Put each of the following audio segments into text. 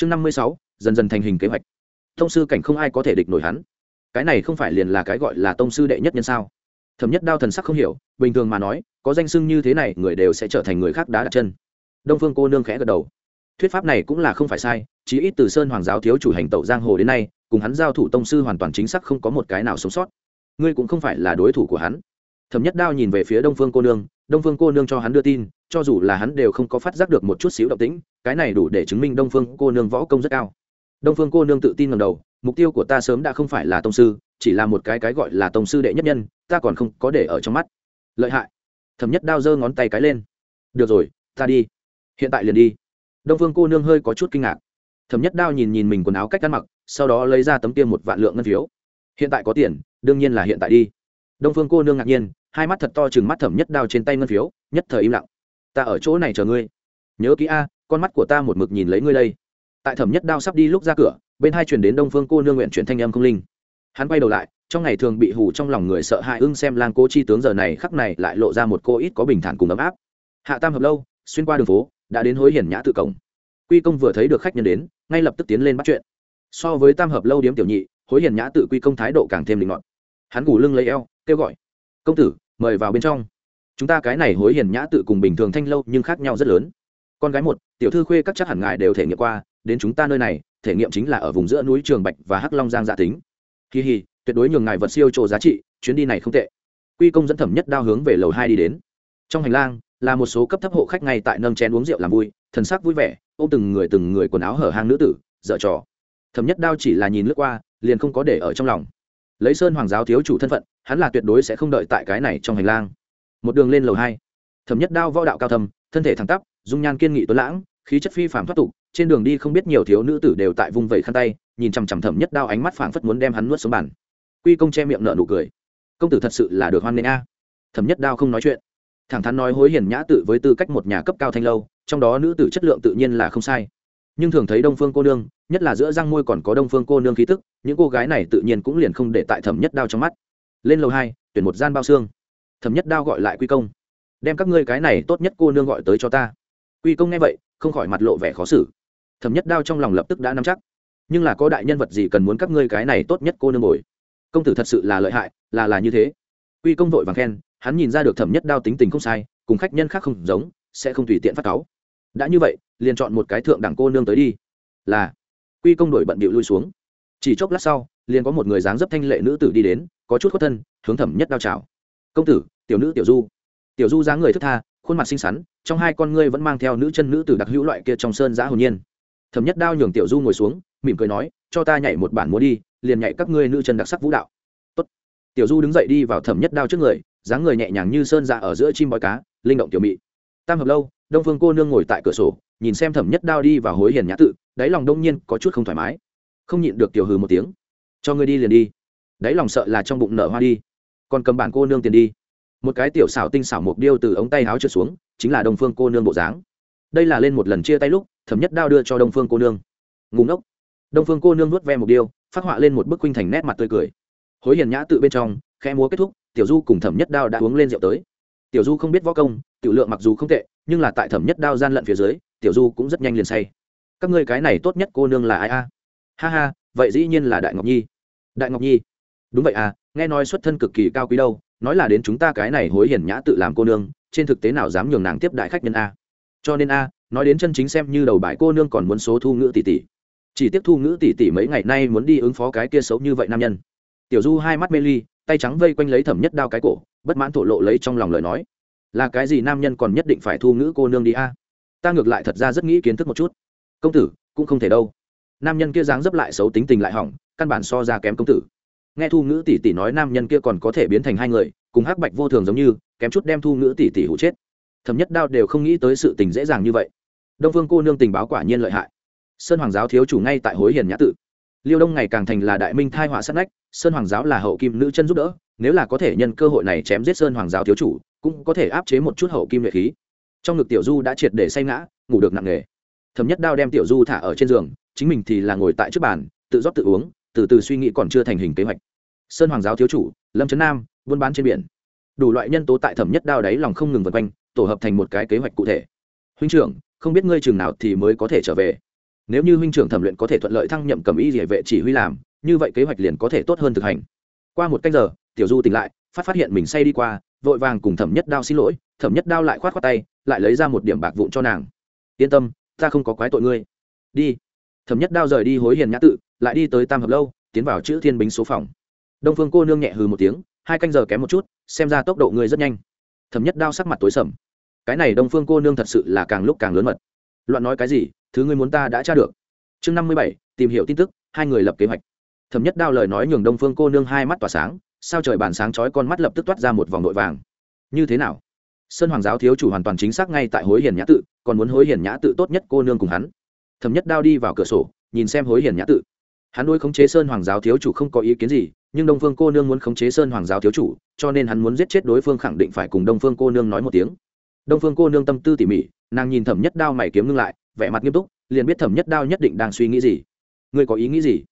chương năm mươi sáu, dần dần thành hình kế hoạch. Tông sư cảnh không ai có thể địch nổi hắn. Cái này không phải liền là cái gọi là tông sư đệ nhất nhân sao? Thẩm nhất đao thần sắc không hiểu, bình thường mà nói, có danh sưng như thế này, người đều sẽ trở thành người khác đá đặt chân. Đông phương cô nương khẽ gật đầu. Thuyết pháp này cũng là không phải sai, chí ít từ sơn hoàng giáo thiếu chủ hành tẩu giang hồ đến nay, cùng hắn giao thủ tông sư hoàn toàn chính xác không có một cái nào sống sót. Ngươi cũng không phải là đối thủ của hắn. Thẩm nhất đao nhìn về phía đông phương cô nương, đông phương cô nương cho hắn đưa tin cho dù là hắn đều không có phát giác được một chút xíu động tĩnh, cái này đủ để chứng minh đông phương cô nương võ công rất cao. Đông phương cô nương tự tin ngầm đầu, mục tiêu của ta sớm đã không phải là tông sư, chỉ là một cái cái gọi là tông sư đệ nhất nhân, ta còn không có để ở trong mắt. Lợi hại. Thẩm nhất đao giơ ngón tay cái lên. Được rồi, ta đi. Hiện tại liền đi. Đông phương cô nương hơi có chút kinh ngạc. Thẩm nhất đao nhìn nhìn mình quần áo cách ăn mặc, sau đó lấy ra tấm tiêm một vạn lượng ngân phiếu. Hiện tại có tiền, đương nhiên là hiện tại đi. Đông phương cô nương ngạc nhiên, hai mắt thật to chừng mắt thẩm nhất đao trên tay ngân phiếu, nhất thời im lặng ta ở chỗ này chờ ngươi. Nhớ kỹ a, con mắt của ta một mực nhìn lấy ngươi đây. Tại thẩm nhất đao sắp đi lúc ra cửa, bên hai chuyển đến đông phương cô nương nguyện chuyển thanh âm không linh. Hắn quay đầu lại, trong ngày thường bị hủ trong lòng người sợ hãi ưng xem lang cố chi tướng giờ này khắc này lại lộ ra một cô ít có bình thản cùng ấm áp. Hạ tam hợp lâu, xuyên qua đường phố, đã đến hối hiển nhã tự cổng. Quy công vừa thấy được khách nhân đến, ngay lập tức tiến lên bắt chuyện. So với tam hợp lâu điếm tiểu nhị, hối hiển nhã tự quy công thái độ càng thêm linh mọn hắn gù lưng lấy eo, kêu gọi, công tử, mời vào bên trong chúng ta cái này hối hiền nhã tự cùng bình thường thanh lâu nhưng khác nhau rất lớn. Con gái một, tiểu thư khuê các chắc hẳn ngài đều thể nghiệm qua, đến chúng ta nơi này, thể nghiệm chính là ở vùng giữa núi trường bạch và hắc long giang giả tính. Kỳ hì, tuyệt đối nhường ngài vật siêu trộ giá trị, chuyến đi này không tệ. Quy công dẫn thẩm nhất đao hướng về lầu hai đi đến. Trong hành lang, là một số cấp thấp hộ khách ngay tại nâng chén uống rượu làm vui, thần sắc vui vẻ ô từng người từng người quần áo hở hang nữ tử, dở trò. Thẩm nhất đao chỉ là nhìn lướt qua, liền không có để ở trong lòng. Lấy sơn hoàng giáo thiếu chủ thân phận, hắn là tuyệt đối sẽ không đợi tại cái này trong hành lang một đường lên lầu hai. Thẩm nhất đao võ đạo cao thầm thân thể thẳng tắp, dung nhan kiên nghị tuấn lãng, khí chất phi phạm thoát tục, trên đường đi không biết nhiều thiếu nữ tử đều tại vung vẩy khăn tay, nhìn chằm chằm thẩm nhất đao ánh mắt phảng phất muốn đem hắn nuốt xuống bàn. Quy công che miệng nợ nụ cười. Công tử thật sự là được hoan nghênh a. Thẩm nhất đao không nói chuyện. Thẳng thắn nói hối hiền nhã tự với tư cách một nhà cấp cao thanh lâu, trong đó nữ tử chất lượng tự nhiên là không sai. Nhưng thường thấy đông phương cô nương, nhất là giữa răng môi còn có đông phương cô nương khí tức, những cô gái này tự nhiên cũng liền không để tại thẩm nhất đao trong mắt. Lên lầu hai, tuyển một gian bao xương thẩm nhất đao gọi lại quy công. Đem các ngươi cái này tốt nhất cô nương gọi tới cho ta. Quy công nghe vậy, không khỏi mặt lộ vẻ khó xử. Thẩm nhất đao trong lòng lập tức đã nắm chắc. Nhưng là có đại nhân vật gì cần muốn các ngươi cái này tốt nhất cô nương ngồi? Công tử thật sự là lợi hại, là là như thế. Quy công vội vàng khen, hắn nhìn ra được thẩm nhất đao tính tình không sai, cùng khách nhân khác không giống, sẽ không tùy tiện phát cáu. Đã như vậy, liền chọn một cái thượng đẳng cô nương tới đi. Là. Quy công đổi bận bịu lui xuống. Chỉ chốc lát sau, liền có một người dáng dấp thanh lệ nữ tử đi đến, có chút khuất thân, hướng thẩm nhất đao chào. Công tử tiểu nữ tiểu du. Tiểu du dáng người thức tha, khuôn mặt xinh xắn, trong hai con ngươi vẫn mang theo nữ chân nữ tử đặc hữu loại kia trong sơn giã hồn nhiên. Thẩm nhất đao nhường tiểu du ngồi xuống, mỉm cười nói, cho ta nhảy một bản múa đi, liền nhảy các ngươi nữ chân đặc sắc vũ đạo. Tốt. tiểu du đứng dậy đi vào thẩm nhất đao trước người, dáng người nhẹ nhàng như sơn dạ ở giữa chim bói cá, linh động tiểu mị. Tam hợp lâu, đông phương cô nương ngồi tại cửa sổ, nhìn xem thẩm nhất đao đi vào hối hiền nhã tự, đáy lòng đông nhiên có chút không thoải mái. Không nhịn được tiểu hừ một tiếng, cho ngươi đi liền đi, đáy lòng sợ là trong bụng nở hoa đi, còn cầm bản cô nương tiền đi một cái tiểu xảo tinh xảo mục điêu từ ống tay áo trượt xuống, chính là đông phương cô nương bộ dáng. Đây là lên một lần chia tay lúc, thẩm nhất đao đưa cho đông phương cô nương. Ngủ ngốc. Đông phương cô nương nuốt ve mục điêu, phát họa lên một bức khuynh thành nét mặt tươi cười. Hối hiền nhã tự bên trong khe múa kết thúc, tiểu du cùng thẩm nhất đao đã uống lên rượu tới. Tiểu du không biết võ công, tiểu lượng mặc dù không tệ, nhưng là tại thẩm nhất đao gian lận phía dưới, tiểu du cũng rất nhanh liền say. Các ngươi cái này tốt nhất cô nương là ai a? Ha ha, vậy dĩ nhiên là đại ngọc nhi. Đại ngọc nhi. Đúng vậy à nghe nói xuất thân cực kỳ cao quý đâu nói là đến chúng ta cái này hối hiển nhã tự làm cô nương, trên thực tế nào dám nhường nàng tiếp đại khách nhân a. Cho nên a, nói đến chân chính xem như đầu bài cô nương còn muốn số thu ngữ tỷ tỷ. Chỉ tiếp thu ngữ tỷ tỷ mấy ngày nay muốn đi ứng phó cái kia xấu như vậy nam nhân. Tiểu du hai mắt mê ly, tay trắng vây quanh lấy thẩm nhất đao cái cổ, bất mãn thổ lộ lấy trong lòng lời nói. Là cái gì nam nhân còn nhất định phải thu ngữ cô nương đi a? Ta ngược lại thật ra rất nghĩ kiến thức một chút. Công tử, cũng không thể đâu. Nam nhân kia dáng dấp lại xấu tính tình lại hỏng, căn bản so ra kém công tử nghe thu ngữ tỷ tỷ nói nam nhân kia còn có thể biến thành hai người, cùng hắc bạch vô thường giống như, kém chút đem thu ngữ tỷ tỷ hụ chết. Thẩm nhất đao đều không nghĩ tới sự tình dễ dàng như vậy. Đông phương cô nương tình báo quả nhiên lợi hại. Sơn hoàng giáo thiếu chủ ngay tại hối hiền nhã tự liêu đông ngày càng thành là đại minh thai họa sát nách, sơn hoàng giáo là hậu kim nữ chân giúp đỡ, nếu là có thể nhân cơ hội này chém giết sơn hoàng giáo thiếu chủ, cũng có thể áp chế một chút hậu kim lệ khí. Trong ngực tiểu du đã triệt để say ngã, ngủ được nặng nề. Thẩm nhất đao đem tiểu du thả ở trên giường, chính mình thì là ngồi tại trước bàn, tự rót tự uống từ từ suy nghĩ còn chưa thành hình kế hoạch. Sơn hoàng giáo thiếu chủ, lâm trấn nam, buôn bán trên biển. Đủ loại nhân tố tại thẩm nhất đao đáy lòng không ngừng vượt quanh, tổ hợp thành một cái kế hoạch cụ thể. Huynh trưởng, không biết ngươi chừng nào thì mới có thể trở về. Nếu như huynh trưởng thẩm luyện có thể thuận lợi thăng nhậm cầm y địa vệ chỉ huy làm, như vậy kế hoạch liền có thể tốt hơn thực hành. Qua một canh giờ, tiểu du tỉnh lại, phát phát hiện mình say đi qua, vội vàng cùng thẩm nhất đao xin lỗi, thẩm nhất đao lại khoát khoát tay, lại lấy ra một điểm bạc vụn cho nàng. Yên tâm, ta không có quái tội ngươi. Đi thẩm nhất đao rời đi hối hiền nhã tự, lại đi tới tam hợp lâu, tiến vào chữ thiên bính số phòng. Đông phương cô nương nhẹ hừ một tiếng, hai canh giờ kém một chút, xem ra tốc độ ngươi rất nhanh. Thẩm nhất đao sắc mặt tối sầm. Cái này đông phương cô nương thật sự là càng lúc càng lớn mật. Loạn nói cái gì, thứ ngươi muốn ta đã tra được. Chương năm mươi bảy, tìm hiểu tin tức, hai người lập kế hoạch. Thẩm nhất đao lời nói nhường đông phương cô nương hai mắt tỏa sáng, sao trời bàn sáng chói con mắt lập tức toát ra một vòng nội vàng. Như thế nào? Sơn hoàng giáo thiếu chủ hoàn toàn chính xác ngay tại hối hiền nhã tự, còn muốn hối hiền nhã tự tốt nhất cô nương cùng hắn thẩm nhất đao đi vào cửa sổ, nhìn xem hối hiền nhã tự. Hắn nuôi khống chế sơn hoàng giáo thiếu chủ không có ý kiến gì, nhưng đông phương cô nương muốn khống chế sơn hoàng giáo thiếu chủ, cho nên hắn muốn giết chết đối phương khẳng định phải cùng đông phương cô nương nói một tiếng. Đông phương cô nương tâm tư tỉ mỉ, nàng nhìn thẩm nhất đao mày kiếm ngưng lại, vẻ mặt nghiêm túc, liền biết thẩm nhất đao nhất định đang suy nghĩ gì. Ngươi có ý nghĩ gì?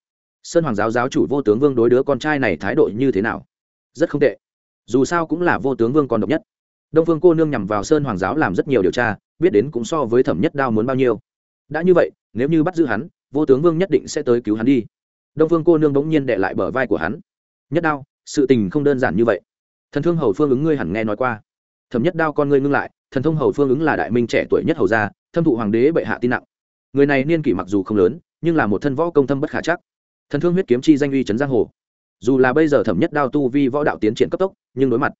Sơn hoàng giáo giáo chủ vô tướng vương đối đứa con trai này thái độ như thế nào? Rất không tệ. Dù sao cũng là vô tướng vương còn độc nhất. Đông phương cô nương nhằm vào sơn hoàng giáo làm rất nhiều điều tra, biết đến cũng so với thẩm nhất đao muốn bao nhiêu đã như vậy, nếu như bắt giữ hắn, vô tướng vương nhất định sẽ tới cứu hắn đi. Đông phương cô nương bỗng nhiên đệ lại bờ vai của hắn. Nhất đao, sự tình không đơn giản như vậy. Thần thương hầu phương ứng ngươi hẳn nghe nói qua. Thẩm nhất đao con ngươi ngưng lại, thần thông hầu phương ứng là đại minh trẻ tuổi nhất hầu gia, thâm thụ hoàng đế bệ hạ tin nặng. Người này niên kỷ mặc dù không lớn, nhưng là một thân võ công thâm bất khả chắc. Thần thương huyết kiếm chi danh uy trấn giang hồ. Dù là bây giờ thẩm nhất đao tu vi võ đạo tiến triển cấp tốc, nhưng đối mặt,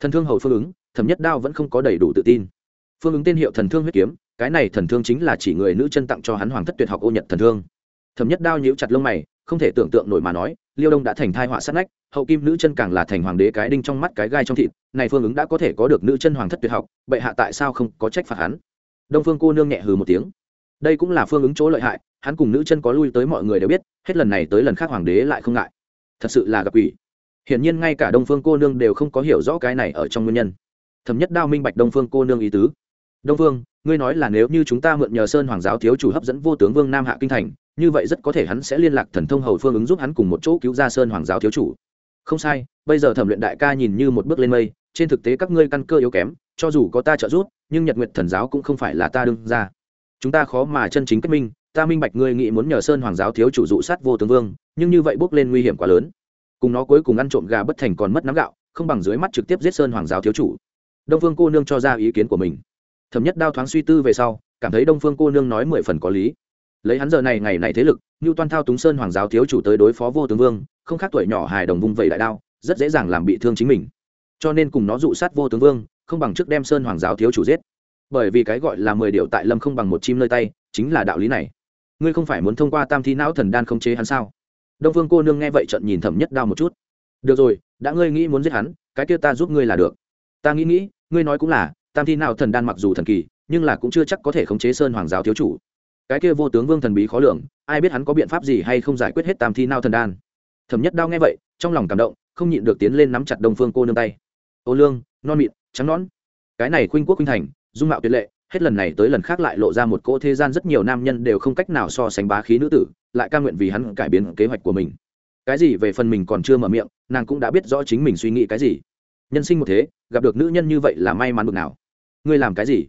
thần thương hầu phương ứng, thẩm nhất đao vẫn không có đầy đủ tự tin. Phương ứng tên hiệu thần thương huyết kiếm cái này thần thương chính là chỉ người nữ chân tặng cho hắn hoàng thất tuyệt học ô nhật thần thương. Thẩm nhất đao nhíu chặt lông mày, không thể tưởng tượng nổi mà nói, liêu đông đã thành thai họa sát nách, hậu kim nữ chân càng là thành hoàng đế cái đinh trong mắt cái gai trong thịt, này phương ứng đã có thể có được nữ chân hoàng thất tuyệt học, bệ hạ tại sao không có trách phạt hắn? Đông phương cô nương nhẹ hừ một tiếng. Đây cũng là phương ứng chỗ lợi hại, hắn cùng nữ chân có lui tới mọi người đều biết, hết lần này tới lần khác hoàng đế lại không ngại. Thật sự là gặp ủy hiển nhiên ngay cả đông phương cô nương đều không có hiểu rõ cái này ở trong nguyên nhân. Thẩm nhất đao minh bạch đông phương cô nương ý tứ đông Vương, ngươi nói là nếu như chúng ta mượn nhờ sơn hoàng giáo thiếu chủ hấp dẫn vô tướng vương nam hạ kinh thành như vậy rất có thể hắn sẽ liên lạc thần thông hầu phương ứng giúp hắn cùng một chỗ cứu ra sơn hoàng giáo thiếu chủ. Không sai bây giờ thẩm luyện đại ca nhìn như một bước lên mây trên thực tế các ngươi căn cơ yếu kém cho dù có ta trợ giúp nhưng nhật nguyệt thần giáo cũng không phải là ta đương ra. Chúng ta khó mà chân chính kết minh ta minh bạch ngươi nghĩ muốn nhờ sơn hoàng giáo thiếu chủ dụ sát vô tướng vương nhưng như vậy bước lên nguy hiểm quá lớn. Cùng nó cuối cùng ăn trộm gà bất thành còn mất nắm gạo không bằng dưới mắt trực tiếp giết sơn hoàng giáo thiếu chủ. Đông Vương cô nương cho ra ý kiến của mình thẩm nhất đao thoáng suy tư về sau, cảm thấy đông phương cô nương nói mười phần có lý. Lấy hắn giờ này ngày này thế lực như toan thao túng sơn hoàng giáo thiếu chủ tới đối phó vô tướng vương, không khác tuổi nhỏ hài đồng vung vẩy đại đao, rất dễ dàng làm bị thương chính mình. Cho nên cùng nó dụ sát vô tướng vương, không bằng trước đem sơn hoàng giáo thiếu chủ giết. Bởi vì cái gọi là mười điều tại lâm không bằng một chim nơi tay, chính là đạo lý này. Ngươi không phải muốn thông qua tam thi não thần đan không chế hắn sao? Đông phương cô nương nghe vậy trận nhìn thẩm nhất đao một chút. Được rồi, đã ngươi nghĩ muốn giết hắn, cái kia ta giúp ngươi là được. Ta nghĩ nghĩ, ngươi nói cũng là tam thi nào thần đan mặc dù thần kỳ, nhưng là cũng chưa chắc có thể khống chế sơn hoàng giáo thiếu chủ. Cái kia vô tướng vương thần bí khó lường, ai biết hắn có biện pháp gì hay không giải quyết hết tam thi nao thần đan. Thẩm nhất đao nghe vậy, trong lòng cảm động, không nhịn được tiến lên nắm chặt đông phương cô nương tay. Ô lương, non mịn, trắng nón cái này khuynh quốc khuynh thành, dung mạo tuyệt lệ, hết lần này tới lần khác lại lộ ra một cỗ thế gian rất nhiều nam nhân đều không cách nào so sánh bá khí nữ tử, lại ca nguyện vì hắn cải biến kế hoạch của mình. Cái gì về phần mình còn chưa mở miệng, nàng cũng đã biết rõ chính mình suy nghĩ cái gì. Nhân sinh một thế, gặp được nữ nhân như vậy là may mắn bực nào ngươi làm cái gì?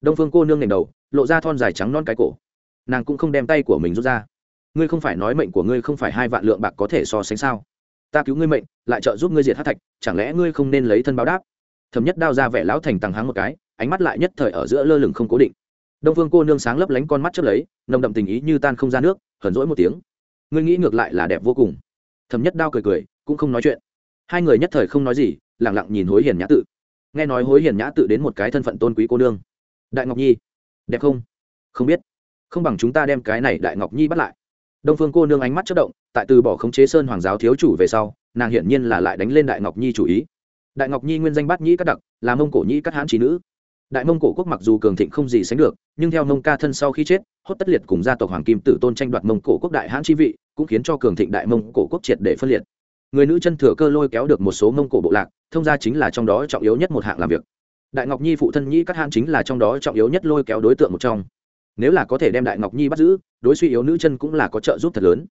Đông phương cô nương nền đầu, lộ ra thon dài trắng non cái cổ. Nàng cũng không đem tay của mình rút ra. Ngươi không phải nói mệnh của ngươi không phải hai vạn lượng bạc có thể so sánh sao? Ta cứu ngươi mệnh, lại trợ giúp ngươi diệt hát thạch, chẳng lẽ ngươi không nên lấy thân báo đáp? Thầm nhất đao ra vẻ lão thành tằng háng một cái, ánh mắt lại nhất thời ở giữa lơ lửng không cố định. Đông Phương cô nương sáng lấp lánh con mắt chớp lấy, nồng đậm tình ý như tan không ra nước, hờn rỗi một tiếng. Ngươi nghĩ ngược lại là đẹp vô cùng. Thầm nhất đao cười cười, cũng không nói chuyện. Hai người nhất thời không nói gì lẳng lặng nhìn hối hiền nhã tự nghe nói hối hiền nhã tự đến một cái thân phận tôn quý cô nương. Đại ngọc nhi, đẹp không? Không biết. Không bằng chúng ta đem cái này đại ngọc nhi bắt lại. Đông phương cô nương ánh mắt chất động, tại từ bỏ khống chế sơn hoàng giáo thiếu chủ về sau, nàng hiển nhiên là lại đánh lên đại ngọc nhi chủ ý. Đại ngọc nhi nguyên danh bát nhĩ các đặc, là mông cổ nhĩ các hãn trí nữ. Đại mông cổ quốc mặc dù cường thịnh không gì sánh được, nhưng theo mông ca thân sau khi chết, hốt tất liệt cùng gia tộc hoàng kim tử tôn tranh đoạt mông cổ quốc đại hãn chi vị, cũng khiến cho cường thịnh đại mông cổ quốc triệt để phân liệt. Người nữ chân thừa cơ lôi kéo được một số mông cổ bộ lạc thông gia chính là trong đó trọng yếu nhất một hạng làm việc. Đại ngọc nhi phụ thân nhĩ các hãn chính là trong đó trọng yếu nhất lôi kéo đối tượng một trong. Nếu là có thể đem đại ngọc nhi bắt giữ, đối suy yếu nữ chân cũng là có trợ giúp thật lớn.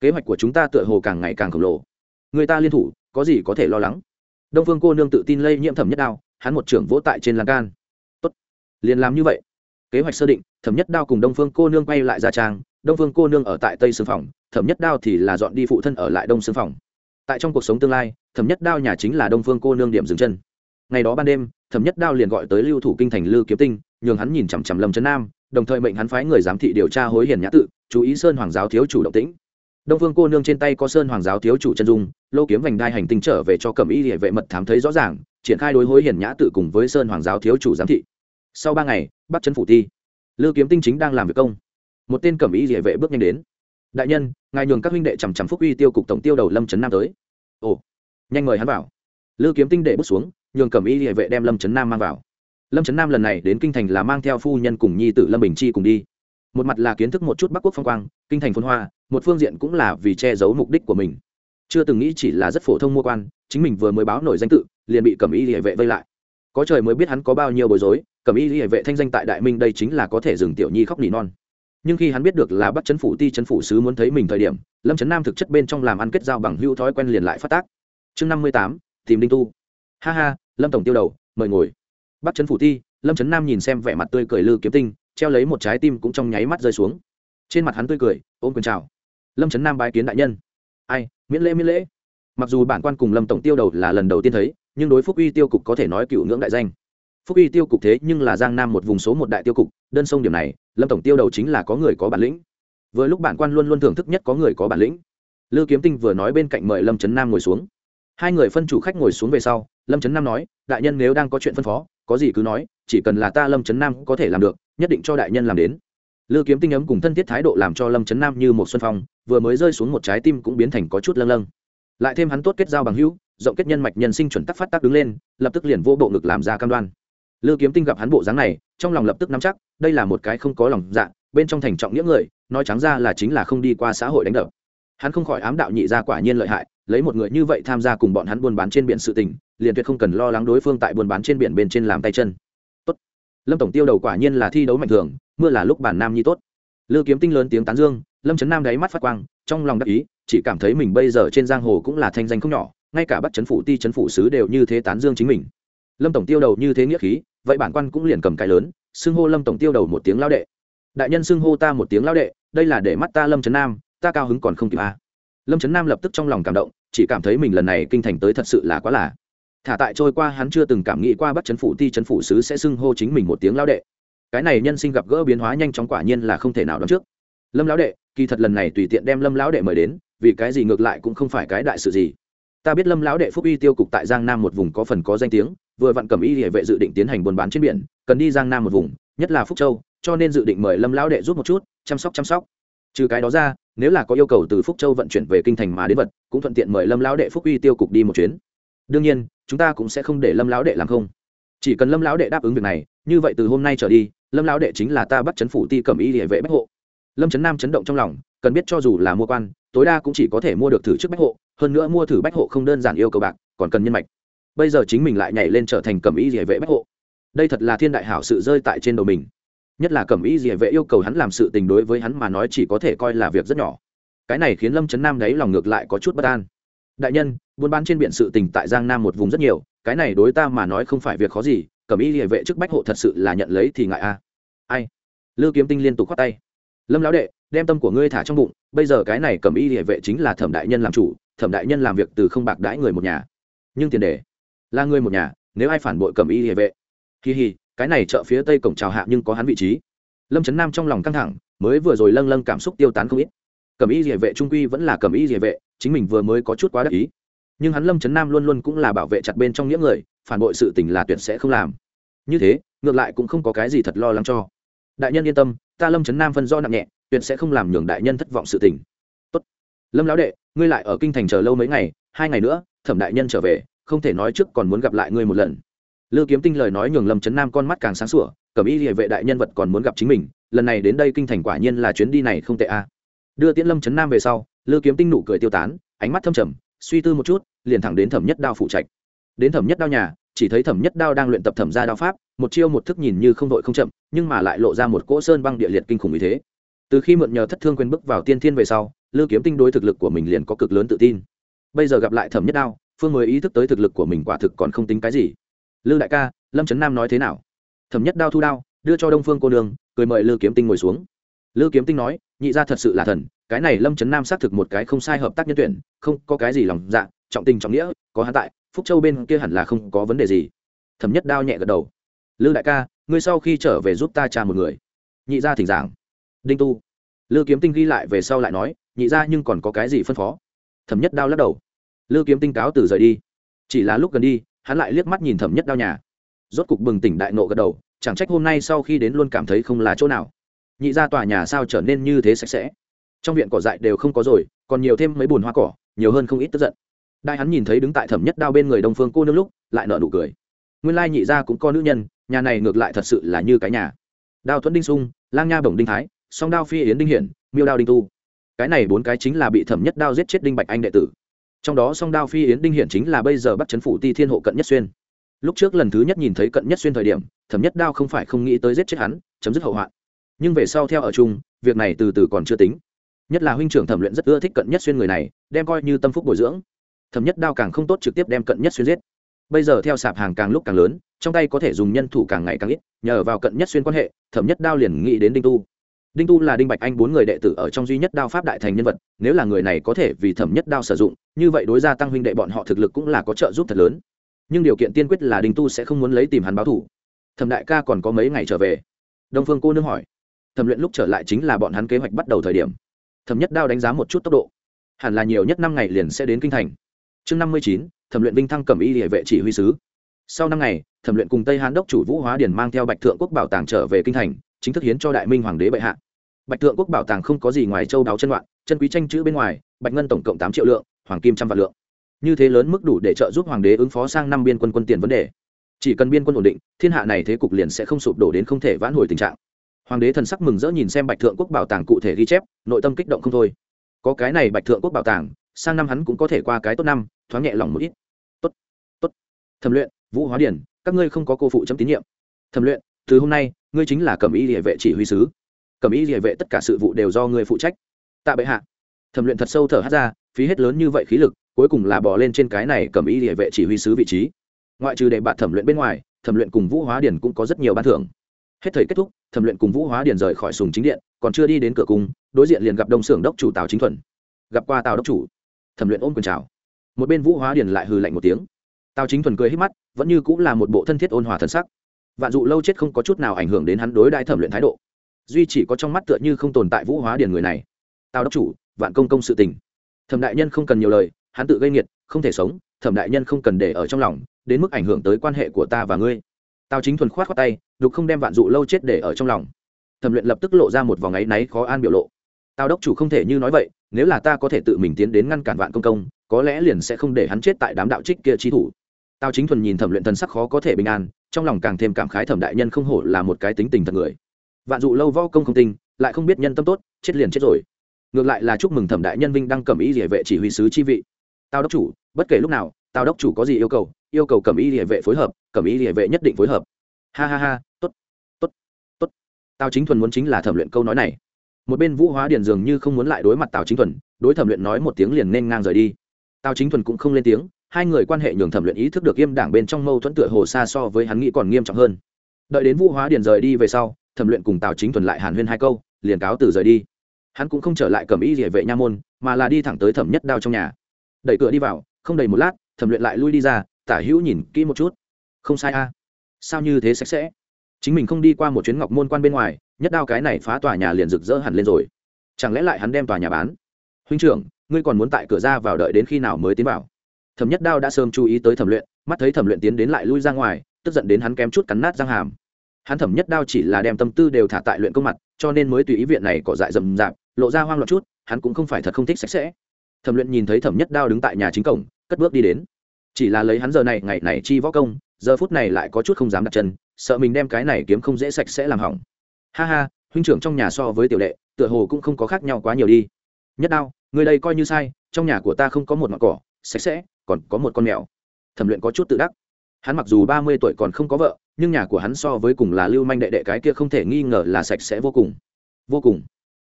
Kế hoạch của chúng ta tựa hồ càng ngày càng khổng lồ. Người ta liên thủ, có gì có thể lo lắng? Đông phương cô nương tự tin lây nhiễm thẩm nhất đao, hắn một trưởng vỗ tại trên lan can. Tốt, liền làm như vậy. Kế hoạch sơ định, thẩm nhất đao cùng đông phương cô nương quay lại ra trang, đông phương cô nương ở tại tây xương phòng, thẩm nhất đao thì là dọn đi phụ thân ở lại đông xương phòng. Tại trong cuộc sống tương lai thẩm nhất đao nhà chính là đông phương cô nương điểm dừng chân. Ngày đó ban đêm thẩm nhất đao liền gọi tới lưu thủ kinh thành lưu kiếm tinh nhường hắn nhìn chằm chằm lâm trấn nam đồng thời mệnh hắn phái người giám thị điều tra hối hiền nhã tự chú ý sơn hoàng giáo thiếu chủ động tĩnh. Đông phương cô nương trên tay có sơn hoàng giáo thiếu chủ chân dung lô kiếm vành đai hành tinh trở về cho cẩm y địa vệ mật thám thấy rõ ràng triển khai đối hối hiền nhã tự cùng với sơn hoàng giáo thiếu chủ giám thị. Sau ba ngày bắt chân phủ thi, lưu kiếm tinh chính đang làm việc công. Một tên cẩm y địa vệ bước nhanh đến. Đại nhân ngài nhường các huynh đệ chằm chằm phúc uy tiêu cục tổng tiêu đầu lâm trấn nam tới. Ồ nhanh mời hắn vào. Lư kiếm tinh để bước xuống, nhường cẩm y địa vệ đem lâm trấn nam mang vào. Lâm trấn nam lần này đến kinh thành là mang theo phu nhân cùng nhi tử lâm bình chi cùng đi. Một mặt là kiến thức một chút bắc quốc phong quang, kinh thành phân hoa, một phương diện cũng là vì che giấu mục đích của mình. Chưa từng nghĩ chỉ là rất phổ thông mua quan, chính mình vừa mới báo nổi danh tự, liền bị cẩm y địa vệ vây lại. Có trời mới biết hắn có bao nhiêu bối rối, cẩm y địa vệ thanh danh tại đại minh đây chính là có thể dừng tiểu nhi khóc nỉ non. Nhưng khi hắn biết được là bắt chấn phủ ti chấn phủ sứ muốn thấy mình thời điểm, lâm trấn nam thực chất bên trong làm ăn kết giao bằng hữu thói quen liền lại phát tác chương năm mươi tám, tìm đinh tu. Ha ha, lâm tổng tiêu đầu, mời ngồi. Bắt chấn phủ ti lâm trấn nam nhìn xem vẻ mặt tươi cười lư kiếm tinh, treo lấy một trái tim cũng trong nháy mắt rơi xuống. Trên mặt hắn tươi cười, ôm quyền chào. Lâm trấn nam bái kiến đại nhân. Ai, miễn lễ miễn lễ. Mặc dù bản quan cùng lâm tổng tiêu đầu là lần đầu tiên thấy, nhưng đối phúc uy tiêu cục có thể nói cựu ngưỡng đại danh. Phúc uy tiêu cục thế nhưng là giang nam một vùng số một đại tiêu cục, đơn sông điểm này, lâm tổng tiêu đầu chính là có người có bản lĩnh. Vừa lúc bản quan luôn luôn thưởng thức nhất có người có bản lĩnh. Lư kiếm tinh vừa nói bên cạnh mời lâm trấn nam ngồi xuống hai người phân chủ khách ngồi xuống về sau, lâm trấn nam nói, đại nhân nếu đang có chuyện phân phó, có gì cứ nói, chỉ cần là ta lâm trấn nam có thể làm được, nhất định cho đại nhân làm đến. Lư kiếm tinh ấm cùng thân thiết thái độ làm cho lâm trấn nam như một xuân phong, vừa mới rơi xuống một trái tim cũng biến thành có chút lâng lâng. Lại thêm hắn tốt kết giao bằng hữu, rộng kết nhân mạch nhân sinh chuẩn tắc phát tác đứng lên, lập tức liền vô bộ ngực làm ra cam đoan. Lư kiếm tinh gặp hắn bộ dáng này, trong lòng lập tức nắm chắc, đây là một cái không có lòng dạ bên trong thành trọng nghĩa người, nói trắng ra là chính là không đi qua xã hội đánh đập. Hắn không khỏi ám đạo nhị ra quả nhiên lợi hại lấy một người như vậy tham gia cùng bọn hắn buôn bán trên biển sự tình, liền tuyệt không cần lo lắng đối phương tại buôn bán trên biển bên trên làm tay chân. Tốt. Lâm tổng tiêu đầu quả nhiên là thi đấu mạnh thường, mưa là lúc bản nam nhi tốt. Lư kiếm tinh lớn tiếng tán dương, lâm trấn nam đáy mắt phát quang, trong lòng đắc ý, chỉ cảm thấy mình bây giờ trên giang hồ cũng là thanh danh không nhỏ, ngay cả bắt chấn phủ ti chấn phủ sứ đều như thế tán dương chính mình. Lâm tổng tiêu đầu như thế nghĩa khí, vậy bản quan cũng liền cầm cái lớn, xưng hô lâm tổng tiêu đầu một tiếng lao đệ. Đại nhân xưng hô ta một tiếng lao đệ, đây là để mắt ta lâm trấn nam, ta cao hứng còn không kịp a lâm trấn nam lập tức trong lòng cảm động chỉ cảm thấy mình lần này kinh thành tới thật sự là quá là. Thả tại trôi qua, hắn chưa từng cảm nghĩ qua bắt chấn phủ ti chấn phủ sứ sẽ xưng hô chính mình một tiếng lao đệ. Cái này nhân sinh gặp gỡ biến hóa nhanh chóng quả nhiên là không thể nào đón trước. Lâm lão đệ, kỳ thật lần này tùy tiện đem lâm lão đệ mời đến, vì cái gì ngược lại cũng không phải cái đại sự gì. Ta biết lâm lão đệ phúc y tiêu cục tại giang nam một vùng có phần có danh tiếng, vừa vặn cầm y hệ vệ dự định tiến hành buôn bán trên biển, cần đi giang nam một vùng, nhất là phúc châu, cho nên dự định mời lâm lão đệ giúp một chút, chăm sóc chăm sóc trừ cái đó ra, nếu là có yêu cầu từ phúc châu vận chuyển về kinh thành mà đến vật, cũng thuận tiện mời lâm lão đệ phúc uy tiêu cục đi một chuyến. Đương nhiên, chúng ta cũng sẽ không để lâm lão đệ làm không. Chỉ cần lâm lão đệ đáp ứng việc này, như vậy từ hôm nay trở đi, lâm lão đệ chính là ta bắt chấn phủ ti cầm y địa vệ bách hộ. Lâm trấn nam chấn động trong lòng, cần biết cho dù là mua quan, tối đa cũng chỉ có thể mua được thử trước bách hộ, hơn nữa mua thử bách hộ không đơn giản yêu cầu bạc, còn cần nhân mạch. Bây giờ chính mình lại nhảy lên trở thành cầm y địa vệ bách hộ. Đây thật là thiên đại hảo sự rơi tại trên đầu mình nhất là cẩm y địa vệ yêu cầu hắn làm sự tình đối với hắn mà nói chỉ có thể coi là việc rất nhỏ. Cái này khiến lâm trấn nam đấy lòng ngược lại có chút bất an. Đại nhân, buôn bán trên biển sự tình tại giang nam một vùng rất nhiều, cái này đối ta mà nói không phải việc khó gì, cẩm y địa vệ trước bách hộ thật sự là nhận lấy thì ngại a. À. Ai? Lư kiếm tinh liên tục khoát tay. Lâm lão đệ, đem tâm của ngươi thả trong bụng, bây giờ cái này cẩm y địa vệ chính là thẩm đại nhân làm chủ, thẩm đại nhân làm việc từ không bạc đãi người một nhà. Nhưng tiền đề là người một nhà, nếu ai phản bội cẩm y địa vệ? Kỳ hì cái này chợ phía tây cổng chào hạ nhưng có hắn vị trí. Lâm trấn nam trong lòng căng thẳng, mới vừa rồi lâng lâng cảm xúc tiêu tán không ít. Cầm y địa vệ trung quy vẫn là cầm y địa vệ, chính mình vừa mới có chút quá đắc ý. Nhưng hắn lâm trấn nam luôn luôn cũng là bảo vệ chặt bên trong những người, phản bội sự tình là tuyệt sẽ không làm. Như thế, ngược lại cũng không có cái gì thật lo lắng cho. Đại nhân yên tâm, ta lâm trấn nam phân do nặng nhẹ, tuyệt sẽ không làm nhường đại nhân thất vọng sự tình. Tốt. lâm lão đệ, ngươi lại ở kinh thành chờ lâu mấy ngày, hai ngày nữa, thẩm đại nhân trở về, không thể nói trước còn muốn gặp lại ngươi một lần lư kiếm tinh lời nói nhường lâm chấn nam con mắt càng sáng sủa, cẩm y Liễu vệ đại nhân vật còn muốn gặp chính mình, lần này đến đây kinh thành quả nhiên là chuyến đi này không tệ a. Đưa tiễn lâm chấn nam về sau, lư kiếm tinh nụ cười tiêu tán, ánh mắt thâm trầm, suy tư một chút, liền thẳng đến thẩm nhất đao phụ trạch. Đến thẩm nhất đao nhà, chỉ thấy thẩm nhất đao đang luyện tập thẩm gia đao pháp, một chiêu một thức nhìn như không đội không chậm, nhưng mà lại lộ ra một cỗ sơn băng địa liệt kinh khủng như thế. Từ khi mượn nhờ thất thương quên bước vào tiên thiên về sau, lư kiếm tinh đối thực lực của mình liền có cực lớn tự tin. Bây giờ gặp lại thẩm nhất đao, phương mới ý thức tới thực lực của mình quả thực còn không tính cái gì lư đại ca, lâm trấn nam nói thế nào? Thẩm nhất đao thu đao, đưa cho đông phương cô nương, cười mời lư kiếm tinh ngồi xuống. Lư kiếm tinh nói, nhị gia thật sự là thần, cái này lâm trấn nam xác thực một cái không sai hợp tác nhân tuyển, không có cái gì lòng dạ trọng tình trọng nghĩa, có hắn tại, phúc châu bên kia hẳn là không có vấn đề gì. Thẩm nhất đao nhẹ gật đầu. Lư đại ca, ngươi sau khi trở về giúp ta cha một người. Nhị gia thỉnh giảng. Đinh tu. Lư kiếm tinh ghi lại về sau lại nói, nhị gia nhưng còn có cái gì phân phó? Thẩm nhất đao lắc đầu. Lư kiếm tinh cáo từ rời đi. Chỉ là lúc gần đi hắn lại liếc mắt nhìn thẩm nhất đao nhà. Rốt cục bừng tỉnh đại nộ gật đầu, chẳng trách hôm nay sau khi đến luôn cảm thấy không là chỗ nào. Nhị ra tòa nhà sao trở nên như thế sạch sẽ? Trong viện cỏ dại đều không có rồi, còn nhiều thêm mấy bùn hoa cỏ, nhiều hơn không ít tức giận. Đại hắn nhìn thấy đứng tại thẩm nhất đao bên người đông phương cô nương lúc, lại nợ nụ cười. Nguyên lai nhị ra cũng có nữ nhân, nhà này ngược lại thật sự là như cái nhà. Đao thuẫn đinh sung, lang nha bổng đinh thái, song đao phi yến đinh hiển, miêu đao đinh tu. Cái này bốn cái chính là bị thẩm nhất đao giết chết đinh bạch anh đệ tử trong đó song đao phi yến đinh hiển chính là bây giờ bắt chấn phủ ti thiên hộ cận nhất xuyên. Lúc trước lần thứ nhất nhìn thấy cận nhất xuyên thời điểm, thẩm nhất đao không phải không nghĩ tới giết chết hắn, chấm dứt hậu hoạn. Nhưng về sau theo ở chung, việc này từ từ còn chưa tính. Nhất là huynh trưởng thẩm luyện rất ưa thích cận nhất xuyên người này, đem coi như tâm phúc bồi dưỡng. Thẩm nhất đao càng không tốt trực tiếp đem cận nhất xuyên giết. Bây giờ theo sạp hàng càng lúc càng lớn, trong tay có thể dùng nhân thủ càng ngày càng ít, nhờ vào cận nhất xuyên quan hệ, thẩm nhất đao liền nghĩ đến đinh tu đinh tu là đinh bạch anh bốn người đệ tử ở trong duy nhất đao pháp đại thành nhân vật, nếu là người này có thể vì thẩm nhất đao sử dụng, như vậy đối gia tăng huynh đệ bọn họ thực lực cũng là có trợ giúp thật lớn. Nhưng điều kiện tiên quyết là đinh tu sẽ không muốn lấy tìm hắn báo thủ thẩm đại ca còn có mấy ngày trở về. Đông phương cô nương hỏi. Thẩm luyện lúc trở lại chính là bọn hắn kế hoạch bắt đầu thời điểm. Thẩm nhất đao đánh giá một chút tốc độ. Hẳn là nhiều nhất năm ngày liền sẽ đến kinh thành. Chương năm mươi chín, thẩm luyện vinh thăng cầm y địa vệ chỉ huy sứ. Sau năm ngày, thẩm luyện cùng tây hán đốc chủ vũ hóa điền mang theo bạch thượng quốc bảo tàng trở về kinh thành chính thức hiến cho đại minh hoàng đế bệ hạ. Bạch thượng quốc bảo tàng không có gì ngoài châu đáo chân loạn, chân quý tranh chữ bên ngoài, bạch ngân tổng cộng tám triệu lượng, hoàng kim trăm vạn lượng. Như thế lớn mức đủ để trợ giúp hoàng đế ứng phó sang năm biên quân quân tiền vấn đề. Chỉ cần biên quân ổn định, thiên hạ này thế cục liền sẽ không sụp đổ đến không thể vãn hồi tình trạng. Hoàng đế thần sắc mừng rỡ nhìn xem bạch thượng quốc bảo tàng cụ thể ghi chép, nội tâm kích động không thôi. Có cái này bạch thượng quốc bảo tàng, sang năm hắn cũng có thể qua cái tốt năm, thoáng nhẹ lòng một ít. Tốt tốt. Thẩm luyện, vũ hóa điển, các ngươi không có cô phụ chấm tín nhiệm. Thẩm luyện, từ hôm nay ngươi chính là cẩm y địa vệ chỉ huy sứ. Cẩm y địa vệ tất cả sự vụ đều do ngươi phụ trách. Tạ bệ hạ. Thẩm luyện thật sâu thở hát ra, phí hết lớn như vậy khí lực, cuối cùng là bỏ lên trên cái này cẩm y địa vệ chỉ huy sứ vị trí. Ngoại trừ đệ bạn thẩm luyện bên ngoài, thẩm luyện cùng vũ hóa điển cũng có rất nhiều ban thưởng. Hết thời kết thúc, thẩm luyện cùng vũ hóa điển rời khỏi sùng chính điện, còn chưa đi đến cửa cung, đối diện liền gặp đông xưởng đốc chủ tào chính thuần. Gặp qua tào đốc chủ. Thẩm luyện ôm quần chào. Một bên vũ hóa điển lại hừ lạnh một tiếng. Tào chính thuần cười hết mắt, vẫn như cũng là một bộ thân thiết ôn hòa thân sắc vạn dụ lâu chết không có chút nào ảnh hưởng đến hắn đối đại thẩm luyện thái độ. Duy chỉ có trong mắt tựa như không tồn tại vũ hóa điển người này. Tào đốc chủ, vạn công công sự tình. Thẩm đại nhân không cần nhiều lời, hắn tự gây nghiệt, không thể sống, thẩm đại nhân không cần để ở trong lòng, đến mức ảnh hưởng tới quan hệ của ta và ngươi. Tào chính thuần khoát khoát tay, đục không đem vạn dụ lâu chết để ở trong lòng. Thẩm luyện lập tức lộ ra một vòng áy náy khó an biểu lộ. Tào đốc chủ không thể như nói vậy, nếu là ta có thể tự mình tiến đến ngăn cản vạn công công, có lẽ liền sẽ không để hắn chết tại đám đạo trích kia trí thủ. Tào chính thuần nhìn thẩm luyện thần sắc khó có thể bình an trong lòng càng thêm cảm khái thẩm đại nhân không hổ là một cái tính tình thật người. Vạn dụ lâu võ công không tinh, lại không biết nhân tâm tốt, chết liền chết rồi. Ngược lại là chúc mừng thẩm đại nhân vinh đăng cầm ý địa vệ chỉ huy sứ chi vị. Tao đốc chủ, bất kể lúc nào tao đốc chủ có gì yêu cầu yêu cầu cầm ý địa vệ phối hợp cầm ý địa vệ nhất định phối hợp. Ha ha ha, tốt tốt tốt. Tao chính thuần muốn chính là thẩm luyện câu nói này. Một bên vũ hóa điền dường như không muốn lại đối mặt tào chính thuần, đối thẩm luyện nói một tiếng liền nên ngang rời đi. Tào chính thuần cũng không lên tiếng hai người quan hệ nhường thẩm luyện ý thức được im đảng bên trong mâu thuẫn tựa hồ xa so với hắn nghĩ còn nghiêm trọng hơn. Đợi đến vũ hóa điền rời đi về sau, thẩm luyện cùng tào chính thuần lại hàn huyên hai câu, liền cáo từ rời đi. Hắn cũng không trở lại cầm ý địa vệ nha môn, mà là đi thẳng tới thẩm nhất đao trong nhà. Đẩy cửa đi vào, không đầy một lát, thẩm luyện lại lui đi ra, tả hữu nhìn kỹ một chút. Không sai a. Sao như thế sạch sẽ? Chính mình không đi qua một chuyến ngọc môn quan bên ngoài, nhất đao cái này phá tòa nhà liền rực rỡ hẳn lên rồi. Chẳng lẽ lại hắn đem tòa nhà bán? Huynh trưởng, ngươi còn muốn tại cửa ra vào đợi đến khi nào mới tiến vào? Thẩm nhất đao đã sớm chú ý tới thẩm luyện, mắt thấy thẩm luyện tiến đến lại lui ra ngoài, tức giận đến hắn kém chút cắn nát răng hàm. Hắn thẩm nhất đao chỉ là đem tâm tư đều thả tại luyện công mặt, cho nên mới tùy ý viện này cỏ dại rậm rạp, lộ ra hoang loạn chút, hắn cũng không phải thật không thích sạch sẽ. Thẩm luyện nhìn thấy thẩm nhất đao đứng tại nhà chính cổng, cất bước đi đến. Chỉ là lấy hắn giờ này, ngày này chi võ công, giờ phút này lại có chút không dám đặt chân, sợ mình đem cái này kiếm không dễ sạch sẽ làm hỏng. Ha ha, huynh trưởng trong nhà so với tiểu đệ, tựa hồ cũng không có khác nhau quá nhiều đi. Nhất đao, người đây coi như sai, trong nhà của ta không có một mặt cỏ, sạch sẽ còn có một con mèo. Thẩm luyện có chút tự đắc. Hắn mặc dù ba mươi tuổi còn không có vợ, nhưng nhà của hắn so với cùng là lưu manh đệ đệ cái kia không thể nghi ngờ là sạch sẽ vô cùng. Vô cùng.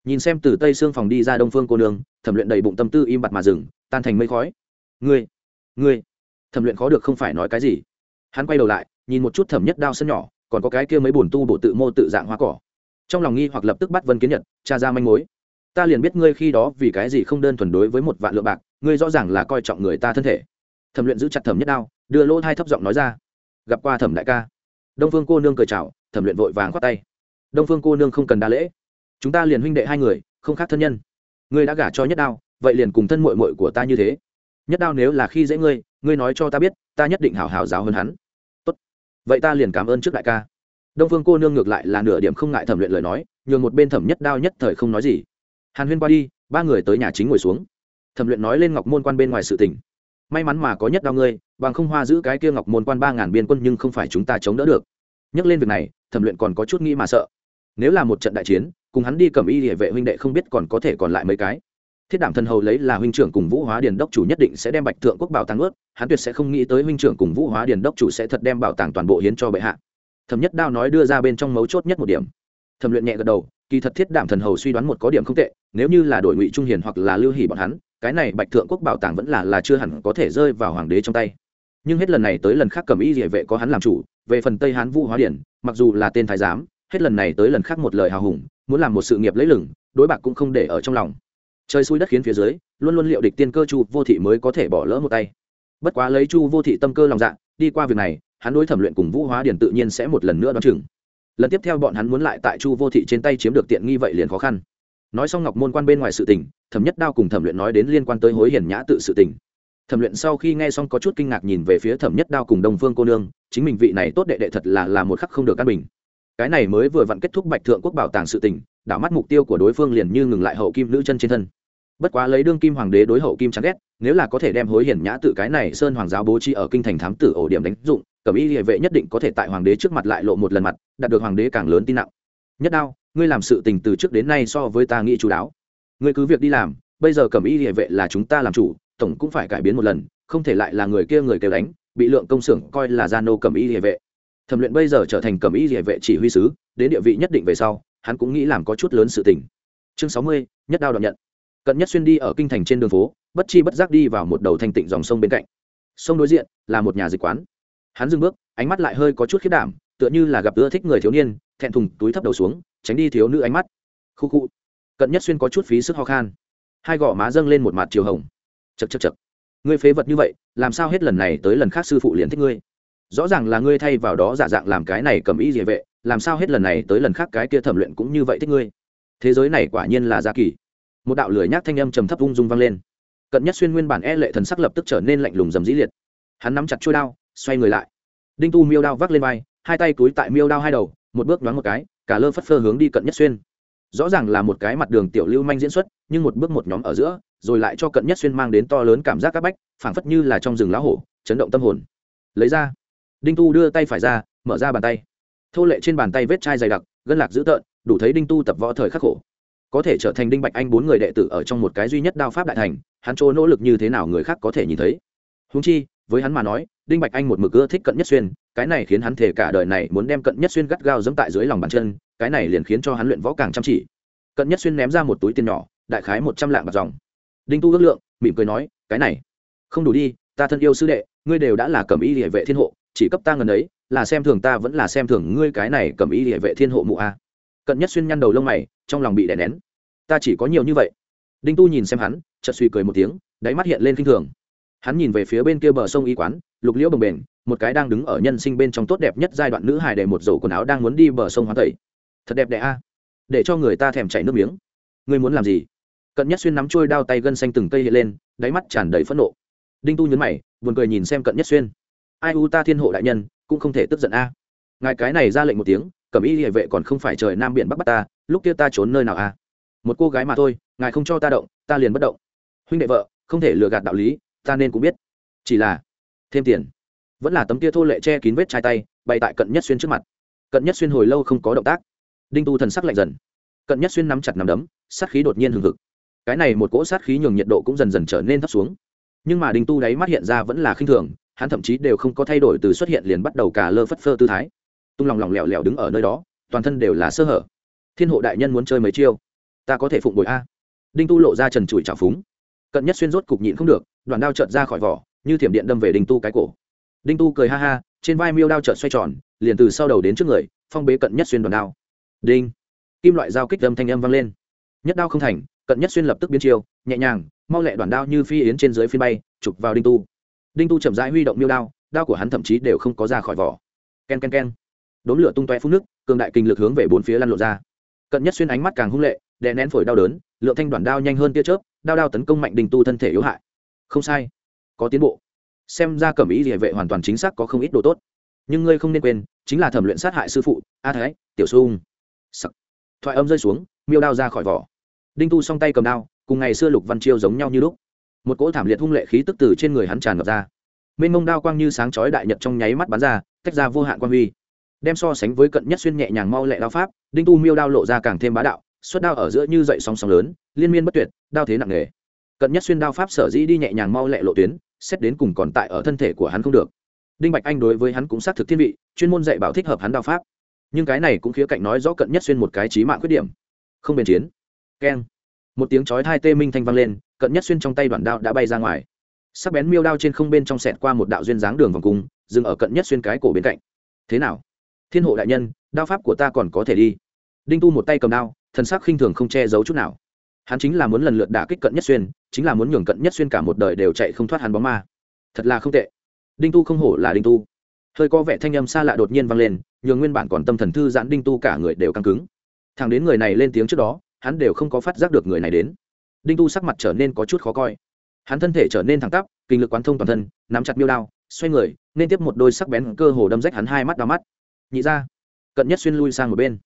Nhìn xem từ tây xương phòng đi ra đông phương cô nương, thẩm luyện đầy bụng tâm tư im bặt mà dừng, tan thành mây khói. Ngươi ngươi. Thẩm luyện khó được không phải nói cái gì. Hắn quay đầu lại, nhìn một chút thẩm nhất đao sân nhỏ, còn có cái kia mấy bùn tu bộ tự mô tự dạng hoa cỏ. Trong lòng nghi hoặc lập tức bắt vân kiến nhật tra ra manh mối. Ta liền biết ngươi khi đó vì cái gì không đơn thuần đối với một vạn lượng bạc, ngươi rõ ràng là coi trọng người ta thân thể thẩm luyện giữ chặt thẩm nhất đao, đưa lỗ thai thấp giọng nói ra. Gặp qua thẩm đại ca. Đông phương cô nương cười chào, thẩm luyện vội vàng khoát tay. Đông phương cô nương không cần đa lễ. Chúng ta liền huynh đệ hai người, không khác thân nhân. Ngươi đã gả cho nhất đao, vậy liền cùng thân mội mội của ta như thế. Nhất đao nếu là khi dễ ngươi ngươi nói cho ta biết, ta nhất định hảo hảo giáo hơn hắn. Tốt. Vậy ta liền cảm ơn trước đại ca. Đông phương cô nương ngược lại là nửa điểm không ngại thẩm luyện lời nói, nhường một bên thẩm nhất đao nhất thời không nói gì. Hàn huyên qua đi, ba người tới nhà chính ngồi xuống. Thẩm luyện nói lên ngọc môn quan bên ngoài sự tình may mắn mà có nhất đao ngươi, bằng không hoa giữ cái kia ngọc môn quan ba ngàn biên quân nhưng không phải chúng ta chống đỡ được. Nhắc lên việc này, thẩm luyện còn có chút nghĩ mà sợ. Nếu là một trận đại chiến, cùng hắn đi cầm y địa vệ huynh đệ không biết còn có thể còn lại mấy cái. Thiết đảm thần hầu lấy là huynh trưởng cùng vũ hóa điền đốc chủ nhất định sẽ đem bạch thượng quốc bảo tàng ướt hắn tuyệt sẽ không nghĩ tới huynh trưởng cùng vũ hóa điền đốc chủ sẽ thật đem bảo tàng toàn bộ hiến cho bệ hạ. Thẩm nhất đao nói đưa ra bên trong mấu chốt nhất một điểm. Thẩm luyện nhẹ gật đầu, kỳ thật thiết đảm thần hầu suy đoán một có điểm không tệ, nếu như là đội ngụy trung hiền hoặc là lưu hỉ bọn hắn cái này bạch thượng quốc bảo tàng vẫn là là chưa hẳn có thể rơi vào hoàng đế trong tay. Nhưng hết lần này tới lần khác cầm y địa vệ có hắn làm chủ, về phần tây hán vũ hóa điển, mặc dù là tên thái giám, hết lần này tới lần khác một lời hào hùng, muốn làm một sự nghiệp lấy lửng đối bạc cũng không để ở trong lòng. Trời xui đất khiến phía dưới, luôn luôn liệu địch tiên cơ chu vô thị mới có thể bỏ lỡ một tay. Bất quá lấy chu vô thị tâm cơ lòng dạ đi qua việc này, hắn đối thẩm luyện cùng vũ hóa điển tự nhiên sẽ một lần nữa đón chừng. Lần tiếp theo bọn hắn muốn lại tại chu vô thị trên tay chiếm được tiện nghi vậy liền khó khăn nói xong ngọc môn quan bên ngoài sự tình, thẩm nhất đao cùng thẩm luyện nói đến liên quan tới hối hiển nhã tự sự tình. Thẩm luyện sau khi nghe xong có chút kinh ngạc nhìn về phía thẩm nhất đao cùng đồng phương cô nương, chính mình vị này tốt đệ đệ thật là là một khắc không được căn bình. Cái này mới vừa vặn kết thúc bạch thượng quốc bảo tàng sự tình, đảo mắt mục tiêu của đối phương liền như ngừng lại hậu kim nữ chân trên thân. Bất quá lấy đương kim hoàng đế đối hậu kim chán ghét, nếu là có thể đem hối hiển nhã tự cái này sơn hoàng giáo bố trí ở kinh thành thám tử ổ điểm đánh dụng, cẩm y địa vệ nhất định có thể tại hoàng đế trước mặt lại lộ một lần mặt, đạt được hoàng đế càng lớn tin nặng. Nhất đao ngươi làm sự tình từ trước đến nay so với ta nghĩ chú đáo. Ngươi cứ việc đi làm, bây giờ cẩm y địa vệ là chúng ta làm chủ, tổng cũng phải cải biến một lần, không thể lại là người kia người kêu đánh, bị lượng công xưởng coi là gia nô cẩm y địa vệ. Thẩm luyện bây giờ trở thành cẩm y địa vệ chỉ huy sứ, đến địa vị nhất định về sau, hắn cũng nghĩ làm có chút lớn sự tình. Chương sáu mươi, nhất đao đoạn nhận. Cận nhất xuyên đi ở kinh thành trên đường phố, bất chi bất giác đi vào một đầu thanh tịnh dòng sông bên cạnh. Sông đối diện là một nhà dịch quán. Hắn dừng bước, ánh mắt lại hơi có chút khiết đảm, tựa như là gặp ưa thích người thiếu niên, thẹn thùng túi thấp đầu xuống tránh đi thiếu nữ ánh mắt. Khu khu. Cận nhất xuyên có chút phí sức ho khan. Hai gò má dâng lên một mặt chiều hồng. Chật chật chật ngươi phế vật như vậy, làm sao hết lần này tới lần khác sư phụ liền thích ngươi? Rõ ràng là ngươi thay vào đó giả dạng làm cái này cầm ý địa vệ, làm sao hết lần này tới lần khác cái kia thẩm luyện cũng như vậy thích ngươi? Thế giới này quả nhiên là gia kỳ. Một đạo lười nhác thanh âm trầm thấp ung dung vang lên. Cận nhất xuyên nguyên bản e lệ thần sắc lập tức trở nên lạnh lùng dầm dĩ liệt. Hắn nắm chặt chuôi đao, xoay người lại. Đinh tu miêu đao vác lên vai, hai tay túi tại miêu đao hai đầu, một bước đoán một cái cả lơ phất phơ hướng đi cận nhất xuyên. Rõ ràng là một cái mặt đường tiểu lưu manh diễn xuất, nhưng một bước một nhóm ở giữa, rồi lại cho cận nhất xuyên mang đến to lớn cảm giác c áp bách, phảng phất như là trong rừng lá hổ, chấn động tâm hồn. Lấy ra. Đinh tu đưa tay phải ra, mở ra bàn tay. Thô lệ trên bàn tay vết chai dày đặc, gân lạc dữ tợn, đủ thấy đinh tu tập võ thời khắc khổ. Có thể trở thành đinh bạch anh bốn người đệ tử ở trong một cái duy nhất đao pháp đại thành, hắn chỗ nỗ lực như thế nào người khác có thể nhìn thấy. Húng chi với hắn mà nói, đinh bạch anh một mực ưa thích cận nhất xuyên, cái này khiến hắn thể cả đời này muốn đem cận nhất xuyên gắt gao dẫm tại dưới lòng bàn chân, cái này liền khiến cho hắn luyện võ càng chăm chỉ. Cận nhất xuyên ném ra một túi tiền nhỏ, đại khái một trăm lạng bạc dòng. Đinh tu ước lượng, mỉm cười nói, cái này, không đủ đi, ta thân yêu sư đệ, ngươi đều đã là cầm y địa vệ thiên hộ, chỉ cấp ta ngần ấy, là xem thường ta vẫn là xem thường ngươi cái này cầm y địa vệ thiên hộ mụ a. Cận nhất xuyên nhăn đầu lông mày, trong lòng bị đè nén. Ta chỉ có nhiều như vậy. Đinh tu nhìn xem hắn, chợt suy cười một tiếng, đáy mắt hiện lên kinh thường hắn nhìn về phía bên kia bờ sông y quán, lục liễu bồng bềnh, một cái đang đứng ở nhân sinh bên trong tốt đẹp nhất giai đoạn nữ hài để một rổ quần áo đang muốn đi bờ sông hóa tẩy. Thật đẹp đẽ a. Để cho người ta thèm chảy nước miếng. Ngươi muốn làm gì? Cận nhất xuyên nắm trôi đao tay gân xanh từng cây hiện lên, đáy mắt tràn đầy phẫn nộ. Đinh tu nhấn mày, buồn cười nhìn xem cận nhất xuyên. Ai u ta thiên hộ đại nhân, cũng không thể tức giận a. Ngài cái này ra lệnh một tiếng cẩm y hệ vệ còn không phải trời nam biển bắc bắt ta, lúc kia ta trốn nơi nào a? Một cô gái mà thôi, ngài không cho ta động, ta liền bất động. Huynh đệ vợ, không thể lừa gạt đạo lý ta nên cũng biết. Chỉ là, thêm tiền. Vẫn là tấm kia thô lệ che kín vết chai tay, bày tại cận nhất xuyên trước mặt. Cận nhất xuyên hồi lâu không có động tác. Đinh tu thần sắc lạnh dần. Cận nhất xuyên nắm chặt nắm đấm, sát khí đột nhiên hừng hực. Cái này một cỗ sát khí nhường nhiệt độ cũng dần dần trở nên thấp xuống. Nhưng mà đinh tu đáy mắt hiện ra vẫn là khinh thường, hắn thậm chí đều không có thay đổi từ xuất hiện liền bắt đầu cả lơ phất phơ tư thái. Tung lòng lòng lẻo lẻo đứng ở nơi đó, toàn thân đều là sơ hở. Thiên hộ đại nhân muốn chơi mấy chiêu? Ta có thể phụng bội a. Đinh tu lộ ra trần trụi trào phúng cận nhất xuyên rốt cục nhịn không được đoàn đao trợt ra khỏi vỏ, như thiểm điện đâm về đinh tu cái cổ. Đinh tu cười ha ha, trên vai miêu đao trợt xoay tròn, liền từ sau đầu đến trước người, phong bế cận nhất xuyên đoàn đao. Đinh. Kim loại dao kích đâm thanh âm vang lên. Nhất đao không thành, cận nhất xuyên lập tức biến chiêu, nhẹ nhàng, mau lẹ đoàn đao như phi yến trên dưới phi bay, chụp vào đinh tu. Đinh tu chậm rãi huy động miêu đao đao của hắn thậm chí đều không có ra khỏi vỏ. K e n k e n k e n đốn lửa tung toe phun nước, cường đại kinh lực hướng về bốn phía lăn lộn ra. Cận nhất xuyên ánh mắt càng hung lệ, đè nén phổi đau đớn, lượng thanh đoàn đao nhanh hơn tia chớp đao đao tấn công mạnh đinh tu thân thể yếu hại. Không sai. Có tiến bộ. Xem ra cẩm ý địa vệ hoàn toàn chính xác có không ít đồ tốt. Nhưng ngươi không nên quên, chính là thẩm luyện sát hại sư phụ, a thái, tiểu sung. Sắc. thoại âm rơi xuống, miêu đao ra khỏi vỏ. Đinh tu song tay cầm đao, cùng ngày xưa lục văn chiêu giống nhau như lúc. Một cỗ thảm liệt hung lệ khí tức từ trên người hắn tràn ngập ra. Mênh mông đao quang như sáng chói đại nhật trong nháy mắt bắn ra, tách ra vô hạn quan huy. Đem so sánh với cận nhất xuyên nhẹ nhàng mau lẹ đao pháp, đinh tu miêu đao lộ ra càng thêm bá đạo xuất đao ở giữa như dậy sóng sóng lớn, liên miên bất tuyệt, đao thế nặng nề. Cận nhất xuyên đao pháp sở dĩ đi nhẹ nhàng mau lẹ lộ tuyến, xét đến cùng còn tại ở thân thể của hắn không được. Đinh bạch anh đối với hắn cũng xác thực thiên vị, chuyên môn dạy bảo thích hợp hắn đao pháp. Nhưng cái này cũng khía cạnh nói rõ cận nhất xuyên một cái trí mạng khuyết điểm. Không bền chiến. Keng. Một tiếng chói hai tê minh thanh vang lên, cận nhất xuyên trong tay đoạn đao đã bay ra ngoài. Sắc bén miêu đao trên không bên trong sẹt qua một đạo duyên dáng đường vòng cung, dừng ở cận nhất xuyên cái cổ bên cạnh. Thế nào? Thiên hộ đại nhân, đao pháp của ta còn có thể đi. Đinh tu một tay cầm đao thần sắc khinh thường không che giấu chút nào. Hắn chính là muốn lần lượt đả kích cận nhất xuyên, chính là muốn nhường cận nhất xuyên cả một đời đều chạy không thoát hắn bóng ma. Thật là không tệ. Đinh tu không hổ là đinh tu. Hơi có vẻ thanh âm xa lạ đột nhiên vang lên, nhường nguyên bản còn tâm thần thư giãn đinh tu cả người đều căng cứng. Thằng đến người này lên tiếng trước đó, hắn đều không có phát giác được người này đến. Đinh tu sắc mặt trở nên có chút khó coi. Hắn thân thể trở nên thẳng tắp, kinh lực quán thông toàn thân, nắm chặt miêu đao, xoay người, nên tiếp một đôi sắc bén cơ hồ đâm rách hắn hai mắt đau mắt. Nhị ra, cận nhất xuyên lui sang một bên.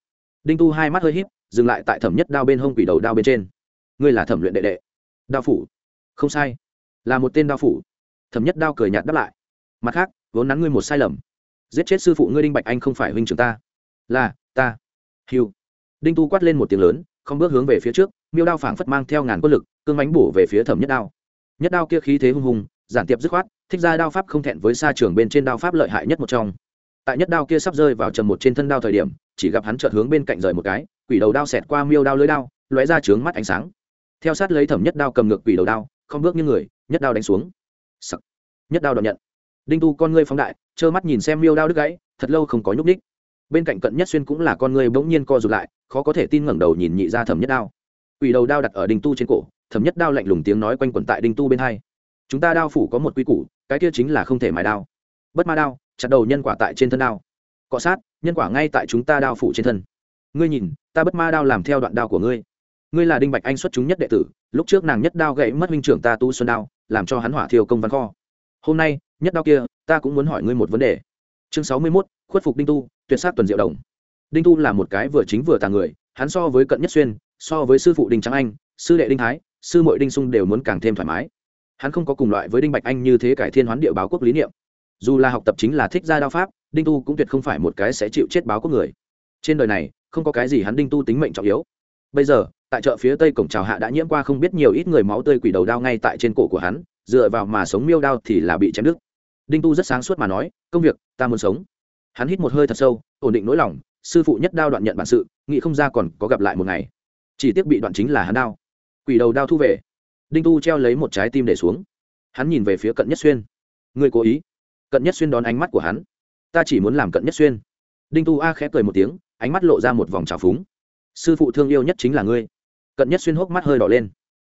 Đinh tu hai mắt hơi híp dừng lại tại thẩm nhất đao bên hông quỷ đầu đao bên trên. Ngươi là thẩm luyện đệ đệ. Đao phủ. Không sai. Là một tên đao phủ. Thẩm nhất đao cười nhạt đáp lại. Mặt khác, vốn nắn ngươi một sai lầm. Giết chết sư phụ ngươi đinh bạch anh không phải huynh trưởng ta. Là, ta. Hiu đinh tu quát lên một tiếng lớn, không bước hướng về phía trước, miêu đao phảng phất mang theo ngàn quân lực, cương bánh bổ về phía thẩm nhất đao. Nhất đao kia khí thế hung hùng, giản tiệp dứt khoát, thích ra đao pháp không thẹn với xa trường bên trên đao pháp lợi hại nhất một trong tại nhất đao kia sắp rơi vào trầm một trên thân đao thời điểm, chỉ gặp hắn chợt hướng bên cạnh rời một cái, quỷ đầu đao xẹt qua miêu đao lưới đao, lóe ra trướng mắt ánh sáng. Theo sát lấy thẩm nhất đao cầm ngược quỷ đầu đao, không bước như người, nhất đao đánh xuống. Sắc. nhất đao đón nhận. Đinh tu con ngươi phóng đại, trơ mắt nhìn xem miêu đao đứt gãy, thật lâu không có nhúc ních bên cạnh cận nhất xuyên cũng là con ngươi bỗng nhiên co rụt lại, khó có thể tin ngẩng đầu nhìn nhị ra thẩm nhất đao. Quỷ đầu đao đặt ở đinh tu trên cổ, thẩm nhất đao lạnh lùng tiếng nói quanh quẩn tại đinh tu bên hai. Chúng ta đao phủ có một quy củ, cái kia chính là không thể mài đao. Bất ma đao chặt đầu nhân quả tại trên thân đao. Cọ sát, nhân quả ngay tại chúng ta đao phủ trên thân. Ngươi nhìn, ta bất ma đao làm theo đoạn đao của ngươi. Ngươi là đinh bạch anh xuất chúng nhất đệ tử, lúc trước nàng nhất đao gãy mất huynh trưởng ta tu xuân đao, làm cho hắn hỏa thiêu công văn kho. Hôm nay, nhất đao kia, ta cũng muốn hỏi ngươi một vấn đề. Chương sáu mươi mốt, khuất phục đinh tu, tuyệt sát tuần diệu đồng. Đinh tu là một cái vừa chính vừa tà người, hắn so với cận nhất xuyên, so với sư phụ đinh trắng anh, sư đệ đinh thái, sư mội đinh sung đều muốn càng thêm thoải mái. Hắn không có cùng loại với đinh bạch anh như thế cải thiên hoán địa báo quốc lý niệm dù là học tập chính là thích gia đao pháp, đinh tu cũng tuyệt không phải một cái sẽ chịu chết báo của người. Trên đời này, không có cái gì hắn đinh tu tính mệnh trọng yếu. Bây giờ, tại chợ phía tây cổng trào hạ đã nhiễm qua không biết nhiều ít người máu tươi quỷ đầu đao ngay tại trên cổ của hắn, dựa vào mà sống miêu đao thì là bị chém đứt. Đinh tu rất sáng suốt mà nói, công việc, ta muốn sống. Hắn hít một hơi thật sâu, ổn định nỗi lòng, sư phụ nhất đao đoạn nhận bản sự, nghĩ không ra còn có gặp lại một ngày. Chỉ tiếc bị đoạn chính là hắn đao. Quỷ đầu đao thu về. Đinh tu treo lấy một trái tim để xuống. Hắn nhìn về phía cận nhất xuyên. Người cố ý? Cận nhất xuyên đón ánh mắt của hắn. Ta chỉ muốn làm cận nhất xuyên. Đinh tu a khẽ cười một tiếng, ánh mắt lộ ra một vòng trào phúng. Sư phụ thương yêu nhất chính là ngươi. Cận nhất xuyên hốc mắt hơi đỏ lên.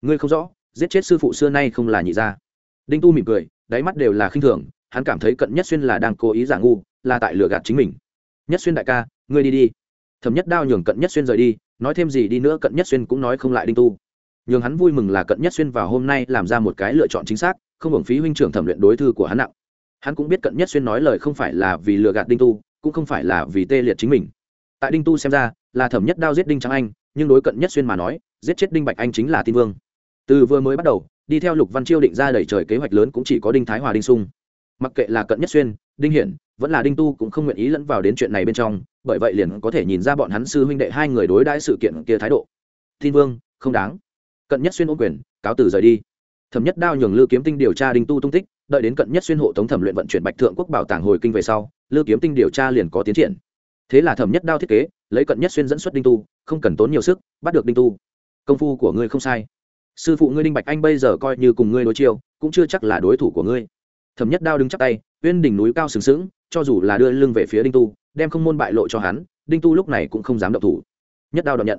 Ngươi không rõ, giết chết sư phụ xưa nay không là nhị gia. Đinh tu mỉm cười, đáy mắt đều là khinh thường, hắn cảm thấy cận nhất xuyên là đang cố ý giả ngu, là tại lừa gạt chính mình. Nhất xuyên đại ca, ngươi đi đi. Thẩm nhất đao nhường cận nhất xuyên rời đi, nói thêm gì đi nữa cận nhất xuyên cũng nói không lại đinh tu. Nhường hắn vui mừng là cận nhất xuyên vào hôm nay làm ra một cái lựa chọn chính xác, không hưởng phí huynh trưởng thẩm luyện đối thư của hắn nặng hắn cũng biết cận nhất xuyên nói lời không phải là vì lừa gạt đinh tu, cũng không phải là vì tê liệt chính mình. Tại đinh tu xem ra, là thẩm nhất đao giết đinh trắng anh, nhưng đối cận nhất xuyên mà nói, giết chết đinh bạch anh chính là tin vương. Từ vừa mới bắt đầu, đi theo lục văn chiêu định ra đẩy trời kế hoạch lớn cũng chỉ có đinh thái hòa đinh sung. Mặc kệ là cận nhất xuyên, đinh hiển, vẫn là đinh tu cũng không nguyện ý lẫn vào đến chuyện này bên trong, bởi vậy liền có thể nhìn ra bọn hắn sư huynh đệ hai người đối đãi sự kiện kia thái độ. Tin vương, không đáng. Cận nhất xuyên ôm quyền, cáo từ rời đi. Thẩm nhất đao nhường lư kiếm tinh điều tra đinh tu tung tích đợi đến cận nhất xuyên hộ tống thẩm luyện vận chuyển bạch thượng quốc bảo tàng hồi kinh về sau lưu kiếm tinh điều tra liền có tiến triển. Thế là thẩm nhất đao thiết kế, lấy cận nhất xuyên dẫn xuất đinh tu, không cần tốn nhiều sức, bắt được đinh tu. Công phu của ngươi không sai. Sư phụ ngươi đinh bạch anh bây giờ coi như cùng ngươi đối chiêu, cũng chưa chắc là đối thủ của ngươi. Thẩm nhất đao đứng chắc tay, uyên đỉnh núi cao sừng sững, cho dù là đưa lưng về phía đinh tu, đem không môn bại lộ cho hắn, đinh tu lúc này cũng không dám động thủ. Nhất đao đón nhận.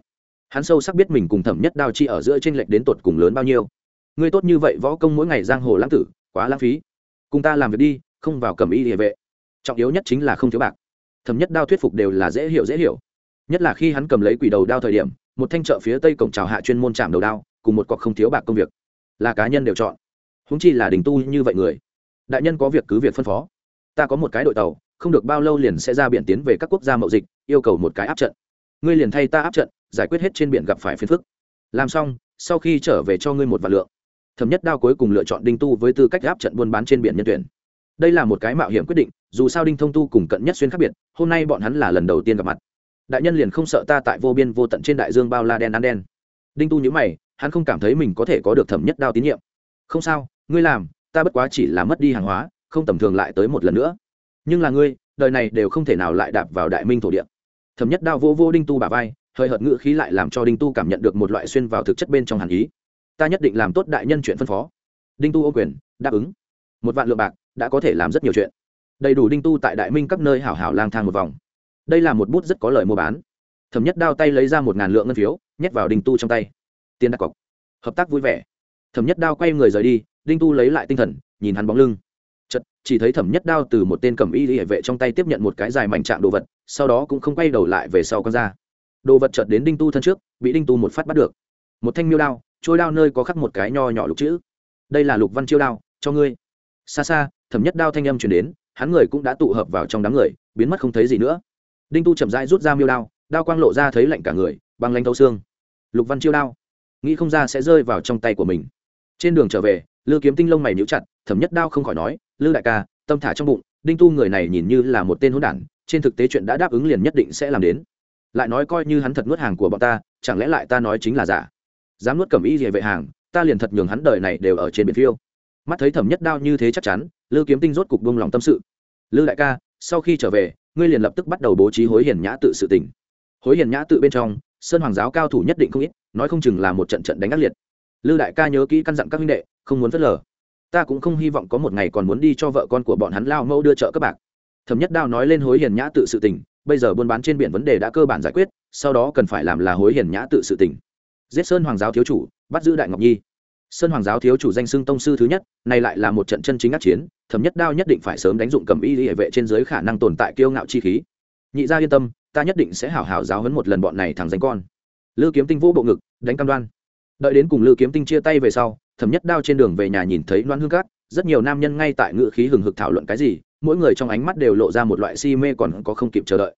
Hắn sâu sắc biết mình cùng thẩm nhất đao chi ở giữa tranh lệch đến tột cùng lớn bao nhiêu. Ngươi tốt như vậy võ công mỗi ngày giang hồ lãng tử quá lãng phí. Cùng ta làm việc đi, không vào cầm y địa vệ. Trọng yếu nhất chính là không thiếu bạc. Thấm nhất đao thuyết phục đều là dễ hiểu dễ hiểu. Nhất là khi hắn cầm lấy quỷ đầu đao thời điểm, một thanh trợ phía tây cổng trào hạ chuyên môn chạm đầu đao, cùng một cọc không thiếu bạc công việc. Là cá nhân đều chọn. Húng chi là đình tu như vậy người. Đại nhân có việc cứ việc phân phó. Ta có một cái đội tàu, không được bao lâu liền sẽ ra biển tiến về các quốc gia mậu dịch, yêu cầu một cái áp trận. Ngươi liền thay ta áp trận, giải quyết hết trên biển gặp phải phiền phức. Làm xong, sau khi trở về cho ngươi một vạn lượng thẩm nhất đao cuối cùng lựa chọn đinh tu với tư cách áp trận buôn bán trên biển nhân tuyển. Đây là một cái mạo hiểm quyết định, dù sao đinh thông tu cùng cận nhất xuyên khác biệt, hôm nay bọn hắn là lần đầu tiên gặp mặt. Đại nhân liền không sợ ta tại vô biên vô tận trên đại dương bao la đen ăn đen. Đinh tu nhữ mày, hắn không cảm thấy mình có thể có được thẩm nhất đao tín nhiệm. Không sao, ngươi làm, ta bất quá chỉ là mất đi hàng hóa, không tầm thường lại tới một lần nữa. Nhưng là ngươi, đời này đều không thể nào lại đạp vào đại minh thổ địa. Thẩm nhất đao vô vô đinh tu bà vai, hơi hợt ngữ khí lại làm cho đinh tu cảm nhận được một loại xuyên vào thực chất bên trong hàn ý ta nhất định làm tốt đại nhân chuyện phân phó. Đinh tu ô quyền, đáp ứng. Một vạn lượng bạc, đã có thể làm rất nhiều chuyện. Đầy đủ đinh tu tại đại minh các nơi hảo hảo lang thang một vòng. Đây là một bút rất có lời mua bán. Thẩm nhất đao tay lấy ra một ngàn lượng ngân phiếu, nhét vào đinh tu trong tay. Tiền đặt cọc. Hợp tác vui vẻ. Thẩm nhất đao quay người rời đi, đinh tu lấy lại tinh thần, nhìn hắn bóng lưng. Chật chỉ thấy thẩm nhất đao từ một tên cầm y hệ vệ trong tay tiếp nhận một cái dài mảnh trạng đồ vật, sau đó cũng không quay đầu lại về sau con ra. Đồ vật chợt đến đinh tu thân trước, bị đinh tu một phát bắt được. Một thanh miêu đao trôi đao nơi có khắc một cái nho nhỏ lục chữ. Đây là lục văn chiêu đao, cho ngươi. Xa xa, thẩm nhất đao thanh âm chuyển đến, hắn người cũng đã tụ hợp vào trong đám người, biến mất không thấy gì nữa. Đinh tu chậm rãi rút ra miêu đao đao quang lộ ra thấy lạnh cả người, băng lanh thấu xương. Lục văn chiêu đao, nghĩ không ra sẽ rơi vào trong tay của mình. Trên đường trở về, lư kiếm tinh lông mày níu chặt, thẩm nhất đao không khỏi nói, lư đại ca, tâm thả trong bụng, đinh tu người này nhìn như là một tên hỗn đản, trên thực tế chuyện đã đáp ứng liền nhất định sẽ làm đến. Lại nói coi như hắn thật nuốt hàng của bọn ta, chẳng lẽ lại ta nói chính là giả? Dám nuốt cẩm y gì vệ hàng, ta liền thật nhường hắn đời này đều ở trên biển phiêu. Mắt thấy thẩm nhất đao như thế chắc chắn, lư kiếm tinh rốt cục buông lòng tâm sự. Lư đại ca, sau khi trở về, ngươi liền lập tức bắt đầu bố trí hối hiền nhã tự sự tỉnh. Hối hiền nhã tự bên trong, sơn hoàng giáo cao thủ nhất định không ít, nói không chừng là một trận trận đánh ác liệt. Lư đại ca nhớ kỹ căn dặn các huynh đệ, không muốn phớt lờ. Ta cũng không hy vọng có một ngày còn muốn đi cho vợ con của bọn hắn lao mẫu đưa trợ các bạc. thẩm nhất đao nói lên hối hiền nhã tự sự tỉnh, bây giờ buôn bán trên biển vấn đề đã cơ bản giải quyết, sau đó cần phải làm là hối hiền nhã tự sự tỉnh giết sơn hoàng giáo thiếu chủ, bắt giữ đại ngọc nhi. Sơn hoàng giáo thiếu chủ danh xưng tông sư thứ nhất, này lại là một trận chân chính ác chiến, thẩm nhất đao nhất định phải sớm đánh dụng cầm y hệ vệ trên giới khả năng tồn tại kiêu ngạo chi khí. Nhị gia yên tâm, ta nhất định sẽ hảo hảo giáo hấn một lần bọn này thằng danh con. Lư kiếm tinh vũ bộ ngực, đánh cam đoan. Đợi đến cùng lư kiếm tinh chia tay về sau, thẩm nhất đao trên đường về nhà nhìn thấy loan hương cát rất nhiều nam nhân ngay tại ngự khí hừng hực thảo luận cái gì, mỗi người trong ánh mắt đều lộ ra một loại si mê còn có không kịp chờ đợi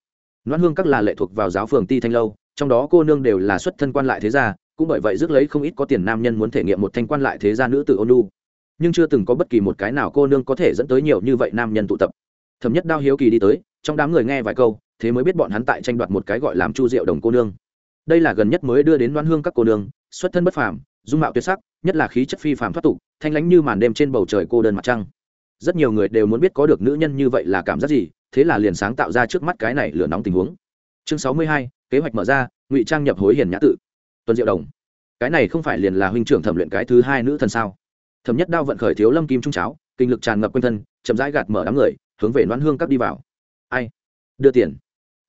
loan hương các là lệ thuộc vào giáo phường ti thanh lâu trong đó cô nương đều là xuất thân quan lại thế gia cũng bởi vậy rước lấy không ít có tiền nam nhân muốn thể nghiệm một thanh quan lại thế gia nữ tử ôn nhu, nhưng chưa từng có bất kỳ một cái nào cô nương có thể dẫn tới nhiều như vậy nam nhân tụ tập. Thẩm nhất đao hiếu kỳ đi tới trong đám người nghe vài câu thế mới biết bọn hắn tại tranh đoạt một cái gọi làm chu diệu đồng cô nương. Đây là gần nhất mới đưa đến đoan hương các cô nương xuất thân bất phàm dung mạo tuyệt sắc nhất là khí chất phi phàm thoát tục thanh lãnh như màn đêm trên bầu trời cô đơn mặt trăng. Rất nhiều người đều muốn biết có được nữ nhân như vậy là cảm giác gì thế là liền sáng tạo ra trước mắt cái này lửa nóng tình huống. Chương sáu mươi hai, kế hoạch mở ra, ngụy trang nhập hối hiền nhã tự. Tuần diệu đồng. Cái này không phải liền là huynh trưởng thẩm luyện cái thứ hai nữ thần sao? Thẩm nhất đao vận khởi thiếu lâm kim trung cháo, kinh lực tràn ngập quanh thân, chậm rãi gạt mở đám người, hướng về đoán hương các đi vào. Ai? Đưa tiền.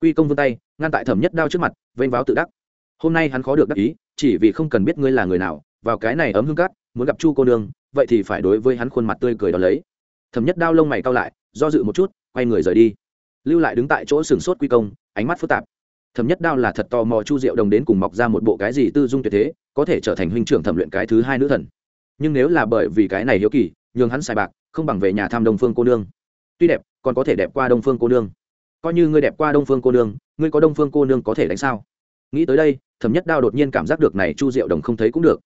Quy công vươn tay, ngăn tại thẩm nhất đao trước mặt, vênh váo tự đắc. Hôm nay hắn khó được đắc ý, chỉ vì không cần biết ngươi là người nào, vào cái này ấm hương cát, muốn gặp chu cô nương, vậy thì phải đối với hắn khuôn mặt tươi cười đó lấy. Thẩm nhất đao lông mày cao lại, do dự một chút quay người rời đi. Lưu lại đứng tại chỗ sừng sốt quy công, ánh mắt phức tạp. Thẩm nhất đao là thật tò mò chu diệu đồng đến cùng mọc ra một bộ cái gì tư dung tuyệt thế, có thể trở thành huynh trưởng thẩm luyện cái thứ hai nữ thần. Nhưng nếu là bởi vì cái này hiếu kỳ, nhường hắn xài bạc, không bằng về nhà thăm đông phương cô nương. Tuy đẹp, còn có thể đẹp qua đông phương cô nương. Coi như ngươi đẹp qua đông phương cô nương, ngươi có đông phương cô nương có thể đánh sao? Nghĩ tới đây, thẩm nhất đao đột nhiên cảm giác được này chu diệu đồng không thấy cũng được.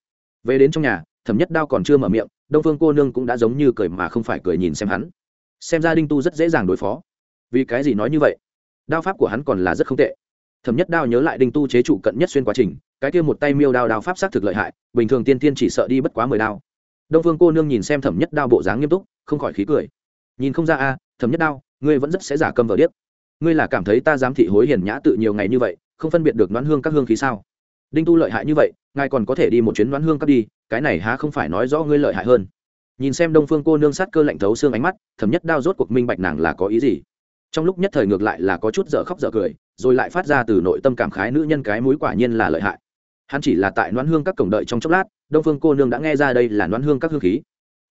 Về đến trong nhà, thẩm nhất đao còn chưa mở miệng, đông phương cô nương cũng đã giống như cười mà không phải cười nhìn xem hắn xem ra đinh tu rất dễ dàng đối phó. Vì cái gì nói như vậy? Đao pháp của hắn còn là rất không tệ. Thẩm nhất đao nhớ lại đinh tu chế trụ cận nhất xuyên quá trình, cái kia một tay miêu đao đao pháp xác thực lợi hại, bình thường tiên tiên chỉ sợ đi bất quá mười đao. Đông phương cô nương nhìn xem thẩm nhất đao bộ dáng nghiêm túc, không khỏi khí cười. Nhìn không ra a, thẩm nhất đao, ngươi vẫn rất sẽ giả câm vờ điếc. Ngươi là cảm thấy ta dám thị hối hiền nhã tự nhiều ngày như vậy, không phân biệt được đoán hương các hương khí sao? Đinh tu lợi hại như vậy, ngài còn có thể đi một chuyến đoán hương các đi, cái này há không phải nói rõ ngươi lợi hại hơn nhìn xem đông phương cô nương sát cơ lạnh thấu xương ánh mắt, thẩm nhất đao rốt cuộc minh bạch nàng là có ý gì. Trong lúc nhất thời ngược lại là có chút dở khóc dở cười, rồi lại phát ra từ nội tâm cảm khái nữ nhân cái mũi quả nhiên là lợi hại. Hắn chỉ là tại noãn hương các cổng đợi trong chốc lát, đông phương cô nương đã nghe ra đây là noãn hương các hương khí.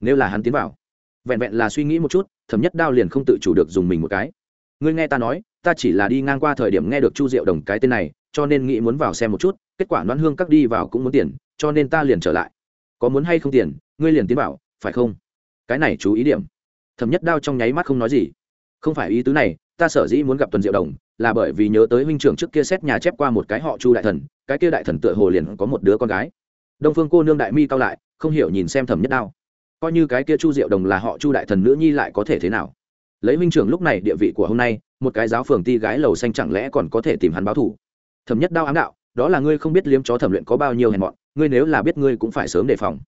Nếu là hắn tiến vào, vẹn vẹn là suy nghĩ một chút, thẩm nhất đao liền không tự chủ được dùng mình một cái. Ngươi nghe ta nói, ta chỉ là đi ngang qua thời điểm nghe được chu diệu đồng cái tên này, cho nên nghĩ muốn vào xem một chút, kết quả đoán hương các đi vào cũng muốn tiền, cho nên ta liền trở lại. Có muốn hay không tiền, ngươi liền tiến vào phải không? Cái này chú ý điểm. Thẩm nhất đao trong nháy mắt không nói gì. Không phải ý tứ này, ta sở dĩ muốn gặp tuần diệu đồng, là bởi vì nhớ tới huynh trưởng trước kia xét nhà chép qua một cái họ chu đại thần, cái kia đại thần tựa hồ liền có một đứa con gái. Đông phương cô nương đại mi cao lại, không hiểu nhìn xem thẩm nhất đao. Coi như cái kia chu diệu đồng là họ chu đại thần nữ nhi lại có thể thế nào? Lấy huynh trưởng lúc này địa vị của hôm nay, một cái giáo phường ti gái lầu xanh chẳng lẽ còn có thể tìm hắn báo thù? Thẩm nhất đao ám đạo, đó là ngươi không biết liếm chó thẩm luyện có bao nhiêu hèn mọn, ngươi nếu là biết ngươi cũng phải sớm đề phòng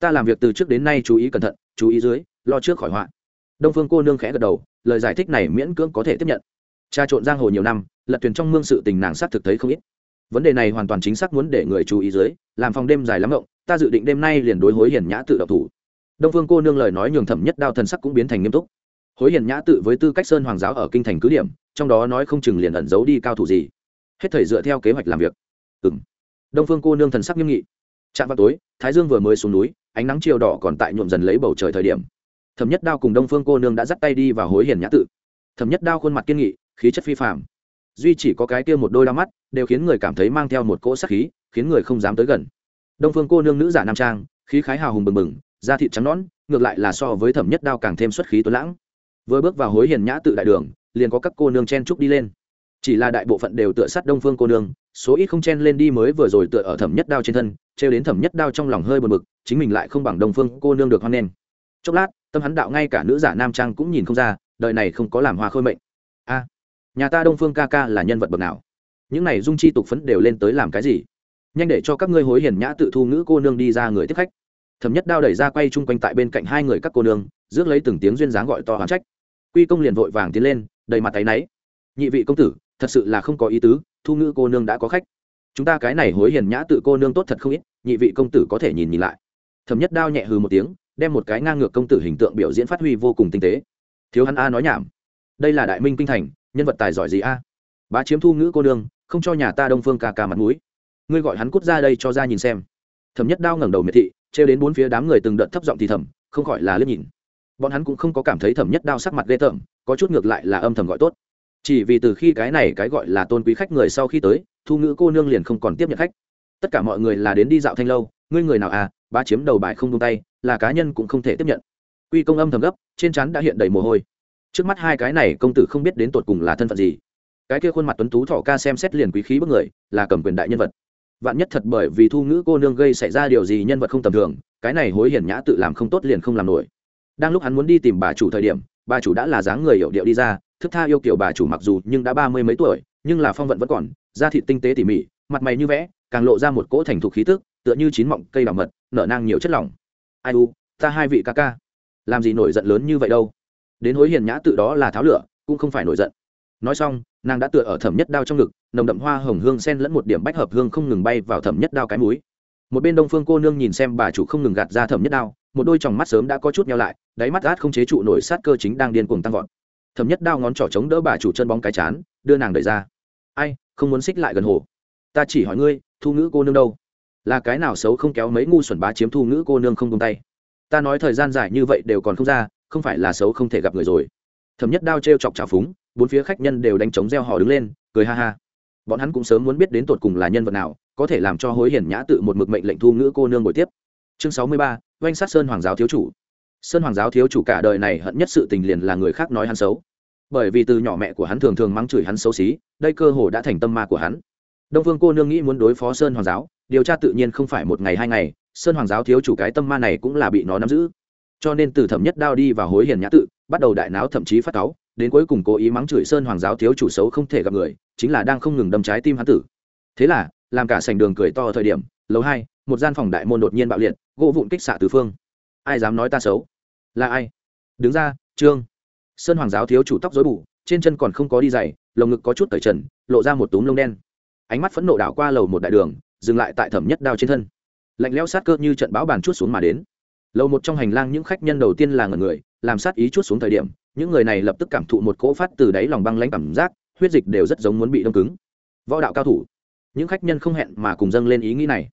ta làm việc từ trước đến nay chú ý cẩn thận, chú ý dưới, lo trước khỏi họa. Đông phương cô nương khẽ gật đầu, lời giải thích này miễn cưỡng có thể tiếp nhận. Cha trộn giang hồ nhiều năm, lật thuyền trong mương sự tình nàng xác thực thấy không ít. Vấn đề này hoàn toàn chính xác muốn để người chú ý dưới, làm phòng đêm dài lắm rộng ta dự định đêm nay liền đối hối hiền nhã tự độc thủ. Đông phương cô nương lời nói nhường thẩm nhất đao thần sắc cũng biến thành nghiêm túc. Hối hiền nhã tự với tư cách sơn hoàng giáo ở kinh thành cứ điểm, trong đó nói không chừng liền ẩn giấu đi cao thủ gì. Hết thời dựa theo kế hoạch làm việc. Ừ m đông phương cô nương thần sắc nghiêm nghị trạm vào tối, thái dương vừa mới xuống núi, ánh nắng chiều đỏ còn tại nhuộm dần lấy bầu trời thời điểm. Thẩm nhất đao cùng đông phương cô nương đã dắt tay đi vào hối hiền nhã tự. Thẩm nhất đao khuôn mặt kiên nghị, khí chất phi phạm duy chỉ có cái kia một đôi đao mắt, đều khiến người cảm thấy mang theo một cỗ sắc khí, khiến người không dám tới gần. Đông phương cô nương nữ giả nam trang, khí khái hào hùng bừng bừng, da thịt trắng nõn, ngược lại là so với thẩm nhất đao càng thêm xuất khí tuấn lãng. Vừa bước vào hối hiền nhã tự đại đường, liền có các cô nương chen trúc đi lên. Chỉ là đại bộ phận đều tựa sát đông phương cô nương số ít không chen lên đi mới vừa rồi tựa ở thẩm nhất đao trên thân, trêu đến thẩm nhất đao trong lòng hơi buồn bực, chính mình lại không bằng đông phương cô nương được hoan nghênh. Chốc lát, tâm hắn đạo ngay cả nữ giả nam trang cũng nhìn không ra, đời này không có làm hoa khôi mệnh. A, nhà ta đông phương ca ca là nhân vật bậc nào? Những này dung chi tục phấn đều lên tới làm cái gì? Nhanh để cho các ngươi hối hiền nhã tự thu nữ cô nương đi ra người tiếp khách. Thẩm nhất đao đẩy ra quay chung quanh tại bên cạnh hai người các cô nương, rước lấy từng tiếng duyên dáng gọi to hoán trách. Quy công liền vội vàng tiến lên, đầy mặt tay náy. Nhị vị công tử, thật sự là không có ý tứ thu ngữ cô nương đã có khách. Chúng ta cái này hối hiền nhã tự cô nương tốt thật không ít, nhị vị công tử có thể nhìn nhìn lại. Thẩm nhất đao nhẹ hừ một tiếng, đem một cái ngang ngược công tử hình tượng biểu diễn phát huy vô cùng tinh tế. Thiếu hắn a nói nhảm. Đây là đại minh kinh thành, nhân vật tài giỏi gì a? Bá chiếm thu ngữ cô nương, không cho nhà ta đông phương ca ca mặt mũi. Ngươi gọi hắn cút ra đây cho ra nhìn xem. Thẩm nhất đao ngẩng đầu miệt thị, trêu đến bốn phía đám người từng đợt thấp giọng thì thầm, không khỏi là liếc nhìn. Bọn hắn cũng không có cảm thấy thẩm nhất đao sắc mặt ghê tởm, có chút ngược lại là âm thầm gọi tốt chỉ vì từ khi cái này cái gọi là tôn quý khách người sau khi tới, thu ngữ cô nương liền không còn tiếp nhận khách. Tất cả mọi người là đến đi dạo thanh lâu, ngươi người nào à ba chiếm đầu bài không tung tay, là cá nhân cũng không thể tiếp nhận. Quy công âm thầm gấp, trên chắn đã hiện đầy mồ hôi. Trước mắt hai cái này công tử không biết đến tột cùng là thân phận gì. Cái kia khuôn mặt tuấn tú thọ ca xem xét liền quý khí bức người, là cầm quyền đại nhân vật. Vạn nhất thật bởi vì thu ngữ cô nương gây xảy ra điều gì nhân vật không tầm thường, cái này hối hiển nhã tự làm không tốt liền không làm nổi. Đang lúc hắn muốn đi tìm bà chủ thời điểm bà chủ đã là dáng người hiểu điệu đi ra, thức tha yêu kiểu bà chủ mặc dù nhưng đã ba mươi mấy tuổi, nhưng là phong vận vẫn còn, da thịt tinh tế tỉ mỉ, mặt mày như vẽ, càng lộ ra một cỗ thành thục khí tức, tựa như chín mọng cây bảo mật, nở nang nhiều chất lỏng. Ai u, ta hai vị ca ca. Làm gì nổi giận lớn như vậy đâu? Đến hối hiền nhã tự đó là tháo lửa, cũng không phải nổi giận. Nói xong, nàng đã tựa ở thẩm nhất đao trong ngực, nồng đậm hoa hồng hương sen lẫn một điểm bách hợp hương không ngừng bay vào thẩm nhất đao cái múi một bên đông phương cô nương nhìn xem bà chủ không ngừng gạt ra thẩm nhất đao một đôi tròng mắt sớm đã có chút nhau lại, đáy mắt át không chế trụ nổi sát cơ chính đang điên cuồng tăng vọt. Thẩm nhất đao ngón trỏ chống đỡ bà chủ chân bóng cái chán, đưa nàng đẩy ra. Ai, không muốn xích lại gần hồ. Ta chỉ hỏi ngươi, thu ngữ cô nương đâu? Là cái nào xấu không kéo mấy ngu xuẩn bá chiếm thu ngữ cô nương không tung tay? Ta nói thời gian dài như vậy đều còn không ra, không phải là xấu không thể gặp người rồi. Thẩm nhất đao t chọc trào phúng, bốn phía khách nhân đều đánh trống reo hò đứng lên, cười ha ha. Bọn hắn cũng sớm muốn biết đến tột cùng là nhân vật nào, có thể làm cho hối hiển nhã tự một mực mệnh lệnh thu ngữ cô nương buổi tiếp chương sáu mươi ba, oanh sát sơn hoàng giáo thiếu chủ. Sơn hoàng giáo thiếu chủ cả đời này hận nhất sự tình liền là người khác nói hắn xấu. Bởi vì từ nhỏ mẹ của hắn thường thường mắng chửi hắn xấu xí, đây cơ hồ đã thành tâm ma của hắn. Đông phương cô nương nghĩ muốn đối phó sơn hoàng giáo, điều tra tự nhiên không phải một ngày hai ngày, sơn hoàng giáo thiếu chủ cái tâm ma này cũng là bị nó nắm giữ. Cho nên từ thẩm nhất đao đi và hối hiền nhã tự, bắt đầu đại náo thậm chí phát cáu, đến cuối cùng cố ý mắng chửi sơn hoàng giáo thiếu chủ xấu không thể gặp người, chính là đang không ngừng đâm trái tim hắn tử. Thế là, làm cả sành đường cười to thời điểm, lầu hai một gian phòng đại môn đột nhiên bạo liệt, gỗ vụn kích xạ từ phương. Ai dám nói ta xấu? Là ai? Đứng ra, trương. Sơn hoàng giáo thiếu chủ tóc dối bù, trên chân còn không có đi giày, lồng ngực có chút tẩy trần, lộ ra một túm lông đen. Ánh mắt phẫn nộ đảo qua lầu một đại đường, dừng lại tại thẩm nhất đao trên thân. Lạnh lẽo sát cơ như trận bão bàn chút xuống mà đến. Lầu một trong hành lang những khách nhân đầu tiên là ngần người, làm sát ý chút xuống thời điểm, những người này lập tức cảm thụ một cỗ phát từ đáy lòng băng lãnh cảm giác, huyết dịch đều rất giống muốn bị đông cứng. Võ đạo cao thủ. Những khách nhân không hẹn mà cùng dâng lên ý nghĩ này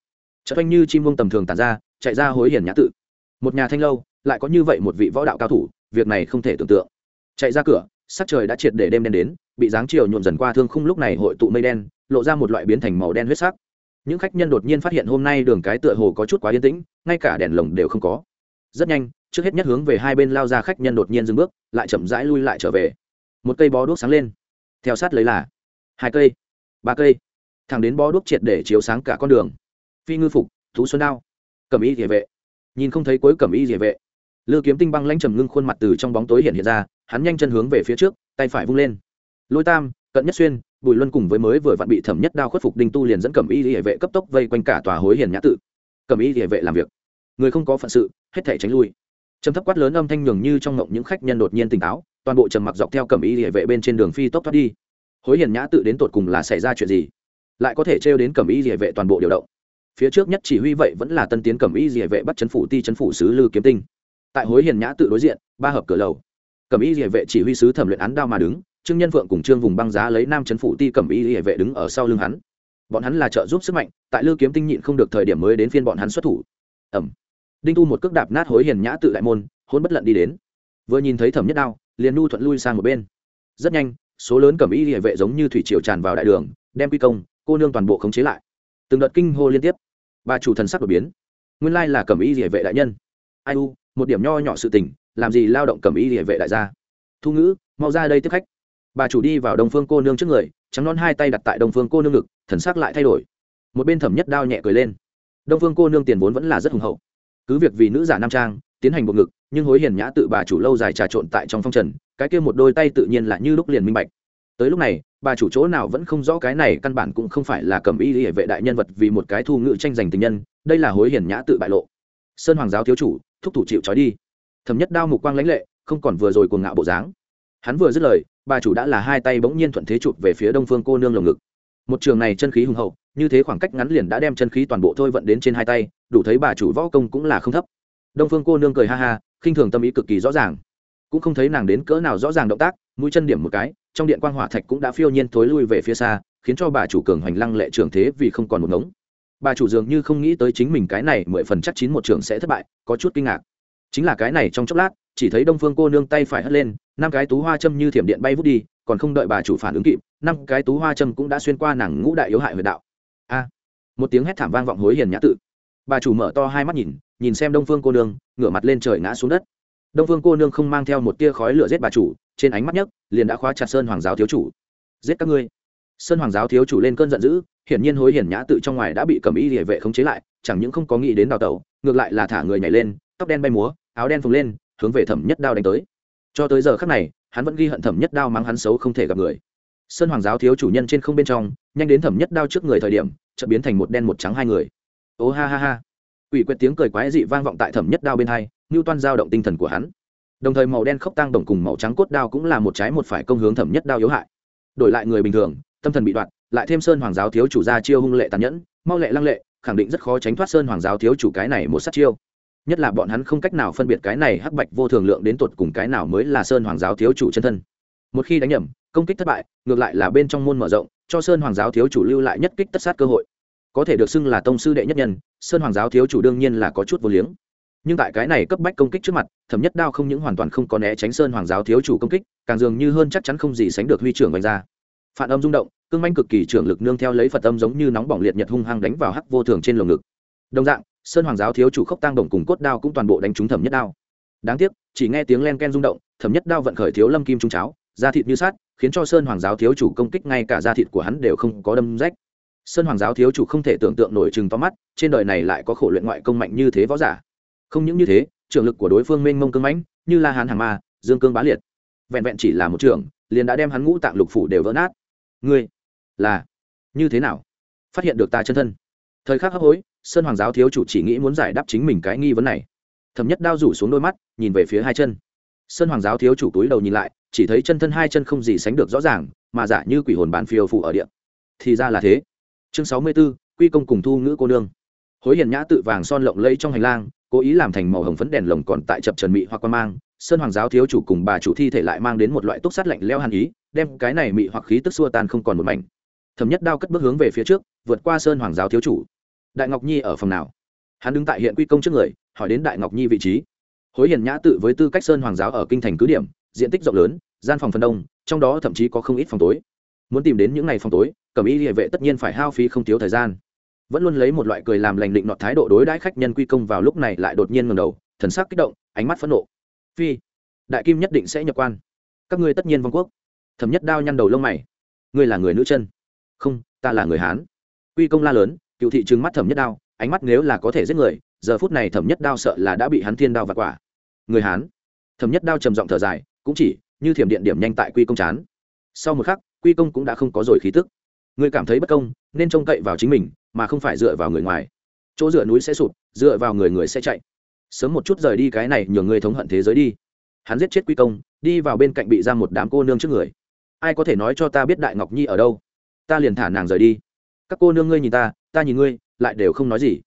chợt oanh như chim muông tầm thường tàn ra, chạy ra hối hiền nhã tự. Một nhà thanh lâu, lại có như vậy một vị võ đạo cao thủ, việc này không thể tưởng tượng. Chạy ra cửa, sắc trời đã triệt để đêm đen đến, bị dáng chiều nhuộm dần qua thương khung lúc này hội tụ mây đen, lộ ra một loại biến thành màu đen huyết sắc. Những khách nhân đột nhiên phát hiện hôm nay đường cái tựa hồ có chút quá yên tĩnh, ngay cả đèn lồng đều không có. Rất nhanh, trước hết nhất hướng về hai bên lao ra khách nhân đột nhiên dừng bước, lại chậm rãi lui lại trở về. Một cây bó đuốc sáng lên. Theo sát lấy là hai cây, ba cây. Thẳng đến bó đuốc triệt để chiếu sáng cả con đường phi ngư phục, thú xuân đao. Cẩm y địa vệ. Nhìn không thấy cuối cẩm y địa vệ. Lư kiếm tinh băng lãnh trầm ngưng khuôn mặt từ trong bóng tối hiện hiện ra, hắn nhanh chân hướng về phía trước, tay phải vung lên. Lôi tam, cận nhất xuyên, bùi luân cùng với mới vừa vặn bị thẩm nhất đao khuất phục đinh tu liền dẫn cẩm y địa vệ cấp tốc vây quanh cả tòa hối hiền nhã tự. Cẩm y địa vệ làm việc. Người không có phận sự, hết thể tránh lui. Trầm thấp quát lớn âm thanh nhường như trong ngộng những khách nhân đột nhiên tỉnh táo, toàn bộ trầm mặc dọc theo cẩm y địa vệ bên trên đường phi tốc thoát đi. Hối hiền nhã tự đến tột cùng là xảy ra chuyện gì? Lại có thể trêu đến cẩm y địa vệ toàn bộ điều động phía trước nhất chỉ huy vậy vẫn là tân tiến cẩm y địa vệ bắt chấn phủ ti chấn phủ sứ lư kiếm tinh. Tại hối hiền nhã tự đối diện, ba hợp cửa lầu. Cẩm y địa vệ chỉ huy sứ thẩm luyện án đao mà đứng, trương nhân vượng cùng trương vùng băng giá lấy nam chấn phủ ti cẩm y địa vệ đứng ở sau lưng hắn. Bọn hắn là trợ giúp sức mạnh, tại lư kiếm tinh nhịn không được thời điểm mới đến phiên bọn hắn xuất thủ. Ẩm. Đinh tu một cước đạp nát hối hiền nhã tự đại môn, hôn bất lận đi đến. Vừa nhìn thấy thẩm nhất đao, liền nu thuận lui sang một bên. Rất nhanh, số lớn cẩm y địa vệ giống như thủy triều tràn vào đại đường, đem quy công, cô nương toàn bộ khống chế lại. Từng đợt kinh hô liên tiếp bà chủ thần sắc đột biến. Nguyên lai là cẩm y địa vệ đại nhân. Ai u, một điểm nho nhỏ sự tình, làm gì lao động cẩm y địa vệ đại gia? Thu ngữ, mau ra đây tiếp khách. Bà chủ đi vào đông phương cô nương trước người, trắng non hai tay đặt tại đông phương cô nương ngực, thần sắc lại thay đổi. Một bên thẩm nhất đao nhẹ cười lên. Đông phương cô nương tiền vốn vẫn là rất hùng hậu. Cứ việc vì nữ giả nam trang, tiến hành buộc ngực, nhưng hối hiền nhã tự bà chủ lâu dài trà trộn tại trong phong trần, cái kia một đôi tay tự nhiên là như lúc liền minh bạch. Tới lúc này bà chủ chỗ nào vẫn không rõ cái này căn bản cũng không phải là cầm y hệ vệ đại nhân vật vì một cái thu ngự tranh giành tình nhân, đây là hối hiển nhã tự bại lộ. Sơn hoàng giáo thiếu chủ, thúc thủ chịu trói đi. Thẩm nhất đao mục quang lãnh lệ, không còn vừa rồi cuồng ngạo bộ dáng. Hắn vừa dứt lời, bà chủ đã là hai tay bỗng nhiên thuận thế chụp về phía đông phương cô nương lồng ngực. Một trường này chân khí hùng hậu, như thế khoảng cách ngắn liền đã đem chân khí toàn bộ thôi vận đến trên hai tay, đủ thấy bà chủ võ công cũng là không thấp. Đông phương cô nương cười ha ha, khinh thường tâm ý cực kỳ rõ ràng. Cũng không thấy nàng đến cỡ nào rõ ràng động tác, mũi chân điểm một cái trong điện quang hỏa thạch cũng đã phiêu nhiên thối lui về phía xa, khiến cho bà chủ cường hoành lăng lệ trường thế vì không còn một ngống. Bà chủ dường như không nghĩ tới chính mình cái này mười phần chắc chín một trường sẽ thất bại, có chút kinh ngạc. Chính là cái này trong chốc lát, chỉ thấy đông phương cô nương tay phải hất lên, năm cái tú hoa châm như thiểm điện bay vút đi, còn không đợi bà chủ phản ứng kịp, năm cái tú hoa châm cũng đã xuyên qua nàng ngũ đại yếu hại huyền đạo. A! Một tiếng hét thảm vang vọng hối hiền nhã tự. Bà chủ mở to hai mắt nhìn nhìn xem đông phương cô nương, ngửa mặt lên trời ngã xuống đất đông phương cô nương không mang theo một tia khói lửa giết bà chủ, trên ánh mắt nhất, liền đã khóa chặt sơn hoàng giáo thiếu chủ. Giết các ngươi. Sơn hoàng giáo thiếu chủ lên cơn giận dữ, hiển nhiên hối hiển nhã tự trong ngoài đã bị cầm y địa vệ khống chế lại, chẳng những không có nghĩ đến đào tẩu, ngược lại là thả người nhảy lên, tóc đen bay múa, áo đen phồng lên, hướng về thẩm nhất đao đánh tới. Cho tới giờ khắc này, hắn vẫn ghi hận thẩm nhất đao mắng hắn xấu không thể gặp người. Sơn hoàng giáo thiếu chủ nhân trên không bên trong, nhanh đến thẩm nhất đao trước người thời điểm, chợt biến thành một đen một trắng hai người. Ô ha ha ha. Ủy quyệt tiếng cười quái dị vang vọng tại thẩm nhất đao bên hai như toan giao động tinh thần của hắn. Đồng thời màu đen khốc tăng đồng cùng màu trắng cốt đao cũng là một trái một phải công hướng thẩm nhất đao yếu hại. Đổi lại người bình thường tâm thần bị đoạn, lại thêm sơn hoàng giáo thiếu chủ ra chiêu hung lệ tàn nhẫn mau lệ lăng lệ khẳng định rất khó tránh thoát sơn hoàng giáo thiếu chủ cái này một sát chiêu. Nhất là bọn hắn không cách nào phân biệt cái này hắc bạch vô thường lượng đến tột cùng cái nào mới là sơn hoàng giáo thiếu chủ chân thân. Một khi đánh nhầm công kích thất bại ngược lại là bên trong môn mở rộng cho sơn hoàng giáo thiếu chủ lưu lại nhất kích tất sát cơ hội. Có thể được xưng là tông sư đệ nhất nhân sơn hoàng giáo thiếu chủ đương nhiên là có chút vô liếng nhưng tại cái này cấp bách công kích trước mặt, thẩm nhất đao không những hoàn toàn không có né tránh sơn hoàng giáo thiếu chủ công kích, càng dường như hơn chắc chắn không gì sánh được huy trưởng vạch ra. Phản âm rung động, cương manh cực kỳ trưởng lực nương theo lấy phật âm giống như nóng bỏng liệt nhật hung hăng đánh vào hắc vô thường trên lồng ngực. Đồng dạng, sơn hoàng giáo thiếu chủ khốc tăng đồng cùng cốt đao cũng toàn bộ đánh trúng thẩm nhất đao. Đáng tiếc, chỉ nghe tiếng len ken rung động, thẩm nhất đao vận khởi thiếu lâm kim trung cháo, da thịt như sát khiến cho sơn hoàng giáo thiếu chủ công kích ngay cả da thịt của hắn đều không có đâm rách. Sơn hoàng giáo thiếu chủ không thể tưởng tượng nổi chừng to mắt, trên đời này lại có khổ luyện ngoại công mạnh như thế võ giả không những như thế trưởng lực của đối phương mênh mông cương mãnh như la hán hàng ma dương cương bá liệt. Vẹn vẹn chỉ là một trưởng, liền đã đem hắn ngũ tạng lục phủ đều vỡ nát. Ngươi là như thế nào? Phát hiện được ta chân thân. Thời khắc hấp hối sơn hoàng giáo thiếu chủ chỉ nghĩ muốn giải đáp chính mình cái nghi vấn này. Thẩm nhất đao rủ xuống đôi mắt nhìn về phía hai chân. Sơn hoàng giáo thiếu chủ túi đầu nhìn lại chỉ thấy chân thân hai chân không gì sánh được rõ ràng mà giả như quỷ hồn bán phiêu phụ ở điện thì ra là thế. Chương sáu mươi b ố quy công cùng thu ngữ cô nương. Hối hiền nhã tự vàng son lộng lẫy trong hành lang cố ý làm thành màu hồng phấn đèn lồng còn tại chập trần mị hoặc quan mang, sơn hoàng giáo thiếu chủ cùng bà chủ thi thể lại mang đến một loại túc sát lạnh leo hàn ý, đem cái này mị hoặc khí tức xua tan không còn một mảnh. Thẩm nhất đao cất bước hướng về phía trước, vượt qua sơn hoàng giáo thiếu chủ. Đại ngọc nhi ở phòng nào? Hắn đứng tại hiện quy công trước người, hỏi đến đại ngọc nhi vị trí. Hối hiền nhã tự với tư cách sơn hoàng giáo ở kinh thành cứ điểm, diện tích rộng lớn, gian phòng phần đông, trong đó thậm chí có không ít phòng tối. Muốn tìm đến những ngày phòng tối, cẩm y địa vệ tất nhiên phải hao phí không thiếu thời gian vẫn luôn lấy một loại cười làm lành định nọt thái độ đối đãi khách nhân quy công vào lúc này lại đột nhiên ngầm đầu, thần sắc kích động, ánh mắt phẫn nộ. Phi, đại kim nhất định sẽ nhập quan. Các ngươi tất nhiên vong quốc. Thẩm nhất đao nhăn đầu lông mày. Ngươi là người nữ chân. Không, ta là người hán. Quy công la lớn, cựu thị trừng mắt thẩm nhất đao, ánh mắt nếu là có thể giết người, giờ phút này thẩm nhất đao sợ là đã bị hắn thiên đao và quả. Người hán. Thẩm nhất đao trầm giọng thở dài, cũng chỉ như thiểm điện điểm nhanh tại quy công chán. Sau một khắc, quy công cũng đã không có rồi khí tức. Ngươi cảm thấy bất công, nên trông cậy vào chính mình mà không phải dựa vào người ngoài. Chỗ dựa núi sẽ sụp, dựa vào người người sẽ chạy. Sớm một chút rời đi cái này nhường người thống hận thế giới đi. Hắn giết chết quy công, đi vào bên cạnh bị ra một đám cô nương trước người. Ai có thể nói cho ta biết đại ngọc nhi ở đâu? Ta liền thả nàng rời đi. Các cô nương ngươi nhìn ta ta nhìn ngươi, lại đều không nói gì.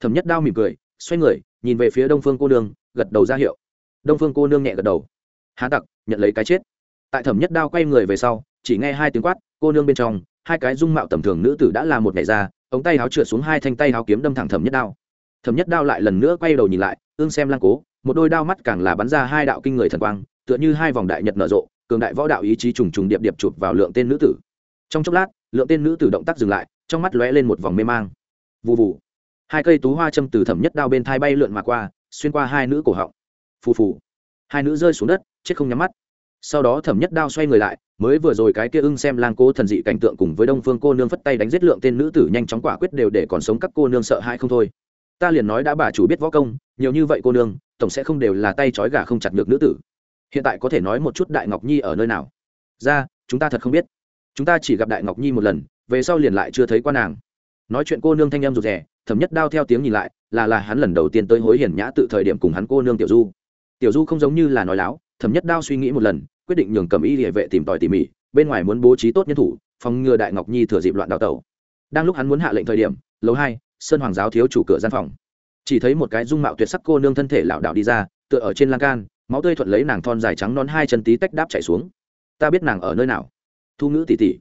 Thẩm nhất đao mỉm cười, xoay người, nhìn về phía đông phương cô nương, gật đầu ra hiệu. Đông phương cô nương nhẹ gật đầu. Há tặc, nhận lấy cái chết. Tại thẩm nhất đao quay người về sau, chỉ nghe hai tiếng quát, cô nương bên trong, hai cái dung mạo tầm thường nữ tử đã là một ngày ra ống tay áo trượt xuống hai thanh tay áo kiếm đâm thẳng thẩm nhất đao. Thẩm nhất đao lại lần nữa quay đầu nhìn lại, ương xem lang cố, một đôi đao mắt càng là bắn ra hai đạo kinh người thần quang, tựa như hai vòng đại nhật nở rộ, cường đại võ đạo ý chí trùng trùng điệp điệp chụp vào lượng tên nữ tử. Trong chốc lát, lượng tên nữ tử động tác dừng lại, trong mắt lóe lên một vòng mê mang. Vụ vụ hai cây tú hoa châm từ thẩm nhất đao bên thai bay lượn mà qua, xuyên qua hai nữ cổ họng. Phù phù. Hai nữ rơi xuống đất, chết không nhắm mắt sau đó thẩm nhất đao xoay người lại, mới vừa rồi cái kia ưng xem lang cô thần dị cảnh tượng cùng với đông phương cô nương phất tay đánh giết lượng tên nữ tử nhanh chóng quả quyết đều để còn sống các cô nương sợ hãi không thôi. Ta liền nói đã bà chủ biết võ công, nhiều như vậy cô nương, tổng sẽ không đều là tay trói gà không chặt được nữ tử. Hiện tại có thể nói một chút đại ngọc nhi ở nơi nào? Ra, chúng ta thật không biết. Chúng ta chỉ gặp đại ngọc nhi một lần, về sau liền lại chưa thấy qua nàng. Nói chuyện cô nương thanh em rụt rè, thẩm nhất đao theo tiếng nhìn lại, là là hắn lần đầu tiên tới hối hiển nhã tự thời điểm cùng hắn cô nương tiểu du. Tiểu du không giống như là nói láo, thẩm nhất đao suy nghĩ một lần quyết định nhường cầm y địa vệ tìm tòi tỉ mỉ, bên ngoài muốn bố trí tốt nhân thủ, phòng ngừa đại ngọc nhi thừa dịp loạn đào tẩu. Đang lúc hắn muốn hạ lệnh thời điểm, lầu hai, sơn hoàng giáo thiếu chủ cửa gian phòng. Chỉ thấy một cái dung mạo tuyệt sắc cô nương thân thể lảo đảo đi ra, tựa ở trên lan can, máu tươi thuận lấy nàng thon dài trắng non hai chân tí tách đáp chạy xuống. Ta biết nàng ở nơi nào. Thu ngữ tỉ tỉ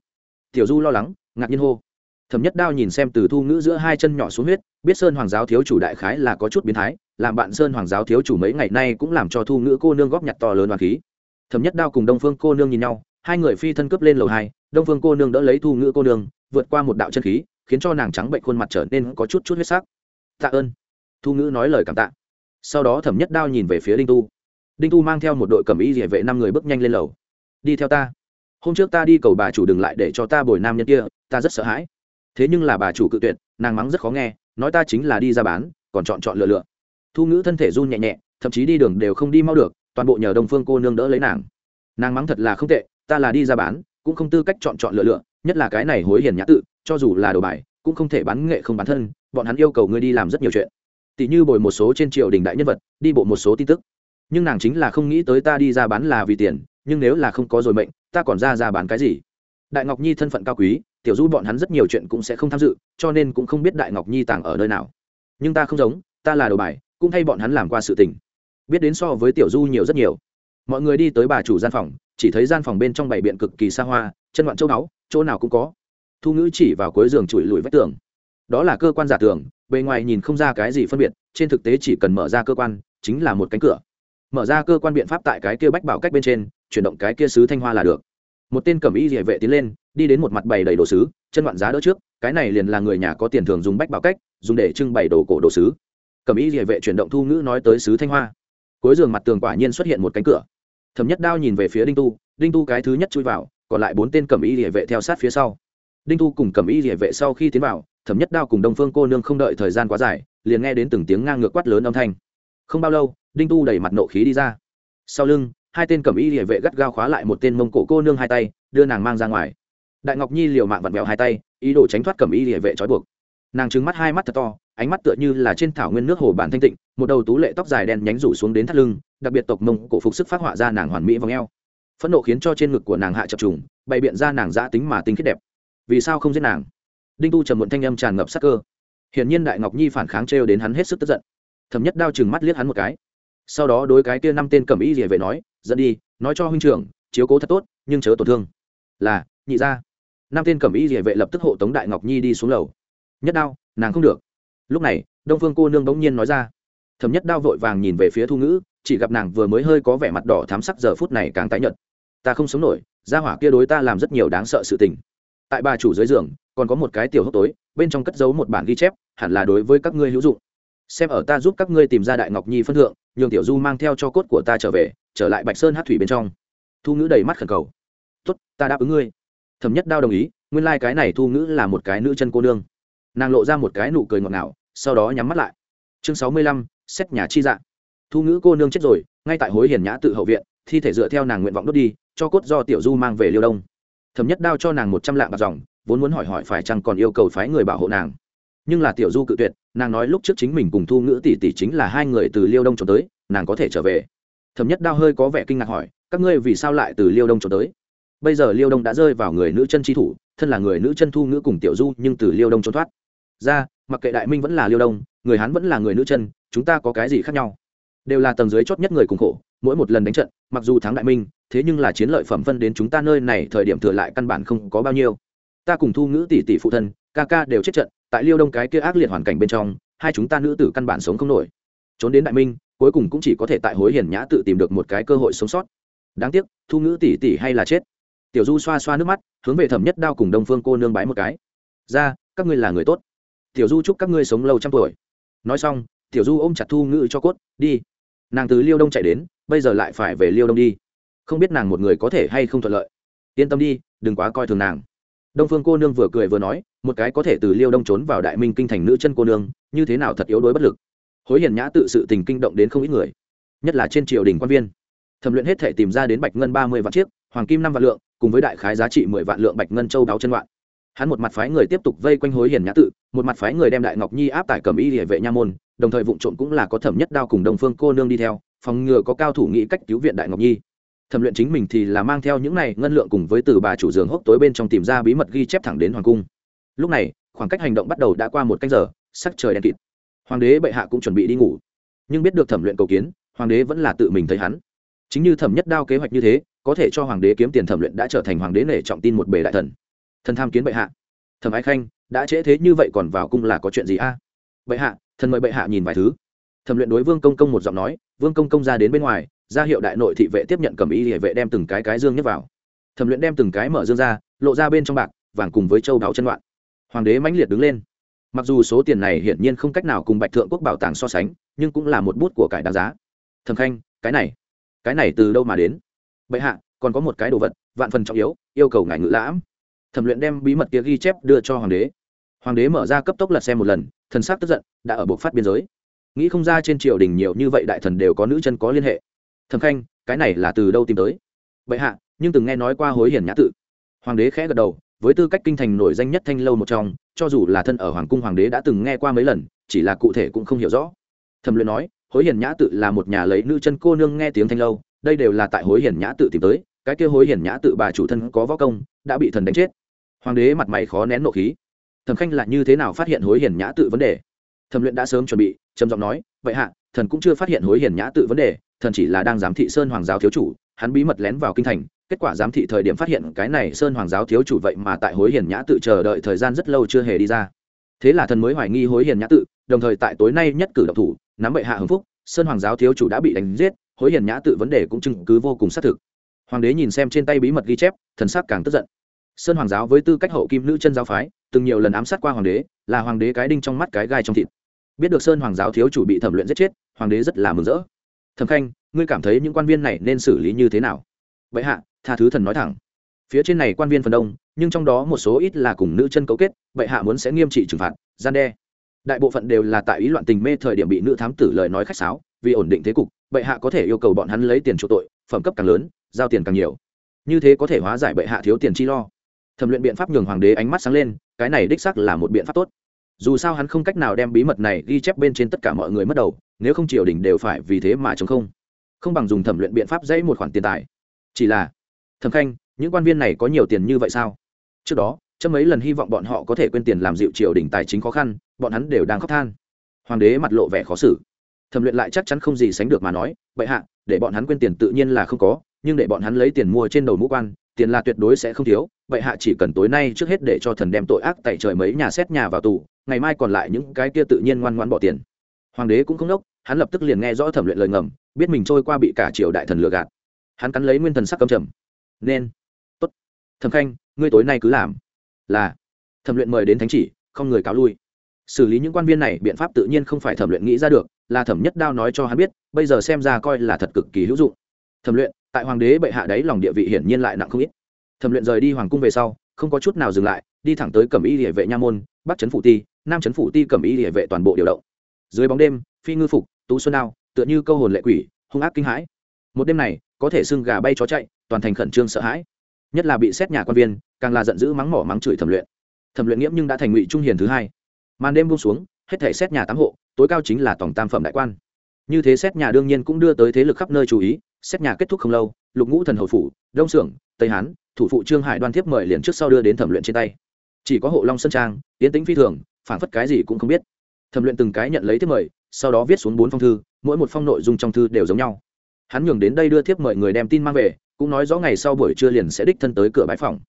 tiểu du lo lắng, ngạc nhiên hô. Thẩm nhất đao nhìn xem từ thu ngữ giữa hai chân nhỏ xuống huyết, biết sơn hoàng giáo thiếu chủ đại khái là có chút biến thái, làm bạn sơn hoàng giáo thiếu chủ mấy ngày nay cũng làm cho thu ngữ cô nương góp nhặt to lớn hoàng khí thẩm nhất đao cùng đông phương cô nương nhìn nhau, hai người phi thân cướp lên lầu hai, đông phương cô nương đỡ lấy thu ngữ cô nương, vượt qua một đạo chân khí, khiến cho nàng trắng bệnh khuôn mặt trở nên có chút chút huyết sắc. Tạ ơn. Thu ngữ nói lời cảm tạ. Sau đó thẩm nhất đao nhìn về phía đinh tu. Đinh tu mang theo một đội cầm y địa vệ năm người bước nhanh lên lầu. Đi theo ta. Hôm trước ta đi cầu bà chủ đừng lại để cho ta bồi nam nhân kia, ta rất sợ hãi. Thế nhưng là bà chủ cự tuyệt, nàng mắng rất khó nghe, nói ta chính là đi ra bán, còn chọn chọn lựa lựa. Thu ngữ thân thể run nhẹ nhẹ, thậm chí đi đường đều không đi mau được toàn bộ nhờ đông phương cô nương đỡ lấy nàng. Nàng mắng thật là không tệ, ta là đi ra bán, cũng không tư cách chọn chọn lựa lựa, nhất là cái này hối hiền nhã tự, cho dù là đồ bài, cũng không thể bán nghệ không bán thân, bọn hắn yêu cầu ngươi đi làm rất nhiều chuyện. Tỷ như bồi một số trên triều đình đại nhân vật, đi bộ một số tin tức. Nhưng nàng chính là không nghĩ tới ta đi ra bán là vì tiền, nhưng nếu là không có rồi mệnh, ta còn ra ra bán cái gì? Đại ngọc nhi thân phận cao quý, tiểu du bọn hắn rất nhiều chuyện cũng sẽ không tham dự, cho nên cũng không biết đại ngọc nhi tàng ở nơi nào. Nhưng ta không giống, ta là đồ bài, cũng thay bọn hắn làm qua sự tình biết đến so với tiểu du nhiều rất nhiều. Mọi người đi tới bà chủ gian phòng, chỉ thấy gian phòng bên trong bảy biện cực kỳ xa hoa, chân loạn châu báu, chỗ nào cũng có. Thu ngữ chỉ vào cuối giường chùi lùi vách tường. Đó là cơ quan giả tường, bề ngoài nhìn không ra cái gì phân biệt, trên thực tế chỉ cần mở ra cơ quan, chính là một cánh cửa. Mở ra cơ quan biện pháp tại cái kia bách bảo cách bên trên, chuyển động cái kia sứ thanh hoa là được. Một tên cẩm y địa vệ tiến lên, đi đến một mặt bày đầy đồ sứ, chân loạn giá đỡ trước, cái này liền là người nhà có tiền thường dùng bách bảo cách, dùng để trưng bày đồ cổ đồ sứ. Cẩm y địa vệ chuyển động thu ngữ nói tới sứ thanh hoa cuối giường mặt tường quả nhiên xuất hiện một cánh cửa. Thẩm nhất đao nhìn về phía đinh tu đinh tu cái thứ nhất chui vào, còn lại bốn tên cẩm y địa vệ theo sát phía sau. Đinh tu cùng cẩm y địa vệ sau khi tiến vào, thẩm nhất đao cùng đông phương cô nương không đợi thời gian quá dài, liền nghe đến từng tiếng ngang ngược quát lớn âm thanh. Không bao lâu, đinh tu đẩy mặt nộ khí đi ra. Sau lưng, hai tên cẩm y địa vệ gắt gao khóa lại một tên mông cổ cô nương hai tay, đưa nàng mang ra ngoài. Đại ngọc nhi liều mạng vặn vẹo hai tay, ý đồ tránh thoát cẩm y địa vệ trói buộc. Nàng trứng mắt hai mắt thật to, ánh mắt tựa như là trên thảo nguyên nước hồ bản thanh tịnh một đầu tú lệ tóc dài đen nhánh rủ xuống đến thắt lưng, đặc biệt tộc mông cổ phục sức phát họa ra nàng hoàn mỹ vòng eo. Phẫn nộ khiến cho trên ngực của nàng hạ chập trùng, bày biện ra nàng giã tính mà tính khiết đẹp. Vì sao không giết nàng? Đinh tu trầm muộn thanh âm tràn ngập sắc cơ. Hiển nhiên đại ngọc nhi phản kháng trêu đến hắn hết sức tức giận. Thầm nhất đao chừng mắt liếc hắn một cái. Sau đó đối cái kia năm tên cầm y rỉa vệ nói, dẫn đi, nói cho huynh trưởng, chiếu cố thật tốt, nhưng chớ tổn thương. Là, nhị ra năm tên cầm y rỉa vệ lập tức hộ tống đại ngọc nhi đi xuống lầu. Nhất đao, nàng không được. Lúc này, đông phương cô nương bỗng nhiên nói ra thẩm nhất đao vội vàng nhìn về phía thu ngữ, chỉ gặp nàng vừa mới hơi có vẻ mặt đỏ thám sắc giờ phút này càng tái nhợt. Ta không sống nổi, gia hỏa kia đối ta làm rất nhiều đáng sợ sự tình. Tại bà chủ dưới giường, còn có một cái tiểu hốc tối, bên trong cất giấu một bản ghi chép, hẳn là đối với các ngươi hữu dụng. Xem ở ta giúp các ngươi tìm ra đại ngọc nhi phân thượng, nhường tiểu du mang theo cho cốt của ta trở về, trở lại bạch sơn hát thủy bên trong. Thu ngữ đầy mắt khẩn cầu. Tốt, ta đáp ứng ngươi. Thẩm nhất đao đồng ý, nguyên lai、like、cái này thu ngữ là một cái nữ chân cô nương. Nàng lộ ra một cái nụ cười ngọt ngào, sau đó nhắm mắt lại. Chương sáu mươi lăm xét nhà chi dạ thu ngữ cô nương chết rồi, ngay tại hối hiền nhã tự hậu viện, thi thể dựa theo nàng nguyện vọng đốt đi, cho cốt do tiểu du mang về liêu đông. Thẩm nhất đao cho nàng một trăm lạng bạc dòng, vốn muốn hỏi hỏi phải chăng còn yêu cầu phái người bảo hộ nàng. Nhưng là tiểu du cự tuyệt, nàng nói lúc trước chính mình cùng thu ngữ tỷ tỷ chính là hai người từ liêu đông trốn tới, nàng có thể trở về. Thẩm nhất đao hơi có vẻ kinh ngạc hỏi, các ngươi vì sao lại từ liêu đông trốn tới? Bây giờ liêu đông đã rơi vào người nữ chân tri thủ, thân là người nữ chân thu ngữ cùng tiểu du nhưng từ liêu đông trốn thoát. Ra mặc kệ đại minh vẫn là liêu đông, người hán vẫn là người nữ chân, chúng ta có cái gì khác nhau? Đều là tầng dưới chót nhất người cùng khổ, mỗi một lần đánh trận, mặc dù thắng đại minh, thế nhưng là chiến lợi phẩm phân đến chúng ta nơi này thời điểm thừa lại căn bản không có bao nhiêu. Ta cùng thu ngữ tỷ tỷ phụ thân, ca ca đều chết trận, tại liêu đông cái kia ác liệt hoàn cảnh bên trong, hai chúng ta nữ tử căn bản sống không nổi. Trốn đến đại minh, cuối cùng cũng chỉ có thể tại hối hiền nhã tự tìm được một cái cơ hội sống sót. Đáng tiếc, thu ngữ tỷ tỷ hay là chết. Tiểu du xoa xoa nước mắt, hướng về thẩm nhất đao cùng đông phương cô nương bái một cái. Ra, các ngươi là người tốt tiểu du chúc các ngươi sống lâu trăm tuổi. Nói xong, tiểu du ôm chặt thu ngữ cho cốt, đi. Nàng từ liêu đông chạy đến, bây giờ lại phải về liêu đông đi. Không biết nàng một người có thể hay không thuận lợi. Yên tâm đi, đừng quá coi thường nàng. Đông phương cô nương vừa cười vừa nói, một cái có thể từ liêu đông trốn vào đại minh kinh thành nữ chân cô nương, như thế nào thật yếu đuối bất lực. Hối hiền nhã tự sự tình kinh động đến không ít người, nhất là trên triều đình quan viên. Thẩm luyện hết thể tìm ra đến bạch ngân ba mươi vạn chiếc, hoàng kim năm vạn lượng, cùng với đại khái giá trị mười vạn lượng bạch ngân châu đáo chân loạn hắn một mặt phái người tiếp tục vây quanh hối hiền nhã tự, một mặt phái người đem đại ngọc nhi áp tải cầm y địa vệ nha môn, đồng thời vụ trộm cũng là có thẩm nhất đao cùng đồng phương cô nương đi theo, phòng ngừa có cao thủ nghĩ cách cứu viện đại ngọc nhi. Thẩm luyện chính mình thì là mang theo những này ngân lượng cùng với từ bà chủ giường hốc tối bên trong tìm ra bí mật ghi chép thẳng đến hoàng cung. Lúc này, khoảng cách hành động bắt đầu đã qua một canh giờ, sắc trời đen kịt. Hoàng đế bệ hạ cũng chuẩn bị đi ngủ. Nhưng biết được thẩm luyện cầu kiến, hoàng đế vẫn là tự mình thấy hắn. Chính như thẩm nhất đao kế hoạch như thế, có thể cho hoàng đế kiếm tiền thẩm luyện đã trở thành hoàng đế nể trọng tin một bề đại thần thần tham kiến bệ hạ. Thẩm ái khanh, đã trễ thế như vậy còn vào cung là có chuyện gì a? Bệ hạ, thần mời bệ hạ nhìn vài thứ. Thẩm luyện đối vương công công một giọng nói, vương công công ra đến bên ngoài, ra hiệu đại nội thị vệ tiếp nhận cầm y hệ vệ đem từng cái cái dương nhấc vào. Thẩm luyện đem từng cái mở dương ra, lộ ra bên trong bạc, vàng cùng với châu đáo chân loạn. Hoàng đế mãnh liệt đứng lên. Mặc dù số tiền này hiển nhiên không cách nào cùng bạch thượng quốc bảo tàng so sánh, nhưng cũng là một bút của cải đáng giá. Thầm khanh, cái này cái này từ đâu mà đến? Bệ hạ, còn có một cái đồ vật, vạn phần trọng yếu, yêu cầu ngài ngự lãm thẩm luyện đem bí mật kia ghi chép đưa cho hoàng đế. Hoàng đế mở ra cấp tốc lật xem một lần, thần sắc tức giận, đã ở buộc phát biên giới. Nghĩ không ra trên triều đình nhiều như vậy đại thần đều có nữ chân có liên hệ. Thẩm khanh, cái này là từ đâu tìm tới? Bệ hạ, nhưng từng nghe nói qua hối hiển nhã tự. Hoàng đế khẽ gật đầu, với tư cách kinh thành nổi danh nhất thanh lâu một trong, cho dù là thân ở hoàng cung hoàng đế đã từng nghe qua mấy lần, chỉ là cụ thể cũng không hiểu rõ. Thẩm luyện nói, hối hiển nhã tự là một nhà lấy nữ chân cô nương nghe tiếng thanh lâu, đây đều là tại hối hiển nhã tự tìm tới, cái kia hối hiển nhã tự bà chủ thân có võ công, đã bị thần đánh chết hoàng đế mặt mày khó nén nộ khí. Thẩm khanh là như thế nào phát hiện hối Hiền nhã tự vấn đề? Thẩm luyện đã sớm chuẩn bị, trầm giọng nói, vậy hạ, thần cũng chưa phát hiện hối Hiền nhã tự vấn đề, thần chỉ là đang giám thị sơn hoàng giáo thiếu chủ, hắn bí mật lén vào kinh thành, kết quả giám thị thời điểm phát hiện cái này sơn hoàng giáo thiếu chủ vậy mà tại hối hiền nhã tự chờ đợi thời gian rất lâu chưa hề đi ra. Thế là thần mới hoài nghi hối hiền nhã tự, đồng thời tại tối nay nhất cử độc thủ, nắm bệ hạ hưng phúc, sơn hoàng giáo thiếu chủ đã bị đánh giết, hối hiền nhã tự vấn đề cũng chứng cứ vô cùng xác thực. Hoàng đế nhìn xem trên tay bí mật ghi chép, thần sắc càng tức giận sơn hoàng giáo với tư cách hậu kim nữ chân giáo phái, từng nhiều lần ám sát qua hoàng đế, là hoàng đế cái đinh trong mắt cái gai trong thịt. Biết được sơn hoàng giáo thiếu chủ bị thẩm luyện giết chết, hoàng đế rất là mừng rỡ. Thẩm khanh, ngươi cảm thấy những quan viên này nên xử lý như thế nào? Vậy hạ, tha thứ thần nói thẳng. Phía trên này quan viên phần đông, nhưng trong đó một số ít là cùng nữ chân cấu kết, bệ hạ muốn sẽ nghiêm trị trừng phạt, gian đe. Đại bộ phận đều là tại ý loạn tình mê thời điểm bị nữ thám tử lời nói khách sáo, vì ổn định thế cục, bệ hạ có thể yêu cầu bọn hắn lấy tiền chỗ tội, phẩm cấp càng lớn, giao tiền càng nhiều. Như thế có thể hóa giải bệ hạ thiếu tiền chi lo thẩm luyện biện pháp nhường hoàng đế ánh mắt sáng lên, cái này đích sắc là một biện pháp tốt. Dù sao hắn không cách nào đem bí mật này ghi chép bên trên tất cả mọi người mất đầu, nếu không triều đình đều phải vì thế mà chống không. Không bằng dùng thẩm luyện biện pháp dãy một khoản tiền tài. Chỉ là, thẩm khanh, những quan viên này có nhiều tiền như vậy sao? Trước đó trong mấy lần hy vọng bọn họ có thể quên tiền làm dịu triều đình tài chính khó khăn, bọn hắn đều đang khóc than. Hoàng đế mặt lộ vẻ khó xử. Thẩm luyện lại chắc chắn không gì sánh được mà nói vậy hạ, để bọn hắn quên tiền tự nhiên là không có, nhưng để bọn hắn lấy tiền mua trên đầu mũ quan tiền là tuyệt đối sẽ không thiếu, vậy hạ chỉ cần tối nay trước hết để cho thần đem tội ác tại trời mấy nhà xét nhà vào tù, ngày mai còn lại những cái kia tự nhiên ngoan ngoan bỏ tiền. Hoàng đế cũng không đốc, hắn lập tức liền nghe rõ thẩm luyện lời ngầm, biết mình trôi qua bị cả triều đại thần lừa gạt. Hắn cắn lấy nguyên thần sắc cầm trầm. Nên, tốt. Thẩm khanh, ngươi tối nay cứ làm. Là. Thẩm luyện mời đến thánh chỉ, không người cáo lui. Xử lý những quan viên này, biện pháp tự nhiên không phải thẩm luyện nghĩ ra được, là thẩm nhất đao nói cho hắn biết, bây giờ xem ra coi là thật cực kỳ hữu dụng. Thẩm luyện tại hoàng đế bệ hạ đấy lòng địa vị hiển nhiên lại nặng không ít. Thẩm luyện rời đi hoàng cung về sau, không có chút nào dừng lại, đi thẳng tới cẩm y địa vệ nha môn, bắc trấn phủ ti, nam trấn phủ ti cẩm y địa vệ toàn bộ điều động. Dưới bóng đêm, phi ngư phục, tú xuân đao, tựa như câu hồn lệ quỷ, hung ác kinh hãi. Một đêm này, có thể xưng gà bay chó chạy, toàn thành khẩn trương sợ hãi. Nhất là bị xét nhà quan viên, càng là giận dữ mắng mỏ mắng chửi thẩm luyện. Thẩm luyện nghiễm nhưng đã thành ngụy trung hiền thứ hai. Màn đêm buông xuống, hết thể xét nhà tám hộ, tối cao chính là tổng tam phẩm đại quan. Như thế xét nhà đương nhiên cũng đưa tới thế lực khắp nơi chú ý xét nhà kết thúc không lâu, lục ngũ thần hầu phủ, đông xưởng tây hán, thủ phụ trương hải đoan thiếp mời liền trước sau đưa đến thẩm luyện trên tay. Chỉ có hộ long sơn trang tiến tính phi thường phản phất cái gì cũng không biết. Thẩm luyện từng cái nhận lấy thiếp mời, sau đó viết xuống bốn phong thư, mỗi một phong nội dung trong thư đều giống nhau. Hắn nhường đến đây đưa thiếp mời người đem tin mang về, cũng nói rõ ngày sau buổi trưa liền sẽ đích thân tới cửa bãi phòng.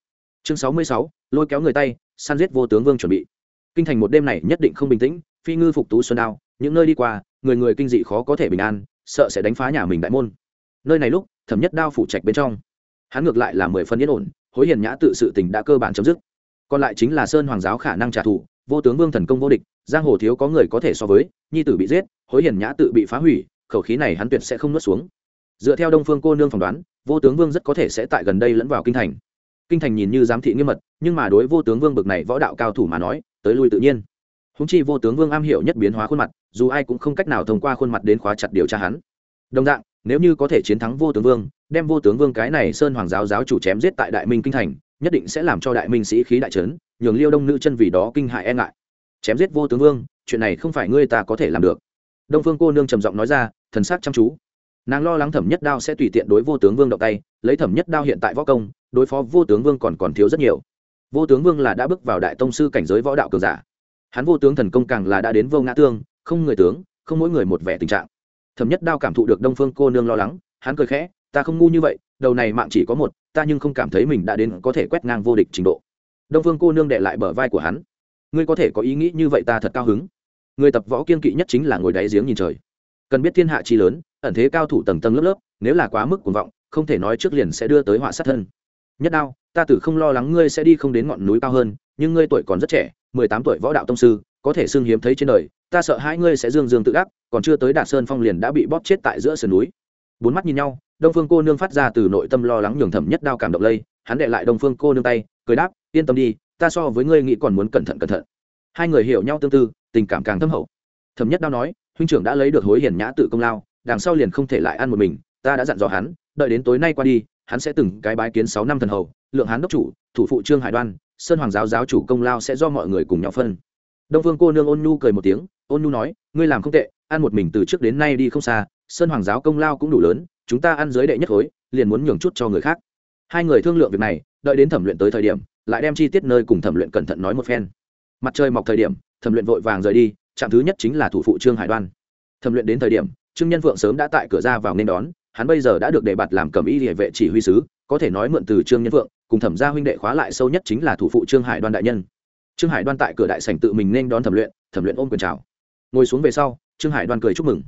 Chương sáu mươi sáu, lôi kéo người tay, săn giết vô tướng vương chuẩn bị. Kinh thành một đêm này nhất định không bình tĩnh, phi ngư phục tú xuân đao, những nơi đi qua, người người kinh dị khó có thể bình an, sợ sẽ đánh phá nhà mình đại môn nơi này lúc, thẩm nhất đao phủ trạch bên trong. Hắn ngược lại là mười phân yên ổn, hối hiền nhã tự sự tình đã cơ bản chấm dứt. Còn lại chính là sơn hoàng giáo khả năng trả thù, vô tướng vương thần công vô địch, giang hồ thiếu có người có thể so với, nhi tử bị giết, hối hiền nhã tự bị phá hủy, khẩu khí này hắn tuyệt sẽ không nuốt xuống. Dựa theo đông phương cô nương phỏng đoán, vô tướng vương rất có thể sẽ tại gần đây lẫn vào kinh thành. Kinh thành nhìn như giám thị nghiêm mật, nhưng mà đối vô tướng vương bực này võ đạo cao thủ mà nói, tới lui tự nhiên. Húng chi vô tướng vương am hiểu nhất biến hóa khuôn mặt, dù ai cũng không cách nào thông qua khuôn mặt đến khóa chặt điều tra hắn. Đồng dạng nếu như có thể chiến thắng vô tướng vương, đem vô tướng vương cái này sơn hoàng giáo giáo chủ chém giết tại đại minh kinh thành, nhất định sẽ làm cho đại minh sĩ khí đại trấn, nhường liêu đông nữ chân vì đó kinh hại e ngại. Chém giết vô tướng vương, chuyện này không phải ngươi ta có thể làm được. Đông phương cô nương trầm giọng nói ra, thần sắc chăm chú. Nàng lo lắng thẩm nhất đao sẽ tùy tiện đối vô tướng vương động tay, lấy thẩm nhất đao hiện tại võ công, đối phó vô tướng vương còn còn thiếu rất nhiều. Vô tướng vương là đã bước vào đại tông sư cảnh giới võ đạo cường giả. Hắn vô tướng thần công càng là đã đến vô ngã tương, không người tướng, không mỗi người một vẻ tình trạng thẩm nhất đao cảm thụ được đông phương cô nương lo lắng, hắn cười khẽ, ta không ngu như vậy, đầu này mạng chỉ có một, ta nhưng không cảm thấy mình đã đến có thể quét ngang vô địch trình độ. Đông phương cô nương đệ lại bờ vai của hắn. Ngươi có thể có ý nghĩ như vậy ta thật cao hứng. Người tập võ kiên kỵ nhất chính là ngồi đáy giếng nhìn trời. Cần biết thiên hạ chi lớn, ẩn thế cao thủ tầng tầng lớp lớp, nếu là quá mức cuồng vọng, không thể nói trước liền sẽ đưa tới họa sát thân. Nhất đao, ta tử không lo lắng ngươi sẽ đi không đến ngọn núi cao hơn, nhưng ngươi tuổi còn rất trẻ, mười tám tuổi võ đạo tông sư, có thể xưng hiếm thấy trên đời ta sợ hai ngươi sẽ dương dương tự ác còn chưa tới đạt sơn phong liền đã bị bóp chết tại giữa sườn núi. Bốn mắt nhìn nhau, đông phương cô nương phát ra từ nội tâm lo lắng nhường thẩm nhất đao cảm động lây, hắn đệ lại đông phương cô nương tay, cười đáp, yên tâm đi, ta so với ngươi nghĩ còn muốn cẩn thận cẩn thận. Hai người hiểu nhau tương tư, tình cảm càng thâm hậu. Thẩm nhất đao nói, huynh trưởng đã lấy được hối hiển nhã tự công lao, đằng sau liền không thể lại ăn một mình, ta đã dặn dò hắn, đợi đến tối nay qua đi, hắn sẽ từng cái bái kiến sáu năm thần hầu, lượng hán đốc chủ, thủ phụ trương hải đoan, sơn hoàng giáo giáo chủ công lao sẽ do mọi người cùng nhau phân. Đông phương cô nương ôn nhu cười một tiếng ôn nhu nói, ngươi làm không tệ, ăn một mình từ trước đến nay đi không xa, sơn hoàng giáo công lao cũng đủ lớn, chúng ta ăn giới đệ nhất khối, liền muốn nhường chút cho người khác. Hai người thương lượng việc này, đợi đến thẩm luyện tới thời điểm, lại đem chi tiết nơi cùng thẩm luyện cẩn thận nói một phen. Mặt trời mọc thời điểm, thẩm luyện vội vàng rời đi, trạm thứ nhất chính là thủ phụ trương hải đoan. Thẩm luyện đến thời điểm, trương nhân phượng sớm đã tại cửa ra vào nên đón, hắn bây giờ đã được đề bạt làm cầm y địa vệ chỉ huy sứ, có thể nói mượn từ trương nhân phượng, cùng thẩm gia huynh đệ khóa lại sâu nhất chính là thủ phụ trương hải đoan đại nhân. Trương hải đoan tại cửa đại sảnh tự mình nên đón thẩm luyện thẩm luyện ôm quyền chào ngồi xuống về sau, trương hải đoan cười chúc mừng.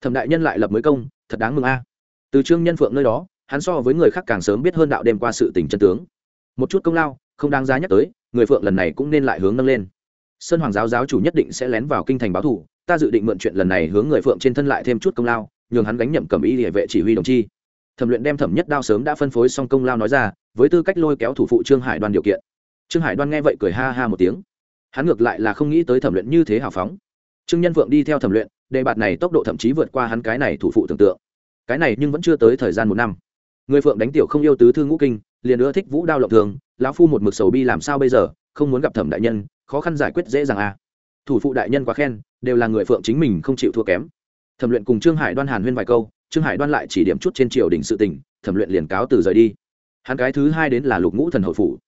Thẩm đại nhân lại lập mới công, thật đáng mừng a. Từ trương nhân phượng nơi đó, hắn so với người khác càng sớm biết hơn đạo đêm qua sự tình chân tướng. Một chút công lao, không đáng giá nhắc tới, người phượng lần này cũng nên lại hướng nâng lên. Sơn hoàng giáo giáo chủ nhất định sẽ lén vào kinh thành báo thủ ta dự định mượn chuyện lần này hướng người phượng trên thân lại thêm chút công lao, nhường hắn gánh nhậm cầm y địa vệ chỉ huy đồng chi. Thẩm luyện đem thẩm nhất đao sớm đã phân phối xong công lao nói ra, với tư cách lôi kéo thủ phụ trương hải đoan điều kiện. Trương hải đoan nghe vậy cười ha ha một tiếng. Hắn ngược lại là không nghĩ tới thẩm luyện như thế hào phóng trương nhân Vượng đi theo thẩm luyện, đề bạt này tốc độ thậm chí vượt qua hắn cái này thủ phụ tưởng tượng. Cái này nhưng vẫn chưa tới thời gian một năm. Người phượng đánh tiểu không yêu tứ thư ngũ kinh, liền ưa thích vũ đao lộng thường, lão phu một mực sầu bi làm sao bây giờ, không muốn gặp thẩm đại nhân, khó khăn giải quyết dễ dàng à. Thủ phụ đại nhân quá khen, đều là người phượng chính mình không chịu thua kém. Thẩm luyện cùng trương hải đoan hàn huyên vài câu, trương hải đoan lại chỉ điểm chút trên triều đình sự tình, thẩm luyện liền cáo từ rời đi. Hắn cái thứ hai đến là lục ngũ thần hậu phủ.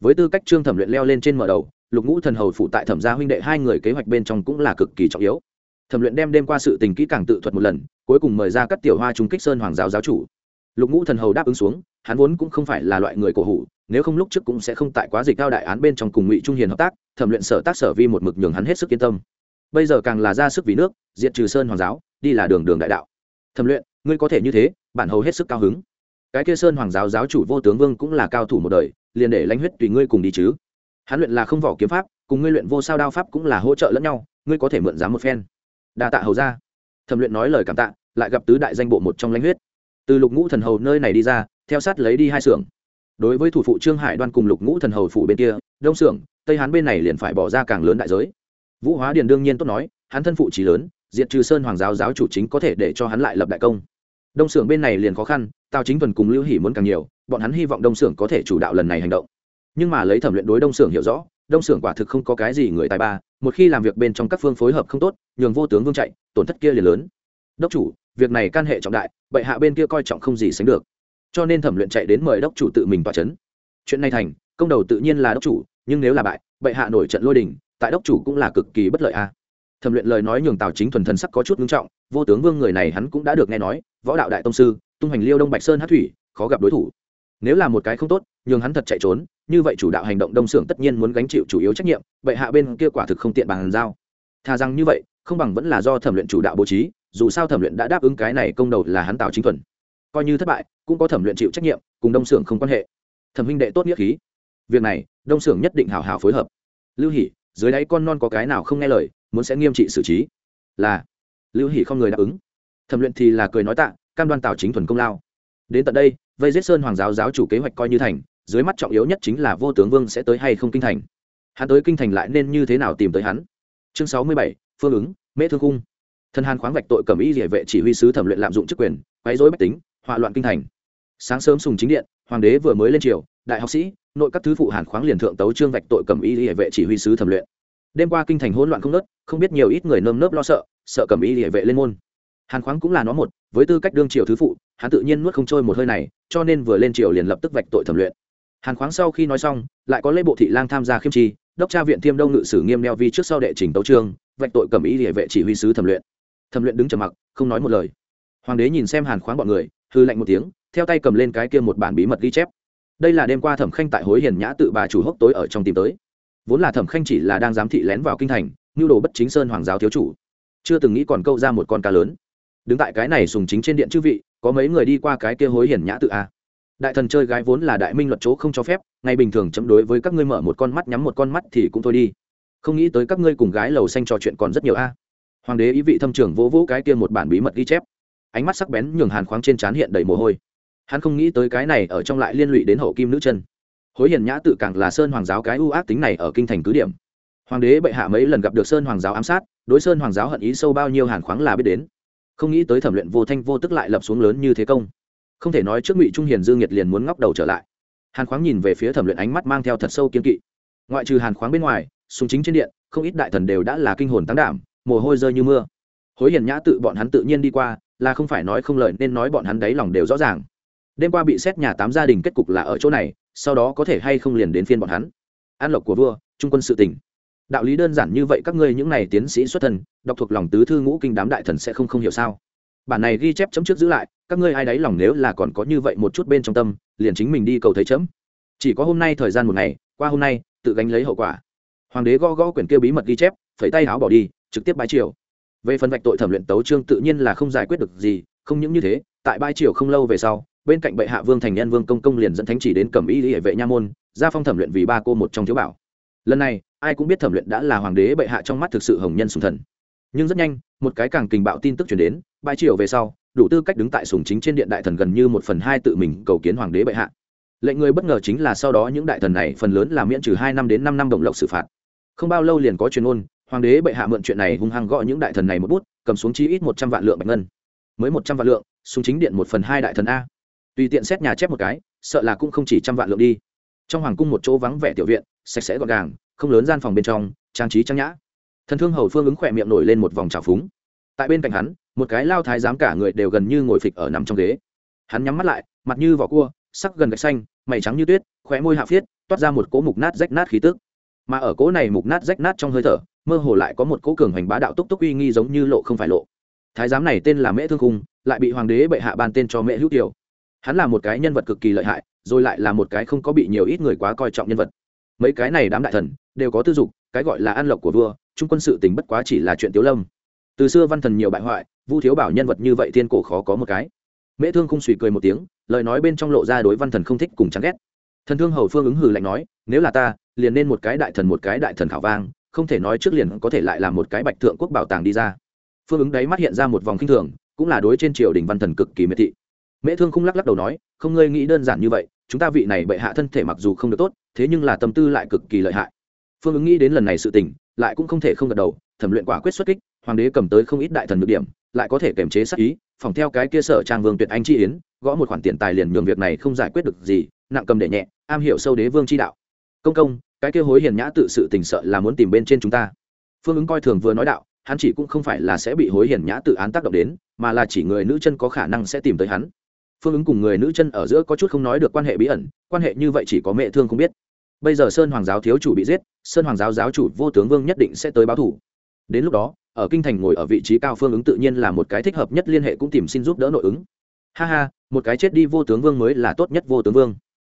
Với tư cách trương thẩm luyện leo lên trên mở đầu lục ngũ thần hầu phụ tại thẩm gia huynh đệ hai người kế hoạch bên trong cũng là cực kỳ trọng yếu. Thẩm luyện đem đêm qua sự tình kỹ càng tự thuật một lần, cuối cùng mời ra các tiểu hoa trung kích sơn hoàng giáo giáo chủ. Lục ngũ thần hầu đáp ứng xuống, hắn vốn cũng không phải là loại người cổ hủ, nếu không lúc trước cũng sẽ không tại quá dịch cao đại án bên trong cùng ngụy trung hiền hợp tác, thẩm luyện sở tác sở vi một mực nhường hắn hết sức yên tâm. Bây giờ càng là ra sức vì nước diện trừ sơn hoàng giáo, đi là đường đường đại đạo. Thẩm luyện, ngươi có thể như thế, bản hầu hết sức cao hứng. Cái kia sơn hoàng giáo giáo chủ vô tướng vương cũng là cao thủ một đời, liền để lãnh huyết tùy ngươi cùng đi chứ hắn luyện là không vỏ kiếm pháp, cùng ngươi luyện vô sao đao pháp cũng là hỗ trợ lẫn nhau, ngươi có thể mượn giá một phen. Đa tạ hầu ra thẩm luyện nói lời cảm tạ, lại gặp tứ đại danh bộ một trong lãnh huyết. Từ lục ngũ thần hầu nơi này đi ra, theo sát lấy đi hai xưởng. Đối với thủ phụ trương hải đoan cùng lục ngũ thần hầu phủ bên kia, đông xưởng, tây hán bên này liền phải bỏ ra càng lớn đại giới. Vũ hóa điền đương nhiên tốt nói, hắn thân phụ trí lớn, diệt trừ sơn hoàng giáo giáo chủ chính có thể để cho hắn lại lập đại công. Đông xưởng bên này liền khó khăn, tào chính thuần cùng lưu hỉ muốn càng nhiều, bọn hắn hy vọng đông xưởng có thể chủ đạo lần này hành động nhưng mà lấy thẩm luyện đối đông xưởng hiểu rõ, đông xưởng quả thực không có cái gì người tài ba, một khi làm việc bên trong các phương phối hợp không tốt, nhường vô tướng vương chạy, tổn thất kia liền lớn. Đốc chủ, việc này can hệ trọng đại, bệ hạ bên kia coi trọng không gì sánh được. Cho nên thẩm luyện chạy đến mời đốc chủ tự mình tỏa c h ấ n chuyện này thành, công đầu tự nhiên là đốc chủ, nhưng nếu là bại, bệ hạ nổi trận lôi đình, tại đốc chủ cũng là cực kỳ bất lợi a. Thẩm luyện lời nói nhường tào chính thuần thần sắc có chút nghiêm trọng, vô tướng vương người này hắn cũng đã được nghe nói, võ đạo đại tông sư, tung hành liêu đông bạch sơn hát thủy, khó gặp đối thủ nếu là một cái không tốt, nhường hắn thật chạy trốn, như vậy chủ đạo hành động đông xưởng tất nhiên muốn gánh chịu chủ yếu trách nhiệm bệ hạ bên kia quả thực không tiện bàn giao. Thà rằng như vậy, không bằng vẫn là do thẩm luyện chủ đạo bố trí, dù sao thẩm luyện đã đáp ứng cái này công đầu là hắn tào chính thuần. Coi như thất bại, cũng có thẩm luyện chịu trách nhiệm, cùng đông xưởng không quan hệ. Thẩm huynh đệ tốt nghĩa khí. Việc này, đông xưởng nhất định hào hào phối hợp. Lưu hỷ, dưới đáy con non có cái nào không nghe lời, muốn sẽ nghiêm trị xử trí. Là, lưu hỷ không người đáp ứng. Thẩm luyện thì là cười nói tạ, cam đoan tào chính thuần công lao. Đến tận đây vây giết sơn hoàng giáo giáo chủ kế hoạch coi như thành, dưới mắt trọng yếu nhất chính là vô tướng vương sẽ tới hay không kinh thành. Hắn tới kinh thành lại nên như thế nào tìm tới hắn? Chương sáu mươi bảy, phương ứng, mễ thương cung. Thần hàn khoáng vạch tội cầm y địa vệ chỉ huy sứ thẩm luyện lạm dụng chức quyền, quấy dối bách tính, hỏa loạn kinh thành. Sáng sớm sùng chính điện, hoàng đế vừa mới lên triều, đại học sĩ, nội các thứ phụ hàn khoáng liền thượng tấu trương vạch tội cầm y địa vệ chỉ huy sứ thẩm luyện. Đêm qua kinh thành hỗn loạn không nớt không biết nhiều ít người nơm nớp lo sợ sợ cầm y địa vệ lên môn. Hàn khoáng cũng là nó một với tư cách đương triều thứ phụ, hắn tự nhiên nuốt không trôi một hơi này, cho nên vừa lên triều liền lập tức vạch tội thẩm luyện. Hàn khoáng sau khi nói xong, lại có lễ bộ thị lang tham gia khiêm trì đốc tra viện thiêm đông ngự sử nghiêm neo vi trước sau đệ trình tấu trương vạch tội cầm ý địa vệ chỉ huy sứ thẩm luyện. Thẩm luyện đứng trầm mặc, không nói một lời. Hoàng đế nhìn xem hàn khoáng bọn người, hư lạnh một tiếng, theo tay cầm lên cái kia một bản bí mật ghi chép. Đây là đêm qua thẩm khanh tại hối hiền nhã tự bà chủ hốc tối ở trong tìm tới. Vốn là thẩm khanh chỉ là đang giám thị lén vào kinh thành, nhu đồ bất chính sơn hoàng giáo thiếu chủ. Chưa từng nghĩ còn câu ra một con cá lớn đứng tại cái này sùng chính trên điện chư vị, có mấy người đi qua cái kia hối hiền nhã tự a. Đại thần chơi gái vốn là đại minh luật chỗ không cho phép, ngày bình thường chấm đối với các ngươi mở một con mắt, nhắm một con mắt thì cũng thôi đi. Không nghĩ tới các ngươi cùng gái lầu xanh trò chuyện còn rất nhiều a. Hoàng đế ý vị thâm trưởng vỗ vỗ cái kia một bản bí mật ghi chép. Ánh mắt sắc bén nhường hàn khoáng trên trán hiện đầy mồ hôi. Hắn không nghĩ tới cái này ở trong lại liên lụy đến hậu kim nữ chân. Hối hiền nhã tự càng là sơn hoàng giáo cái ưu ác tính này ở kinh thành cứ điểm. Hoàng đế bệ hạ mấy lần gặp được sơn hoàng giáo ám sát, đối sơn hoàng giáo hận ý sâu bao nhiêu hàn khoáng là biết đến không nghĩ tới thẩm luyện vô thanh vô tức lại lập xuống lớn như thế công. Không thể nói trước ngụy trung hiền dương nhiệt liền muốn ngóc đầu trở lại. Hàn khoáng nhìn về phía thẩm luyện ánh mắt mang theo thật sâu kiên kỵ. Ngoại trừ hàn khoáng bên ngoài, súng chính trên điện, không ít đại thần đều đã là kinh hồn tăng đảm, mồ hôi rơi như mưa. Hối hiền nhã tự bọn hắn tự nhiên đi qua, là không phải nói không lợi nên nói bọn hắn đấy lòng đều rõ ràng. Đêm qua bị xét nhà tám gia đình kết cục là ở chỗ này, sau đó có thể hay không liền đến phiên bọn hắn. An lộc của vua, trung quân sự tỉnh đạo lý đơn giản như vậy các ngươi những này tiến sĩ xuất thân, đọc thuộc lòng tứ thư ngũ kinh đám đại thần sẽ không không hiểu sao? Bản này ghi chép chấm trước giữ lại, các ngươi ai đáy lòng nếu là còn có như vậy một chút bên trong tâm, liền chính mình đi cầu thấy chấm. Chỉ có hôm nay thời gian một ngày, qua hôm nay, tự gánh lấy hậu quả. Hoàng đế gõ gõ quyển kia bí mật ghi chép, phẩy tay áo bỏ đi, trực tiếp bãi triều. Về phần vạch tội thẩm luyện tấu trương tự nhiên là không giải quyết được gì, không những như thế, tại bãi triều không lâu về sau, bên cạnh bệ hạ vương thành nhân vương công công liền dẫn thánh chỉ đến cẩm y hệ vệ nha môn ra phong thẩm luyện vì ba cô một trong thiếu bảo lần này, ai cũng biết thẩm luyện đã là hoàng đế bệ hạ trong mắt thực sự hồng nhân sùng thần. Nhưng rất nhanh, một cái càng kình bạo tin tức chuyển đến, bãi triều về sau, đủ tư cách đứng tại sùng chính trên điện đại thần gần như một phần hai tự mình cầu kiến hoàng đế bệ hạ. Lệnh người bất ngờ chính là sau đó những đại thần này phần lớn là miễn trừ hai năm đến năm năm đồng lộc xử phạt. Không bao lâu liền có chuyên môn hoàng đế bệ hạ mượn chuyện này hung hăng gõ những đại thần này một bút, cầm xuống chi ít một trăm vạn lượng bạch ngân. Mới một trăm vạn lượng súng chính điện một phần hai đại thần a. Tùy tiện xét nhà chép một cái, sợ là cũng không chỉ trăm vạn lượng đi trong hoàng cung một chỗ vắng vẻ tiểu viện, sạch sẽ gọn gàng, không lớn gian phòng bên trong, trang trí trang nhã. Thần thương hầu phương ứng khỏe miệng nổi lên một vòng trào phúng. Tại bên cạnh hắn, một cái lao thái giám cả người đều gần như ngồi phịch ở nằm trong ghế. Hắn nhắm mắt lại, mặt như vỏ cua, sắc gần gạch xanh, mày trắng như tuyết, khóe môi hạ phiết, toát ra một cỗ mục nát rách nát khí tức. Mà ở cỗ này mục nát rách nát trong hơi thở, mơ hồ lại có một cỗ cường hành bá đạo túc túc uy nghi giống như lộ không phải lộ. Thái giám này tên là mễ thương cung, lại bị hoàng đế bệ hạ ban tên cho mễ hữu tiểu hắn là một cái nhân vật cực kỳ lợi hại, rồi lại là một cái không có bị nhiều ít người quá coi trọng nhân vật. Mấy cái này đám đại thần, đều có tư dục, cái gọi là ăn lộc của vua, trung quân sự tình bất quá chỉ là chuyện tiếu lâm. Từ xưa văn thần nhiều bại hoại, vu thiếu bảo nhân vật như vậy thiên cổ khó có một cái. Mễ thương không suy cười một tiếng, lời nói bên trong lộ ra đối văn thần không thích cùng chán ghét. Thần thương hầu phương ứng hừ lạnh nói, nếu là ta, liền nên một cái đại thần một cái đại thần khảo vang, không thể nói trước liền có thể lại là một cái bạch thượng quốc bảo tàng đi ra. Phương ứng đấy mắt hiện ra một vòng kinh thường, cũng là đối trên triều đình văn thần cực kỳ miệt thị mễ thương không lắc lắc đầu nói, không, ngươi nghĩ đơn giản như vậy, chúng ta vị này bệ hạ thân thể mặc dù không được tốt, thế nhưng là tâm tư lại cực kỳ lợi hại. Phương ứng nghĩ đến lần này sự tình, lại cũng không thể không gật đầu, thẩm luyện quả quyết xuất kích, hoàng đế cầm tới không ít đại thần được điểm, lại có thể kiềm chế sát ý, phòng theo cái kia sở trang vương tuyệt anh chi yến, gõ một khoản tiền tài liền nhường việc này không giải quyết được gì, nặng cầm để nhẹ, am hiểu sâu đế vương chi đạo. Công công, cái kia hối hiền nhã tự sự tình sợ là muốn tìm bên trên chúng ta. Phương ứng coi thường vừa nói đạo, hắn chỉ cũng không phải là sẽ bị hối hiền nhã tự án tác động đến, mà là chỉ người nữ chân có khả năng sẽ tìm tới hắn phương ứng cùng người nữ chân ở giữa có chút không nói được quan hệ bí ẩn, quan hệ như vậy chỉ có mẹ thương không biết. Bây giờ sơn hoàng giáo thiếu chủ bị giết, sơn hoàng giáo giáo chủ vô tướng vương nhất định sẽ tới báo thủ. Đến lúc đó, ở kinh thành ngồi ở vị trí cao phương ứng tự nhiên là một cái thích hợp nhất liên hệ cũng tìm xin giúp đỡ nội ứng. Ha ha, một cái chết đi vô tướng vương mới là tốt nhất vô tướng vương.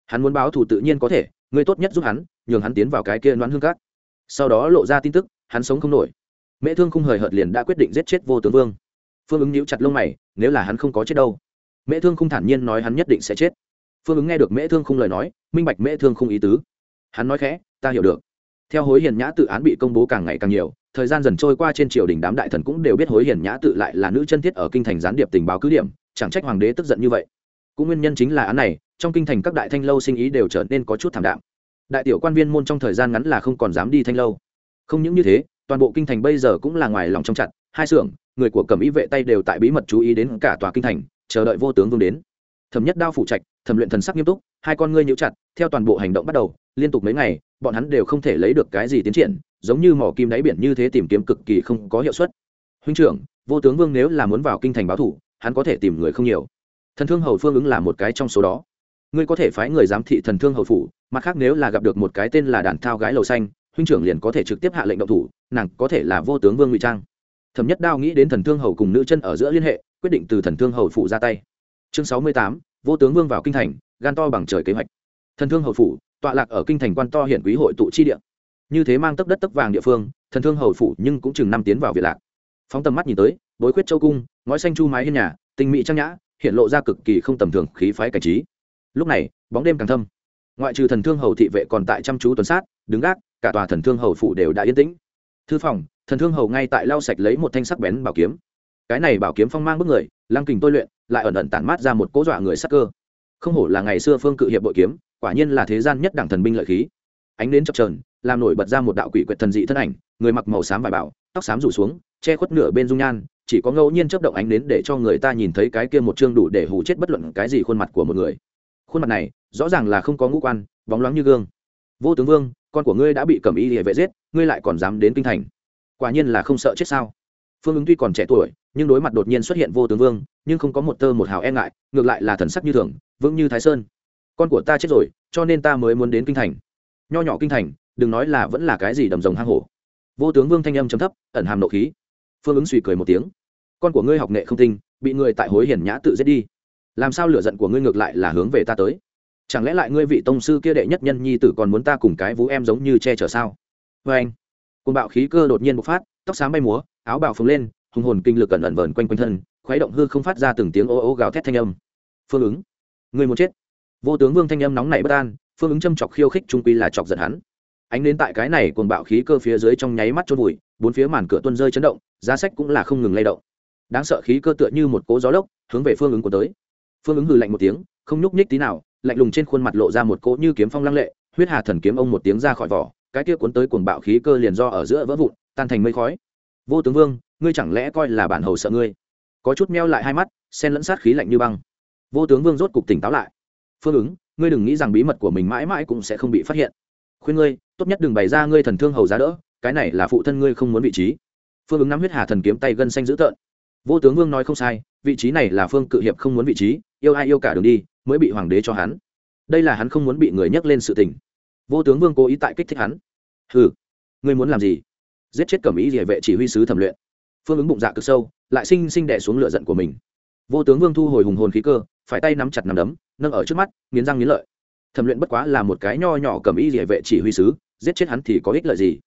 Hắn muốn báo thù tự nhiên có thể, người tốt nhất giúp hắn, nhường hắn tiến vào cái kia đoán hương cát. Sau đó lộ ra tin tức, hắn sống không nổi. Mẹ thương không hời hợt liền đã quyết định giết chết vô tướng vương. Phương ứng níu chặt lông mày, nếu là hắn không có chết đâu mễ thương không thản nhiên nói hắn nhất định sẽ chết. Phương ứng nghe được mễ thương không lời nói, minh bạch mễ thương không ý tứ. Hắn nói khẽ, ta hiểu được. Theo hối hiền nhã tự án bị công bố càng ngày càng nhiều, thời gian dần trôi qua trên triều đình đám đại thần cũng đều biết hối hiền nhã tự lại là nữ chân thiết ở kinh thành gián điệp tình báo cứ điểm, chẳng trách hoàng đế tức giận như vậy. Cũng nguyên nhân chính là án này, trong kinh thành các đại thanh lâu sinh ý đều trở nên có chút thảm đạm. Đại tiểu quan viên môn trong thời gian ngắn là không còn dám đi thanh lâu. Không những như thế, toàn bộ kinh thành bây giờ cũng là ngoài lòng trong chặt, hai xưởng, người của cầm ý vệ tay đều tại bí mật chú ý đến cả tòa kinh thành chờ đợi vô tướng vương đến. Thẩm nhất đao phủ trạch, thẩm luyện thần sắc nghiêm túc, hai con ngươi nhíu chặt, theo toàn bộ hành động bắt đầu, liên tục mấy ngày, bọn hắn đều không thể lấy được cái gì tiến triển, giống như mỏ kim đáy biển như thế tìm kiếm cực kỳ không có hiệu suất. Huynh trưởng, vô tướng vương nếu là muốn vào kinh thành báo thủ, hắn có thể tìm người không nhiều. Thần thương hầu phương ứng là một cái trong số đó. Ngươi có thể phái người giám thị thần thương hầu phủ, mặt khác nếu là gặp được một cái tên là đàn thao gái lầu xanh, huynh trưởng liền có thể trực tiếp hạ lệnh động thủ, nàng có thể là vô tướng vương ngụy trang. Thẩm nhất đao nghĩ đến thần thương hầu cùng nữ chân ở giữa liên hệ quyết định từ thần thương hầu phủ ra tay. Chương sáu mươi tám, vô tướng vương vào kinh thành, gan to bằng trời kế hoạch. Thần thương hầu phủ, tọa lạc ở kinh thành quan to hiển quý hội tụ chi địa. Như thế mang tấc đất tấc vàng địa phương, thần thương hầu phủ nhưng cũng chừng năm tiến vào việt lạc. Phóng tầm mắt nhìn tới, bối quyết châu cung, ngói xanh chu mái hiên nhà tình mỹ trang nhã, hiện lộ ra cực kỳ không tầm thường khí phái cảnh trí. Lúc này, bóng đêm càng thâm. Ngoại trừ thần thương hầu thị vệ còn tại chăm chú tuần sát, đứng gác, cả tòa thần thương hầu phủ đều đã yên tĩnh. Thư phòng, thần thương hầu ngay tại lau sạch lấy một thanh sắc bén bảo kiếm cái này bảo kiếm phong mang bức người, lăng kình tôi luyện, lại ẩn ẩn tản mát ra một cố dọa người sắc cơ. Không hổ là ngày xưa phương cự hiệp bội kiếm, quả nhiên là thế gian nhất đẳng thần binh lợi khí. Ánh đến chập trờn làm nổi bật ra một đạo quỷ quyệt thần dị thân ảnh, người mặc màu xám vải bảo, tóc xám rủ xuống, che khuất nửa bên dung nhan, chỉ có ngẫu nhiên chớp động ánh đến để cho người ta nhìn thấy cái kia một chương đủ để hù chết bất luận cái gì khuôn mặt của một người. Khuôn mặt này, rõ ràng là không có ngũ quan, bóng loáng như gương. Vô tướng vương, con của ngươi đã bị cầm y địa vệ giết, ngươi lại còn dám đến kinh thành. Quả nhiên là không sợ chết sao? Phương ứng tuy còn trẻ tuổi, nhưng đối mặt đột nhiên xuất hiện vô tướng vương, nhưng không có một tơ một hào e ngại, ngược lại là thần sắc như thường, vững như thái sơn. Con của ta chết rồi, cho nên ta mới muốn đến kinh thành. Nho nhỏ kinh thành, đừng nói là vẫn là cái gì đầm rồng hang hổ. Vô tướng vương thanh âm chấm thấp, ẩn hàm nộ khí. Phương ứng suy cười một tiếng. Con của ngươi học nghệ không tinh, bị người tại hối hiển nhã tự giết đi. Làm sao lửa giận của ngươi ngược lại là hướng về ta tới? Chẳng lẽ lại ngươi vị tông sư kia đệ nhất nhân nhi tử còn muốn ta cùng cái vú em giống như che chở sao? Vâng. Vê anh côn bạo khí cơ đột nhiên bộc phát, tóc sáng bay múa áo bào phồng lên, hùng hồn kinh lực cẩn ẩn vờn quanh quanh thân, khuấy động hư không phát ra từng tiếng ô ô gào thét thanh âm. Phương ứng. Người muốn chết. Vô tướng vương thanh âm nóng nảy bất an, phương ứng châm chọc khiêu khích trung quy là chọc giận hắn. Ánh đến tại cái này cuồng bạo khí cơ phía dưới trong nháy mắt chôn vùi, bốn phía màn cửa tuân rơi chấn động, giá sách cũng là không ngừng lay động. Đáng sợ khí cơ tựa như một cố gió lốc, hướng về phương ứng của tới. Phương ứng hừ lạnh một tiếng, không nhúc nhích tí nào, lạnh lùng trên khuôn mặt lộ ra một cỗ như kiếm phong lăng lệ, huyết hà thần kiếm ông một tiếng ra khỏi vỏ, cái kia cuốn tới cuồng bạo khí cơ liền do ở giữa vỡ vụn, tan thành mây khói vô tướng vương, ngươi chẳng lẽ coi là bản hầu sợ ngươi? Có chút meo lại hai mắt, sen lẫn sát khí lạnh như băng. Vô tướng vương rốt cục tỉnh táo lại. Phương ứng, ngươi đừng nghĩ rằng bí mật của mình mãi mãi cũng sẽ không bị phát hiện. Khuyên ngươi, tốt nhất đừng bày ra ngươi thần thương hầu giá đỡ, cái này là phụ thân ngươi không muốn vị trí. Phương ứng nắm huyết hà thần kiếm tay gân xanh dữ tợn. Vô tướng vương nói không sai, vị trí này là phương cự hiệp không muốn vị trí, yêu ai yêu cả đường đi, mới bị hoàng đế cho hắn. Đây là hắn không muốn bị người nhắc lên sự tình. Vô tướng vương cố ý tại kích thích hắn. Ừ ngươi muốn làm gì? Giết chết cẩm ý địa vệ chỉ huy sứ thẩm luyện. Phương ứng bụng dạ cực sâu, lại sinh sinh đẻ xuống lửa giận của mình. Vô tướng vương thu hồi hùng hồn khí cơ, phải tay nắm chặt nắm đấm, nâng ở trước mắt, nghiến răng nghiến lợi. Thẩm luyện bất quá là một cái nho nhỏ cầm y địa vệ chỉ huy sứ, giết chết hắn thì có ích lợi gì?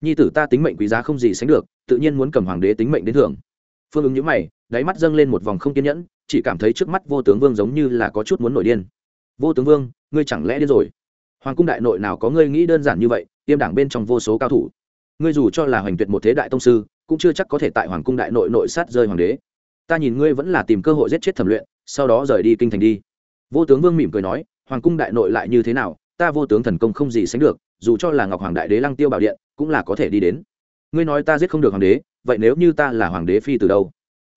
Nhi tử ta tính mệnh quý giá không gì sánh được, tự nhiên muốn cầm hoàng đế tính mệnh đến thưởng. Phương ứng nhữ mày, đáy mắt dâng lên một vòng không kiên nhẫn, chỉ cảm thấy trước mắt vô tướng vương giống như là có chút muốn nổi điên. Vô tướng vương, ngươi chẳng lẽ điên rồi? Hoàng cung đại nội nào có ngươi nghĩ đơn giản như vậy, tiêm đảng bên trong vô số cao thủ ngươi dù cho là hoành tuyệt một thế đại tông sư, cũng chưa chắc có thể tại hoàng cung đại nội nội sát rơi hoàng đế. Ta nhìn ngươi vẫn là tìm cơ hội giết chết thẩm luyện, sau đó rời đi kinh thành đi. Vô tướng vương mỉm cười nói, hoàng cung đại nội lại như thế nào, ta vô tướng thần công không gì sánh được, dù cho là ngọc hoàng đại đế lăng tiêu bảo điện, cũng là có thể đi đến. Ngươi nói ta giết không được hoàng đế, vậy nếu như ta là hoàng đế phi từ đâu?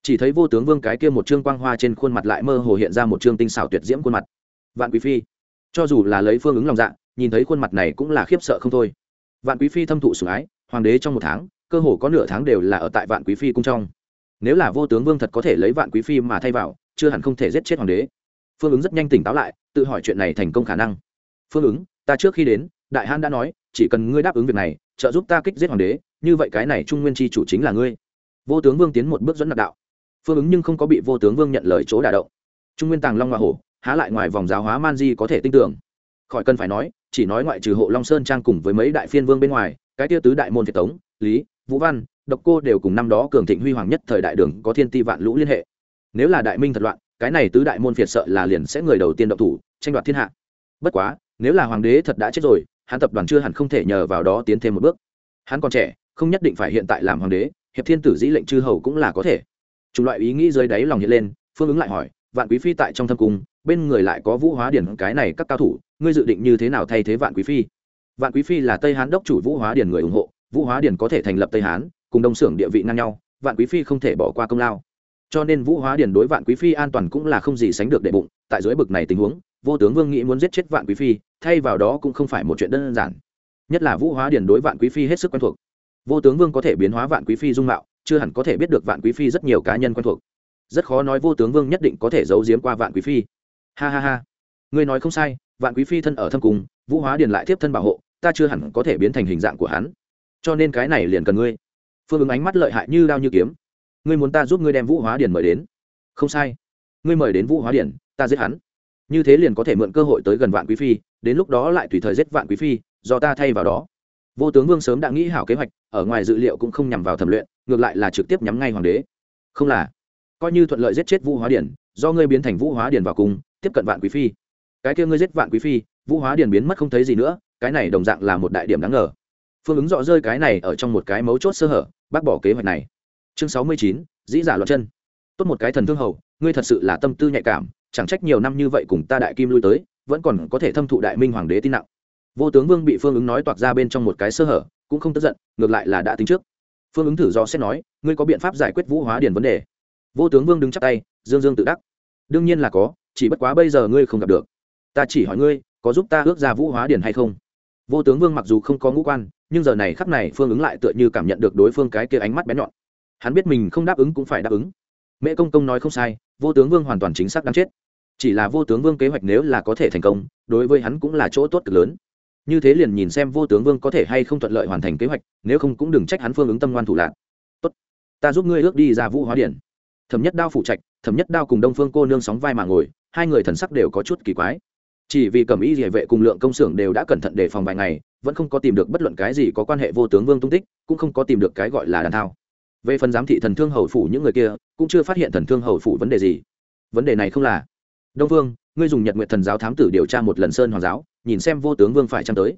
Chỉ thấy vô tướng vương cái kia một trương quang hoa trên khuôn mặt lại mơ hồ hiện ra một trương tinh xảo tuyệt diễm khuôn mặt. Vạn quý phi, cho dù là lấy phương ứng lòng dạ nhìn thấy khuôn mặt này cũng là khiếp sợ không thôi. Vạn quý phi thâm thụ sủng ái hoàng đế trong một tháng, cơ hồ có nửa tháng đều là ở tại vạn quý phi cung trong. Nếu là vô tướng vương thật có thể lấy vạn quý phi mà thay vào, chưa hẳn không thể giết chết hoàng đế. Phương ứng rất nhanh tỉnh táo lại, tự hỏi chuyện này thành công khả năng. Phương ứng, ta trước khi đến, đại han đã nói, chỉ cần ngươi đáp ứng việc này, trợ giúp ta kích giết hoàng đế, như vậy cái này trung nguyên chi chủ chính là ngươi. Vô tướng vương tiến một bước dẫn nạp đạo. Phương ứng nhưng không có bị vô tướng vương nhận lời chỗ đả động. Trung nguyên tàng long hoa hổ, há lại ngoài vòng giáo hóa man di có thể tin tưởng. Khỏi cần phải nói, chỉ nói ngoại trừ hộ long sơn trang cùng với mấy đại phiên vương bên ngoài cái tia tứ đại môn việt tống, lý, vũ văn, độc cô đều cùng năm đó cường thịnh huy hoàng nhất thời đại đường có thiên ti vạn lũ liên hệ. Nếu là đại minh thật loạn, cái này tứ đại môn phiệt sợ là liền sẽ người đầu tiên động thủ, tranh đoạt thiên hạ. Bất quá, nếu là hoàng đế thật đã chết rồi, hắn tập đoàn chưa hẳn không thể nhờ vào đó tiến thêm một bước. Hắn còn trẻ, không nhất định phải hiện tại làm hoàng đế, hiệp thiên tử dĩ lệnh chư hầu cũng là có thể. Chủng loại ý nghĩ dưới đáy lòng hiện lên, phương ứng lại hỏi, vạn quý phi tại trong thâm cung, bên người lại có vũ hóa điển cái này các cao thủ, ngươi dự định như thế nào thay thế vạn quý phi? Vạn quý phi là tây hán đốc chủ vũ hóa Điền người ủng hộ, vũ hóa Điền có thể thành lập tây hán, cùng đông xưởng địa vị ngang nhau, vạn quý phi không thể bỏ qua công lao. Cho nên vũ hóa Điền đối vạn quý phi an toàn cũng là không gì sánh được đệ bụng, tại dưới bực này tình huống, vô tướng vương nghĩ muốn giết chết vạn quý phi, thay vào đó cũng không phải một chuyện đơn giản. Nhất là vũ hóa Điền đối vạn quý phi hết sức quen thuộc. Vô tướng vương có thể biến hóa vạn quý phi dung mạo, chưa hẳn có thể biết được vạn quý phi rất nhiều cá nhân quen thuộc. Rất khó nói vô tướng vương nhất định có thể giấu giếm qua vạn quý phi. Ha ha ha. Ngươi nói không sai, vạn quý phi thân ở thâm cung vũ hóa điền lại tiếp thân bảo hộ ta chưa hẳn có thể biến thành hình dạng của hắn. Cho nên cái này liền cần ngươi. Phương ứng ánh mắt lợi hại như đao như kiếm. Ngươi muốn ta giúp ngươi đem vũ hóa điền mời đến? Không sai. Ngươi mời đến vũ hóa điền ta giết hắn. Như thế liền có thể mượn cơ hội tới gần vạn quý phi, đến lúc đó lại tùy thời giết vạn quý phi, do ta thay vào đó. Vô tướng vương sớm đã nghĩ hảo kế hoạch, ở ngoài dự liệu cũng không nhằm vào thẩm luyện, ngược lại là trực tiếp nhắm ngay hoàng đế. Không là. Coi như thuận lợi giết chết vũ hóa điển, do ngươi biến thành vũ hóa điển vào cung tiếp cận vạn quý phi. Cái kia ngươi giết vạn quý phi, vũ hóa điển biến mất không thấy gì nữa cái này đồng dạng là một đại điểm đáng ngờ. Phương ứng rõ rơi cái này ở trong một cái mấu chốt sơ hở, bác bỏ kế hoạch này. Chương sáu mươi chín, dĩ giả loạt chân. Tốt một cái thần thương hầu, ngươi thật sự là tâm tư nhạy cảm, chẳng trách nhiều năm như vậy cùng ta đại kim lui tới, vẫn còn có thể thâm thụ đại minh hoàng đế tin nặng. Vô tướng vương bị phương ứng nói toạc ra bên trong một cái sơ hở, cũng không tức giận, ngược lại là đã tính trước. Phương ứng thử do xét nói, ngươi có biện pháp giải quyết vũ hóa điền vấn đề. Vô tướng vương đứng chắp tay, dương dương tự đắc. Đương nhiên là có, chỉ bất quá bây giờ ngươi không gặp được. Ta chỉ hỏi ngươi, có giúp ta ước ra vũ hóa điền hay không? Vô tướng vương mặc dù không có ngũ quan, nhưng giờ này khắp này phương ứng lại tựa như cảm nhận được đối phương cái kia ánh mắt bén nhọn. Hắn biết mình không đáp ứng cũng phải đáp ứng. Mẹ công công nói không sai, vô tướng vương hoàn toàn chính xác đáng chết. Chỉ là vô tướng vương kế hoạch nếu là có thể thành công, đối với hắn cũng là chỗ tốt cực lớn. Như thế liền nhìn xem vô tướng vương có thể hay không thuận lợi hoàn thành kế hoạch, nếu không cũng đừng trách hắn phương ứng tâm ngoan thủ lạc tốt, ta giúp ngươi ước đi ra vũ hóa điển thẩm nhất đao phụ trạch, thẩm nhất đao cùng đông phương cô nương sóng vai mà ngồi, hai người thần sắc đều có chút kỳ quái chỉ vì cẩm y địa vệ cùng lượng công xưởng đều đã cẩn thận đề phòng vài ngày, vẫn không có tìm được bất luận cái gì có quan hệ vô tướng vương tung tích, cũng không có tìm được cái gọi là đàn thao. Về phần giám thị thần thương hầu phủ những người kia, cũng chưa phát hiện thần thương hầu phủ vấn đề gì. Vấn đề này không là. Đông vương, ngươi dùng nhật nguyện thần giáo thám tử điều tra một lần sơn hoàng giáo, nhìn xem vô tướng vương phải chăng tới.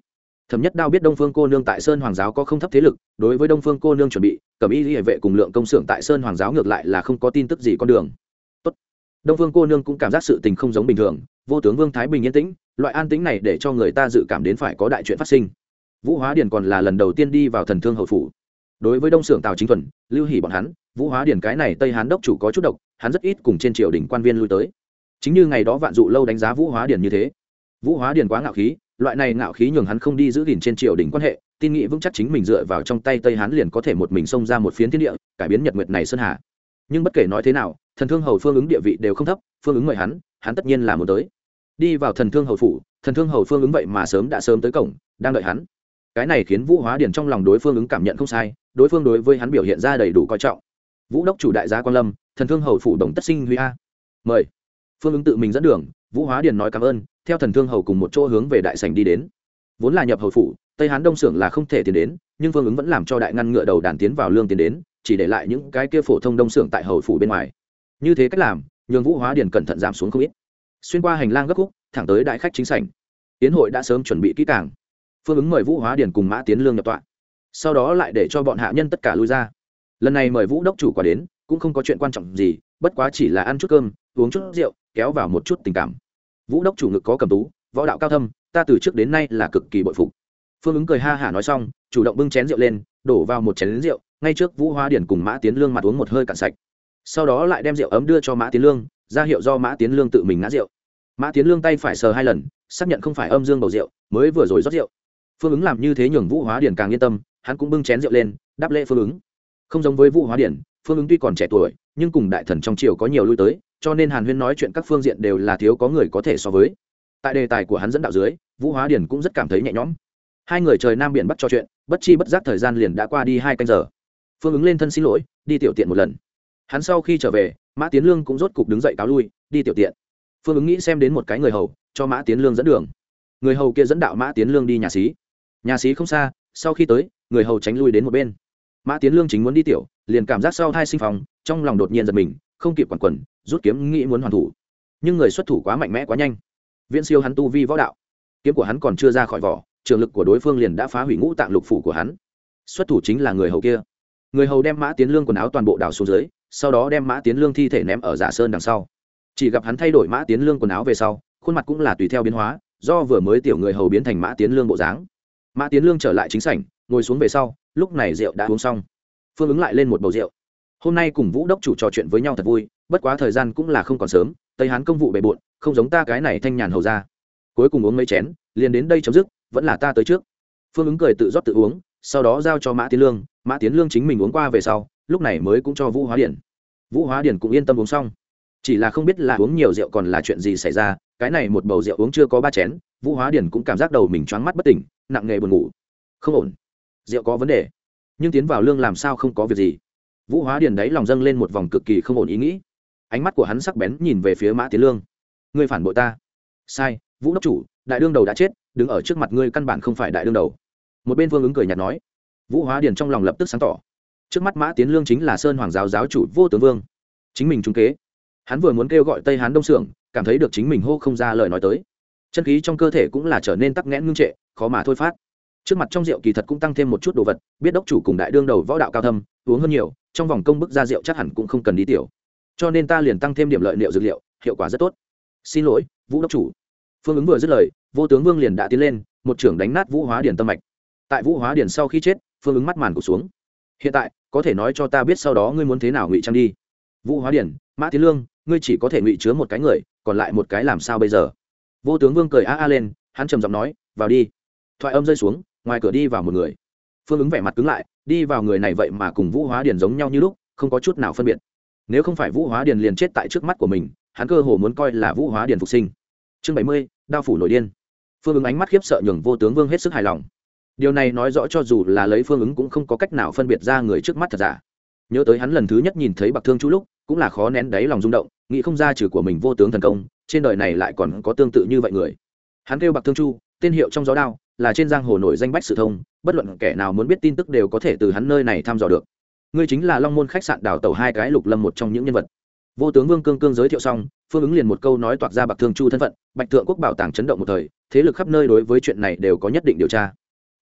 Thẩm nhất đao biết đông phương cô nương tại sơn hoàng giáo có không thấp thế lực, đối với đông phương cô nương chuẩn bị cẩm y hệ vệ cùng lượng công xưởng tại sơn hoàng giáo ngược lại là không có tin tức gì con đường đông phương cô nương cũng cảm giác sự tình không giống bình thường, vô tướng vương thái bình yên tĩnh, loại an tĩnh này để cho người ta dự cảm đến phải có đại chuyện phát sinh. Vũ hóa điền còn là lần đầu tiên đi vào thần thương hậu phủ. Đối với đông xưởng tào chính thuần, lưu hỉ bọn hắn, vũ hóa điền cái này tây hán đốc chủ có chút độc, hắn rất ít cùng trên triều đình quan viên lui tới. Chính như ngày đó vạn dụ lâu đánh giá vũ hóa điền như thế. Vũ hóa điền quá ngạo khí, loại này ngạo khí nhường hắn không đi giữ gìn trên triều đình quan hệ, tin nghĩ vững chắc chính mình dựa vào trong tay tây hán liền có thể một mình xông ra một phiến thiên địa, cải biến nhật nguyệt này sơn hà. Nhưng bất kể nói thế nào thần thương hầu phương ứng địa vị đều không thấp, phương ứng mời hắn hắn tất nhiên là muốn tới. Đi vào thần thương hầu phủ, thần thương hầu phương ứng vậy mà sớm đã sớm tới cổng, đang đợi hắn. Cái này khiến vũ hóa điền trong lòng đối phương ứng cảm nhận không sai, đối phương đối với hắn biểu hiện ra đầy đủ coi trọng. Vũ đốc chủ đại gia quan lâm, thần thương hầu phủ đồng tất sinh huy a. Mời. Phương ứng tự mình dẫn đường, vũ hóa điền nói cảm ơn, theo thần thương hầu cùng một chỗ hướng về đại sành đi đến. Vốn là nhập hầu phủ, tây hán đông xưởng là không thể tiến đến, nhưng phương ứng vẫn làm cho đại ngăn ngựa đầu đàn tiến vào lương tiến đến, chỉ để lại những cái kia phổ thông đông xưởng tại hầu phủ bên ngoài như thế cách làm, nhường vũ hóa điền cẩn thận giảm xuống không ít. Xuyên qua hành lang gấp khúc, thẳng tới đại khách chính sảnh. Tiến hội đã sớm chuẩn bị kỹ càng. Phương ứng mời vũ hóa điền cùng mã tiến lương nhập tọa. Sau đó lại để cho bọn hạ nhân tất cả lui ra. Lần này mời vũ đốc chủ qua đến, cũng không có chuyện quan trọng gì, bất quá chỉ là ăn chút cơm, uống chút rượu, kéo vào một chút tình cảm. Vũ đốc chủ ngực có cầm tú, võ đạo cao thâm, ta từ trước đến nay là cực kỳ bội phục. Phương ứng cười ha hả nói xong, chủ động bưng chén rượu lên, đổ vào một chén rượu, ngay trước vũ hóa điển cùng mã tiến lương mặt uống một hơi cạn sạch sau đó lại đem rượu ấm đưa cho mã tiến lương, ra hiệu do mã tiến lương tự mình ngã rượu. mã tiến lương tay phải sờ hai lần, xác nhận không phải âm dương bầu rượu, mới vừa rồi rót rượu. phương ứng làm như thế nhường vũ hóa điển càng yên tâm, hắn cũng bưng chén rượu lên, đáp lễ phương ứng. không giống với vũ hóa điển, phương ứng tuy còn trẻ tuổi, nhưng cùng đại thần trong triều có nhiều lui tới, cho nên hàn huyên nói chuyện các phương diện đều là thiếu có người có thể so với. tại đề tài của hắn dẫn đạo dưới, vũ hóa điển cũng rất cảm thấy nhẹ nhõm. hai người trời nam biển bắc trò chuyện, bất chi bất giác thời gian liền đã qua đi hai canh giờ. phương ứng lên thân xin lỗi, đi tiểu tiện một lần hắn sau khi trở về, mã tiến lương cũng rốt cục đứng dậy cáo lui, đi tiểu tiện. Phương ứng nghĩ xem đến một cái người hầu, cho mã tiến lương dẫn đường. Người hầu kia dẫn đạo mã tiến lương đi nhà xí. Nhà xí không xa, sau khi tới, người hầu tránh lui đến một bên. Mã tiến lương chính muốn đi tiểu, liền cảm giác sau thai sinh phòng, trong lòng đột nhiên giật mình, không kịp quản quần, rút kiếm nghĩ muốn hoàn thủ. Nhưng người xuất thủ quá mạnh mẽ quá nhanh. Viễn siêu hắn tu vi võ đạo. Kiếm của hắn còn chưa ra khỏi vỏ, trường lực của đối phương liền đã phá hủy ngũ tạng lục phủ của hắn. Xuất thủ chính là người hầu kia người hầu đem mã tiến lương quần áo toàn bộ đào xuống dưới, sau đó đem mã tiến lương thi thể ném ở giả sơn đằng sau. Chỉ gặp hắn thay đổi mã tiến lương quần áo về sau, khuôn mặt cũng là tùy theo biến hóa, do vừa mới tiểu người hầu biến thành mã tiến lương bộ dáng. Mã tiến lương trở lại chính sảnh, ngồi xuống về sau, lúc này rượu đã uống xong. Phương ứng lại lên một bầu rượu. Hôm nay cùng vũ đốc chủ trò chuyện với nhau thật vui, bất quá thời gian cũng là không còn sớm, tây hán công vụ bề bộn, không giống ta cái này thanh nhàn hầu ra. Cuối cùng uống mấy chén, liền đến đây chấm dứt, vẫn là ta tới trước. Phương ứng cười tự rót tự uống, sau đó giao cho mã tiến lương mã tiến lương chính mình uống qua về sau, lúc này mới cũng cho vũ hóa điển. Vũ hóa điển cũng yên tâm uống xong. Chỉ là không biết là uống nhiều rượu còn là chuyện gì xảy ra, cái này một bầu rượu uống chưa có ba chén, vũ hóa điển cũng cảm giác đầu mình choáng mắt bất tỉnh, nặng nghề buồn ngủ. Không ổn. Rượu có vấn đề. Nhưng tiến vào lương làm sao không có việc gì. Vũ hóa điển đấy lòng dâng lên một vòng cực kỳ không ổn ý nghĩ. Ánh mắt của hắn sắc bén nhìn về phía mã tiến lương. Ngươi phản bội ta. Sai, vũ đốc chủ, đại đương đầu đã chết, đứng ở trước mặt ngươi căn bản không phải đại đương đầu. Một bên vương ứng cười nhạt nói vũ hóa điền trong lòng lập tức sáng tỏ. Trước mắt mã tiến lương chính là sơn hoàng giáo giáo chủ vô tướng vương. Chính mình trung kế. Hắn vừa muốn kêu gọi tây hán đông xưởng cảm thấy được chính mình hô không ra lời nói tới. Chân khí trong cơ thể cũng là trở nên tắc nghẽn ngưng trệ, khó mà thôi phát. Trước mặt trong rượu kỳ thật cũng tăng thêm một chút đồ vật, biết đốc chủ cùng đại đương đầu võ đạo cao thâm, uống hơn nhiều, trong vòng công bức ra rượu chắc hẳn cũng không cần đi tiểu. Cho nên ta liền tăng thêm điểm lợi liệu dược liệu, hiệu quả rất tốt. Xin lỗi, vũ đốc chủ. Phương ứng vừa dứt lời, vô tướng vương liền đã tiến lên, một trưởng đánh nát vũ hóa Điền tâm mạch. Tại vũ hóa Điền sau khi chết phương ứng mắt màn cụt xuống. Hiện tại, có thể nói cho ta biết sau đó ngươi muốn thế nào ngụy trang đi. Vũ hóa điển, mã tiến lương, ngươi chỉ có thể ngụy chứa một cái người, còn lại một cái làm sao bây giờ? Vô tướng vương cười a a lên, hắn trầm giọng nói, vào đi. Thoại âm rơi xuống, ngoài cửa đi vào một người. Phương ứng vẻ mặt cứng lại, đi vào người này vậy mà cùng vũ hóa điển giống nhau như lúc, không có chút nào phân biệt. Nếu không phải vũ hóa điển liền chết tại trước mắt của mình, hắn cơ hồ muốn coi là vũ hóa điển phục sinh. Chương bảy mươi, đao phủ nội điên. Phương ứng ánh mắt khiếp sợ nhường vô tướng vương hết sức hài lòng điều này nói rõ cho dù là lấy phương ứng cũng không có cách nào phân biệt ra người trước mắt thật giả. Nhớ tới hắn lần thứ nhất nhìn thấy bạc thương chú lúc, cũng là khó nén đáy lòng rung động, nghĩ không ra trừ của mình vô tướng thần công, trên đời này lại còn có tương tự như vậy người. Hắn kêu bạc thương chu, tên hiệu trong gió đao, là trên giang hồ nổi danh bách sự thông, bất luận kẻ nào muốn biết tin tức đều có thể từ hắn nơi này thăm dò được. Ngươi chính là long môn khách sạn đào tàu hai cái lục lâm một trong những nhân vật. Vô tướng vương cương cương giới thiệu xong, phương ứng liền một câu nói toạc ra bạc thương chu thân phận, bạch thượng quốc bảo tàng chấn động một thời, thế lực khắp nơi đối với chuyện này đều có nhất định điều tra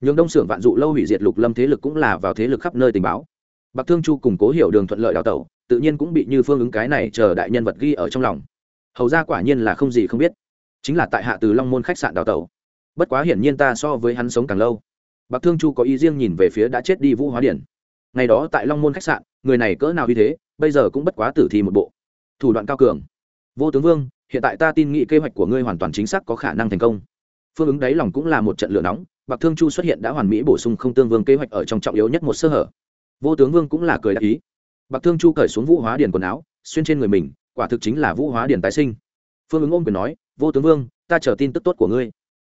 nhường đông xưởng vạn dụ lâu hủy diệt lục lâm thế lực cũng là vào thế lực khắp nơi tình báo. Bạc thương chu cùng cố hiểu đường thuận lợi đào tẩu, tự nhiên cũng bị như phương ứng cái này chờ đại nhân vật ghi ở trong lòng. Hầu ra quả nhiên là không gì không biết. Chính là tại hạ từ long môn khách sạn đào tẩu. Bất quá hiển nhiên ta so với hắn sống càng lâu. Bạc thương chu có ý riêng nhìn về phía đã chết đi vũ hóa điển. Ngày đó tại long môn khách sạn, người này cỡ nào như thế, bây giờ cũng bất quá tử thi một bộ. Thủ đoạn cao cường. Vô tướng vương, hiện tại ta tin nghĩ kế hoạch của ngươi hoàn toàn chính xác có khả năng thành công phương ứng đáy lòng cũng là một trận lửa nóng, bạc thương chu xuất hiện đã hoàn mỹ bổ sung không tương vương kế hoạch ở trong trọng yếu nhất một sơ hở. Vô tướng vương cũng là cười đại ý. Bạc thương chu cởi xuống vũ hóa điền quần áo, xuyên trên người mình, quả thực chính là vũ hóa điền tái sinh. Phương ứng ôm quyền nói, vô tướng vương, ta chờ tin tức tốt của ngươi.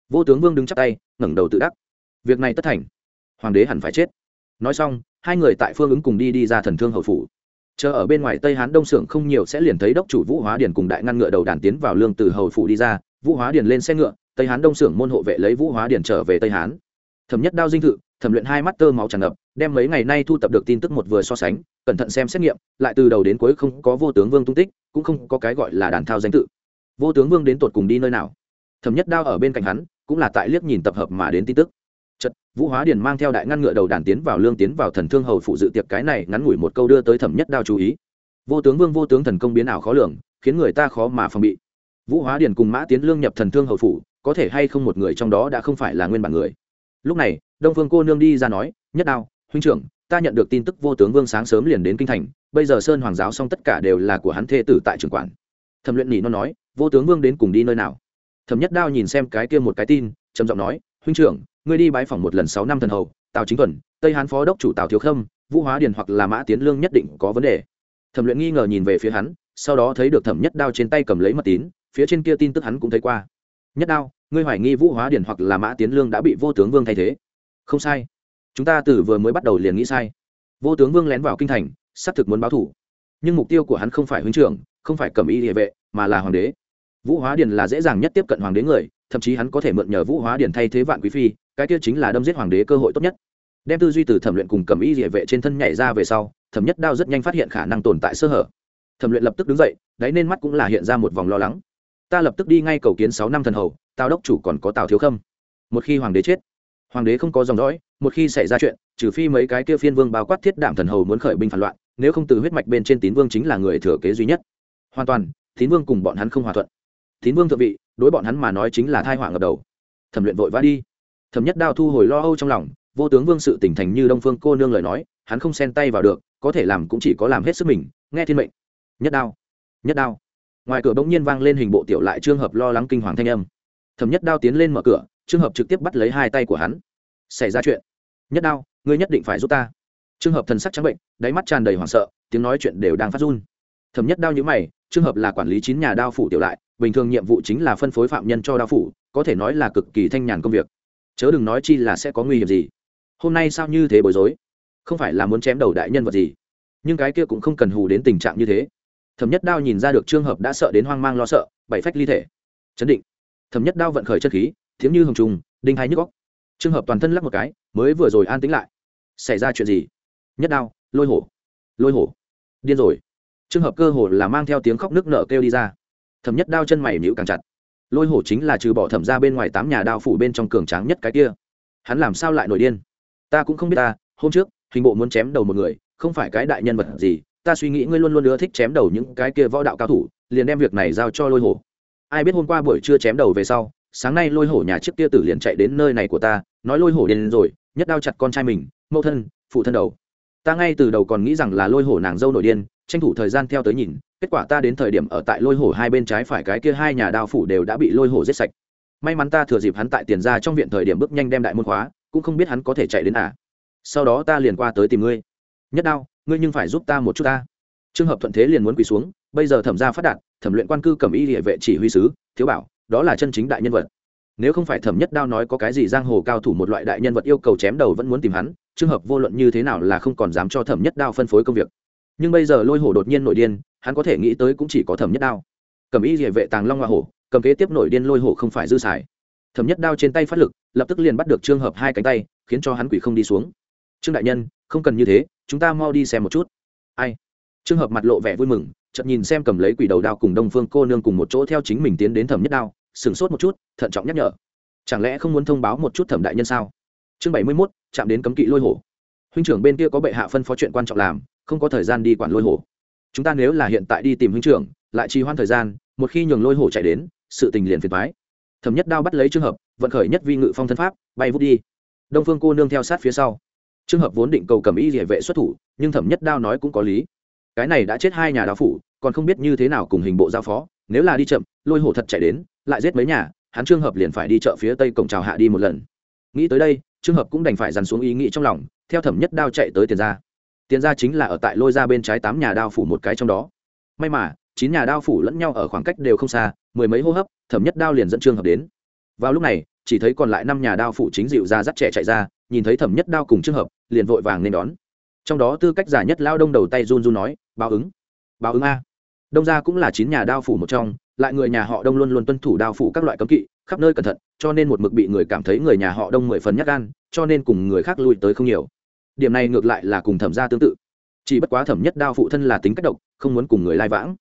Vô tướng vương đứng chắc tay, ngẩng đầu tự đắc. Việc này tất thành. Hoàng đế hẳn phải chết. Nói xong, hai người tại phương ứng cùng đi đi ra thần thương hậu phủ. Chờ ở bên ngoài tây hán đông xưởng không nhiều sẽ liền thấy đốc chủ vũ hóa điền cùng đại ngăn ngựa đầu đàn tiến vào lương từ hầu phủ đi ra, vũ hóa điền lên xe ngựa tây hán đông xưởng môn hộ vệ lấy vũ hóa điền trở về tây hán. Thẩm nhất đao dinh thự, thẩm luyện hai mắt tơ máu tràn ngập, đem mấy ngày nay thu tập được tin tức một vừa so sánh, cẩn thận xem xét nghiệm, lại từ đầu đến cuối không có vô tướng vương tung tích, cũng không có cái gọi là đàn thao danh tự. Vô tướng vương đến tột cùng đi nơi nào? Thẩm nhất đao ở bên cạnh hắn, cũng là tại liếc nhìn tập hợp mà đến tin tức. Chật vũ hóa điền mang theo đại ngăn ngựa đầu đàn tiến vào lương tiến vào thần thương hầu phụ dự tiệc cái này, ngắn ngủi một câu đưa tới thẩm nhất đao chú ý. Vô tướng vương, vô tướng thần công biến ảo khó lường, khiến người ta khó mà phòng bị. Vũ hóa điền cùng mã tiến lương nhập thần thương hầu phủ có thể hay không một người trong đó đã không phải là nguyên bản người. Lúc này, đông phương cô nương đi ra nói, nhất đao, huynh trưởng, ta nhận được tin tức vô tướng vương sáng sớm liền đến kinh thành, bây giờ sơn hoàng giáo xong tất cả đều là của hắn thê tử tại trường quản. Thẩm luyện nhị nó nói, vô tướng vương đến cùng đi nơi nào? Thẩm nhất đao nhìn xem cái kia một cái tin, trầm giọng nói, huynh trưởng, ngươi đi bái phỏng một lần sáu năm thần hầu, tào chính thuần tây hán phó đốc chủ tào thiếu khâm, vũ hóa điền hoặc là mã tiến lương nhất định có vấn đề. Thẩm luyện nghi ngờ nhìn về phía hắn, sau đó thấy được thẩm nhất đao trên tay cầm lấy mật tín, phía trên kia tin tức hắn cũng thấy qua. Nhất đao ngươi hoài nghi vũ hóa điền hoặc là mã tiến lương đã bị vô tướng vương thay thế. Không sai. Chúng ta từ vừa mới bắt đầu liền nghĩ sai. Vô tướng vương lén vào kinh thành, xác thực muốn báo thủ. Nhưng mục tiêu của hắn không phải huynh trưởng, không phải cầm y địa vệ, mà là hoàng đế. Vũ hóa điền là dễ dàng nhất tiếp cận hoàng đế người, thậm chí hắn có thể mượn nhờ vũ hóa điền thay thế vạn quý phi, cái kia chính là đâm giết hoàng đế cơ hội tốt nhất. Đem tư duy từ thẩm luyện cùng cầm y địa vệ trên thân nhảy ra về sau, thẩm nhất đao rất nhanh phát hiện khả năng tồn tại sơ hở. Thẩm luyện lập tức đứng dậy, đáy nên mắt cũng là hiện ra một vòng lo lắng ta lập tức đi ngay cầu kiến sáu năm thần hầu, tào đốc chủ còn có tào thiếu khâm. Một khi hoàng đế chết, hoàng đế không có dòng dõi, một khi xảy ra chuyện, trừ phi mấy cái kia phiên vương bao quát thiết đảm thần hầu muốn khởi binh phản loạn, nếu không từ huyết mạch bên trên tín vương chính là người thừa kế duy nhất. Hoàn toàn, tín vương cùng bọn hắn không hòa thuận. Tín vương thượng vị, đối bọn hắn mà nói chính là thai họa ngập đầu. Thẩm luyện vội vã đi. Thẩm nhất đao thu hồi lo âu trong lòng, vô tướng vương sự tỉnh thành như đông phương cô nương lời nói, hắn không xen tay vào được, có thể làm cũng chỉ có làm hết sức mình, nghe thiên mệnh. Nhất đao nhất đao ngoài cửa bỗng nhiên vang lên hình bộ tiểu lại trường hợp lo lắng kinh hoàng thanh âm. Thẩm nhất đao tiến lên mở cửa trường hợp trực tiếp bắt lấy hai tay của hắn. Xảy ra chuyện. Nhất đao, ngươi nhất định phải giúp ta. Trường hợp thần sắc trắng bệnh, đáy mắt tràn đầy hoảng sợ, tiếng nói chuyện đều đang phát run. Thẩm nhất đao nhữ mày trường hợp là quản lý chín nhà đao phủ tiểu lại, bình thường nhiệm vụ chính là phân phối phạm nhân cho đao phủ, có thể nói là cực kỳ thanh nhàn công việc. Chớ đừng nói chi là sẽ có nguy hiểm gì. Hôm nay sao như thế bối rối? Không phải là muốn chém đầu đại nhân vật gì? Nhưng cái kia cũng không cần hù đến tình trạng như thế thẩm nhất đao nhìn ra được trường hợp đã sợ đến hoang mang lo sợ bảy phách ly thể. Chấn định. Thẩm nhất đao vận khởi chất khí thiếm như hồng trùng, đinh hai nhức góc trường hợp toàn thân lắc một cái, mới vừa rồi an tĩnh lại. Xảy ra chuyện gì? Nhất đao, lôi hổ. Lôi hổ. Điên rồi. Trường hợp cơ hồ là mang theo tiếng khóc nước nở kêu đi ra. Thẩm nhất đao chân mày nhịu càng chặt. Lôi hổ chính là trừ bỏ thẩm ra bên ngoài tám nhà đao phủ bên trong cường tráng nhất cái kia. Hắn làm sao lại nổi điên? Ta cũng không biết ta, hôm trước, hình bộ muốn chém đầu một người, không phải cái đại nhân vật gì ta suy nghĩ ngươi luôn luôn ưa thích chém đầu những cái kia võ đạo cao thủ, liền đem việc này giao cho lôi hổ. Ai biết hôm qua buổi trưa chém đầu về sau, sáng nay lôi hổ nhà trước kia tử liền chạy đến nơi này của ta, nói lôi hổ điên rồi, nhất đao chặt con trai mình, mẫu thân, phụ thân đầu. Ta ngay từ đầu còn nghĩ rằng là lôi hổ nàng dâu nổi điên, tranh thủ thời gian theo tới nhìn, kết quả ta đến thời điểm ở tại lôi hổ hai bên trái phải cái kia hai nhà đao phủ đều đã bị lôi hổ giết sạch. May mắn ta thừa dịp hắn tại tiền ra trong viện thời điểm bước nhanh đem đại môn khóa, cũng không biết hắn có thể chạy đến à. Sau đó ta liền qua tới tìm ngươi. Nhất đao ngươi nhưng phải giúp ta một chút ta. Trường hợp thuận thế liền muốn quỳ xuống, bây giờ thẩm gia phát đạt, thẩm luyện quan cư cầm y địa vệ chỉ huy sứ, thiếu bảo, đó là chân chính đại nhân vật. Nếu không phải thẩm nhất đao nói có cái gì giang hồ cao thủ một loại đại nhân vật yêu cầu chém đầu vẫn muốn tìm hắn trường hợp vô luận như thế nào là không còn dám cho thẩm nhất đao phân phối công việc. Nhưng bây giờ lôi hổ đột nhiên nội điên, hắn có thể nghĩ tới cũng chỉ có thẩm nhất đao. Cầm y địa vệ tàng long hoa hổ, cầm kế tiếp nội điên lôi hổ không phải dư xài. Thẩm nhất đao trên tay phát lực, lập tức liền bắt được trường hợp hai cánh tay, khiến cho hắn quỷ không đi xuống trương đại nhân, không cần như thế, chúng ta mau đi xem một chút. Ai? Trường hợp mặt lộ vẻ vui mừng, chợt nhìn xem cầm lấy quỷ đầu đao cùng đông phương cô nương cùng một chỗ theo chính mình tiến đến thẩm nhất đao, sửng sốt một chút, thận trọng nhắc nhở. Chẳng lẽ không muốn thông báo một chút thẩm đại nhân sao? Chương bảy mươi mốt, chạm đến cấm kỵ lôi hổ. Huynh trưởng bên kia có bệ hạ phân phó chuyện quan trọng làm, không có thời gian đi quản lôi hổ. Chúng ta nếu là hiện tại đi tìm huynh trưởng, lại trì hoãn thời gian, một khi nhường lôi hổ chạy đến, sự tình liền phiền thoái thẩm nhất đao bắt lấy trường hợp, vận khởi nhất vi ngự phong thân pháp, bay vút đi. Đông phương cô nương theo sát phía sau trường hợp vốn định cầu cầm y địa vệ xuất thủ, nhưng thẩm nhất đao nói cũng có lý. Cái này đã chết hai nhà đao phủ, còn không biết như thế nào cùng hình bộ giao phó, nếu là đi chậm, lôi hổ thật chạy đến, lại giết mấy nhà, hắn trường hợp liền phải đi chợ phía tây cổng trào hạ đi một lần. Nghĩ tới đây trường hợp cũng đành phải dằn xuống ý nghĩ trong lòng, theo thẩm nhất đao chạy tới tiền ra tiền ra chính là ở tại lôi ra bên trái tám nhà đao phủ một cái trong đó. May mà, chín nhà đao phủ lẫn nhau ở khoảng cách đều không xa, mười mấy hô hấp, thẩm nhất đao liền dẫn trường hợp đến. Vào lúc này, chỉ thấy còn lại năm nhà đao phủ chính dịu ra dắt trẻ chạy ra, nhìn thấy thẩm nhất đao cùng trường hợp liền vội vàng nên đón. Trong đó tư cách giả nhất lao đông đầu tay run run nói, báo ứng báo ứng a. Đông gia cũng là chín nhà đao phủ một trong, lại người nhà họ đông luôn luôn tuân thủ đao phủ các loại cấm kỵ, khắp nơi cẩn thận, cho nên một mực bị người cảm thấy người nhà họ đông mười phần nhắc gan, cho nên cùng người khác lui tới không nhiều. Điểm này ngược lại là cùng thẩm gia tương tự. Chỉ bất quá thẩm nhất đao phụ thân là tính cách độc, không muốn cùng người lai vãng.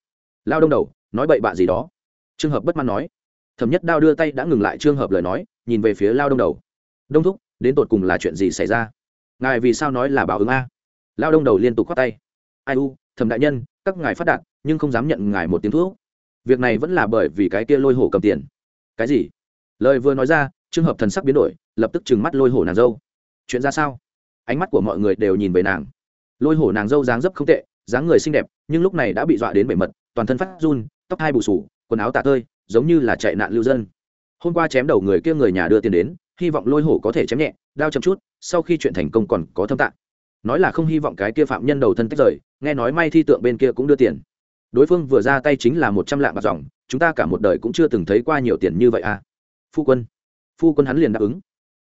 Lao đông đầu, nói bậy bạ gì đó. Trường hợp bất mãn nói. Thẩm nhất đao đưa tay đã ngừng lại trường hợp lời nói, nhìn về phía lao đông đầu. Đông thúc, đến tột cùng là chuyện gì xảy ra? Ngài vì sao nói là báo ứng a? Lao đông đầu liên tục khoát tay. Ai u, thẩm đại nhân, các ngài phát đạt, nhưng không dám nhận ngài một tiếng thuốc. Việc này vẫn là bởi vì cái kia lôi hổ cầm tiền. Cái gì? Lời vừa nói ra trường hợp thần sắc biến đổi, lập tức trừng mắt lôi hổ nàng dâu. Chuyện ra sao? Ánh mắt của mọi người đều nhìn về nàng. Lôi hổ nàng dâu dáng dấp không tệ, dáng người xinh đẹp, nhưng lúc này đã bị dọa đến bể mật, toàn thân phát run, tóc hai bù sù, quần áo tả tơi, giống như là chạy nạn lưu dân. Hôm qua chém đầu người kia người nhà đưa tiền đến hy vọng lôi hổ có thể chém nhẹ, đao chậm chút, sau khi chuyện thành công còn có thâm tạng. Nói là không hy vọng cái kia phạm nhân đầu thân tách rời, nghe nói may thi tượng bên kia cũng đưa tiền. Đối phương vừa ra tay chính là một trăm lạng bạc dòng, chúng ta cả một đời cũng chưa từng thấy qua nhiều tiền như vậy à. Phu quân. Phu quân hắn liền đáp ứng.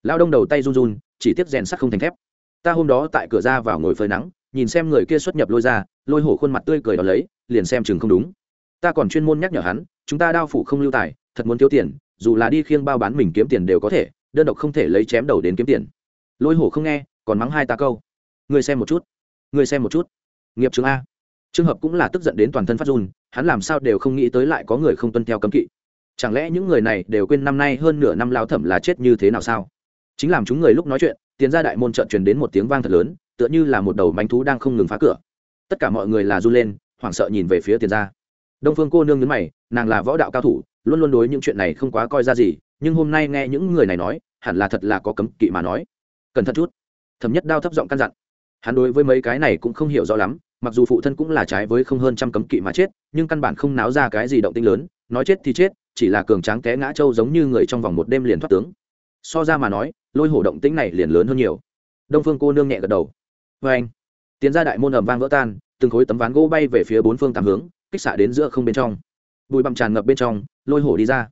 Lao đông đầu tay run run, chỉ tiếc rèn sắt không thành thép. Ta hôm đó tại cửa ra vào ngồi phơi nắng, nhìn xem người kia xuất nhập lôi ra, lôi hổ khuôn mặt tươi cười đó lấy, liền xem chừng không đúng. Ta còn chuyên môn nhắc nhở hắn, chúng ta đao phủ không lưu tài, thật muốn thiếu tiền, dù là đi khiêng bao bán mình kiếm tiền đều có thể đơn độc không thể lấy chém đầu đến kiếm tiền. Lôi hổ không nghe, còn mắng hai ta câu. Người xem một chút người xem một chút. Nghiệp trường a. Trường hợp cũng là tức giận đến toàn thân phát run, hắn làm sao đều không nghĩ tới lại có người không tuân theo cấm kỵ. Chẳng lẽ những người này đều quên năm nay hơn nửa năm lao thẩm là chết như thế nào sao? Chính làm chúng người lúc nói chuyện tiến ra đại môn trợn truyền đến một tiếng vang thật lớn, tựa như là một đầu manh thú đang không ngừng phá cửa. Tất cả mọi người là run lên, hoảng sợ nhìn về phía tiền ra đông phương cô nương nhấn mày, nàng là võ đạo cao thủ, luôn luôn đối những chuyện này không quá coi ra gì, nhưng hôm nay nghe những người này nói hẳn là thật là có cấm kỵ mà nói. Cẩn thận chút. Thẩm nhất đao thấp giọng căn dặn. Hắn đối với mấy cái này cũng không hiểu rõ lắm, mặc dù phụ thân cũng là trái với không hơn trăm cấm kỵ mà chết, nhưng căn bản không náo ra cái gì động tinh lớn, nói chết thì chết, chỉ là cường tráng té ngã trâu giống như người trong vòng một đêm liền thoát tướng. So ra mà nói, lôi hổ động tĩnh này liền lớn hơn nhiều. Đông phương cô nương nhẹ gật đầu. Vê anh, tiến ra đại môn ầm vang vỡ tan, từng khối tấm ván gỗ bay về phía bốn phương tám hướng, kích xạ đến giữa không bên trong. Bụi bặm tràn ngập bên trong, lôi hổ đi ra.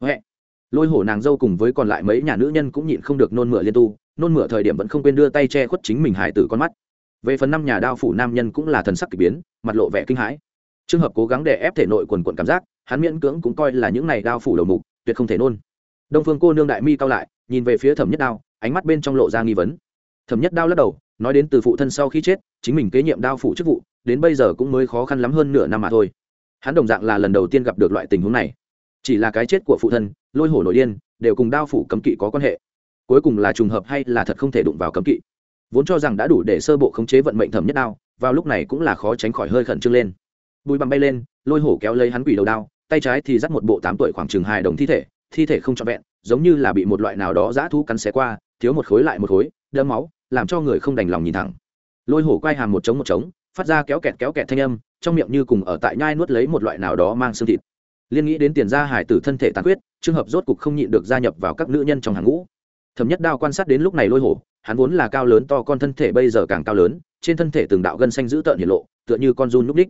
Huệ lôi hổ nàng dâu cùng với còn lại mấy nhà nữ nhân cũng nhịn không được nôn mửa liên tu, nôn mửa thời điểm vẫn không quên đưa tay che khuất chính mình hải tử con mắt. Về phần năm nhà đao phủ nam nhân cũng là thần sắc k ỳ biến, mặt lộ vẻ kinh hãi. Trường hợp cố gắng để ép thể nội quần quận cảm giác, hắn miễn cưỡng cũng coi là những này đao phủ đầu mục, tuyệt không thể nôn. Đông phương cô nương đại mi cao lại, nhìn về phía thẩm nhất đao, ánh mắt bên trong lộ ra nghi vấn. Thẩm nhất đao lắc đầu, nói đến từ phụ thân sau khi chết, chính mình kế nhiệm đao phủ chức vụ, đến bây giờ cũng mới khó khăn lắm hơn nửa năm mà thôi. Hắn đồng dạng là lần đầu tiên gặp được loại tình huống này chỉ là cái chết của phụ thân, lôi hổ nội điên, đều cùng đao phủ cấm kỵ có quan hệ. Cuối cùng là trùng hợp hay là thật không thể đụng vào cấm kỵ. Vốn cho rằng đã đủ để sơ bộ khống chế vận mệnh thẩm nhất đao, vào lúc này cũng là khó tránh khỏi hơi khẩn trương lên. Bùi bằng bay lên, lôi hổ kéo lấy hắn quỷ đầu đao, tay trái thì dắt một bộ tám tuổi khoảng chừng hai đồng thi thể thi thể không trọn vẹn, giống như là bị một loại nào đó giã thu cắn xé qua, thiếu một khối lại một khối đơm máu, làm cho người không đành lòng nhìn thẳng. Lôi hổ quay hàm một trống một trống, phát ra kéo kẹt kéo kẹt thanh âm, trong miệng như cùng ở tại nhai nuốt lấy một loại nào đó mang xương thịt liên nghĩ đến tiền gia hải tử thân thể tàn quyết trường hợp rốt cục không nhịn được gia nhập vào các nữ nhân trong hàng ngũ. Thẩm nhất đao quan sát đến lúc này lôi hổ, hắn vốn là cao lớn to, con thân thể bây giờ càng cao lớn, trên thân thể từng đạo gân xanh dữ tợn hiển lộ, tựa như con run núp đích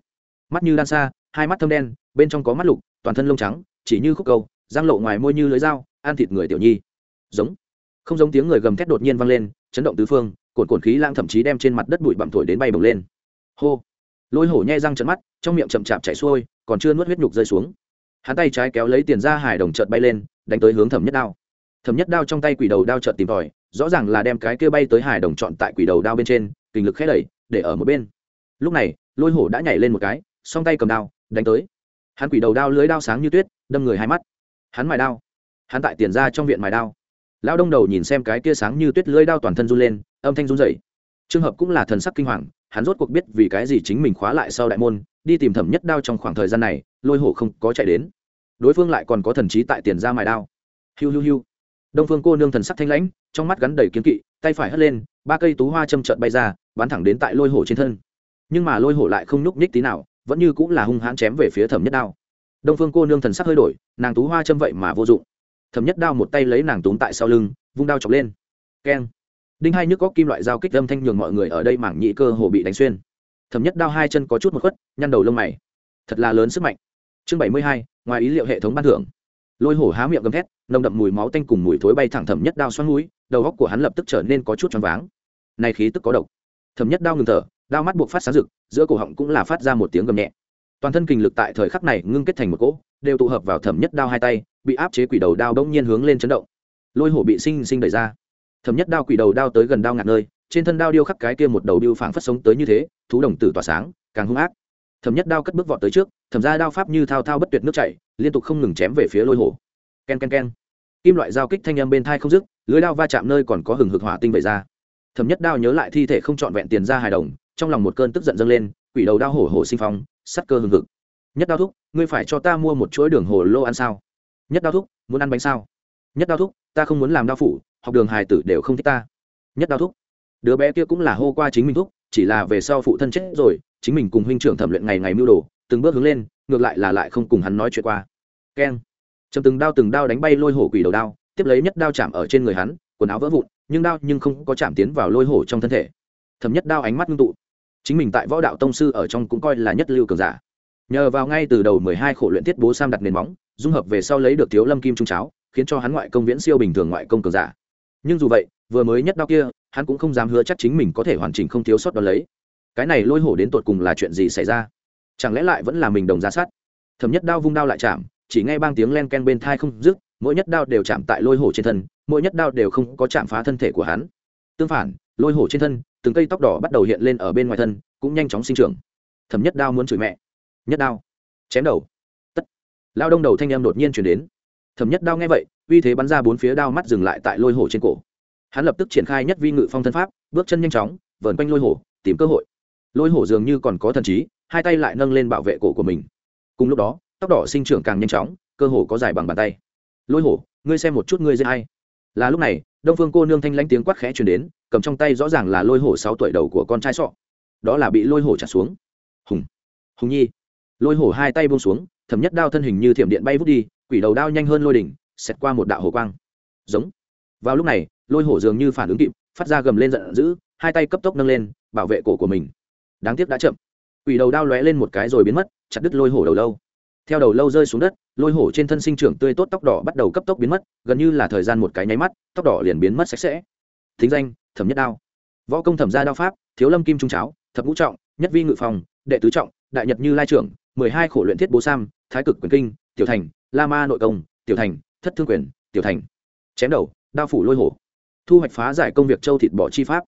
mắt như đan xa hai mắt thâm đen, bên trong có mắt lục, toàn thân lông trắng, chỉ như khúc câu, răng lộ ngoài môi như lưới dao, ăn thịt người tiểu nhi. Giống. Không giống tiếng người gầm thét đột nhiên vang lên, chấn động tứ phương cồn cồn khí lang thậm chí đem trên mặt đất bụi bặm thổi đến bay bồng lên. Hô. Lôi hổ nhai răng trận mắt, trong miệng chậm chạp chảy xuôi, còn chưa nuốt huyết nhục rơi xuống hắn tay trái kéo lấy tiền ra hải đồng chợt bay lên, đánh tới hướng thẩm nhất đao. Thẩm nhất đao trong tay quỷ đầu đao chợt tìm tòi, rõ ràng là đem cái kia bay tới hải đồng chọn tại quỷ đầu đao bên trên kình lực khẽ đẩy, để ở một bên. Lúc này, lôi hổ đã nhảy lên một cái, song tay cầm đao, đánh tới. Hắn quỷ đầu đao lưới đao sáng như tuyết, đâm người hai mắt. Hắn mài đao. Hắn tại tiền ra trong viện mài đao. Lão đông đầu nhìn xem cái kia sáng như tuyết lưới đao toàn thân run lên, âm thanh run rẩy. Trường hợp cũng là thần sắc kinh hoàng, hắn rốt cuộc biết vì cái gì chính mình khóa lại sau đại môn, đi tìm thẩm nhất đao trong khoảng thời gian này, lôi hổ không có chạy đến đối phương lại còn có thần trí tại tiền ra mài đao. Hiu hiu hiu. Đông phương cô nương thần sắc thanh lãnh, trong mắt gắn đầy kiếm kỵ, tay phải hất lên, ba cây tú hoa châm trợn bay ra, bắn thẳng đến tại lôi hổ trên thân. Nhưng mà lôi hổ lại không nhúc nhích tí nào, vẫn như cũng là hung hãn chém về phía thẩm nhất đao. Đông phương cô nương thần sắc hơi đổi, nàng tú hoa châm vậy mà vô dụng. Thẩm nhất đao một tay lấy nàng túm tại sau lưng, vung đao chọc lên. Keng. Đinh hai nhức góc kim loại dao kích âm thanh nhường mọi người ở đây mảng nhị cơ hồ bị đánh xuyên. Thẩm nhất đao hai chân có chút một khuất, nhăn đầu lông mày. Thật là lớn sức mạnh. Chương bảy mươi hai ngoài ý liệu hệ thống ban thưởng. Lôi hổ há miệng gầm thét, nồng đậm mùi máu tanh cùng mùi thối bay thẳng thẩm nhất đao xoắn núi đầu góc của hắn lập tức trở nên có chút choáng váng. Này khí tức có độc. Thẩm nhất đao ngừng thở, đao mắt buộc phát sáng rực, giữa cổ họng cũng là phát ra một tiếng gầm nhẹ. Toàn thân kình lực tại thời khắc này ngưng kết thành một cỗ, đều tụ hợp vào thẩm nhất đao hai tay, bị áp chế quỷ đầu đao đông nhiên hướng lên chấn động. Lôi hổ bị sinh sinh đẩy ra. Thẩm nhất đao quỷ đầu đao tới gần đao ngạt nơi, trên thân đao điêu khắc cái kia một đầu điêu phảng phất sống tới như thế, thú đồng tử tỏa sáng, càng hung ác. Thẩm nhất đao cất bước vọt tới trước thẩm ra đao pháp như thao thao bất tuyệt nước chảy, liên tục không ngừng chém về phía lôi hổ k e n k e n k e n kim loại giao kích thanh âm bên thai không dứt, lưới đao va chạm nơi còn có hừng hực hỏa tinh vẩy ra. Thẩm nhất đao nhớ lại thi thể không trọn vẹn tiền ra hài đồng, trong lòng một cơn tức giận dâng lên, quỷ đầu đao hổ hổ sinh phong, sắt cơ hừng hực. Nhất đao thúc, ngươi phải cho ta mua một chuỗi đường hồ lô ăn sao? Nhất đao thúc, muốn ăn bánh sao? Nhất đao thúc, ta không muốn làm đao phủ, học đường hài tử đều không thích ta. Nhất đao thúc, đứa bé kia cũng là hô qua chính mình thúc, chỉ là về sau phụ thân chết rồi, chính mình cùng huynh trưởng thẩm luyện ngày ngày mưu đồ từng bước hướng lên, ngược lại là lại không cùng hắn nói chuyện qua. Keng. Chầm từng đao từng đao đánh bay lôi hổ quỷ đầu đao, tiếp lấy nhất đao chạm ở trên người hắn, quần áo vỡ vụn, nhưng đao nhưng không có chạm tiến vào lôi hổ trong thân thể. Thẩm nhất đao ánh mắt ngưng tụ. Chính mình tại võ đạo tông sư ở trong cũng coi là nhất lưu cường giả. Nhờ vào ngay từ đầu mười hai khổ luyện tiết bố sam đặt nền móng, dung hợp về sau lấy được thiếu lâm kim trung cháo, khiến cho hắn ngoại công viễn siêu bình thường ngoại công cường giả. Nhưng dù vậy, vừa mới nhất đao kia, hắn cũng không dám hứa chắc chính mình có thể hoàn chỉnh không thiếu sót đón lấy. Cái này lôi hổ đến tột cùng là chuyện gì xảy ra? Chẳng lẽ lại vẫn là mình đồng ra sát thẩm nhất đao vung đao lại chạm, chỉ nghe bang tiếng len ken bên thai không dứt, mỗi nhất đao đều chạm tại lôi hổ trên thân, mỗi nhất đao đều không có chạm phá thân thể của hắn. Tương phản, lôi hổ trên thân, từng cây tóc đỏ bắt đầu hiện lên ở bên ngoài thân, cũng nhanh chóng sinh trưởng. Thẩm nhất đao muốn chửi mẹ. Nhất đao, chém đầu. Tất. Lao đông đầu thanh em đột nhiên chuyển đến. Thẩm nhất đao nghe vậy, uy thế bắn ra bốn phía đao mắt dừng lại tại lôi hổ trên cổ. Hắn lập tức triển khai nhất vi ngự phong thân pháp, bước chân nhanh chóng, vờn quanh lôi hổ, tìm cơ hội. Lôi hổ dường như còn có thần trí hai tay lại nâng lên bảo vệ cổ của mình. Cùng lúc đó, tóc đỏ sinh trưởng càng nhanh chóng, cơ hồ có dài bằng bàn tay. Lôi hổ, ngươi xem một chút ngươi dễ hay là lúc này, đông phương cô nương thanh lãnh tiếng quát khẽ chuyển đến, cầm trong tay rõ ràng là lôi hổ sáu tuổi đầu của con trai sọ. Đó là bị lôi hổ trả xuống. Hùng hùng nhi. Lôi hổ hai tay buông xuống thấm nhất đao thân hình như thiểm điện bay vút đi, quỷ đầu đao nhanh hơn lôi đỉnh, xẹt qua một đạo hồ quang. Giống. Vào lúc này, lôi hổ dường như phản ứng kịp, phát ra gầm lên giận dữ, hai tay cấp tốc nâng lên, bảo vệ cổ của mình. Đáng tiếc đã chậm quỷ đầu đao lóe lên một cái rồi biến mất, chặt đứt lôi hổ đầu lâu. Theo đầu lâu rơi xuống đất, lôi hổ trên thân sinh trưởng tươi tốt tóc đỏ bắt đầu cấp tốc biến mất, gần như là thời gian một cái nháy mắt, tóc đỏ liền biến mất sạch sẽ. Thính danh, thẩm nhất đao. Võ công thẩm gia đao pháp, thiếu lâm kim trung cháo, thập ngũ trọng, nhất vi ngự phòng, đệ tứ trọng, đại nhật như lai trưởng, mười hai khổ luyện thiết bố sam, thái cực quyền kinh, tiểu thành, la ma nội công, tiểu thành, thất thương quyền, tiểu thành. Chém đầu, đao phủ lôi hổ. Thu hoạch phá giải công việc châu thịt bỏ chi pháp.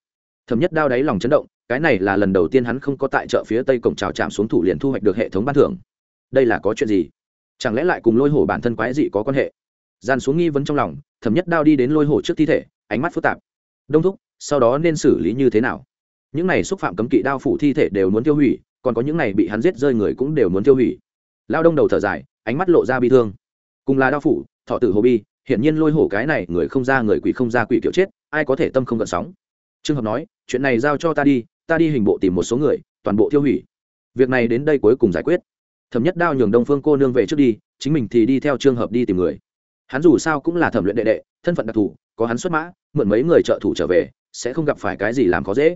Thẩm nhất đao đáy lòng chấn động cái này là lần đầu tiên hắn không có tại chợ phía tây cổng trào chạm xuống thủ liền thu hoạch được hệ thống ban thưởng. Đây là có chuyện gì? Chẳng lẽ lại cùng lôi hổ bản thân quái dị có quan hệ? Gian xuống nghi vấn trong lòng, thẩm nhất đao đi đến lôi hổ trước thi thể, ánh mắt phức tạp. Đông thúc, sau đó nên xử lý như thế nào? Những này xúc phạm cấm kỵ đao phủ thi thể đều muốn tiêu hủy, còn có những này bị hắn giết rơi người cũng đều muốn tiêu hủy. Lao đông đầu thở dài, ánh mắt lộ ra bi thương. Cùng là đao phủ, thọ tử hồ bi, hiển nhiên lôi hổ cái này người không ra người quỷ không ra quỷ kiểu chết, ai có thể tâm không gợn sóng? Trương hợp nói, chuyện này giao cho ta đi ta đi hình bộ tìm một số người, toàn bộ tiêu hủy. Việc này đến đây cuối cùng giải quyết. Thẩm nhất đao nhường đông phương cô nương về trước đi, chính mình thì đi theo trường hợp đi tìm người. Hắn dù sao cũng là thẩm luyện đệ đệ, thân phận đặc thù, có hắn xuất mã, mượn mấy người trợ thủ trở về, sẽ không gặp phải cái gì làm khó dễ.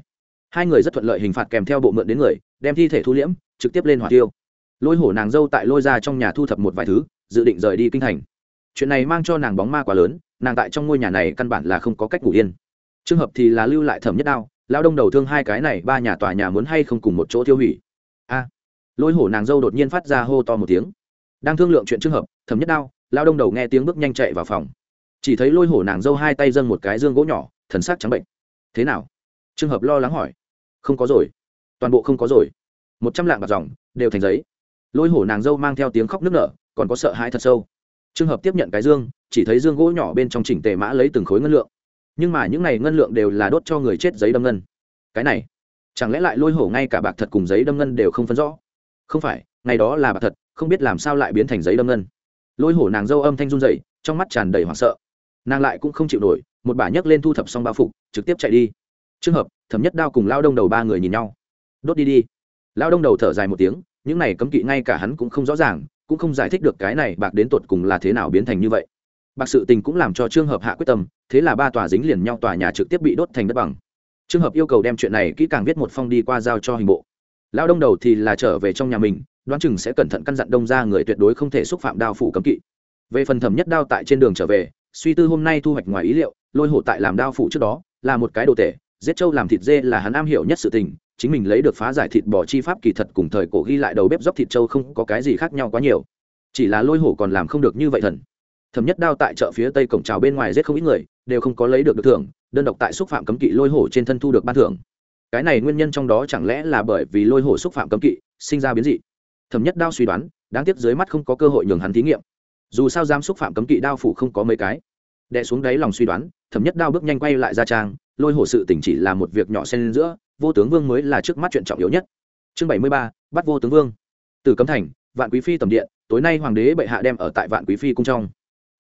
Hai người rất thuận lợi hình phạt kèm theo bộ mượn đến người, đem thi thể thu liễm, trực tiếp lên hỏa tiêu. Lôi hổ nàng dâu tại lôi ra trong nhà thu thập một vài thứ, dự định rời đi kinh thành. Chuyện này mang cho nàng bóng ma quá lớn, nàng tại trong ngôi nhà này căn bản là không có cách ngủ yên. Trường hợp thì là lưu lại thẩm nhất đao lao đông đầu thương hai cái này, ba nhà tòa nhà muốn hay không cùng một chỗ tiêu hủy? A. Lôi hổ nàng dâu đột nhiên phát ra hô to một tiếng. Đang thương lượng chuyện trường hợp thấm nhất đao lao đông đầu nghe tiếng bước nhanh chạy vào phòng. Chỉ thấy lôi hổ nàng dâu hai tay dâng một cái dương gỗ nhỏ, thần sắc trắng bệnh. Thế nào? Trường hợp lo lắng hỏi. Không có rồi. Toàn bộ không có rồi. Một trăm lạng bạc dòng, đều thành giấy. Lôi hổ nàng dâu mang theo tiếng khóc nức nở, còn có sợ hãi thật sâu. Trường hợp tiếp nhận cái dương, chỉ thấy dương gỗ nhỏ bên trong chỉnh tề mã lấy từng khối ngân lượng nhưng mà những này ngân lượng đều là đốt cho người chết giấy đâm ngân. Cái này, chẳng lẽ lại lôi hổ ngay cả bạc thật cùng giấy đâm ngân đều không phân rõ? Không phải, ngày đó là bạc thật, không biết làm sao lại biến thành giấy đâm ngân. Lôi hổ nàng dâu âm thanh run dậy trong mắt tràn đầy hoảng sợ. Nàng lại cũng không chịu nổi, một bà nhấc lên thu thập xong bao phục, trực tiếp chạy đi. Trường hợp, thẩm nhất đao cùng lao đông đầu ba người nhìn nhau. Đốt đi đi. Lao đông đầu thở dài một tiếng, những này cấm kỵ ngay cả hắn cũng không rõ ràng, cũng không giải thích được cái này bạc đến tột cùng là thế nào biến thành như vậy bạc sự tình cũng làm cho trường hợp hạ quyết tâm, thế là ba tòa dính liền nhau, tòa nhà trực tiếp bị đốt thành đất bằng. Trường hợp yêu cầu đem chuyện này kỹ càng viết một phong đi qua giao cho hình bộ. Lao đông đầu thì là trở về trong nhà mình, đoán chừng sẽ cẩn thận căn dặn đông ra người tuyệt đối không thể xúc phạm đao phủ cấm kỵ. Về phần thẩm nhất đao tại trên đường trở về, suy tư hôm nay thu hoạch ngoài ý liệu, lôi hổ tại làm đao phủ trước đó, là một cái đồ tể, giết trâu làm thịt dê là hắn am hiểu nhất sự tình, chính mình lấy được phá giải thịt bò chi pháp kỳ thật cùng thời cổ ghi lại đầu bếp dốc thịt trâu không có cái gì khác nhau quá nhiều. Chỉ là lôi hổ còn làm không được như vậy thần thẩm nhất đao tại chợ phía tây cổng trào bên ngoài giết không ít người, đều không có lấy được được thưởng, đơn độc tại xúc phạm cấm kỵ lôi hổ trên thân thu được ban thưởng. Cái này nguyên nhân trong đó chẳng lẽ là bởi vì lôi hổ xúc phạm cấm kỵ, sinh ra biến dị? Thẩm nhất đao suy đoán, đáng tiếc dưới mắt không có cơ hội nhường hắn thí nghiệm. Dù sao dám xúc phạm cấm kỵ đao phủ không có mấy cái. Đè xuống đáy lòng suy đoán, thẩm nhất đao bước nhanh quay lại ra trang, lôi hổ sự tỉnh chỉ là một việc nhỏ xen giữa, vô tướng vương mới là trước mắt chuyện trọng yếu nhất. Chương bảy mươi ba, bắt vô tướng vương. Từ cấm thành, vạn quý phi tầm điện, tối nay hoàng đế bệ hạ đem ở tại vạn quý phi cung trong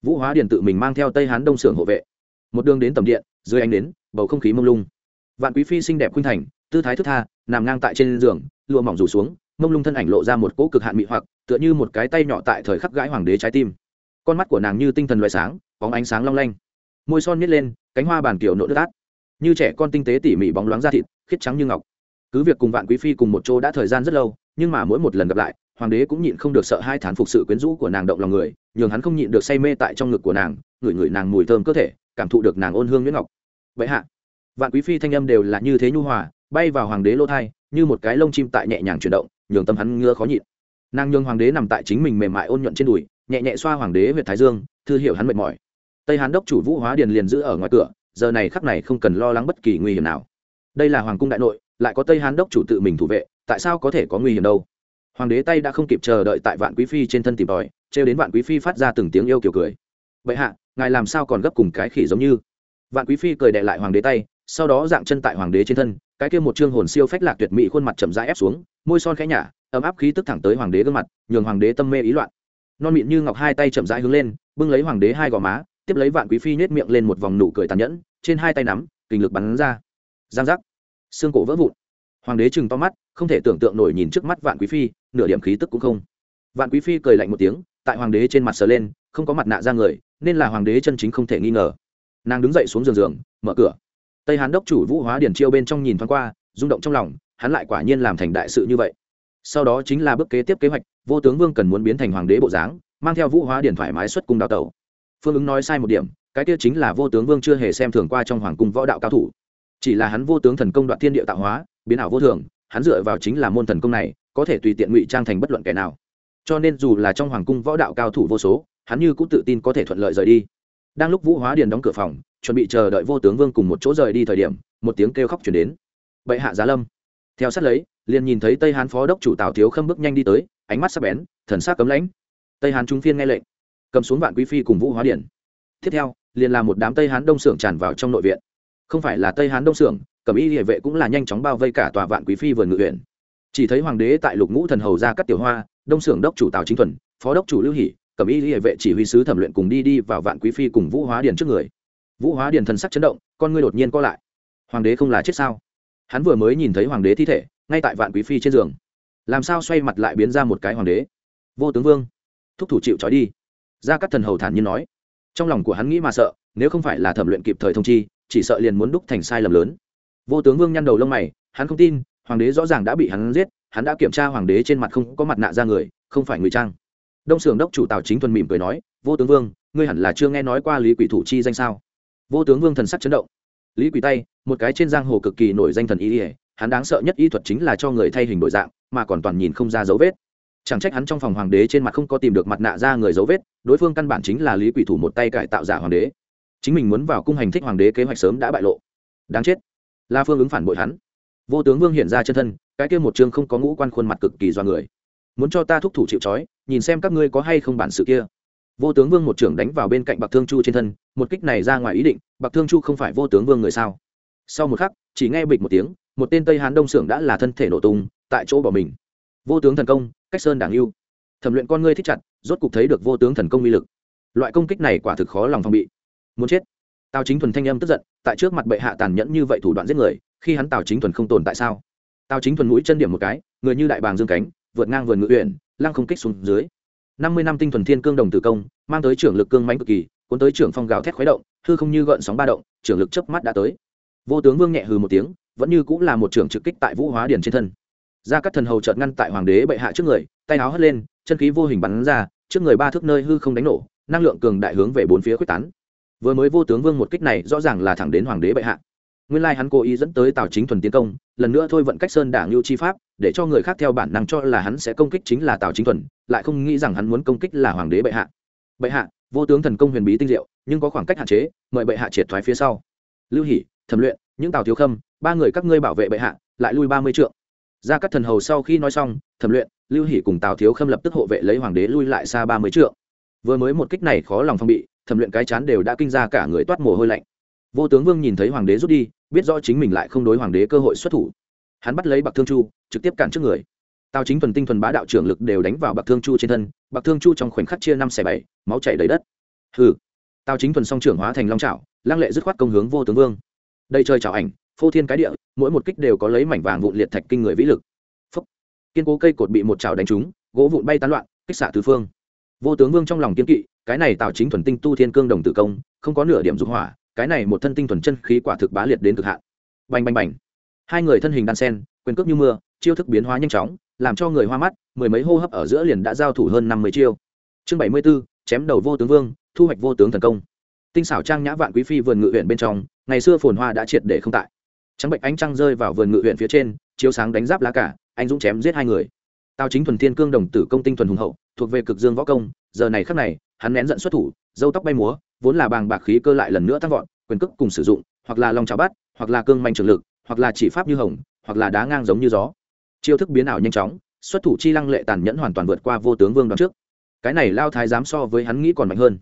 vũ hóa điền tự mình mang theo tây hán đông xưởng hộ vệ. Một đường đến tầm điện, dưới ánh đến bầu không khí mông lung. Vạn quý phi xinh đẹp khuynh thành, tư thái thức tha, nằm ngang tại trên giường, lụa mỏng rủ xuống, mông lung thân ảnh lộ ra một cỗ cực hạn mị hoặc, tựa như một cái tay nhỏ tại thời khắc gãi hoàng đế trái tim. Con mắt của nàng như tinh thần loại sáng, bóng ánh sáng long lanh. Môi son nhét lên, cánh hoa bàn kiểu nộ đất át. Như trẻ con tinh tế tỉ mỉ bóng loáng da thịt, khiết trắng như ngọc. Cứ việc cùng vạn quý phi cùng một chỗ đã thời gian rất lâu, nhưng mà mỗi một lần gặp lại hoàng đế cũng nhịn không được sợ hai thán phục sự quyến rũ của nàng động lòng người, nhường hắn không nhịn được say mê tại trong ngực của nàng, ngửi ngửi nàng mùi thơm cơ thể, cảm thụ được nàng ôn hương nguyễn ngọc. Vậy hạ, vạn quý phi thanh âm đều là như thế nhu hòa, bay vào hoàng đế lô thai, như một cái lông chim tại nhẹ nhàng chuyển động, nhường tâm hắn ngứa khó nhịn. Nàng nhường hoàng đế nằm tại chính mình mềm mại ôn nhuận trên đùi, nhẹ nhẹ xoa hoàng đế huyện thái dương, thư hiểu hắn mệt mỏi. Tây hán đốc chủ vũ hóa điền liền giữ ở ngoài cửa, giờ này khắc này không cần lo lắng bất kỳ nguy hiểm nào. Đây là hoàng cung đại nội, lại có tây hán đốc chủ tự mình thủ vệ, tại sao có thể có nguy hiểm đâu? Hoàng đế tay đã không kịp chờ đợi tại vạn quý phi trên thân tìm tòi, trêu đến vạn quý phi phát ra từng tiếng yêu kiểu cười. Bệ hạ, ngài làm sao còn gấp cùng cái khỉ giống như? Vạn quý phi cười đệ lại hoàng đế tay, sau đó dạng chân tại hoàng đế trên thân, cái kia một chương hồn siêu phách lạc tuyệt mỹ khuôn mặt chậm rãi ép xuống, môi son khẽ nhả, ấm áp khí tức thẳng tới hoàng đế gương mặt, nhường hoàng đế tâm mê ý loạn. Non mịn như ngọc hai tay chậm rãi hướng lên, bưng lấy hoàng đế hai gò má, tiếp lấy vạn quý phi nhét miệng lên một vòng nụ cười tàn nhẫn, trên hai tay nắm kình lực bắn ra. Giang giác. Xương cổ vỡ vụn. Hoàng đế chừng to mắt không thể tưởng tượng nổi nhìn trước mắt vạn quý phi, nửa điểm khí tức cũng không. Vạn quý phi cười lạnh một tiếng, tại hoàng đế trên mặt sờ lên, không có mặt nạ ra người, nên là hoàng đế chân chính không thể nghi ngờ. Nàng đứng dậy xuống giường giường, mở cửa. Tây hán đốc chủ vũ hóa điển chiêu bên trong nhìn thoáng qua, rung động trong lòng, hắn lại quả nhiên làm thành đại sự như vậy. Sau đó chính là bước kế tiếp kế hoạch, vô tướng vương cần muốn biến thành hoàng đế bộ dáng, mang theo vũ hóa điển thoải mái xuất cung đào tẩu. Phương ứng nói sai một điểm, cái kia chính là vô tướng vương chưa hề xem thường qua trong hoàng cung võ đạo cao thủ. Chỉ là hắn vô tướng thần công đoạn thiên địa tạo hóa, biến ảo vô thường hắn dựa vào chính là môn thần công này, có thể tùy tiện ngụy trang thành bất luận kẻ nào. Cho nên dù là trong hoàng cung võ đạo cao thủ vô số, hắn như cũng tự tin có thể thuận lợi rời đi. Đang lúc vũ hóa điền đóng cửa phòng, chuẩn bị chờ đợi vô tướng vương cùng một chỗ rời đi thời điểm, một tiếng kêu khóc chuyển đến. Bệ hạ giá lâm. Theo sát lấy, liền nhìn thấy tây hán phó đốc chủ tào thiếu khâm bước nhanh đi tới, ánh mắt sắc bén, thần sắc cấm lãnh. Tây hán trung phiên nghe lệnh, cầm xuống vạn quý phi cùng vũ hóa điển tiếp theo, liền là một đám tây hán đông xưởng tràn vào trong nội viện. Không phải là tây hán đông xưởng Cẩm y địa vệ cũng là nhanh chóng bao vây cả tòa vạn quý phi vườn ngự huyện. Chỉ thấy hoàng đế tại lục ngũ thần hầu ra cắt tiểu hoa, đông xưởng đốc chủ tào chính thuần, phó đốc chủ lưu hỷ Cẩm y địa vệ chỉ huy sứ thẩm luyện cùng đi đi vào vạn quý phi cùng vũ hóa điền trước người. Vũ hóa điền thần sắc chấn động, con ngươi đột nhiên co lại. Hoàng đế không là chết sao? Hắn vừa mới nhìn thấy hoàng đế thi thể, ngay tại vạn quý phi trên giường. Làm sao xoay mặt lại biến ra một cái hoàng đế? Vô tướng vương, thúc thủ chịu trói đi. Ra các thần hầu thản nhiên nói. Trong lòng của hắn nghĩ mà sợ, nếu không phải là thẩm luyện kịp thời thông chi, chỉ sợ liền muốn đúc thành sai lầm lớn vô tướng vương nhăn đầu lông mày, hắn không tin, hoàng đế rõ ràng đã bị hắn giết, hắn đã kiểm tra hoàng đế trên mặt không có mặt nạ ra người, không phải người trang. Đông xưởng đốc chủ tào chính thuần mỉm cười nói, vô tướng vương, ngươi hẳn là chưa nghe nói qua lý quỷ thủ chi danh sao? Vô tướng vương thần sắc chấn động. Lý quỷ tay, một cái trên giang hồ cực kỳ nổi danh thần y ỉa hắn đáng sợ nhất y thuật chính là cho người thay hình đổi dạng, mà còn toàn nhìn không ra dấu vết. Chẳng trách hắn trong phòng hoàng đế trên mặt không có tìm được mặt nạ ra người dấu vết, đối phương căn bản chính là lý quỷ thủ một tay cải tạo giả hoàng đế. Chính mình muốn vào cung hành thích hoàng đế kế hoạch sớm đã bại lộ. Đáng chết la phương ứng phản bội hắn. Vô tướng vương hiện ra chân thân, cái kia một chương không có ngũ quan khuôn mặt cực kỳ do người. Muốn cho ta thúc thủ chịu trói, nhìn xem các ngươi có hay không bản sự kia. Vô tướng vương một trưởng đánh vào bên cạnh bạc thương chu trên thân, một kích này ra ngoài ý định, bạc thương chu không phải vô tướng vương người sao? Sau một khắc, chỉ nghe bịch một tiếng, một tên tây hán đông xưởng đã là thân thể nổ tung, tại chỗ bỏ mình. Vô tướng thần công, cách sơn đảng yêu thẩm luyện con ngươi thích chặt, rốt cục thấy được vô tướng thần công uy lực. Loại công kích này quả thực khó lòng phòng bị. Muốn chết tào chính thuần thanh âm tức giận, tại trước mặt bệ hạ tàn nhẫn như vậy thủ đoạn giết người, khi hắn tào chính thuần không tồn tại sao? Tào chính thuần mũi chân điểm một cái, người như đại bàng dương cánh, vượt ngang vườn ngự uyển, lăng không kích xuống dưới. Năm mươi năm tinh thuần thiên cương đồng tử công, mang tới trưởng lực cương mãnh cực kỳ, cuốn tới trưởng phong gào thét khuấy động, hư không như gợn sóng ba động, trưởng lực chớp mắt đã tới. Vô tướng vương nhẹ hừ một tiếng, vẫn như cũng là một trưởng trực kích tại vũ hóa điển trên thân. Ra các thần hầu chợt ngăn tại hoàng đế bệ hạ trước người, tay áo hất lên, chân khí vô hình bắn ra, trước người ba thước nơi hư không đánh nổ, năng lượng cường đại hướng về bốn phía quyết tán vừa mới vô tướng vương một kích này rõ ràng là thẳng đến hoàng đế bệ hạ. Nguyên lai hắn cố ý dẫn tới tào chính thuần tiến công, lần nữa thôi vận cách sơn đảng lưu chi pháp, để cho người khác theo bản năng cho là hắn sẽ công kích chính là tào chính thuần, lại không nghĩ rằng hắn muốn công kích là hoàng đế bệ hạ. Bệ hạ, vô tướng thần công huyền bí tinh diệu, nhưng có khoảng cách hạn chế, mời bệ hạ triệt thoái phía sau. Lưu hỷ, thẩm luyện, những tào thiếu khâm, ba người các ngươi bảo vệ bệ hạ, lại lui ba mươi trượng. Ra các thần hầu sau khi nói xong, thẩm luyện, lưu hỷ cùng tào thiếu khâm lập tức hộ vệ lấy hoàng đế lui lại xa ba mươi trượng. Vừa mới một kích này khó lòng phong bị thẩm luyện cái chán đều đã kinh ra cả người toát mồ hôi lạnh. Vô tướng vương nhìn thấy hoàng đế rút đi, biết rõ chính mình lại không đối hoàng đế cơ hội xuất thủ. Hắn bắt lấy bạc thương chu, trực tiếp cản trước người. Tào chính thuần tinh thuần bá đạo trưởng lực đều đánh vào bạc thương chu trên thân, bạc thương chu trong khoảnh khắc chia năm xẻ bảy, máu chảy đầy đất. Hừ. Tào chính thuần song trưởng hóa thành long trào lăng lệ dứt khoát công hướng vô tướng vương. Đây chơi trào ảnh, phô thiên cái địa, mỗi một kích đều có lấy mảnh vàng vụn liệt thạch kinh người vĩ lực. Phúc. kiên cố cây cột bị một trào đánh trúng, gỗ vụn bay tán loạn, kích xạ tứ phương vô tướng vương trong lòng kiên kỵ, cái này tào chính thuần tinh tu thiên cương đồng tử công, không có nửa điểm dục hỏa, cái này một thân tinh thuần chân khí quả thực bá liệt đến cực hạn. Bành bành bành. Hai người thân hình đan sen, quyền cước như mưa, chiêu thức biến hóa nhanh chóng, làm cho người hoa mắt, mười mấy hô hấp ở giữa liền đã giao thủ hơn năm mươi chiêu. Chương bảy mươi b ố chém đầu vô tướng vương, thu hoạch vô tướng thần công. Tinh xảo trang nhã vạn quý phi vườn ngự huyện bên trong, ngày xưa phồn hoa đã triệt để không tại. Trắng bệnh ánh trăng rơi vào vườn ngự huyện phía trên, chiếu sáng đánh giáp lá cả, anh dũng chém giết hai người. Tào chính thuần thiên cương đồng tử công tinh thuần hùng hậu thuộc về cực dương võ công, giờ này khắc này, hắn nén giận xuất thủ, dâu tóc bay múa, vốn là bàng bạc khí cơ lại lần nữa tăng vọt, quyền cước cùng sử dụng, hoặc là long trào bắt, hoặc là cương manh trường lực, hoặc là chỉ pháp như hồng, hoặc là đá ngang giống như gió. Chiêu thức biến ảo nhanh chóng, xuất thủ chi lăng lệ tàn nhẫn hoàn toàn vượt qua vô tướng vương đoạn trước. Cái này lao thái dám so với hắn nghĩ còn mạnh hơn.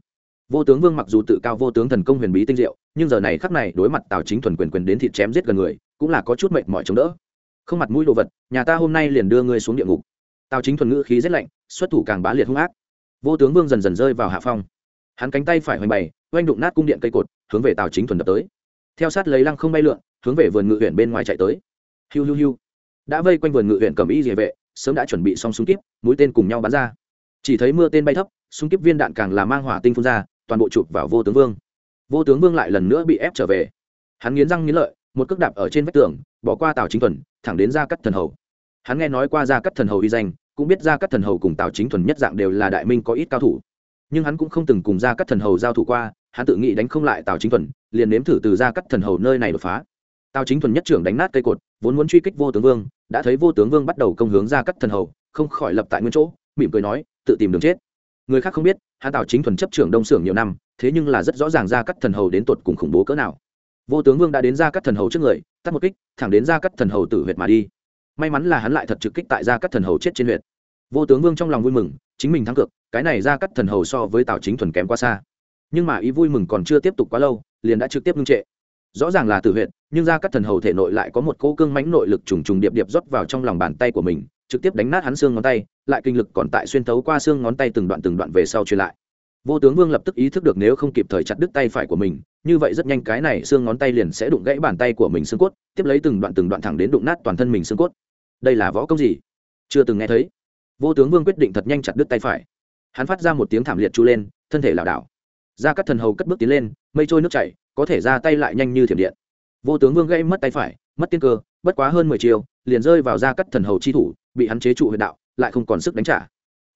Vô tướng vương mặc dù tự cao vô tướng thần công huyền bí tinh diệu, nhưng giờ này khắc này đối mặt tào chính thuần quyền quyền đến thịt chém giết gần người, cũng là có chút mệnh mọi chống đỡ. Không mặt mũi đồ vật, nhà ta hôm nay liền đưa ngươi xuống địa ngục tào chính thuần ngữ khí rét lạnh, xuất thủ càng bá liệt hung ác. Vô tướng vương dần dần rơi vào hạ phong. Hắn cánh tay phải hoành bày, oanh đụng nát cung điện cây cột, hướng về tào chính thuần đập tới. Theo sát lấy lăng không bay lượn, hướng về vườn ngự huyện bên ngoài chạy tới. Hiu hiu hiu. Đã vây quanh vườn ngự huyện cầm y địa vệ, sớm đã chuẩn bị xong súng kíp, mũi tên cùng nhau bắn ra. Chỉ thấy mưa tên bay thấp, súng kíp viên đạn càng là mang hỏa tinh phun ra, toàn bộ chụp vào vô tướng vương. Vô tướng vương lại lần nữa bị ép trở về. Hắn nghiến răng nghiến lợi, một cước đạp ở trên vách tường, bỏ qua tào chính thuần, thẳng đến ra cắt thần hầu. Hắn nghe nói qua ra cắt thần hầu uy danh cũng biết ra các thần hầu cùng tào chính thuần nhất dạng đều là đại minh có ít cao thủ. Nhưng hắn cũng không từng cùng ra các thần hầu giao thủ qua, hắn tự nghĩ đánh không lại tào chính thuần, liền nếm thử từ ra các thần hầu nơi này đột phá. Tào chính thuần nhất trưởng đánh nát cây cột, vốn muốn truy kích vô tướng vương, đã thấy vô tướng vương bắt đầu công hướng ra các thần hầu, không khỏi lập tại nguyên chỗ, mỉm cười nói, tự tìm đường chết. Người khác không biết, hắn tào chính thuần chấp trưởng đông xưởng nhiều năm, thế nhưng là rất rõ ràng ra các thần hầu đến tột cùng khủng bố cỡ nào. Vô tướng vương đã đến ra các thần hầu trước người, tắt một kích, thẳng đến ra các thần hầu tử huyệt mà đi may mắn là hắn lại thật trực kích tại gia cắt thần hầu chết trên huyện vô tướng vương trong lòng vui mừng, chính mình thắng cược, cái này gia cắt thần hầu so với tào chính thuần kém quá xa. Nhưng mà ý vui mừng còn chưa tiếp tục quá lâu, liền đã trực tiếp ngưng trệ. Rõ ràng là tử huyện nhưng gia cắt thần hầu thể nội lại có một cỗ cương mãnh nội lực trùng trùng điệp điệp rót vào trong lòng bàn tay của mình, trực tiếp đánh nát hắn xương ngón tay, lại kinh lực còn tại xuyên thấu qua xương ngón tay từng đoạn từng đoạn về sau truyền lại. Vô tướng vương lập tức ý thức được nếu không kịp thời chặt đứt tay phải của mình, như vậy rất nhanh cái này xương ngón tay liền sẽ đụng gãy bàn tay của mình xương cốt, tiếp lấy từng đoạn từng đoạn thẳng đến đụng nát toàn thân mình xương cốt đây là võ công gì? Chưa từng nghe thấy. Vô tướng vương quyết định thật nhanh chặt đứt tay phải. Hắn phát ra một tiếng thảm liệt chu lên, thân thể lảo đảo. Ra các thần hầu cất bước tiến lên, mây trôi nước chảy, có thể ra tay lại nhanh như thiểm điện. Vô tướng vương gây mất tay phải, mất tiên cơ, bất quá hơn mười chiều liền rơi vào ra các thần hầu chi thủ, bị hắn chế trụ huyện đạo, lại không còn sức đánh trả.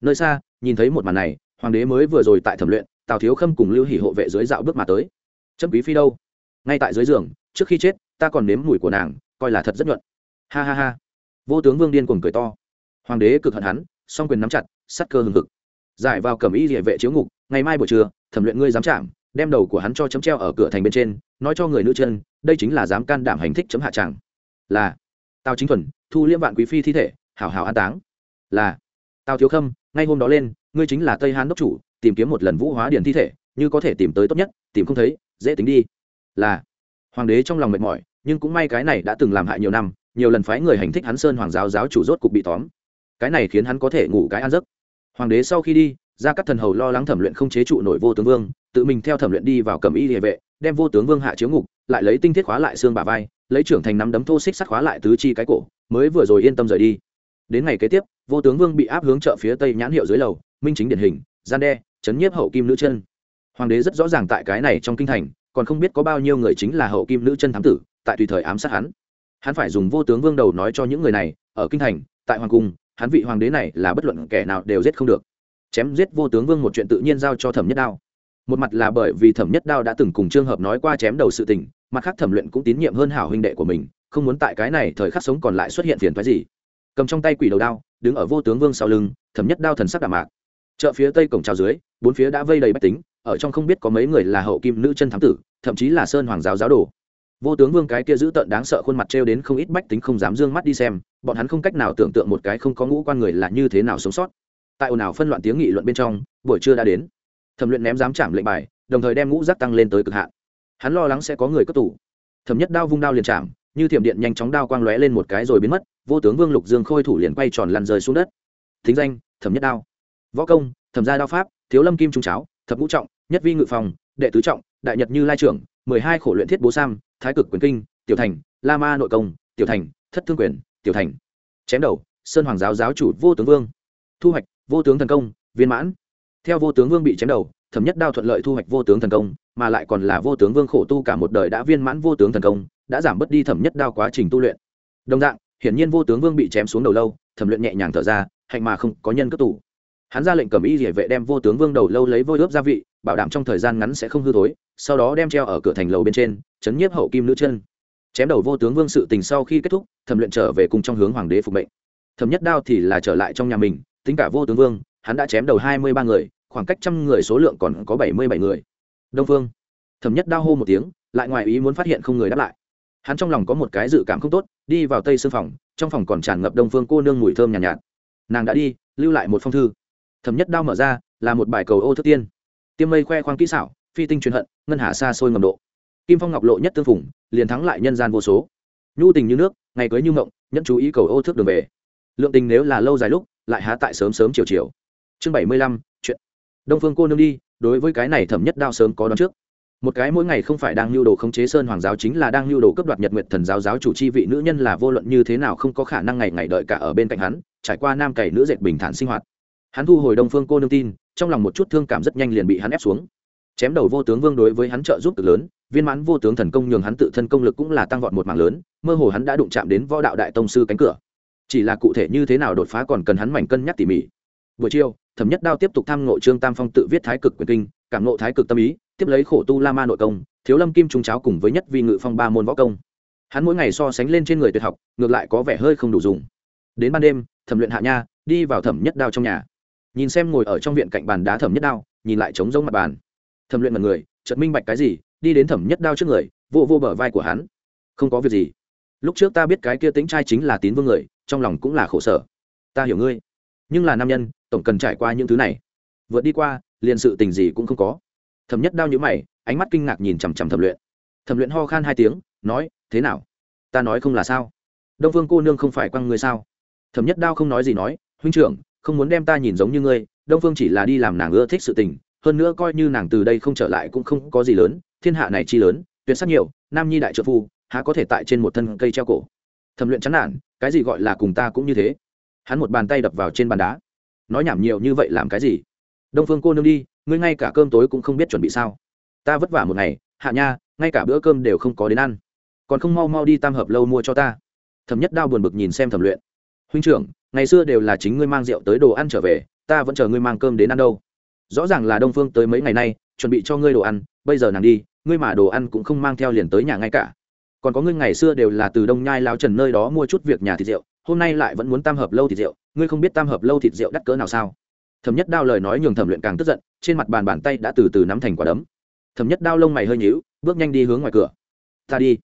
Nơi xa, nhìn thấy một màn này, hoàng đế mới vừa rồi tại thẩm luyện, tào thiếu khâm cùng lưu hỷ hộ vệ dưới dạo bước mà tới. Chấm quý phi đâu? Ngay tại dưới giường, trước khi chết, ta còn nếm mùi của nàng, coi là thật rất nhuận. Ha ha ha vô tướng vương điên cuồng cười to. Hoàng đế cực hận hắn, song quyền nắm chặt sắt cơ hừng hực. Giải vào cầm y địa vệ chiếu ngục, ngày mai buổi trưa, thẩm luyện ngươi dám chạm đem đầu của hắn cho chấm treo ở cửa thành bên trên, nói cho người nữ chân, đây chính là dám can đảm hành thích chấm hạ tràng. Là, tào chính thuần, thu liêm vạn quý phi thi thể, hảo hảo an táng. Là, tào thiếu khâm, ngay hôm đó lên, ngươi chính là tây hán đốc chủ, tìm kiếm một lần vũ hóa điển thi thể, như có thể tìm tới tốt nhất, tìm không thấy, dễ tính đi. Là, hoàng đế trong lòng mệt mỏi, nhưng cũng may cái này đã từng làm hại nhiều năm nhiều lần phái người hành thích hắn sơn hoàng giáo giáo chủ rốt cục bị tóm. Cái này khiến hắn có thể ngủ cái ăn giấc. Hoàng đế sau khi đi ra các thần hầu lo lắng thẩm luyện không chế trụ nổi vô tướng vương, tự mình theo thẩm luyện đi vào cầm y địa vệ, đem vô tướng vương hạ chiếu ngục, lại lấy tinh thiết khóa lại xương bà vai, lấy trưởng thành nắm đấm thô xích sắt khóa lại tứ chi cái cổ, mới vừa rồi yên tâm rời đi. Đến ngày kế tiếp, vô tướng vương bị áp hướng chợ phía tây nhãn hiệu dưới lầu, minh chính điển hình, gian đe, chấn nhiếp hậu kim nữ chân. Hoàng đế rất rõ ràng tại cái này trong kinh thành, còn không biết có bao nhiêu người chính là hậu kim nữ chân thám tử, tại tùy thời ám sát hắn hắn phải dùng vô tướng vương đầu nói cho những người này, ở kinh thành, tại hoàng cung, hắn vị hoàng đế này là bất luận kẻ nào đều giết không được. Chém giết vô tướng vương một chuyện tự nhiên giao cho thẩm nhất đao. Một mặt là bởi vì thẩm nhất đao đã từng cùng trường hợp nói qua chém đầu sự tình, mặt khác thẩm luyện cũng tín nhiệm hơn hảo huynh đệ của mình, không muốn tại cái này thời khắc sống còn lại xuất hiện phiền thoái gì. Cầm trong tay quỷ đầu đao, đứng ở vô tướng vương sau lưng, thẩm nhất đao thần sắc đạm mạc. Chợ phía tây cổng trào dưới, bốn phía đã vây đầy bách tính, ở trong không biết có mấy người là hậu kim nữ chân thám tử, thậm chí là sơn hoàng giáo giáo đồ vô tướng vương cái kia giữ tợn đáng sợ khuôn mặt trêu đến không ít bách tính không dám d ư ơ n g mắt đi xem, bọn hắn không cách nào tưởng tượng một cái không có ngũ quan người là như thế nào sống sót. Tại ồn ào phân loạn tiếng nghị luận bên trong, buổi trưa đã đến. Thẩm luyện ném dám chạm lệnh bài, đồng thời đem ngũ rác tăng lên tới cực hạn. Hắn lo lắng sẽ có người cất tủ thẩm nhất đao vung đao liền chạm, như thiểm điện nhanh chóng đao quang lóe lên một cái rồi biến mất, vô tướng vương lục dương khôi thủ liền quay tròn lăn rơi xuống đất. Thính danh, thẩm nhất đao. Võ công, thẩm gia đao pháp, thiếu lâm kim trung cháo, thập ngũ trọng, nhất vi ngự phòng đệ tứ trọng, đại nhật như lai trưởng, mười hai khổ luyện thiết bố sam thái cực quyền kinh, tiểu thành la ma nội công, tiểu thành, thất thương quyền, tiểu thành. Chém đầu, sơn hoàng giáo giáo chủ vô tướng vương. Thu hoạch, vô tướng thần công, viên mãn. Theo vô tướng vương bị chém đầu, thẩm nhất đao thuận lợi thu hoạch vô tướng thần công, mà lại còn là vô tướng vương khổ tu cả một đời đã viên mãn vô tướng thần công, đã giảm bớt đi thẩm nhất đao quá trình tu luyện. Đồng dạng, hiển nhiên vô tướng vương bị chém xuống đầu lâu, thẩm luyện nhẹ nhàng thở ra, hạnh mà không có nhân cất tủ hắn ra lệnh cầm y địa vệ đem vô tướng vương đầu lâu lấy vôi ướp gia vị bảo đảm trong thời gian ngắn sẽ không hư thối sau đó đem treo ở cửa thành lầu bên trên chấn nhiếp hậu kim nữ chân. Chém đầu vô tướng vương sự tình sau khi kết thúc thẩm luyện trở về cùng trong hướng hoàng đế phục mệnh. Thẩm nhất đao thì là trở lại trong nhà mình tính cả vô tướng vương hắn đã chém đầu hai mươi ba người khoảng cách trăm người số lượng còn có bảy mươi bảy người. Đông phương thẩm nhất đao hô một tiếng lại ngoài ý muốn phát hiện không người đáp lại. Hắn trong lòng có một cái dự cảm không tốt đi vào tây sương phòng trong phòng còn tràn ngập đông phương cô nương mùi thơm nhàn nhạt, nhạt. Nàng đã đi lưu lại một phong thư. Thẩm nhất đao mở ra là một bài cầu ô thức tiên tiêm mây khoe khoang kỹ xảo, phi tinh truyền hận, ngân hà xa xôi ngầm độ. Kim phong ngọc lộ nhất tương phủng liền thắng lại nhân gian vô số. Nhu tình như nước, ngày cưới như mộng, nhẫn chú ý cầu ô thước đường về. Lượng tình nếu là lâu dài lúc, lại há tại sớm sớm chiều chiều. Chương bảy mươi lăm, chuyện. Đông phương cô nương đi, đối với cái này thẩm nhất đao sớm có đón trước. Một cái mỗi ngày không phải đang lưu đồ khống chế sơn hoàng giáo chính là đang lưu đồ cấp đoạt nhật nguyệt thần giáo giáo chủ chi vị nữ nhân là vô luận như thế nào không có khả năng ngày ngày đợi cả ở bên cạnh hắn, trải qua nam cày nữ dệt bình thản sinh hoạt hắn thu hồi đông phương cô nương tin, trong lòng một chút thương cảm rất nhanh liền bị hắn ép xuống. Chém đầu vô tướng vương đối với hắn trợ giúp cực lớn, viên mãn vô tướng thần công nhường hắn tự thân công lực cũng là tăng vọt một mạng lớn, mơ hồ hắn đã đụng chạm đến võ đạo đại tông sư cánh cửa. Chỉ là cụ thể như thế nào đột phá còn cần hắn mảnh cân nhắc tỉ mỉ. Buổi chiều, thẩm nhất đao tiếp tục tham ngộ trương tam phong tự viết thái cực quyền kinh, cảm ngộ thái cực tâm ý, tiếp lấy khổ tu la ma nội công, thiếu lâm kim trung cháo cùng với nhất vi ngự phong ba môn võ công. Hắn mỗi ngày so sánh lên trên người tuyệt học, ngược lại có vẻ hơi không đủ dùng. Đến ban đêm, thẩm luyện hạ nha đi vào thẩm nhất đao trong nhà nhìn xem ngồi ở trong viện cạnh bàn đá thẩm nhất đao, nhìn lại trống rỗng mặt bàn. Thẩm luyện mật người chợt minh bạch cái gì, đi đến thẩm nhất đao trước người, vô vô bờ vai của hắn. Không có việc gì. Lúc trước ta biết cái kia tính trai chính là tín vương người, trong lòng cũng là khổ sở. Ta hiểu ngươi. Nhưng là nam nhân, tổng cần trải qua những thứ này. Vượt đi qua, liền sự tình gì cũng không có. Thẩm nhất đao nhữ mày, ánh mắt kinh ngạc nhìn chằm chằm thẩm luyện. Thẩm luyện ho khan hai tiếng, nói, thế nào? Ta nói không là sao? Đông phương cô nương không phải quăng ngươi sao? Thẩm nhất đao không nói gì nói, huynh trưởng không muốn đem ta nhìn giống như ngươi, đông phương chỉ là đi làm nàng ưa thích sự tình, hơn nữa coi như nàng từ đây không trở lại cũng không có gì lớn, thiên hạ này chi lớn, tuyệt sắc nhiều, nam nhi đại trợ phu, há có thể tại trên một thân cây treo cổ. Thẩm luyện chán nản, cái gì gọi là cùng ta cũng như thế. Hắn một bàn tay đập vào trên bàn đá. Nói nhảm nhiều như vậy làm cái gì? Đông phương cô nương đi, ngươi ngay cả cơm tối cũng không biết chuẩn bị sao. Ta vất vả một ngày, hạ nha, ngay cả bữa cơm đều không có đến ăn. Còn không mau mau đi tam hợp lâu mua cho ta. Thẩm nhất đau buồn bực nhìn xem thẩm luyện. Huynh trưởng ngày xưa đều là chính ngươi mang rượu tới đồ ăn trở về, ta vẫn chờ ngươi mang cơm đến ăn đâu. Rõ ràng là đông phương tới mấy ngày nay, chuẩn bị cho ngươi đồ ăn, bây giờ nàng đi, ngươi mà đồ ăn cũng không mang theo liền tới nhà ngay cả. Còn có ngươi ngày xưa đều là từ đông nhai lao trần nơi đó mua chút việc nhà thịt rượu, hôm nay lại vẫn muốn tam hợp lâu thịt rượu, ngươi không biết tam hợp lâu thịt rượu đắt cỡ nào sao? Thẩm nhất đao lời nói nhường thẩm luyện càng tức giận, trên mặt bàn bàn tay đã từ từ nắm thành quả đấm. Thẩm nhất đao lông mày hơi nhíu, bước nhanh đi hướng ngoài cửa. Ta đi.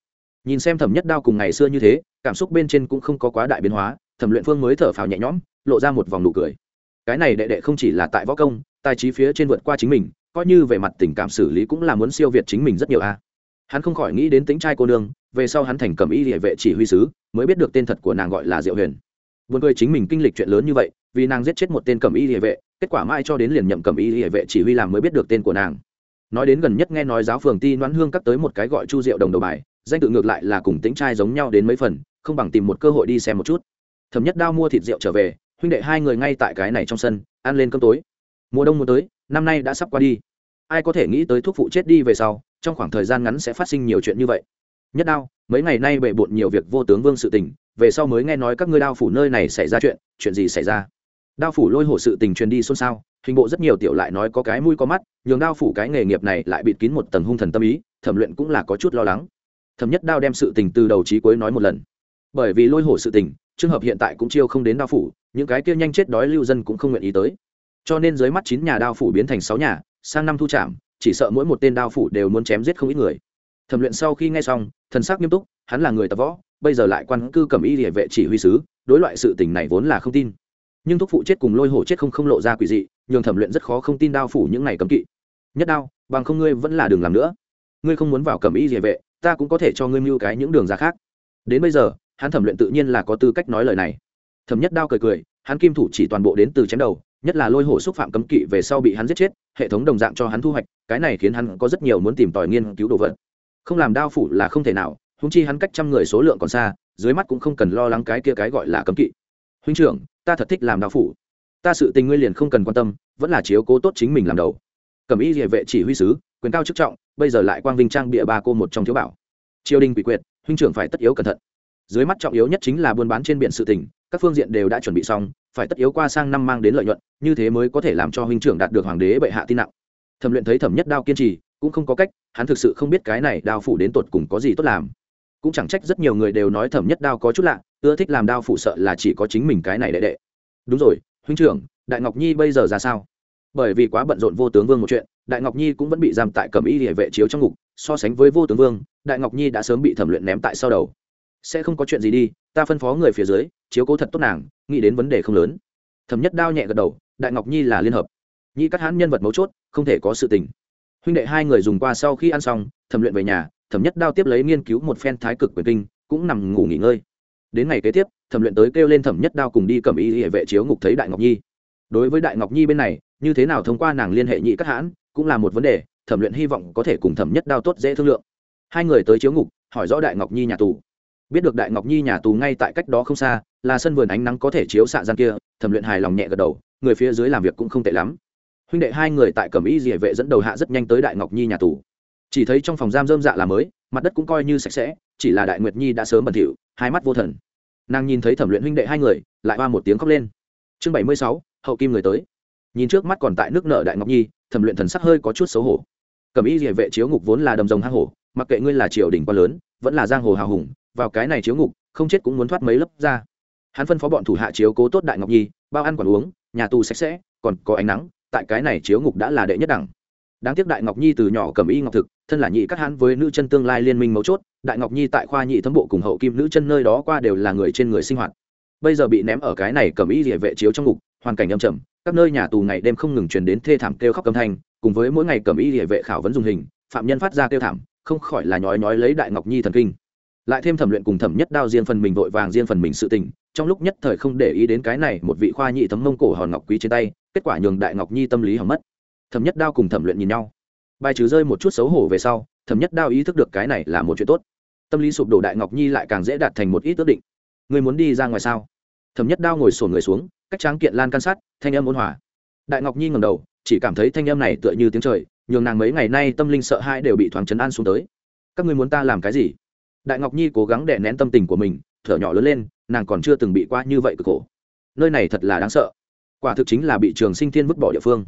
Nhìn xem thẩm nhất đao cùng ngày xưa như thế, cảm xúc bên trên cũng không có quá đại biến hóa thẩm luyện phương mới thở phào nhẹ nhõm lộ ra một vòng nụ cười cái này đệ đệ không chỉ là tại võ công tài trí phía trên vượt qua chính mình coi như về mặt tình cảm xử lý cũng là muốn siêu việt chính mình rất nhiều a hắn không khỏi nghĩ đến tính trai cô nương về sau hắn thành cầm y địa vệ chỉ huy sứ mới biết được tên thật của nàng gọi là diệu huyền Buồn cười chính mình kinh lịch chuyện lớn như vậy, vì nàng giết chết một tên cầm y địa vệ, kết quả mãi cho đến liền nhậm cầm y địa vệ chỉ huy làm mới biết được tên của nàng. Nói đến gần nhất nghe nói giáo phường ti Noãn Hương cắt tới một cái gọi Chu Diệu đồng đầu bài, danh tự ngược lại là cùng tính trai giống nhau đến mấy phần, không bằng tìm một cơ hội đi xem một chút. Thẩm Nhất Đao mua thịt rượu trở về, huynh đệ hai người ngay tại cái này trong sân, ăn lên cơm tối. Mùa đông mùa tới, năm nay đã sắp qua đi. Ai có thể nghĩ tới thuốc phụ chết đi về sau, trong khoảng thời gian ngắn sẽ phát sinh nhiều chuyện như vậy. Nhất Đao, mấy ngày nay bệ bộn nhiều việc vô tướng vương sự tình, về sau mới nghe nói các ngươi đao phủ nơi này xảy ra chuyện chuyện gì xảy ra đao phủ lôi hổ sự tình truyền đi xôn xao hình bộ rất nhiều tiểu lại nói có cái mũi có mắt nhường đao phủ cái nghề nghiệp này lại bịt kín một tầng hung thần tâm ý thẩm luyện cũng là có chút lo lắng thẩm nhất đao đem sự tình từ đầu trí cuối nói một lần bởi vì lôi hổ sự tình trường hợp hiện tại cũng chiêu không đến đao phủ, những cái kia nhanh chết đói lưu dân cũng không nguyện ý tới. Cho nên dưới mắt chín nhà đao phủ biến thành sáu nhà, sang năm thu trạm, chỉ sợ mỗi một tên đao phủ đều muốn chém giết không ít người. Thẩm luyện sau khi nghe xong, thần sắc nghiêm túc, hắn là người tập võ, bây giờ lại quan cư cầm y địa vệ chỉ huy sứ, đối loại sự tình này vốn là không tin. Nhưng thúc phụ chết cùng lôi hổ chết không không lộ ra quỷ dị, nhường thẩm luyện rất khó không tin đao phủ những ngày cấm kỵ. Nhất đao, bằng không ngươi vẫn là đường làm nữa. Ngươi không muốn vào cầm y địa vệ, ta cũng có thể cho ngươi mưu cái những đường ra khác. Đến bây giờ hắn thẩm luyện tự nhiên là có tư cách nói lời này. Thẩm nhất đao cười cười, hắn kim thủ chỉ toàn bộ đến từ chém đầu, nhất là lôi hổ xúc phạm cấm kỵ về sau bị hắn giết chết, hệ thống đồng dạng cho hắn thu hoạch, cái này khiến hắn có rất nhiều muốn tìm tòi nghiên cứu đồ vật. Không làm đao phủ là không thể nào húng chi hắn cách trăm người số lượng còn xa, dưới mắt cũng không cần lo lắng cái kia cái gọi là cấm kỵ. Huynh trưởng, ta thật thích làm đao phủ. Ta sự tình ngươi liền không cần quan tâm, vẫn là chiếu cố tốt chính mình làm đầu. Cầm y địa vệ chỉ huy sứ, quyền cao chức trọng, bây giờ lại quang vinh trang bịa ba cô một trong thiếu bảo. Triều đình bị quyệt, huynh trưởng phải tất yếu cẩn thận dưới mắt trọng yếu nhất chính là buôn bán trên biển sự tình, các phương diện đều đã chuẩn bị xong, phải tất yếu qua sang năm mang đến lợi nhuận, như thế mới có thể làm cho huynh trưởng đạt được hoàng đế bệ hạ tin nặng. Thẩm luyện thấy thẩm nhất đao kiên trì, cũng không có cách, hắn thực sự không biết cái này đao phủ đến tột cùng có gì tốt làm. Cũng chẳng trách rất nhiều người đều nói thẩm nhất đao có chút lạ, ưa thích làm đao phủ sợ là chỉ có chính mình cái này đệ đệ. Đúng rồi, huynh trưởng, đại ngọc nhi bây giờ ra sao? Bởi vì quá bận rộn vô tướng vương một chuyện, đại ngọc nhi cũng vẫn bị giam tại cầm y địa vệ chiếu trong ngục, so sánh với vô tướng vương, đại ngọc nhi đã sớm bị thẩm luyện ném tại sau đầu sẽ không có chuyện gì đi, ta phân phó người phía dưới, chiếu cố thật tốt nàng, nghĩ đến vấn đề không lớn. Thẩm nhất đao nhẹ gật đầu, đại ngọc nhi là liên hợp. Nhi các hãn nhân vật mấu chốt, không thể có sự tình. Huynh đệ hai người dùng qua sau khi ăn xong, thẩm luyện về nhà, thẩm nhất đao tiếp lấy nghiên cứu một phen thái cực quyền kinh, cũng nằm ngủ nghỉ ngơi. Đến ngày kế tiếp, thẩm luyện tới kêu lên thẩm nhất đao cùng đi cầm y hệ vệ chiếu ngục thấy đại ngọc nhi. Đối với đại ngọc nhi bên này, như thế nào thông qua nàng liên hệ nhị các hãn cũng là một vấn đề, thẩm luyện hy vọng có thể cùng thẩm nhất đao tốt dễ thương lượng. Hai người tới chiếu ngục, hỏi rõ đại ngọc nhi nhà tù biết được đại ngọc nhi nhà tù ngay tại cách đó không xa, là sân vườn ánh nắng có thể chiếu xạ gian kia, thẩm luyện hài lòng nhẹ gật đầu, người phía dưới làm việc cũng không tệ lắm. Huynh đệ hai người tại cẩm y dỉa vệ dẫn đầu hạ rất nhanh tới đại ngọc nhi nhà tù. Chỉ thấy trong phòng giam dơm dạ là mới, mặt đất cũng coi như sạch sẽ, chỉ là đại nguyệt nhi đã sớm bẩn thỉu, hai mắt vô thần. Nàng nhìn thấy thẩm luyện huynh đệ hai người, lại ba một tiếng khóc lên. Chương bảy mươi sáu, hậu kim người tới. Nhìn trước mắt còn tại nước nợ đại ngọc nhi, thẩm luyện thần sắc hơi có chút xấu hổ. Cẩm y địa vệ chiếu ngục vốn là đầm rồng hang hổ, mặc kệ ngươi là triều đình quá lớn, vẫn là giang hồ hào hùng vào cái này chiếu ngục, không chết cũng muốn thoát mấy lớp ra. Hắn phân phó bọn thủ hạ chiếu cố tốt đại ngọc nhi, bao ăn còn uống, nhà tù sạch sẽ, còn có ánh nắng, tại cái này chiếu ngục đã là đệ nhất đẳng. Đáng tiếc đại ngọc nhi từ nhỏ cầm y ngọc thực, thân là nhị các hãn với nữ chân tương lai liên minh mấu chốt, đại ngọc nhi tại khoa nhị thấm bộ cùng hậu kim nữ chân nơi đó qua đều là người trên người sinh hoạt. Bây giờ bị ném ở cái này cầm y địa vệ chiếu trong ngục, hoàn cảnh âm trầm, các nơi nhà tù ngày đêm không ngừng truyền đến thê thảm kêu khóc âm thanh, cùng với mỗi ngày cầm y địa vệ khảo vấn dùng hình, phạm nhân phát ra kêu thảm, không khỏi là nhói nhói lấy đại ngọc nhi thần kinh lại thêm thẩm luyện cùng thẩm nhất đao riêng phần mình vội vàng riêng phần mình sự tình, trong lúc nhất thời không để ý đến cái này một vị khoa nhị thấm mông cổ hòn ngọc quý trên tay, kết quả nhường đại ngọc nhi tâm lý hỏng mất. Thẩm nhất đao cùng thẩm luyện nhìn nhau. Bài trừ rơi một chút xấu hổ về sau, thẩm nhất đao ý thức được cái này là một chuyện tốt. Tâm lý sụp đổ đại ngọc nhi lại càng dễ đạt thành một ít ước định. Người muốn đi ra ngoài sao? Thẩm nhất đao ngồi sổn người xuống, cách tráng kiện lan can sát, thanh âm ôn hòa. Đại ngọc nhi ngầm đầu, chỉ cảm thấy thanh âm này tựa như tiếng trời, nhường nàng mấy ngày nay tâm linh sợ hãi đều bị thoáng chấn an xuống tới. Các ngươi muốn ta làm cái gì? Đại ngọc nhi cố gắng đè nén tâm tình của mình, thở nhỏ lớn lên, nàng còn chưa từng bị qua như vậy cực khổ. Nơi này thật là đáng sợ. Quả thực chính là bị trường sinh thiên vứt bỏ địa phương.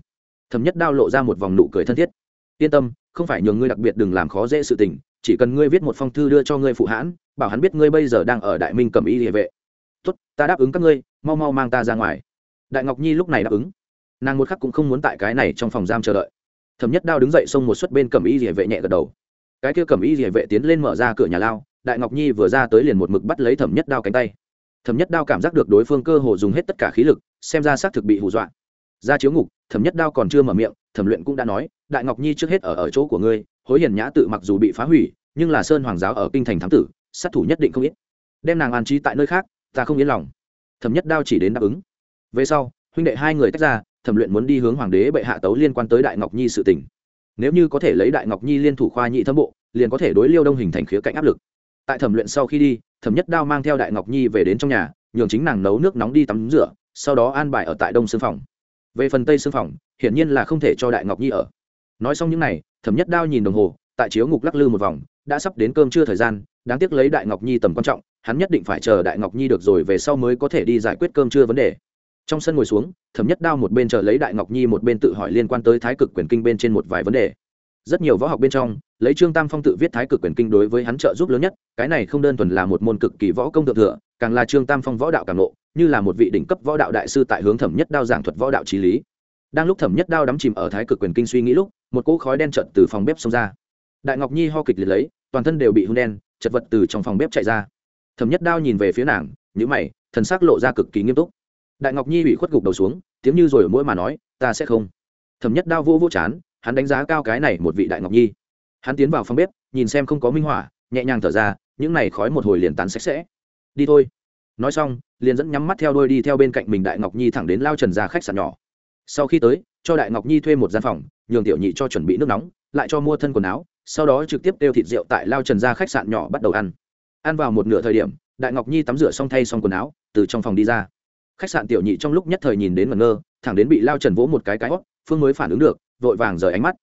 Thẩm nhất đao lộ ra một vòng nụ cười thân thiết. Yên tâm, không phải nhường ngươi đặc biệt đừng làm khó dễ sự tình, chỉ cần ngươi viết một phong thư đưa cho ngươi phụ hãn, bảo hắn biết ngươi bây giờ đang ở đại minh cầm y địa vệ. Tốt, ta đáp ứng các ngươi, mau mau mang ta ra ngoài. Đại ngọc nhi lúc này đáp ứng. Nàng một khắc cũng không muốn tại cái này trong phòng giam chờ đợi. Thẩm nhất đao đứng dậy xông một suất bên cầm y địa vệ nhẹ gật đầu cái kia cầm y địa vệ tiến lên mở ra cửa nhà lao, đại ngọc nhi vừa ra tới liền một mực bắt lấy thẩm nhất đao cánh tay. Thẩm nhất đao cảm giác được đối phương cơ hồ dùng hết tất cả khí lực, xem ra xác thực bị hù dọa. Ra chiếu ngục, thẩm nhất đao còn chưa mở miệng, thẩm luyện cũng đã nói, đại ngọc nhi trước hết ở ở chỗ của ngươi, hối hiền nhã tự mặc dù bị phá hủy, nhưng là sơn hoàng giáo ở kinh thành thám tử, sát thủ nhất định không ít. Đem nàng an trí tại nơi khác, ta không yên lòng. Thẩm nhất đao chỉ đến đáp ứng. Về sau, huynh đệ hai người tách ra, thẩm luyện muốn đi hướng hoàng đế bệ hạ tấu liên quan tới đại ngọc nhi sự tình nếu như có thể lấy đại ngọc nhi liên thủ khoa nhị thâm bộ, liền có thể đối liêu đông hình thành khía cạnh áp lực. Tại thẩm luyện sau khi đi, thẩm nhất đao mang theo đại ngọc nhi về đến trong nhà, nhường chính nàng nấu nước nóng đi tắm rửa, sau đó an bài ở tại đông xương phòng. Về phần tây xương phòng, hiển nhiên là không thể cho đại ngọc nhi ở. Nói xong những n à y thẩm nhất đao nhìn đồng hồ, tại chiếu ngục lắc lư một vòng, đã sắp đến cơm trưa thời gian, đáng tiếc lấy đại ngọc nhi tầm quan trọng, hắn nhất định phải chờ đại ngọc nhi được rồi về sau mới có thể đi giải quyết cơm trưa vấn đề trong sân ngồi xuống, thẩm nhất đao một bên chờ lấy đại ngọc nhi, một bên tự hỏi liên quan tới thái cực quyền kinh bên trên một vài vấn đề. Rất nhiều võ học bên trong, lấy trương tam phong tự viết thái cực quyền kinh đối với hắn trợ giúp lớn nhất, cái này không đơn thuần là một môn cực kỳ võ công thượng thừa, càng là trương tam phong võ đạo càng lộ, như là một vị đỉnh cấp võ đạo đại sư tại hướng thẩm nhất đao giảng thuật võ đạo trí lý. Đang lúc thẩm nhất đao đắm chìm ở thái cực quyền kinh suy nghĩ lúc, một cỗ khói đen trợt từ phòng bếp xông ra. Đại ngọc nhi ho kịch liệt lấy, toàn thân đều bị hung đen, chật vật từ trong phòng bếp chạy ra. Thẩm nhất đao nhìn về phía nàng nhữ mày, thần sắc lộ ra cực kỳ nghiêm túc đại ngọc nhi bị khuất gục đầu xuống, tiếng như rồi ở mũi mà nói, ta sẽ không. Thẩm nhất đao vô vô chán, hắn đánh giá cao cái này một vị đại ngọc nhi. Hắn tiến vào phòng bếp, nhìn xem không có minh hỏa nhẹ nhàng thở ra, những này khói một hồi liền tán sạch sẽ. Đi thôi. Nói xong, liền dẫn nhắm mắt theo đôi đi theo bên cạnh mình đại ngọc nhi thẳng đến lao trần ra khách sạn nhỏ. Sau khi tới, cho đại ngọc nhi thuê một gian phòng, nhường tiểu nhị cho chuẩn bị nước nóng, lại cho mua thân quần áo, sau đó trực tiếp đeo thịt rượu tại lao trần ra khách sạn nhỏ bắt đầu ăn. Ăn vào một nửa thời điểm, đại ngọc nhi tắm rửa xong thay xong quần áo, từ trong phòng đi ra khách sạn tiểu nhị trong lúc nhất thời nhìn đến ngẩn ngơ, thẳng đến bị lao trần vỗ một cái cái hót phương mới phản ứng được, vội vàng rời ánh mắt.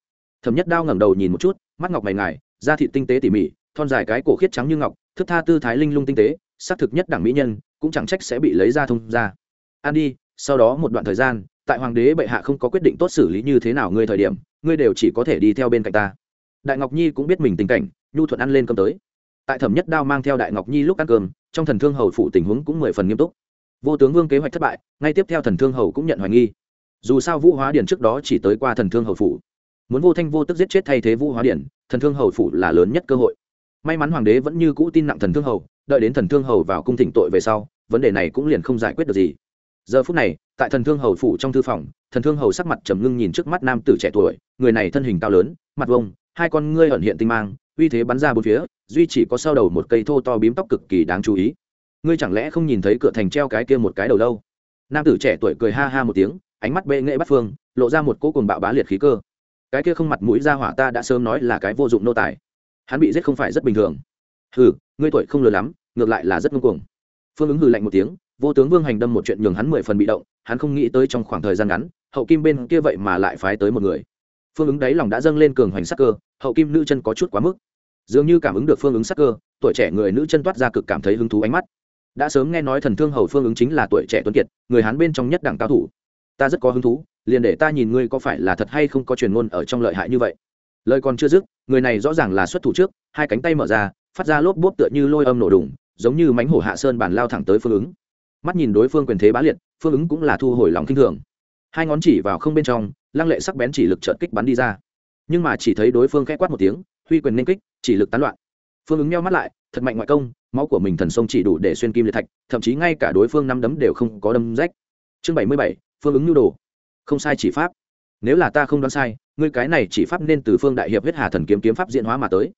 Thấm nhất đao ngẩng đầu nhìn một chút, mắt ngọc mày ngài, da thịt tinh tế tỉ mỉ, thon dài cái cổ khiết trắng như ngọc, thức tha tư thái linh lung tinh tế, xác thực nhất đẳng mỹ nhân, cũng chẳng trách sẽ bị lấy ra thông ra. An đi, sau đó một đoạn thời gian, tại hoàng đế bệ hạ không có quyết định tốt xử lý như thế nào ngươi thời điểm, ngươi đều chỉ có thể đi theo bên cạnh ta. Đại ngọc nhi cũng biết mình tình cảnh, nhu thuận ăn lên cơm tới. Tại thẩm nhất đao mang theo đại ngọc nhi lúc ăn cơm, trong thần thương hầu phụ tình huống cũng mười phần nghiêm túc vô tướng vương kế hoạch thất bại, ngay tiếp theo thần thương hầu cũng nhận hoài nghi. Dù sao vũ hóa điển trước đó chỉ tới qua thần thương hầu phủ. Muốn vô thanh vô tức giết chết thay thế vũ hóa điển, thần thương hầu phủ là lớn nhất cơ hội. May mắn hoàng đế vẫn như cũ tin nặng thần thương hầu, đợi đến thần thương hầu vào cung thỉnh tội về sau, vấn đề này cũng liền không giải quyết được gì. Giờ phút này, tại thần thương hầu phủ trong thư phòng, thần thương hầu sắc mặt trầm ngưng nhìn trước mắt nam tử trẻ tuổi, người này thân hình cao lớn, mặt vông hai con ngươi ẩn hiện tinh mang, uy thế bắn ra bốn phía, duy chỉ có sau đầu một cây thô to bím tóc cực kỳ đáng chú ý ngươi chẳng lẽ không nhìn thấy cửa thành treo cái kia một cái đầu lâu? Nam tử trẻ tuổi cười ha ha một tiếng, ánh mắt bệ nghệ bắt phương, lộ ra một cỗ cùng bạo bá liệt khí cơ. Cái kia không mặt mũi ra hỏa ta đã sớm nói là cái vô dụng nô tài. Hắn bị giết không phải rất bình thường. Hừ, ngươi tuổi không lừa lắm, ngược lại là rất ngông cuồng. Phương ứng hừ lạnh một tiếng, vô tướng vương hành đâm một chuyện nhường hắn mười phần bị động, hắn không nghĩ tới trong khoảng thời gian ngắn, hậu kim bên kia vậy mà lại phái tới một người. Phương ứng đáy lòng đã dâng lên cường hoành sắc cơ, hậu kim nữ chân có chút quá mức. Dường như cảm ứng được phương ứng sắc cơ, tuổi trẻ người nữ chân toát ra cực cảm thấy hứng thú ánh mắt đã sớm nghe nói thần thương hầu phương ứng chính là tuổi trẻ tuấn kiệt, người hán bên trong nhất đẳng cao thủ. Ta rất có hứng thú, liền để ta nhìn ngươi có phải là thật hay không có truyền ngôn ở trong lợi hại như vậy. Lời còn chưa dứt, người này rõ ràng là xuất thủ trước, hai cánh tay mở ra, phát ra lốp bốp tựa như lôi âm nổ đùng, giống như mánh hổ hạ sơn bàn lao thẳng tới phương ứng. Mắt nhìn đối phương quyền thế bá liệt, phương ứng cũng là thu hồi lòng kinh thường. Hai ngón chỉ vào không bên trong, lăng lệ sắc bén chỉ lực trợt kích bắn đi ra. Nhưng mà chỉ thấy đối phương khẽ quát một tiếng, huy quyền nên kích, chỉ lực tán loạn. Phương ứng meo mắt lại, thật mạnh ngoại công máu của mình thần sông chỉ đủ để xuyên kim liệt thạch, thậm chí ngay cả đối phương năm đấm đều không có đâm rách. Chương bảy mươi bảy, phương ứng nhu đồ. Không sai chỉ pháp. Nếu là ta không đoán sai, ngươi cái này chỉ pháp nên từ phương đại hiệp huyết hà thần kiếm kiếm pháp diễn hóa mà tới.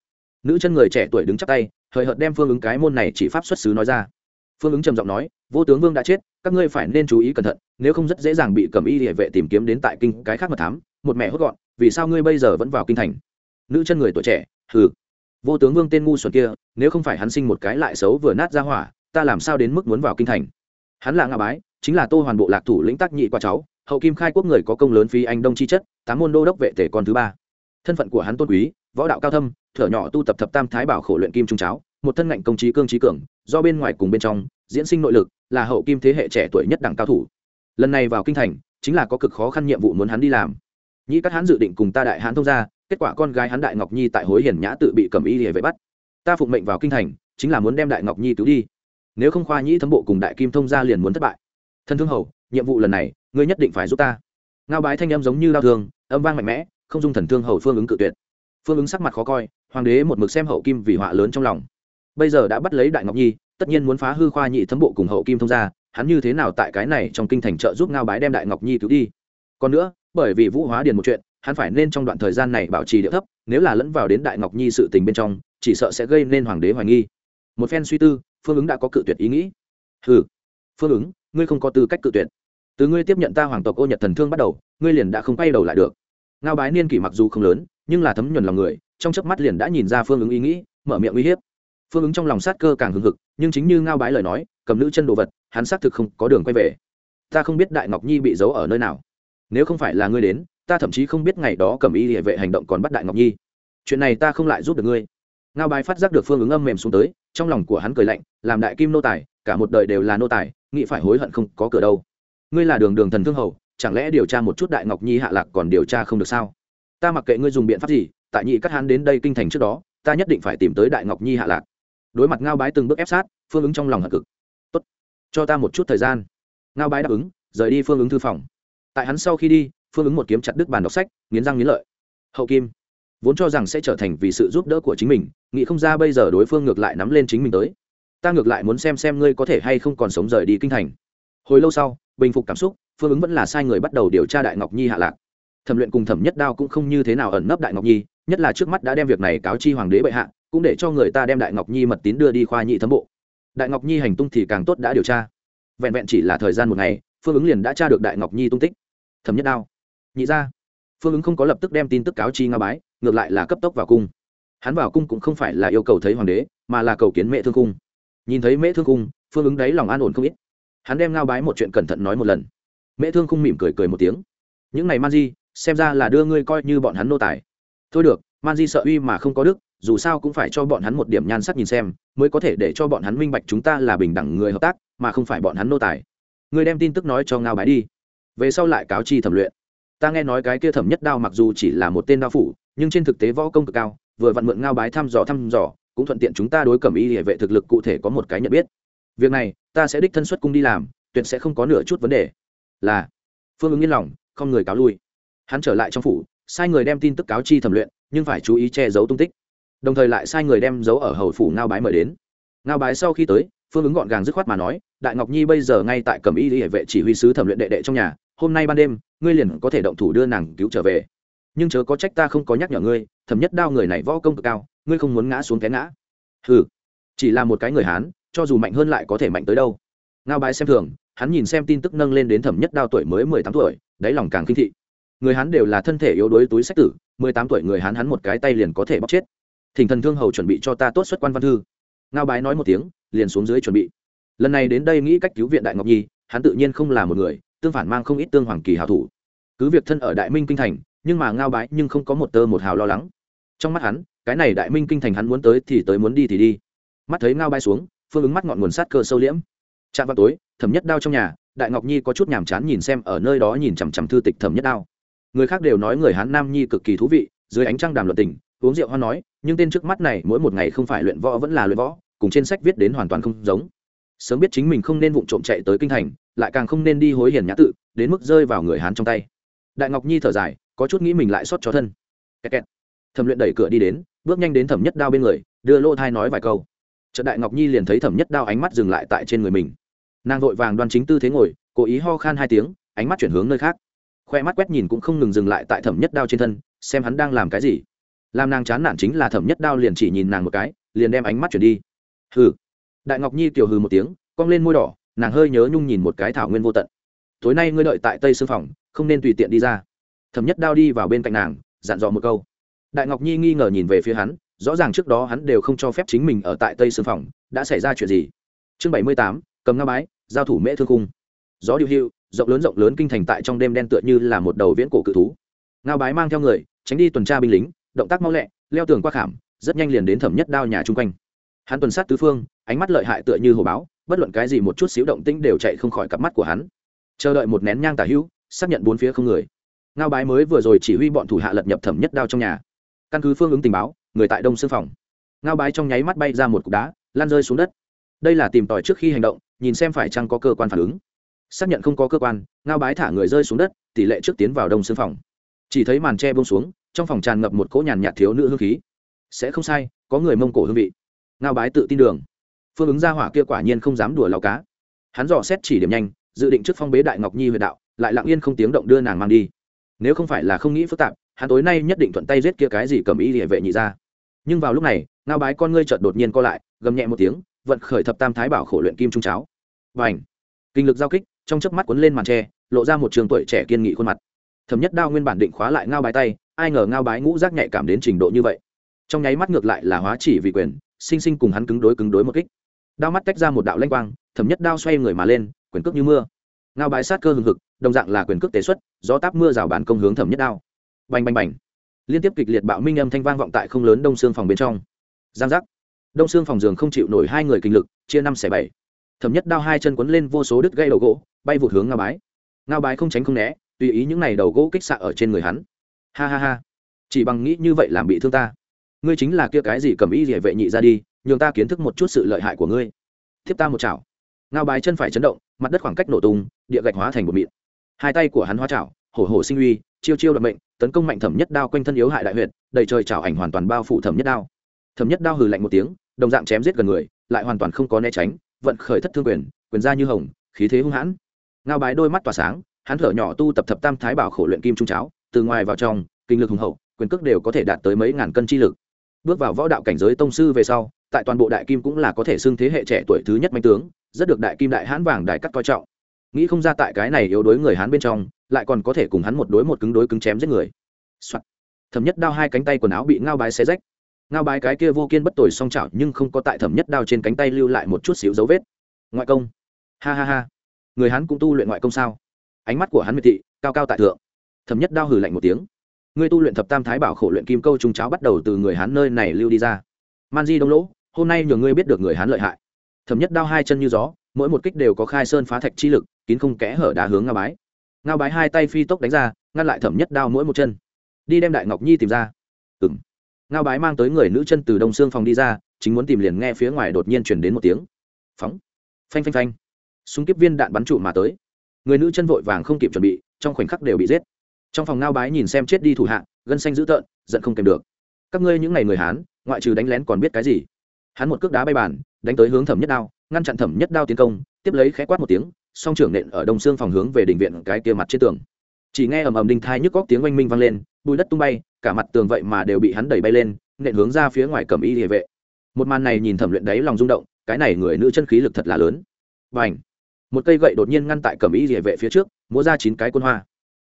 Nữ chân người trẻ tuổi đứng chắp tay, hời hợt đem phương ứng cái môn này chỉ pháp xuất xứ nói ra. Phương ứng trầm giọng nói, vô tướng vương đã chết, các ngươi phải nên chú ý cẩn thận, nếu không rất dễ dàng bị cầm y địa vệ tìm kiếm đến tại kinh cái khác mà thám, một mẹ hốt gọn, vì sao ngươi bây giờ vẫn vào kinh thành? Nữ chân người tuổi trẻ, hừ vô tướng vương tên ngu xuẩn kia, nếu không phải hắn sinh một cái lại xấu vừa nát ra hỏa, ta làm sao đến mức muốn vào kinh thành? Hắn là ngạ bái, chính là tô hoàn bộ lạc thủ lĩnh tác nhị qua cháu, hậu kim khai quốc người có công lớn phi anh đông chi chất, tám môn đô đốc vệ tể con thứ ba. Thân phận của hắn tôn quý, võ đạo cao thâm, thở nhỏ tu tập thập tam thái bảo khổ luyện kim trung cháo, một thân ngạnh công trí cương trí cường, do bên ngoài cùng bên trong, diễn sinh nội lực, là hậu kim thế hệ trẻ tuổi nhất đẳng cao thủ. Lần này vào kinh thành, chính là có cực khó khăn nhiệm vụ muốn hắn đi làm. Nhĩ các hắn dự định cùng ta đại hán thông gia kết quả con gái hắn đại ngọc nhi tại hối Hiền nhã tự bị cầm y địa vệ bắt. Ta phụng mệnh vào kinh thành, chính là muốn đem đại ngọc nhi cứu đi. Nếu không khoa nhĩ thấm bộ cùng đại kim thông gia liền muốn thất bại. Thân thương hầu, nhiệm vụ lần này, ngươi nhất định phải giúp ta. Ngao bái thanh âm giống như đau thương, âm vang mạnh mẽ, không dung thần thương hầu phương ứng cự tuyệt. Phương ứng sắc mặt khó coi, hoàng đế một mực xem hậu kim vì họa lớn trong lòng. Bây giờ đã bắt lấy đại ngọc nhi, tất nhiên muốn phá hư khoa nhị thấm bộ cùng hậu kim thông gia, hắn như thế nào tại cái này trong kinh thành trợ giúp ngao bái đem đại ngọc nhi cứu đi? Còn nữa, bởi vì vũ hóa điền một chuyện hắn phải nên trong đoạn thời gian này bảo trì địa thấp, nếu là lẫn vào đến đại ngọc nhi sự tình bên trong, chỉ sợ sẽ gây nên hoàng đế hoài nghi. Một phen suy tư, phương ứng đã có cự tuyệt ý nghĩ. Ừ phương ứng, ngươi không có tư cách cự tuyệt. Từ ngươi tiếp nhận ta hoàng tộc ô nhật thần thương bắt đầu, ngươi liền đã không quay đầu lại được. Ngao bái niên kỷ mặc dù không lớn, nhưng là thấm nhuần lòng người, trong chớp mắt liền đã nhìn ra phương ứng ý nghĩ, mở miệng uy hiếp. Phương ứng trong lòng sát cơ càng hưng hực, nhưng chính như ngao bái lời nói, cầm nữ chân đồ vật, hắn xác thực không có đường quay về. Ta không biết đại ngọc nhi bị giấu ở nơi nào nếu không phải là ngươi đến, ta thậm chí không biết ngày đó cầm y địa vệ hành động còn bắt đại ngọc nhi. Chuyện này ta không lại giúp được ngươi. Ngao bái phát giác được phương ứng âm mềm xuống tới, trong lòng của hắn cười lạnh, làm đại kim nô tài, cả một đời đều là nô tài, nghĩ phải hối hận không có cửa đâu. Ngươi là đường đường thần thương hầu, chẳng lẽ điều tra một chút đại ngọc nhi hạ lạc còn điều tra không được sao? Ta mặc kệ ngươi dùng biện pháp gì, tại nhị cắt hắn đến đây kinh thành trước đó, ta nhất định phải tìm tới đại ngọc nhi hạ lạc. Đối mặt ngao bái từng bước ép sát, phương ứng trong lòng hận cực. Tốt, cho ta một chút thời gian. Ngao bái đáp ứng, rời đi phương ứng thư phòng tại hắn sau khi đi, phương ứng một kiếm chặt đứt bàn đọc sách, nghiến răng nghiến lợi. Hậu kim, vốn cho rằng sẽ trở thành vì sự giúp đỡ của chính mình, nghĩ không ra bây giờ đối phương ngược lại nắm lên chính mình tới. Ta ngược lại muốn xem xem ngươi có thể hay không còn sống rời đi kinh thành. Hồi lâu sau, bình phục cảm xúc, phương ứng vẫn là sai người bắt đầu điều tra đại ngọc nhi hạ lạc. Thẩm luyện cùng thẩm nhất đao cũng không như thế nào ẩn nấp đại ngọc nhi, nhất là trước mắt đã đem việc này cáo chi hoàng đế bệ hạ, cũng để cho người ta đem đại ngọc nhi mật tín đưa đi khoa nhị thấm bộ. Đại ngọc nhi hành tung thì càng tốt đã điều tra. Vẹn vẹn chỉ là thời gian một ngày, phương ứng liền đã tra được đại ngọc nhi tung tích thẩm nhất đao. Nhị ra phương ứng không có lập tức đem tin tức cáo chi nga bái, ngược lại là cấp tốc vào cung. Hắn vào cung cũng không phải là yêu cầu thấy hoàng đế, mà là cầu kiến mẹ thương cung. Nhìn thấy mẹ thương cung, phương ứng đấy lòng an ổn không ít. Hắn đem ngao bái một chuyện cẩn thận nói một lần. Mẹ thương cung mỉm cười cười một tiếng. Những này man di, xem ra là đưa ngươi coi như bọn hắn nô tài. Thôi được, man di sợ uy mà không có đức, dù sao cũng phải cho bọn hắn một điểm nhan sắc nhìn xem, mới có thể để cho bọn hắn minh bạch chúng ta là bình đẳng người hợp tác, mà không phải bọn hắn nô tài. Ngươi đem tin tức nói cho ngao bái đi về sau lại cáo chi thẩm luyện. Ta nghe nói cái kia thẩm nhất đao mặc dù chỉ là một tên đao phủ, nhưng trên thực tế võ công cực cao, vừa vặn mượn ngao bái thăm dò thăm dò, cũng thuận tiện chúng ta đối cẩm y hệ vệ thực lực cụ thể có một cái nhận biết. Việc này, ta sẽ đích thân xuất cung đi làm, tuyệt sẽ không có nửa chút vấn đề. Là, phương ứng yên lòng, không người cáo lui. Hắn trở lại trong phủ, sai người đem tin tức cáo chi thẩm luyện, nhưng phải chú ý che giấu tung tích. Đồng thời lại sai người đem giấu ở hầu phủ ngao bái mời đến. Ngao bái sau khi tới phương ứng gọn gàng dứt khoát mà nói, đại ngọc nhi bây giờ ngay tại cẩm y hệ vệ chỉ huy sứ thẩm luyện đệ đệ trong nhà, hôm nay ban đêm, ngươi liền có thể động thủ đưa nàng cứu trở về. Nhưng chớ có trách ta không có nhắc nhở ngươi, thẩm nhất đao người này võ công cực cao, ngươi không muốn ngã xuống té ngã. Ừ chỉ là một cái người hán, cho dù mạnh hơn lại có thể mạnh tới đâu. Ngao bái xem thường, hắn nhìn xem tin tức nâng lên đến thẩm nhất đao tuổi mới mười tám tuổi, đáy lòng càng kinh thị. Người hắn đều là thân thể yếu đuối túi sách tử, mười tám tuổi người hắn hắn một cái tay liền có thể bóc chết. Thỉnh thần thương hầu chuẩn bị cho ta tốt xuất quan văn thư ngao bái nói một tiếng, liền xuống dưới chuẩn bị. Lần này đến đây nghĩ cách cứu viện đại ngọc nhi, hắn tự nhiên không là một người, tương phản mang không ít tương hoàng kỳ hào thủ. Cứ việc thân ở đại minh kinh thành, nhưng mà ngao bái nhưng không có một tơ một hào lo lắng. Trong mắt hắn, cái này đại minh kinh thành hắn muốn tới thì tới muốn đi thì đi. Mắt thấy ngao Bái xuống, phương ứng mắt ngọn nguồn sát cơ sâu liễm. Chạm vào tối, thẩm nhất đao trong nhà, đại ngọc nhi có chút nhàm chán nhìn xem ở nơi đó nhìn chằm chằm thư tịch thẩm nhất đao. Người khác đều nói người hán nam nhi cực kỳ thú vị, dưới ánh trăng đàm luận tình, uống rượu hoa nói, nhưng tên trước mắt này mỗi một ngày không phải luyện võ vẫn là luyện võ cùng trên sách viết đến hoàn toàn không giống. Sớm biết chính mình không nên vụng trộm chạy tới kinh thành, lại càng không nên đi hối hiền nhã tự, đến mức rơi vào người hán trong tay. Đại ngọc nhi thở dài, có chút nghĩ mình lại xót cho thân. Kẹt kẹt. thẩm luyện đẩy cửa đi đến, bước nhanh đến thẩm nhất đao bên người, đưa lô thai nói vài câu. Trận đại ngọc nhi liền thấy thẩm nhất đao ánh mắt dừng lại tại trên người mình. Nàng vội vàng đoan chính tư thế ngồi, cố ý ho khan hai tiếng, ánh mắt chuyển hướng nơi khác. Khoe mắt quét nhìn cũng không ngừng dừng lại tại thẩm nhất đao trên thân, xem hắn đang làm cái gì. Làm nàng chán nản chính là thẩm nhất đao liền chỉ nhìn nàng một cái, liền đem ánh mắt chuyển đi hừ. Đại ngọc nhi tiểu hừ một tiếng, cong lên môi đỏ, nàng hơi nhớ nhung nhìn một cái thảo nguyên vô tận. Tối nay ngươi đợi tại tây sư phòng, không nên tùy tiện đi ra. Thẩm nhất đao đi vào bên cạnh nàng, dặn dò một câu. Đại ngọc nhi nghi ngờ nhìn về phía hắn, rõ ràng trước đó hắn đều không cho phép chính mình ở tại tây sư phòng, đã xảy ra chuyện gì? Chương bảy mươi tám, cầm nga bái, giao thủ mễ thương cung gió điệu hiệu, rộng lớn rộng lớn kinh thành tại trong đêm đen tựa như là một đầu viễn cổ cự thú. Ngao bái mang theo người, tránh đi tuần tra binh lính, động tác mau lẹ, leo tường qua khảm, rất nhanh liền đến thẩm nhất đao nhà chung quanh hắn tuần sát tứ phương, ánh mắt lợi hại tựa như hồ báo, bất luận cái gì một chút xíu động tĩnh đều chạy không khỏi cặp mắt của hắn. Chờ đợi một nén nhang tả hữu, xác nhận bốn phía không người. Ngao bái mới vừa rồi chỉ huy bọn thủ hạ lật nhập thẩm nhất đao trong nhà. Căn cứ phương ứng tình báo, người tại đông xương phòng. Ngao bái trong nháy mắt bay ra một cục đá lan rơi xuống đất. Đây là tìm tòi trước khi hành động, nhìn xem phải chăng có cơ quan phản ứng. Xác nhận không có cơ quan, ngao bái thả người rơi xuống đất, tỷ lệ trước tiến vào đông xương phòng. Chỉ thấy màn tre bông xuống, trong phòng tràn ngập một cỗ nhàn nhạt thiếu nữ hương khí. Sẽ không sai, có người mông cổ hương vị ngao bái tự tin đường. Phương ứng ra hỏa kia quả nhiên không dám đùa lao cá. Hắn dò xét chỉ điểm nhanh, dự định trước phong bế đại ngọc nhi huyệt đạo, lại lặng yên không tiếng động đưa nàng mang đi. Nếu không phải là không nghĩ phức tạp, hắn tối nay nhất định thuận tay giết kia cái gì cầm ý địa vệ nhị ra nhưng vào lúc này, ngao bái con ngươi chợt đột nhiên co lại, gầm nhẹ một tiếng, vận khởi thập tam thái bảo khổ luyện kim trung cháo. Và ảnh kinh lực giao kích, trong chớp mắt cuốn lên màn tre, lộ ra một trường tuổi trẻ kiên nghị khuôn mặt. Thẩm nhất đao nguyên bản định khóa lại ngao bái tay, ai ngờ ngao bái ngũ giác nhạy cảm đến trình độ như vậy. Trong nháy mắt ngược lại là hóa chỉ vì quyền sinh sinh cùng hắn cứng đối cứng đối một kích. Đao mắt tách ra một đạo lanh quang, thẩm nhất đao xoay người mà lên, quyền cước như mưa. Ngao bái sát cơ hừng hực, đồng dạng là quyền cước tế xuất, gió táp mưa rào bản công hướng thẩm nhất đao. Bành bành bành. Liên tiếp kịch liệt bạo minh âm thanh vang vọng tại không lớn đông xương phòng bên trong. Giang giác. Đông xương phòng giường không chịu nổi hai người kinh lực, chia năm xẻ bảy. Thẩm nhất đao hai chân quấn lên vô số đứt gây đầu gỗ, bay vụt hướng ngao bái. Ngao bái không tránh không né, tùy ý những n à y đầu gỗ kích xạ ở trên người hắn. Ha ha ha. Chỉ bằng nghĩ như vậy làm bị thương ta ngươi chính là kia cái gì cầm y địa vệ nhị ra đi, nhường ta kiến thức một chút sự lợi hại của ngươi. Thiếp ta một chảo. Ngao bái chân phải chấn động, mặt đất khoảng cách nổ tung, địa gạch hóa thành một mịn. Hai tay của hắn hóa chảo, hổ hổ sinh uy, chiêu chiêu đ mệnh, tấn công mạnh thẩm nhất đao quanh thân yếu hại đại huyệt, đầy trời chảo ảnh hoàn toàn bao phủ thẩm nhất đao. Thẩm nhất đao hừ lạnh một tiếng, đồng dạng chém giết gần người, lại hoàn toàn không có né tránh, vận khởi thất thương quyền quyền ra như hồng, khí thế hung hãn. Ngao bái đôi mắt tỏa sáng, hắn thở nhỏ tu tập thập tam thái bảo khổ luyện kim trung cháo, từ ngoài vào trong, kinh lực hùng hậu, quyền cước đều có thể đạt tới mấy ngàn cân chi lực bước vào võ đạo cảnh giới tông sư về sau, tại toàn bộ đại kim cũng là có thể xưng thế hệ trẻ tuổi thứ nhất mạnh tướng, rất được đại kim đại hãn vàng đại cắt coi trọng. Nghĩ không ra tại cái này yếu đối người hán bên trong, lại còn có thể cùng hắn một đối một cứng đối cứng chém giết người、Soạn. thẩm nhất đao hai cánh tay quần áo bị ngao bái xé rách. Ngao bái cái kia vô kiên bất tồi song chảo nhưng không có tại thẩm nhất đao trên cánh tay lưu lại một chút xíu dấu vết. Ngoại công. Ha ha ha. Người hắn cũng tu luyện ngoại công sao? Ánh mắt của hắn miệt thị, cao cao tại thượng. Thẩm nhất đao hừ lạnh một tiếng ngươi tu luyện thập tam thái bảo khổ luyện kim câu trùng cháo bắt đầu từ người hán nơi này lưu đi ra. Man di đông lỗ, hôm nay nhờ ngươi biết được người hán lợi hại. Thẩm nhất đao hai chân như gió, mỗi một kích đều có khai sơn phá thạch chi lực, kín không kẽ hở đá hướng ngao bái. Ngao bái hai tay phi tốc đánh ra, ngăn lại thẩm nhất đao mỗi một chân. Đi đem đại ngọc nhi tìm ra. Ừ m ngao bái mang tới người nữ chân từ đông xương phòng đi ra, chính muốn tìm liền nghe phía ngoài đột nhiên chuyển đến một tiếng. Phóng. Phanh phanh phanh. Súng kíp viên đạn bắn trụ mà tới. Người nữ chân vội vàng không kịp chuẩn bị, trong khoảnh khắc đều bị giết trong phòng ngao bái nhìn xem chết đi thủ hạ, gân xanh dữ tợn, giận không kèm được. Các ngươi những ngày người hán, ngoại trừ đánh lén còn biết cái gì? Hắn một cước đá bay bàn, đánh tới hướng thẩm nhất đao, ngăn chặn thẩm nhất đao tiến công, tiếp lấy khẽ quát một tiếng, song trưởng nện ở đông xương phòng hướng về đình viện cái kia mặt trên tường. Chỉ nghe ầm ầm đinh thai nhức góc tiếng oanh minh vang lên, bùi đất tung bay, cả mặt tường vậy mà đều bị hắn đẩy bay lên, nện hướng ra phía ngoài cầm y địa vệ. Một màn này nhìn thẩm luyện đáy lòng rung động, cái này người nữ chân khí lực thật là lớn. Và ảnh một cây gậy đột nhiên ngăn tại cầm y địa vệ phía trước, múa ra chín cái côn hoa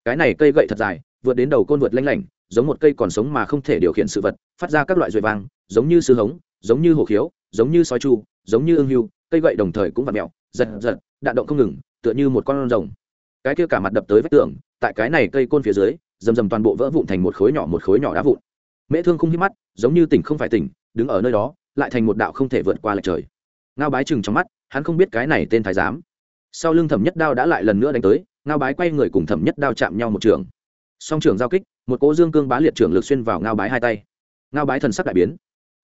cái này cây gậy thật dài vượt đến đầu côn vượt lanh lảnh giống một cây còn sống mà không thể điều khiển sự vật phát ra các loại ruồi vang, giống như sư hống giống như hổ khiếu giống như sói chu giống như ương hưu cây gậy đồng thời cũng vặt mẹo giật giật đạn động không ngừng tựa như một con rồng. Cái kia cả mặt đập tới vách tường tại cái này cây côn phía dưới rầm rầm toàn bộ vỡ vụn thành một khối nhỏ một khối nhỏ đá vụn. Mễ thương không hít mắt giống như tỉnh không phải tỉnh đứng ở nơi đó lại thành một đạo không thể vượt qua lệch trời. Ngao bái chừng trong mắt hắn không biết cái này tên thái giám. Sau lưng thẩm nhất đao đã lại lần nữa đánh tới ngao bái quay người cùng thẩm nhất đao chạm nhau một trường. Song trường giao kích, một cỗ dương cương bá liệt trưởng lực xuyên vào ngao bái hai tay. Ngao bái thần sắc đại biến.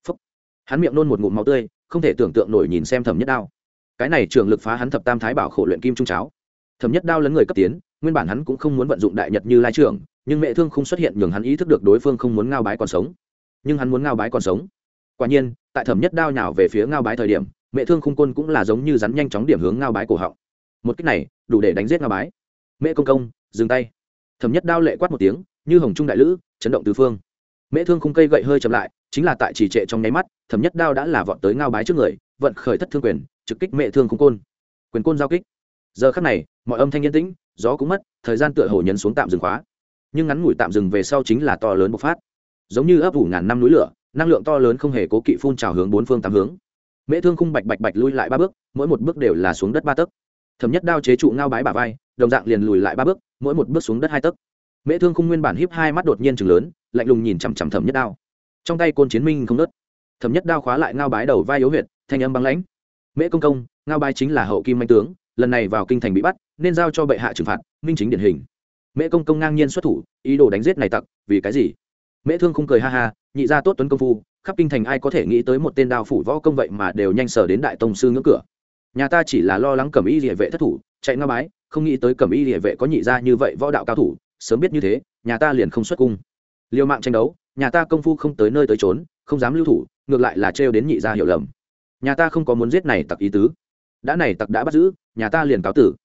Phúc. hắn miệng nôn một ngụm máu tươi, không thể tưởng tượng nổi nhìn xem thẩm nhất đao. Cái này trường lực phá hắn thập tam thái bảo khổ luyện kim trung cháo. Thẩm nhất đao lấn người cấp tiến, nguyên bản hắn cũng không muốn vận dụng đại nhật như lai trưởng nhưng mẹ thương không xuất hiện nhường hắn ý thức được đối phương không muốn ngao bái còn sống. Nhưng hắn muốn ngao bái còn sống. Quả nhiên, tại thẩm nhất đao nhào về phía ngao bái thời điểm, mẹ thương khung côn cũng là giống như rắn nhanh chóng điểm hướng ngao bái cổ họng. Một cách này, đủ để đánh giết ngao bái mẹ công công, dừng tay. Thẩm nhất đao lệ quát một tiếng, như hồng trung đại lữ, chấn động tứ phương. Mễ thương khung cây gậy hơi chậm lại, chính là tại trì trệ trong nháy mắt, thẩm nhất đao đã là vọt tới ngao bái trước người, vận khởi thất thương quyền, trực kích mẹ thương khung côn. Quyền côn giao kích. Giờ khắc này, mọi âm thanh yên tĩnh, gió cũng mất, thời gian tựa hồ nhấn xuống tạm dừng khóa. Nhưng ngắn ngủi tạm dừng về sau chính là to lớn bộc phát. Giống như ấp ủ ngàn năm núi lửa, năng lượng to lớn không hề cố kỵ phun trào hướng bốn phương tám hướng. Mễ thương khung bạch bạch bạch lui lại ba bước, mỗi một bước đều là xuống đất ba tấc. Thẩm nhất đao chế trụ ngao bái bả vai đồng dạng liền lùi lại ba bước, mỗi một bước xuống đất hai tấc. Mễ thương khung nguyên bản híp hai mắt đột nhiên chừng lớn, lạnh lùng nhìn chằm chằm thẩm nhất đao. Trong tay côn chiến minh không nớt thẩm nhất đao khóa lại ngao bái đầu vai yếu huyệt, thanh âm băng lãnh. Mễ công công, ngao bái chính là hậu kim manh tướng, lần này vào kinh thành bị bắt, nên giao cho bệ hạ trừng phạt, minh chính điển hình. Mễ công công ngang nhiên xuất thủ, ý đồ đánh giết này tặc, vì cái gì? Mễ thương không cười ha ha, nhị ra tốt tuấn công phu, khắp kinh thành ai có thể nghĩ tới một tên đao phủ võ công vậy mà đều nhanh sở đến đại tông sư ngưỡng cửa. Nhà ta chỉ là lo lắng cầm y địa vệ thất thủ, chạy ngao bái không nghĩ tới cầm y địa vệ có nhị ra như vậy võ đạo cao thủ, sớm biết như thế, nhà ta liền không xuất cung. Liều mạng tranh đấu, nhà ta công phu không tới nơi tới trốn không dám lưu thủ, ngược lại là trêu đến nhị ra hiểu lầm. Nhà ta không có muốn giết này tặc ý tứ. Đã này tặc đã bắt giữ, nhà ta liền cáo tử.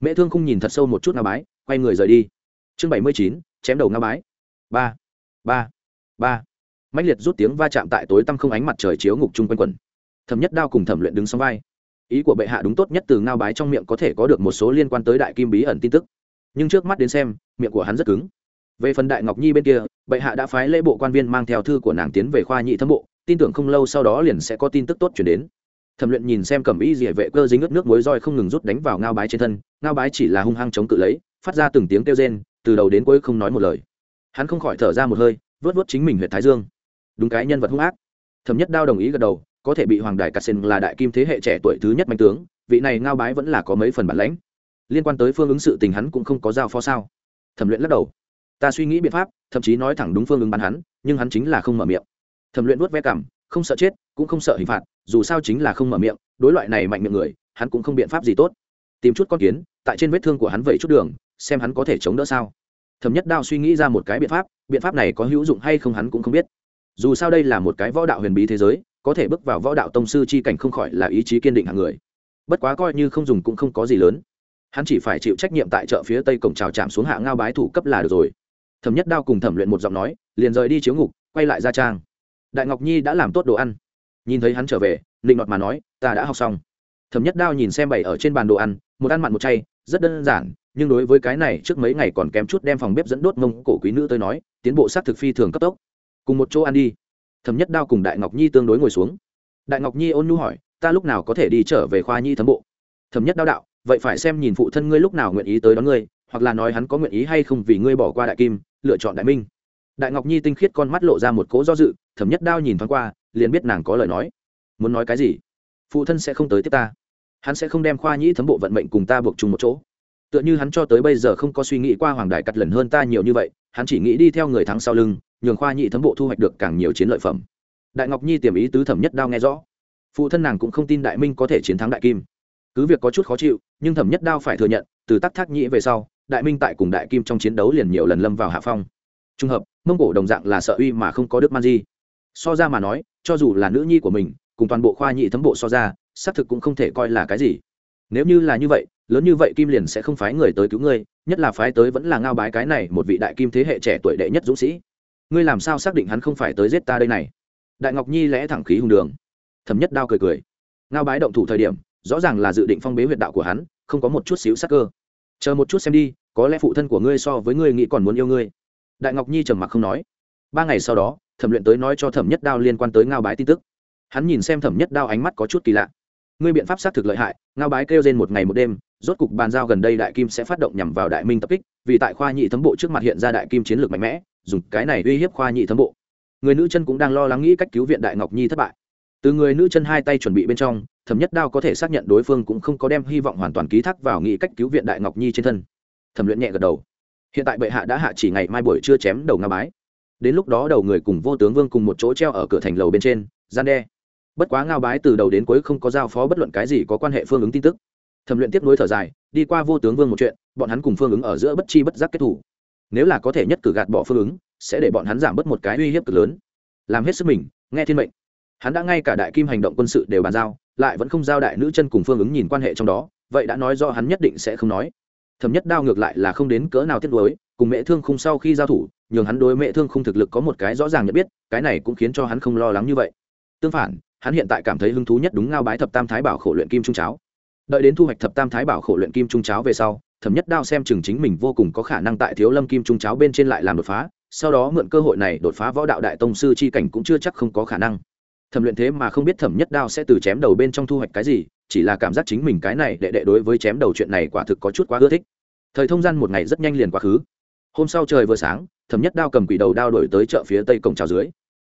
Mẹ thương không nhìn thật sâu một chút nga bái, quay người rời đi. Chương bảy mươi chín, chém đầu nga bái. Ba ba ba. Mạnh liệt rút tiếng va chạm tại tối tăm không ánh mặt trời chiếu ngục chung quanh quần. Thẩm nhất đao cùng thẩm luyện đứng sóng vai ý của bệ hạ đúng tốt nhất từ ngao bái trong miệng có thể có được một số liên quan tới đại kim bí ẩn tin tức. Nhưng trước mắt đến xem, miệng của hắn rất cứng. Về phần đại ngọc nhi bên kia, bệ hạ đã phái lễ bộ quan viên mang theo thư của nàng tiến về khoa nhị thâm bộ, tin tưởng không lâu sau đó liền sẽ có tin tức tốt chuyển đến. Thẩm luyện nhìn xem cầm ý địa vệ cơ dính ướt nước muối roi không ngừng rút đánh vào ngao bái trên thân, ngao bái chỉ là hung hăng chống cự lấy, phát ra từng tiếng kêu rên, từ đầu đến cuối không nói một lời. Hắn không khỏi thở ra một hơi, vớt vớt chính mình huyện thái dương. Đúng cái nhân vật hung ác. Thẩm nhất đao đồng ý gật đầu có thể bị hoàng đại cắt sen là đại kim thế hệ trẻ tuổi thứ nhất mạnh tướng, vị này ngao bái vẫn là có mấy phần bản lãnh. Liên quan tới phương ứng sự tình hắn cũng không có giao phó sao? Thẩm luyện lắc đầu. Ta suy nghĩ biện pháp, thậm chí nói thẳng đúng phương ứng bắn hắn, nhưng hắn chính là không mở miệng. Thẩm luyện vuốt ve cảm không sợ chết, cũng không sợ hình phạt, dù sao chính là không mở miệng, đối loại này mạnh miệng người, hắn cũng không biện pháp gì tốt. Tìm chút con kiến, tại trên vết thương của hắn vẩy chút đường, xem hắn có thể chống đỡ sao. Thẩm nhất đao suy nghĩ ra một cái biện pháp biện pháp này có hữu dụng hay không hắn cũng không biết. Dù sao đây là một cái võ đạo huyền bí thế giới có thể bước vào võ đạo tông sư chi cảnh không khỏi là ý chí kiên định hàng người. Bất quá coi như không dùng cũng không có gì lớn. Hắn chỉ phải chịu trách nhiệm tại chợ phía tây cổng trào chạm xuống hạ ngao bái thủ cấp là được rồi. Thẩm nhất đao cùng thẩm luyện một giọng nói, liền rời đi chiếu ngục, quay lại ra trang. Đại ngọc nhi đã làm tốt đồ ăn. Nhìn thấy hắn trở về định ngọt mà nói, ta đã học xong. Thẩm nhất đao nhìn xem bày ở trên bàn đồ ăn, một ăn mặn một chay, rất đơn giản, nhưng đối với cái này trước mấy ngày còn kém chút đem phòng bếp dẫn đốt mông cổ quý nữ tới nói, tiến bộ s á c thực phi thường cấp tốc. Cùng một chỗ ăn đi thẩm nhất đao cùng đại ngọc nhi tương đối ngồi xuống. Đại ngọc nhi ôn nhu hỏi, ta lúc nào có thể đi trở về khoa nhi thấm bộ? Thẩm nhất đao đạo, vậy phải xem nhìn phụ thân ngươi lúc nào nguyện ý tới đón ngươi, hoặc là nói hắn có nguyện ý hay không vì ngươi bỏ qua đại kim, lựa chọn đại minh. Đại ngọc nhi tinh khiết con mắt lộ ra một cỗ do dự, thẩm nhất đao nhìn thoáng qua, liền biết nàng có lời nói. Muốn nói cái gì? Phụ thân sẽ không tới tiếp ta. Hắn sẽ không đem khoa nhĩ thấm bộ vận mệnh cùng ta buộc chung một chỗ. Tựa như hắn cho tới bây giờ không có suy nghĩ qua hoàng đại cắt lần hơn ta nhiều như vậy, hắn chỉ nghĩ đi theo người thắng sau lưng nhường khoa nhị thấm bộ thu hoạch được càng nhiều chiến lợi phẩm. Đại ngọc nhi tiềm ý tứ thẩm nhất đao nghe rõ. Phụ thân nàng cũng không tin đại minh có thể chiến thắng đại kim. Cứ việc có chút khó chịu, nhưng thẩm nhất đao phải thừa nhận, từ tắc thác nhĩ về sau, đại minh tại cùng đại kim trong chiến đấu liền nhiều lần lâm vào hạ phong. Trung hợp, mông cổ đồng dạng là sợ uy mà không có đức man di. So ra mà nói, cho dù là nữ nhi của mình, cùng toàn bộ khoa nhị thấm bộ so ra, xác thực cũng không thể coi là cái gì. Nếu như là như vậy, lớn như vậy kim liền sẽ không phái người tới cứu ngươi, nhất là phái tới vẫn là ngao bái cái này một vị đại kim thế hệ trẻ tuổi đệ nhất dũng sĩ ngươi làm sao xác định hắn không phải tới giết ta đây này? Đại ngọc nhi lẽ thẳng khí hùng đường. Thẩm nhất đao cười cười. Ngao bái động thủ thời điểm, rõ ràng là dự định phong bế huyệt đạo của hắn, không có một chút xíu sắc cơ. Chờ một chút xem đi, có lẽ phụ thân của ngươi so với ngươi nghĩ còn muốn yêu ngươi. Đại ngọc nhi trầm mặc không nói. Ba ngày sau đó, thẩm luyện tới nói cho thẩm nhất đao liên quan tới ngao bái tin tức. Hắn nhìn xem thẩm nhất đao ánh mắt có chút kỳ lạ. Ngươi biện pháp xác thực lợi hại, ngao bái kêu trên một ngày một đêm, rốt cục bàn giao gần đây đại kim sẽ phát động nhằm vào đại minh tập kích, vì tại khoa nhị thấm bộ trước mặt hiện ra đại kim chiến lược mạnh mẽ dùng cái này uy hiếp khoa nhị thấm bộ. Người nữ chân cũng đang lo lắng nghĩ cách cứu viện đại ngọc nhi thất bại. Từ người nữ chân hai tay chuẩn bị bên trong, thẩm nhất đao có thể xác nhận đối phương cũng không có đem hy vọng hoàn toàn ký thác vào nghĩ cách cứu viện đại ngọc nhi trên thân. Thẩm luyện nhẹ gật đầu. Hiện tại bệ hạ đã hạ chỉ ngày mai buổi chưa chém đầu nga bái. Đến lúc đó đầu người cùng vô tướng vương cùng một chỗ treo ở cửa thành lầu bên trên, gian đe. Bất quá ngao bái từ đầu đến cuối không có giao phó bất luận cái gì có quan hệ phương ứng tin tức. Thẩm luyện tiếp nối thở dài, đi qua vô tướng vương một chuyện, bọn hắn cùng phương ứng ở giữa bất chi bất giác kết thủ nếu là có thể nhất cử gạt bỏ phương ứng, sẽ để bọn hắn giảm bớt một cái uy hiếp cực lớn. Làm hết sức mình, nghe thiên mệnh. Hắn đã ngay cả đại kim hành động quân sự đều bàn giao, lại vẫn không giao đại nữ chân cùng phương ứng nhìn quan hệ trong đó, vậy đã nói do hắn nhất định sẽ không nói. Thẩm nhất đao ngược lại là không đến cỡ nào tiết đối cùng mẹ thương khung sau khi giao thủ, nhường hắn đối mẹ thương khung thực lực có một cái rõ ràng nhận biết, cái này cũng khiến cho hắn không lo lắng như vậy. Tương phản, hắn hiện tại cảm thấy hứng thú nhất đúng ngao bái thập tam thái bảo khổ luyện kim trung cháo. Đợi đến thu hoạch thập tam thái bảo khổ luyện kim trung cháo về sau thẩm nhất đao xem chừng chính mình vô cùng có khả năng tại thiếu lâm kim trung cháo bên trên lại làm đột phá, sau đó mượn cơ hội này đột phá võ đạo đại tông sư c h i cảnh cũng chưa chắc không có khả năng. Thẩm luyện thế mà không biết thẩm nhất đao sẽ từ chém đầu bên trong thu hoạch cái gì, chỉ là cảm giác chính mình cái này đệ đệ đối với chém đầu chuyện này quả thực có chút quá ưa thích. Thời thông gian một ngày rất nhanh liền quá khứ. Hôm sau trời vừa sáng, thẩm nhất đao cầm quỷ đầu đao đổi tới chợ phía tây cổng trào dưới.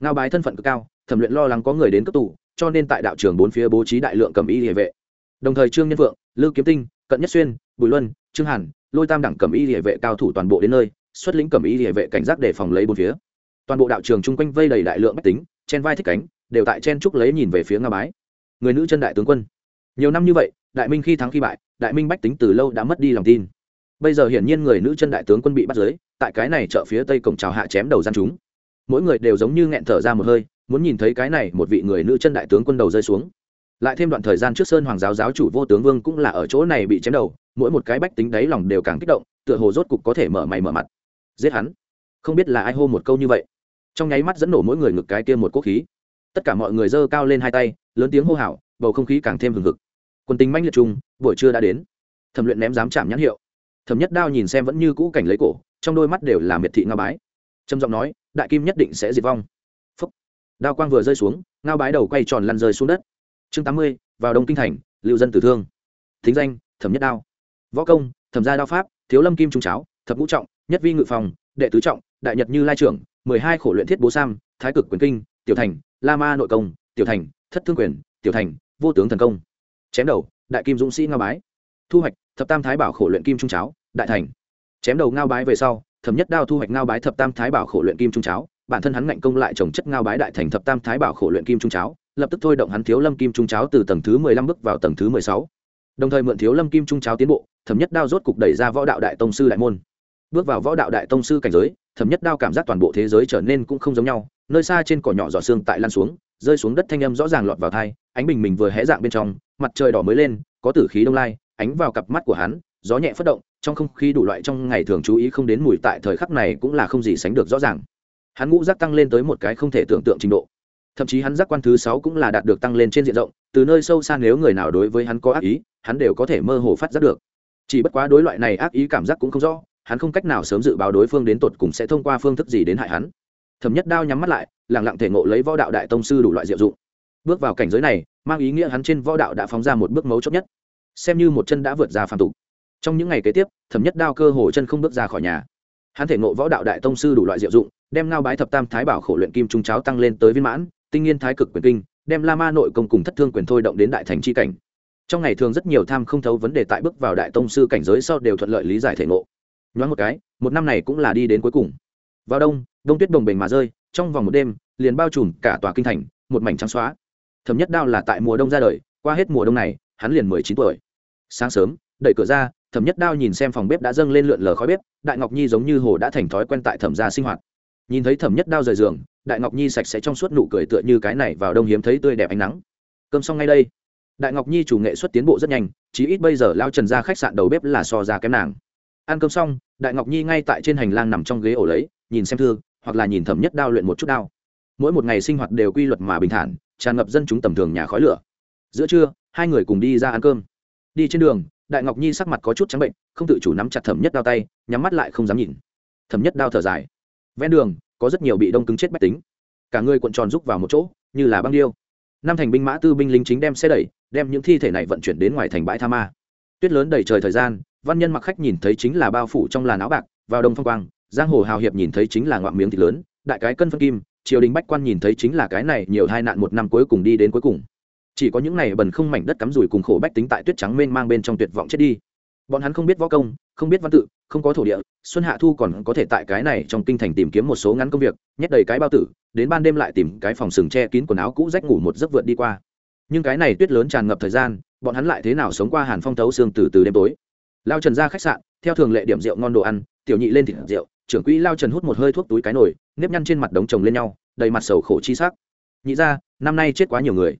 Ngao bái thân phận cực cao, thẩm luyện lo lắng có người đến cấp tù, cho nên tại đạo trường bốn phía bố trí đại lượng cầm y địa vệ. Đồng thời trương nhân vượng lưu kiếm tinh, cận nhất xuyên bùi luân, trương hàn, lôi tam đẳng cầm y địa vệ cao thủ toàn bộ đến nơi, xuất lĩnh cầm y địa vệ cảnh giác để phòng lấy bốn phía. Toàn bộ đạo trường chung quanh vây đầy đại lượng bách tính, chen vai thích cánh, đều tại chen trúc lấy nhìn về phía nga bái. Người nữ chân đại tướng quân. Nhiều năm như vậy, đại minh khi thắng khi bại, đại minh bách tính từ lâu đã mất đi lòng tin. Bây giờ hiển nhiên người nữ chân đại tướng quân bị bắt giới tại cái này chợ phía tây cổng trào hạ chém đầu gian chúng. Mỗi người đều giống như nghẹn thở ra một hơi, muốn nhìn thấy cái này một vị người nữ chân đại tướng quân đầu rơi xuống lại thêm đoạn thời gian trước sơn hoàng giáo giáo chủ vô tướng vương cũng là ở chỗ này bị chém đầu, mỗi một cái bách tính đáy lòng đều càng kích động, tựa hồ rốt cục có thể mở mày mở mặt. Giết hắn. Không biết là ai hô một câu như vậy. Trong nháy mắt dẫn nổ mỗi người ngực cái kia một quốc khí. Tất cả mọi người giơ cao lên hai tay, lớn tiếng hô hào, bầu không khí càng thêm hừng hực. Quân tính manh liệt chung, buổi trưa đã đến. Thẩm luyện ném dám chạm nhãn hiệu. Thẩm nhất đao nhìn xem vẫn như cũ cảnh lấy cổ, trong đôi mắt đều là miệt thị ngao bái. Trầm giọng nói, đại kim nhất định sẽ diệt vong. Phúc. đao quang vừa rơi xuống, ngao bái đầu quay tròn lăn rơi xuống đất chương tám mươi, vào đông kinh thành, lưu dân tử thương. Thính danh, thẩm nhất đao. Võ công, thẩm gia đao pháp, thiếu lâm kim trung cháo, thập ngũ trọng, nhất vi ngự phòng, đệ tứ trọng, đại nhật như lai trưởng, mười hai khổ luyện thiết bố sam, thái cực quyền kinh, tiểu thành, la ma nội công, tiểu thành, thất thương quyền, tiểu thành, vô tướng thần công. Chém đầu, đại kim dũng sĩ ngao bái. Thu hoạch, thập tam thái bảo khổ luyện kim trung cháo, đại thành. Chém đầu ngao bái về sau, thẩm nhất đao thu hoạch ngao bái thập tam thái bảo khổ luyện kim trung cháo, bản thân hắn ngạnh công lại trồng chất ngao bái đại thành thập tam thái bảo khổ luyện kim trung cháo lập tức thôi động hắn thiếu lâm kim trung cháo từ tầng thứ mười lăm bước vào tầng thứ mười sáu. Đồng thời mượn thiếu lâm kim trung cháo tiến bộ, thẩm nhất đao rốt cục đẩy ra võ đạo đại tông sư đại môn. Bước vào võ đạo đại tông sư cảnh giới, thẩm nhất đao cảm giác toàn bộ thế giới trở nên cũng không giống nhau, nơi xa trên cỏ nhỏ giỏ xương tại lan xuống, rơi xuống đất thanh âm rõ ràng lọt vào thai ánh bình mình vừa hé dạng bên trong, mặt trời đỏ mới lên, có tử khí đông lai, ánh vào cặp mắt của hắn, gió nhẹ phất động, trong không khí đủ loại trong ngày thường chú ý không đến mùi tại thời khắc này cũng là không gì sánh được rõ ràng. Hắn ngũ giác tăng lên tới một cái không thể tưởng tượng trình độ thậm chí hắn giác quan thứ sáu cũng là đạt được tăng lên trên diện rộng, từ nơi sâu xa nếu người nào đối với hắn có ác ý, hắn đều có thể mơ hồ phát giác được. Chỉ bất quá đối loại này ác ý cảm giác cũng không rõ, hắn không cách nào sớm dự báo đối phương đến tột cùng sẽ thông qua phương thức gì đến hại hắn. Thẩm nhất đao nhắm mắt lại lẳng lặng thể ngộ lấy võ đạo đại tông sư đủ loại diệu dụng. Bước vào cảnh giới này, mang ý nghĩa hắn trên võ đạo đã phóng ra một bước mấu chốt nhất. Xem như một chân đã vượt ra phàm tục. Trong những ngày kế tiếp, thẩm nhất đao cơ hồ chân không bước ra khỏi nhà. Hắn thể ngộ võ đạo đại tông sư đủ loại diệu dụng, đem ngao bái thập tam thái bảo khổ luyện kim trung cháo tăng lên tới viên mãn tinh nghiên thái cực quyền kinh, đem la ma nội công cùng thất thương quyền thôi động đến đại thành c h i cảnh. Trong ngày thường rất nhiều tham không thấu vấn đề tại bước vào đại tông sư cảnh giới sau đều thuận lợi lý giải thể ngộ. Nhoáng một cái, một năm này cũng là đi đến cuối cùng. Vào đông đông tuyết đồng bình mà rơi, trong vòng một đêm, liền bao trùm cả tòa kinh thành, một mảnh trắng xóa. Thẩm nhất đao là tại mùa đông ra đời, qua hết mùa đông này, hắn liền mười chín tuổi. Sáng sớm, đẩy cửa ra, thẩm nhất đao nhìn xem phòng bếp đã dâng lên lượn lờ khói bếp, đại ngọc nhi giống như hồ đã thành thói quen tại thẩm gia sinh hoạt nhìn thấy thẩm nhất đao rời giường, đại ngọc nhi sạch sẽ trong suốt nụ cười tựa như cái này vào đông hiếm thấy tươi đẹp ánh nắng. Cơm xong ngay đây, đại ngọc nhi chủ nghệ xuất tiến bộ rất nhanh, chí ít bây giờ lao trần ra khách sạn đầu bếp là so ra kém nàng. Ăn cơm xong, đại ngọc nhi ngay tại trên hành lang nằm trong ghế ổ lấy, nhìn xem thư, hoặc là nhìn thẩm nhất đao luyện một chút đao. Mỗi một ngày sinh hoạt đều quy luật mà bình thản, tràn ngập dân chúng tầm thường nhà khói lửa. Giữa trưa, hai người cùng đi ra ăn cơm. Đi trên đường, đại ngọc nhi sắc mặt có chút trắng bệnh, không tự chủ nắm chặt thẩm nhất đao tay, nhắm mắt lại không dám nhìn. Thẩm nhất đao thở dài ven đường, có rất nhiều bị đông cứng chết bách tính. Cả người cuộn tròn rúc vào một chỗ, như là băng điêu. Năm thành binh mã tư binh lính chính đem xe đẩy, đem những thi thể này vận chuyển đến ngoài thành bãi tha ma. Tuyết lớn đầy trời thời gian, văn nhân mặc khách nhìn thấy chính là bao phủ trong làn áo bạc, vào đông phong quang, giang hồ hào hiệp nhìn thấy chính là ngoạm miếng thịt lớn, đại cái cân phân kim, triều đình bách quan nhìn thấy chính là cái này nhiều hai nạn một năm cuối cùng đi đến cuối cùng. Chỉ có những này bần không mảnh đất cắm rủi cùng khổ bách tính tại tuyết trắng mênh mang bên trong tuyệt vọng chết đi. Bọn hắn không biết võ công không biết văn tự, không có thổ địa, xuân hạ thu còn có thể tại cái này trong kinh thành tìm kiếm một số ngắn công việc, nhét đầy cái bao tử, đến ban đêm lại tìm cái phòng sừng che kín quần áo cũ rách ngủ một giấc vượt đi qua. Nhưng cái này tuyết lớn tràn ngập thời gian, bọn hắn lại thế nào sống qua hàn phong thấu xương từ từ đêm tối. Lao trần ra khách sạn, theo thường lệ điểm rượu ngon đồ ăn, tiểu nhị lên thịt rượu, trưởng quỹ lao trần hút một hơi thuốc túi cái nồi, nếp nhăn trên mặt đống chồng lên nhau, đầy mặt sầu khổ chi sắc. Nhị ra năm nay chết quá nhiều người.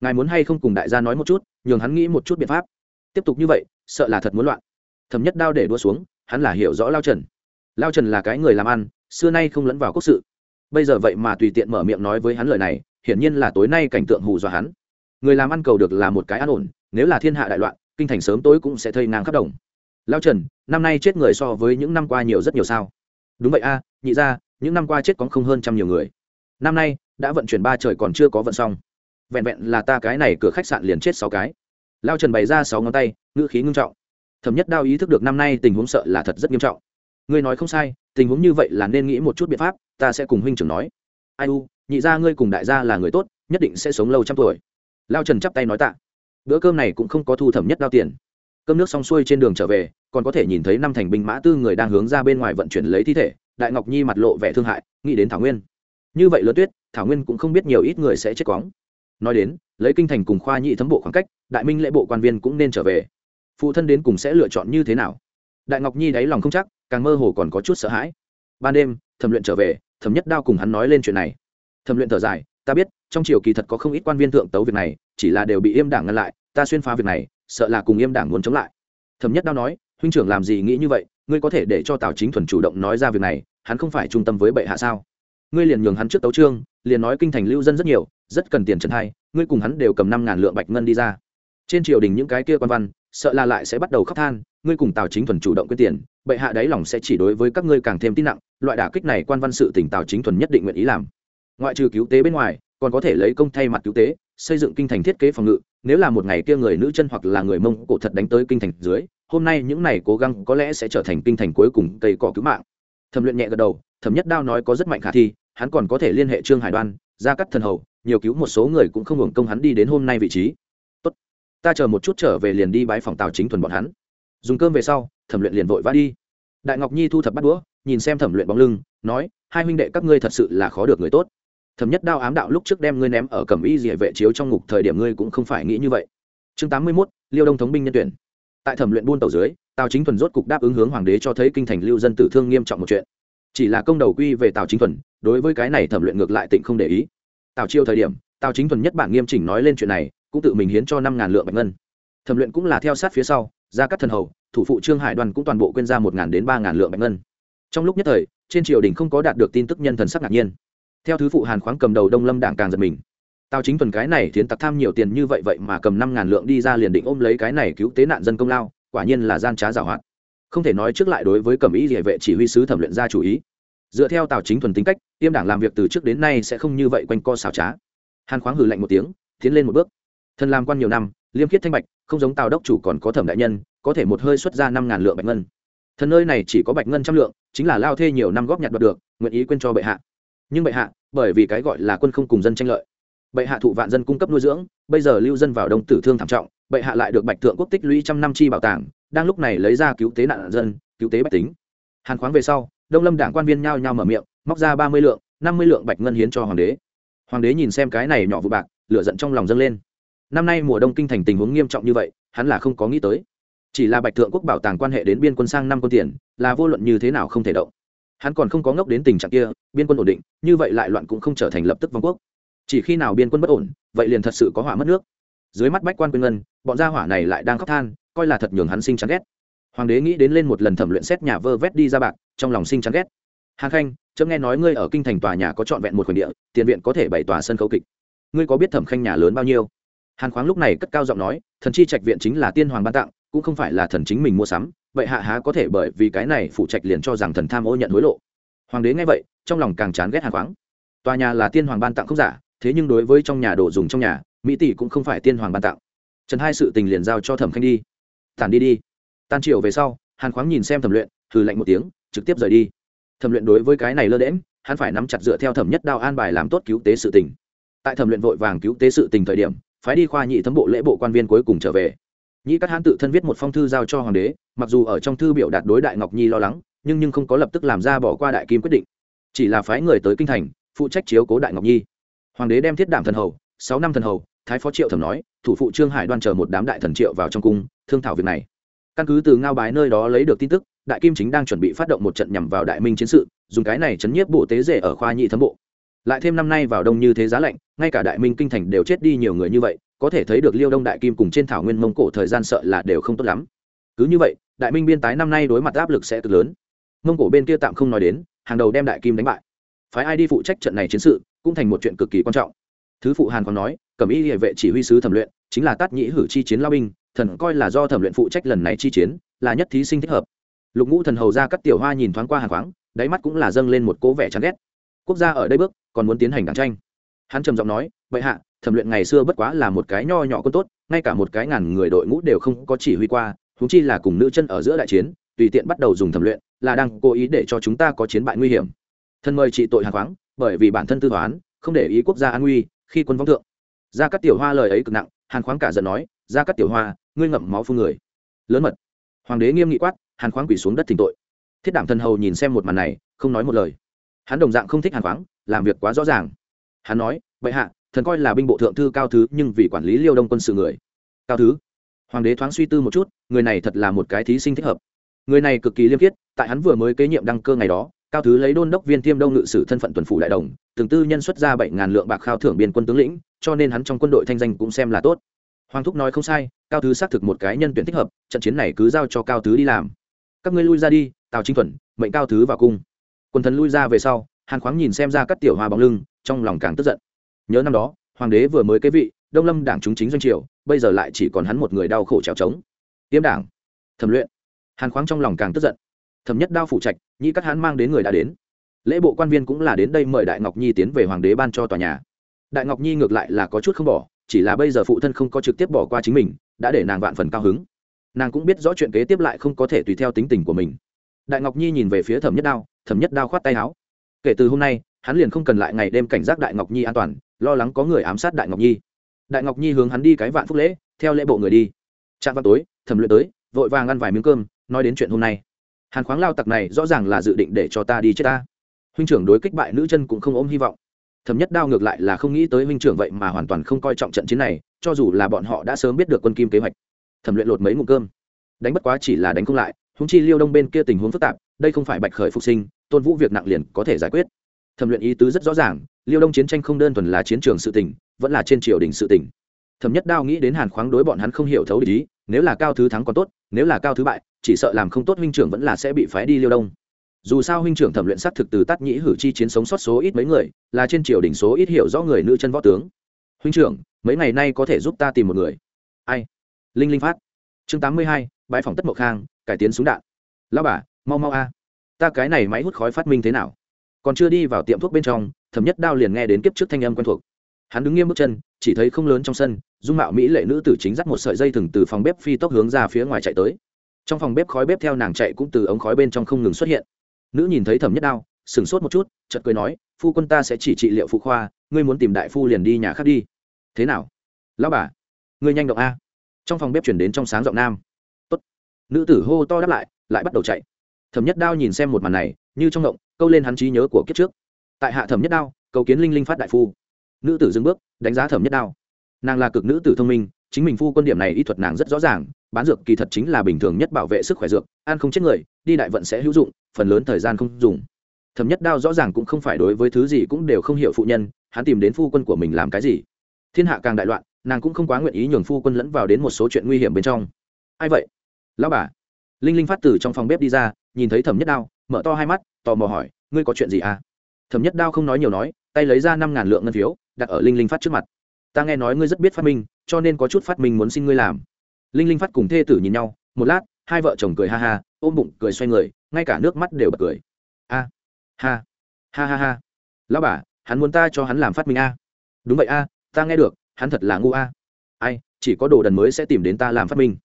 Ngài muốn hay không cùng đại gia nói một chút, nhường hắn nghĩ một chút biện pháp. Tiếp tục như vậy, sợ là thật muốn loạn thầm nhất đao để đua xuống, hắn là hiểu rõ lao trần. Lao trần là cái người làm ăn, xưa nay không lẫn vào quốc sự. Bây giờ vậy mà tùy tiện mở miệng nói với hắn lời này, hiển nhiên là tối nay cảnh tượng hù dọa hắn. Người làm ăn cầu được là một cái an ổn, nếu là thiên hạ đại loạn, kinh thành sớm tối cũng sẽ thây ngang khắp đồng. Lao trần, năm nay chết người so với những năm qua nhiều rất nhiều sao? Đúng vậy a, nhị ra những năm qua chết có không hơn trăm nhiều người. Năm nay, đã vận chuyển ba trời còn chưa có vận xong. Vẹn vẹn là ta cái này cửa khách sạn liền chết sáu cái. Lao trần bày ra sáu ngón tay, ngữ khí ngưng trọng thẩm nhất đao ý thức được năm nay tình huống sợ là thật rất nghiêm trọng. Ngươi nói không sai, tình huống như vậy là nên nghĩ một chút biện pháp, ta sẽ cùng huynh trưởng nói. Ai u, nhị ra ngươi cùng đại gia là người tốt, nhất định sẽ sống lâu trăm tuổi. Lao trần chắp tay nói tạ. Bữa cơm này cũng không có thu thẩm nhất đao tiền. Cơm nước xong xuôi trên đường trở về, còn có thể nhìn thấy năm thành binh mã tư người đang hướng ra bên ngoài vận chuyển lấy thi thể, đại ngọc nhi mặt lộ vẻ thương hại, nghĩ đến thảo nguyên. Như vậy lớn tuyết, thảo nguyên cũng không biết nhiều ít người sẽ chết quóng nói đến, lấy kinh thành cùng khoa nhị thấm bộ khoảng cách, đại minh lễ bộ quan viên cũng nên trở về phụ thân đến cùng sẽ lựa chọn như thế nào? Đại ngọc nhi đáy lòng không chắc, càng mơ hồ còn có chút sợ hãi. Ban đêm, thẩm luyện trở về, thẩm nhất đao cùng hắn nói lên chuyện này. Thẩm luyện thở dài, ta biết, trong triều kỳ thật có không ít quan viên thượng tấu việc này, chỉ là đều bị yêm đảng ngăn lại, ta xuyên phá việc này, sợ là cùng yêm đảng muốn chống lại. Thẩm nhất đao nói, huynh trưởng làm gì nghĩ như vậy, ngươi có thể để cho tào chính thuần chủ động nói ra việc này, hắn không phải trung tâm với bệ hạ sao? Ngươi liền nhường hắn trước tấu trương, liền nói kinh thành lưu dân rất nhiều, rất cần tiền trần hai, ngươi cùng hắn đều cầm năm ngàn lượng bạch ngân đi ra trên triều đình những cái kia quan văn, sợ là lại sẽ bắt đầu khóc than, ngươi cùng tào chính thuần chủ động quyết tiền, bệ hạ đáy lòng sẽ chỉ đối với các ngươi càng thêm tin nặng, loại đả kích này quan văn sự tỉnh tào chính thuần nhất định nguyện ý làm. Ngoại trừ cứu tế bên ngoài, còn có thể lấy công thay mặt cứu tế, xây dựng kinh thành thiết kế phòng ngự, nếu là một ngày kia người nữ chân hoặc là người mông cổ thật đánh tới kinh thành dưới, hôm nay những này cố gắng có lẽ sẽ trở thành kinh thành cuối cùng cây cỏ cứu mạng. Thẩm luyện nhẹ gật đầu, thẩm nhất đao nói có rất mạnh khả thi, hắn còn có thể liên hệ trương hải đoan ra cắt thần hầu, nhiều cứu một số người cũng không hưởng công hắn đi đến hôm nay vị trí ta chờ một chút trở về liền đi bái phòng tào chính thuần bọn hắn. Dùng cơm về sau thẩm luyện liền vội vã đi. Đại ngọc nhi thu thập bắt đũa nhìn xem thẩm luyện bóng lưng nói hai huynh đệ các ngươi thật sự là khó được người tốt. Thẩm nhất đao ám đạo lúc trước đem ngươi ném ở cẩm y địa vệ chiếu trong ngục thời điểm ngươi cũng không phải nghĩ như vậy. Chương tám mươi 81, liêu đông thống binh nhân tuyển. Tại thẩm luyện buôn tàu dưới tào chính thuần rốt cục đáp ứng hướng hoàng đế cho thấy kinh thành lưu dân tử thương nghiêm trọng một chuyện. Chỉ là công đầu quy về tào chính thuần đối với cái này thẩm luyện ngược lại tịnh không để ý. Tào chiêu thời điểm tào chính thuần nhất bản nghiêm chỉnh nói lên chuyện này cũng tự mình hiến cho năm ngàn lượng bạch ngân. Thẩm luyện cũng là theo sát phía sau, ra các thần hầu, thủ phụ trương hải đoàn cũng toàn bộ quên ra một ngàn đến ba ngàn lượng bạch ngân. Trong lúc nhất thời, trên triều đình không có đạt được tin tức nhân thần sắc ngạc nhiên. Theo thứ phụ hàn khoáng cầm đầu đông lâm đảng càng giật mình. Tào chính tuần cái này thiến tặc tham nhiều tiền như vậy vậy mà cầm năm ngàn lượng đi ra liền định ôm lấy cái này cứu tế nạn dân công lao, quả nhiên là gian trá giảo hoạt. Không thể nói trước lại đối với cầm ý địa vệ chỉ huy sứ thẩm luyện ra chủ ý. Dựa theo tào chính thuần tính cách, tiêm đảng làm việc từ trước đến nay sẽ không như vậy quanh co xảo trá. Hàn khoáng hử lạnh một tiếng, tiến lên một bước thần làm quan nhiều năm, liêm khiết thanh bạch, không giống tào đốc chủ còn có thẩm đại nhân, có thể một hơi xuất ra năm ngàn lượng bạch ngân. Thần nơi này chỉ có bạch ngân trăm lượng, chính là lao thê nhiều năm góp nhặt đoạt được, nguyện ý quên cho bệ hạ. Nhưng bệ hạ, bởi vì cái gọi là quân không cùng dân tranh lợi. Bệ hạ thụ vạn dân cung cấp nuôi dưỡng, bây giờ lưu dân vào đông tử thương thảm trọng, bệ hạ lại được bạch thượng quốc tích lũy trăm năm chi bảo tàng, đang lúc này lấy ra cứu tế nạn dân, cứu tế bách tính. Hàn khoáng về sau, đông lâm đảng quan viên nhao nhao mở miệng, móc ra ba mươi lượng, năm mươi lượng bạch ngân hiến cho hoàng đế. Hoàng đế nhìn xem cái này nhỏ vụ bạc, lửa giận trong lòng dâng lên năm nay mùa đông kinh thành tình huống nghiêm trọng như vậy, hắn là không có nghĩ tới. Chỉ là bạch thượng quốc bảo tàng quan hệ đến biên quân sang năm quân tiền, là vô luận như thế nào không thể động. Hắn còn không có ngốc đến tình trạng kia, biên quân ổn định, như vậy lại loạn cũng không trở thành lập tức vong quốc. Chỉ khi nào biên quân bất ổn, vậy liền thật sự có hỏa mất nước. Dưới mắt bách quan quyên ngân, bọn gia hỏa này lại đang khóc than, coi là thật nhường hắn sinh chán ghét. Hoàng đế nghĩ đến lên một lần thẩm luyện xét nhà vơ vét đi ra bạc, trong lòng sinh chán ghét. Hàn khanh chấm nghe nói ngươi ở kinh thành tòa nhà có trọn vẹn một khoản địa, tiền viện có thể bảy tòa sân khấu kịch. Ngươi có biết thẩm khanh nhà lớn bao nhiêu? Hàn khoáng lúc này cất cao giọng nói, thần chi trạch viện chính là tiên hoàng ban tặng, cũng không phải là thần chính mình mua sắm, vậy hạ há có thể bởi vì cái này phụ trạch liền cho rằng thần tham ô nhận hối lộ? Hoàng đế nghe vậy, trong lòng càng chán ghét hàn khoáng. Tòa nhà là tiên hoàng ban tặng không giả, thế nhưng đối với trong nhà đồ dùng trong nhà, mỹ tỷ cũng không phải tiên hoàng ban tặng. Trần hai sự tình liền giao cho thẩm khanh đi. Tản đi đi. Tan triều về sau, hàn khoáng nhìn xem thẩm luyện thử lạnh một tiếng, trực tiếp rời đi. Thẩm luyện đối với cái này lơ đễm hắn phải nắm chặt dựa theo thẩm nhất đao an bài làm tốt cứu tế sự tình. Tại thẩm luyện vội vàng cứu tế sự tình thời điểm phái đi khoa nhị thấm bộ lễ bộ quan viên cuối cùng trở về. Nhĩ các hãn tự thân viết một phong thư giao cho hoàng đế, mặc dù ở trong thư biểu đạt đối đại ngọc nhi lo lắng, nhưng nhưng không có lập tức làm ra bỏ qua đại kim quyết định. Chỉ là phái người tới kinh thành, phụ trách chiếu cố đại ngọc nhi. Hoàng đế đem thiết đảm thần hầu, sáu năm thần hầu, thái phó triệu thẩm nói, thủ phụ trương hải đoan chờ một đám đại thần triệu vào trong cung, thương thảo việc này. Căn cứ từ ngao bái nơi đó lấy được tin tức, đại kim chính đang chuẩn bị phát động một trận nhằm vào đại minh chiến sự, dùng cái này chấn nhiếp bộ tế rể ở khoa nhị thấm bộ lại thêm năm nay vào đông như thế giá lạnh, ngay cả đại minh kinh thành đều chết đi nhiều người như vậy, có thể thấy được liêu đông đại kim cùng trên thảo nguyên mông cổ thời gian sợ là đều không tốt lắm. Cứ như vậy, đại minh biên tái năm nay đối mặt áp lực sẽ cực lớn. Mông cổ bên kia tạm không nói đến, hàng đầu đem đại kim đánh bại. Phái ai đi phụ trách trận này chiến sự, cũng thành một chuyện cực kỳ quan trọng. Thứ phụ hàn còn nói cẩm y địa vệ chỉ huy sứ thẩm luyện, chính là tát nhĩ hử chi chiến lao binh, thần coi là do thẩm luyện phụ trách lần này chi chiến, là nhất thí sinh thích hợp. Lục ngũ thần hầu ra các tiểu hoa nhìn thoáng qua hàng khoáng đáy mắt cũng là dâng lên một cố vẻ chán ghét. Quốc gia ở đây bước còn muốn tiến hành đảng tranh. Hắn trầm giọng nói, bệ hạ, thẩm luyện ngày xưa bất quá là một cái nho nhỏ con tốt, ngay cả một cái ngàn người đội ngũ đều không có chỉ huy qua húng chi là cùng nữ chân ở giữa đại chiến, tùy tiện bắt đầu dùng thẩm luyện, là đang cố ý để cho chúng ta có chiến bại nguy hiểm. Thân mời trị tội hàng khoáng, bởi vì bản thân tư toán, không để ý quốc gia an nguy, khi quân vong thượng. Ra các tiểu hoa lời ấy cực nặng, hàn khoáng cả giận nói ra các tiểu hoa, ngươi ngậm máu phương người. Lớn mật. Hoàng đế nghiêm nghị quát, hàn khoáng quỳ xuống đất thỉnh tội. Thiết đảm thần hầu nhìn xem một màn này, không nói một lời. Hắn đồng dạng không thích hàn khoáng làm việc quá rõ ràng. Hắn nói, bệ hạ, thần coi là binh bộ thượng thư cao thứ, nhưng vì quản lý liêu đông quân sự người. Cao thứ? Hoàng đế thoáng suy tư một chút, người này thật là một cái thí sinh thích hợp. Người này cực kỳ liêm khiết, tại hắn vừa mới kế nhiệm đăng cơ ngày đó, cao thứ lấy đôn đốc viên tiêm đông ngự sử thân phận tuần phủ đại đồng, từng tư nhân xuất ra bảy ngàn lượng bạc khao thưởng biên quân tướng lĩnh, cho nên hắn trong quân đội thanh danh cũng xem là tốt. Hoàng thúc nói không sai, cao thứ xác thực một cái nhân tuyển thích hợp, trận chiến này cứ giao cho cao thứ đi làm. Các ngươi lui ra đi, tào chính thuần, mệnh cao thứ vào cung. Quần thần lui ra về sau hàn khoáng nhìn xem ra các tiểu hoa bóng lưng, trong lòng càng tức giận. Nhớ năm đó, hoàng đế vừa mới kế vị, đông lâm đảng chúng chính doanh triều, bây giờ lại chỉ còn hắn một người đau khổ trèo trống. Tiêm đảng, thẩm luyện. Hàn khoáng trong lòng càng tức giận. Thẩm nhất đao phụ trạch nhĩ các hắn mang đến người đã đến. Lễ bộ quan viên cũng là đến đây mời đại ngọc nhi tiến về hoàng đế ban cho tòa nhà. Đại ngọc nhi ngược lại là có chút không bỏ, chỉ là bây giờ phụ thân không có trực tiếp bỏ qua chính mình, đã để nàng vạn phần cao hứng. Nàng cũng biết rõ chuyện kế tiếp lại không có thể tùy theo tính tình của mình. Đại ngọc nhi nhìn về phía thẩm nhất đao, thẩm nhất đao khoát tay áo kể từ hôm nay, hắn liền không cần lại ngày đêm cảnh giác đại ngọc nhi an toàn, lo lắng có người ám sát đại ngọc nhi. Đại ngọc nhi hướng hắn đi cái vạn phúc lễ, theo lễ bộ người đi. Trạm vào tối, thẩm luyện tới, vội vàng ăn vài miếng cơm, nói đến chuyện hôm nay. Hàn khoáng lao tặc này rõ ràng là dự định để cho ta đi chết ta. Huynh trưởng đối kích bại nữ chân cũng không ôm hy vọng. Thẩm nhất đao ngược lại là không nghĩ tới huynh trưởng vậy mà hoàn toàn không coi trọng trận chiến này, cho dù là bọn họ đã sớm biết được quân kim kế hoạch. Thẩm luyện lột mấy ngụm cơm. Đánh bất quá chỉ là đánh không lại húng chi liêu đông bên kia tình huống phức tạp, đây không phải bạch khởi phục sinh, tôn vũ việc nặng liền có thể giải quyết. Thẩm luyện ý tứ rất rõ ràng, liêu đông chiến tranh không đơn thuần là chiến trường sự tỉnh vẫn là trên triều đình sự tỉnh thẩm nhất đao nghĩ đến hàn khoáng đối bọn hắn không hiểu thấu ý, nếu là cao thứ thắng còn tốt, nếu là cao thứ bại, chỉ sợ làm không tốt huynh trưởng vẫn là sẽ bị phái đi liêu đông. Dù sao huynh trưởng thẩm luyện xác thực từ tát nhĩ hử chi chiến sống sót số ít mấy người, là trên triều đình số ít hiểu rõ người nữ chân võ tướng. Huynh trưởng, mấy ngày nay có thể giúp ta tìm một người? Ai? Linh linh phát. Chương tám mươi hai, bãi phòng tất mộc khang cải tiến súng đạn. Lao bà, mau mau a. Ta cái này máy hút khói phát minh thế nào? Còn chưa đi vào tiệm thuốc bên trong, thẩm nhất đao liền nghe đến kiếp trước thanh âm quen thuộc. Hắn đứng nghiêm bước chân, chỉ thấy không lớn trong sân, dung mạo mỹ lệ nữ tử chính dắt một sợi dây thừng từ phòng bếp phi tốc hướng ra phía ngoài chạy tới. Trong phòng bếp khói bếp theo nàng chạy cũng từ ống khói bên trong không ngừng xuất hiện. Nữ nhìn thấy thẩm nhất đao, sửng sốt một chút, chợt cười nói, phu quân ta sẽ chỉ trị liệu phụ khoa, ngươi muốn tìm đại phu liền đi nhà khác đi. Thế nào? Lão bà, ngươi nhanh động a. Trong phòng bếp chuyển đến trong sáng giọng nam nữ tử hô to đáp lại lại bắt đầu chạy. Thẩm nhất đao nhìn xem một màn này, như trong động câu lên hắn trí nhớ của kiếp trước. Tại hạ thẩm nhất đao, cầu kiến linh linh phát đại phu. Nữ tử dừng bước, đánh giá thẩm nhất đao. Nàng là cực nữ tử thông minh, chính mình phu quân điểm này y thuật nàng rất rõ ràng, bán dược kỳ thật chính là bình thường nhất bảo vệ sức khỏe dược, ăn không chết người, đi đại vận sẽ hữu dụng, phần lớn thời gian không dùng. Thẩm nhất đao rõ ràng cũng không phải đối với thứ gì cũng đều không hiểu phụ nhân, hắn tìm đến phu quân của mình làm cái gì. Thiên hạ càng đại loạn, nàng cũng không quá nguyện ý nhường phu quân lẫn vào đến một số chuyện nguy hiểm bên trong. Ai vậy? Lão bà. Linh linh phát từ trong phòng bếp đi ra, nhìn thấy thẩm nhất đao, mở to hai mắt, tò mò hỏi, ngươi có chuyện gì à? Thẩm nhất đao không nói nhiều nói, tay lấy ra năm ngàn lượng ngân phiếu, đặt ở linh linh phát trước mặt. Ta nghe nói ngươi rất biết phát minh, cho nên có chút phát minh muốn xin ngươi làm. Linh linh phát cùng thê tử nhìn nhau, một lát, hai vợ chồng cười ha ha, ôm bụng cười xoay người, ngay cả nước mắt đều bật cười. A, ha ha ha ha. Lão bà, hắn muốn ta cho hắn làm phát minh a. Đúng vậy a, ta nghe được, hắn thật là ngu a. Ai, chỉ có đồ đần mới sẽ tìm đến ta làm phát minh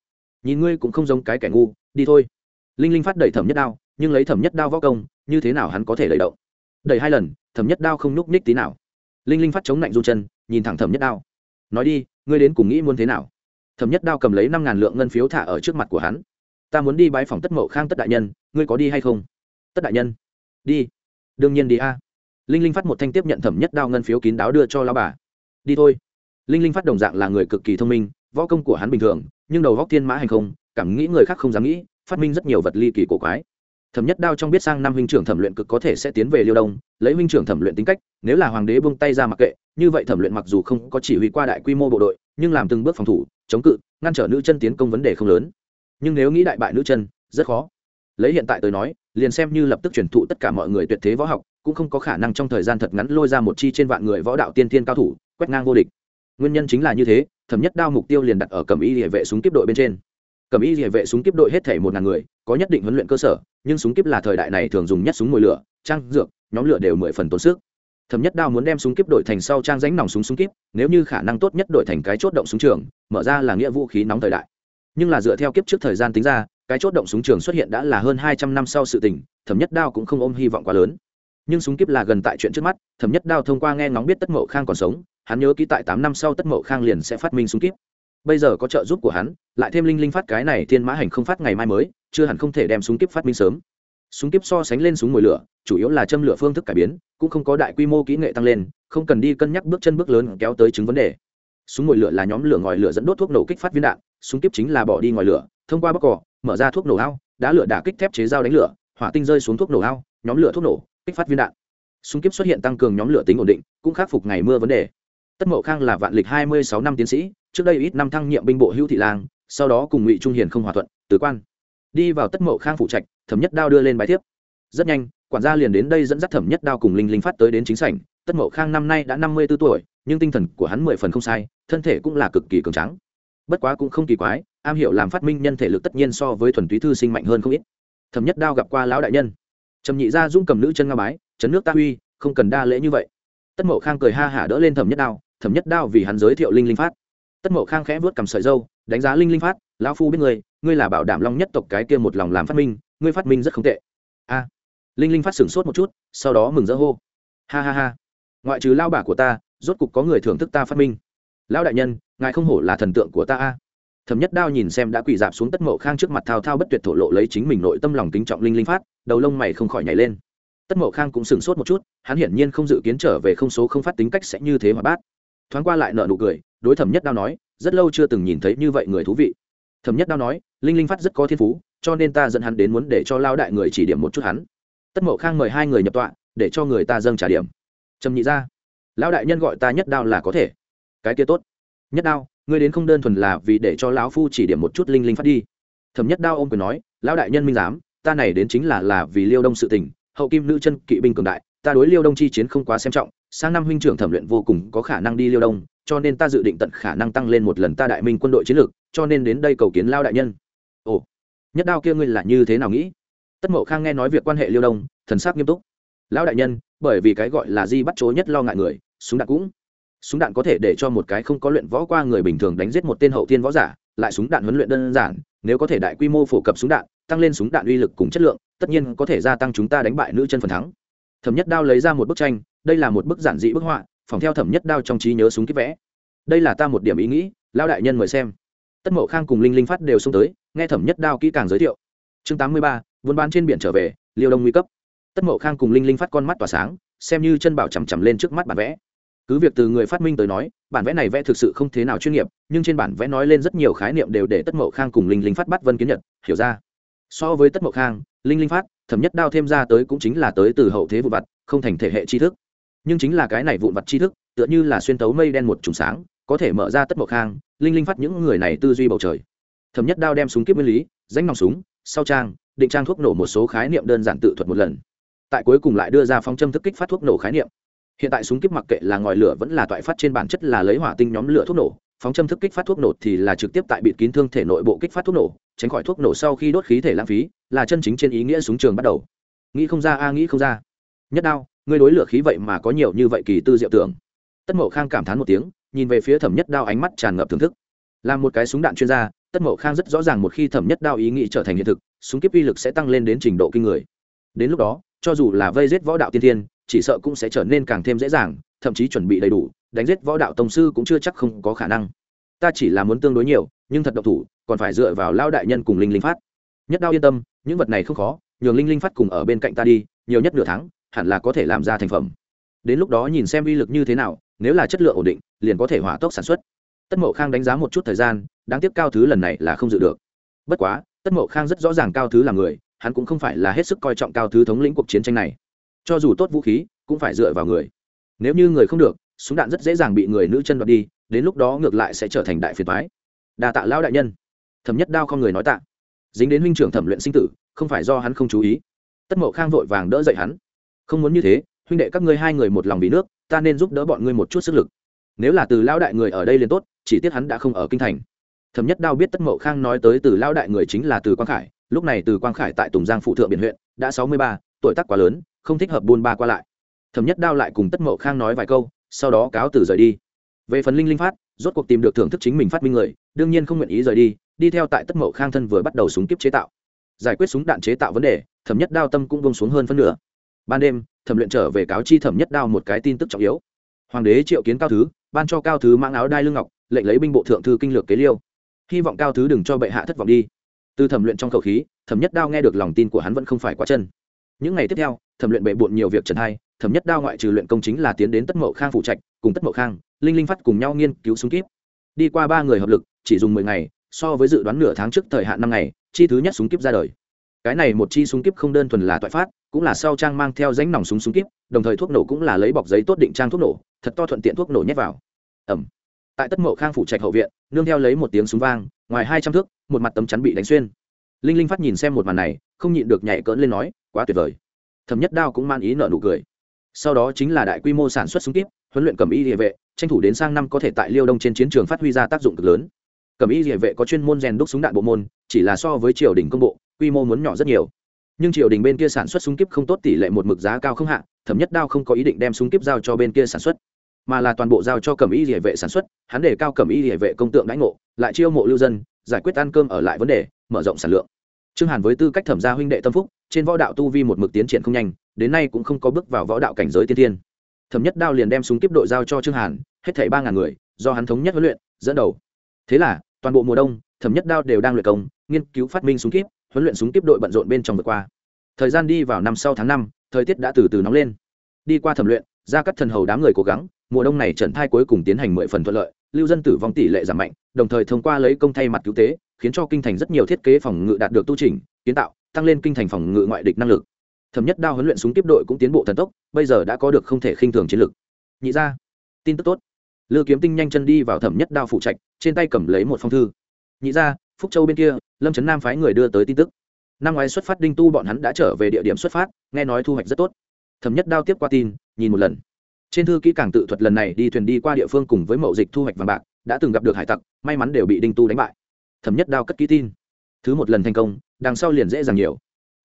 nhìn ngươi cũng không giống cái kẻ ngu, đi thôi. Linh linh phát đẩy thẩm nhất đao, nhưng lấy thẩm nhất đao võ công, như thế nào hắn có thể đẩy động? Đẩy hai lần, thẩm nhất đao không nhúc nhích tí nào. Linh linh phát chống lạnh du chân, nhìn thẳng thẩm nhất đao. Nói đi, ngươi đến cùng nghĩ muốn thế nào? Thẩm nhất đao cầm lấy năm ngàn lượng ngân phiếu thả ở trước mặt của hắn. Ta muốn đi bái phòng tất mậu khang tất đại nhân, ngươi có đi hay không? Tất đại nhân. Đi. Đương nhiên đi a. Linh linh phát một thanh tiếp nhận thẩm nhất đao ngân phiếu kín đáo đưa cho lao bà. Đi thôi. Linh linh phát đồng dạng là người cực kỳ thông minh, võ công của hắn bình thường nhưng đầu góc thiên mã hành không, cảm nghĩ người khác không dám nghĩ, phát minh rất nhiều vật ly kỳ cổ quái. Thẩm nhất đao trong biết sang năm huynh trưởng thẩm luyện cực có thể sẽ tiến về liêu đông, lấy huynh trưởng thẩm luyện tính cách, nếu là hoàng đế buông tay ra mặc kệ, như vậy thẩm luyện mặc dù không có chỉ huy qua đại quy mô bộ đội, nhưng làm từng bước phòng thủ, chống cự, ngăn trở nữ chân tiến công vấn đề không lớn. Nhưng nếu nghĩ đại bại nữ chân, rất khó. Lấy hiện tại tôi nói, liền xem như lập tức truyền thụ tất cả mọi người tuyệt thế võ học, cũng không có khả năng trong thời gian thật ngắn lôi ra một chi trên vạn người võ đạo tiên thiên cao thủ, quét ngang vô địch nguyên nhân chính là như thế, thẩm nhất đao mục tiêu liền đặt ở cầm y địa vệ súng kiếp đội bên trên. Cầm y địa vệ súng kiếp đội hết thể một ngàn người, có nhất định huấn luyện cơ sở, nhưng súng kiếp là thời đại này thường dùng nhất súng mồi lửa, trang, dược, nhóm lửa đều mười phần tốn sức. Thẩm nhất đao muốn đem súng kiếp đội thành sau trang ránh nòng súng súng kiếp, nếu như khả năng tốt nhất đội thành cái chốt động súng trường, mở ra là nghĩa vũ khí nóng thời đại. Nhưng là dựa theo kiếp trước thời gian tính ra, cái chốt động súng trường xuất hiện đã là hơn hai trăm năm sau sự tình, thẩm nhất đao cũng không ôm hy vọng quá lớn. Nhưng súng kiếp là gần tại chuyện trước mắt, thẩm nhất đao thông qua nghe ngóng biết tất mậu khang còn sống hắn nhớ ký tại tám năm sau tất mậu khang liền sẽ phát minh súng kiếp bây giờ có trợ giúp của hắn, lại thêm linh linh phát cái này thiên mã hành không phát ngày mai mới, chưa hẳn không thể đem súng kiếp phát minh sớm. Súng kiếp so sánh lên súng mồi lửa, chủ yếu là châm lửa phương thức cải biến, cũng không có đại quy mô kỹ nghệ tăng lên, không cần đi cân nhắc bước chân bước lớn kéo tới chứng vấn đề. Súng mồi lửa là nhóm lửa ngòi lửa dẫn đốt thuốc nổ kích phát viên đạn, súng kiếp chính là bỏ đi ngòi lửa, thông qua bóc cỏ, mở ra thuốc nổ ao, đá lửa đả kích thép chế dao đánh lửa, hỏa tinh rơi xuống thuốc nổ ao, nhóm lửa thuốc nổ, kích phát viên đạn. Súng kiếp xuất hiện tăng cường nhóm lửa tính ổn định, cũng khắc phục ngày mưa vấn đề tất mậu khang là vạn lịch hai mươi sáu năm tiến sĩ, trước đây ít năm thăng nhiệm binh bộ hữu thị lang, sau đó cùng ngụy trung hiền không hòa thuận, từ quan. Đi vào tất mậu khang phụ trạch, thẩm nhất đao đưa lên bài thiếp. Rất nhanh, quản gia liền đến đây dẫn dắt thẩm nhất đao cùng linh linh phát tới đến chính sảnh. Tất mậu khang năm nay đã năm mươi b ố tuổi, nhưng tinh thần của hắn mười phần không sai, thân thể cũng là cực kỳ cường trắng bất quá cũng không kỳ quái, am hiểu làm phát minh nhân thể lực tất nhiên so với thuần túy thư sinh mạnh hơn không ít. Thẩm nhất đao gặp qua lão đại nhân. Trầm nhị gia dung cầm nữ chân nga bái, chấn nước ta uy không cần đa lễ như vậy. Tất mậu khang cười ha hả đỡ lên thẩm nhất đao thẩm nhất đao vì hắn giới thiệu linh linh phát. Tất mậu khang khẽ vớt cầm sợi dâu đánh giá linh linh phát, lão phu biết ngươi ngươi là bảo đảm long nhất tộc cái kia một lòng làm phát minh, ngươi phát minh rất không tệ. A. Linh linh phát sửng sốt một chút, sau đó mừng rỡ hô. Ha ha ha, ngoại trừ lao bà của ta, rốt cục có người thưởng thức ta phát minh. Lão đại nhân, ngài không hổ là thần tượng của ta a. Thẩm nhất đao nhìn xem đã quỳ dạp xuống tất mậu khang trước mặt thao thao bất tuyệt thổ lộ lấy chính mình nội tâm lòng kính trọng linh linh phát, đầu lông mày không khỏi nhảy lên. Tất mậu khang cũng sửng sốt một chút, hắn hiển nhiên không dự kiến trở về không số không phát tính cách sẽ như thế mà bát thoáng qua lại nợ nụ cười, đối thẩm nhất đao nói, rất lâu chưa từng nhìn thấy như vậy người thú vị. Thẩm nhất đao nói, linh linh phát rất có thiên phú, cho nên ta dẫn hắn đến muốn để cho lao đại người chỉ điểm một chút hắn. Tất mậu khang mời hai người nhập tọa, để cho người ta dâng trả điểm. Trầm nhị ra, lão đại nhân gọi ta nhất đao là có thể. Cái kia tốt. Nhất đao, ngươi đến không đơn thuần là vì để cho lão phu chỉ điểm một chút linh linh phát đi. Thẩm nhất đao ô m quyền nói, lão đại nhân minh giám, ta này đến chính là là vì liêu đông sự tình, hậu kim nữ chân kỵ binh cường đại, ta đối liêu đông chi chiến không quá xem trọng sang năm huynh trưởng thẩm luyện vô cùng có khả năng đi liêu đông, cho nên ta dự định tận khả năng tăng lên một lần ta đại minh quân đội chiến lược, cho nên đến đây cầu kiến lao đại nhân. Ồ, nhất đao kia ngươi là như thế nào nghĩ? Tất mậu khang nghe nói việc quan hệ liêu đông, thần sắc nghiêm túc. Lão đại nhân, bởi vì cái gọi là di bắt chối nhất lo ngại người, súng đạn cũng, súng đạn có thể để cho một cái không có luyện võ qua người bình thường đánh giết một tên hậu tiên võ giả, lại súng đạn huấn luyện đơn giản, nếu có thể đại quy mô phổ cập súng đạn, tăng lên súng đạn uy lực cùng chất lượng, tất nhiên có thể gia tăng chúng ta đánh bại nữ chân phần thắng. Thẩm nhất đao lấy ra một bức tranh đây là một bức giản dị bức họa, phòng theo thẩm nhất đao trong trí nhớ súng kíp vẽ. Đây là ta một điểm ý nghĩ lao đại nhân mời xem. Tất mậu khang cùng linh linh phát đều xông tới, nghe thẩm nhất đao kỹ càng giới thiệu. Chương tám mươi ba, buôn bán trên biển trở về, liêu đông nguy cấp. Tất mậu khang cùng linh linh phát con mắt tỏa sáng, xem như chân bảo chằm chằm lên trước mắt bản vẽ. Cứ việc từ người phát minh tới nói, bản vẽ này vẽ thực sự không thế nào chuyên nghiệp, nhưng trên bản vẽ nói lên rất nhiều khái niệm đều để tất mậu khang cùng linh linh phát bắt vân kiến nhật, hiểu ra. So với tất mậu khang, linh linh phát, thẩm nhất đao thêm ra tới cũng chính là tới từ hậu thế vụ vặt, không thành thể hệ tri thức nhưng chính là cái này vụn vặt tri thức, tựa như là xuyên tấu mây đen một trùng sáng, có thể mở ra tất mậu khang linh linh phát những người này tư duy bầu trời. Thẩm nhất đao đem súng kiếp nguyên lý danh nòng súng, sau trang, định trang thuốc nổ một số khái niệm đơn giản tự thuật một lần. Tại cuối cùng lại đưa ra phong châm thức kích phát thuốc nổ khái niệm. Hiện tại súng kíp mặc kệ là ngòi lửa vẫn là toại phát trên bản chất là lấy hỏa tinh nhóm lửa thuốc nổ, phóng châm thức kích phát thuốc nổ thì là trực tiếp tại bịt kín thương thể nội bộ kích phát thuốc nổ, tránh khỏi thuốc nổ sau khi đốt khí thể lãng phí, là chân chính trên ý nghĩa súng trường bắt đầu. Nghĩ không ra a, nghĩ không ra. Nhất đao ngươi đối lửa khí vậy mà có nhiều như vậy kỳ tư diệu tưởng. Tất mậu khang cảm thán một tiếng, nhìn về phía thẩm nhất đao ánh mắt tràn ngập thưởng thức. Là một cái súng đạn chuyên gia, tất mậu khang rất rõ ràng một khi thẩm nhất đao ý nghĩ trở thành hiện thực, súng kiếp uy lực sẽ tăng lên đến trình độ kinh người. Đến lúc đó, cho dù là vây giết võ đạo tiên thiên, chỉ sợ cũng sẽ trở nên càng thêm dễ dàng, thậm chí chuẩn bị đầy đủ, đánh giết võ đạo tông sư cũng chưa chắc không có khả năng. Ta chỉ là muốn tương đối nhiều, nhưng thật độc thủ, còn phải dựa vào lao đại nhân cùng linh linh phát. Nhất đao yên tâm, những vật này không khó, nhường linh linh phát cùng ở bên cạnh ta đi, nhiều nhất nửa tháng hẳn là có thể làm ra thành phẩm. Đến lúc đó nhìn xem uy lực như thế nào, nếu là chất lượng ổn định, liền có thể hỏa tốc sản xuất. Tất mậu khang đánh giá một chút thời gian, đáng tiếc cao thứ lần này là không dự được. Bất quá, tất mậu khang rất rõ ràng cao thứ là người, hắn cũng không phải là hết sức coi trọng cao thứ thống lĩnh cuộc chiến tranh này. Cho dù tốt vũ khí, cũng phải dựa vào người. Nếu như người không được, súng đạn rất dễ dàng bị người nữ chân đoạt đi, đến lúc đó ngược lại sẽ trở thành đại phiền thoái đa tạ lão đại nhân. Thẩm nhất đao không người nói tạ. Dính đến huynh trưởng thẩm luyện sinh tử, không phải do hắn không chú ý. Tất mậu khang vội vàng đỡ dậy hắn không muốn như thế, huynh đệ các ngươi hai người một lòng vì nước, ta nên giúp đỡ bọn ngươi một chút sức lực. Nếu là từ lão đại người ở đây liền tốt, chỉ tiếc hắn đã không ở kinh thành. Thẩm nhất đao biết tất mậu khang nói tới từ lão đại người chính là từ quang khải, lúc này từ quang khải tại tùng giang phụ thượng biển huyện, đã sáu mươi ba, tuổi tác quá lớn, không thích hợp buôn ba qua lại. Thẩm nhất đao lại cùng tất mậu khang nói vài câu, sau đó cáo từ rời đi. Về phần linh linh phát, rốt cuộc tìm được thưởng thức chính mình phát minh người, đương nhiên không nguyện ý rời đi đi theo tại tất mậu khang thân vừa bắt đầu súng kiếp chế tạo. Giải quyết súng đạn chế tạo vấn đề, thẩm nhất đao tâm cũng bông xuống hơn phân nửa ban đêm, thẩm luyện trở về cáo chi thẩm nhất đao một cái tin tức trọng yếu. Hoàng đế triệu kiến cao thứ, ban cho cao thứ mang áo đai lưng ngọc, lệnh lấy binh bộ thượng thư kinh lược kế liêu. Hy vọng cao thứ đừng cho bệ hạ thất vọng đi. Từ thẩm luyện trong khẩu khí, thẩm nhất đao nghe được lòng tin của hắn vẫn không phải quá chân. Những ngày tiếp theo, thẩm luyện bệ bộn nhiều việc trần hai, thẩm nhất đao ngoại trừ luyện công chính là tiến đến tất mậu khang phụ trạch, cùng tất mậu khang, linh linh phát cùng nhau nghiên cứu súng kíp. Đi qua ba người hợp lực, chỉ dùng mười ngày, so với dự đoán nửa tháng trước thời hạn năm ngày, chi thứ nhất súng kíp ra đời. Cái này một chi súng kíp không đơn thuần là toại phát cũng là sau trang mang theo ránh nòng súng súng kíp, đồng thời thuốc nổ cũng là lấy bọc giấy tốt định trang thuốc nổ, thật to thuận tiện thuốc nổ nhét vào. Ẩm. Tại tất mậu khang phủ trạch hậu viện, nương theo lấy một tiếng súng vang, ngoài hai trăm thước, một mặt tấm chắn bị đánh xuyên. Linh linh phát nhìn xem một màn này, không nhịn được nhảy cỡn lên nói, quá tuyệt vời. Thẩm nhất đao cũng man ý nợ nụ cười. Sau đó chính là đại quy mô sản xuất súng kíp, huấn luyện cầm y địa vệ, tranh thủ đến sang năm có thể tại liêu đông trên chiến trường phát huy ra tác dụng cực lớn. Cầm y địa vệ có chuyên môn rèn đúc súng đạn bộ môn, chỉ là so với triều đình công bộ, quy mô muốn nhỏ rất nhiều nhưng triều đình bên kia sản xuất súng kíp không tốt, tỷ lệ một mực giá cao không hạ, thẩm nhất đao không có ý định đem súng kíp giao cho bên kia sản xuất, mà là toàn bộ giao cho cầm y địa vệ sản xuất, hắn để cao cầm y địa vệ công tượng đãi ngộ, lại chiêu mộ lưu dân, giải quyết ăn cơm ở lại vấn đề, mở rộng sản lượng. Trương hàn với tư cách thẩm gia huynh đệ tâm phúc, trên võ đạo tu vi một mực tiến triển không nhanh, đến nay cũng không có bước vào võ đạo cảnh giới tiên tiên thẩm nhất đao liền đem súng kiếp đội giao cho trương hàn, hết thảy ba ngàn người, do hắn thống nhất huấn luyện, dẫn đầu. Thế là, toàn bộ mùa đông, thẩm nhất đao đều đang luyện công, nghiên cứu phát minh súng kíp huấn luyện súng tiếp đội bận rộn bên trong vượt qua. Thời gian đi vào năm sau tháng năm, thời tiết đã từ từ nóng lên. Đi qua thẩm luyện ra các thần hầu đám người cố gắng, mùa đông này trận thai cuối cùng tiến hành mười phần thuận lợi, lưu dân tử vong tỷ lệ giảm mạnh, đồng thời thông qua lấy công thay mặt cứu tế, khiến cho kinh thành rất nhiều thiết kế phòng ngự đạt được tu trình kiến tạo, tăng lên kinh thành phòng ngự ngoại địch năng lực. Thẩm nhất đao huấn luyện súng tiếp đội cũng tiến bộ thần tốc, bây giờ đã có được không thể khinh thường chiến lực. Nhị ra tin tức tốt. Lư kiếm tinh nhanh chân đi vào thẩm nhất đao phụ trạch, trên tay cầm lấy một phong thư. Nhị ra phúc châu bên kia, lâm trấn nam phái người đưa tới tin tức. Năm ngoái xuất phát đinh tu bọn hắn đã trở về địa điểm xuất phát, nghe nói thu hoạch rất tốt. Thẩm nhất đao tiếp qua tin, nhìn một lần. Trên thư kỹ càng tự thuật lần này đi thuyền đi qua địa phương cùng với mậu dịch thu hoạch vàng bạc, đã từng gặp được hải tặc, may mắn đều bị đinh tu đánh bại. Thẩm nhất đao cất kỹ tin. Thứ một lần thành công, đằng sau liền dễ dàng nhiều.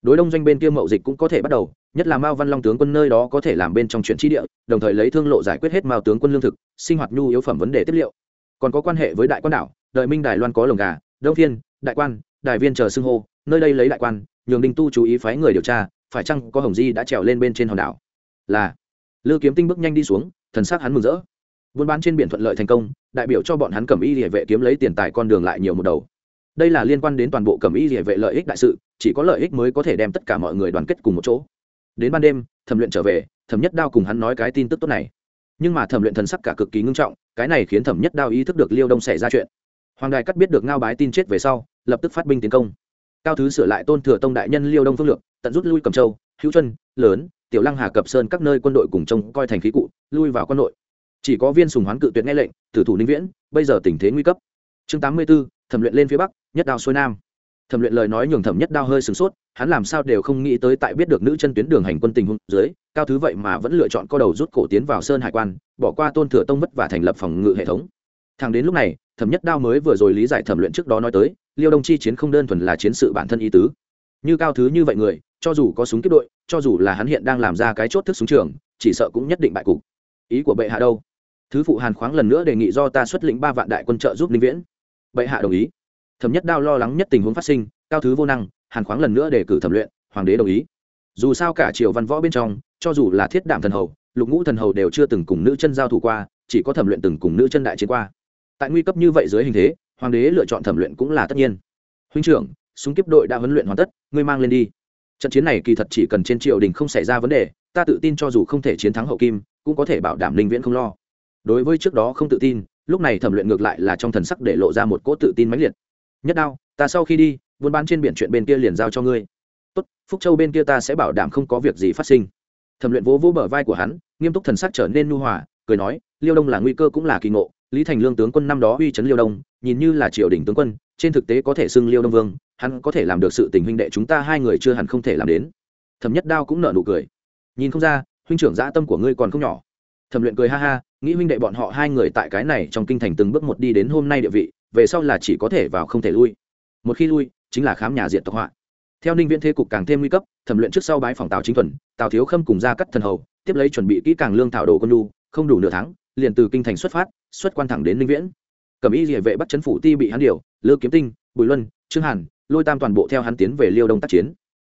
Đối đông doanh bên kia mậu dịch cũng có thể bắt đầu, nhất là mao văn long tướng quân nơi đó có thể làm bên trong chuyện tri địa, đồng thời lấy thương lộ giải quyết hết mao tướng quân lương thực, sinh hoạt nhu yếu phẩm vấn đề tiếp liệu. Còn có quan hệ với đại quan đảo, đợi minh đài loan có lồng gà đông Thiên, đại quan đại viên chờ xưng hô nơi đây lấy đại quan nhường đinh tu chú ý phái người điều tra phải chăng có hồng di đã trèo lên bên trên hòn đảo? Là. Lư kiếm tinh bước nhanh đi xuống thần sắc hắn mừng rỡ. Buôn bán trên biển thuận lợi thành công đại biểu cho bọn hắn cầm y địa vệ kiếm lấy tiền tài con đường lại nhiều một đầu. Đây là liên quan đến toàn bộ cầm y địa vệ lợi ích đại sự chỉ có lợi ích mới có thể đem tất cả mọi người đoàn kết cùng một chỗ. Đến ban đêm thẩm luyện trở về thẩm nhất đao cùng hắn nói cái tin tức tốt này. Nhưng mà thẩm luyện thần sắc cả cực kỳ ngưng trọng cái này khiến thẩm nhất đao ý thức được liêu đông xảy ra chuyện hoàng đài cắt biết được ngao bái tin chết về sau, lập tức phát binh tiến công. Cao thứ sửa lại tôn thừa tông đại nhân liêu đông phương lược, tận rút lui cầm châu, hữu chân lớn, tiểu lăng hà cập sơn các nơi quân đội cùng trông coi thành khí cụ, lui vào quân nội chỉ có viên sùng hoán cự tuyệt nghe lệnh, tử thủ ninh viễn, bây giờ tình thế nguy cấp. Chương tám mươi b ố thẩm luyện lên phía bắc, nhất đao xuôi nam. Thẩm luyện lời nói nhường thẩm nhất đao hơi sửng sốt, hắn làm sao đều không nghĩ tới tại biết được nữ chân tuyến đường hành quân tình huống dưới, cao thứ vậy mà vẫn lựa chọn co đầu rút cổ tiến vào sơn hải quan, bỏ qua tôn thừa tông mất và thành lập phòng ngự hệ thống thằng đến lúc này, thẩm nhất đao mới vừa rồi lý giải thẩm luyện trước đó nói tới, liêu đông chi chiến không đơn thuần là chiến sự bản thân ý tứ. Như cao thứ như vậy người, cho dù có súng kiếp đội, cho dù là hắn hiện đang làm ra cái chốt thức súng trường, chỉ sợ cũng nhất định bại cục. Ý của bệ hạ đâu? Thứ phụ hàn khoáng lần nữa đề nghị do ta xuất lĩnh ba vạn đại quân trợ giúp linh viễn. Bệ hạ đồng ý. Thẩm nhất đao lo lắng nhất tình huống phát sinh, cao thứ vô năng, hàn khoáng lần nữa đề cử thẩm luyện, hoàng đế đồng ý. Dù sao cả triều văn võ bên trong, cho dù là thiết đảm thần hầu, lục ngũ thần hầu đều chưa từng cùng nữ chân giao thủ qua, chỉ có thẩm luyện từng cùng nữ chân đại chiến qua tại nguy cấp như vậy dưới hình thế, hoàng đế lựa chọn thẩm luyện cũng là tất nhiên. Huynh trưởng, súng kiếp đội đã huấn luyện hoàn tất, ngươi mang lên đi. Trận chiến này kỳ thật chỉ cần trên triều đình không xảy ra vấn đề, ta tự tin cho dù không thể chiến thắng hậu kim, cũng có thể bảo đảm linh viễn không lo. Đối với trước đó không tự tin, lúc này thẩm luyện ngược lại là trong thần sắc để lộ ra một cỗ tự tin mãnh liệt. Nhất đao, ta sau khi đi, buôn bán trên biển chuyện bên kia liền giao cho ngươi. Tốt, phúc châu bên kia ta sẽ bảo đảm không có việc gì phát sinh. Thẩm luyện vỗ vỗ bờ vai của hắn, nghiêm túc thần sắc trở nên nhu hòa, cười nói, liêu đông là nguy cơ cũng là kỳ ngộ lý thành lương tướng quân năm đó uy chấn liêu đông, nhìn như là triều đình tướng quân, trên thực tế có thể xưng liêu đông vương, hắn có thể làm được sự tình huynh đệ chúng ta hai người chưa hẳn không thể làm đến. Thẩm nhất đao cũng nợ nụ cười. Nhìn không ra, huynh trưởng dã tâm của ngươi còn không nhỏ. Thẩm luyện cười ha ha, nghĩ huynh đệ bọn họ hai người tại cái này trong kinh thành từng bước một đi đến hôm nay địa vị, về sau là chỉ có thể vào không thể lui. Một khi lui, chính là khám nhà diện tộc họa. Theo ninh viễn thế cục càng thêm nguy cấp, thẩm luyện trước sau bái phòng tào chính thuần, tào thiếu khâm cùng ra cắt thần hầu, tiếp lấy chuẩn bị kỹ càng lương thảo đồ quân lu không đủ nửa tháng, liền từ kinh thành xuất phát, xuất quan thẳng đến ninh viễn. Cẩm y địa vệ bắt chấn phủ ti bị hắn điều, lư kiếm tinh, bùi luân, trương hàn, lôi tam toàn bộ theo hắn tiến về liêu đông tác chiến.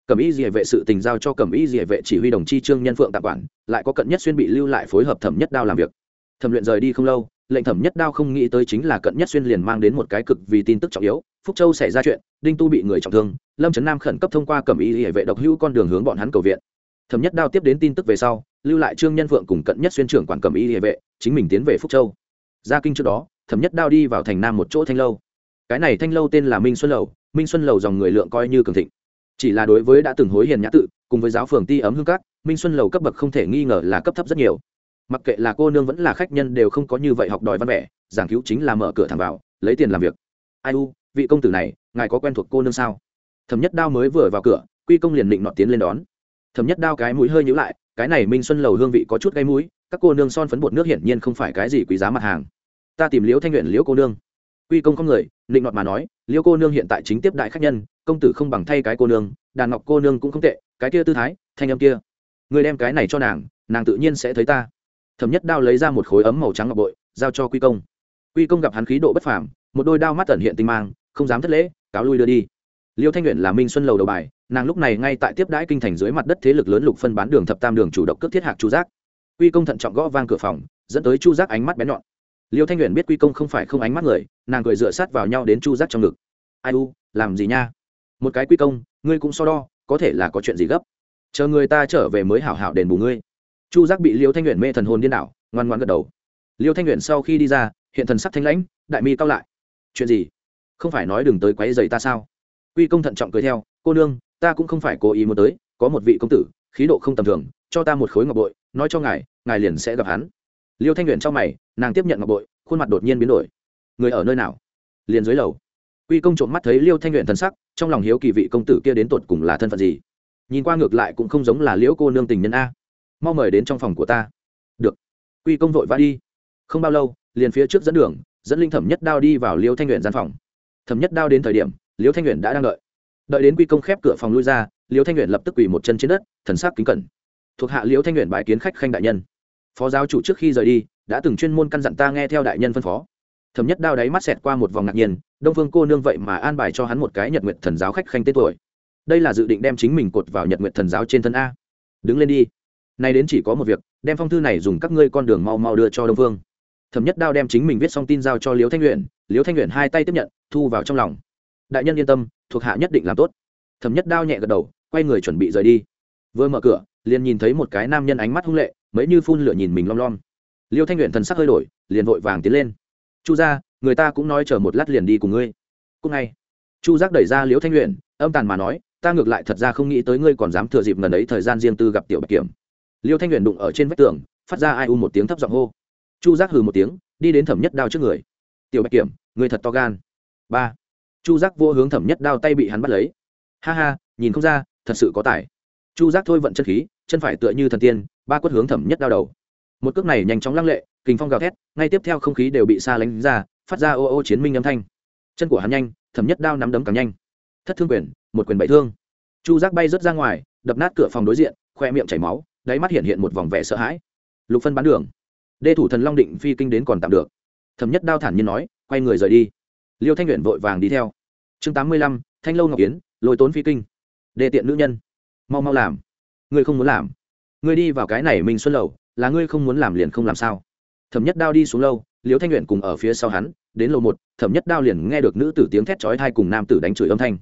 Cẩm y địa vệ sự tình giao cho cẩm y địa vệ chỉ huy đồng chi trương nhân phượng tạm quản, lại có cận nhất xuyên bị lưu lại phối hợp thẩm nhất đao làm việc. Thẩm luyện rời đi không lâu, lệnh thẩm nhất đao không nghĩ tới chính là cận nhất xuyên liền mang đến một cái cực vì tin tức trọng yếu, phúc châu xảy ra chuyện, đinh tu bị người trọng thương, lâm trấn nam khẩn cấp thông qua cẩm y địa vệ độc hữu con đường hướng bọn hắn cầu viện. Thẩm nhất đao tiếp đến tin tức về sau lưu lại trương nhân phượng cùng cận nhất xuyên trưởng quản cẩm y địa vệ, chính mình tiến về phúc châu. Ra kinh trước đó, thẩm nhất đao đi vào thành nam một chỗ thanh lâu. Cái này thanh lâu tên là minh xuân lầu, minh xuân lầu dòng người lượng coi như cường thịnh. Chỉ là đối với đã từng hối hiền nhã tự, cùng với giáo phường ti ấm hương cát minh xuân lầu cấp bậc không thể nghi ngờ là cấp thấp rất nhiều. Mặc kệ là cô nương vẫn là khách nhân đều không có như vậy học đòi văn vẻ, giảng cứu chính là mở cửa thẳng vào, lấy tiền làm việc. Ai u, vị công tử này, ngài có quen thuộc cô nương sao? Thẩm nhất đao mới vừa vào cửa, quy công liền định nọ tiến lên đón. Thẩm nhất đao cái mũi hơi nhữ lại cái này minh xuân lầu hương vị có chút gây mũi, các cô nương son phấn bột nước hiển nhiên không phải cái gì quý giá mặt hàng. Ta tìm liễu thanh nguyện, liễu cô nương. Quy công không người định nọt mà nói, liễu cô nương hiện tại chính tiếp đại khách nhân, công tử không bằng thay cái cô nương, đàn ngọc cô nương cũng không tệ, cái kia tư thái, thanh âm kia. Người đem cái này cho nàng nàng tự nhiên sẽ thấy ta. Thẩm nhất đao lấy ra một khối ấm màu trắng ngọc bội, giao cho quy công. Quy công gặp hắn khí độ bất phàm, một đôi đao mắt tẩn hiện tinh mang, không dám thất lễ, cáo lui đưa đi. Liêu thanh nguyện là minh xuân lầu đầu bài nàng lúc này ngay tại tiếp đãi kinh thành dưới mặt đất thế lực lớn lục phân bán đường thập tam đường chủ động cướp thiết hạc chu giác. Quy công thận trọng gõ vang cửa phòng, dẫn tới chu giác ánh mắt bén nhọn. Liêu thanh nguyện biết quy công không phải không ánh mắt người, nàng cười dựa sát vào nhau đến chu giác trong ngực. Ai u, làm gì nha? Một cái quy công, ngươi cũng so đo, có thể là có chuyện gì gấp? Chờ người ta trở về mới hảo hảo đền bù ngươi. Chu giác bị liêu thanh nguyện mê thần hồn điên đảo, ngoan ngoan gật đầu. Liêu thanh nguyện sau khi đi ra, hiện thần sắc thanh lãnh, đại mi cao lại. Chuyện gì? Không phải nói đừng tới quấy giày ta sao? Quy công thận trọng cười theo, cô nương ta cũng không phải cố ý muốn tới, có một vị công tử, khí độ không tầm thường, cho ta một khối ngọc bội, nói cho ngài ngài liền sẽ gặp hắn. Liêu thanh nguyện trong mày, nàng tiếp nhận ngọc bội, khuôn mặt đột nhiên biến đổi. Người ở nơi nào? Liền dưới lầu. Quy công trộm mắt thấy liêu thanh nguyện thần sắc, trong lòng hiếu kỳ vị công tử kia đến tột cùng là thân phận gì. Nhìn qua ngược lại cũng không giống là liễu cô nương tình nhân a. Mau mời đến trong phòng của ta. Được. Quy công vội vã đi. Không bao lâu, liền phía trước dẫn đường, dẫn linh thẩm nhất đao đi vào liêu thanh nguyện gian phòng. Thẩm nhất đao đến thời điểm, liêu thanh nguyện đã đang đợi đợi đến quy công khép cửa phòng lui ra, liêu thanh nguyện lập tức quỳ một chân trên đất, thần sắc kính cẩn. Thuộc hạ liêu thanh nguyện bài kiến khách khanh đại nhân. Phó giáo chủ trước khi rời đi, đã từng chuyên môn căn dặn ta nghe theo đại nhân phân phó. Thẩm nhất đao đáy mắt xẹt qua một vòng ngạc nhiên, đông phương cô nương vậy mà an bài cho hắn một cái nhật nguyện thần giáo khách khanh tên tuổi. Đây là dự định đem chính mình cột vào nhật nguyện thần giáo trên thân a. Đứng lên đi. Nay đến chỉ có một việc, đem phong thư này dùng các ngươi con đường mau mau đưa cho đông phương. Thẩm nhất đao đem chính mình viết xong tin giao cho liễu thanh luyện liễu thanh luyện hai tay tiếp nhận, thu vào trong lòng. Đại nhân yên tâm thuộc hạ nhất định làm tốt. Thẩm nhất đao nhẹ gật đầu, quay người chuẩn bị rời đi. Vừa mở cửa, liền nhìn thấy một cái nam nhân ánh mắt hung lệ, mấy như phun lửa nhìn mình lom lom. Liêu thanh nguyện thần sắc hơi đổi, liền vội vàng tiến lên. Chu ra người ta cũng nói chờ một lát liền đi cùng ngươi. Cúc ngay. Chu giác đẩy ra Liêu thanh nguyện âm tàn mà nói, ta ngược lại thật ra không nghĩ tới ngươi còn dám thừa dịp gần ấy thời gian riêng tư gặp tiểu bạch kiểm. Liêu thanh nguyện đụng ở trên vách tường, phát ra ai u một tiếng thấp giọng hô. Chu giác hừ một tiếng, đi đến thẩm nhất đao trước người. Tiểu bạch kiểm, người thật to gan. Ba chu giác vô hướng thẩm nhất đao tay bị hắn bắt lấy. Ha ha, nhìn không ra, thật sự có tài. Chu giác thôi vận chân khí, chân phải tựa như thần tiên, ba quất hướng thẩm nhất đao đầu. Một cước này nhanh chóng lăng lệ kình phong gào thét, ngay tiếp theo không khí đều bị xa lánh ra, phát ra ô ô chiến minh âm thanh. Chân của hắn nhanh, thẩm nhất đao nắm đấm càng nhanh. Thất thương quyền, một quyền bảy thương. Chu giác bay rớt ra ngoài, đập nát cửa phòng đối diện, khoe miệng chảy máu, đáy mắt hiện hiện một vòng vẻ sợ hãi. Lục phân bán đường. Đê thủ thần long định phi kinh đến còn tạm được. Thẩm nhất đao thản nhiên nói, quay người rời đi liêu thanh luyện vội vàng đi theo. Chương tám mươi lăm, thanh lâu ngọc yến, lôi tốn phi kinh. Đề tiện nữ nhân. Mau mau làm. Ngươi không muốn làm. Ngươi đi vào cái này mình xuân lầu, là ngươi không muốn làm liền không làm sao? Thẩm nhất đao đi xuống lâu, liêu thanh luyện cùng ở phía sau hắn, đến lầu một, thẩm nhất đao liền nghe được nữ tử tiếng thét chói thai cùng nam tử đánh chửi âm thanh.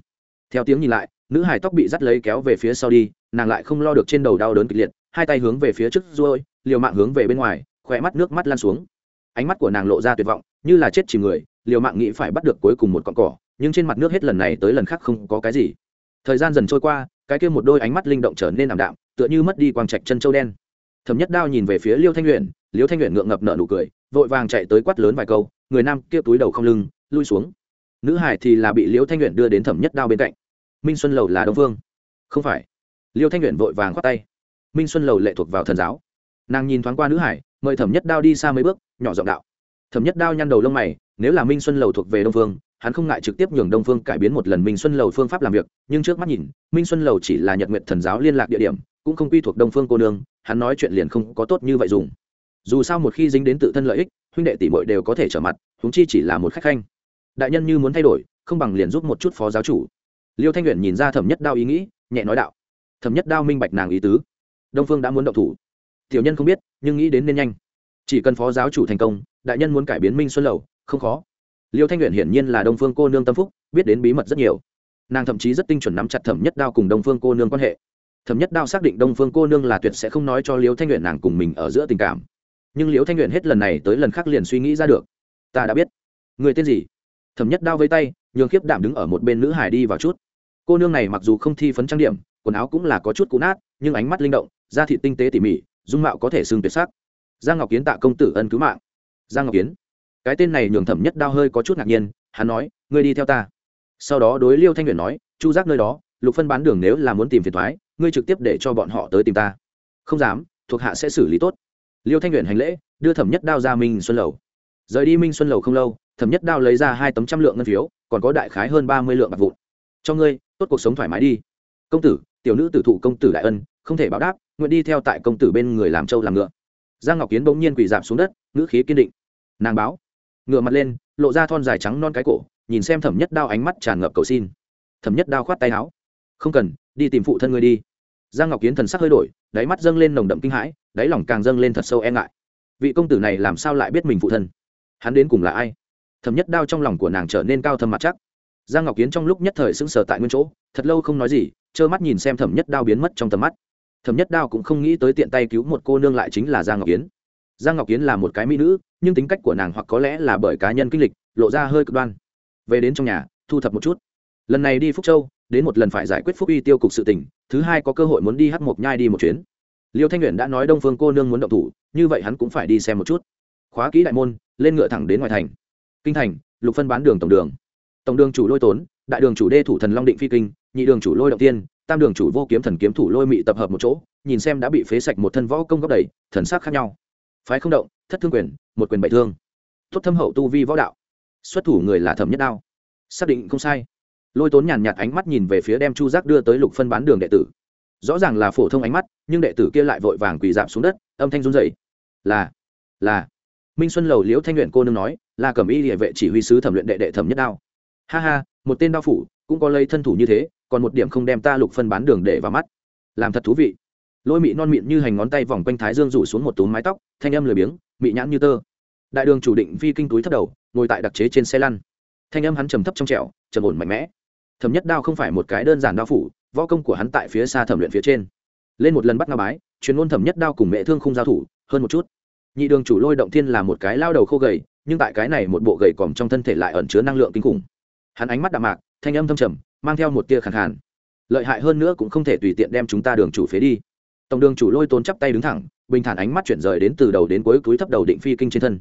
Theo tiếng nhìn lại, nữ hải tóc bị dắt lấy kéo về phía sau đi, nàng lại không lo được trên đầu đau đớn kịch liệt, hai tay hướng về phía trước ruôi liều mạng hướng về bên ngoài khỏe mắt nước mắt lan xuống. Ánh mắt của nàng lộ ra tuyệt vọng, như là chết chìm người liều mạng nghĩ phải bắt được cuối cùng một con cỏ, nhưng trên mặt nước hết lần này tới lần khác không có cái gì. Thời gian dần trôi qua, cái kia một đôi ánh mắt linh động trở nên ảm đạm, tựa như mất đi quang trạch chân châu đen. Thẩm nhất đao nhìn về phía liêu thanh luyện liêu thanh luyện ngượng ngập nợ nụ cười, vội vàng chạy tới quát lớn vài câu, người nam kia túi đầu không lưng, lui xuống. Nữ hải thì là bị liêu thanh luyện đưa đến thẩm nhất đao bên cạnh. Minh xuân lầu là đông phương không phải. Liêu thanh luyện vội vàng khoát tay. Minh xuân lầu lệ thuộc vào thần giáo. Nàng nhìn thoáng qua nữ hải, mời thẩm nhất đao đi xa mấy bước, nhỏ giọng đạo. Thẩm nhất đao nhăn đầu lông mày nếu là minh xuân lầu thuộc về đông phương, hắn không ngại trực tiếp nhường đông phương cải biến một lần minh xuân lầu phương pháp làm việc, nhưng trước mắt nhìn, minh xuân lầu chỉ là nhật nguyện thần giáo liên lạc địa điểm, cũng không quy thuộc đông phương cô nương, hắn nói chuyện liền không có tốt như vậy dùng. Dù sao một khi dính đến tự thân lợi ích, huynh đệ tỷ muội đều có thể trở mặt húng chi chỉ là một khách khanh. Đại nhân như muốn thay đổi, không bằng liền giúp một chút phó giáo chủ. Liêu thanh nguyện nhìn ra thẩm nhất đao ý nghĩ, nhẹ nói đạo. Thẩm nhất đao minh bạch nàng ý tứ. Đông phương đã muốn động thủ. Tiểu nhân không biết, nhưng nghĩ đến nên nhanh. Chỉ cần phó giáo chủ thành công, đại nhân muốn cải biến minh xuân lầu không khó. Liêu thanh luyện hiển nhiên là đông phương cô nương tâm phúc, biết đến bí mật rất nhiều. Nàng thậm chí rất tinh chuẩn nắm chặt thẩm nhất đao cùng đông phương cô nương quan hệ. Thẩm nhất đao xác định đông phương cô nương là tuyệt sẽ không nói cho liêu thanh luyện nàng cùng mình ở giữa tình cảm. Nhưng liêu thanh luyện hết lần này tới lần khác liền suy nghĩ ra được. Ta đã biết. Người tên gì? Thẩm nhất đao với tay, nhường khiếp đảm đứng ở một bên nữ hải đi vào chút. Cô nương này mặc dù không thi phấn trang điểm, quần áo cũng là có chút cũ nát, nhưng ánh mắt linh động, da thịt tinh tế tỉ mỉ, dung mạo có thể xương tuyệt sắc. Giang ngọc kiến tạ công tử ân cứu mạng. Giang ngọc kiến cái tên này nhường thẩm nhất đao hơi có chút ngạc nhiên, hắn nói, ngươi đi theo ta. Sau đó đối liêu thanh nguyện nói, chu giác nơi đó, lục phân bán đường nếu là muốn tìm phiền thoái ngươi trực tiếp để cho bọn họ tới tìm ta. Không dám, thuộc hạ sẽ xử lý tốt. Liêu thanh nguyện hành lễ, đưa thẩm nhất đao ra minh xuân lầu. Rời đi minh xuân lầu không lâu, thẩm nhất đao lấy ra hai tấm trăm lượng ngân phiếu, còn có đại khái hơn ba mươi lượng bạc vụn. Cho ngươi, tốt cuộc sống thoải mái đi. Công tử, tiểu nữ tử thụ công tử đại ân, không thể báo đáp, nguyện đi theo tại công tử bên người làm trâu làm ngựa. Giang ngọc kiến bỗng nhiên quỳ dạp xuống đất, ngữ khí kiên định. Nàng báo ngựa mặt lên, lộ ra thon dài trắng non cái cổ, nhìn xem thẩm nhất đao ánh mắt tràn ngập cầu xin. Thẩm nhất đao khoát tay áo. Không cần, đi tìm phụ thân ngươi đi. Giang ngọc kiến thần sắc hơi đổi, đáy mắt dâng lên nồng đậm kinh hãi, đáy lòng càng dâng lên thật sâu e ngại. Vị công tử này làm sao lại biết mình phụ thân? Hắn đến cùng là ai? Thẩm nhất đao trong lòng của nàng trở nên cao thâm mặt chắc. Giang ngọc kiến trong lúc nhất thời sững sờ tại nguyên chỗ, thật lâu không nói gì, trơ mắt nhìn xem thẩm nhất đao biến mất trong tầm mắt. Thẩm nhất đao cũng không nghĩ tới tiện tay cứu một cô nương lại chính là giang ngọc kiến giang ngọc kiến là một cái mỹ nữ, nhưng tính cách của nàng hoặc có lẽ là bởi cá nhân kinh lịch, lộ ra hơi cực đoan. Về đến trong nhà, thu thập một chút. Lần này đi phúc châu, đến một lần phải giải quyết phúc uy tiêu cục sự tình, thứ hai có cơ hội muốn đi hát mộc nhai đi một chuyến. Liêu thanh nguyện đã nói đông phương cô nương muốn động thủ, như vậy hắn cũng phải đi xem một chút. Khóa kỹ đại môn, lên ngựa thẳng đến ngoài thành. Kinh thành, lục phân bán đường tổng đường. Tổng đường chủ lôi tốn, đại đường chủ đê thủ thần long định phi kinh, nhị đường chủ lôi động tiên, tam đường chủ vô kiếm thần kiếm thủ lôi mị tập hợp một chỗ, nhìn xem đã bị phế sạch một thân võ công góc đầy, thần sắc khác nhau phái không động, thất thương quyền, một quyền bảy thương. Tốt thâm hậu tu vi võ đạo. Xuất thủ người là thẩm nhất đao. Xác định không sai. Lôi tốn nhàn nhạt ánh mắt nhìn về phía đem chu giác đưa tới lục phân bán đường đệ tử. Rõ ràng là phổ thông ánh mắt, nhưng đệ tử kia lại vội vàng quỳ giảm xuống đất, âm thanh run dậy là là. Minh xuân lầu liễu thanh luyện cô nương nói là cẩm y địa vệ chỉ huy sứ thẩm luyện đệ đệ thẩm nhất đao. Ha ha, một tên đao phủ, cũng có lấy thân thủ như thế, còn một điểm không đem ta lục phân bán đường để vào mắt. Làm thật thú vị lôi mị non mịn như hành ngón tay vòng quanh thái dương rủ xuống một túm mái tóc, thanh âm lười biếng, mị nhãn như tơ. Đại đường chủ định phi kinh túi thất đầu, ngồi tại đặc chế trên xe lăn. Thanh âm hắn trầm thấp trong trẻo, trầm ổn mạnh mẽ. Thẩm nhất đao không phải một cái đơn giản đao phủ, võ công của hắn tại phía xa thẩm luyện phía trên. Lên một lần bắt nga bái, chuyên môn thẩm nhất đao cùng mẹ thương không giao thủ, hơn một chút. Nhị đường chủ lôi động thiên là một cái lao đầu khô gầy, nhưng tại cái này một bộ gầy còm trong thân thể lại ẩn chứa năng lượng kinh khủng. Hắn ánh mắt đạm mạc, thanh âm thâm trầm, mang theo một tia khẳng hàn lợi hại hơn nữa cũng không thể tùy tiện đem chúng ta đường chủ phế đi tổng đường chủ lôi tốn chắp tay đứng thẳng, bình thản ánh mắt chuyển rời đến từ đầu đến cuối túi thấp đầu định phi kinh trên thân.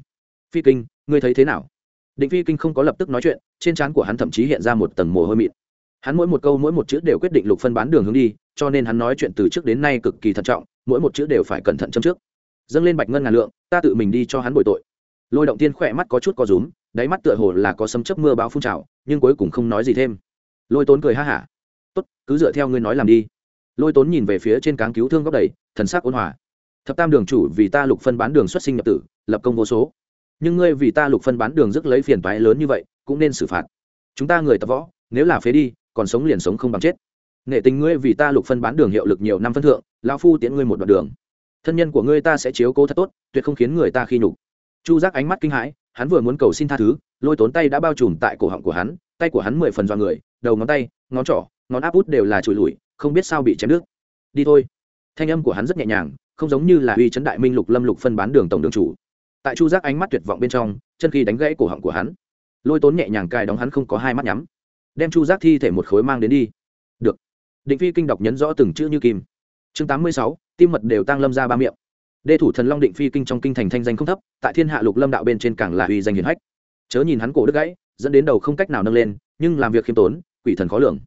Phi kinh, ngươi thấy thế nào? Định phi kinh không có lập tức nói chuyện, trên trán của hắn thậm chí hiện ra một tầng mồ hôi mịn. Hắn mỗi một câu, mỗi một chữ đều quyết định lục phân bán đường hướng đi, cho nên hắn nói chuyện từ trước đến nay cực kỳ thận trọng, mỗi một chữ đều phải cẩn thận châm trước. Dâng lên bạch ngân ngàn lượng, ta tự mình đi cho hắn bồi tội. Lôi động tiên khỏe mắt có chút có rúm, đáy mắt tựa hồ là có sấm chấp mưa bão phun trào, nhưng cuối cùng không nói gì thêm. Lôi tốn cười ha hả. Tốt, cứ dựa theo ngươi nói làm đi lôi tốn nhìn về phía trên cáng cứu thương góc đầy, thần sắc ôn hòa. Thập tam đường chủ vì ta lục phân bán đường xuất sinh nhập tử, lập công vô số. Nhưng ngươi vì ta lục phân bán đường rước lấy phiền toái lớn như vậy, cũng nên xử phạt. Chúng ta người tập võ, nếu là phế đi, còn sống liền sống không bằng chết. Nệ tình ngươi vì ta lục phân bán đường hiệu lực nhiều năm phân thượng lao phu tiễn ngươi một đoạn đường. Thân nhân của ngươi ta sẽ chiếu cố thật tốt, tuyệt không khiến người ta khi nhục. Chu giác ánh mắt kinh hãi, hắn vừa muốn cầu xin tha thứ, lôi tốn tay đã bao trùm tại cổ họng của hắn, tay của hắn mười phần do người, đầu ngón tay, ngón trỏ, ngón áp út đều là trụi lùi không biết sao bị chém nước. Đi thôi. Thanh âm của hắn rất nhẹ nhàng, không giống như là uy chấn đại minh lục lâm lục phân bán đường tổng đường chủ. Tại chu giác ánh mắt tuyệt vọng bên trong, chân khi đánh gãy cổ họng của hắn. Lôi tốn nhẹ nhàng cài đóng hắn không có hai mắt nhắm. Đem chu giác thi thể một khối mang đến đi. Được. Định phi kinh đọc nhấn rõ từng chữ như kim. Chương tám mươi sáu, tim mật đều tăng lâm ra ba miệng. Đê thủ thần long định phi kinh trong kinh thành thanh danh không thấp, tại thiên hạ lục lâm đạo bên trên càng là uy danh hiển hách. Chớ nhìn hắn cổ đứt gãy, dẫn đến đầu không cách nào nâng lên, nhưng làm việc khiêm tốn, quỷ thần khó lường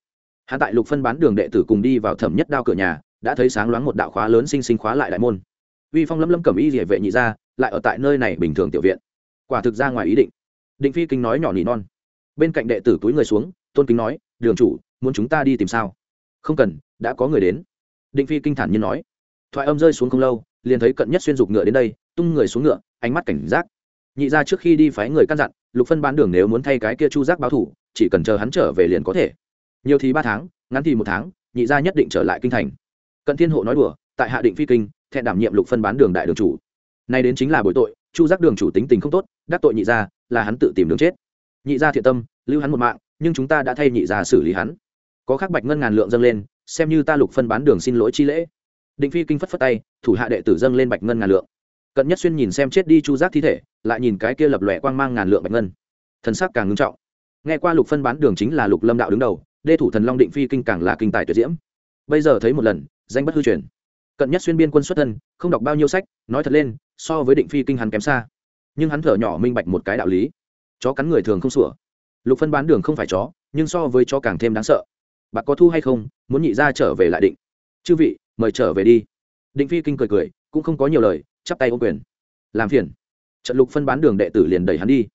hắn tại lục phân bán đường đệ tử cùng đi vào thẩm nhất đao cửa nhà, đã thấy sáng loáng một đạo khóa lớn sinh sinh khóa lại đại môn. Uy phong lâm lâm cầm y địa vệ nhị ra, lại ở tại nơi này bình thường tiểu viện. Quả thực ra ngoài ý định. Định phi kinh nói nhỏ nỉ non. Bên cạnh đệ tử túi người xuống, tôn kính nói, đường chủ, muốn chúng ta đi tìm sao? Không cần, đã có người đến. Định phi kinh thản nhiên nói. Thoại âm rơi xuống không lâu, liền thấy cận nhất xuyên dục ngựa đến đây, tung người xuống ngựa, ánh mắt cảnh giác. Nhị ra trước khi đi phái người căn dặn, lục phân bán đường nếu muốn thay cái kia chu giác báo thủ, chỉ cần chờ hắn trở về liền có thể nhiều thì ba tháng, ngắn thì một tháng, nhị gia nhất định trở lại kinh thành. Cận thiên hộ nói đùa, tại hạ định phi kinh, thẹn đảm nhiệm lục phân bán đường đại đường chủ. Nay đến chính là bội tội, chu giác đường chủ tính tình không tốt, đắc tội nhị gia, là hắn tự tìm đường chết. Nhị gia thiện tâm, lưu hắn một mạng, nhưng chúng ta đã thay nhị gia xử lý hắn. Có khắc bạch ngân ngàn lượng dâng lên, xem như ta lục phân bán đường xin lỗi chi lễ. Định phi kinh phất phất tay, thủ hạ đệ tử dâng lên bạch ngân ngàn lượng. Cận nhất xuyên nhìn xem chết đi chu giác thi thể, lại nhìn cái kia lập lòe quang mang ngàn lượng bạch ngân. Thần sắc càng ngưng trọng. Nghe qua lục phân bán đường chính là lục lâm đạo đứng đầu đê thủ thần long định phi kinh càng là kinh tài tuyệt diễm. Bây giờ thấy một lần, danh bất hư truyền. Cận nhất xuyên biên quân xuất thân, không đọc bao nhiêu sách, nói thật lên, so với định phi kinh hắn kém xa. Nhưng hắn thở nhỏ minh bạch một cái đạo lý. Chó cắn người thường không sủa. Lục phân bán đường không phải chó, nhưng so với chó càng thêm đáng sợ. Bạc có thu hay không, muốn nhị ra trở về lại định. Chư vị, mời trở về đi. Định phi kinh cười cười, cũng không có nhiều lời, chắp tay ô quyền. Làm phiền. Trận lục phân bán đường đệ tử liền đẩy hắn đi.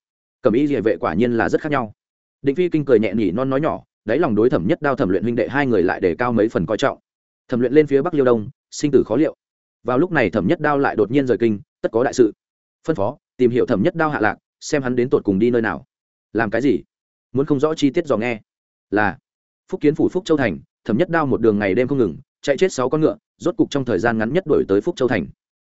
Cầm ý địa vệ quả nhiên là rất khác nhau. Định phi kinh cười nhẹ nhỉ, non nói nhỏ đáy lòng đối thẩm nhất đao thẩm luyện huynh đệ hai người lại để cao mấy phần coi trọng. Thẩm luyện lên phía bắc liêu đông, sinh tử khó liệu. Vào lúc này thẩm nhất đao lại đột nhiên rời kinh, tất có đại sự. Phân phó, tìm hiểu thẩm nhất đao hạ lạc, xem hắn đến tột cùng đi nơi nào. Làm cái gì? Muốn không rõ chi tiết dò nghe. Là, phúc kiến phủ phúc châu thành, thẩm nhất đao một đường ngày đêm không ngừng, chạy chết sáu con ngựa, rốt cục trong thời gian ngắn nhất đổi tới phúc châu thành.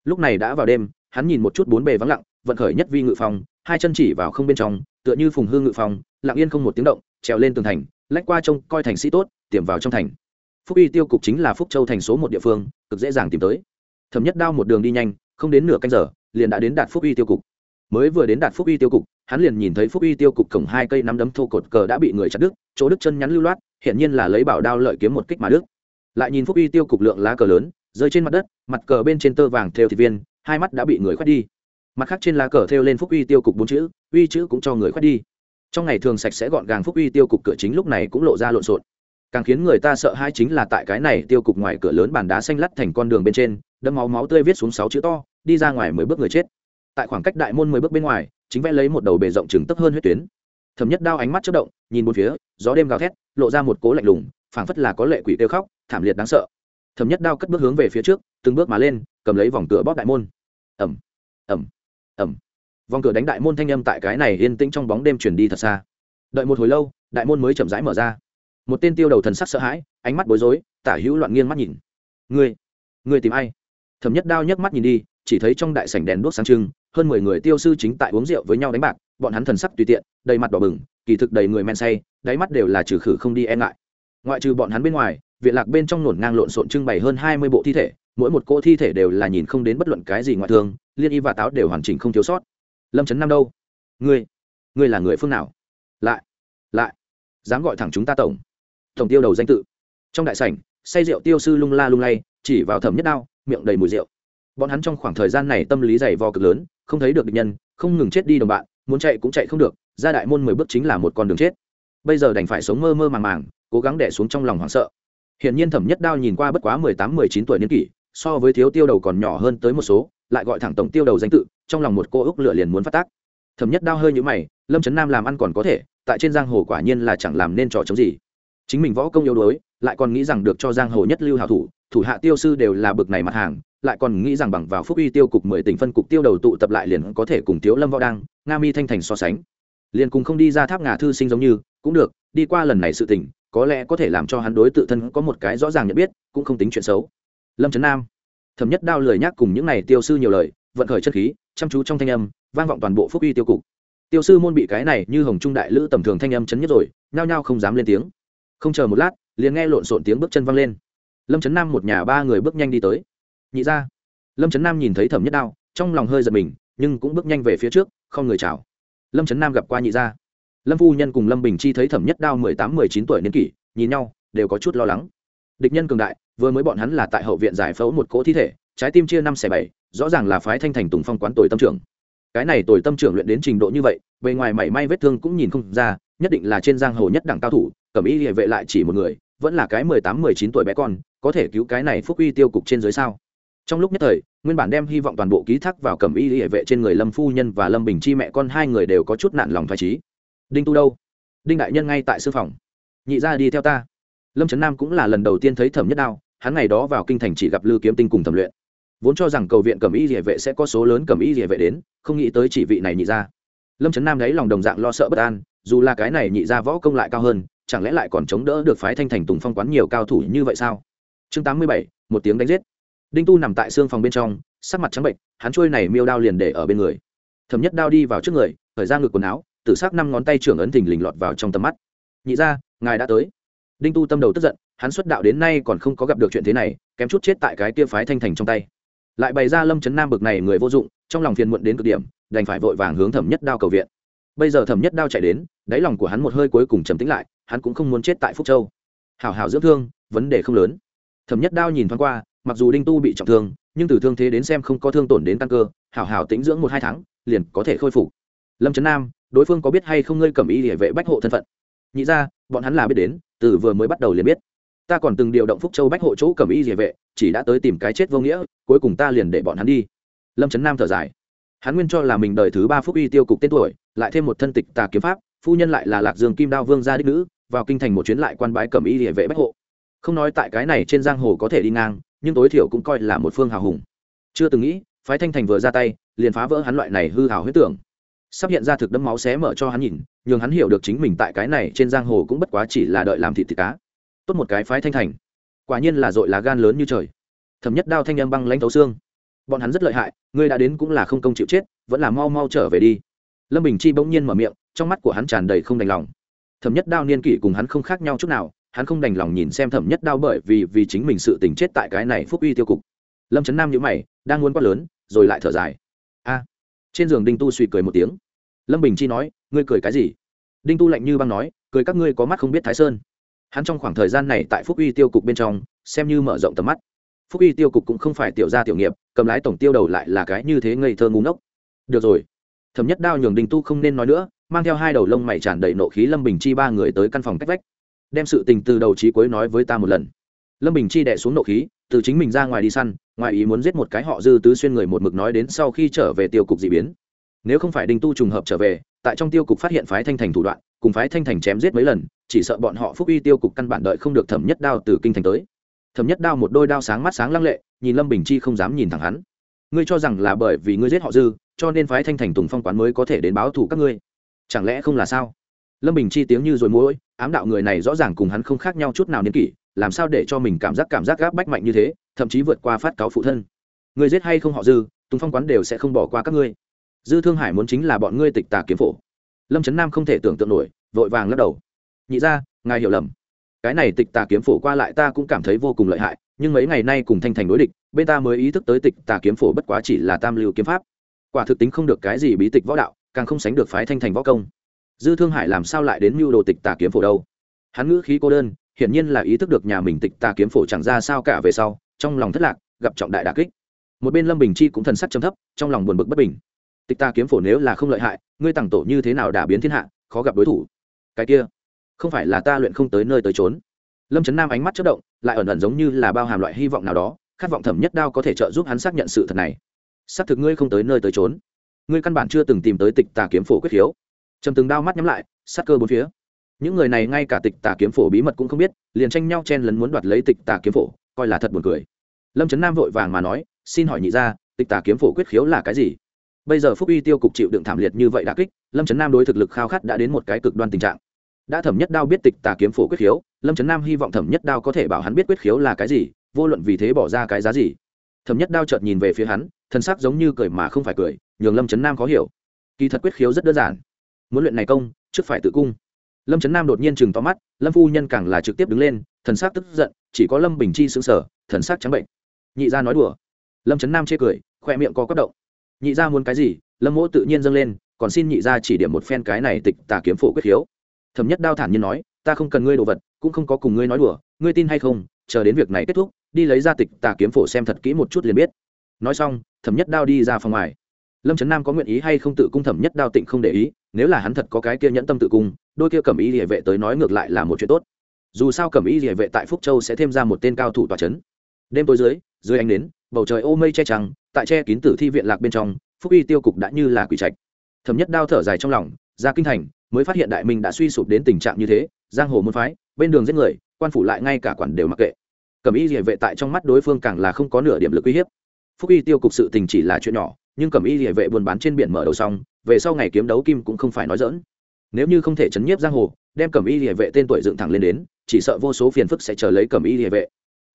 Lúc này đã vào đêm, hắn nhìn một chút bốn bề vắng lặng, vận khởi nhất vi ngự phòng hai chân chỉ vào không bên trong, tựa như phùng hương ngự phòng lặng yên không một tiếng động, trèo lên tường thành lách qua trông coi thành sĩ tốt, tiềm vào trong thành. Phúc y tiêu cục chính là phúc châu thành số một địa phương, cực dễ dàng tìm tới. Thẩm nhất đao một đường đi nhanh, không đến nửa canh giờ, liền đã đến đạt phúc y tiêu cục. Mới vừa đến đạt phúc y tiêu cục, hắn liền nhìn thấy phúc y tiêu cục cổng hai cây nắm đấm thô cột cờ đã bị người chặt đứt, chỗ đứt chân nhắn lưu loát hiện nhiên là lấy bảo đao lợi kiếm một kích mà đứt. Lại nhìn phúc y tiêu cục lượng lá cờ lớn, rơi trên mặt đất, mặt cờ bên trên tơ vàng theo thị viên, hai mắt đã bị người khoét đi. Mặt khác trên lá cờ thêu lên phúc uy tiêu cục bốn chữ, uy chữ cũng cho người khoét đi trong ngày thường sạch sẽ gọn gàng phúc uy tiêu cục cửa chính lúc này cũng lộ ra lộn xộn. Càng khiến người ta sợ hai chính là tại cái này tiêu cục ngoài cửa lớn bàn đá xanh lắt thành con đường bên trên đâm máu máu tươi viết xuống sáu chữ to, đi ra ngoài mười bước người chết. Tại khoảng cách đại môn mười bước bên ngoài, chính vẽ lấy một đầu bề rộng chừng tấp hơn huyết tuyến. Thẩm nhất đao ánh mắt chất động, nhìn một phía, gió đêm gào thét, lộ ra một cố lạnh lùng, phảng phất là có lệ quỷ tiêu khóc, thảm liệt đáng sợ. Thẩm nhất đao cất bước hướng về phía trước, từng bước mà lên, cầm lấy vòng cửa bóp đại môn. Ẩm ẩm ẩm vòng cửa đánh đại môn thanh âm tại cái này yên tĩnh trong bóng đêm chuyển đi thật xa. Đợi một hồi lâu, đại môn mới chậm rãi mở ra. Một tên tiêu đầu thần sắc sợ hãi, ánh mắt bối rối, tả hữu loạn nghiêng mắt nhìn. Ngươi ngươi tìm ai? Thẩm nhất đao nhấc mắt nhìn đi, chỉ thấy trong đại sảnh đèn đuốc sáng trưng, hơn mười người tiêu sư chính tại uống rượu với nhau đánh bạc, bọn hắn thần sắc tùy tiện, đầy mặt đỏ bừng, kỳ thực đầy người men say, đáy mắt đều là trừ khử không đi e ngại. Ngoại trừ bọn hắn bên ngoài, viện lạc bên trong nổn ngang lộn xộn trưng bày hơn hai mươi bộ thi thể, mỗi một cỗ thi thể đều là nhìn không đến bất luận cái gì ngoại thương, liên y và táo đều hoàn chỉnh không thiếu sót lâm trấn nam đâu? Ngươi ngươi là người phương nào? Lại lại dám gọi thẳng chúng ta tổng tổng tiêu đầu danh tự. Trong đại sảnh say rượu tiêu sư lung la lung lay chỉ vào thẩm nhất đao miệng đầy mùi rượu. Bọn hắn trong khoảng thời gian này tâm lý dày vò cực lớn không thấy được địch nhân không ngừng chết đi đồng bạn muốn chạy cũng chạy không được ra đại môn mười bước chính là một con đường chết. Bây giờ đành phải sống mơ mơ màng màng cố gắng đẻ xuống trong lòng hoảng sợ. Hiện nhiên Thẩm Nhất Đao nhìn qua bất quá mười tám mười chín tuổi niên kỷ, so với thiếu tiêu đầu còn nhỏ hơn tới một số, lại gọi thẳng tổng tiêu đầu danh tự, trong lòng một cô ốc lửa liền muốn phát tác. Thẩm Nhất Đao hơi như mày, Lâm Chấn Nam làm ăn còn có thể, tại trên giang hồ quả nhiên là chẳng làm nên trò chống gì. Chính mình võ công yếu đuối, lại còn nghĩ rằng được cho giang hồ nhất lưu hảo thủ, thủ hạ tiêu sư đều là bực này mặt hàng, lại còn nghĩ rằng bằng vào phúc uy tiêu cục mười tỉnh phân cục tiêu đầu tụ tập lại liền có thể cùng thiếu lâm võ đăng, nga mi thanh thành so sánh. Liền cùng không đi ra tháp ngà thư sinh giống như, cũng được, đi qua lần này sự tình, có lẽ có thể làm cho hắn đối tự thân có một cái rõ ràng nhận biết cũng không tính chuyện xấu lâm trấn nam thẩm nhất đao lời nhắc cùng những này, tiêu sư nhiều lời vận khởi chất khí chăm chú trong thanh âm vang vọng toàn bộ phúc uy tiêu cục. Tiêu sư môn bị cái này như hồng trung đại lữ tầm thường thanh âm chấn nhất rồi nhao nhao không dám lên tiếng. Không chờ một lát liền nghe lộn xộn tiếng bước chân văng lên. Lâm trấn nam một nhà ba người bước nhanh đi tới. Nhị ra lâm trấn nam nhìn thấy thẩm nhất đao trong lòng hơi giật mình nhưng cũng bước nhanh về phía trước không người chào. Lâm trấn nam gặp qua nhị ra lâm phu nhân cùng lâm bình chi thấy thẩm nhất đao mười tám mười chín tuổi niên kỷ nhìn nhau đều có chút lo lắng. Địch nhân cường đại vừa mới bọn hắn là tại hậu viện giải phẫu một cỗ thi thể, trái tim chia năm xẻ bảy, rõ ràng là phái thanh thành tùng phong quán tuổi tâm trưởng. Cái này tuổi tâm trưởng luyện đến trình độ như vậy, bề ngoài mảy may vết thương cũng nhìn không ra, nhất định là trên giang hồ nhất đẳng cao thủ, cẩm y địa vệ lại chỉ một người, vẫn là cái mười tám, mười chín tuổi bé con, có thể cứu cái này phúc uy tiêu cục trên dưới sao? Trong lúc nhất thời, nguyên bản đem hy vọng toàn bộ ký thác vào cẩm y địa vệ trên người lâm phu nhân và lâm bình chi mẹ con hai người đều có chút nạn lòng thoải trí đinh tu đâu? Đinh đại nhân ngay tại sư phòng. Nhị ra đi theo ta. Lâm trấn nam cũng là lần đầu tiên thấy thẩm nhất đao hắn ngày đó vào kinh thành chỉ gặp lư kiếm tinh cùng thẩm luyện. Vốn cho rằng cầu viện cầm y địa vệ sẽ có số lớn cầm y địa vệ đến, không nghĩ tới chỉ vị này nhị ra lâm trấn nam đấy lòng đồng dạng lo sợ bất an, dù là cái này nhị ra võ công lại cao hơn, chẳng lẽ lại còn chống đỡ được phái thanh thành tùng phong quán nhiều cao thủ như vậy sao? Chương tám mươi bảy, một tiếng đánh giết. Đinh tu nằm tại xương phòng bên trong, sắc mặt trắng bệnh, hắn trôi này miêu đao liền để ở bên người. Thẩm nhất đao đi vào trước người, thời ra ngực quần áo, tử s ắ c năm ngón tay trưởng ấn thình lình lọt vào trong tầm mắt. Nhị ra ngài đã tới. Đinh tu tâm đầu tức giận hắn xuất đạo đến nay còn không có gặp được chuyện thế này, kém chút chết tại cái kia phái thanh thành trong tay. Lại bày ra lâm trấn nam bực này người vô dụng, trong lòng phiền muộn đến cực điểm, đành phải vội vàng hướng thẩm nhất đao cầu viện. Bây giờ thẩm nhất đao chạy đến, đáy lòng của hắn một hơi cuối cùng trầm tính lại, hắn cũng không muốn chết tại phúc châu. Hảo hảo dưỡng thương, vấn đề không lớn. Thẩm nhất đao nhìn thoáng qua, mặc dù đinh tu bị trọng thương, nhưng từ thương thế đến xem không có thương tổn đến căn cơ, hảo hảo tĩnh dưỡng một hai tháng, liền có thể khôi phục. Lâm trấn nam, đối phương có biết hay không ngươi cầm ý địa vệ bách hộ thân phận? Nhị ra, bọn hắn là biết đến, từ vừa mới bắt đầu liền biết ta còn từng điều động phúc châu bách hộ chỗ cầm y địa vệ, chỉ đã tới tìm cái chết vô nghĩa, cuối cùng ta liền để bọn hắn đi. Lâm trấn nam thở dài. Hắn nguyên cho là mình đời thứ ba phúc Y tiêu cục tên tuổi, lại thêm một thân tịch tà kiếm pháp, phu nhân lại là lạc dương kim đao vương gia đích nữ, vào kinh thành một chuyến lại quan bái cầm y địa vệ bách hộ. Không nói tại cái này trên giang hồ có thể đi ngang, nhưng tối thiểu cũng coi là một phương hào hùng. Chưa từng nghĩ, phái thanh thành vừa ra tay, liền phá vỡ hắn loại này hư hào huyết tưởng. Sắp hiện ra thực đấm máu xé mở cho hắn nhìn, nhường hắn hiểu được chính mình tại cái này trên giang hồ cũng bất quá chỉ là đợi làm thịt thịt cá tốt một cái phái thanh thành. Quả nhiên là dội lá gan lớn như trời. Thẩm nhất đao thanh âm băng lãnh thấu xương. Bọn hắn rất lợi hại, ngươi đã đến cũng là không công chịu chết, vẫn là mau mau trở về đi. Lâm bình chi bỗng nhiên mở miệng, trong mắt của hắn tràn đầy không đành lòng. Thẩm nhất đao niên kỷ cùng hắn không khác nhau chút nào, hắn không đành lòng nhìn xem thẩm nhất đao bởi vì vì chính mình sự tình chết tại cái này phúc uy tiêu cục. Lâm trấn nam nhữ mày, đang muốn quát lớn, rồi lại thở dài. A! Trên giường đinh tu suy cười một tiếng. Lâm bình chi nói, ngươi cười cái gì? Đinh tu lạnh như băng nói, cười các ngươi có mắt không biết thái sơn hắn trong khoảng thời gian này tại phúc uy tiêu cục bên trong, xem như mở rộng tầm mắt. Phúc uy tiêu cục cũng không phải tiểu gia tiểu nghiệp, cầm lái tổng tiêu đầu lại là cái như thế ngây thơ ngu ngốc. Được rồi. Thẩm nhất đao nhường đình tu không nên nói nữa, mang theo hai đầu lông mày tràn đầy nộ khí lâm bình chi ba người tới căn phòng cách vách. Đem sự tình từ đầu trí cuối nói với ta một lần. Lâm bình chi đẻ xuống nộ khí, từ chính mình ra ngoài đi săn, ngoài ý muốn giết một cái họ dư tứ xuyên người một mực nói đến sau khi trở về tiêu cục d ị biến. Nếu không phải đinh tu trùng hợp trở về, tại trong tiêu cục phát hiện phái thanh thành thủ đoạn cùng phái thanh thành chém giết mấy lần, chỉ sợ bọn họ phúc uy tiêu cục căn bản đợi không được thẩm nhất đao từ kinh thành tới. Thẩm nhất đao một đôi đao sáng mắt sáng lăng lệ, nhìn lâm bình chi không dám nhìn thẳng hắn. Ngươi cho rằng là bởi vì ngươi giết họ dư, cho nên phái thanh thành tùng phong quán mới có thể đến báo thù các ngươi. Chẳng lẽ không là sao? Lâm bình chi tiếng như rồi mỗi ám đạo người này rõ ràng cùng hắn không khác nhau chút nào niên kỷ, làm sao để cho mình cảm giác cảm giác gáp bách mạnh như thế, thậm chí vượt qua phát cáo phụ thân. Người giết hay không họ dư, tùng phong quán đều sẽ không bỏ qua các ngươi. Dư thương hải muốn chính là bọn ngươi tịch tà kiếm phổ lâm trấn nam không thể tưởng tượng nổi, vội vàng lắc đầu. Nhị ra ngài hiểu lầm. Cái này tịch tà kiếm phổ qua lại ta cũng cảm thấy vô cùng lợi hại, nhưng mấy ngày nay cùng thanh thành đối địch, bên ta mới ý thức tới tịch tà kiếm phổ bất quá chỉ là tam lưu kiếm pháp. Quả thực tính không được cái gì bí tịch võ đạo, càng không sánh được phái thanh thành võ công. Dư thương hải làm sao lại đến mưu đồ tịch tà kiếm phổ đâu? Hắn ngữ khí cô đơn, hiển nhiên là ý thức được nhà mình tịch tà kiếm phổ chẳng ra sao cả về sau, trong lòng thất lạc, gặp trọng đại đà kích. Một bên lâm bình chi cũng thần sắc chấm thấp, trong lòng buồn bực bất bình tịch ta kiếm phổ nếu là không lợi hại, ngươi tặng tổ như thế nào đả biến thiên hạ, khó gặp đối thủ. Cái kia, không phải là ta luyện không tới nơi tới trốn lâm trấn nam ánh mắt chất động, lại ẩn ẩn giống như là bao hàm loại hy vọng nào đó, khát vọng thẩm nhất đao có thể trợ giúp hắn xác nhận sự thật này. Xác thực ngươi không tới nơi tới trốn ngươi căn bản chưa từng tìm tới tịch tà kiếm phổ quyết khiếu trầm từng đao mắt nhắm lại, sát cơ bốn phía. Những người này ngay cả tịch tà kiếm phổ bí mật cũng không biết, liền tranh nhau chen lấn muốn đoạt lấy tịch tà kiếm phổ, coi là thật buồn cười. Lâm trấn nam vội vàng mà nói, xin hỏi nhị ra tịch tà kiếm phổ quyết khiếu là cái gì? Bây giờ phúc uy tiêu cục chịu đựng thảm liệt như vậy đã kích, lâm trấn nam đối thực lực khao khát đã đến một cái cực đoan tình trạng. Đã thẩm nhất đao biết tịch tà kiếm phổ quyết khiếu, lâm trấn nam hy vọng thẩm nhất đao có thể bảo hắn biết quyết khiếu là cái gì, vô luận vì thế bỏ ra cái giá gì. Thẩm nhất đao chợt nhìn về phía hắn thân sắc giống như cười mà không phải cười, nhường lâm trấn nam khó hiểu. Kỳ thật quyết khiếu rất đơn giản. Muốn luyện này công, trước phải tự cung. Lâm trấn nam đột nhiên chừng to mắt, lâm phu nhân càng là trực tiếp đứng lên, thần sắc tức giận, chỉ có lâm bình chi xứng sở thần sắc trắng bệnh. Nhị ra nói đùa. Lâm trấn nam chê cười, khoe miệng có quất động nhị gia muốn cái gì lâm mỗ tự nhiên dâng lên còn xin nhị gia chỉ điểm một phen cái này tịch tà kiếm phổ quyết khiếu thẩm nhất đao thản nhiên nói ta không cần ngươi đồ vật cũng không có cùng ngươi nói đùa ngươi tin hay không chờ đến việc này kết thúc đi lấy ra tịch tà kiếm phổ xem thật kỹ một chút liền biết. Nói xong thẩm nhất đao đi ra phòng ngoài. Lâm trấn nam có nguyện ý hay không tự cung thẩm nhất đao tịnh không để ý nếu là hắn thật có cái kia nhẫn tâm tự cung đôi kia cẩm y địa vệ tới nói ngược lại là một chuyện tốt. Dù sao cẩm y địa vệ tại phúc châu sẽ thêm ra một tên cao thủ tòa c h ấ n đêm tối dưới dưới ánh nến, bầu trời ô mây che trăng tại che kín tử thi viện lạc bên trong, phúc y tiêu cục đã như là quỷ trạch. Thẩm nhất đao thở dài trong lòng, ra kinh thành, mới phát hiện đại minh đã suy sụp đến tình trạng như thế, giang hồ môn phái, bên đường giết người, quan phủ lại ngay cả quản đều mặc kệ. Cẩm y địa vệ tại trong mắt đối phương càng là không có nửa điểm lực uy hiếp. Phúc y tiêu cục sự tình chỉ là chuyện nhỏ, nhưng cẩm y địa vệ buôn bán trên biển mở đầu xong, về sau ngày kiếm đấu kim cũng không phải nói dỡn nếu như không thể chấn nhiếp giang hồ, đem cẩm y địa vệ tên tuổi dựng thẳng lên đến, chỉ sợ vô số phiền phức sẽ chờ lấy cẩm y địa vệ.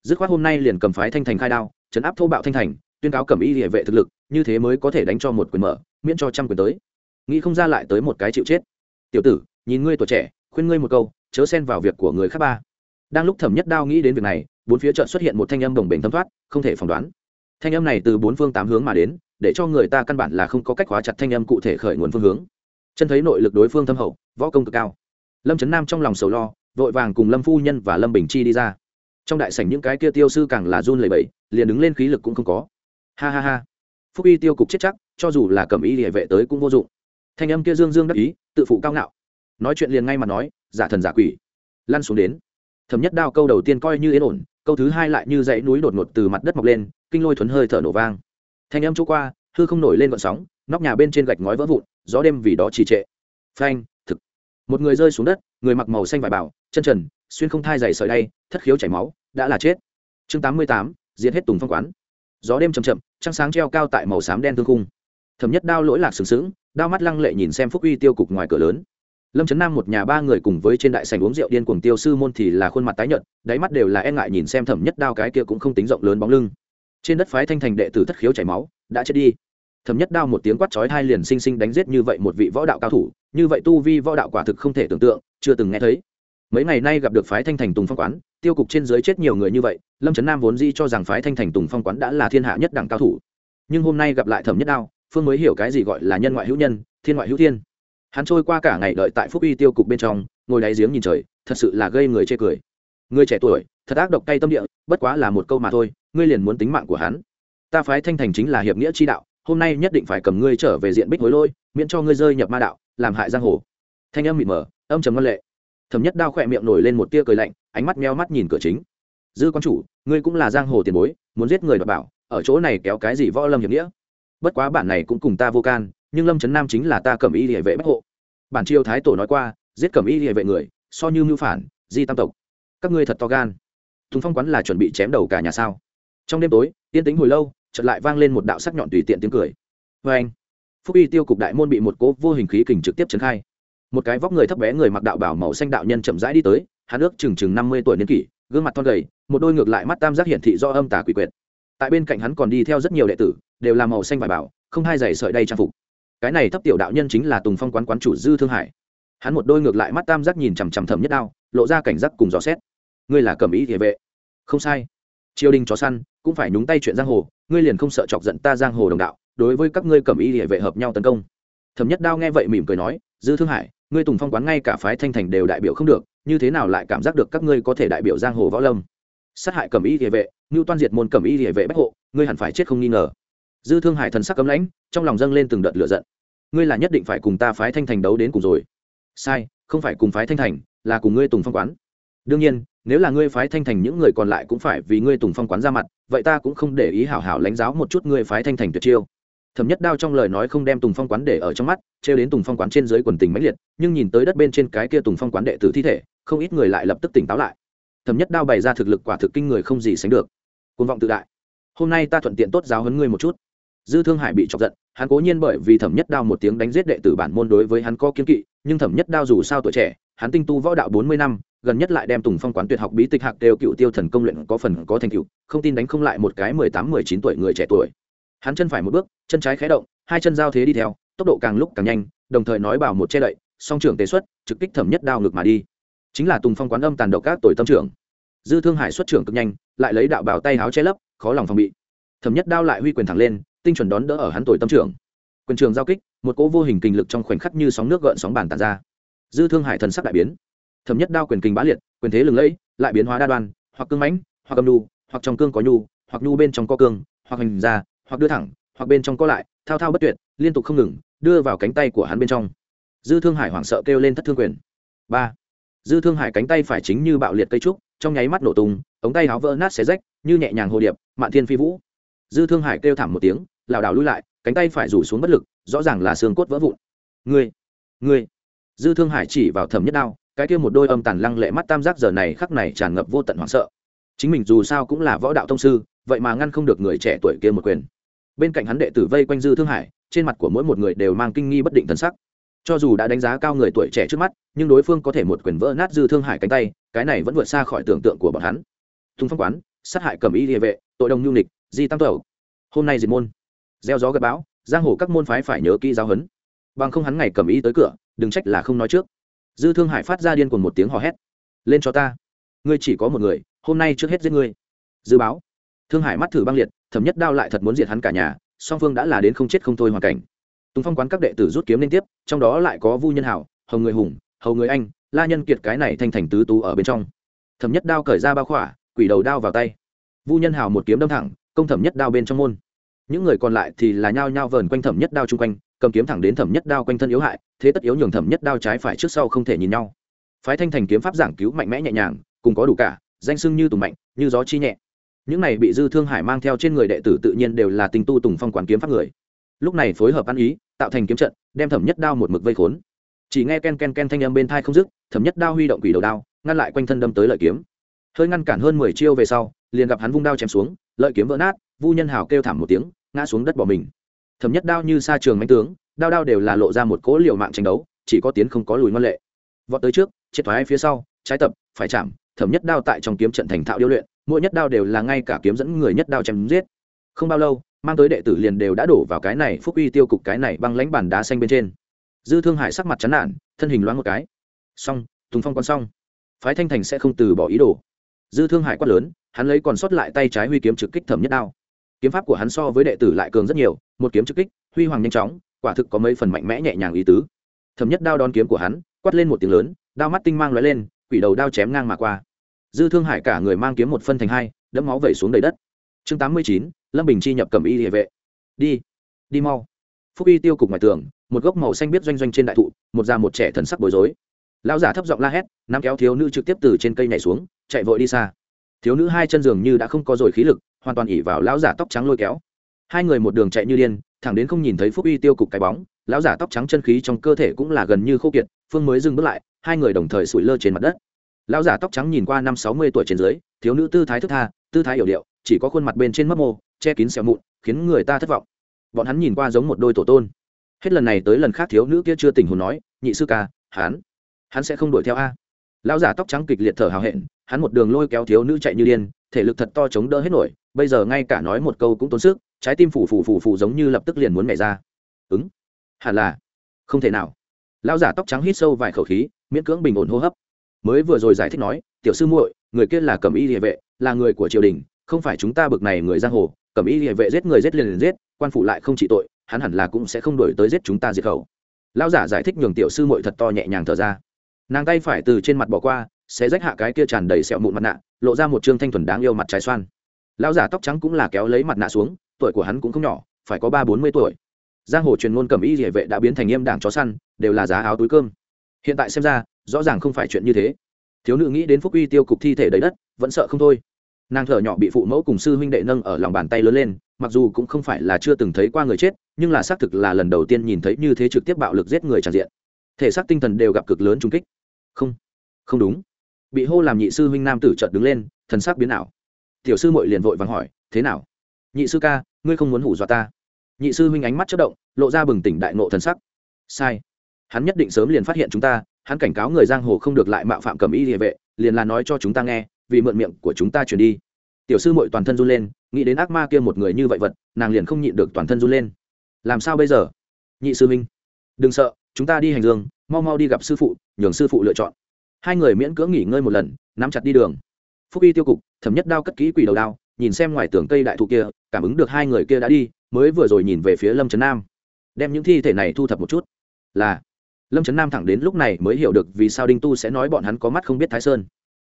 Dứt khoát hôm nay liền cầm phái thanh thành khai đao chấn áp thô bạo thanh thành tuyên cáo cẩm y địa vệ thực lực, như thế mới có thể đánh cho một quyền mở, miễn cho trăm quyền tới. Nghĩ không ra lại tới một cái chịu chết. Tiểu tử, nhìn ngươi tuổi trẻ, khuyên ngươi một câu, chớ xen vào việc của người khác ba. Đang lúc thẩm nhất đao nghĩ đến việc này, bốn phía chợt xuất hiện một thanh âm đồng bình thấm thoát, không thể phỏng đoán. Thanh âm này từ bốn phương tám hướng mà đến, để cho người ta căn bản là không có cách hóa chặt thanh âm cụ thể khởi nguồn phương hướng. Chân thấy nội lực đối phương thâm hậu, võ công cực cao. Lâm trấn nam trong lòng sầu lo, vội vàng cùng lâm phu nhân và lâm bình chi đi ra. Trong đại sảnh những cái kia tiêu sư càng là run lẩy bẩy, liền đứng lên khí lực cũng không có ha ha ha. Phúc y tiêu cục chết chắc, cho dù là cầm y địa vệ tới cũng vô dụng. Thanh âm kia dương dương đắc ý, tự phụ cao ngạo. Nói chuyện liền ngay mà nói, giả thần giả quỷ. Lăn xuống đến. Thấm nhất đao câu đầu tiên coi như yên ổn, câu thứ hai lại như dãy núi đột ngột từ mặt đất mọc lên, kinh lôi thuấn hơi thở nổ vang. Thanh âm chỗ qua, hư không nổi lên vận sóng, nóc nhà bên trên gạch ngói vỡ vụn, gió đêm vì đó trì trệ. Phanh, thực. Một người rơi xuống đất, người mặc màu xanh vải bảo, chân trần, xuyên không thai dày sợi đay, thất khiếu chảy máu, đã là chết. Chương tám mươi tám, diệt hết tùng phong quán gió đêm chầm chậm, trăng sáng treo cao tại màu xám đen thương khung. Thẩm nhất đao lỗi lạc sừng sững, đao mắt lăng lệ nhìn xem phúc uy tiêu cục ngoài cửa lớn. Lâm trấn nam một nhà ba người cùng với trên đại sành uống rượu điên cuồng tiêu sư môn thì là khuôn mặt tái nhợt, đáy mắt đều là e ngại nhìn xem thẩm nhất đao cái kia cũng không tính rộng lớn bóng lưng. Trên đất phái thanh thành đệ tử thất khiếu chảy máu, đã chết đi. Thẩm nhất đao một tiếng quát chói hai liền sinh sinh đánh giết như vậy một vị võ đạo cao thủ, như vậy tu vi võ đạo quả thực không thể tưởng tượng, chưa từng nghe thấy mấy ngày nay gặp được phái thanh thành tùng phong quán, tiêu cục trên dưới chết nhiều người như vậy, lâm trấn nam vốn di cho rằng phái thanh thành tùng phong quán đã là thiên hạ nhất đẳng cao thủ. Nhưng hôm nay gặp lại thẩm nhất đao, phương mới hiểu cái gì gọi là nhân ngoại hữu nhân, thiên ngoại hữu thiên. Hắn trôi qua cả ngày đợi tại phúc uy tiêu cục bên trong, ngồi đáy giếng nhìn trời, thật sự là gây người chê cười. Người trẻ tuổi, thật ác độc cay tâm địa, bất quá là một câu mà thôi, ngươi liền muốn tính mạng của hắn. Ta phái thanh thành chính là hiệp nghĩa chi đạo, hôm nay nhất định phải cầm ngươi trở về diện bích hối lôi miễn cho ngươi rơi nhập ma đạo, làm hại giang hồ. Thanh âm mịt mờ, âm trầm ngân lệ thẩm nhất đao khỏe miệng nổi lên một tia cười lạnh, ánh mắt meo mắt nhìn cửa chính. Dư quan chủ, ngươi cũng là giang hồ tiền bối, muốn giết người đọc bảo, ở chỗ này kéo cái gì võ lâm hiệp nghĩa? Bất quá bản này cũng cùng ta vô can, nhưng lâm trấn nam chính là ta cầm y địa vệ bách hộ. Bản triều thái tổ nói qua, giết cầm y địa vệ người, so như mưu phản, di tam tộc. Các ngươi thật to gan. Thùng phong quán là chuẩn bị chém đầu cả nhà sao? Trong đêm tối tiên tính hồi lâu, chợt lại vang lên một đạo sắc nhọn tùy tiện tiếng cười. Vê anh phúc y tiêu cục đại môn bị một cố vô hình khí kình trực tiếp trấn khai một cái vóc người thấp bé người mặc đạo bảo màu xanh đạo nhân chậm rãi đi tới, hắn ước chừng chừng năm mươi tuổi niên kỷ, gương mặt thon gầy, một đôi ngược lại mắt tam giác hiển thị do âm tà quỷ quyệt. Tại bên cạnh hắn còn đi theo rất nhiều đệ tử, đều là màu xanh vải bảo, không hai giày sợi đay trang phục. Cái này thấp tiểu đạo nhân chính là tùng phong quán quán chủ dư thương hải. Hắn một đôi ngược lại mắt tam giác nhìn chằm chằm thầm nhất đao, lộ ra cảnh giác cùng dò xét. Ngươi là cầm ý địa vệ. Không sai. Triều đình chó săn, cũng phải nhúng tay chuyện giang hồ, ngươi liền không sợ chọc giận ta giang hồ đồng đạo, đối với các ngươi cầm ý địa vệ hợp nhau tấn công. Thẩm nhất đao nghe vậy mỉm cười nói, dư thương hải ngươi tùng phong quán ngay cả phái thanh thành đều đại biểu không được, như thế nào lại cảm giác được các ngươi có thể đại biểu giang hồ võ lâm? Sát hại Cẩm Y địa vệ, Ngưu toan diệt môn Cẩm Y địa vệ bách hộ, ngươi hẳn phải chết không nghi ngờ. Dư thương hải thần sắc cấm lãnh, trong lòng dâng lên từng đợt lửa giận. Ngươi là nhất định phải cùng ta phái thanh thành đấu đến cùng rồi. Sai, không phải cùng phái thanh thành, là cùng ngươi tùng phong quán. Đương nhiên, nếu là ngươi phái thanh thành những người còn lại cũng phải vì ngươi tùng phong quán ra mặt, vậy ta cũng không để ý hảo hảo lãnh giáo một chút ngươi phái thanh thành tuyệt chiêu thẩm nhất đao trong lời nói không đem tùng phong quán để ở trong mắt, trêu đến tùng phong quán trên dưới quần tình mãnh liệt, nhưng nhìn tới đất bên trên cái kia tùng phong quán đệ tử thi thể, không ít người lại lập tức tỉnh táo lại. Thẩm nhất đao bày ra thực lực quả thực kinh người không gì sánh được. Côn vọng tự đại. Hôm nay ta thuận tiện tốt giáo huấn ngươi một chút. Dư thương hải bị chọc giận, hắn cố nhiên bởi vì thẩm nhất đao một tiếng đánh giết đệ tử bản môn đối với hắn có kiên kỵ, nhưng thẩm nhất đao dù sao tuổi trẻ, hắn tinh tu võ đạo bốn mươi năm, gần nhất lại đem tùng phong quán tuyệt học bí tịch hạc đều cựu tiêu thần công luyện có phần có thành cựu không tin đánh không lại một cái mười tám mười chín tuổi người trẻ tuổi hắn chân phải một bước, chân trái khé động, hai chân giao thế đi theo, tốc độ càng lúc càng nhanh, đồng thời nói bảo một che đậy, song trưởng tế xuất, trực kích thẩm nhất đao ngược mà đi. Chính là tùng phong quán âm tàn độc các tuổi tâm trưởng. Dư thương hải xuất trưởng cực nhanh, lại lấy đạo bảo tay háo che lấp, khó lòng phòng bị. Thẩm nhất đao lại huy quyền thẳng lên, tinh chuẩn đón đỡ ở hắn tuổi tâm trưởng. Quyền trường giao kích, một cỗ vô hình kinh lực trong khoảnh khắc như sóng nước gợn sóng bàn tàn ra. Dư thương hải thần sắc đại biến. Thẩm nhất đao quyền kinh bá liệt, quyền thế lừng lẫy, lại biến hóa đa đoan, hoặc cương mãnh, hoặc âm nhu, hoặc trong cương có nhu, hoặc nhu bên trong có cương, hoặc hình ra hoặc đưa thẳng, hoặc bên trong có lại, thao thao bất tuyệt, liên tục không ngừng, đưa vào cánh tay của hắn bên trong. Dư thương hải hoảng sợ kêu lên thất thương quyền. Ba. Dư thương hải cánh tay phải chính như bạo liệt cây trúc, trong nháy mắt nổ tung, ống tay áo vỡ nát xé rách, như nhẹ nhàng hồ điệp, mạn thiên phi vũ. Dư thương hải kêu thảm một tiếng, lảo đảo lui lại, cánh tay phải rủ xuống bất lực, rõ ràng là xương cốt vỡ vụn. Ngươi ngươi. Dư thương hải chỉ vào thẩm nhất đao, cái kia một đôi âm tàn lăng lệ mắt tam giác giờ này khắc này tràn ngập vô tận hoảng sợ. Chính mình dù sao cũng là võ đạo thông sư, vậy mà ngăn không được người trẻ tuổi kia một quyền bên cạnh hắn đệ tử vây quanh dư thương hải, trên mặt của mỗi một người đều mang kinh nghi bất định thân sắc. Cho dù đã đánh giá cao người tuổi trẻ trước mắt, nhưng đối phương có thể một quyền vỡ nát dư thương hải cánh tay, cái này vẫn vượt xa khỏi tưởng tượng của bọn hắn. Thung phong quán, sát hại cầm ý địa vệ, tội đồng nhu nịch, di tăng tẩu. Hôm nay diệt môn. Gieo gió gật bão, giang hồ các môn phái phải nhớ kỹ giáo huấn. Bằng không hắn ngày cầm ý tới cửa, đừng trách là không nói trước. Dư thương hải phát ra điên cùng một tiếng hò hét. Lên cho ta. Ngươi chỉ có một người, hôm nay trước hết giết ngươi. Dư báo. Thương hải mắt thử băng liệt thẩm nhất đao lại thật muốn diệt hắn cả nhà, song phương đã là đến không chết không thôi hoàn cảnh. Tùng phong quán các đệ tử rút kiếm liên tiếp, trong đó lại có vu nhân hảo, hầu người hùng, hầu người anh, la nhân kiệt cái này thanh thành tứ tú ở bên trong. Thẩm nhất đao cởi ra bao khỏa, quỷ đầu đao vào tay. Vu nhân hảo một kiếm đâm thẳng, công thẩm nhất đao bên trong môn. Những người còn lại thì là nhao nhao vờn quanh thẩm nhất đao chung quanh, cầm kiếm thẳng đến thẩm nhất đao quanh thân yếu hại, thế tất yếu nhường thẩm nhất đao trái phải trước sau không thể nhìn nhau. Phái thanh thành kiếm pháp giảng cứu mạnh mẽ nhẹ nhàng, cùng có đủ cả, danh sưng như tùng mạnh, như gió chi nhẹ những này bị dư thương hải mang theo trên người đệ tử tự nhiên đều là tinh tu tùng phong quản kiếm pháp người. Lúc này phối hợp ăn ý, tạo thành kiếm trận, đem thẩm nhất đao một mực vây khốn. Chỉ nghe ken ken ken thanh âm bên thai không dứt, thẩm nhất đao huy động quỷ đầu đao, ngăn lại quanh thân đâm tới lợi kiếm. Hơi ngăn cản hơn mười chiêu về sau, liền gặp hắn vung đao chém xuống, lợi kiếm vỡ nát, vu nhân hào kêu thảm một tiếng, ngã xuống đất bỏ mình. Thẩm nhất đao như sa trường mánh tướng, đao đao đều là lộ ra một cỗ liều mạng tranh đấu, chỉ có tiến không có lùi ngoan lệ. Vọt tới trước, triệt thoái phía sau, trái tập, phải chạm, thẩm nhất đao tại trong kiếm trận thành thạo điêu luyện mỗi nhất đao đều là ngay cả kiếm dẫn người nhất đao chém giết. Không bao lâu, mang tới đệ tử liền đều đã đổ vào cái này phúc uy tiêu cục cái này băng lãnh bàn đá xanh bên trên. Dư thương hải sắc mặt chán nản, thân hình loáng một cái. Xong, tùng phong còn xong. Phái thanh thành sẽ không từ bỏ ý đồ. Dư thương hải quát lớn, hắn lấy còn sót lại tay trái huy kiếm trực kích thẩm nhất đao. Kiếm pháp của hắn so với đệ tử lại cường rất nhiều, một kiếm trực kích, huy hoàng nhanh chóng, quả thực có mấy phần mạnh mẽ nhẹ nhàng ý tứ. Thẩm nhất đao đón kiếm của hắn, quát lên một tiếng lớn, đao mắt tinh mang lóe lên, quỷ đầu đao chém ngang mà qua dư thương hải cả người mang kiếm một phân thành hai, đẫm máu vẩy xuống đầy đất. Chương tám mươi chín, lâm bình chi nhập cầm y địa vệ. Đi đi mau. Phúc y tiêu cục ngoài tường, một gốc màu xanh biết doanh doanh trên đại thụ, một già một trẻ thần sắc bối rối. Lão giả thấp giọng la hét, nắm kéo thiếu nữ trực tiếp từ trên cây nhảy xuống, chạy vội đi xa. Thiếu nữ hai chân giường như đã không có rồi khí lực, hoàn toàn ỉ vào lão giả tóc trắng lôi kéo. Hai người một đường chạy như điên, thẳng đến không nhìn thấy phúc uy tiêu cục cái bóng, lão giả tóc trắng chân khí trong cơ thể cũng là gần như khô kiệt, phương mới dừng bước lại, hai người đồng thời sủi lơ trên mặt đất lão giả tóc trắng nhìn qua năm sáu mươi tuổi trên dưới, thiếu nữ tư thái thức tha, tư thái hiểu điệu, chỉ có khuôn mặt bên trên mấp mô, che kín xẹo mụn, khiến người ta thất vọng. Bọn hắn nhìn qua giống một đôi tổ tôn. Hết lần này tới lần khác thiếu nữ kia chưa tỉnh hồn nói, nhị sư ca, hắn hắn sẽ không đuổi theo a. Lão giả tóc trắng kịch liệt thở hào hẹn, hắn một đường lôi kéo thiếu nữ chạy như điên, thể lực thật to chống đỡ hết nổi, bây giờ ngay cả nói một câu cũng tốn sức, trái tim phủ phủ phủ phủ giống như lập tức liền muốn mẹ ra. Ứng, hẳn là không thể nào. Lão giả tóc trắng hít sâu vài khẩu khí, miễn cưỡng bình ổn hô hấp mới vừa rồi giải thích nói, tiểu sư muội, người kia là cẩm y địa vệ, là người của triều đình, không phải chúng ta bực này người giang hồ, cẩm y địa vệ giết người giết liền liền giết, quan phủ lại không trị tội, hắn hẳn là cũng sẽ không đổi tới giết chúng ta diệt khẩu. Lão giả giải thích nhường tiểu sư muội thật to nhẹ nhàng thở ra. Nàng tay phải từ trên mặt bỏ qua sẽ rách hạ cái kia tràn đầy sẹo mụn mặt nạ, lộ ra một trương thanh thuần đáng yêu mặt trái xoan. Lão giả tóc trắng cũng là kéo lấy mặt nạ xuống, tuổi của hắn cũng không nhỏ, phải có ba bốn mươi tuổi. Giang hồ truyền ngôn cầm y địa vệ đã biến thành nghiêm đảng chó săn, đều là giá áo túi cơm. Hiện tại xem ra rõ ràng không phải chuyện như thế. Thiếu nữ nghĩ đến phúc uy tiêu cục thi thể đầy đất, vẫn sợ không thôi. Nàng thở nhỏ bị phụ mẫu cùng sư huynh đệ nâng ở lòng bàn tay lớn lên, mặc dù cũng không phải là chưa từng thấy qua người chết, nhưng là xác thực là lần đầu tiên nhìn thấy như thế trực tiếp bạo lực giết người tràn diện. Thể xác tinh thần đều gặp cực lớn trung kích. Không không đúng. Bị hô làm nhị sư huynh nam tử chợt đứng lên, thần sắc biến ảo. Tiểu sư mội liền vội vàng hỏi, thế nào? Nhị sư ca, ngươi không muốn hủ dọa ta? Nhị sư huynh ánh mắt chất động, lộ ra bừng tỉnh đại nộ thần sắc. Sai. Hắn nhất định sớm liền phát hiện chúng ta hắn cảnh cáo người giang hồ không được lại mạo phạm cầm y địa vệ, liền là nói cho chúng ta nghe, vì mượn miệng của chúng ta truyền đi. Tiểu sư mội toàn thân run lên, nghĩ đến ác ma kia một người như vậy vật, nàng liền không nhịn được toàn thân run lên. Làm sao bây giờ? Nhị sư minh đừng sợ, chúng ta đi hành dương, mau mau đi gặp sư phụ, nhường sư phụ lựa chọn. Hai người miễn cưỡng nghỉ ngơi một lần, nắm chặt đi đường. Phúc y tiêu cục, thẩm nhất đao cất kỹ quỷ đầu đao, nhìn xem ngoài tường cây đại thụ kia, cảm ứng được hai người kia đã đi, mới vừa rồi nhìn về phía lâm trấn nam. Đem những thi thể này thu thập một chút. Là lâm trấn nam thẳng đến lúc này mới hiểu được vì sao đinh tu sẽ nói bọn hắn có mắt không biết thái sơn.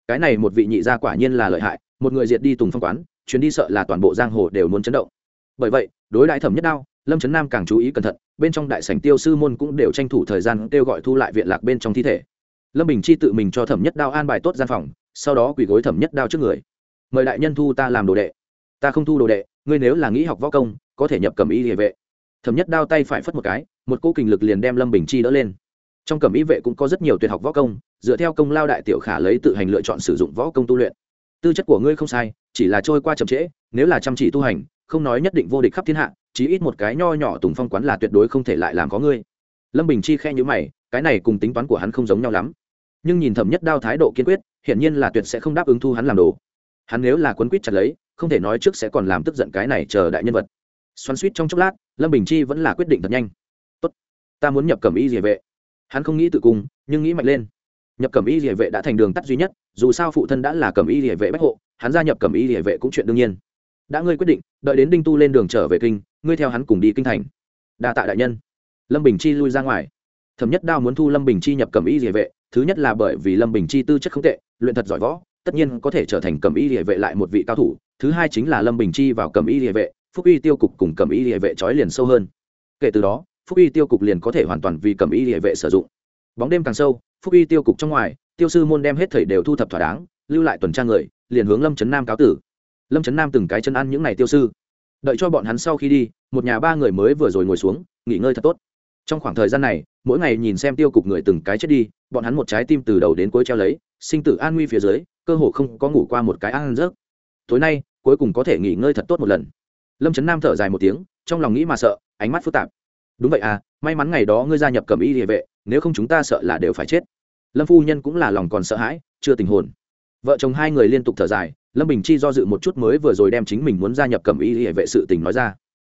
Cái này một vị nhị gia quả nhiên là lợi hại, một người diệt đi tùng phong quán, chuyến đi sợ là toàn bộ giang hồ đều muốn chấn động. Bởi vậy, đối đại thẩm nhất đao, lâm trấn nam càng chú ý cẩn thận, bên trong đại sảnh tiêu sư môn cũng đều tranh thủ thời gian kêu gọi thu lại viện lạc bên trong thi thể. Lâm bình chi tự mình cho thẩm nhất đao an bài tốt gian phòng, sau đó quỳ gối thẩm nhất đao trước người. Mời đại nhân thu ta làm đồ đệ. Ta không thu đồ đệ, ngươi nếu là nghĩ học võ công, có thể nhập cầm y địa vệ. Thẩm nhất đao tay phải phất một cái, một cô kình lực liền đem lâm bình chi đỡ lên trong cẩm y vệ cũng có rất nhiều tuyệt học võ công, dựa theo công lao đại tiểu khả lấy tự hành lựa chọn sử dụng võ công tu luyện. Tư chất của ngươi không sai, chỉ là trôi qua chậm trễ, nếu là chăm chỉ tu hành, không nói nhất định vô địch khắp thiên hạ, chí ít một cái nho nhỏ tùng phong quán là tuyệt đối không thể lại làm có ngươi. Lâm bình chi khe nhữ mày, cái này cùng tính toán của hắn không giống nhau lắm. Nhưng nhìn thẩm nhất đao thái độ kiên quyết, hiển nhiên là tuyệt sẽ không đáp ứng thu hắn làm đồ. Hắn nếu là quấn quýt chặt lấy, không thể nói trước sẽ còn làm tức giận cái này chờ đại nhân vật. Xoắn suýt trong chốc lát, lâm bình chi vẫn là quyết định thật nhanh. Tốt, ta muốn nhập cẩm y địa vệ hắn không nghĩ tự cung, nhưng nghĩ mạnh lên. Nhập cẩm y địa vệ đã thành đường tắt duy nhất, dù sao phụ thân đã là cẩm y địa vệ bách hộ, hắn gia nhập cẩm y địa vệ cũng chuyện đương nhiên. Đã ngươi quyết định, đợi đến đinh tu lên đường trở về kinh, ngươi theo hắn cùng đi kinh thành. Đa tạ đại nhân. Lâm bình chi lui ra ngoài. Thẩm nhất đao muốn thu lâm bình chi nhập cẩm y địa vệ, thứ nhất là bởi vì lâm bình chi tư chất không tệ, luyện thật giỏi võ, tất nhiên có thể trở thành cẩm y địa vệ lại một vị cao thủ, thứ hai chính là lâm bình chi vào cẩm y địa vệ, phúc y tiêu cục cùng cẩm y địa vệ trói liền sâu hơn. Kể từ đó phúc y tiêu cục liền có thể hoàn toàn vì cẩm y địa vệ sử dụng. Bóng đêm càng sâu, phúc y tiêu cục trong ngoài, tiêu sư môn đem hết thầy đều thu thập thỏa đáng, lưu lại tuần tra người, liền hướng lâm trấn nam cáo tử. Lâm trấn nam từng cái chân ăn những n à y tiêu sư. Đợi cho bọn hắn sau khi đi, một nhà ba người mới vừa rồi ngồi xuống, nghỉ ngơi thật tốt. Trong khoảng thời gian này, mỗi ngày nhìn xem tiêu cục người từng cái chết đi, bọn hắn một trái tim từ đầu đến cuối treo lấy, sinh tử an nguy phía dưới, cơ hồ không có ngủ qua một cái ăn rớt tối nay, cuối cùng có thể nghỉ ngơi thật tốt một lần. Lâm trấn nam thở dài một tiếng, trong lòng nghĩ mà sợ, ánh mắt phức tạp đúng vậy à may mắn ngày đó ngươi gia nhập cầm y địa vệ, nếu không chúng ta sợ là đều phải chết. Lâm phu nhân cũng là lòng còn sợ hãi, chưa tình hồn. Vợ chồng hai người liên tục thở dài, lâm bình chi do dự một chút mới vừa rồi đem chính mình muốn gia nhập cầm y địa vệ sự tình nói ra.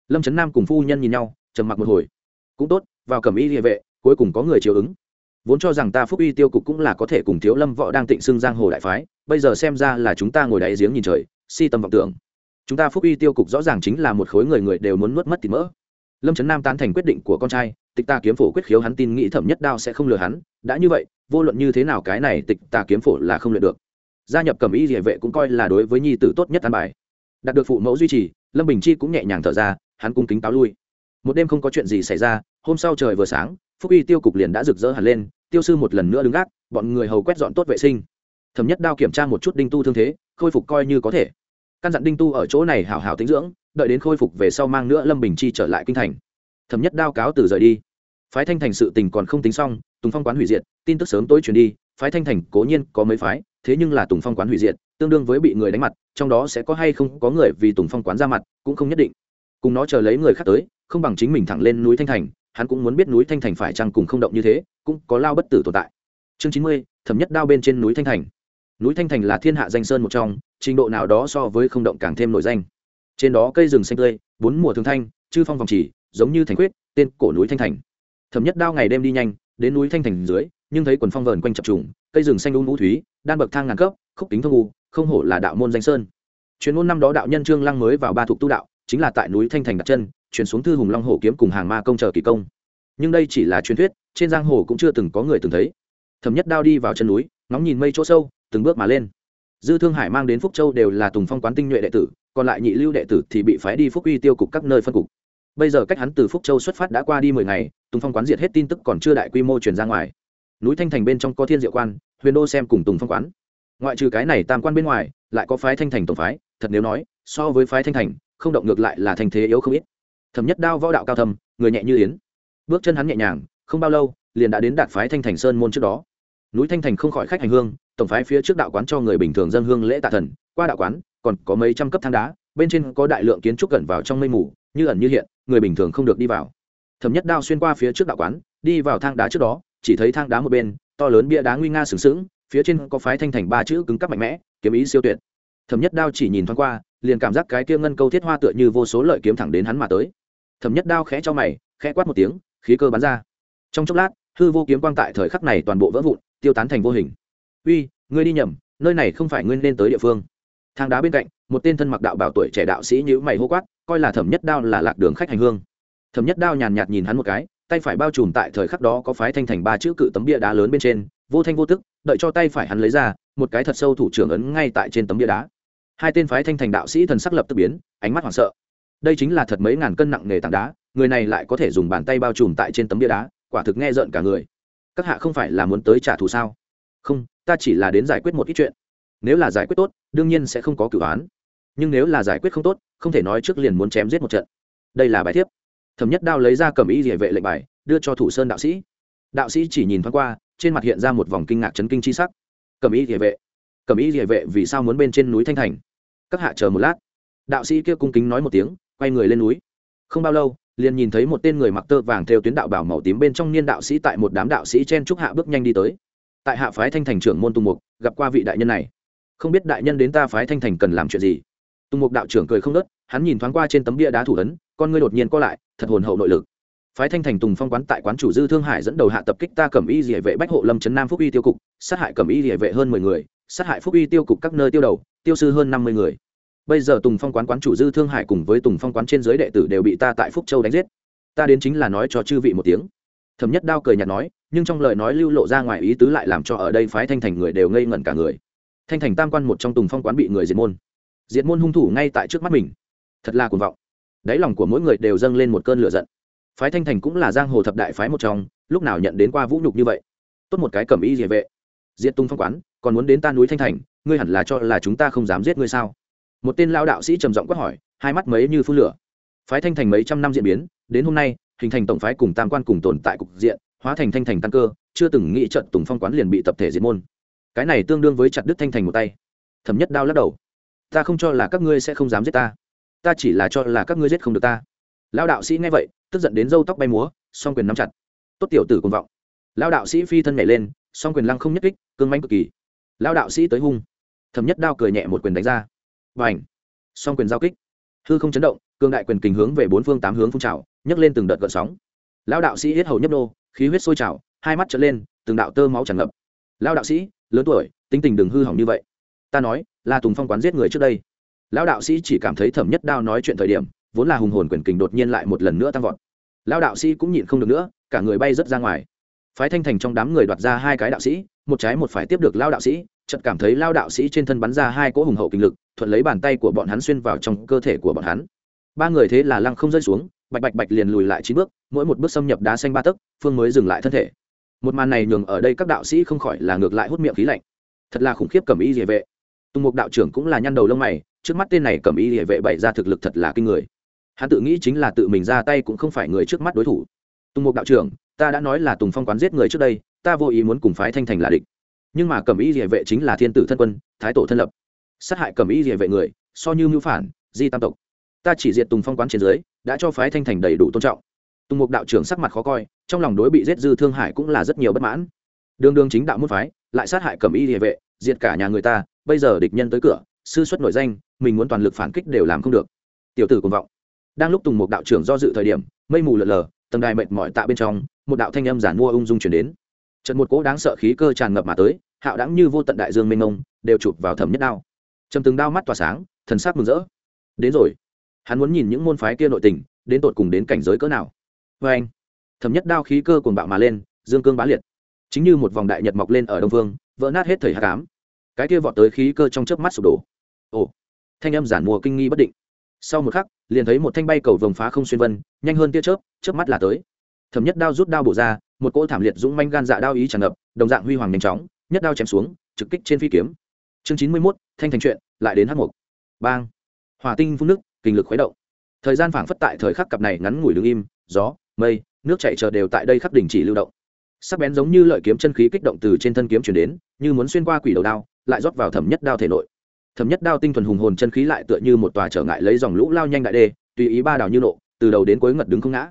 Lâm trấn nam cùng phu nhân nhìn nhau, trầm mặc một hồi. Cũng tốt, vào cẩm y địa vệ, cuối cùng có người chiều ứng. Vốn cho rằng ta phúc y tiêu cục cũng là có thể cùng thiếu lâm võ đang tịnh xưng giang hồ đại phái, bây giờ xem ra là chúng ta ngồi đáy giếng nhìn trời, si tâm vọng tưởng. Chúng ta phúc y tiêu cục rõ ràng chính là một khối người người đều muốn nuốt mất thịt mỡ lâm trấn nam tán thành quyết định của con trai, tịch ta kiếm phổ quyết khiếu hắn tin nghĩ thẩm nhất đao sẽ không lừa hắn, đã như vậy, vô luận như thế nào cái này tịch ta kiếm phổ là không luyện được. Gia nhập cầm y địa vệ cũng coi là đối với nhi tử tốt nhất an bài. Đạt được phụ mẫu duy trì, lâm bình chi cũng nhẹ nhàng thở ra, hắn cung kính táo lui. Một đêm không có chuyện gì xảy ra, hôm sau trời vừa sáng, phúc y tiêu cục liền đã rực rỡ hẳn lên, tiêu sư một lần nữa đứng gác, bọn người hầu quét dọn tốt vệ sinh. Thẩm nhất đao kiểm tra một chút đinh tu thương thế, khôi phục coi như có thể. Căn dặn đinh tu ở chỗ này hảo hảo tính dưỡng đợi đến khôi phục về sau mang nữa lâm bình chi trở lại kinh thành. Thẩm nhất đao cáo từ rời đi. Phái thanh thành sự tình còn không tính xong, tùng phong quán hủy diệt, tin tức sớm tối truyền đi, phái thanh thành cố nhiên có mấy phái, thế nhưng là tùng phong quán hủy diệt, tương đương với bị người đánh mặt, trong đó sẽ có hay không có người vì tùng phong quán ra mặt cũng không nhất định. Cùng nó chờ lấy người khác tới, không bằng chính mình thẳng lên núi thanh thành, hắn cũng muốn biết núi thanh thành phải chăng cùng không động như thế, cũng có lao bất tử tồn tại. Chương chín mươi, thẩm nhất đao bên trên núi thanh thành. Núi thanh thành là thiên hạ danh sơn một trong, trình độ nào đó so với không động càng thêm nổi danh trên đó cây rừng xanh tươi, bốn mùa thường thanh, chư phong vòng chỉ, giống như thành quyết tên cổ núi thanh thành. Thẩm nhất đao ngày đêm đi nhanh, đến núi thanh thành dưới, nhưng thấy quần phong vờn quanh chập trùng, cây rừng xanh u ngũ thúy, đan bậc thang ngàn cấp, khúc kính thông u, không hổ là đạo môn danh sơn. Chuyên môn năm đó đạo nhân trương lăng mới vào ba thuộc tu đạo, chính là tại núi thanh thành đặt chân chuyển xuống thư hùng long hổ kiếm cùng hàng ma công chờ kỳ công. Nhưng đây chỉ là truyền thuyết, trên giang hồ cũng chưa từng có người từng thấy. Thẩm nhất đao đi vào chân núi, ngóng nhìn mây chỗ sâu, từng bước mà lên. Dư thương hải mang đến phúc châu đều là tùng phong quán tinh nhuệ đệ tử còn lại nhị lưu đệ tử thì bị phái đi phúc uy tiêu cục các nơi phân cục. Bây giờ cách hắn từ phúc châu xuất phát đã qua đi mười ngày, tùng phong quán diệt hết tin tức còn chưa đại quy mô truyền ra ngoài. Núi thanh thành bên trong có thiên diệu quan, huyền đô xem cùng tùng phong quán. Ngoại trừ cái này tam quan bên ngoài, lại có phái thanh thành tổng phái, thật nếu nói, so với phái thanh thành, không động ngược lại là thành thế yếu không ít. Thẩm nhất đao võ đạo cao thâm, người nhẹ như yến. Bước chân hắn nhẹ nhàng, không bao lâu, liền đã đến đạt phái thanh thành sơn môn trước đó. Núi thanh thành không khỏi khách hành hương, tổng phái phía trước đạo quán cho người bình thường dân hương lễ tạ thần, qua đạo quán còn có mấy trăm cấp thang đá, bên trên có đại lượng kiến trúc gần vào trong mây mù, như ẩn như hiện, người bình thường không được đi vào. Thẩm nhất đao xuyên qua phía trước đạo quán, đi vào thang đá trước đó, chỉ thấy thang đá một bên, to lớn bia đá nguy nga sừng sững, phía trên có phái thanh thành ba chữ cứng cắp mạnh mẽ, kiếm ý siêu tuyệt. Thẩm nhất đao chỉ nhìn thoáng qua, liền cảm giác cái kia ngân câu thiết hoa tựa như vô số lợi kiếm thẳng đến hắn mà tới. Thẩm nhất đao khẽ cho mày, khẽ quát một tiếng, khí cơ bắn ra. Trong chốc lát, hư vô kiếm quang tại thời khắc này toàn bộ vỡ vụn, tiêu tán thành vô hình. Uy, ngươi đi nhầm, nơi này không phải ngươi nên tới địa phương thang đá bên cạnh, một tên thân mặc đạo bảo tuổi trẻ đạo sĩ nhữ mày hô quát, coi là thẩm nhất đao là lạc đường khách hành hương. Thẩm nhất đao nhàn nhạt nhìn hắn một cái, tay phải bao trùm tại thời khắc đó có phái thanh thành ba chữ cự tấm bia đá lớn bên trên, vô thanh vô tức, đợi cho tay phải hắn lấy ra, một cái thật sâu thủ trưởng ấn ngay tại trên tấm bia đá. Hai tên phái thanh thành đạo sĩ thần sắc lập tức biến, ánh mắt hoảng sợ. Đây chính là thật mấy ngàn cân nặng nghề tảng đá, người này lại có thể dùng bàn tay bao trùm tại trên tấm bia đá, quả thực nghe rợn cả người. Các hạ không phải là muốn tới trả thù sao? Không, ta chỉ là đến giải quyết một ít chuyện nếu là giải quyết tốt, đương nhiên sẽ không có cửu án. Nhưng nếu là giải quyết không tốt, không thể nói trước liền muốn chém giết một trận. Đây là bài thiếp. Thẩm nhất đao lấy ra cầm y địa vệ lệnh bài, đưa cho thủ sơn đạo sĩ. Đạo sĩ chỉ nhìn thoáng qua, trên mặt hiện ra một vòng kinh ngạc chấn kinh c h i sắc. Cầm y địa vệ. Cầm y địa vệ, vì sao muốn bên trên núi thanh thành? Các hạ chờ một lát. Đạo sĩ kia cung kính nói một tiếng, quay người lên núi. Không bao lâu, liền nhìn thấy một tên người mặc tơ vàng theo tuyến đạo bảo màu tím bên trong niên đạo sĩ tại một đám đạo sĩ chen trúc hạ bước nhanh đi tới. Tại hạ phái thanh thành trưởng môn tùng mục, gặp qua vị đại nhân này không biết đại nhân đến ta phái thanh thành cần làm chuyện gì. Tùng mục đạo trưởng cười không nớt, hắn nhìn thoáng qua trên tấm bia đá thủ ấn, con ngươi đột nhiên co lại, thật hồn hậu nội lực. Phái thanh thành tùng phong quán tại quán chủ dư thương hải dẫn đầu hạ tập kích ta cẩm y địa vệ bách hộ lâm trấn nam phúc y tiêu cục, sát hại cẩm y địa vệ hơn mười người, sát hại phúc y tiêu cục các nơi tiêu đầu, tiêu sư hơn năm mươi người. Bây giờ tùng phong quán quán chủ dư thương hải cùng với tùng phong quán trên giới đệ tử đều bị ta tại phúc châu đánh giết. Ta đến chính là nói cho chư vị một tiếng. Thẩm nhất đao cười nhạt nói, nhưng trong lời nói lưu lộ ra ngoài ý tứ lại làm cho ở đây phái thanh thành người đều ngây ngẩn cả người thanh thành tam quan một trong tùng phong quán bị người diệt môn. Diệt môn hung thủ ngay tại trước mắt mình. Thật là cuồng vọng. Đáy lòng của mỗi người đều dâng lên một cơn lửa giận. Phái thanh thành cũng là giang hồ thập đại phái một trong, lúc nào nhận đến qua vũ nhục như vậy? Tốt một cái cầm y địa vệ. Diệt tung phong quán, còn muốn đến ta núi thanh thành, ngươi hẳn là cho là chúng ta không dám giết ngươi sao? Một tên lao đạo sĩ trầm giọng quát hỏi, hai mắt mấy như phun lửa. Phái thanh thành mấy trăm năm diễn biến, đến hôm nay, hình thành tổng phái cùng tam quan cùng tồn tại cục diện, hóa thành thanh thành tăng cơ, chưa từng nghĩ trận tùng phong quán liền bị tập thể diệt môn cái này tương đương với chặt đứt thanh thành một tay. Thẩm nhất đao lắc đầu. Ta không cho là các ngươi sẽ không dám giết ta. Ta chỉ là cho là các ngươi giết không được ta. Lao đạo sĩ nghe vậy, tức giận đến râu tóc bay múa, song quyền nắm chặt. Tốt tiểu tử cùng vọng. Lao đạo sĩ phi thân nhảy lên, song quyền lăng không nhất kích, cương manh cực kỳ. Lao đạo sĩ tới hung. Thẩm nhất đao cười nhẹ một quyền đánh ra. Và ảnh song quyền giao kích. Hư không chấn động, cương đại quyền kình hướng về bốn phương tám hướng phun trào, nhấc lên từng đợt gợn sóng. Lao đạo sĩ hết hầu nhấp nô, khí huyết sôi trào, hai mắt trở lên, từng đạo tơ máu tràn ngập. Lao đạo sĩ lớn tuổi, tính tình đừng hư hỏng như vậy. Ta nói là tùng phong quán giết người trước đây. Lão đạo sĩ chỉ cảm thấy thẩm nhất đao nói chuyện thời điểm, vốn là hùng hồn quyền kình đột nhiên lại một lần nữa tăng vọt. Lão đạo sĩ cũng nhịn không được nữa, cả người bay rớt ra ngoài. Phái thanh thành trong đám người đoạt ra hai cái đạo sĩ, một trái một phải tiếp được lao đạo sĩ, chợt cảm thấy lao đạo sĩ trên thân bắn ra hai cỗ hùng hậu kinh lực, thuận lấy bàn tay của bọn hắn xuyên vào trong cơ thể của bọn hắn. Ba người thế là lăng không rơi xuống, bạch bạch bạch liền lùi lại chín bước, mỗi một bước xâm nhập đá xanh ba tấc, phương mới dừng lại thân thể một màn này nhường ở đây các đạo sĩ không khỏi là ngược lại hút miệng khí lạnh. Thật là khủng khiếp cầm y địa vệ. Tùng mục đạo trưởng cũng là nhăn đầu lông mày, trước mắt tên này cầm y địa vệ bày ra thực lực thật là kinh người. Hắn tự nghĩ chính là tự mình ra tay cũng không phải người trước mắt đối thủ. Tùng mục đạo trưởng, ta đã nói là tùng phong quán giết người trước đây, ta vô ý muốn cùng phái thanh thành là địch. Nhưng mà cầm y địa vệ chính là thiên tử thân quân, thái tổ thân lập. Sát hại cầm y địa vệ người, so như mưu phản, di tam tộc. Ta chỉ diệt tùng phong quán trên dưới, đã cho phái thanh thành đầy đủ tôn trọng tùng mục đạo trưởng sắc mặt khó coi, trong lòng đối bị giết dư thương hại cũng là rất nhiều bất mãn. Đường đường chính đạo môn phái, lại sát hại cầm y địa vệ, diệt cả nhà người ta, bây giờ địch nhân tới cửa, sư xuất nổi danh, mình muốn toàn lực phản kích đều làm không được. Tiểu tử cùng vọng. Đang lúc tùng mục đạo trưởng do dự thời điểm, mây mù lợn lờ tầng đài mệt mỏi tạ bên trong, một đạo thanh âm giản mua ung dung chuyển đến. Trận một cỗ đáng sợ khí cơ tràn ngập mà tới, hạo đáng như vô tận đại dương mênh mông, đều chụp vào thẩm nhất đao. Trầm từng đao mắt tỏa sáng, thần sắc mừng rỡ. Đến rồi. Hắn muốn nhìn những môn phái kia nội tình, đến tột cùng đến cảnh giới cỡ nào vê anh. Thẩm nhất đao khí cơ cuồng bạo mà lên, dương cương bá liệt. Chính như một vòng đại nhật mọc lên ở đông vương vỡ nát hết thời hạ cám cái kia vọt tới khí cơ trong chớp mắt sụp đổ. Ồ, thanh âm giản mùa kinh nghi bất định. Sau một khắc, liền thấy một thanh bay cầu vồng phá không xuyên vân, nhanh hơn tia chớp chớp mắt là tới. Thẩm nhất đao rút đao bổ ra, một cỗ thảm liệt dũng manh gan dạ đao ý tràn ngập, đồng dạng huy hoàng nhanh chóng, nhất đao chém xuống, trực kích trên phi kiếm. Chương chín mươi mốt, thanh thành chuyện, lại đến h một bang. Hỏa tinh phun nước, kinh lực khuấy động. Thời gian phảng phất tại thời khắc cặp này ngắn ngủi đứng im, gió mây, nước chạy chờ đều tại đây khắc đỉnh chỉ lưu động. Sắc bén giống như lợi kiếm chân khí kích động từ trên thân kiếm chuyển đến, như muốn xuyên qua quỷ đầu đao, lại rót vào thẩm nhất đao thể nội. Thẩm nhất đao tinh thuần hùng hồn chân khí lại tựa như một tòa trở ngại lấy dòng lũ lao nhanh đại đê, tùy ý ba đào như nộ, từ đầu đến cuối ngật đứng không ngã.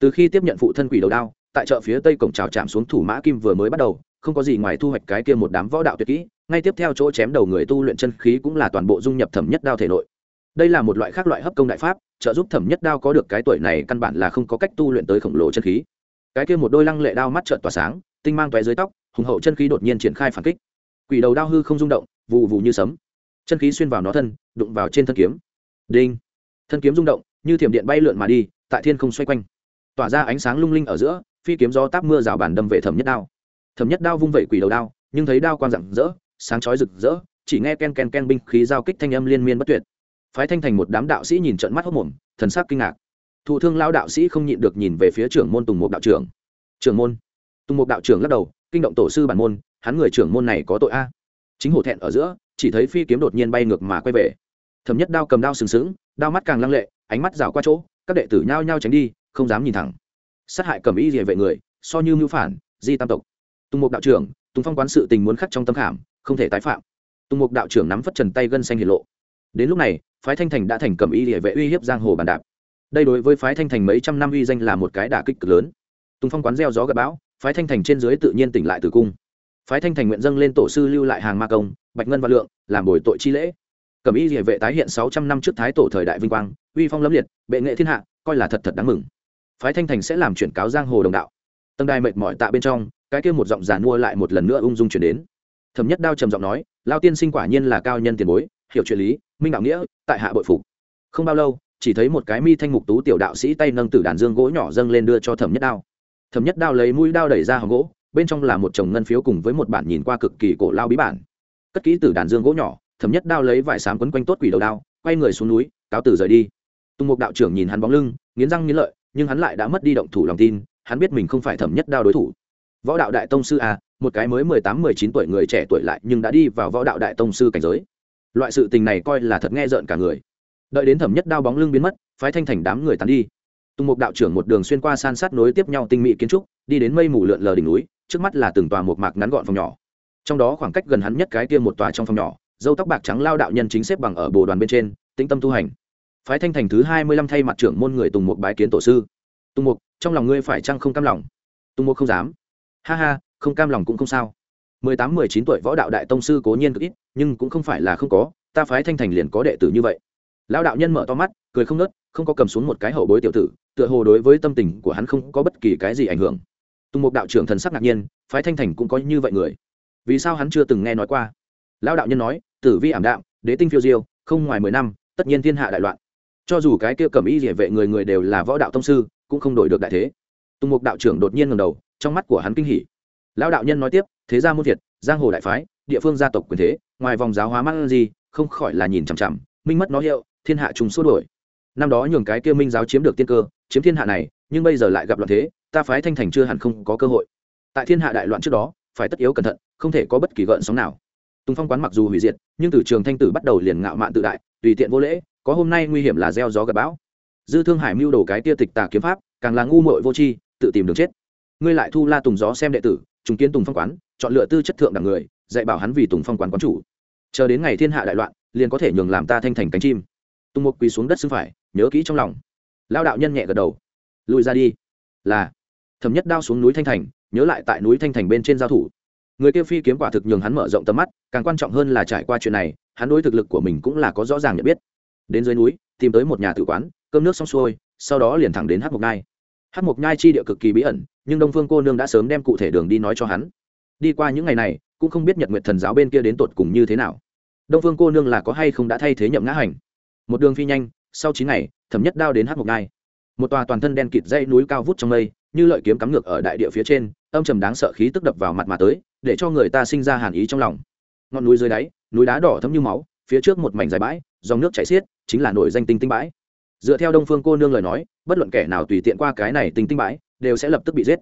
Từ khi tiếp nhận phụ thân quỷ đầu đao, tại chợ phía tây cổng trào chạm xuống thủ mã kim vừa mới bắt đầu, không có gì ngoài thu hoạch cái kia một đám võ đạo tuyệt kỹ, ngay tiếp theo chỗ chém đầu người tu luyện chân khí cũng là toàn bộ dung nhập thẩm nhất đao thể nội. Đây là một loại khác loại hấp công đại pháp trợ giúp thẩm nhất đao có được cái tuổi này căn bản là không có cách tu luyện tới khổng lồ chân khí. Cái kia một đôi lăng lệ đao mắt trợn tỏa sáng, tinh mang tóe dưới tóc, hùng hậu chân khí đột nhiên triển khai phản kích. Quỷ đầu đao hư không rung động vụ vụ như sấm. Chân khí xuyên vào nó thân, đụng vào trên thân kiếm. Đinh. Thân kiếm rung động, như thiểm điện bay lượn mà đi, tại thiên không xoay quanh. Tỏa ra ánh sáng lung linh ở giữa, phi kiếm do táp mưa rào bản đâm về thẩm nhất đao. Thẩm nhất đao vung vẩy quỷ đầu đao, nhưng thấy đao quang rạng rỡ, sáng chói rực rỡ, chỉ nghe ken ken ken binh khí giao kích thanh âm liên miên bất tuyệt phái thanh thành một đám đạo sĩ nhìn trận mắt hốc mồm, thần sắc kinh ngạc. Thụ thương lao đạo sĩ không nhịn được nhìn về phía trưởng môn tùng mục đạo trưởng. Trưởng môn? Tùng mục đạo trưởng lắc đầu, kinh động tổ sư bản môn, hắn người trưởng môn này có tội a. Chính hổ thẹn ở giữa, chỉ thấy phi kiếm đột nhiên bay ngược mà quay về. Thẩm nhất đao cầm đao sừng sững, đao mắt càng lăng lệ, ánh mắt rào qua chỗ, các đệ tử nhao nhao tránh đi, không dám nhìn thẳng. Sát hại cầm ý địa vệ người, so như mưu phản, di tam tộc. Tùng mục đạo trưởng, tùng phong quán sự tình muốn khắc trong tâm khảm, không thể tái phạm. Tùng mục đạo trưởng nắm phất trần tay gân xanh hiển lộ đến lúc này, phái thanh thành đã thành cầm y địa vệ uy hiếp giang hồ bàn đạp. Đây đối với phái thanh thành mấy trăm năm uy danh là một cái đả kích cực lớn. Tùng phong quán gieo gió gặp bão, phái thanh thành trên dưới tự nhiên tỉnh lại từ cung. Phái thanh thành nguyện dâng lên tổ sư lưu lại hàng ma công, bạch ngân và lượng, làm bồi tội chi lễ. Cầm y địa vệ tái hiện sáu trăm năm trước thái tổ thời đại vinh quang, uy phong lâm liệt, bệ nghệ thiên hạ, coi là thật thật đáng mừng. Phái thanh thành sẽ làm chuyển cáo giang hồ đồng đạo. Tầng đài mệt mỏi tạ bên trong, cái kia một giọng giàn mua lại một lần nữa ung dung chuyển đến. Thẩm nhất đao trầm giọng nói, lao tiên sinh quả nhiên là cao nhân tiền bối, hiểu chuyện lý minh đạo nghĩa, tại hạ bội phục. Không bao lâu, chỉ thấy một cái mi thanh mục tú tiểu đạo sĩ tay nâng tử đàn dương gỗ nhỏ dâng lên đưa cho thẩm nhất đao. Thẩm nhất đao lấy mũi đao đẩy ra hòm gỗ, bên trong là một chồng ngân phiếu cùng với một bản nhìn qua cực kỳ cổ lao bí bản. Cất kỹ từ đàn dương gỗ nhỏ, thẩm nhất đao lấy vải sám quấn quanh tốt quỷ đầu đao, quay người xuống núi, cáo từ rời đi. Tùng mục đạo trưởng nhìn hắn bóng lưng, nghiến răng nghiến lợi, nhưng hắn lại đã mất đi động thủ lòng tin, hắn biết mình không phải thẩm nhất đao đối thủ. Võ đạo đại tông sư à một cái mới mười tám, mười chín tuổi người trẻ tuổi lại nhưng đã đi vào võ đạo đại tông sư cảnh giới loại sự tình này coi là thật nghe rợn cả người. Đợi đến thẩm nhất đao bóng lưng biến mất, phái thanh thành đám người tàn đi. Tùng mục đạo trưởng một đường xuyên qua san sát nối tiếp nhau tinh mỹ kiến trúc, đi đến mây mù lượn lờ đỉnh núi, trước mắt là từng tòa một mạc ngắn gọn phòng nhỏ. Trong đó khoảng cách gần hắn nhất cái kia một tòa trong phòng nhỏ, dâu tóc bạc trắng lao đạo nhân chính xếp bằng ở bồ đoàn bên trên, tĩnh tâm tu hành. Phái thanh thành thứ hai mươi lăm thay mặt trưởng môn người tùng mục bái kiến tổ sư. Tùng mục, trong lòng ngươi phải chăng không cam lòng? Tùng mục không dám. Ha ha, không cam lòng cũng không sao mười tám, mười chín tuổi võ đạo đại tông sư cố nhiên cực ít, nhưng cũng không phải là không có, ta phái thanh thành liền có đệ tử như vậy. Lão đạo nhân mở to mắt, cười không nớt không có cầm xuống một cái hậu bối tiểu tử, tựa hồ đối với tâm tình của hắn không có bất kỳ cái gì ảnh hưởng. Tùng mục đạo trưởng thần sắc ngạc nhiên, phái thanh thành cũng có như vậy người. Vì sao hắn chưa từng nghe nói qua? Lão đạo nhân nói, tử vi ảm đạm, đế tinh phiêu diêu, không ngoài mười năm, tất nhiên thiên hạ đại loạn. Cho dù cái kia cầm y địa vệ người người đều là võ đạo tông sư, cũng không đổi được đại thế. Tùng mục đạo trưởng đột nhiên ngầm đầu, trong mắt của hắn kinh hỉ lão đạo nhân nói tiếp, thế gia muôn thiệt giang hồ đại phái, địa phương gia tộc quyền thế, ngoài vòng giáo hóa mắt gì, không khỏi là nhìn chằm chằm, minh mất nó hiệu, thiên hạ trùng xua đổi năm đó nhường cái kia minh giáo chiếm được tiên cơ, chiếm thiên hạ này, nhưng bây giờ lại gặp loạn thế, ta phái thanh thành chưa hẳn không có cơ hội. Tại thiên hạ đại loạn trước đó, phải tất yếu cẩn thận, không thể có bất kỳ gợn sóng nào. Tùng phong quán mặc dù hủy diệt, nhưng từ trường thanh tử bắt đầu liền ngạo mạn tự đại, tùy tiện vô lễ, có hôm nay nguy hiểm là gieo gió gặp bão. Dư thương hải mưu đồ cái tia tịch tà kiếm pháp, càng là ngu muội vô tri, tự tìm đường chết. Ngươi lại thu la tùng gió xem đệ tử trùng kiến tùng phong quán, chọn lựa tư chất thượng đẳng người, dạy bảo hắn vì tùng phong quán quán chủ. Chờ đến ngày thiên hạ đại loạn, liền có thể nhường làm ta thanh thành cánh chim. Tùng mục quỳ xuống đất xưng phải, nhớ kỹ trong lòng. Lao đạo nhân nhẹ gật đầu. Lùi ra đi. Là. Thẩm nhất đao xuống núi thanh thành, nhớ lại tại núi thanh thành bên trên giao thủ. Người kia phi kiếm quả thực nhường hắn mở rộng tầm mắt, càng quan trọng hơn là trải qua chuyện này, hắn đối thực lực của mình cũng là có rõ ràng nhận biết. Đến dưới núi, tìm tới một nhà tử quán, cơm nước xong xuôi, sau đó liền thẳng đến hát mộc nhai. Hát mộc nhai chi địa cực kỳ bí ẩn nhưng đông phương cô nương đã sớm đem cụ thể đường đi nói cho hắn. đi qua những ngày này, cũng không biết nhật nguyệt thần giáo bên kia đến tột cùng như thế nào. đông phương cô nương là có hay không đã thay thế nhậm ngã hành? một đường phi nhanh, sau chín ngày, thẩm nhất đao đến hát mộc ngai. một tòa toàn thân đen kịt dây núi cao vút trong mây, như lợi kiếm cắm ngược ở đại địa phía trên, âm trầm đáng sợ khí tức đập vào mặt mà tới, để cho người ta sinh ra hàn ý trong lòng. ngọn núi dưới đáy, núi đá đỏ thấm như máu, phía trước một mảnh dài bãi, dòng nước chảy xiết, chính là nổi danh tinh tinh bãi. dựa theo đông phương cô nương lời nói, bất luận kẻ nào tùy tiện qua cái này tinh tinh bãi đều sẽ lập tức bị giết.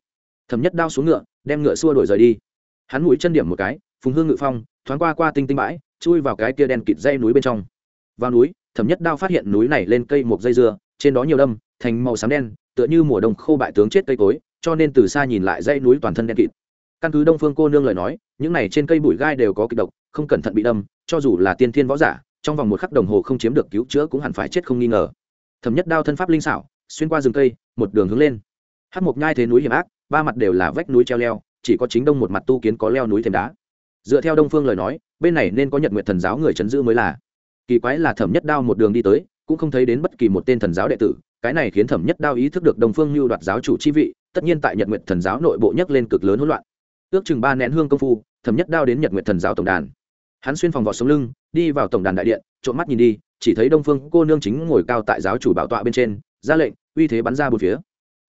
Thẩm nhất đao xuống ngựa, đem ngựa xua đổi rời đi. Hắn mũi chân điểm một cái, phùng hương ngự phong, thoáng qua qua tinh tinh bãi, chui vào cái kia đen kịt dây núi bên trong. Vào núi, thẩm nhất đao phát hiện núi này lên cây một dây dưa, trên đó nhiều đâm, thành màu xám đen, tựa như mùa đông khô bại tướng chết cây cối, cho nên từ xa nhìn lại dãy núi toàn thân đen kịt. Căn cứ đông phương cô nương lời nói, những này trên cây bụi gai đều có kịch độc, không cẩn thận bị đâm, cho dù là tiên thiên võ giả, trong vòng một khắc đồng hồ không chiếm được cứu chữa cũng hẳn phải chết không nghi ngờ. Thẩm nhất đao thân pháp linh xảo, xuyên qua rừng cây, một đường hướng lên hát mộc nhai thế núi hiểm ác, ba mặt đều là vách núi treo leo, chỉ có chính đông một mặt tu kiến có leo núi thêm đá. Dựa theo đông phương lời nói, bên này nên có nhật nguyện thần giáo người chấn giữ mới là. Kỳ quái là thẩm nhất đao một đường đi tới, cũng không thấy đến bất kỳ một tên thần giáo đệ tử, cái này khiến thẩm nhất đao ý thức được đông phương mưu đoạt giáo chủ chi vị, tất nhiên tại nhật nguyện thần giáo nội bộ nhấc lên cực lớn hỗn loạn. Ước chừng ba nén hương công phu, thẩm nhất đao đến nhật nguyện thần giáo tổng đàn. Hắn xuyên phòng vọt sống lưng, đi vào tổng đàn đại điện, trộm mắt nhìn đi, chỉ thấy đông phương cô nương chính ngồi cao tại giáo chủ bảo tọa bên trên, ra lệnh, uy thế bắn ra bốn phía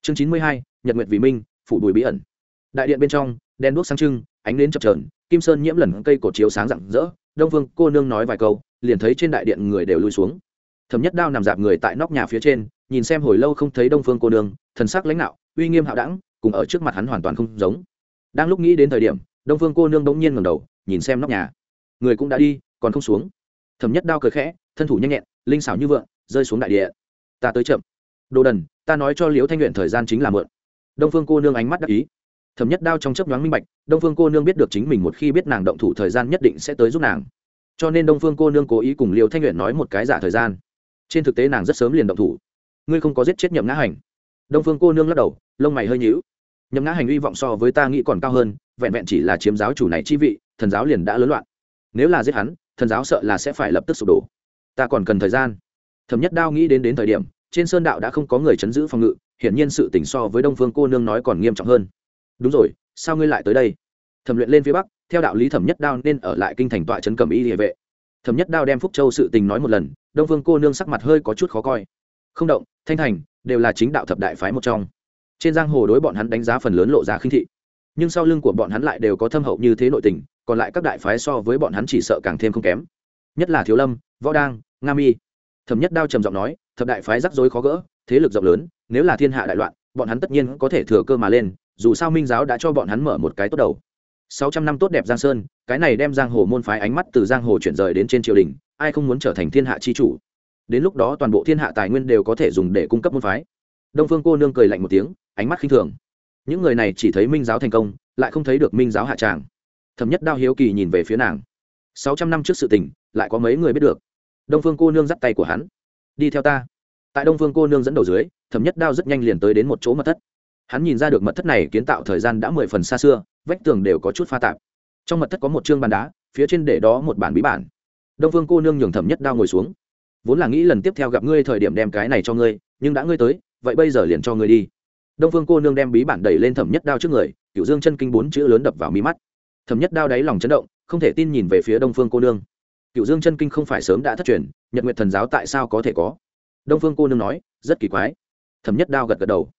chương chín mươi hai, nhật nguyệt vì minh, phủ bùi bí ẩn. Đại điện bên trong, đèn đuốc sáng trưng, ánh nến chập trờn kim sơn nhiễm lần cây cột chiếu sáng rạng rỡ, đông vương cô nương nói vài câu, liền thấy trên đại điện người đều lui xuống. Thẩm nhất đao nằm dạp người tại nóc nhà phía trên, nhìn xem hồi lâu không thấy đông phương cô nương, thần sắc lãnh đạo uy nghiêm hạo đẳng, cùng ở trước mặt hắn hoàn toàn không giống. Đang lúc nghĩ đến thời điểm, đông phương cô nương bỗng nhiên ngầm đầu, nhìn xem nóc nhà. Người cũng đã đi, còn không xuống. Thẩm nhất đao cười khẽ, thân thủ nhanh nhẹn, linh xảo như vượng, rơi xuống đại địa ta tới chậm. Đồ đần ta nói cho liễu thanh luyện thời gian chính là mượn đông phương cô nương ánh mắt đắc ý. Thẩm nhất đao trong chấp nhoáng minh bạch, đông phương cô nương biết được chính mình một khi biết nàng động thủ thời gian nhất định sẽ tới giúp nàng. Cho nên đông phương cô nương cố ý cùng liễu thanh luyện nói một cái giả thời gian. Trên thực tế nàng rất sớm liền động thủ. Ngươi không có giết chết nhậm ngã hành. Đông phương cô nương lắc đầu, lông mày hơi nhíu. Nhậm ngã hành hy vọng so với ta nghĩ còn cao hơn, vẹn vẹn chỉ là chiếm giáo chủ này chi vị, thần giáo liền đã lớn loạn. Nếu là giết hắn, thần giáo sợ là sẽ phải lập tức sụp đổ. Ta còn cần thời gian. Thẩm nhất đao nghĩ đến đến thời điểm trên sơn đạo đã không có người chấn giữ phòng ngự, hiển nhiên sự tỉnh so với đông phương cô nương nói còn nghiêm trọng hơn. Đúng rồi, sao ngươi lại tới đây? Thẩm luyện lên phía bắc, theo đạo lý thẩm nhất đao nên ở lại kinh thành tọa trấn cầm y địa vệ. Thẩm nhất đao đem phúc châu sự tình nói một lần, đông phương cô nương sắc mặt hơi có chút khó coi. Không động, thanh thành, đều là chính đạo thập đại phái một trong. Trên giang hồ đối bọn hắn đánh giá phần lớn lộ ra khinh thị. Nhưng sau lưng của bọn hắn lại đều có thâm hậu như thế nội tình, còn lại các đại phái so với bọn hắn chỉ sợ càng thêm không kém. Nhất là thiếu lâm, võ đang, nga mi thẩm nhất đao trầm giọng nói, thập đại phái rắc rối khó gỡ, thế lực rộng lớn, nếu là thiên hạ đại loạn, bọn hắn tất nhiên có thể thừa cơ mà lên, dù sao minh giáo đã cho bọn hắn mở một cái tốt đầu. Sáu trăm năm tốt đẹp giang sơn, cái này đem giang hồ môn phái ánh mắt từ giang hồ chuyển rời đến trên triều đình, ai không muốn trở thành thiên hạ chi chủ? Đến lúc đó toàn bộ thiên hạ tài nguyên đều có thể dùng để cung cấp môn phái. Đông phương cô nương cười lạnh một tiếng, ánh mắt khinh thường. Những người này chỉ thấy minh giáo thành công, lại không thấy được minh giáo hạ tràng. Thẩm nhất đao hiếu kỳ nhìn về phía nàng. Sáu trăm năm trước sự tình, lại có mấy người biết được? Đông phương cô nương dắt tay của hắn. Đi theo ta. Tại đông phương cô nương dẫn đầu dưới, thẩm nhất đao rất nhanh liền tới đến một chỗ mật thất. Hắn nhìn ra được mật thất này kiến tạo thời gian đã mười phần xa xưa, vách tường đều có chút pha tạp. Trong mật thất có một chương bàn đá, phía trên để đó một bản bí bản. Đông phương cô nương nhường thẩm nhất đao ngồi xuống. Vốn là nghĩ lần tiếp theo gặp ngươi thời điểm đem cái này cho ngươi, nhưng đã ngươi tới, vậy bây giờ liền cho ngươi đi. Đông phương cô nương đem bí bản đẩy lên thẩm nhất đao trước người cựu dương chân kinh bốn chữ lớn đập vào mí mắt. Thẩm nhất đao đáy lòng chấn động, không thể tin nhìn về phía đông phương cô nương cựu dương chân kinh không phải sớm đã thất truyền, nhật nguyện thần giáo tại sao có thể có? Đông phương cô nương nói, rất kỳ quái. Thẩm nhất đao gật gật đầu.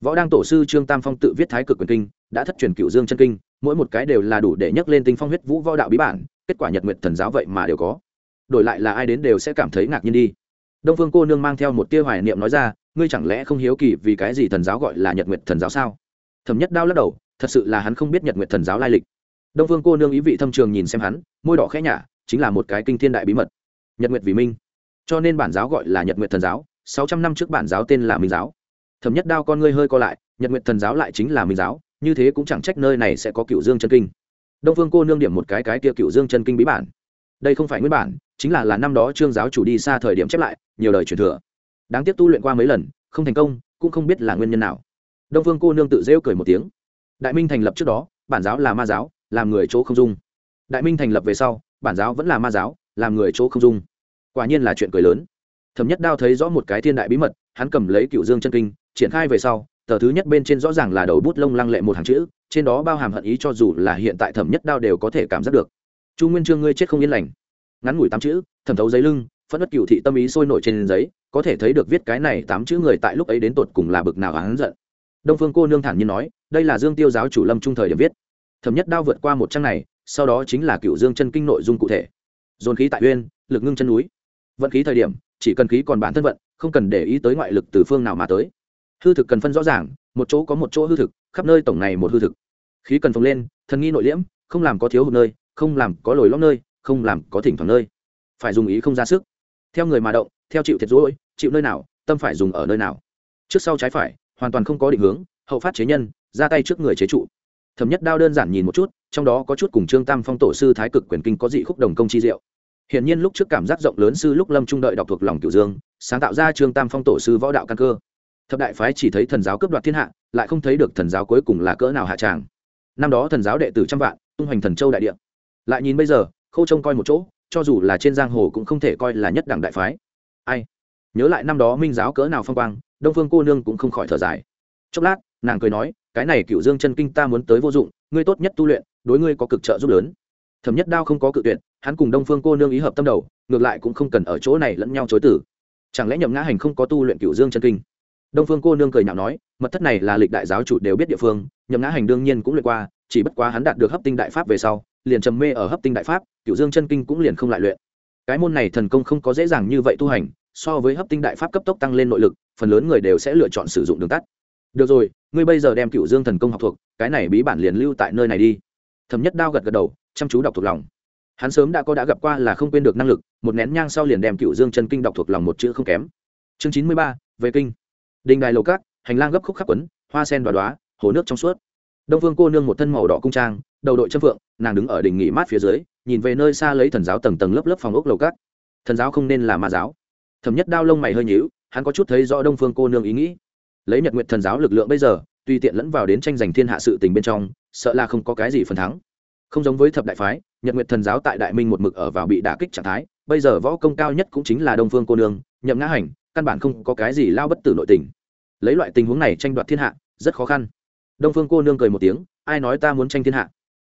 Võ đăng tổ sư trương tam phong tự viết thái cực quyền kinh, đã thất truyền cựu dương chân kinh, mỗi một cái đều là đủ để nhắc lên tinh phong huyết vũ võ đạo bí bản, kết quả nhật nguyện thần giáo vậy mà đều có. Đổi lại là ai đến đều sẽ cảm thấy ngạc nhiên đi. Đông phương cô nương mang theo một tia hoài niệm nói ra, ngươi chẳng lẽ không hiếu kỳ vì cái gì thần giáo gọi là nhật nguyện thần giáo sao? Thẩm nhất đao lắc đầu, thật sự là hắn không biết nhật nguyện thần giáo lai lịch. Đông phương cô nương ý vị thâm trường nhìn xem hắn, môi đỏ khẽ nhả chính là một cái kinh thiên đại bí mật. Nhật nguyệt vì minh. Cho nên bản giáo gọi là nhật nguyệt thần giáo, sáu trăm năm trước bản giáo tên là minh giáo. Thẩm nhất đao con ngươi hơi co lại, nhật nguyệt thần giáo lại chính là minh giáo, như thế cũng chẳng trách nơi này sẽ có cựu dương chân kinh. Đông phương cô nương điểm một cái cái kia cựu dương chân kinh bí bản. Đây không phải nguyên bản, chính là là năm đó trương giáo chủ đi xa thời điểm chép lại, nhiều đời truyền thừa. Đáng tiếc tu luyện qua mấy lần, không thành công, cũng không biết là nguyên nhân nào. Đông phương cô nương tự rêu cười một tiếng. Đại minh thành lập trước đó, bản giáo là ma giáo, làm người chỗ không dung. Đại minh thành lập về sau bản giáo vẫn là ma giáo, làm người chỗ không dung. Quả nhiên là chuyện cười lớn. Thẩm nhất đao thấy rõ một cái thiên đại bí mật, hắn cầm lấy cựu dương chân kinh, triển khai về sau, tờ thứ nhất bên trên rõ ràng là đầu bút lông lăng lệ một hàng chữ, trên đó bao hàm hận ý cho dù là hiện tại thẩm nhất đao đều có thể cảm giác được. Chu nguyên trương ngươi chết không yên lành. Ngắn ngủi tám chữ, thẩm thấu giấy lưng, phẫn đất cựu thị tâm ý sôi nổi trên giấy, có thể thấy được viết cái này tám chữ người tại lúc ấy đến tột cùng là bực nào hắn giận. Đông phương cô nương thản nhiên nói, đây là dương tiêu giáo chủ lâm trung thời điểm viết. Thẩm nhất đao vượt qua một trang này sau đó chính là cựu dương chân kinh nội dung cụ thể. Dồn khí tại uyên, lực ngưng chân núi. Vận khí thời điểm, chỉ cần khí còn bản thân vận, không cần để ý tới ngoại lực từ phương nào mà tới. Hư thực cần phân rõ ràng, một chỗ có một chỗ hư thực, khắp nơi tổng này một hư thực. Khí cần phồng lên, thần nghi nội liễm, không làm có thiếu hụt nơi, không làm có lồi lõm nơi, không làm có thỉnh thoảng nơi. Phải dùng ý không ra sức. Theo người mà động, theo chịu thiệt rỗi, chịu nơi nào, tâm phải dùng ở nơi nào. Trước sau trái phải, hoàn toàn không có định hướng, hậu phát chế nhân, ra tay trước người chế trụ thẩm nhất đao đơn giản nhìn một chút, trong đó có chút cùng trương tam phong tổ sư thái cực quyền kinh có dị khúc đồng công chi diệu. Hiển nhiên lúc trước cảm giác rộng lớn sư lúc lâm trung đợi đọc thuộc lòng cửu dương, sáng tạo ra trương tam phong tổ sư võ đạo căn cơ. Thập đại phái chỉ thấy thần giáo cướp đoạt thiên hạ, lại không thấy được thần giáo cuối cùng là cỡ nào hạ tràng. Năm đó thần giáo đệ tử trăm vạn, tung hoành thần châu đại địa. Lại nhìn bây giờ, khâu trông coi một chỗ, cho dù là trên giang hồ cũng không thể coi là nhất đẳng đại phái. Ai? Nhớ lại năm đó minh giáo cỡ nào phong quang, đông phương cô nương cũng không khỏi thở dài. Chốc lát nàng cười nói, cái này cựu dương chân kinh ta muốn tới vô dụng, ngươi tốt nhất tu luyện, đối ngươi có cực trợ giúp lớn. Thẩm nhất đao không có cự tuyệt, hắn cùng đông phương cô nương ý hợp tâm đầu, ngược lại cũng không cần ở chỗ này lẫn nhau chối tử chẳng lẽ nhậm ngã hành không có tu luyện cựu dương chân kinh? Đông phương cô nương cười nhạo nói, mật thất này là lịch đại giáo chủ đều biết địa phương, nhậm ngã hành đương nhiên cũng luyện qua, chỉ bất quá hắn đạt được hấp tinh đại pháp về sau, liền trầm mê ở hấp tinh đại pháp cựu dương chân kinh cũng liền không lại luyện. Cái môn này thần công không có dễ dàng như vậy tu hành, so với hấp tinh đại pháp cấp tốc tăng lên nội lực, phần lớn người đều sẽ lựa chọn sử dụng đường tắt được rồi, ngươi bây giờ đem cựu dương thần công học thuộc, cái này bí bản liền lưu tại nơi này đi. Thẩm nhất đao gật gật đầu, chăm chú đọc thuộc lòng. Hắn sớm đã có đã gặp qua là không quên được năng lực, một nén nhang sau liền đem cựu dương chân kinh đọc thuộc lòng một chữ không kém. Chương chín mươi ba, về kinh. Đình đài lầu cát hành lang gấp khúc khắc quấn, hoa sen đoá đoá hồ nước trong suốt. Đông phương cô nương một thân màu đỏ cung trang, đầu đội châm phượng, nàng đứng ở đỉnh nghỉ mát phía dưới, nhìn về nơi xa lấy thần giáo tầng tầng lớp lớp phòng ốc lầu cát thần giáo không nên là ma giáo. Thẩm nhất đao lông mày hơi nhíu, hắn có chút thấy rõ đông phương cô nương ý nghĩ lấy nhật nguyện thần giáo lực lượng bây giờ, tùy tiện lẫn vào đến tranh giành thiên hạ sự tình bên trong, sợ là không có cái gì phần thắng. Không giống với thập đại phái, nhật nguyện thần giáo tại đại minh một mực ở vào bị đả kích trạng thái, bây giờ võ công cao nhất cũng chính là đông phương cô nương, nhậm ngã hành, căn bản không có cái gì lao bất tử nội tình. Lấy loại tình huống này tranh đoạt thiên hạ, rất khó khăn. Đông phương cô nương cười một tiếng, ai nói ta muốn tranh thiên hạ?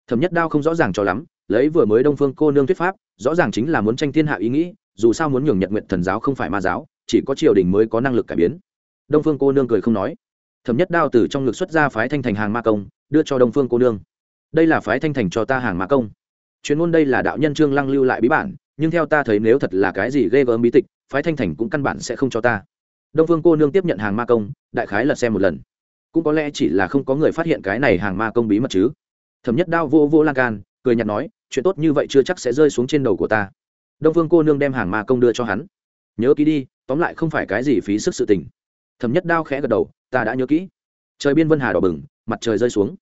Thẩm nhất đao không rõ ràng cho lắm, lấy vừa mới đông phương cô nương thuyết pháp, rõ ràng chính là muốn tranh thiên hạ ý nghĩ, dù sao muốn nhường nhật nguyện thần giáo không phải ma giáo, chỉ có triều đình mới có năng lực cải biến đông phương cô nương cười không nói. Thẩm nhất đao từ trong ngực xuất ra phái thanh thành hàng ma công, đưa cho đông phương cô nương. Đây là phái thanh thành cho ta hàng ma công. Chuyên môn đây là đạo nhân trương lăng lưu lại bí bản, nhưng theo ta thấy nếu thật là cái gì ghê gớm bí tịch, phái thanh thành cũng căn bản sẽ không cho ta. Đông phương cô nương tiếp nhận hàng ma công, đại khái lật xem một lần. Cũng có lẽ chỉ là không có người phát hiện cái này hàng ma công bí mật chứ. Thẩm nhất đao vô vô lan can, cười nhạt nói, chuyện tốt như vậy chưa chắc sẽ rơi xuống trên đầu của ta. Đông phương cô nương đem hàng ma công đưa cho hắn. Nhớ ký đi, tóm lại không phải cái gì phí sức sự tình thẩm nhất đao khẽ gật đầu, ta đã nhớ kỹ. Trời biên vân hà đỏ bừng, mặt trời rơi xuống.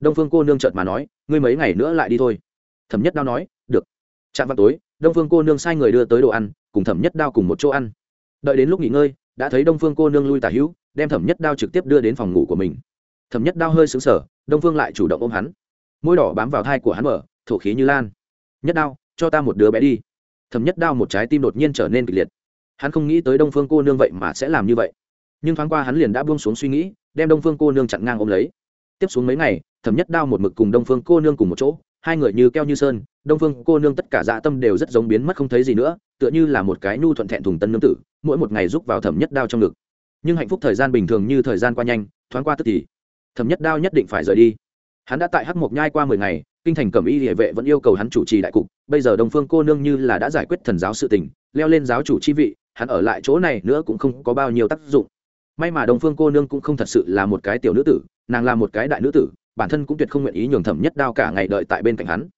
Đông phương cô nương chợt mà nói, ngươi mấy ngày nữa lại đi thôi. Thẩm nhất đao nói, được. Chạm vào tối, đông phương cô nương sai người đưa tới đồ ăn, cùng thẩm nhất đao cùng một chỗ ăn. Đợi đến lúc nghỉ ngơi, đã thấy đông phương cô nương lui tả hữu, đem thẩm nhất đao trực tiếp đưa đến phòng ngủ của mình. Thẩm nhất đao hơi xứng sở đông phương lại chủ động ôm hắn. Môi đỏ bám vào thai của hắn mở, thổ khí như lan. Nhất đao, cho ta một đứa bé đi. Thẩm nhất đao một trái tim đột nhiên trở nên kịch liệt. Hắn không nghĩ tới đông phương cô nương vậy mà sẽ làm như vậy nhưng thoáng qua hắn liền đã buông xuống suy nghĩ, đem đông phương cô nương chặn ngang ôm lấy. Tiếp xuống mấy ngày, thẩm nhất đao một mực cùng đông phương cô nương cùng một chỗ, hai người như keo như sơn, đông phương cô nương tất cả dạ tâm đều rất giống biến mất không thấy gì nữa, tựa như là một cái nhu thuận thẹn thùng tân nương tử, mỗi một ngày rúc vào thẩm nhất đao trong ngực. Nhưng hạnh phúc thời gian bình thường như thời gian qua nhanh, thoáng qua tức thì, thẩm nhất đao nhất định phải rời đi. Hắn đã tại hắc mộc nhai qua mười ngày, kinh thành cẩm y địa vệ vẫn yêu cầu hắn chủ trì đại cục, bây giờ Đông phương cô nương như là đã giải quyết thần giáo sự tình, leo lên giáo chủ chi vị, hắn ở lại chỗ này nữa cũng không có bao nhiêu tác dụng may mà đồng phương cô nương cũng không thật sự là một cái tiểu nữ tử, nàng là một cái đại nữ tử, bản thân cũng tuyệt không nguyện ý nhường thẩm nhất đao cả ngày đợi tại bên cạnh hắn.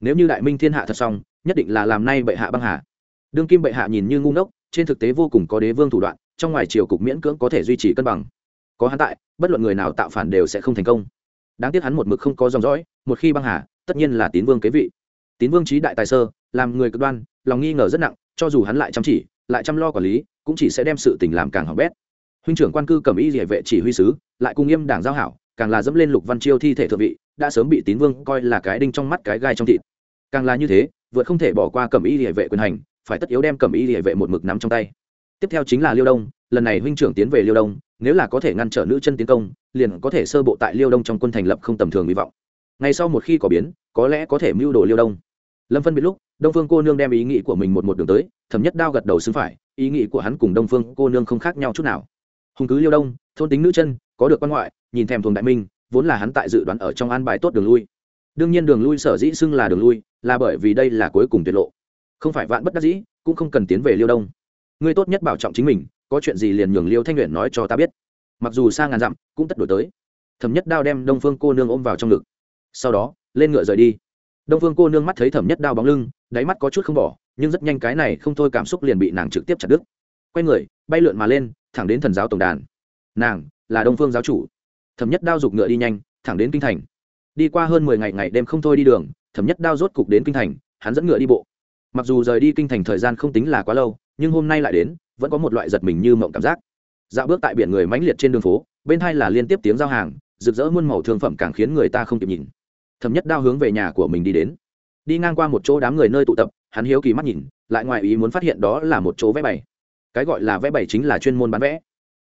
Nếu như đại minh thiên hạ thật xong, nhất định là làm nay bệ hạ băng hà. Đương kim bệ hạ nhìn như ngu ngốc, trên thực tế vô cùng có đế vương thủ đoạn, trong ngoài triều cục miễn cưỡng có thể duy trì cân bằng. Có hắn tại, bất luận người nào tạo phản đều sẽ không thành công. Đáng tiếc hắn một mực không có dòng dõi, một khi băng hà, tất nhiên là tín vương kế vị. Tín vương trí đại tài sơ, làm người cực đoan, lòng nghi ngờ rất nặng, cho dù hắn lại chăm chỉ, lại chăm lo quản lý, cũng chỉ sẽ đem sự tình làm càng hỏng bét huynh trưởng quan cư cầm y địa vệ chỉ huy sứ, lại cùng nghiêm đảng giao hảo, càng là dẫm lên lục văn chiêu thi thể thượng vị, đã sớm bị tín vương coi là cái đinh trong mắt cái gai trong thịt. Càng là như thế, vượt không thể bỏ qua cầm y địa vệ quyền hành, phải tất yếu đem cầm y địa vệ một mực nắm trong tay. Tiếp theo chính là liêu đông, lần này huynh trưởng tiến về liêu đông, nếu là có thể ngăn trở nữ chân tiến công, liền có thể sơ bộ tại liêu đông trong quân thành lập không tầm thường hy vọng. Ngay sau một khi có biến, có lẽ có thể mưu đồ liêu đông. Lâm phân biệt lúc, đông phương cô nương đem ý nghĩ của mình một một đường tới thẩm nhất đao gật đầu xứng phải, ý nghĩ của hắn cùng đông phương cô nương không khác nhau chút nào hùng cứ liêu đông, thôn tính nữ chân, có được quan ngoại, nhìn thèm thuồng đại minh, vốn là hắn tại dự đoán ở trong an bài tốt đường lui. Đương nhiên đường lui sở dĩ xưng là đường lui, là bởi vì đây là cuối cùng tiết lộ. Không phải vạn bất đắc dĩ, cũng không cần tiến về liêu đông. Ngươi tốt nhất bảo trọng chính mình, có chuyện gì liền nhường liêu thanh luyện nói cho ta biết. Mặc dù xa ngàn dặm, cũng tất đổi tới. Thẩm nhất đao đem đông phương cô nương ôm vào trong ngực. Sau đó, lên ngựa rời đi. Đông phương cô nương mắt thấy thẩm nhất đao bóng lưng, đáy mắt có chút không bỏ, nhưng rất nhanh cái này không thôi cảm xúc liền bị nàng trực tiếp chặt đứt quay người, bay lượn mà lên, thẳng đến thần giáo tổng đàn. Nàng là đông phương giáo chủ. Thẩm nhất đao giục ngựa đi nhanh, thẳng đến kinh thành. Đi qua hơn mười ngày ngày đêm không thôi đi đường, thẩm nhất đao rốt cục đến kinh thành, hắn dẫn ngựa đi bộ. Mặc dù rời đi kinh thành thời gian không tính là quá lâu, nhưng hôm nay lại đến, vẫn có một loại giật mình như mộng cảm giác. Dạo bước tại biển người mãnh liệt trên đường phố, bên hai là liên tiếp tiếng giao hàng, rực rỡ muôn màu thương phẩm càng khiến người ta không kịp nhìn. Thẩm nhất đao hướng về nhà của mình đi đến. Đi ngang qua một chỗ đám người nơi tụ tập, hắn hiếu kỳ mắt nhìn, lại ngoài ý muốn phát hiện đó là một chỗ vẽ bày cái gọi là vẽ bày chính là chuyên môn bán vẽ.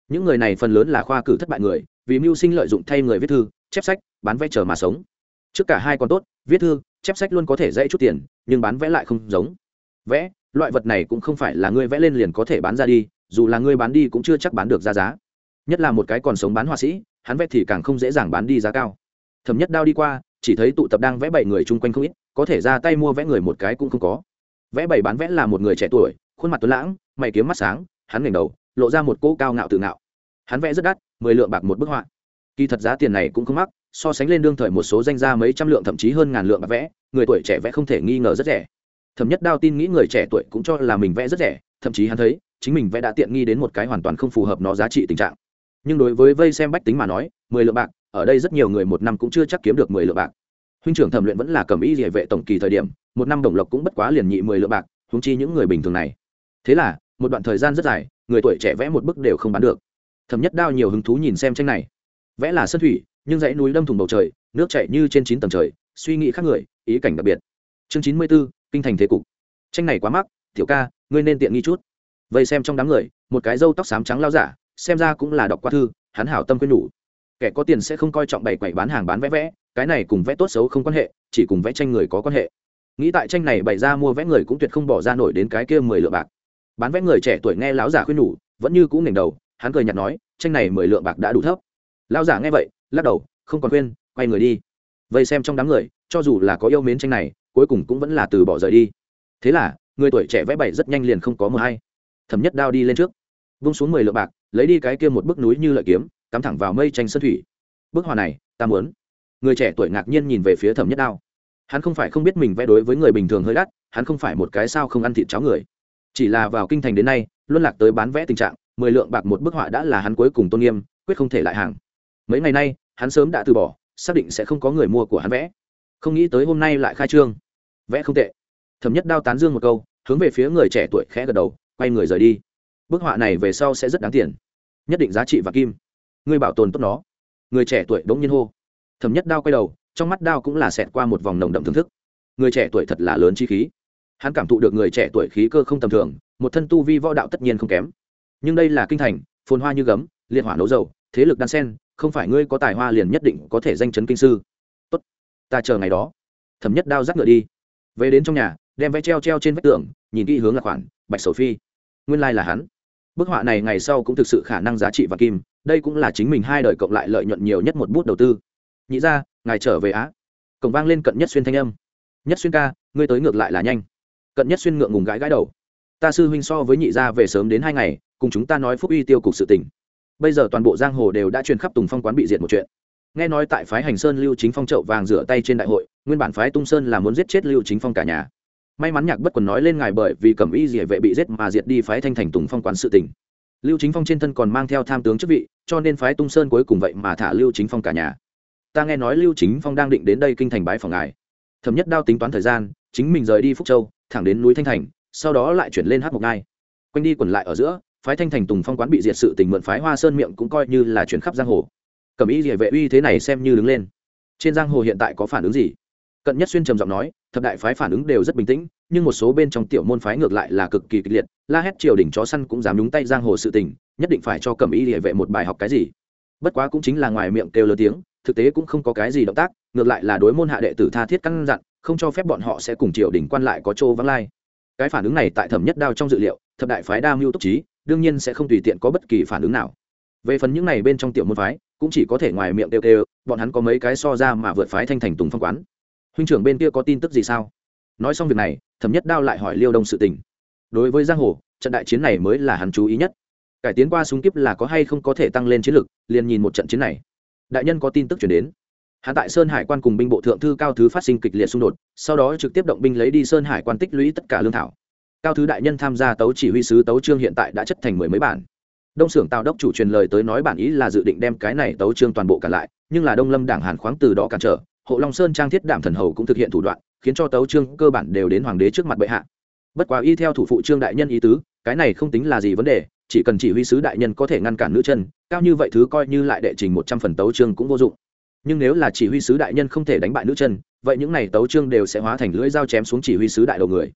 Những người này phần lớn là khoa cử thất bại người, vì mưu sinh lợi dụng thay người viết thư, chép sách, bán vẽ chờ mà sống. Trước cả hai còn tốt, viết thư, chép sách luôn có thể dễ chút tiền, nhưng bán vẽ lại không giống. Vẽ, loại vật này cũng không phải là ngươi vẽ lên liền có thể bán ra đi, dù là ngươi bán đi cũng chưa chắc bán được ra giá. Nhất là một cái còn sống bán họa sĩ, hắn vẽ thì càng không dễ dàng bán đi giá cao. Thẩm nhất đao đi qua, chỉ thấy tụ tập đang vẽ bảy người chung quanh không ít, có thể ra tay mua vẽ người một cái cũng không có. Vẽ bảy bán vẽ là một người trẻ tuổi, khuôn mặt tuấn lãng mày kiếm mắt sáng, hắn ngẩng đầu, lộ ra một cỗ cao ngạo tự ngạo. Hắn vẽ rất đắt, mười lượng bạc một bức họa. Kỳ thật giá tiền này cũng không mắc, so sánh lên đương thời một số danh gia mấy trăm lượng thậm chí hơn ngàn lượng bạc vẽ, người tuổi trẻ vẽ không thể nghi ngờ rất rẻ. Thẩm nhất đao tin nghĩ người trẻ tuổi cũng cho là mình vẽ rất rẻ, thậm chí hắn thấy, chính mình vẽ đã tiện nghi đến một cái hoàn toàn không phù hợp nó giá trị tình trạng. Nhưng đối với vây xem bách tính mà nói, mười lượng bạc, ở đây rất nhiều người một năm cũng chưa chắc kiếm được mười lượng bạc. Huynh trưởng thẩm luyện vẫn là cầm ý địa vệ tổng kỳ thời điểm, một năm đồng lộc cũng bất quá liền nhị mười lượng bạc húng chi những người bình thường này. Thế là một đoạn thời gian rất dài, người tuổi trẻ vẽ một bức đều không bán được. Thẩm nhất đao nhiều hứng thú nhìn xem tranh này. Vẽ là sân thủy, nhưng dãy núi đâm thủng bầu trời, nước chảy như trên chín tầng trời, suy nghĩ khác người, ý cảnh đặc biệt. Chương chín mươi b ố kinh thành thế cục. Tranh này quá mắc, tiểu ca, ngươi nên tiện nghi chút. Vậy xem trong đám người, một cái râu tóc xám trắng lao giả, xem ra cũng là đọc qua thư, hắn hảo tâm quyên nhủ. Kẻ có tiền sẽ không coi trọng bày quậy bán hàng bán vẽ vẽ, cái này cùng vẽ tốt xấu không quan hệ, chỉ cùng vẽ tranh người có quan hệ. Nghĩ tại tranh này bày ra mua vẽ người cũng tuyệt không bỏ ra nổi đến cái kia mười lượng bạc bán vẽ người trẻ tuổi nghe lão giả khuyên nhủ, vẫn như cũng ngẩng đầu, hắn cười nhạt nói, tranh này mười lượng bạc đã đủ thấp. Lão giả nghe vậy, lắc đầu, không còn khuyên, quay người đi. Vậy xem trong đám người, cho dù là có yêu mến tranh này, cuối cùng cũng vẫn là từ bỏ rời đi. Thế là, người tuổi trẻ vẽ bậy rất nhanh liền không có mờ hay. Thẩm nhất đao đi lên trước, vung xuống mười lượng bạc, lấy đi cái kia một bức núi như lợi kiếm, cắm thẳng vào mây tranh sơn thủy. Bức họa này, ta muốn. Người trẻ tuổi ngạc nhiên nhìn về phía thẩm nhất đao. Hắn không phải không biết mình vẽ đối với người bình thường hơi đắt, hắn không phải một cái sao không ăn thịt cháo người chỉ là vào kinh thành đến nay, luân lạc tới bán vẽ tình trạng, mười lượng bạc một bức họa đã là hắn cuối cùng tôn nghiêm, quyết không thể lại hàng. Mấy ngày nay, hắn sớm đã từ bỏ, xác định sẽ không có người mua của hắn vẽ. Không nghĩ tới hôm nay lại khai trương. Vẽ không tệ. Thẩm nhất đao tán dương một câu, hướng về phía người trẻ tuổi khẽ gật đầu, quay người rời đi. Bức họa này về sau sẽ rất đáng tiền. Nhất định giá trị và kim. Ngươi bảo tồn tốt nó. Người trẻ tuổi đống nhiên hô. Thẩm nhất đao quay đầu, trong mắt đao cũng là xẹt qua một vòng nồng đậm thưởng thức. Người trẻ tuổi thật là lớn chi khí hắn cảm thụ được người trẻ tuổi khí cơ không tầm thường, một thân tu vi võ đạo tất nhiên không kém. Nhưng đây là kinh thành, phồn hoa như gấm, liệt hỏa nấu dầu, thế lực đan sen, không phải ngươi có tài hoa liền nhất định có thể danh chấn kinh sư. Tốt, ta chờ ngày đó. Thẩm nhất đao dắt ngựa đi. Về đến trong nhà, đem vẽ treo treo trên vách tường, nhìn kỹ hướng là khoản bạch sầu phi. Nguyên lai là hắn. Bức họa này ngày sau cũng thực sự khả năng giá trị và kim, đây cũng là chính mình hai đời cộng lại lợi nhuận nhiều nhất một bút đầu tư. Nhị ra, ngài trở về á. Cổng vang lên cận nhất xuyên thanh âm. Nhất xuyên ca, ngươi tới ngược lại là nhanh cận nhất xuyên ngượng ngùng gãi gãi đầu. Ta sư huynh so với nhị gia về sớm đến hai ngày, cùng chúng ta nói phúc uy tiêu cục sự tình. Bây giờ toàn bộ giang hồ đều đã truyền khắp tùng phong quán bị diệt một chuyện. Nghe nói tại phái hành sơn lưu chính phong trậu vàng rửa tay trên đại hội, nguyên bản phái tung sơn là muốn giết chết lưu chính phong cả nhà. May mắn nhạc bất quần nói lên ngài bởi vì cẩm y dỉa vệ bị giết mà diệt đi phái thanh thành tùng phong quán sự tình. Lưu chính phong trên thân còn mang theo tham tướng chức vị, cho nên phái tung sơn cuối cùng vậy mà thả lưu chính phong cả nhà. Ta nghe nói lưu chính phong đang định đến đây kinh thành bái phòng ngài. Thẩm nhất đao tính toán thời gian, chính mình rời đi phúc châu thẳng đến núi thanh thành, sau đó lại chuyển lên hát mộc ngai. Quanh đi quẩn lại ở giữa, phái thanh thành tùng phong quán bị diệt sự tình mượn phái hoa sơn miệng cũng coi như là chuyển khắp giang hồ. Cẩm y địa vệ uy thế này xem như đứng lên. Trên giang hồ hiện tại có phản ứng gì? Cận nhất xuyên trầm giọng nói, thập đại phái phản ứng đều rất bình tĩnh, nhưng một số bên trong tiểu môn phái ngược lại là cực kỳ kịch liệt, la hét triều đình chó săn cũng dám nhúng tay giang hồ sự tình, nhất định phải cho cẩm y địa vệ một bài học cái gì. Bất quá cũng chính là ngoài miệng kêu lớn tiếng, thực tế cũng không có cái gì động tác, ngược lại là đối môn hạ đệ tử tha thiết căn dặn không cho phép bọn họ sẽ cùng triều đình quan lại có chỗ vắng lai. Cái phản ứng này tại thẩm nhất đao trong dự liệu, thập đại phái đa mưu túc trí, đương nhiên sẽ không tùy tiện có bất kỳ phản ứng nào. Về phần những này bên trong tiểu môn phái, cũng chỉ có thể ngoài miệng kêu kêu, bọn hắn có mấy cái so ra mà vượt phái thanh thành tùng phong quán. Huynh trưởng bên kia có tin tức gì sao? Nói xong việc này, thẩm nhất đao lại hỏi liêu đông sự tình. Đối với giang hồ, trận đại chiến này mới là hắn chú ý nhất. Cải tiến qua súng kíp là có hay không có thể tăng lên chiến lực, liền nhìn một trận chiến này. Đại nhân có tin tức chuyển đến hạ tại sơn hải quan cùng binh bộ thượng thư cao thứ phát sinh kịch liệt xung đột, sau đó trực tiếp động binh lấy đi sơn hải quan tích lũy tất cả lương thảo. Cao thứ đại nhân tham gia tấu chỉ huy sứ tấu trương hiện tại đã chất thành mười mấy bản. Đông xưởng tào đốc chủ truyền lời tới nói bản ý là dự định đem cái này tấu trương toàn bộ cả lại, nhưng là đông lâm đảng hàn khoáng từ đó cản trở, hộ long sơn trang thiết đảm thần hầu cũng thực hiện thủ đoạn, khiến cho tấu trương cơ bản đều đến hoàng đế trước mặt bệ hạ. Bất quá y theo thủ phụ trương đại nhân ý tứ, cái này không tính là gì vấn đề, chỉ cần chỉ huy sứ đại nhân có thể ngăn cản nữ chân, cao như vậy thứ coi như lại đệ trình một trăm phần tấu trương cũng vô dụng nhưng nếu là chỉ huy sứ đại nhân không thể đánh bại nữ chân, vậy những này tấu trương đều sẽ hóa thành lưỡi dao chém xuống chỉ huy sứ đại đầu người.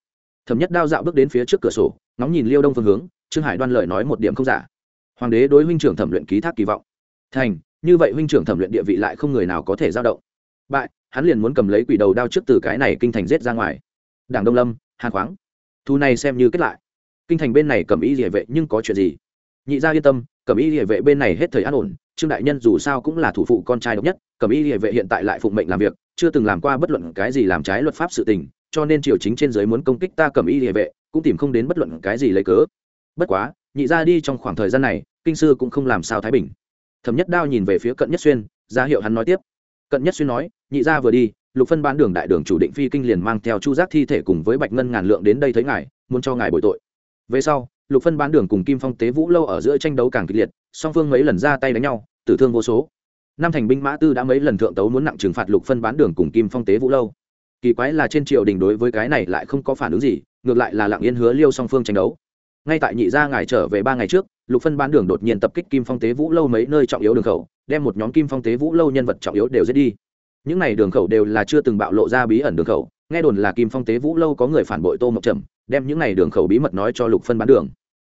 Thẩm nhất đao dạo bước đến phía trước cửa sổ, ngóng nhìn liêu đông phương hướng, trương hải đoan lời nói một điểm không giả. Hoàng đế đối huynh trưởng thẩm luyện ký thác kỳ vọng. Thành, như vậy huynh trưởng thẩm luyện địa vị lại không người nào có thể giao động. Bại, hắn liền muốn cầm lấy quỷ đầu đao trước từ cái này kinh thành rết ra ngoài. Đảng đông lâm hàn khoáng. Thu này xem như kết lại. Kinh thành bên này cầm ý địa vệ, nhưng có chuyện gì? Nhị gia yên tâm cầm ý địa vệ bên này hết thời an ổn trương đại nhân dù sao cũng là thủ phụ con trai độc nhất cầm y địa vệ hiện tại lại phụng mệnh làm việc, chưa từng làm qua bất luận cái gì làm trái luật pháp sự tình, cho nên triều chính trên giới muốn công kích ta cầm y địa vệ, cũng tìm không đến bất luận cái gì lấy cớ. Bất quá, nhị gia đi trong khoảng thời gian này, kinh sư cũng không làm sao thái bình. Thẩm nhất đao nhìn về phía cận nhất xuyên, ra hiệu hắn nói tiếp. Cận nhất xuyên nói, nhị gia vừa đi, lục phân bán đường đại đường chủ định phi kinh liền mang theo chu giác thi thể cùng với bạch ngân ngàn lượng đến đây thấy ngài, muốn cho ngài bồi tội. Về sau, lục phân bán đường cùng kim phong tế vũ lâu ở giữa tranh đấu càng kịch liệt song phương mấy lần ra tay đánh nhau, tử thương vô số. Năm thành binh mã tư đã mấy lần thượng tấu muốn nặng trừng phạt lục phân bán đường cùng kim phong tế vũ lâu. Kỳ quái là trên triều đình đối với cái này lại không có phản ứng gì, ngược lại là lặng yên hứa liêu song phương tranh đấu. Ngay tại nhị gia ngài trở về ba ngày trước, lục phân bán đường đột nhiên tập kích kim phong tế vũ lâu mấy nơi trọng yếu đường khẩu, đem một nhóm kim phong tế vũ lâu nhân vật trọng yếu đều giết đi. Những n à y đường khẩu đều là chưa từng bạo lộ ra bí ẩn đường khẩu, nghe đồn là kim phong tế vũ lâu có người phản bội tô mộc trầm, đem những n à y đường khẩu bí mật nói cho lục phân bán đường.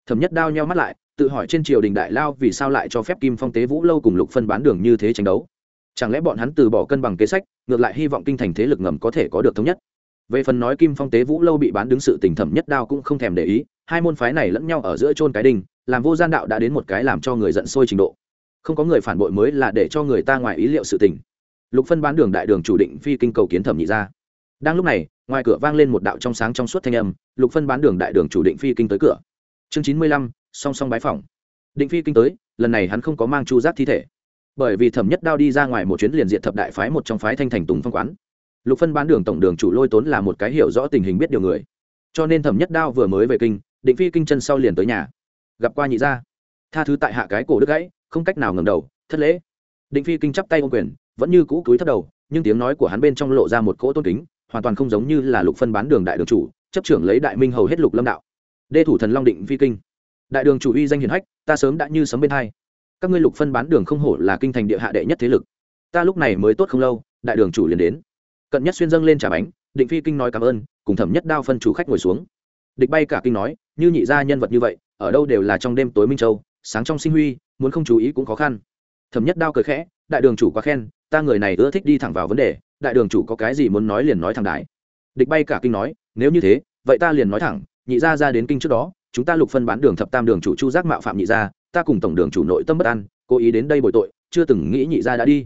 Thẩm nhất đao nheo mắt lại tự hỏi trên triều đình đại lao vì sao lại cho phép kim phong tế vũ lâu cùng lục phân bán đường như thế tranh đấu? Chẳng lẽ bọn hắn từ bỏ cân bằng kế sách, ngược lại hy vọng kinh thành thế lực ngầm có thể có được thống nhất? Về phần nói kim phong tế vũ lâu bị bán đứng sự tình thẩm nhất đao cũng không thèm để ý, hai môn phái này lẫn nhau ở giữa chôn cái đình, làm vô gian đạo đã đến một cái làm cho người giận sôi trình độ. Không có người phản bội mới là để cho người ta ngoài ý liệu sự tình. Lục phân bán đường đại đường chủ định phi kinh cầu kiến thẩm nhị ra đang lúc này, ngoài cửa vang lên một đạo trong sáng trong suốt thanh âm, lục phân bán đường đại đường chủ định phi kinh tới cửa. Chương chín mươi lăm song song bái phòng định phi kinh tới, lần này hắn không có mang chu giác thi thể. Bởi vì thẩm nhất đao đi ra ngoài một chuyến liền diện thập đại phái một trong phái thanh thành tùng phong quán. Lục phân bán đường tổng đường chủ lôi tốn là một cái hiểu rõ tình hình biết điều người. Cho nên thẩm nhất đao vừa mới về kinh, định phi kinh chân sau liền tới nhà. Gặp qua nhị gia. Tha thứ tại hạ cái cổ đứt gãy, không cách nào ngầm đầu, thất lễ. Định phi kinh chắp tay ô quyền, vẫn như cũ cúi thất đầu, nhưng tiếng nói của hắn bên trong lộ ra một cỗ tôn kính, hoàn toàn không giống như là lục phân bán đường đại đường chủ, chấp trưởng lấy đại minh hầu hết lục lâm đạo. Đê thủ thần long định phi kinh đại đường chủ uy danh hiền hách, ta sớm đã như sấm bên hai. Các ngươi lục phân bán đường không hổ là kinh thành địa hạ đệ nhất thế lực. Ta lúc này mới tốt không lâu, đại đường chủ liền đến. Cận nhất xuyên dâng lên trả bánh, định phi kinh nói cảm ơn, cùng thẩm nhất đao phân chủ khách ngồi xuống. Địch bay cả kinh nói, như nhị gia nhân vật như vậy, ở đâu đều là trong đêm tối minh châu, sáng trong sinh huy, muốn không chú ý cũng khó khăn. Thẩm nhất đao cười khẽ, đại đường chủ quá khen, ta người này ưa thích đi thẳng vào vấn đề, đại đường chủ có cái gì muốn nói liền nói thẳng đại. Địch bay cả kinh nói, nếu như thế, vậy ta liền nói thẳng, nhị gia ra đến kinh trước đó chúng ta lục phân bán đường thập tam đường chủ chu giác mạo phạm nhị gia, ta cùng tổng đường chủ nội tâm bất an, cố ý đến đây bồi tội, chưa từng nghĩ nhị gia đã đi.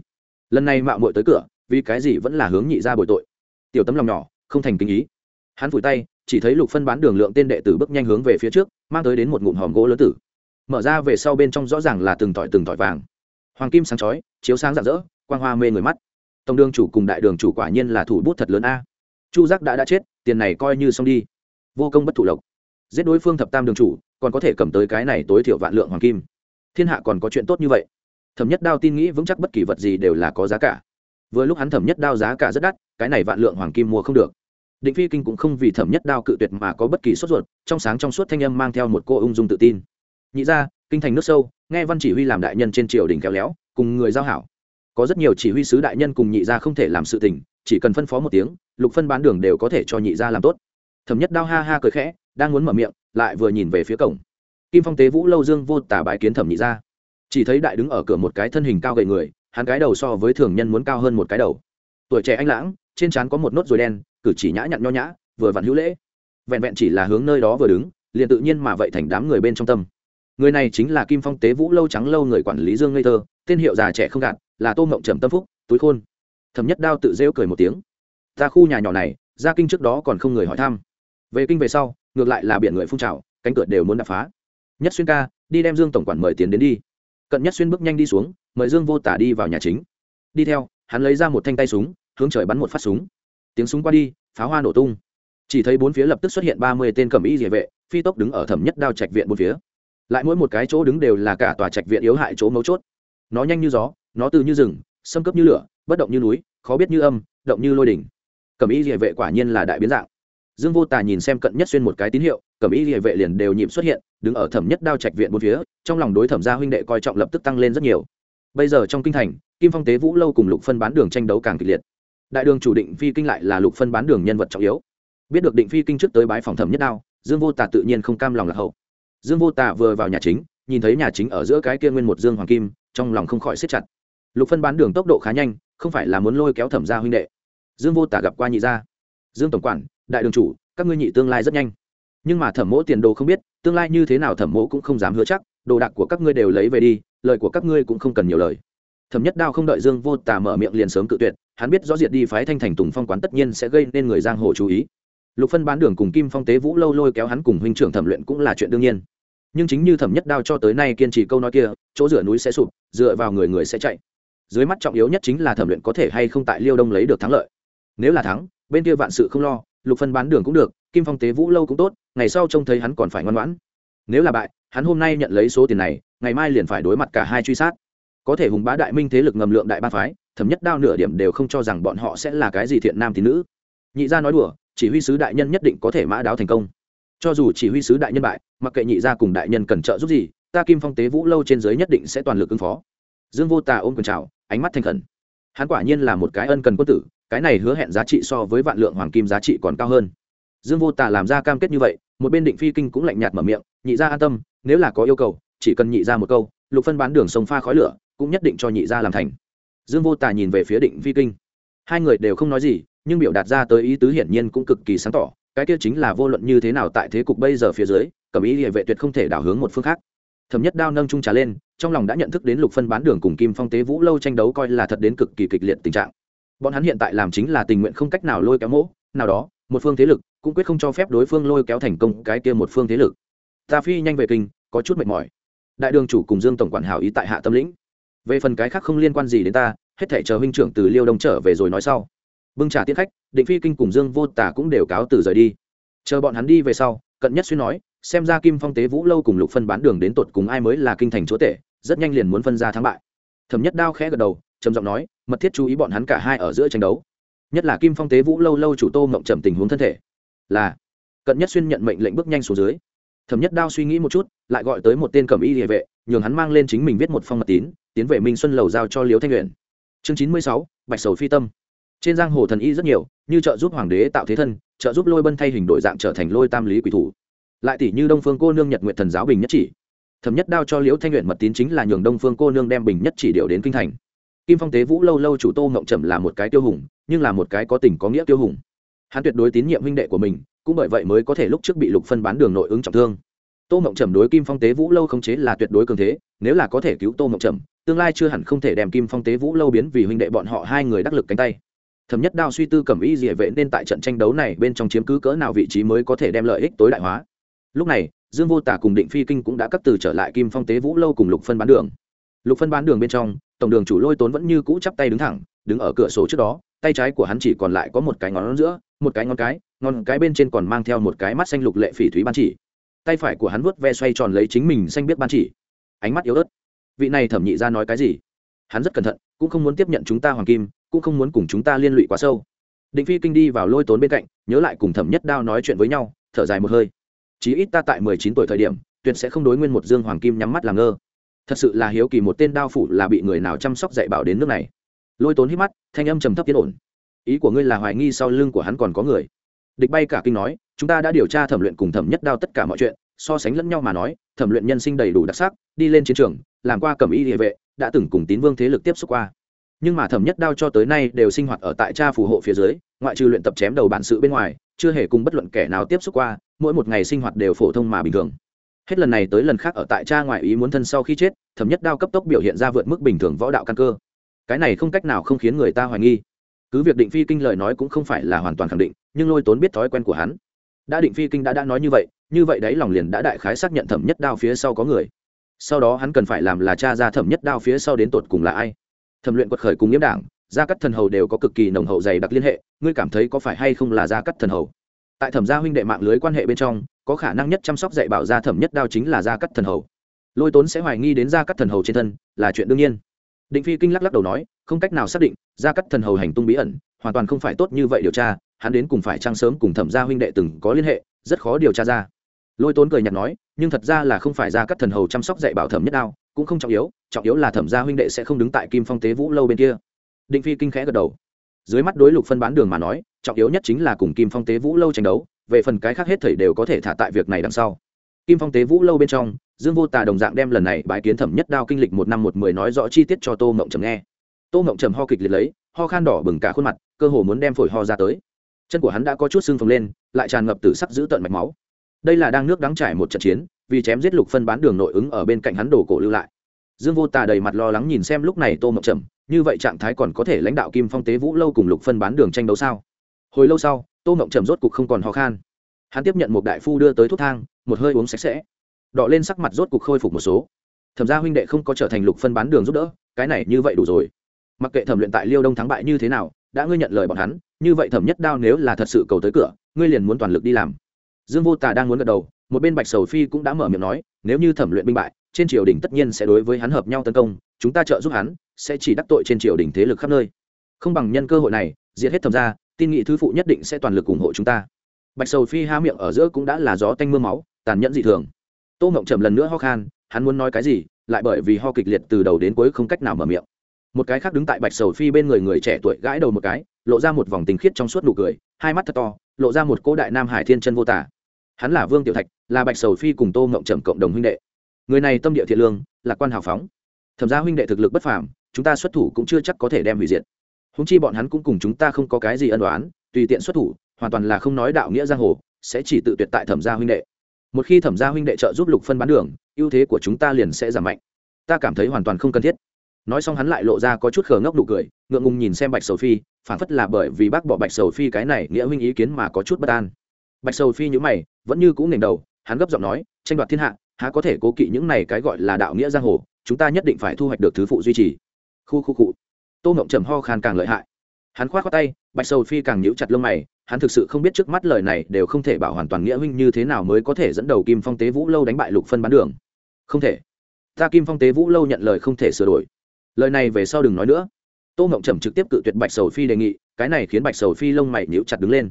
Lần này mạo muội tới cửa, vì cái gì vẫn là hướng nhị gia bồi tội? Tiểu tấm lòng nhỏ, không thành kinh ý. Hắn vùi tay, chỉ thấy lục phân bán đường lượng tên đệ tử bước nhanh hướng về phía trước, mang tới đến một ngụm hòm gỗ lớn tử. Mở ra về sau bên trong rõ ràng là từng tỏi từng tỏi vàng. Hoàng kim sáng chói, chiếu sáng rạng rỡ, quang hoa mê người mắt. Tổng đường chủ cùng đại đường chủ quả nhiên là thủ bút thật lớn a. Chu giác đã đã chết, tiền này coi như xong đi. Vô công bất thủ lộc giết đối phương thập tam đường chủ, còn có thể cầm tới cái này tối thiểu vạn lượng hoàng kim. Thiên hạ còn có chuyện tốt như vậy. Thẩm nhất đao tin nghĩ vững chắc bất kỳ vật gì đều là có giá cả. Vừa lúc hắn thẩm nhất đao giá cả rất đắt, cái này vạn lượng hoàng kim mua không được. Định phi kinh cũng không vì thẩm nhất đao cự tuyệt mà có bất kỳ sốt ruột, trong sáng trong suốt thanh âm mang theo một cô ung dung tự tin. Nhị ra kinh thành nước sâu, nghe văn chỉ huy làm đại nhân trên triều đình khéo léo, cùng người giao hảo. Có rất nhiều chỉ huy sứ đại nhân cùng nhị ra không thể làm sự tình, chỉ cần phân phó một tiếng, lục phân bán đường đều có thể cho nhị ra làm tốt. Thẩm nhất đao ha ha cười khẽ đang muốn mở miệng, lại vừa nhìn về phía cổng. Kim phong tế vũ lâu dương vô tả bái kiến thẩm nhị ra chỉ thấy đại đứng ở cửa một cái thân hình cao gầy người, hắn cái đầu so với thường nhân muốn cao hơn một cái đầu. Tuổi trẻ anh lãng, trên trán có một nốt ruồi đen, cử chỉ nhã nhặn nho nhã, vừa vặn hữu lễ. Vẹn vẹn chỉ là hướng nơi đó vừa đứng, liền tự nhiên mà vậy thành đám người bên trong tâm. Người này chính là kim phong tế vũ lâu trắng lâu người quản lý dương ngây thơ, tên hiệu già trẻ không gạt, là tô ngộng trầm tâm phúc, túi khôn. Thẩm nhất đao tự rêu cười một tiếng. Ra khu nhà nhỏ này, ra kinh trước đó còn không người hỏi thăm. Về kinh về sau ngược lại là biển người phun trào, cánh cửa đều muốn đập phá. Nhất xuyên ca, đi đem dương tổng quản mời tiến đến đi. Cận nhất xuyên bước nhanh đi xuống, mời dương vô tả đi vào nhà chính. Đi theo, hắn lấy ra một thanh tay súng, hướng trời bắn một phát súng. Tiếng súng qua đi, pháo hoa nổ tung. Chỉ thấy bốn phía lập tức xuất hiện ba mươi tên cầm y địa vệ, phi tốc đứng ở thẩm nhất đao trạch viện bốn phía. Lại mỗi một cái chỗ đứng đều là cả tòa trạch viện yếu hại chỗ mấu chốt. Nó nhanh như gió, nó từ như rừng, xâm cấp như lửa, bất động như núi, khó biết như âm, động như lôi đỉnh. Cầm y địa vệ quả nhiên là đại biến dạng dương vô tà nhìn xem cận nhất xuyên một cái tín hiệu cẩm y địa vệ liền đều nhịp xuất hiện, đứng ở thẩm nhất đao trạch viện bốn phía, trong lòng đối thẩm gia huynh đệ coi trọng lập tức tăng lên rất nhiều. Bây giờ trong kinh thành, kim phong tế vũ lâu cùng lục phân bán đường tranh đấu càng kịch liệt. Đại đường chủ định phi kinh lại là lục phân bán đường nhân vật trọng yếu. Biết được định phi kinh trước tới bái phòng thẩm nhất đao, dương vô tà tự nhiên không cam lòng lạc hậu. Dương vô tà vừa vào nhà chính, nhìn thấy nhà chính ở giữa cái kia nguyên một dương hoàng kim, trong lòng không khỏi siết chặt. Lục phân bán đường tốc độ khá nhanh, không phải là muốn lôi kéo thẩm gia huynh đệ. Dương vô tà gặp qua nhị gia dương tổng quản, đại đường chủ, các ngươi nhị tương lai rất nhanh. Nhưng mà thẩm mỗ tiền đồ không biết, tương lai như thế nào thẩm mỗ cũng không dám hứa chắc, đồ đạc của các ngươi đều lấy về đi, lời của các ngươi cũng không cần nhiều lời. Thẩm nhất đao không đợi dương vô tà mở miệng liền sớm cự tuyệt, hắn biết rõ diệt đi phái thanh thành tùng phong quán tất nhiên sẽ gây nên người giang hồ chú ý. Lục phân bán đường cùng kim phong tế vũ lâu lôi kéo hắn cùng huynh trưởng thẩm luyện cũng là chuyện đương nhiên. Nhưng chính như thẩm nhất đao cho tới nay kiên trì câu nói kia, chỗ rửa núi sẽ sụp, dựa vào người người sẽ chạy. Dưới mắt trọng yếu nhất chính là thẩm luyện có thể hay không tại liêu đông lấy được thắng lợi. Nếu là thắng bên kia vạn sự không lo, lục phân bán đường cũng được, kim phong tế vũ lâu cũng tốt, ngày sau trông thấy hắn còn phải ngoan ngoãn. Nếu là bại, hắn hôm nay nhận lấy số tiền này, ngày mai liền phải đối mặt cả hai truy sát. Có thể hùng bá đại minh thế lực ngầm lượng đại ba phái, thẩm nhất đao nửa điểm đều không cho rằng bọn họ sẽ là cái gì thiện nam tín nữ. Nhị gia nói đùa, chỉ huy sứ đại nhân nhất định có thể mã đáo thành công. Cho dù chỉ huy sứ đại nhân bại, mặc kệ nhị gia cùng đại nhân cần trợ giúp gì, ta kim phong tế vũ lâu trên giới nhất định sẽ toàn lực ứng phó. Dương vô tà ôm quần trào ánh mắt thành khẩn. Hắn quả nhiên là một cái ân cần quân tử cái này hứa hẹn giá trị so với vạn lượng hoàng kim giá trị còn cao hơn. Dương vô tà làm ra cam kết như vậy, một bên định phi kinh cũng lạnh nhạt mở miệng, nhị gia an tâm, nếu là có yêu cầu, chỉ cần nhị gia một câu, lục phân bán đường sông pha khói lửa, cũng nhất định cho nhị gia làm thành. Dương vô tà nhìn về phía định phi kinh. Hai người đều không nói gì, nhưng biểu đạt ra tới ý tứ hiển nhiên cũng cực kỳ sáng tỏ, cái kia chính là vô luận như thế nào tại thế cục bây giờ phía dưới cẩm ý địa vệ tuyệt không thể đảo hướng một phương khác. Thẩm nhất đao nâng trung trà lên, trong lòng đã nhận thức đến lục phân bán đường cùng kim phong tế vũ lâu tranh đấu coi là thật đến cực kỳ kịch liệt tình trạng bọn hắn hiện tại làm chính là tình nguyện không cách nào lôi kéo mỗ, nào đó, một phương thế lực cũng quyết không cho phép đối phương lôi kéo thành công cái kia một phương thế lực. Ta phi nhanh về kinh, có chút mệt mỏi. Đại đường chủ cùng dương tổng quản hảo ý tại hạ tâm lĩnh. Về phần cái khác không liên quan gì đến ta, hết thể chờ huynh trưởng từ liêu đông trở về rồi nói sau. Bưng trà tiết khách, định phi kinh cùng dương vô tả cũng đều cáo từ rời đi. Chờ bọn hắn đi về sau, cận nhất xuyên nói, xem ra kim phong tế vũ lâu cùng lục phân bán đường đến tột cùng ai mới là kinh thành chúa tể, rất nhanh liền muốn phân ra thắng bại. Thẩm nhất đao khẽ gật đầu trầm giọng nói, mật thiết chú ý bọn hắn cả hai ở giữa tranh đấu. Nhất là kim phong tế vũ lâu lâu chủ tô mộng trầm tình huống thân thể. Là, cận nhất xuyên nhận mệnh lệnh bước nhanh xuống dưới. Thẩm nhất đao suy nghĩ một chút, lại gọi tới một tên cầm y địa vệ, nhường hắn mang lên chính mình viết một phong mật tín, tiến về minh xuân lầu giao cho liếu thanh luyện chương chín mươi sáu, bạch sầu phi tâm. Trên giang hồ thần y rất nhiều, như trợ giúp hoàng đế tạo thế thân, trợ giúp lôi bân thay hình đổi dạng trở thành lôi tam lý quỷ thủ. Lại tỷ như đông phương cô nương nhật nguyện thần giáo bình nhất chỉ. Thẩm nhất đao cho liễu thanh nguyện mật tín chính là nhường đông phương cô nương đem bình nhất chỉ điều đến kinh thành kim phong tế vũ lâu lâu chủ tô mộng trầm là một cái tiêu hùng, nhưng là một cái có tình có nghĩa tiêu hùng. Hắn tuyệt đối tín nhiệm huynh đệ của mình, cũng bởi vậy mới có thể lúc trước bị lục phân bán đường nội ứng trọng thương. Tô mộng trầm đối kim phong tế vũ lâu không chế là tuyệt đối cường thế, nếu là có thể cứu tô mộng trầm, tương lai chưa hẳn không thể đem kim phong tế vũ lâu biến vì huynh đệ bọn họ hai người đắc lực cánh tay. Thẩm nhất đao suy tư cầm ý gì vệ nên tại trận tranh đấu này bên trong chiếm cứ cỡ nào vị trí mới có thể đem lợi ích tối đại hóa. Lúc này, dương vô tả cùng định phi kinh cũng đã cắt từ trở lại kim phong tế vũ lâu cùng lục phân bán đường. Lục phân bán đường bên trong tổng đường chủ lôi tốn vẫn như cũ chắp tay đứng thẳng, đứng ở cửa sổ trước đó, tay trái của hắn chỉ còn lại có một cái ngón giữa, một cái ngón cái ngón cái bên trên còn mang theo một cái mắt xanh lục lệ phỉ thúy ban chỉ. Tay phải của hắn vuốt ve xoay tròn lấy chính mình xanh biết ban chỉ. Ánh mắt yếu ớt. Vị này thẩm nhị ra nói cái gì? Hắn rất cẩn thận, cũng không muốn tiếp nhận chúng ta hoàng kim, cũng không muốn cùng chúng ta liên lụy quá sâu. Định phi kinh đi vào lôi tốn bên cạnh, nhớ lại cùng thẩm nhất đao nói chuyện với nhau, thở dài một hơi. Chí ít ta tại mười chín tuổi thời điểm, tuyệt sẽ không đối nguyên một dương hoàng kim nhắm mắt làm ngơ thật sự là hiếu kỳ một tên đao phủ là bị người nào chăm sóc dạy bảo đến nước này. Lôi tốn hít mắt, thanh âm trầm thấp yên ổn. Ý của ngươi là hoài nghi sau lưng của hắn còn có người. Địch bay cả kinh nói, chúng ta đã điều tra thẩm luyện cùng thẩm nhất đao tất cả mọi chuyện, so sánh lẫn nhau mà nói, thẩm luyện nhân sinh đầy đủ đặc sắc, đi lên chiến trường, làm qua cầm y địa vệ, đã từng cùng tín vương thế lực tiếp xúc qua. Nhưng mà thẩm nhất đao cho tới nay đều sinh hoạt ở tại cha phù hộ phía dưới, ngoại trừ luyện tập chém đầu bản sự bên ngoài, chưa hề cùng bất luận kẻ nào tiếp xúc qua, mỗi một ngày sinh hoạt đều phổ thông mà bình thường hết lần này tới lần khác ở tại cha ngoại ý muốn thân sau khi chết, thẩm nhất đao cấp tốc biểu hiện ra vượt mức bình thường võ đạo căn cơ. Cái này không cách nào không khiến người ta hoài nghi. Cứ việc định phi kinh lời nói cũng không phải là hoàn toàn khẳng định, nhưng lôi tốn biết thói quen của hắn. Đã định phi kinh đã đã nói như vậy như vậy đấy lòng liền đã đại khái xác nhận thẩm nhất đao phía sau có người. Sau đó hắn cần phải làm là cha ra thẩm nhất đao phía sau đến tột cùng là ai. Thẩm luyện quật khởi cùng nghiêm đảng, gia cắt thần hầu đều có cực kỳ nồng hậu dày đặc liên hệ, ngươi cảm thấy có phải hay không là gia cắt thần hầu? Tại thẩm gia huynh đệ mạng lưới quan hệ bên trong, có khả năng nhất chăm sóc dạy bảo gia thẩm nhất đao chính là gia cắt thần hầu. Lôi tốn sẽ hoài nghi đến gia cắt thần hầu trên thân là chuyện đương nhiên. Định phi kinh lắc lắc đầu nói, không cách nào xác định gia cắt thần hầu hành tung bí ẩn, hoàn toàn không phải tốt như vậy điều tra, hắn đến cùng phải trang sớm cùng thẩm gia huynh đệ từng có liên hệ, rất khó điều tra ra. Lôi tốn cười nhạt nói, nhưng thật ra là không phải gia cắt thần hầu chăm sóc dạy bảo thẩm nhất đao, cũng không trọng yếu trọng yếu là thẩm gia huynh đệ sẽ không đứng tại kim phong tế vũ lâu bên kia. Định phi kinh khẽ gật đầu dưới mắt đối lục phân bán đường mà nói, trọng yếu nhất chính là cùng kim phong tế vũ lâu tranh đấu, về phần cái khác hết thảy đều có thể thả tại việc này đằng sau. Kim phong tế vũ lâu bên trong, dương vô tà đồng dạng đem lần này bái kiến thẩm nhất đao kinh lịch một năm một mười nói rõ chi tiết cho tô mộng trầm nghe. Tô mộng trầm ho kịch liệt lấy, ho khan đỏ bừng cả khuôn mặt, cơ hồ muốn đem phổi ho ra tới. Chân của hắn đã có chút sưng phồng lên, lại tràn ngập từ sắc giữ tận mạch máu. Đây là đang nước đáng trải một trận chiến, vì chém giết lục phân bán đường nội ứng ở bên cạnh hắn đổ cổ lưu lại. Dương vô tà đầy mặt lo lắng nhìn xem lúc này tô mộng trầm như vậy trạng thái còn có thể lãnh đạo kim phong tế vũ lâu cùng lục phân bán đường tranh đấu sao? Hồi lâu sau, tô mộng trầm rốt cục không còn ho khan. Hắn tiếp nhận một đại phu đưa tới thuốc thang, một hơi uống sạch sẽ. Đọ lên sắc mặt rốt cục khôi phục một số. Thẩm gia huynh đệ không có trở thành lục phân bán đường giúp đỡ, cái này như vậy đủ rồi. Mặc kệ thẩm luyện tại liêu đông thắng bại như thế nào, đã ngươi nhận lời bọn hắn, như vậy thẩm nhất đao nếu là thật sự cầu tới cửa, ngươi liền muốn toàn lực đi làm. Dương vô tà đang muốn gật đầu một bên bạch sầu phi cũng đã mở miệng nói, nếu như thẩm luyện binh bại, trên triều đình tất nhiên sẽ đối với hắn hợp nhau tấn công, chúng ta trợ giúp hắn, sẽ chỉ đắc tội trên triều đình thế lực khắp nơi. Không bằng nhân cơ hội này, diệt hết thẩm ra tin nghị thư phụ nhất định sẽ toàn lực ủng hộ chúng ta. Bạch sầu phi há miệng ở giữa cũng đã là gió tanh m ư a máu, tàn nhẫn dị thường. Tô mộng trầm lần nữa ho khan, hắn muốn nói cái gì, lại bởi vì ho kịch liệt từ đầu đến cuối không cách nào mở miệng. Một cái khác đứng tại bạch sầu phi bên người người trẻ tuổi gãi đầu một cái, lộ ra một vòng tình khiết trong suốt nụ cười, hai mắt thật to, lộ ra một cỗ đại nam hải thiên chân vô tả hắn là vương tiểu thạch, là bạch sầu phi cùng tô mộng trầm cộng đồng huynh đệ. Người này tâm địa thiện lương, lạc quan hào phóng. Thẩm ra huynh đệ thực lực bất phàm, chúng ta xuất thủ cũng chưa chắc có thể đem hủy diệt. Húng chi bọn hắn cũng cùng chúng ta không có cái gì ân đoán tùy tiện xuất thủ, hoàn toàn là không nói đạo nghĩa giang hồ, sẽ chỉ tự tuyệt tại thẩm gia huynh đệ. Một khi thẩm gia huynh đệ trợ giúp lục phân bán đường, ưu thế của chúng ta liền sẽ giảm mạnh. Ta cảm thấy hoàn toàn không cần thiết. Nói xong hắn lại lộ ra có chút khờ ngốc nụ cười, ngượng ngùng nhìn xem bạch sầu phi phản phất là bởi vì bác bỏ bạch sầu phi cái này nghĩa huynh ý kiến mà có chút bất an bạch sầu phi nhữ mày, vẫn như cũng nghềnh đầu, hắn gấp giọng nói, tranh đoạt thiên hạ, há có thể cố kỵ những này cái gọi là đạo nghĩa giang hồ? Chúng ta nhất định phải thu hoạch được thứ phụ duy trì. Khu khu cụ tô ngộng trầm ho khan càng lợi hại. Hắn khoát khoát tay, bạch sầu phi càng nhíu chặt lông mày, hắn thực sự không biết trước mắt lời này đều không thể bảo hoàn toàn nghĩa huynh như thế nào mới có thể dẫn đầu kim phong tế vũ lâu đánh bại lục phân bán đường. Không thể. Ta kim phong tế vũ lâu nhận lời không thể sửa đổi. Lời này về sau đừng nói nữa. Tô ngộng trầm trực tiếp cự tuyệt bạch sầu phi đề nghị, cái này khiến bạch sầu phi lông mày nhíu chặt đứng lên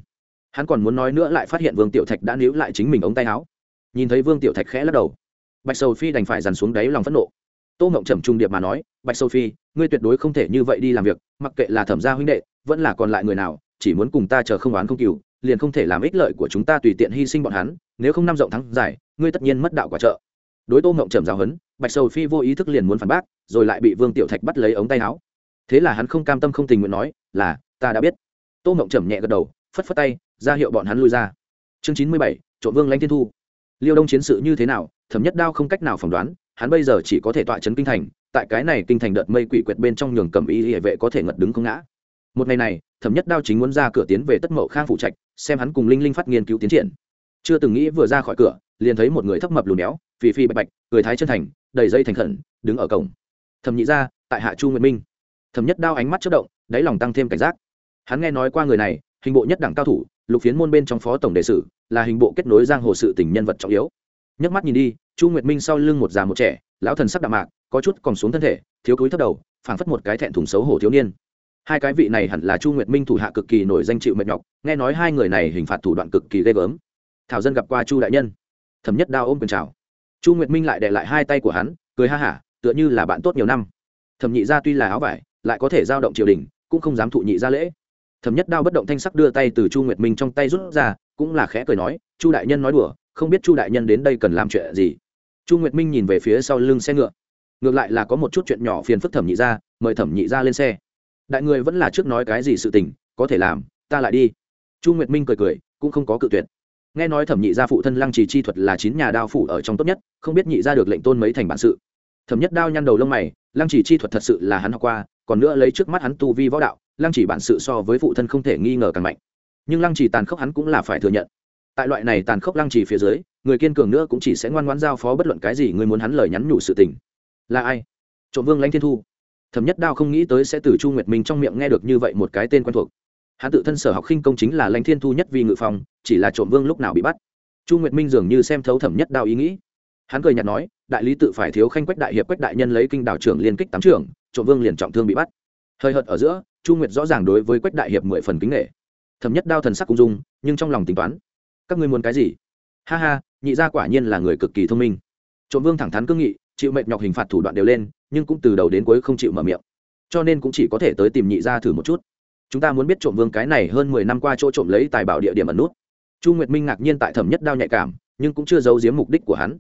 hắn còn muốn nói nữa lại phát hiện vương tiểu thạch đã níu lại chính mình ống tay áo. Nhìn thấy vương tiểu thạch khẽ lắc đầu. Bạch sầu phi đành phải dằn xuống đáy lòng phẫn nộ. Tô ngộng trầm trung điệp mà nói, bạch sầu phi, ngươi tuyệt đối không thể như vậy đi làm việc, mặc kệ là thẩm gia huynh đệ, vẫn là còn lại người nào, chỉ muốn cùng ta chờ không oán không cừu, liền không thể làm ích lợi của chúng ta tùy tiện hy sinh bọn hắn, nếu không năm rộng thắng giải, ngươi tất nhiên mất đạo quả trợ. Đối tô ngộng trầm giáo hấn bạch sầu phi vô ý thức liền muốn phản bác, rồi lại bị vương tiểu thạch bắt lấy ống tay áo. Thế là hắn không cam tâm không tình nguyện nói, là, ta đã biết. Tô ngộng trầm nhẹ gật đầu phất phất tay, ra hiệu bọn hắn lui ra. Chương chín mươi bảy, trộm vương lãnh thiên thu. Liêu đông chiến sự như thế nào, thẩm nhất đao không cách nào phỏng đoán, hắn bây giờ chỉ có thể tọa chấn kinh thành, tại cái này kinh thành đợt mây quỷ quyệt bên trong nhường cầm ý hệ vệ có thể ngật đứng không ngã. Một ngày này, thẩm nhất đao chính muốn ra cửa tiến về tất mậu khang phụ trạch, xem hắn cùng linh linh phát nghiên cứu tiến triển. Chưa từng nghĩ vừa ra khỏi cửa, liền thấy một người thấp mập lùn béo phì phì bạch bạch, người thái chân thành, đầy dây thành khẩn, đứng ở cổng. Thẩm nhị ra tại hạ chu nguyệt minh. Thẩm nhất đao ánh mắt chất động, đáy lòng tăng thêm cảnh giác. Hắn nghe nói qua người này hình bộ nhất đẳng cao thủ, lục phiến môn bên trong phó tổng đề sử, là hình bộ kết nối giang hồ sự tình nhân vật trọng yếu. Nhấc mắt nhìn đi, chu nguyệt minh sau lưng một già một trẻ, lão thần sắc đạm mạc, có chút còn xuống thân thể, thiếu cúi thấp đầu, phảng phất một cái thẹn thùng xấu hổ thiếu niên. Hai cái vị này hẳn là chu nguyệt minh thủ hạ cực kỳ nổi danh chịu mệt nhọc, nghe nói hai người này hình phạt thủ đoạn cực kỳ ghê gớm. Thảo dân gặp qua chu đại nhân. Thẩm nhất đao ôm quyền chào. Chu nguyệt minh lại để lại hai tay của hắn, cười ha hả, tựa như là bạn tốt nhiều năm. Thẩm nhị gia tuy là áo vải, lại có thể giao động triều đình, cũng không dám thụ nhị gia lễ thẩm nhất đao bất động thanh sắc đưa tay từ chu nguyệt minh trong tay rút ra, cũng là khẽ cười nói, chu đại nhân nói đùa, không biết chu đại nhân đến đây cần làm chuyện gì. Chu nguyệt minh nhìn về phía sau lưng xe ngựa. Ngược lại là có một chút chuyện nhỏ phiền phức thẩm nhị ra mời thẩm nhị ra lên xe. Đại người vẫn là trước nói cái gì sự tình, có thể làm, ta lại đi. Chu nguyệt minh cười cười, cũng không có cự tuyệt. Nghe nói thẩm nhị gia phụ thân lăng trì chi thuật là chín nhà đao phủ ở trong tốt nhất, không biết nhị gia được lệnh tôn mấy thành bản sự. Thẩm nhất đao nhăn đầu lông mày, lăng trì chi thuật thật sự là hắn học qua còn nữa lấy trước mắt hắn tu vi võ đạo, lăng chỉ bản sự so với phụ thân không thể nghi ngờ càng mạnh. Nhưng lăng chỉ tàn khốc hắn cũng là phải thừa nhận. Tại loại này tàn khốc lăng chỉ phía dưới, người kiên cường nữa cũng chỉ sẽ ngoan ngoãn giao phó bất luận cái gì người muốn hắn lời nhắn nhủ sự tình. Là ai? Trộm vương lãnh thiên thu. Thẩm nhất đao không nghĩ tới sẽ từ chu nguyệt minh trong miệng nghe được như vậy một cái tên quen thuộc. Hắn tự thân sở học khinh công chính là lãnh thiên thu nhất vì ngự phòng chỉ là trộm vương lúc nào bị bắt. Chu nguyệt minh dường như xem thấu thẩm nhất đao ý nghĩ. Hắn cười nhạt nói, đại lý tự phải thiếu khanh quách đại hiệp quách đại nhân lấy kinh đảo trưởng liên kích tám trưởng trộm vương liền trọng thương bị bắt. Hơi hợt ở giữa, chu nguyệt rõ ràng đối với quách đại hiệp mười phần kính nghệ thẩm nhất đao thần sắc cung dung, nhưng trong lòng tính toán, các ngươi muốn cái gì? Ha ha, nhị gia quả nhiên là người cực kỳ thông minh. Trộm vương thẳng thắn cương nghị, chịu mệnh nhọc hình phạt thủ đoạn đều lên, nhưng cũng từ đầu đến cuối không chịu mở miệng. Cho nên cũng chỉ có thể tới tìm nhị gia thử một chút. Chúng ta muốn biết trộm vương cái này hơn mười năm qua chỗ trộm lấy tài bảo địa điểm ẩn nút. Chu nguyệt minh ngạc nhiên tại thẩm nhất đao nhạy cảm, nhưng cũng chưa giấu giếm mục đích của hắn.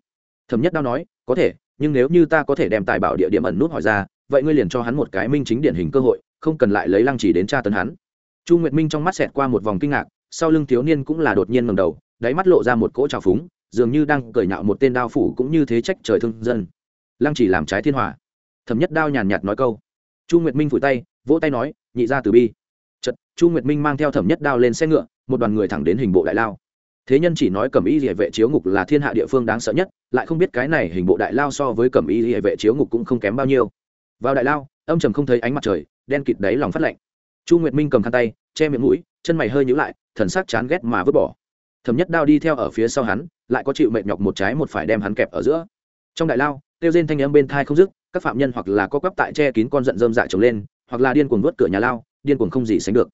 Thẩm nhất đao nói, có thể, nhưng nếu như ta có thể đem tài bảo địa điểm ẩn nút hỏi ra vậy ngươi liền cho hắn một cái minh chính điển hình cơ hội, không cần lại lấy lăng chỉ đến tra tấn hắn. Chu nguyệt minh trong mắt xẹt qua một vòng kinh ngạc, sau lưng thiếu niên cũng là đột nhiên ngầm đầu, đáy mắt lộ ra một cỗ trào phúng, dường như đang cởi nhạo một tên đao phủ cũng như thế trách trời thương dân. Lăng chỉ làm trái thiên hòa. Thẩm nhất đao nhàn nhạt nói câu. Chu nguyệt minh phủi tay, vỗ tay nói, nhị ra từ bi. Chật chu nguyệt minh mang theo thẩm nhất đao lên xe ngựa, một đoàn người thẳng đến hình bộ đại lao. Thế nhân chỉ nói cẩm y địa vệ chiếu ngục là thiên hạ địa phương đáng sợ nhất, lại không biết cái này hình bộ đại lao so với cẩm y địa vệ chiếu ngục cũng không kém bao nhiêu vào đại lao, âm trầm không thấy ánh mặt trời, đen kịt đáy lòng phát lạnh. Chu nguyệt minh cầm khăn tay, che miệng mũi, chân mày hơi nhữ lại, thần sắc chán ghét mà vứt bỏ. Thẩm nhất đao đi theo ở phía sau hắn, lại có chịu mệt nhọc một trái một phải đem hắn kẹp ở giữa. Trong đại lao kêu rên thanh âm bên thai không dứt, các phạm nhân hoặc là có quắp tại che kín con giận dơm dại trồng lên, hoặc là điên cuồng vớt cửa nhà lao, điên cuồng không gì sánh được.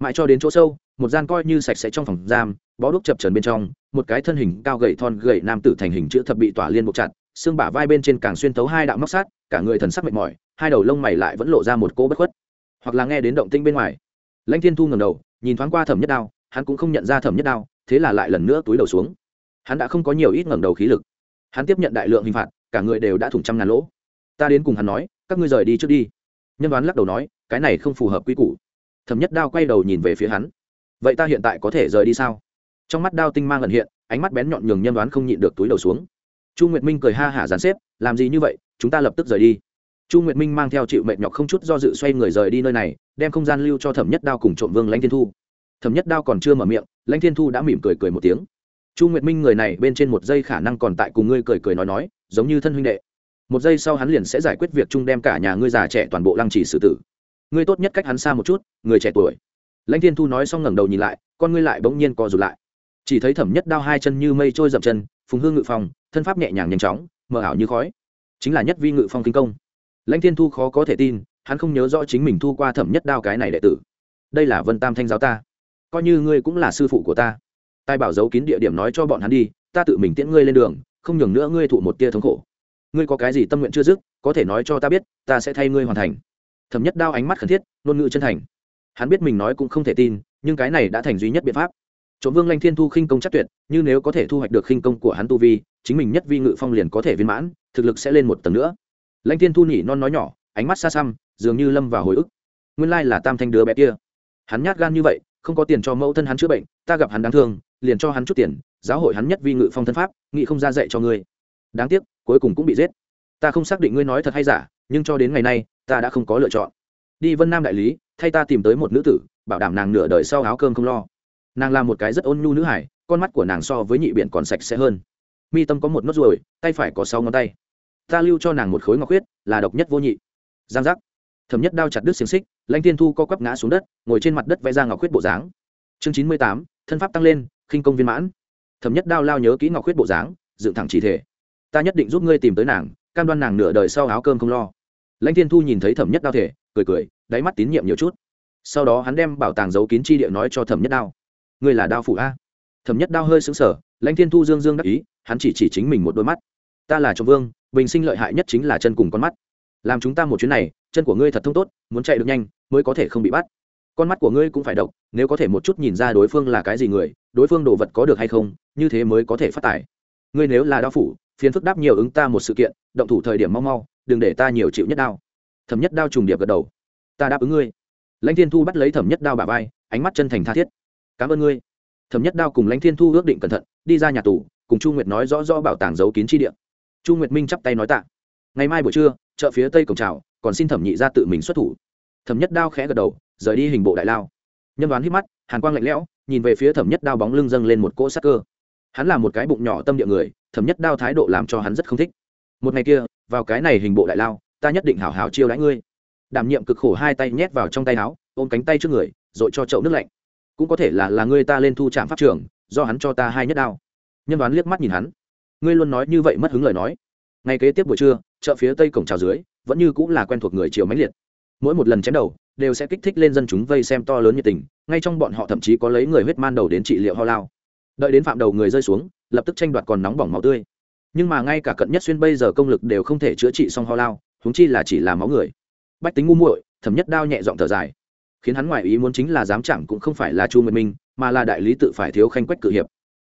Mãi cho đến chỗ sâu, một gian coi như sạch sẽ trong phòng giam, bó đúc chập trần bên trong, một cái thân hình cao gầy thon gầy nam tử thành hình chữ thập bị tỏa liên buộc chặt, xương bả vai bên trên càng xuyên thấu hai đạo móc sát, cả người thần sắc mệt mỏi hai đầu lông mày lại vẫn lộ ra một cỗ bất khuất. Hoặc là nghe đến động tinh bên ngoài. Lãnh thiên thu ngầm đầu, nhìn thoáng qua thẩm nhất đao, hắn cũng không nhận ra thẩm nhất đao, thế là lại lần nữa túi đầu xuống. Hắn đã không có nhiều ít ngẩng đầu khí lực. Hắn tiếp nhận đại lượng hình phạt, cả người đều đã thủng trăm ngàn lỗ. Ta đến cùng hắn nói, các ngươi rời đi trước đi. Nhân đoán lắc đầu nói, cái này không phù hợp quy củ. Thẩm nhất đao quay đầu nhìn về phía hắn. Vậy ta hiện tại có thể rời đi sao? Trong mắt đao tinh mang ẩn hiện, ánh mắt bén nhọn nhường nhân đoán không nhịn được túi đầu xuống. Chu nguyệt minh cười ha hả dàn xếp, làm gì như vậy, chúng ta lập tức rời đi chu nguyệt minh mang theo chịu mệnh nhọc không chút do dự xoay người rời đi nơi này, đem không gian lưu cho thẩm nhất đao cùng trộm vương lãnh thiên thu. Thẩm nhất đao còn chưa mở miệng, lãnh thiên thu đã mỉm cười cười một tiếng. Chu nguyệt minh người này bên trên một giây khả năng còn tại cùng ngươi cười cười nói nói, giống như thân huynh đệ. Một giây sau hắn liền sẽ giải quyết việc chung đem cả nhà ngươi già trẻ toàn bộ lăng trì xử tử. Ngươi tốt nhất cách hắn xa một chút, người trẻ tuổi. Lãnh thiên thu nói xong ngẩng đầu nhìn lại, con ngươi lại bỗng nhiên co rụt lại. Chỉ thấy thẩm nhất đao hai chân như mây trôi dập chân, phùng hương ngự phòng thân pháp nhẹ nhàng nhanh chóng, mờ ảo như khói. Chính là nhất vi ngự phong kinh công lãnh thiên thu khó có thể tin, hắn không nhớ rõ chính mình thu qua thẩm nhất đao cái này đệ tử. Đây là vân tam thanh giáo ta. Coi như ngươi cũng là sư phụ của ta. Tài bảo giấu kín địa điểm nói cho bọn hắn đi, ta tự mình tiễn ngươi lên đường, không nhường nữa ngươi thụ một tia thống khổ. Ngươi có cái gì tâm nguyện chưa dứt, có thể nói cho ta biết, ta sẽ thay ngươi hoàn thành. Thẩm nhất đao ánh mắt khẩn thiết, ngôn ngữ chân thành. Hắn biết mình nói cũng không thể tin, nhưng cái này đã thành duy nhất biện pháp. Trộm vương lanh thiên thu khinh công chắc tuyệt, như nếu có thể thu hoạch được khinh công của hắn tu vi, chính mình nhất vi ngự phong liền có thể viên mãn, thực lực sẽ lên một tầng nữa lãnh thiên thu nhỉ non nói nhỏ, ánh mắt xa xăm, dường như lâm vào hồi ức. Nguyên lai là tam thanh đứa bé kia. Hắn nhát gan như vậy, không có tiền cho mẫu thân hắn chữa bệnh, ta gặp hắn đáng thương, liền cho hắn chút tiền, giáo hội hắn nhất vi ngự phong thân pháp nghị không ra dạy cho ngươi. Đáng tiếc, cuối cùng cũng bị giết. Ta không xác định ngươi nói thật hay giả, nhưng cho đến ngày nay, ta đã không có lựa chọn. Đi vân nam đại lý, thay ta tìm tới một nữ tử, bảo đảm nàng nửa đời sau áo cơm không lo. Nàng là một cái rất ôn nhu nữ hải con mắt của nàng so với nhị biển còn sạch sẽ hơn. Mi tâm có một nốt ruồi, tay phải có sáu ngón tay ta lưu cho nàng một khối ngọc huyết, là độc nhất vô nhị. Giang giác. Thẩm nhất đao chặt đứt xiềng xích, lãnh tiên thu co quắp ngã xuống đất, ngồi trên mặt đất vẽ ra ngọc huyết bộ dáng. Chương chín mươi tám, thân pháp tăng lên, khinh công viên mãn. Thẩm nhất đao lao nhớ kỹ ngọc huyết bộ dáng, dựng thẳng chỉ thể. Ta nhất định giúp ngươi tìm tới nàng, cam đoan nàng nửa đời sau áo cơm không lo. Lãnh thiên thu nhìn thấy thẩm nhất đao thể, cười cười, đáy mắt tín nhiệm nhiều chút. Sau đó hắn đem bảo tàng giấu kín chi địa nói cho thẩm nhất đao. Ngươi là đao phủ a. Thẩm nhất đao hơi xứng sở lãnh thiên thu dương dương đắc ý, hắn chỉ chỉ chính mình một đôi mắt. Ta là trọng vương bình sinh lợi hại nhất chính là chân cùng con mắt. Làm chúng ta một chuyến này, chân của ngươi thật thông tốt, muốn chạy được nhanh, mới có thể không bị bắt. Con mắt của ngươi cũng phải độc, nếu có thể một chút nhìn ra đối phương là cái gì người, đối phương đồ vật có được hay không, như thế mới có thể phát tải ngươi nếu là đao phủ, phiền phức đáp nhiều ứng ta một sự kiện, động thủ thời điểm mau mau, đừng để ta nhiều chịu nhất đao. Thẩm nhất đao trùng điệp gật đầu. Ta đáp ứng ngươi. Lãnh thiên thu bắt lấy thẩm nhất đao bà vai, ánh mắt chân thành tha thiết. Cảm ơn ngươi. Thẩm nhất đao cùng lãnh thiên thu ước định cẩn thận, đi ra nhà tù, cùng chu nguyệt nói rõ rõ bảo tàng giấu kín chi địa chu nguyệt minh chắp tay nói tạ. Ngày mai buổi trưa, chợ phía tây cổng trào còn xin thẩm nhị ra tự mình xuất thủ. Thẩm nhất đao khẽ gật đầu, rời đi hình bộ đại lao. Nhân đoán hít mắt, hàn quang lạnh lẽo, nhìn về phía thẩm nhất đao bóng lưng dâng lên một cỗ sắc cơ. Hắn là một cái bụng nhỏ tâm địa người, thẩm nhất đao thái độ làm cho hắn rất không thích. Một ngày kia, vào cái này hình bộ đại lao, ta nhất định hảo hảo chiêu đãi ngươi. Đảm nhiệm cực khổ hai tay nhét vào trong tay áo, ôm cánh tay trước người, rồi cho chậu nước lạnh. Cũng có thể là là ngươi ta lên thu trạm pháp trường, do hắn cho ta hai nhất đao. Nhân đoán liếc mắt nhìn hắn ngươi luôn nói như vậy mất hứng lời nói. Ngày kế tiếp buổi trưa, chợ phía tây cổng trào dưới, vẫn như cũng là quen thuộc người chiều mãnh liệt. Mỗi một lần chém đầu, đều sẽ kích thích lên dân chúng vây xem to lớn nhiệt tình, ngay trong bọn họ thậm chí có lấy người huyết man đầu đến trị liệu ho lao. Đợi đến phạm đầu người rơi xuống, lập tức tranh đoạt còn nóng bỏng máu tươi. Nhưng mà ngay cả cận nhất xuyên bây giờ công lực đều không thể chữa trị xong ho lao húng chi là chỉ là máu người. Bách tính ngu muội, thẩm nhất đao nhẹ giọng thở dài. Khiến hắn ngoại ý muốn chính là dám chạm cũng không phải là chu nguyệt minh, mà là đại lý tự phải thiếu khanh quách cự hiệp.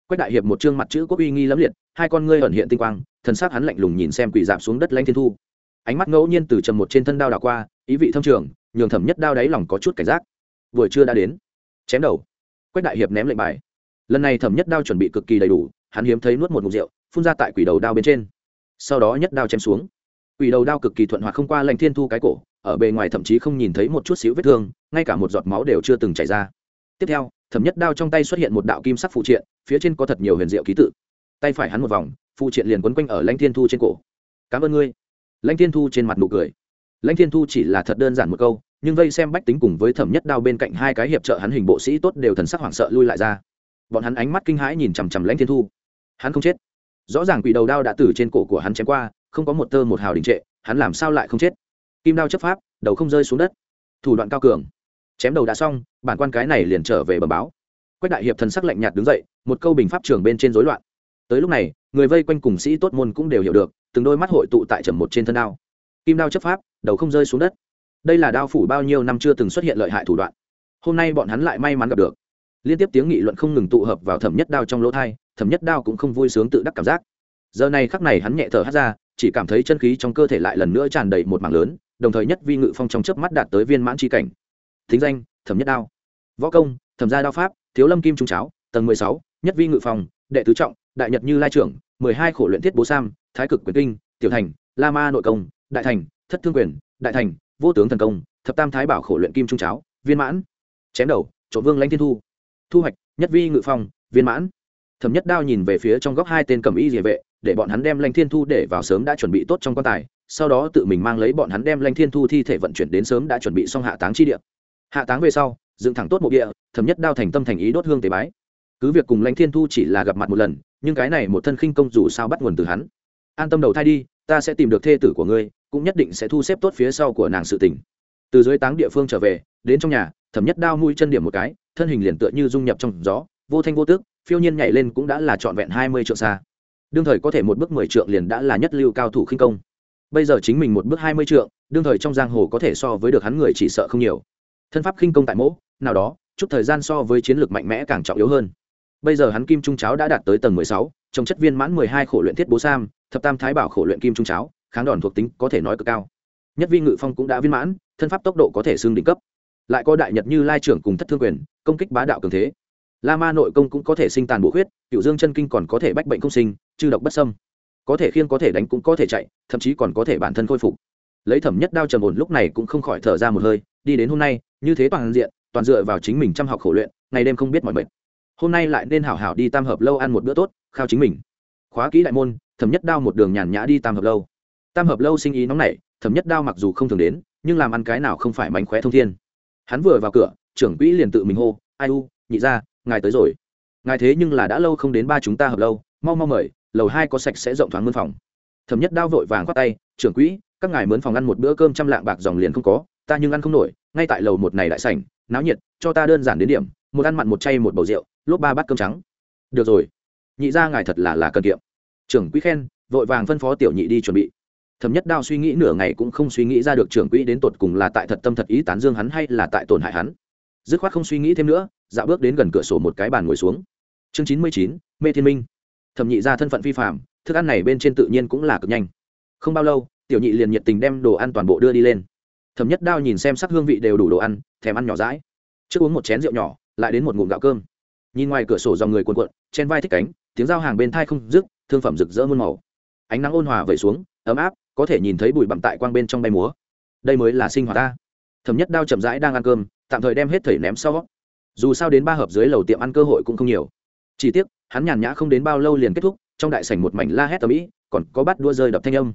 Quách đại hiệp một chương mặt chữ quốc uy nghi lẫm liệt hai con ngươi ẩn hiện tinh quang, thần sắc hắn lạnh lùng nhìn xem quỷ giảm xuống đất lãnh thiên thu. Ánh mắt ngẫu nhiên từ trầm một trên thân đao đảo qua, ý vị thâm trường, nhường thẩm nhất đao đáy lòng có chút cảnh giác. Vừa chưa đã đến, chém đầu. Quách đại hiệp ném lệnh bài. Lần này thẩm nhất đao chuẩn bị cực kỳ đầy đủ, hắn hiếm thấy nuốt một ngụm rượu, phun ra tại quỷ đầu đao bên trên. Sau đó nhất đao chém xuống. Quỷ đầu đao cực kỳ thuận hoạt không qua lãnh thiên thu cái cổ, ở bề ngoài thậm chí không nhìn thấy một chút xíu vết thương, ngay cả một giọt máu đều chưa từng chảy ra. Tiếp theo, thẩm nhất đao trong tay xuất hiện một đạo kim sắc phụ triện, phía trên có thật nhiều huyền diệu ký tự tay phải hắn một vòng, phụ triện liền quấn quanh ở lãnh thiên thu trên cổ. Cảm ơn ngươi. Lãnh thiên thu trên mặt nụ cười. Lãnh thiên thu chỉ là thật đơn giản một câu, nhưng vây xem bách tính cùng với thẩm nhất đao bên cạnh hai cái hiệp trợ hắn hình bộ sĩ tốt đều thần sắc hoảng sợ lui lại ra. Bọn hắn ánh mắt kinh hãi nhìn chằm chằm lãnh thiên thu. Hắn không chết. Rõ ràng quỷ đầu đao đã từ trên cổ của hắn chém qua, không có một tơ một hào đình trệ, hắn làm sao lại không chết? Kim đao chấp pháp, đầu không rơi xuống đất. Thủ đoạn cao cường. Chém đầu đã xong, bản quan cái này liền trở về bờ báo. Quách đại hiệp thần sắc lạnh nhạt đứng dậy, một câu bình pháp trường bên trên rối loạn tới lúc này, người vây quanh cùng sĩ tốt môn cũng đều hiểu được, từng đôi mắt hội tụ tại trầm một trên thân đao. Kim đao chấp pháp, đầu không rơi xuống đất. Đây là đao phủ bao nhiêu năm chưa từng xuất hiện lợi hại thủ đoạn. Hôm nay bọn hắn lại may mắn gặp được. Liên tiếp tiếng nghị luận không ngừng tụ hợp vào thẩm nhất đao trong lỗ thai, thẩm nhất đao cũng không vui sướng tự đắc cảm giác. Giờ này khắc này hắn nhẹ thở hát ra, chỉ cảm thấy chân khí trong cơ thể lại lần nữa tràn đầy một mảng lớn, đồng thời nhất vi ngự phong trong chớp mắt đạt tới viên mãn tri cảnh. Thính danh, thẩm nhất đao. Võ công, thẩm gia đao pháp, thiếu lâm kim trung cháo, tầng mười sáu, nhất vi ngự phong, đệ tứ trọng đại nhật như lai trưởng, mười hai khổ luyện thiết bố sam, thái cực quyền kinh, tiểu thành la ma nội công, đại thành, thất thương quyền, đại thành, vô tướng thần công, thập tam thái bảo khổ luyện kim trung cháo, viên mãn. Chém đầu trộm vương lãnh thiên thu. Thu hoạch, nhất vi ngự phong, viên mãn. Thẩm nhất đao nhìn về phía trong góc hai tên cầm y địa vệ, để bọn hắn đem lãnh thiên thu để vào sớm đã chuẩn bị tốt trong quan tài, sau đó tự mình mang lấy bọn hắn đem lãnh thiên thu thi thể vận chuyển đến sớm đã chuẩn bị xong hạ táng chi địa. Hạ táng về sau, dựng thẳng tốt mộ địa, thẩm nhất đao thành tâm thành ý đốt hương tế bái cứ việc cùng lãnh thiên thu chỉ là gặp mặt một lần, nhưng cái này một thân khinh công dù sao bắt nguồn từ hắn. An tâm đầu thai đi, ta sẽ tìm được thê tử của ngươi, cũng nhất định sẽ thu xếp tốt phía sau của nàng sự tình. Từ dưới táng địa phương trở về, đến trong nhà, thẩm nhất đao mũi chân điểm một cái, thân hình liền tựa như dung nhập trong gió, vô thanh vô tức, phiêu nhiên nhảy lên cũng đã là trọn vẹn hai mươi trượng xa. Đương thời có thể một bước mười trượng liền đã là nhất lưu cao thủ khinh công. Bây giờ chính mình một bước hai mươi trượng, đương thời trong giang hồ có thể so với được hắn người chỉ sợ không nhiều. Thân pháp khinh công tại mỗ, nào đó, chút thời gian so với chiến lược mạnh mẽ càng trọng yếu hơn bây giờ hắn kim trung cháo đã đạt tới tầng mười sáu trong chất viên mãn mười hai khổ luyện thiết bố sam, thập tam thái bảo khổ luyện kim trung cháo, kháng đòn thuộc tính có thể nói cực cao. Nhất vi ngự phong cũng đã viên mãn, thân pháp tốc độ có thể xương đỉnh cấp. Lại có đại nhật như lai trưởng cùng thất thương quyền, công kích bá đạo cường thế. La ma nội công cũng có thể sinh tàn bổ huyết cựu dương chân kinh còn có thể bách bệnh không sinh, chư độc bất sâm có thể khiêng có thể đánh cũng có thể chạy, thậm chí còn có thể bản thân khôi phục. Lấy thẩm nhất đao trầm ổn lúc này cũng không khỏi thở ra một hơi, đi đến hôm nay, như thế toàn diện, toàn dựa vào chính mình chăm học khổ luyện, ngày đêm không biết mọi mệt hôm nay lại nên hảo hảo đi tam hợp lâu ăn một bữa tốt, khao chính mình. Khóa kỹ đại môn, thẩm nhất đao một đường nhàn nhã đi tam hợp lâu. Tam hợp lâu sinh ý nóng nảy, thẩm nhất đao mặc dù không thường đến, nhưng làm ăn cái nào không phải mánh khóe thông thiên. Hắn vừa vào cửa, trưởng quỹ liền tự mình hô, ai u, nhị ra ngài tới rồi. Ngài thế nhưng là đã lâu không đến ba chúng ta hợp lâu, mau mau mời, lầu hai có sạch sẽ rộng thoáng mướn phòng. Thẩm nhất đao vội vàng khoát tay, trưởng quỹ, các ngài mướn phòng ăn một bữa cơm trăm lạng bạc dòng liền không có, ta nhưng ăn không nổi, ngay tại lầu một này đại sảnh, náo nhiệt, cho ta đơn giản đến điểm, một ăn mặn một chay một bầu rượu lốp ba bát cơm trắng. Được rồi. Nhị ra ngài thật là là cần kiệm. Trưởng quỹ khen, vội vàng phân phó tiểu nhị đi chuẩn bị. Thẩm nhất đao suy nghĩ nửa ngày cũng không suy nghĩ ra được trưởng quỹ đến tột cùng là tại thật tâm thật ý tán dương hắn hay là tại tổn hại hắn. Dứt khoát không suy nghĩ thêm nữa dạo bước đến gần cửa sổ một cái bàn ngồi xuống. Chương chín mươi chín, mê thiên minh. Thẩm nhị ra thân phận vi phạm thức ăn này bên trên tự nhiên cũng là cực nhanh. Không bao lâu, tiểu nhị liền nhiệt tình đem đồ ăn toàn bộ đưa đi lên. Thẩm nhất đao nhìn xem sắc hương vị đều đủ đồ ăn, thèm ăn nhỏ rãi trước uống một chén rượu nhỏ, lại đến một ngụm gạo cơm nhìn ngoài cửa sổ dòng người cuộn cuộn chen vai thích cánh, tiếng giao hàng bên thai không dứt, thương phẩm rực rỡ muôn màu. Ánh nắng ôn hòa vẩy xuống, ấm áp, có thể nhìn thấy bụi bặm tại quang bên trong bay múa. Đây mới là sinh hoạt ta. Thẩm nhất đao chậm rãi đang ăn cơm, tạm thời đem hết thầy ném sau. Dù sao đến ba hợp dưới lầu tiệm ăn cơ hội cũng không nhiều. Chỉ tiếc, hắn nhàn nhã không đến bao lâu liền kết thúc, trong đại sảnh một mảnh la hét tầm ĩ, còn có bát đua rơi đập thanh âm.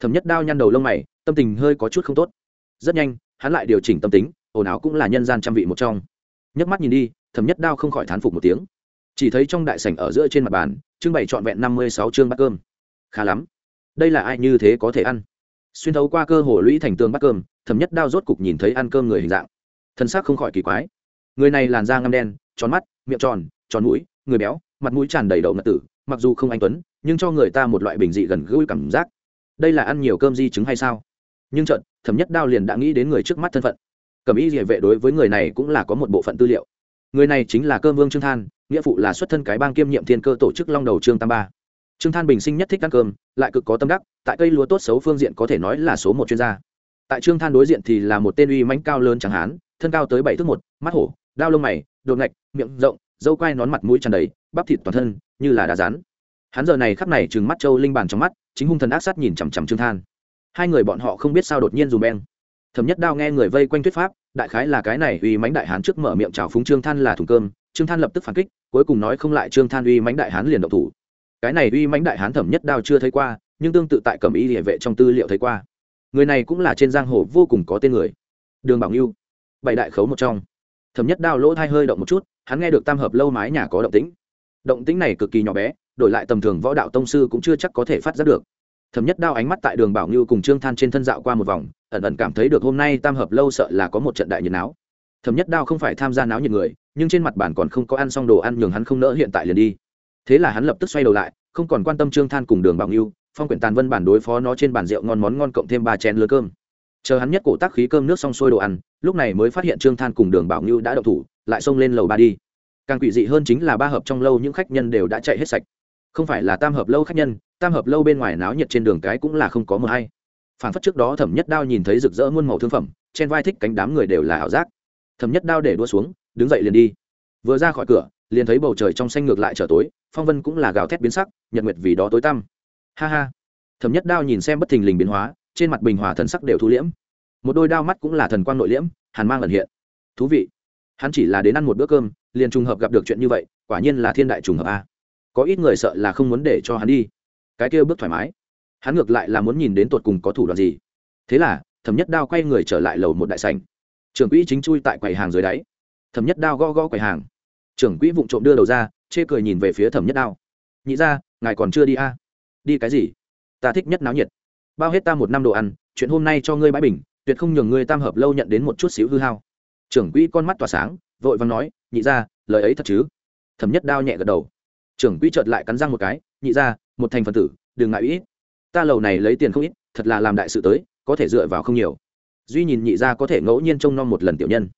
Thẩm nhất đao nhăn đầu lông mày, tâm tình hơi có chút không tốt. Rất nhanh, hắn lại điều chỉnh tâm tính, ồn áo cũng là nhân gian trăm vị một trong. Nhấc mắt nhìn đi thẩm nhất đao không khỏi thán phục một tiếng. Chỉ thấy trong đại sảnh ở giữa trên mặt bàn, trưng bày trọn vẹn năm mươi sáu chương bát cơm. Khá lắm. Đây là ai như thế có thể ăn? Xuyên thấu qua cơ hồ lũy thành tương bát cơm, thẩm nhất đao rốt cục nhìn thấy ăn cơm người hình dạng. Thân xác không khỏi kỳ quái. Người này làn da ngăm đen, tròn mắt, miệng tròn tròn mũi, người béo, mặt mũi tràn đầy đầu ngật tử, mặc dù không anh tuấn, nhưng cho người ta một loại bình dị gần gũi cảm giác. Đây là ăn nhiều cơm di chứng hay sao? Nhưng trận thẩm nhất đao liền đã nghĩ đến người trước mắt thân phận. Cầm ý địa vệ đối với người này cũng là có một bộ phận tư liệu người này chính là cơ vương trương than, nghĩa phụ là xuất thân cái bang kiêm nhiệm thiên cơ tổ chức long đầu trương tam ba. Trương than bình sinh nhất thích ăn cơm, lại cực có tâm đắc, tại cây lúa tốt xấu phương diện có thể nói là số một chuyên gia. Tại trương than đối diện thì là một tên uy mãnh cao lớn chẳng hán, thân cao tới bảy thước một, mắt hổ, đao lông mày, đột ngạch, miệng rộng, dâu quai nón mặt mũi tràn đầy, bắp thịt toàn thân, như là đá rán. Hắn giờ này khắp này trừng mắt châu linh bàn trong mắt, chính hung thần ác sát nhìn chằm chằm trương than. Hai người bọn họ không biết sao đột nhiên dùm beng thẩm nhất đao nghe người vây quanh thuyết pháp, đại khái là cái này uy mãnh đại hán trước mở miệng chào phúng trương than là thùng cơm, trương than lập tức phản kích, cuối cùng nói không lại trương than uy mãnh đại hán liền động thủ. Cái này uy mãnh đại hán thẩm nhất đao chưa thấy qua, nhưng tương tự tại cẩm y địa vệ trong tư liệu thấy qua. Người này cũng là trên giang hồ vô cùng có tên người. Đường bảo ngưu, bảy đại khấu một trong. Thẩm nhất đao lỗ thai hơi động một chút, hắn nghe được tam hợp lâu mái nhà có động tĩnh. Động tĩnh này cực kỳ nhỏ bé, đổi lại tầm thường võ đạo tông sư cũng chưa chắc có thể phát giác được thẩm nhất đao ánh mắt tại đường bảo ngưu cùng trương than trên thân dạo qua một vòng, ẩn ẩn cảm thấy được hôm nay tam hợp lâu sợ là có một trận đại nhiệt náo. Thẩm nhất đao không phải tham gia náo nhiệt người, nhưng trên mặt bàn còn không có ăn xong đồ ăn nhường hắn không nỡ hiện tại liền đi. Thế là hắn lập tức xoay đầu lại, không còn quan tâm trương than cùng đường bảo ngưu, phong quyển tàn vân bản đối phó nó trên bàn rượu ngon món ngon cộng thêm ba chén lứa cơm. Chờ hắn nhất cổ tác khí cơm nước xong sôi đồ ăn, lúc này mới phát hiện trương than cùng đường bảo ngưu đã đậu thủ, lại xông lên lầu ba đi. Càng quỷ dị hơn chính là ba hợp trong lâu những khách nhân đều đã chạy hết sạch. Không phải là tam hợp lâu khách nhân tam hợp lâu bên ngoài náo nhiệt trên đường cái cũng là không có mờ hay. Phản phất trước đó thẩm nhất đao nhìn thấy rực rỡ muôn màu thương phẩm, trên vai thích cánh đám người đều là ảo giác. Thẩm nhất đao để đua xuống, đứng dậy liền đi. Vừa ra khỏi cửa, liền thấy bầu trời trong xanh ngược lại trở tối, phong vân cũng là gào thét biến sắc, nhật nguyệt vì đó tối tăm. Ha ha. Thẩm nhất đao nhìn xem bất thình lình biến hóa, trên mặt bình hòa thần sắc đều thu liễm. Một đôi đao mắt cũng là thần quang nội liễm, hàn mang ẩn hiện. Thú vị. Hắn chỉ là đến ăn một bữa cơm, liền trùng hợp gặp được chuyện như vậy, quả nhiên là thiên đại trùng hợp a. Có ít người sợ là không muốn để cho hắn đi cái kia bước thoải mái. Hắn ngược lại là muốn nhìn đến tột cùng có thủ đoạn gì. Thế là, thẩm nhất đao quay người trở lại lầu một đại sành trưởng quỹ chính chui tại quầy hàng dưới đáy. Thẩm nhất đao go go quầy hàng. Trưởng quỹ vụng trộm đưa đầu ra, chê cười nhìn về phía thẩm nhất đao. Nhị ra ngài còn chưa đi a à? đi cái gì? Ta thích nhất náo nhiệt. Bao hết ta một năm đồ ăn, chuyện hôm nay cho ngươi bãi bình, tuyệt không nhường ngươi tam hợp lâu nhận đến một chút xíu hư hao. Trưởng quỹ con mắt tỏa sáng, vội vàng nói, nhị ra lời ấy thật chứ? Thẩm nhất đao nhẹ gật đầu. Trưởng quỹ chợt lại cắn răng một cái, nhị ra một thành phần tử, đừng ngại ít. Ta lầu này lấy tiền không ít, thật là làm đại sự tới, có thể dựa vào không nhiều. Duy nhìn nhị ra có thể ngẫu nhiên trông nom một lần tiểu nhân.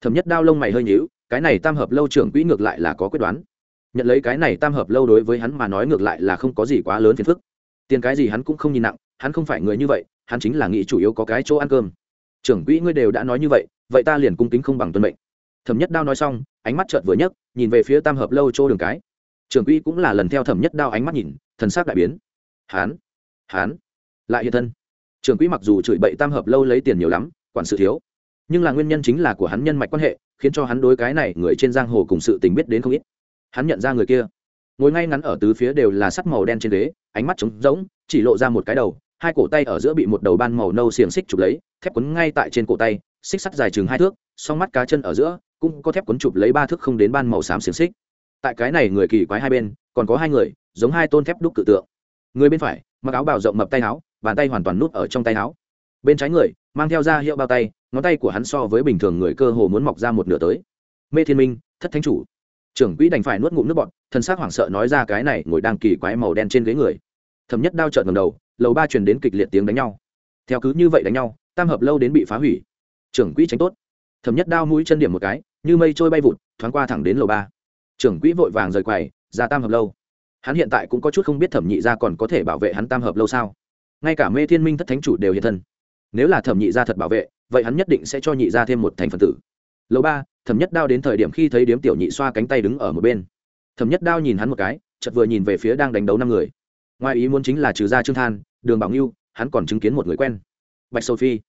Thẩm nhất đao lông mày hơi nhíu, cái này tam hợp lâu trưởng quỹ ngược lại là có quyết đoán. Nhận lấy cái này tam hợp lâu đối với hắn mà nói ngược lại là không có gì quá lớn phiền phức. Tiền cái gì hắn cũng không nhìn nặng, hắn không phải người như vậy, hắn chính là nghĩ chủ yếu có cái chỗ ăn cơm. Trưởng quỹ ngươi đều đã nói như vậy vậy ta liền cung kính không bằng tuân mệnh. Thẩm nhất đao nói xong, ánh mắt chợt vừa nhấc, nhìn về phía tam hợp lâu chỗ đường cái. Trưởng quỹ cũng là lần theo thẩm nhất đao ánh mắt nhìn thần sắc đại biến. Hán hán, lại hiện thân. Trường quỹ mặc dù chửi bậy tam hợp lâu lấy tiền nhiều lắm, quản sự thiếu. Nhưng là nguyên nhân chính là của hắn nhân mạch quan hệ, khiến cho hắn đối cái này người trên giang hồ cùng sự tình biết đến không ít. Hắn nhận ra người kia. Ngồi ngay ngắn ở tứ phía đều là sắc màu đen trên ghế, ánh mắt trống rỗng, chỉ lộ ra một cái đầu, hai cổ tay ở giữa bị một đầu ban màu nâu xiềng xích chụp lấy, thép quấn ngay tại trên cổ tay, xích sắt dài chừng hai thước, song mắt cá chân ở giữa, cũng có thép quấn chụp lấy ba thước không đến ban màu xám xiềng xích. Tại cái này người kỳ quái hai bên còn có hai người, giống hai tôn thép đúc cự tượng. Người bên phải, mặc áo bào rộng mập tay áo, bàn tay hoàn toàn nút ở trong tay áo. Bên trái người, mang theo ra hiệu bao tay, ngón tay của hắn so với bình thường người cơ hồ muốn mọc ra một nửa tới. Mê thiên minh, thất thánh chủ. Trưởng quỹ đành phải nuốt ngụm nước bọt thân xác hoảng sợ nói ra cái này ngồi đang kỳ quái màu đen trên ghế người. Thầm nhất đao trợn ngầm đầu, lầu ba truyền đến kịch liệt tiếng đánh nhau. Theo cứ như vậy đánh nhau, tam hợp lâu đến bị phá hủy. Trưởng quỹ tránh tốt. Thầm nhất đao mũi chân điểm một cái, như mây trôi bay vụt, thoáng qua thẳng đến lầu ba. Trưởng quỹ vội vàng rời quầy ra tam hợp lâu. Hắn hiện tại cũng có chút không biết thẩm nhị gia còn có thể bảo vệ hắn tam hợp lâu sao? Ngay cả mê thiên minh thất thánh chủ đều hiện thân. Nếu là thẩm nhị gia thật bảo vệ, vậy hắn nhất định sẽ cho nhị gia thêm một thành phần tử. Lâu ba, thẩm nhất đao đến thời điểm khi thấy điếm tiểu nhị xoa cánh tay đứng ở một bên. Thẩm nhất đao nhìn hắn một cái, chợt vừa nhìn về phía đang đánh đấu năm người. Ngoài ý muốn chính là trừ gia trương than, đường bảo ngưu, hắn còn chứng kiến một người quen. Bạch sầu phi.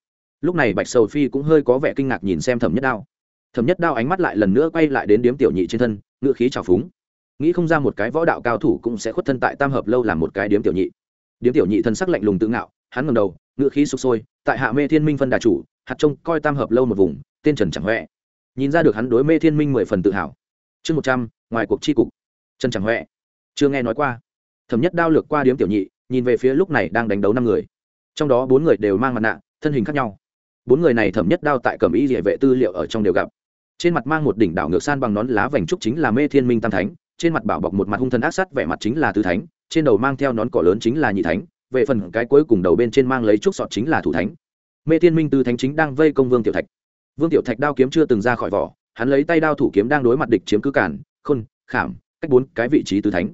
Lúc này bạch sầu phi cũng hơi có vẻ kinh ngạc nhìn xem thẩm nhất đao. Thẩm nhất đao ánh mắt lại lần nữa quay lại đến điếm tiểu nhị trên thân, ngựa khí trào phúng nghĩ không ra một cái võ đạo cao thủ cũng sẽ khuất thân tại tam hợp lâu làm một cái điếm tiểu nhị. Điếm tiểu nhị thân sắc lạnh lùng tự ngạo, hắn ngầm đầu ngựa khí sụp sôi, tại hạ mê thiên minh phân đà chủ, hạt trông coi tam hợp lâu một vùng, tên trần chẳng huệ. Nhìn ra được hắn đối mê thiên minh mười phần tự hào. Chương một trăm, ngoài cuộc tri cục. Trần chẳng huệ. Chưa nghe nói qua. Thẩm nhất đao lược qua điếm tiểu nhị, nhìn về phía lúc này đang đánh đấu năm người. Trong đó bốn người đều mang mặt nạ, thân hình khác nhau. Bốn người này thẩm nhất đao tại cẩm y địa vệ tư liệu ở trong đều gặp. Trên mặt mang một đỉnh đảo ngược san bằng nón lá vành trúc chính là mê thiên minh tam thánh trên mặt bảo bọc một mặt hung thần ác sát vẻ mặt chính là tứ thánh, trên đầu mang theo nón cỏ lớn chính là nhị thánh, về phần cái cuối cùng đầu bên trên mang lấy trúc sọt chính là thủ thánh. Mê thiên minh tứ thánh chính đang vây công vương tiểu thạch. Vương tiểu thạch đao kiếm chưa từng ra khỏi vỏ, hắn lấy tay đao thủ kiếm đang đối mặt địch chiếm cứ cản, khôn, khảm, cách bốn cái vị trí tứ thánh.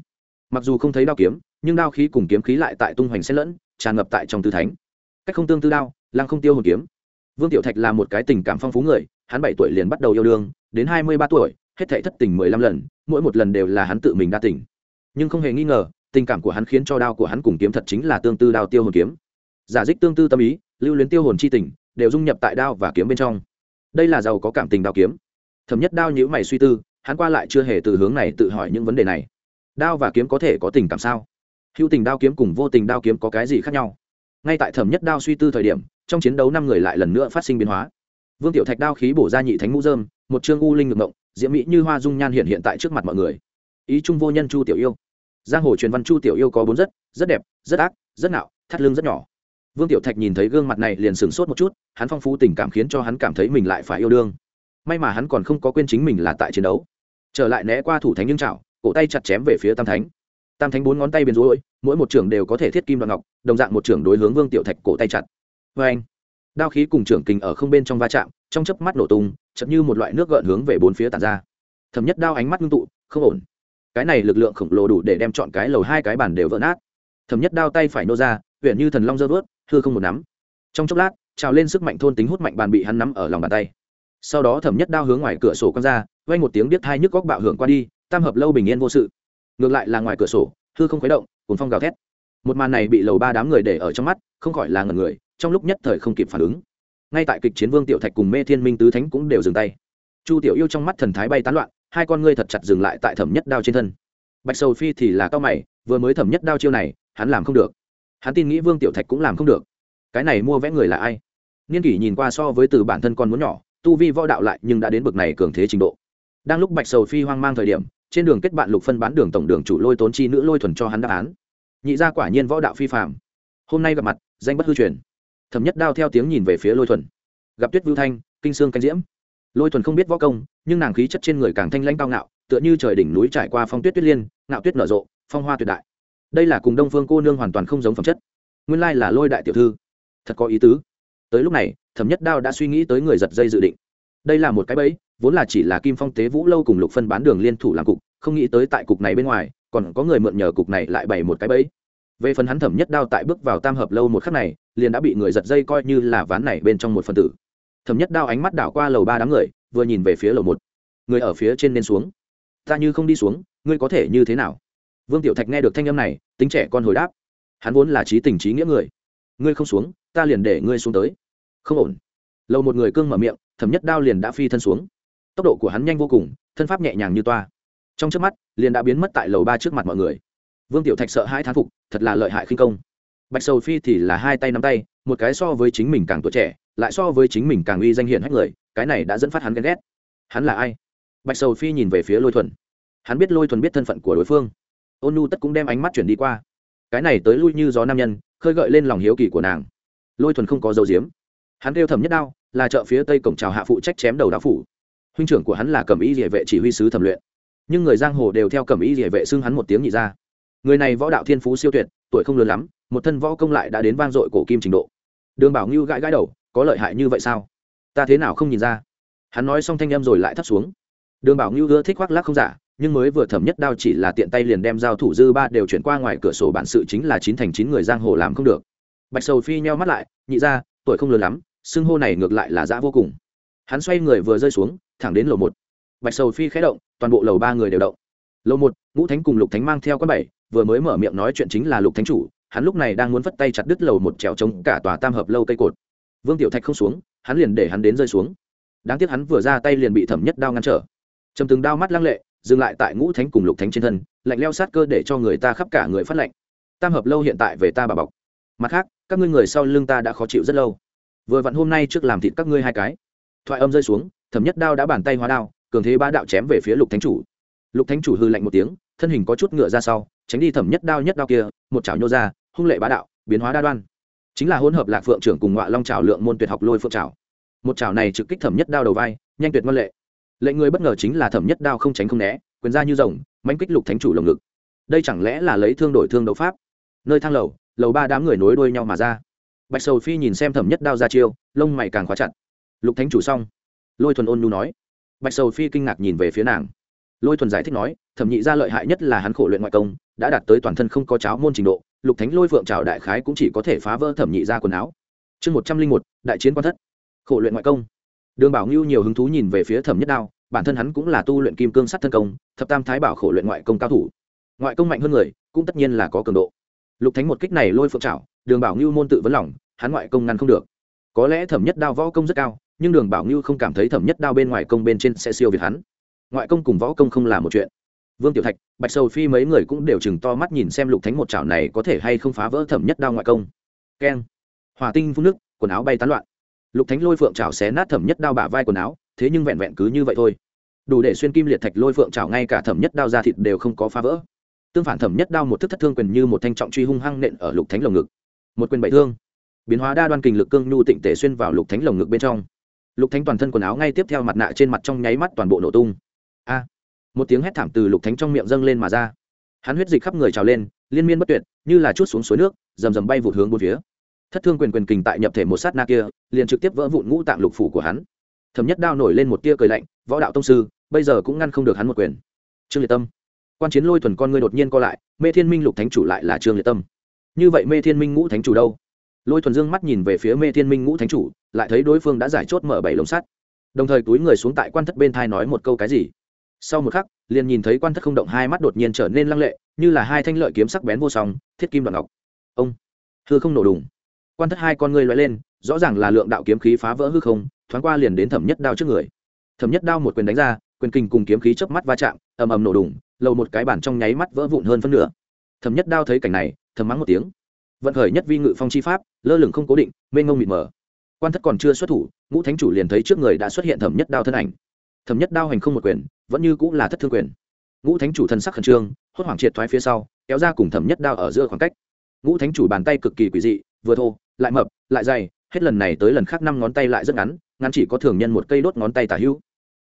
Mặc dù không thấy đao kiếm, nhưng đao khí cùng kiếm khí lại tại tung hoành xen lẫn, tràn ngập tại trong tứ thánh. Cách không tương tư đao, lăng không tiêu hồn kiếm. Vương tiểu thạch là một cái tình cảm phong phú người, hắn bảy tuổi liền bắt đầu yêu đương, đến hai mươi ba tuổi hết thảy thất tình mười lăm lần mỗi một lần đều là hắn tự mình đa tình. Nhưng không hề nghi ngờ tình cảm của hắn khiến cho đao của hắn cùng kiếm thật chính là tương tư đao tiêu hồn kiếm. Giả dích tương tư tâm ý lưu luyến tiêu hồn chi tình đều dung nhập tại đao và kiếm bên trong. Đây là giàu có cảm tình đao kiếm. Thẩm nhất đao nhíu mày suy tư hắn qua lại chưa hề từ hướng này tự hỏi những vấn đề này. Đao và kiếm có thể có tình cảm sao? Hữu tình đao kiếm cùng vô tình đao kiếm có cái gì khác nhau? Ngay tại thẩm nhất đao suy tư thời điểm trong chiến đấu năm người lại lần nữa phát sinh biến hóa. Vương tiểu thạch đao khí bổ ra nhị thánh mũ dơm một chương u linh ngực ngộng, diễm mỹ như hoa dung nhan hiện hiện tại trước mặt mọi người. Ý trung vô nhân chu tiểu yêu. Giang hồ truyền văn chu tiểu yêu có bốn rất rất đẹp, rất ác, rất nạo, thắt lưng rất nhỏ. Vương tiểu thạch nhìn thấy gương mặt này liền sửng sốt một chút, hắn phong phú tình cảm khiến cho hắn cảm thấy mình lại phải yêu đương. May mà hắn còn không có quên chính mình là tại chiến đấu. Trở lại né qua thủ thánh nhưng chảo, cổ tay chặt chém về phía tam thánh. Tam thánh bốn ngón tay biến rối, mỗi một trưởng đều có thể thiết kim đoạn ngọc, đồng dạng một trưởng đối hướng vương tiểu thạch cổ tay chặt. Vê anh đao khí cùng trưởng kình ở không bên trong va chạm, trong chớp mắt nổ tung chậm như một loại nước gợn hướng về bốn phía tàn ra. Thẩm nhất đao ánh mắt ngưng tụ, không ổn. Cái này lực lượng khổng lồ đủ để đem chọn cái lầu hai cái bàn đều vỡ nát. Thẩm nhất đao tay phải nô ra huyện như thần long dơ vớt, hư không một nắm. Trong chốc lát, trào lên sức mạnh thôn tính hút mạnh bàn bị hắn nắm ở lòng bàn tay. Sau đó thẩm nhất đao hướng ngoài cửa sổ quăng ra vay một tiếng biết hai nhức góc bạo hưởng qua đi, tam hợp lâu bình yên vô sự. Ngược lại là ngoài cửa sổ, hư không khuấy động cùng phong gào thét. Một màn này bị lầu ba đám người để ở trong mắt, không khỏi là ngần người, trong lúc nhất thời không kịp phản ứng ngay tại kịch chiến vương tiểu thạch cùng mê thiên minh tứ thánh cũng đều dừng tay. Chu tiểu yêu trong mắt thần thái bay tán loạn, hai con ngươi thật chặt dừng lại tại thẩm nhất đao trên thân. Bạch sầu phi thì là cao mày, vừa mới thẩm nhất đao chiêu này, hắn làm không được. Hắn tin nghĩ vương tiểu thạch cũng làm không được. Cái này mua vẽ người là ai? Niên kỷ nhìn qua so với từ bản thân con muốn nhỏ, tu vi võ đạo lại nhưng đã đến bực này cường thế trình độ. Đang lúc bạch sầu phi hoang mang thời điểm, trên đường kết bạn lục phân bán đường tổng đường chủ lôi tốn chi nữ lôi thuần cho hắn đáp án. Nhị ra quả nhiên võ đạo phi phạm hôm nay gặp mặt, danh bất hư truyền thẩm nhất đao theo tiếng nhìn về phía lôi thuần. Gặp tuyết vưu thanh, kinh sương canh diễm. Lôi thuần không biết võ công, nhưng nàng khí chất trên người càng thanh lãnh cao ngạo, tựa như trời đỉnh núi trải qua phong tuyết tuyết liên, ngạo tuyết nở rộ, phong hoa tuyệt đại. Đây là cùng đông phương cô nương hoàn toàn không giống phẩm chất. Nguyên lai là lôi đại tiểu thư. Thật có ý tứ. Tới lúc này, thẩm nhất đao đã suy nghĩ tới người giật dây dự định. Đây là một cái bẫy, vốn là chỉ là kim phong tế vũ lâu cùng lục phân bán đường liên thủ làm cục, không nghĩ tới tại cục này bên ngoài, còn có người mượn nhờ cục này lại bày một cái bẫy về phần hắn thẩm nhất đao tại bước vào tam hợp lâu một khắc này, liền đã bị người giật dây coi như là ván này bên trong một phần tử. Thẩm nhất đao ánh mắt đảo qua lầu ba đám người, vừa nhìn về phía lầu một. Người ở phía trên nên xuống. Ta như không đi xuống, ngươi có thể như thế nào? Vương tiểu thạch nghe được thanh âm này, tính trẻ con hồi đáp. Hắn vốn là trí tình trí nghĩa người. Ngươi không xuống, ta liền để ngươi xuống tới. Không ổn. Lầu một người cương mở miệng, thẩm nhất đao liền đã phi thân xuống. Tốc độ của hắn nhanh vô cùng, thân pháp nhẹ nhàng như toa. Trong trước mắt, liền đã biến mất tại lầu ba trước mặt mọi người vương tiểu thạch sợ hai thán phục, thật là lợi hại khinh công. Bạch sầu phi thì là hai tay nắm tay, một cái so với chính mình càng tuổi trẻ, lại so với chính mình càng uy danh hiển hách người, cái này đã dẫn phát hắn ghen ghét. Hắn là ai? Bạch sầu phi nhìn về phía lôi thuần. Hắn biết lôi thuần biết thân phận của đối phương. Ôn nu tất cũng đem ánh mắt chuyển đi qua. Cái này tới lui như gió nam nhân, khơi gợi lên lòng hiếu kỳ của nàng. Lôi thuần không có dấu diếm hắn kêu thẩm nhất đao, là chợ phía tây cổng trào hạ phụ trách chém đầu đạo phủ. Huynh trưởng của hắn là cẩm y địa vệ chỉ huy sứ thẩm luyện. Nhưng người giang hồ đều theo cẩm y địa vệ xưng hắn một tiếng nhị ra người này võ đạo thiên phú siêu tuyệt, tuổi không lớn lắm, một thân võ công lại đã đến vang dội cổ kim trình độ. Đường bảo ngưu gãi gãi đầu, có lợi hại như vậy sao? Ta thế nào không nhìn ra? Hắn nói xong thanh em rồi lại thắt xuống. Đường bảo ngưu ưa thích khoác lác không giả, nhưng mới vừa thẩm nhất đao chỉ là tiện tay liền đem giao thủ dư ba đều chuyển qua ngoài cửa sổ bản sự chính là chín thành chín người giang hồ làm không được. Bạch sầu phi nheo mắt lại, nhị ra, tuổi không lớn lắm, xưng hô này ngược lại là dã vô cùng. Hắn xoay người vừa rơi xuống, thẳng đến lầu một. Bạch sầu phi khé động, toàn bộ lầu ba người đều động. Lầu một, ngũ thánh cùng lục thánh mang theo con bảy vừa mới mở miệng nói chuyện chính là lục thánh chủ, hắn lúc này đang muốn vất tay chặt đứt lầu một trèo trống cả tòa tam hợp lâu cây cột. Vương tiểu thạch không xuống, hắn liền để hắn đến rơi xuống. Đáng tiếc hắn vừa ra tay liền bị thẩm nhất đao ngăn trở. Trầm từng đao mắt lăng lệ, dừng lại tại ngũ thánh cùng lục thánh trên thân, lạnh leo sát cơ để cho người ta khắp cả người phát lạnh. Tam hợp lâu hiện tại về ta bà bọc. Mặt khác, các ngươi người sau lưng ta đã khó chịu rất lâu. Vừa vặn hôm nay trước làm thịt các ngươi hai cái. Thoại âm rơi xuống, thẩm nhất đao đã bàn tay hóa đao, cường thế ba đạo chém về phía lục thánh chủ. Lục thánh chủ hư lạnh một tiếng, thân hình có chút ngựa ra sau tránh đi thẩm nhất đao nhất đao kia, một chảo nhô ra, hung lệ bá đạo, biến hóa đa đoan. Chính là hỗn hợp lạc phượng trưởng cùng ngọa long trào lượng môn tuyệt học lôi phượng trào một chảo này trực kích thẩm nhất đao đầu vai, nhanh tuyệt ngân lệ. Lệnh người bất ngờ chính là thẩm nhất đao không tránh không né, quyền ra như rồng mánh kích lục thánh chủ lồng ngực. Đây chẳng lẽ là lấy thương đổi thương đấu pháp? Nơi thang lầu lầu ba đám người nối đuôi nhau mà ra. Bạch sầu phi nhìn xem thẩm nhất đao ra chiêu, lông mày càng khóa chặt. Lục thánh chủ xong. Lôi thuần ôn nhu nói. Bạch sầu phi kinh ngạc nhìn về phía nàng. Lôi thuần giải thích nói thẩm nhị Gia lợi hại nhất là hắn khổ luyện ngoại công đã đạt tới toàn thân không có cháo môn trình độ lục thánh lôi phượng trào đại khái cũng chỉ có thể phá vỡ thẩm nhị Gia quần áo. Chương một trăm linh một đại chiến quan thất. Khổ luyện ngoại công. Đường bảo ngưu nhiều hứng thú nhìn về phía thẩm nhất đao bản thân hắn cũng là tu luyện kim cương sắt thân công thập tam thái bảo khổ luyện ngoại công cao thủ. Ngoại công mạnh hơn người cũng tất nhiên là có cường độ. Lục thánh một kích này lôi phượng trào đường bảo ngưu môn tự vấn lỏng, hắn ngoại công ngăn không được. Có lẽ thẩm nhất đao võ công rất cao nhưng đường bảo ngưu không cảm thấy thẩm nhất đao bên ngoài công bên trên sẽ siêu việt hắn. Ngoại công cùng võ công không là một chuyện vương tiểu thạch, bạch sầu phi mấy người cũng đều chừng to mắt nhìn xem lục thánh một chảo này có thể hay không phá vỡ thẩm nhất đao ngoại công. Keng. Hòa tinh phun nước, quần áo bay tán loạn. Lục thánh lôi phượng chảo xé nát thẩm nhất đao bả vai quần áo, thế nhưng vẹn vẹn cứ như vậy thôi. Đủ để xuyên kim liệt thạch lôi phượng chảo ngay cả thẩm nhất đao ra thịt đều không có phá vỡ. Tương phản thẩm nhất đao một thức thất thương quyền như một thanh trọng truy hung hăng nện ở lục thánh lồng ngực. Một quyền bảy thương. Biến hóa đa đoan kình lực cương nhu tịnh tể xuyên vào lục thánh lồng ngực bên trong. Lục thánh toàn thân quần áo ngay tiếp theo mặt nạ trên mặt trong nháy mắt toàn bộ nổ tung một tiếng hét thảm từ lục thánh trong miệng dâng lên mà ra. Hắn huyết dịch khắp người trào lên, liên miên bất tuyệt, như là chút xuống suối nước, rầm rầm bay vụt hướng bốn phía. Thất thương quyền quyền kình tại nhập thể một sát na kia, liền trực tiếp vỡ vụn ngũ tạng lục phủ của hắn. Thẩm nhất đao nổi lên một tia cười lạnh, võ đạo tông sư, bây giờ cũng ngăn không được hắn một quyền. Trương liệt tâm. Quan chiến lôi thuần con ngươi đột nhiên co lại, mê thiên minh lục thánh chủ lại là trương liệt tâm. Như vậy mê thiên minh ngũ thánh chủ đâu? Lôi thuần dương mắt nhìn về phía mê thiên minh ngũ thánh chủ, lại thấy đối phương đã giải chốt mở bảy lồng sắt. Đồng thời túi người xuống tại quan thất bên thai nói một câu cái gì? Sau một khắc, liền nhìn thấy quan thất không động hai mắt đột nhiên trở nên lăng lệ, như là hai thanh lợi kiếm sắc bén vô song, thiết kim đoạn ngọc. Ông, hư không nổ đùng. Quan thất hai con ngươi loại lên, rõ ràng là lượng đạo kiếm khí phá vỡ hư không, thoáng qua liền đến thẩm nhất đao trước người. Thẩm nhất đao một quyền đánh ra, quyền kinh cùng kiếm khí chớp mắt va chạm, ầm ầm nổ đùng lầu một cái bản trong nháy mắt vỡ vụn hơn phân nửa. Thẩm nhất đao thấy cảnh này, thầm mắng một tiếng. Vận khởi nhất vi ngự phong chi pháp, lơ lửng không cố định, mênh ngông mịt mờ. Quan thất còn chưa xuất thủ, ngũ thánh chủ liền thấy trước người đã xuất hiện thẩm nhất đao thân ảnh. Thẩm nhất đao hành không một quyền vẫn như cũng là thất thương quyền. Ngũ thánh chủ thần sắc khẩn trương, hốt hoảng triệt thoái phía sau, kéo ra cùng thẩm nhất đao ở giữa khoảng cách. Ngũ thánh chủ bàn tay cực kỳ quỷ dị, vừa thô, lại mập, lại dày, hết lần này tới lần khác năm ngón tay lại rất ngắn ngắn chỉ có thường nhân một cây đốt ngón tay tả hữu.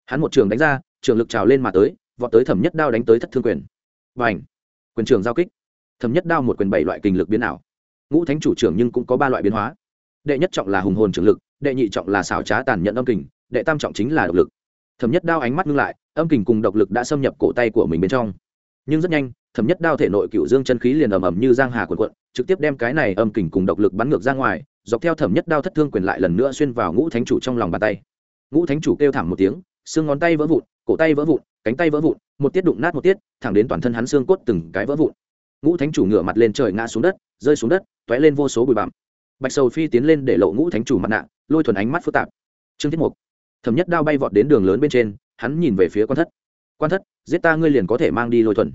Hắn một trường đánh ra, trường lực trào lên mà tới, vọt tới thẩm nhất đao đánh tới thất thương quyền. Và ảnh quyền trường giao kích. Thẩm nhất đao một quyền bảy loại kình lực biến ảo. Ngũ thánh chủ trưởng nhưng cũng có ba loại biến hóa. Đệ nhất trọng là hùng hồn trường lực, đệ nhị trọng là xảo trá tàn nhẫn âm kình, đệ tam trọng chính là độc lực thẩm nhất đao ánh mắt ngưng lại, âm kình cùng độc lực đã xâm nhập cổ tay của mình bên trong. Nhưng rất nhanh, thẩm nhất đao thể nội cựu dương chân khí liền ầm ầm như giang hà quần quận trực tiếp đem cái này âm kình cùng độc lực bắn ngược ra ngoài, dọc theo thẩm nhất đao thất thương quyền lại lần nữa xuyên vào ngũ thánh chủ trong lòng bàn tay. Ngũ thánh chủ kêu thảm một tiếng, xương ngón tay vỡ vụn, cổ tay vỡ vụn, cánh tay vỡ vụn, một tiết đụng nát một tiết, thẳng đến toàn thân hắn xương cốt từng cái vỡ vụn. Ngũ thánh chủ ngửa mặt lên trời ngã xuống đất, rơi xuống đất t ó é lên vô số bụi bặm. Bạch sầu phi tiến lên để lộ ngũ thánh chủ mặt nạ, lôi thuần ánh mắt phức tạp. Trương thiết mục thẩm nhất đao bay vọt đến đường lớn bên trên, hắn nhìn về phía quan thất. Quan thất, giết ta ngươi liền có thể mang đi lôi thuần.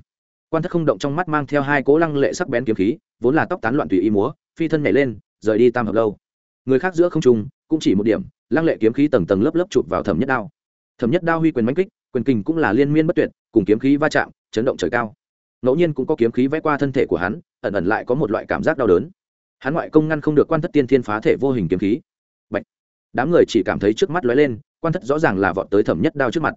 Quan thất không động trong mắt mang theo hai cố lăng lệ sắc bén kiếm khí, vốn là tóc tán loạn tùy ý múa, phi thân nhảy lên, rời đi tam hợp lâu. Người khác giữa không trung, cũng chỉ một điểm, lăng lệ kiếm khí tầng tầng lớp lớp chụp vào thẩm nhất đao. Thẩm nhất đao huy quyền mánh kích, quyền kình cũng là liên miên bất tuyệt, cùng kiếm khí va chạm, chấn động trời cao. Ngẫu nhiên cũng có kiếm khí vẽ qua thân thể của hắn, ẩn ẩn lại có một loại cảm giác đau đớn. Hắn ngoại công ngăn không được quan thất tiên thiên phá thể vô hình kiếm khí. Bạch. đám người chỉ cảm thấy trước mắt lóe lên quan thất rõ ràng là vọt tới thẩm nhất đao trước mặt.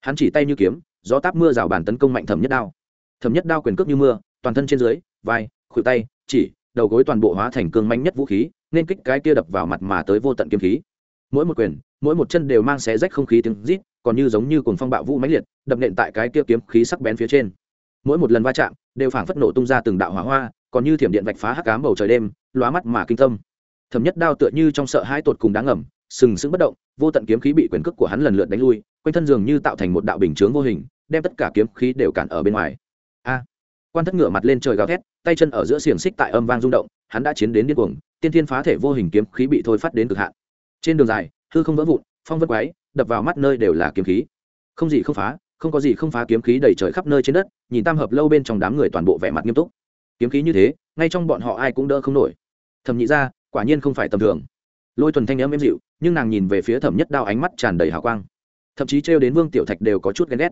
Hắn chỉ tay như kiếm, gió táp mưa rào bàn tấn công mạnh thẩm nhất đao. Thẩm nhất đao quyền cước như mưa, toàn thân trên dưới, vai, khuỷu tay, chỉ, đầu gối toàn bộ hóa thành cương manh nhất vũ khí, nên kích cái kia đập vào mặt mà tới vô tận kiếm khí. Mỗi một quyền, mỗi một chân đều mang xé rách không khí tiếng rít, còn như giống như cuồng phong bạo vũ mãnh liệt, đập nện tại cái kia kiếm khí sắc bén phía trên. Mỗi một lần va chạm, đều phảng phất nổ tung ra từng đạo hỏa hoa, còn như thiểm điện vạch phá hắc cám bầu trời đêm, lóa mắt mà kinh tâm. Thẩm nhất đao tựa như trong sợ hai tột cùng đáng ngầm sừng sững bất động, vô tận kiếm khí bị quyền cước của hắn lần lượt đánh lui, quanh thân dường như tạo thành một đạo bình chướng vô hình, đem tất cả kiếm khí đều cản ở bên ngoài. A! Quan thất ngửa mặt lên trời gào thét, tay chân ở giữa xiềng xích tại âm vang rung động, hắn đã chiến đến điên cuồng, tiên thiên phá thể vô hình kiếm khí bị thôi phát đến cực hạn. Trên đường dài, hư không vỡ vụn, phong vân quái, đập vào mắt nơi đều là kiếm khí. Không gì không phá, không có gì không phá kiếm khí đầy trời khắp nơi trên đất, nhìn tam hợp lâu bên trong đám người toàn bộ vẻ mặt nghiêm túc. Kiếm khí như thế, ngay trong bọn họ ai cũng đỡ không nổi. Thẩm nhị ra quả nhiên không phải tầm thường lôi thuần thanh ấm êm dịu, nhưng nàng nhìn về phía thẩm nhất đao ánh mắt tràn đầy hào quang. Thậm chí trêu đến vương tiểu thạch đều có chút ghen ghét.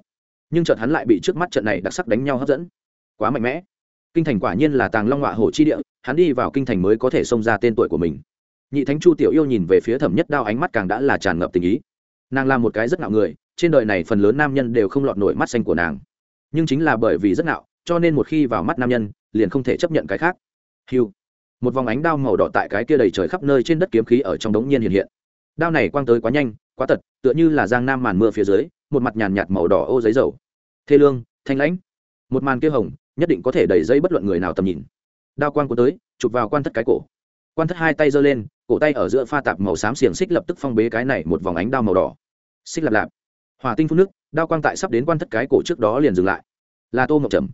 Nhưng chợt hắn lại bị trước mắt trận này đặc sắc đánh nhau hấp dẫn. Quá mạnh mẽ. Kinh thành quả nhiên là tàng long họa hồ chi địa, hắn đi vào kinh thành mới có thể xông ra tên tuổi của mình. Nhị thánh chu tiểu yêu nhìn về phía thẩm nhất đao ánh mắt càng đã là tràn ngập tình ý. Nàng là một cái rất ngạo người, trên đời này phần lớn nam nhân đều không lọt nổi mắt xanh của nàng. Nhưng chính là bởi vì rất ngạo, cho nên một khi vào mắt nam nhân, liền không thể chấp nhận cái khác. Hiu một vòng ánh đao màu đỏ tại cái kia đầy trời khắp nơi trên đất kiếm khí ở trong đống nhiên hiện hiện. Đao này quang tới quá nhanh, quá tật, tựa như là giang nam màn mưa phía dưới, một mặt nhàn nhạt màu đỏ ô giấy dầu. Thê lương, thanh lãnh. Một màn kia hồng, nhất định có thể đẩy dây bất luận người nào tầm nhìn. Đao quang cuốn tới, chụp vào quan thất cái cổ. Quan thất hai tay giơ lên, cổ tay ở giữa pha tạp màu xám xiềng xích lập tức phong bế cái này một vòng ánh đao màu đỏ. Xích lạp lạp. Hòa tinh phun nước, đao quang tại sắp đến quan thất cái cổ trước đó liền dừng lại. Là tô mộc trầm.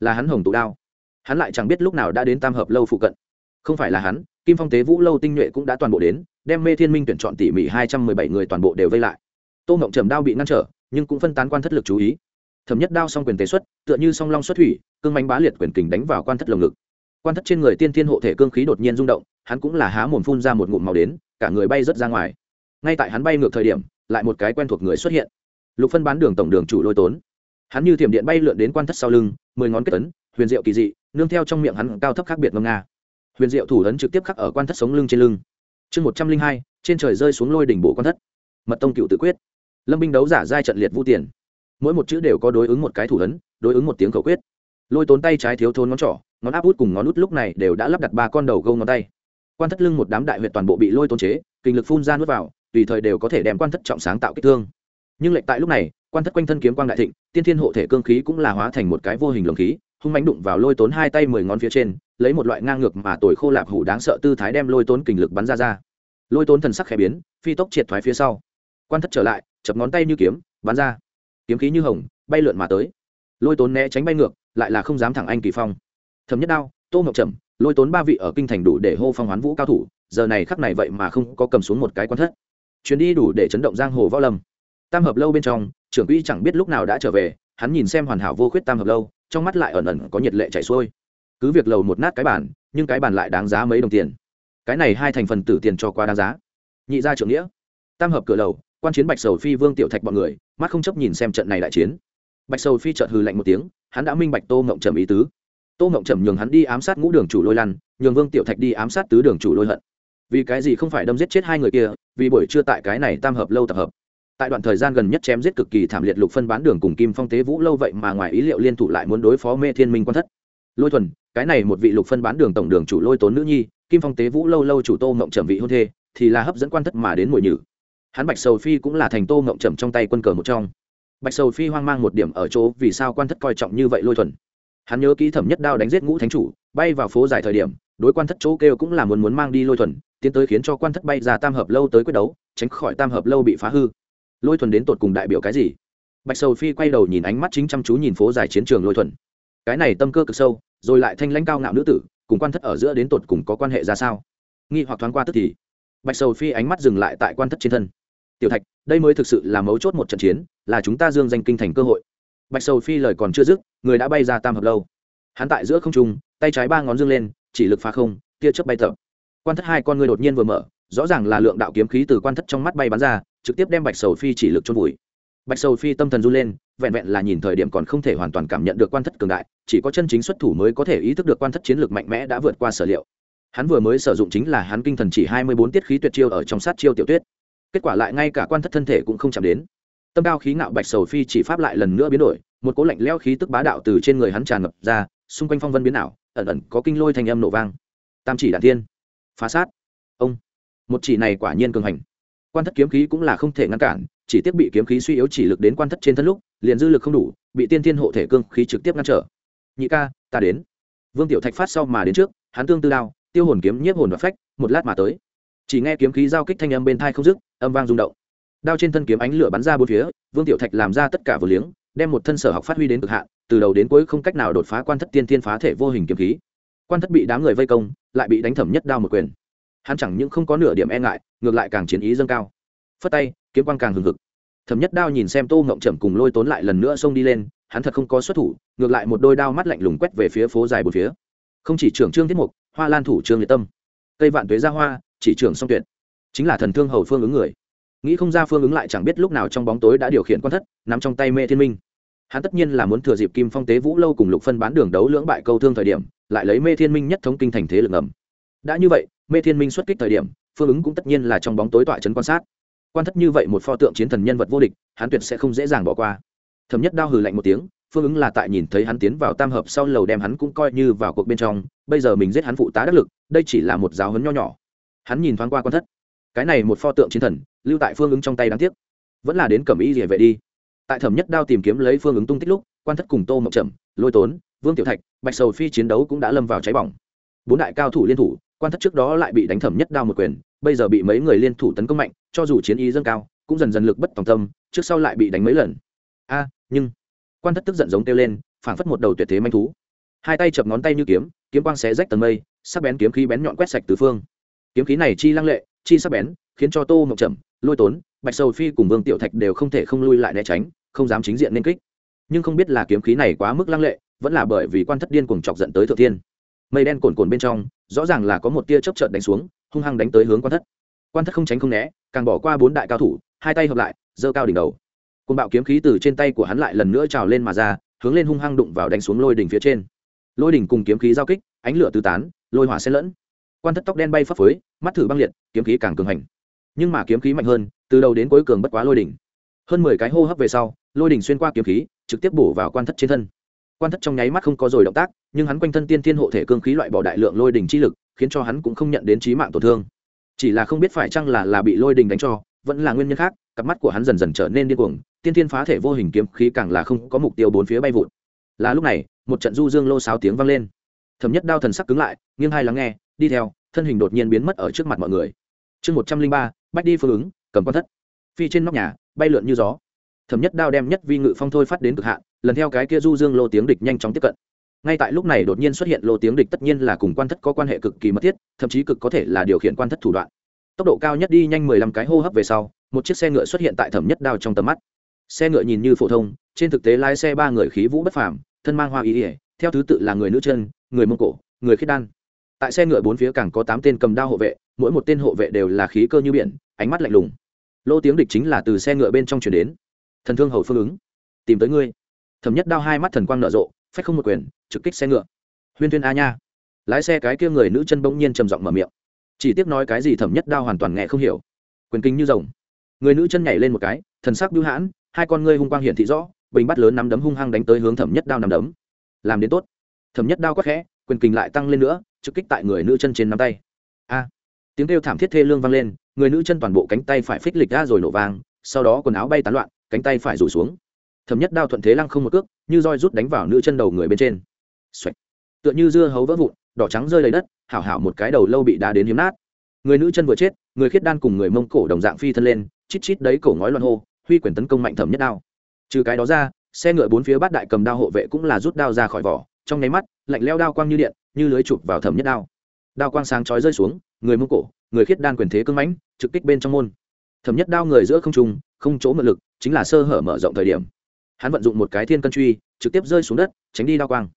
Là hắn hồng tụ đao. Hắn lại chẳng biết lúc nào đã đến tam hợp lâu phụ cận không phải là hắn, kim phong tế vũ lâu tinh nhuệ cũng đã toàn bộ đến, đem mê thiên minh tuyển chọn tỉ mỉ hai trăm mười bảy người toàn bộ đều vây lại. Tô mộng trầm đao bị ngăn trở, nhưng cũng phân tán quan thất lực chú ý. Thẩm nhất đao xong quyền tế xuất, tựa như song long xuất thủy, cương bánh bá liệt quyền kình đánh vào quan thất lồng ngực. Quan thất trên người tiên thiên hộ thể cương khí đột nhiên rung động, hắn cũng là há mồm phun ra một ngụm màu đến, cả người bay rớt ra ngoài. Ngay tại hắn bay ngược thời điểm, lại một cái quen thuộc người xuất hiện. Lục phân bán đường tổng đường chủ lôi tốn. Hắn như thiểm điện bay lượn đến quan thất sau lưng, mười ngón kết tấn huyền diệu kỳ dị, nương theo trong miệng hắn cao thấp khác biệt ngâm nga huyền diệu thủ ấn trực tiếp khắc ở quan thất sống lưng trên lưng. Chương một trăm linh hai, trên trời rơi xuống lôi đỉnh bộ quan thất. Mật tông cựu tự quyết. Lâm binh đấu giả giai trận liệt vu tiền. Mỗi một chữ đều có đối ứng một cái thủ ấn, đối ứng một tiếng khẩu quyết. Lôi tốn tay trái thiếu thốn ngón trỏ, ngón áp út cùng ngón út lúc này đều đã lắp đặt ba con đầu gâu ngón tay. Quan thất lưng một đám đại huyệt toàn bộ bị lôi tốn chế, kinh lực phun ra nuốt vào, tùy thời đều có thể đem quan thất trọng sáng tạo kích thương. Nhưng lệnh tại lúc này, quan thất quanh thân kiếm quang đại thịnh, tiên thiên hộ thể cương khí cũng là hóa thành một cái vô hình lồng khí hung mánh đụng vào lôi tốn hai tay mười ngón phía trên, lấy một loại ngang ngược mà tuổi khô lạp hủ đáng sợ tư thái đem lôi tốn kình lực bắn ra ra. Lôi tốn thần sắc khẽ biến, phi tốc triệt thoái phía sau. Quan thất trở lại, chập ngón tay như kiếm, bắn ra. Kiếm khí như hồng, bay lượn mà tới. Lôi tốn né tránh bay ngược, lại là không dám thẳng anh kỳ phong. Thấm nhất đao, tô ngọc trầm, lôi tốn ba vị ở kinh thành đủ để hô phong hoán vũ cao thủ, giờ này khắc này vậy mà không có cầm xuống một cái quan thất. Chuyến đi đủ để chấn động giang hồ võ lâm. Tam hợp lâu bên trong, trưởng quỹ chẳng biết lúc nào đã trở về, hắn nhìn xem hoàn hảo vô khuyết tam hợp lâu trong mắt lại ẩn ẩn có nhiệt lệ chảy xuôi. Cứ việc lầu một nát cái bàn, nhưng cái bàn lại đáng giá mấy đồng tiền. Cái này hai thành phần tử tiền cho qua đáng giá. Nhị gia trưởng nghĩa. Tam hợp cửa lầu quan chiến bạch sầu phi vương tiểu thạch bọn người mắt không chấp nhìn xem trận này đại chiến. Bạch sầu phi chợt hừ lạnh một tiếng hắn đã minh bạch tô ngộng trầm ý tứ. Tô ngộng trầm nhường hắn đi ám sát ngũ đường chủ lôi lăn nhường vương tiểu thạch đi ám sát tứ đường chủ lôi hận. Vì cái gì không phải đâm giết chết hai người kia vì buổi trưa tại cái này tam hợp lâu tập hợp tại đoạn thời gian gần nhất chém giết cực kỳ thảm liệt lục phân bán đường cùng kim phong tế vũ lâu vậy mà ngoài ý liệu liên thủ lại muốn đối phó mê thiên minh quan thất. Lôi thuần, cái này một vị lục phân bán đường tổng đường chủ lôi tốn nữ nhi, kim phong tế vũ lâu lâu chủ tô ngộng trầm vị hôn thê, thì là hấp dẫn quan thất mà đến mùi nhử. Hắn bạch sầu phi cũng là thành tô ngộng trầm trong tay quân cờ một trong. Bạch sầu phi hoang mang một điểm ở chỗ vì sao quan thất coi trọng như vậy lôi thuần. Hắn nhớ kỹ thẩm nhất đao đánh giết ngũ thánh chủ, bay vào phố dài thời điểm, đối quan thất chỗ kêu cũng là muốn muốn mang đi lôi thuần, tiến tới khiến cho quan thất bay ra tam hợp lâu tới quyết đấu, tránh khỏi tam hợp lâu bị phá hư lôi thuần đến tột cùng đại biểu cái gì? Bạch sầu phi quay đầu nhìn ánh mắt chính chăm chú nhìn phố dài chiến trường lôi thuần. Cái này tâm cơ cực sâu, rồi lại thanh lãnh cao ngạo nữ tử, cùng quan thất ở giữa đến tột cùng có quan hệ ra sao? Nghi hoặc thoáng qua tức thì, bạch sầu phi ánh mắt dừng lại tại quan thất trên thân. Tiểu thạch, đây mới thực sự là mấu chốt một trận chiến, là chúng ta dương danh kinh thành cơ hội. Bạch sầu phi lời còn chưa dứt, người đã bay ra tam hợp lâu. Hắn tại giữa không trung, tay trái ba ngón dương lên, chỉ lực phá không, tia chớp bay tập quan thất hai con người đột nhiên vừa mở, rõ ràng là lượng đạo kiếm khí từ quan thất trong mắt bay bắn ra trực tiếp đem bạch sầu phi chỉ lực chôn vùi. Bạch sầu phi tâm thần run lên, vẹn vẹn là nhìn thời điểm còn không thể hoàn toàn cảm nhận được quan thất cường đại, chỉ có chân chính xuất thủ mới có thể ý thức được quan thất chiến lược mạnh mẽ đã vượt qua sở liệu. Hắn vừa mới sử dụng chính là hắn kinh thần chỉ hai mươi bốn tiết khí tuyệt chiêu ở trong sát chiêu tiểu tuyết. Kết quả lại ngay cả quan thất thân thể cũng không chạm đến. Tâm cao khí ngạo bạch sầu phi chỉ pháp lại lần nữa biến đổi, một cố lạnh leo khí tức bá đạo từ trên người hắn tràn ngập ra, xung quanh phong vân biến ảo, ẩn ẩn có kinh lôi thành âm nổ vang. Tam chỉ đạn thiên. Phá sát. Ông. Một chỉ này quả nhiên cường hành quan thất kiếm khí cũng là không thể ngăn cản, chỉ tiếp bị kiếm khí suy yếu chỉ lực đến quan thất trên thân lúc, liền dư lực không đủ, bị tiên thiên hộ thể cương khí trực tiếp ngăn trở. Nhị ca, ta đến. Vương tiểu thạch phát sau mà đến trước, hắn tương tư đao, tiêu hồn kiếm nhiếp hồn và phách, một lát mà tới. Chỉ nghe kiếm khí giao kích thanh âm bên thai không dứt, âm vang rung động. Đao trên thân kiếm ánh lửa bắn ra bốn phía, vương tiểu thạch làm ra tất cả vừa liếng, đem một thân sở học phát huy đến cực hạn, từ đầu đến cuối không cách nào đột phá quan thất tiên thiên phá thể vô hình kiếm khí. Quan thất bị đám người vây công, lại bị đánh thẩm nhất đao một quyền hắn chẳng những không có nửa điểm e ngại, ngược lại càng chiến ý dâng cao. Phất tay, kiếm quang càng hừng hực. Thẩm nhất đao nhìn xem tô ngộng trầm cùng lôi tốn lại lần nữa xông đi lên, hắn thật không có xuất thủ, ngược lại một đôi đao mắt lạnh lùng quét về phía phố dài một phía. Không chỉ trưởng trương tiết mục, hoa lan thủ trương liệt tâm cây vạn tuế ra hoa, chỉ trưởng song tuyệt, chính là thần thương hầu phương ứng người. Nghĩ không ra phương ứng lại chẳng biết lúc nào trong bóng tối đã điều khiển quan thất nằm trong tay mê thiên minh. Hắn tất nhiên là muốn thừa dịp kim phong tế vũ lâu cùng lục phân bán đường đấu lưỡng bại câu thương thời điểm, lại lấy mê thiên minh nhất thống kinh thành thế lực ngầm. Đã như vậy mê thiên minh xuất kích thời điểm, phương ứng cũng tất nhiên là trong bóng tối tọa chấn quan sát. Quan thất như vậy một pho tượng chiến thần nhân vật vô địch, hắn tuyệt sẽ không dễ dàng bỏ qua. Thẩm nhất đao hừ lạnh một tiếng, phương ứng là tại nhìn thấy hắn tiến vào tam hợp sau lầu đem hắn cũng coi như vào cuộc bên trong, bây giờ mình giết hắn phụ tá đắc lực, đây chỉ là một giáo hấn nho nhỏ. Hắn nhìn thoáng qua quan thất. Cái này một pho tượng chiến thần, lưu tại phương ứng trong tay đáng tiếc. Vẫn là đến cầm ý địa vệ đi. Tại thẩm nhất đao tìm kiếm lấy phương ứng tung tích lúc, quan thất cùng tô mộng trầm, lôi tốn, vương tiểu thạch, bạch sầu phi chiến đấu cũng đã lâm vào cháy bỏng. Bốn đại cao thủ liên thủ quan thất trước đó lại bị đánh thẩm nhất đao một quyền, bây giờ bị mấy người liên thủ tấn công mạnh, cho dù chiến ý dâng cao, cũng dần dần lực bất tòng tâm, trước sau lại bị đánh mấy lần. A, nhưng quan thất tức giận giống kêu lên, phảng phất một đầu tuyệt thế manh thú. Hai tay chập ngón tay như kiếm kiếm quang xé rách tầng mây, sắc bén kiếm khí bén nhọn quét sạch từ phương. Kiếm khí này chi lăng lệ, chi sắc bén, khiến cho tô mộng chậm lôi tốn, bạch sầu phi cùng vương tiểu thạch đều không thể không lui lại né tránh, không dám chính diện nên kích. Nhưng không biết là kiếm khí này quá mức lăng lệ, vẫn là bởi vì quan thất điên cuồng chọc giận tới thượng thiên mây đen cồn cồn bên trong, rõ ràng là có một tia chớp trợn đánh xuống, hung hăng đánh tới hướng quan thất. Quan thất không tránh không né, càng bỏ qua bốn đại cao thủ, hai tay hợp lại, giơ cao đỉnh đầu. Côn bạo kiếm khí từ trên tay của hắn lại lần nữa trào lên mà ra, hướng lên hung hăng đụng vào đánh xuống lôi đỉnh phía trên. Lôi đỉnh cùng kiếm khí giao kích, ánh lửa tứ tán, lôi hỏa xen lẫn. Quan thất tóc đen bay phấp phới, mắt thử băng liệt, kiếm khí càng cường hành. Nhưng mà kiếm khí mạnh hơn, từ đầu đến cuối cường bất quá lôi đỉnh. Hơn mười cái hô hấp về sau, lôi đỉnh xuyên qua kiếm khí, trực tiếp bổ vào quan thất trên thân quan thất trong nháy mắt không có rồi động tác, nhưng hắn quanh thân tiên thiên hộ thể cương khí loại bỏ đại lượng lôi đình chi lực, khiến cho hắn cũng không nhận đến trí mạng tổn thương. Chỉ là không biết phải chăng là là bị lôi đình đánh cho, vẫn là nguyên nhân khác, cặp mắt của hắn dần dần trở nên điên cuồng, tiên thiên phá thể vô hình kiếm khí càng là không có mục tiêu bốn phía bay vụt. Là lúc này, một trận du dương lô sáo tiếng vang lên. Thẩm nhất đao thần sắc cứng lại, nghiêng hai lắng nghe, đi theo, thân hình đột nhiên biến mất ở trước mặt mọi người. Chương một trăm linh ba, bách đi phương ứng, cầm quan thất. Phi trên nóc nhà, bay lượn như gió thẩm nhất đao đem nhất vi ngự phong thôi phát đến cực hạn, lần theo cái kia du dương lô tiếng địch nhanh chóng tiếp cận. Ngay tại lúc này đột nhiên xuất hiện lô tiếng địch tất nhiên là cùng quan thất có quan hệ cực kỳ mật thiết, thậm chí cực có thể là điều khiển quan thất thủ đoạn. Tốc độ cao nhất đi nhanh mười lăm cái hô hấp về sau, một chiếc xe ngựa xuất hiện tại thẩm nhất đao trong tầm mắt. Xe ngựa nhìn như phổ thông, trên thực tế lái xe ba người khí vũ bất phàm, thân mang hoa ý ỉa theo thứ tự là người nữ chân, người mông cổ, người khiết đan. Tại xe ngựa bốn phía càng có tám tên cầm đao hộ vệ, mỗi một tên hộ vệ đều là khí cơ như biển, ánh mắt lạnh lùng. Lô tiếng địch chính là từ xe ngựa bên trong chuyển đến thần thương hầu phương ứng. Tìm tới ngươi. Thẩm nhất đao hai mắt thần quang nở rộ, phách không một quyền, trực kích xe ngựa. Huyên tuyên a nha. Lái xe cái kia người nữ chân bỗng nhiên trầm giọng mở miệng. Chỉ tiếc nói cái gì thẩm nhất đao hoàn toàn nghe không hiểu. Quyền kinh như rồng. Người nữ chân nhảy lên một cái, thần sắc bưu hãn, hai con ngươi hung quang hiển thị rõ, bình bắt lớn nắm đấm hung hăng đánh tới hướng thẩm nhất đao nắm đấm. Làm đến tốt. Thẩm nhất đao quắc khẽ, quyền kinh lại tăng lên nữa, trực kích tại người nữ chân trên nắm tay. A. Tiếng kêu thảm thiết thê lương vang lên, người nữ chân toàn bộ cánh tay phải phích lịch ra rồi nổ vang, sau đó quần áo bay tán loạn cánh tay phải rủ xuống. Thầm nhất đao thuận thế lăng không một cước, như roi rút đánh vào nữ chân đầu người bên trên. Xoạch. tựa như dưa hấu vỡ vụn, đỏ trắng rơi lấy đất, hảo hảo một cái đầu lâu bị đá đến hiếm nát. Người nữ chân vừa chết, người khiết đan cùng người mông cổ đồng dạng phi thân lên, chít chít đấy cổ ngói loạn hô, huy quyền tấn công mạnh thẩm nhất đao. Trừ cái đó ra, xe ngựa bốn phía bát đại cầm đao hộ vệ cũng là rút đao ra khỏi vỏ, trong nháy mắt, lạnh leo đao quang như điện, như lưới chụp vào thẩm nhất đao. Đao quang sáng chói rơi xuống, người mông cổ, người khiết đan quyền thế cưng mãnh, trực kích bên trong môn. Thẩm nhất đao người giữa không trung, không chỗ mượn lực chính là sơ hở mở rộng thời điểm. Hắn vận dụng một cái thiên cân truy, trực tiếp rơi xuống đất, tránh đi đao quang.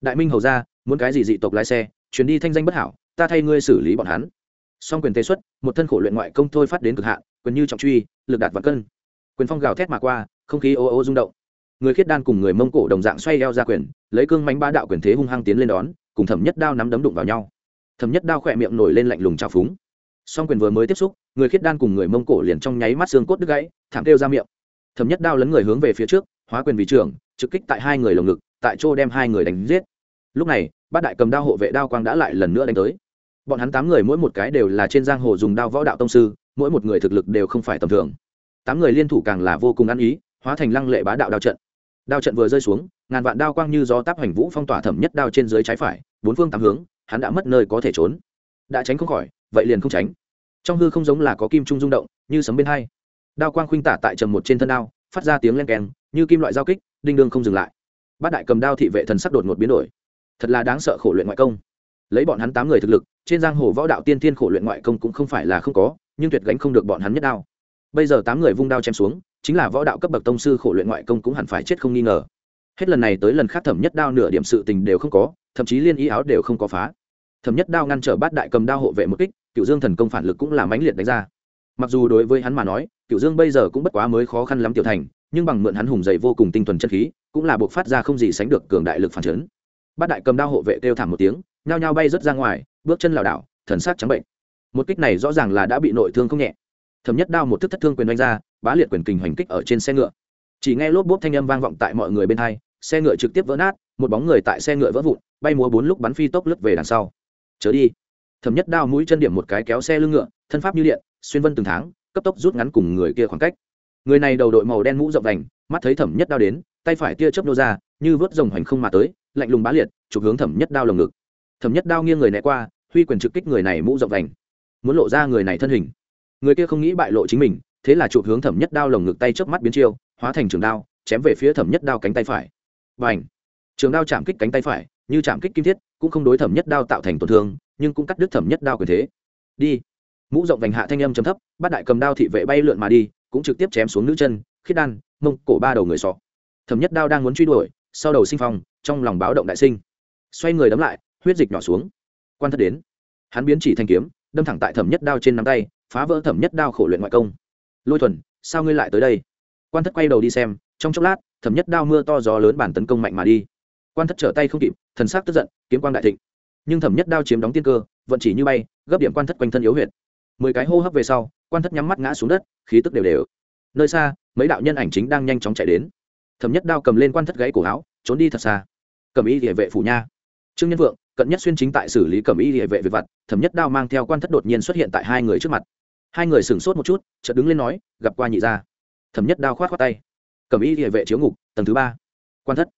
Đại minh hầu ra, muốn cái gì dị tộc lái xe chuyến đi thanh danh bất hảo, ta thay ngươi xử lý bọn hắn. Song quyền tế xuất, một thân khổ luyện ngoại công thôi phát đến cực hạn, quyền như trọng truy, lực đạt vạn cân. Quyền phong gào thét mà qua, không khí ô ô rung động. Người khiết đan cùng người mông cổ đồng dạng xoay eo ra quyền, lấy cương mánh ba đạo quyền thế hung hăng tiến lên đón, cùng thẩm nhất đao nắm đấm đụng vào nhau. Thẩm nhất đao khỏe miệng nổi lên lạnh lùng trào phúng. Song quyền vừa mới tiếp xúc, người khiết đan cùng người mông cổ liền trong nháy mắt xương cốt đứt gãy, thảm kêu ra miệng thẩm nhất đao lấn người hướng về phía trước, hóa quyền vị trưởng, trực kích tại hai người lồng ngực, tại chỗ đem hai người đánh giết. Lúc này, bát đại cầm đao hộ vệ đao quang đã lại lần nữa đánh tới. Bọn hắn tám người mỗi một cái đều là trên giang hồ dùng đao võ đạo tông sư, mỗi một người thực lực đều không phải tầm thường. Tám người liên thủ càng là vô cùng ăn ý, hóa thành lăng lệ bá đạo đao trận. Đao trận vừa rơi xuống, ngàn vạn đao quang như gió táp hành vũ phong tỏa thẩm nhất đao trên dưới trái phải, bốn phương tám hướng, hắn đã mất nơi có thể trốn. Đã tránh không khỏi, vậy liền không tránh. Trong hư không giống là có kim trung rung động, như sấm bên hai đao quang khuynh tả tại trầm một trên thân đao, phát ra tiếng len keng, như kim loại giao kích, đinh đương không dừng lại. Bát đại cầm đao thị vệ thần sắc đột ngột biến đổi. Thật là đáng sợ khổ luyện ngoại công. Lấy bọn hắn tám người thực lực, trên giang hồ võ đạo tiên thiên khổ luyện ngoại công cũng không phải là không có, nhưng tuyệt gánh không được bọn hắn nhất đao. Bây giờ tám người vung đao chém xuống, chính là võ đạo cấp bậc tông sư khổ luyện ngoại công cũng hẳn phải chết không nghi ngờ. Hết lần này tới lần khác thẩm nhất đao nửa điểm sự tình đều không có, thậm chí liên ý áo đều không có phá. Thẩm nhất đao ngăn trở bát đại cầm đao hộ vệ một kích cựu dương thần công phản lực cũng là mãnh liệt đánh ra. Mặc dù đối với hắn mà nói cựu dương bây giờ cũng bất quá mới khó khăn lắm tiểu thành, nhưng bằng mượn hắn hùng dày vô cùng tinh thuần chân khí, cũng là buộc phát ra không gì sánh được cường đại lực phản chấn. Bát đại cầm đao hộ vệ kêu thảm một tiếng, nhao nhao bay rớt ra ngoài, bước chân lảo đảo, thần sắc trắng bệnh. Một kích này rõ ràng là đã bị nội thương không nhẹ. Thẩm nhất đao một thức thất thương quyền đánh ra, bá liệt quyền kình hành kích ở trên xe ngựa. Chỉ nghe lốp bốp thanh âm vang vọng tại mọi người bên hai, xe ngựa trực tiếp vỡ nát, một bóng người tại xe ngựa vỡ vụn, bay múa bốn lúc bắn phi tốc lướt về đằng sau. Chớ đi. Thẩm nhất đao mũi chân điểm một cái kéo xe lưng ngựa, thân pháp như điện, xuyên vân từng tháng cấp tốc rút ngắn cùng người kia khoảng cách. Người này đầu đội màu đen mũ rộng vành, mắt thấy thẩm nhất đao đến, tay phải tia chớp nô ra, như vớt rồng hoành không mà tới, lạnh lùng bá liệt, chụp hướng thẩm nhất đao lồng ngực. Thẩm nhất đao nghiêng người né qua, huy quyền trực kích người này mũ rộng vành. Muốn lộ ra người này thân hình. Người kia không nghĩ bại lộ chính mình, thế là chụp hướng thẩm nhất đao lồng ngực tay chớp mắt biến chiêu, hóa thành trường đao, chém về phía thẩm nhất đao cánh tay phải. Và ảnh trường đao chạm kích cánh tay phải, như chạm kích kim thiết, cũng không đối thẩm nhất đao tạo thành tổn thương, nhưng cũng cắt đứt thẩm nhất đao quyền thế. Đi! Mũ rộng vành hạ thanh âm chấm thấp bát đại cầm đao thị vệ bay lượn mà đi, cũng trực tiếp chém xuống nữ chân khiết đan, mông, cổ ba đầu người sọ. Thẩm nhất đao đang muốn truy đuổi, sau đầu sinh phong, trong lòng báo động đại sinh. Xoay người đấm lại, huyết dịch nhỏ xuống. Quan thất đến. Hắn biến chỉ thanh kiếm, đâm thẳng tại thẩm nhất đao trên nắm tay, phá vỡ thẩm nhất đao khổ luyện ngoại công. Lôi thuần, sao ngươi lại tới đây? Quan thất quay đầu đi xem, trong chốc lát, thẩm nhất đao mưa to gió lớn bản tấn công mạnh mà đi. Quan thất trở tay không kịp, thần sắc tức giận, kiếm quang đại thịnh. Nhưng thẩm nhất đao chiếm đóng tiên cơ, vận chỉ như bay, gấp điểm quan thất quanh thân yếu huyệt mười cái hô hấp về sau, quan thất nhắm mắt ngã xuống đất, khí tức đều đều. Nơi xa, mấy đạo nhân ảnh chính đang nhanh chóng chạy đến. Thẩm nhất đao cầm lên quan thất gáy cổ áo, trốn đi thật xa. Cầm y địa vệ phủ nha. Trương nhân vượng, cận nhất xuyên chính tại xử lý cầm y địa vệ về vặt, thẩm nhất đao mang theo quan thất đột nhiên xuất hiện tại hai người trước mặt. Hai người sửng sốt một chút, chợt đứng lên nói, gặp qua nhị gia. Thẩm nhất đao khoát khoát tay. Cầm y địa vệ chiếu ngục, tầng thứ ba. Quan thất.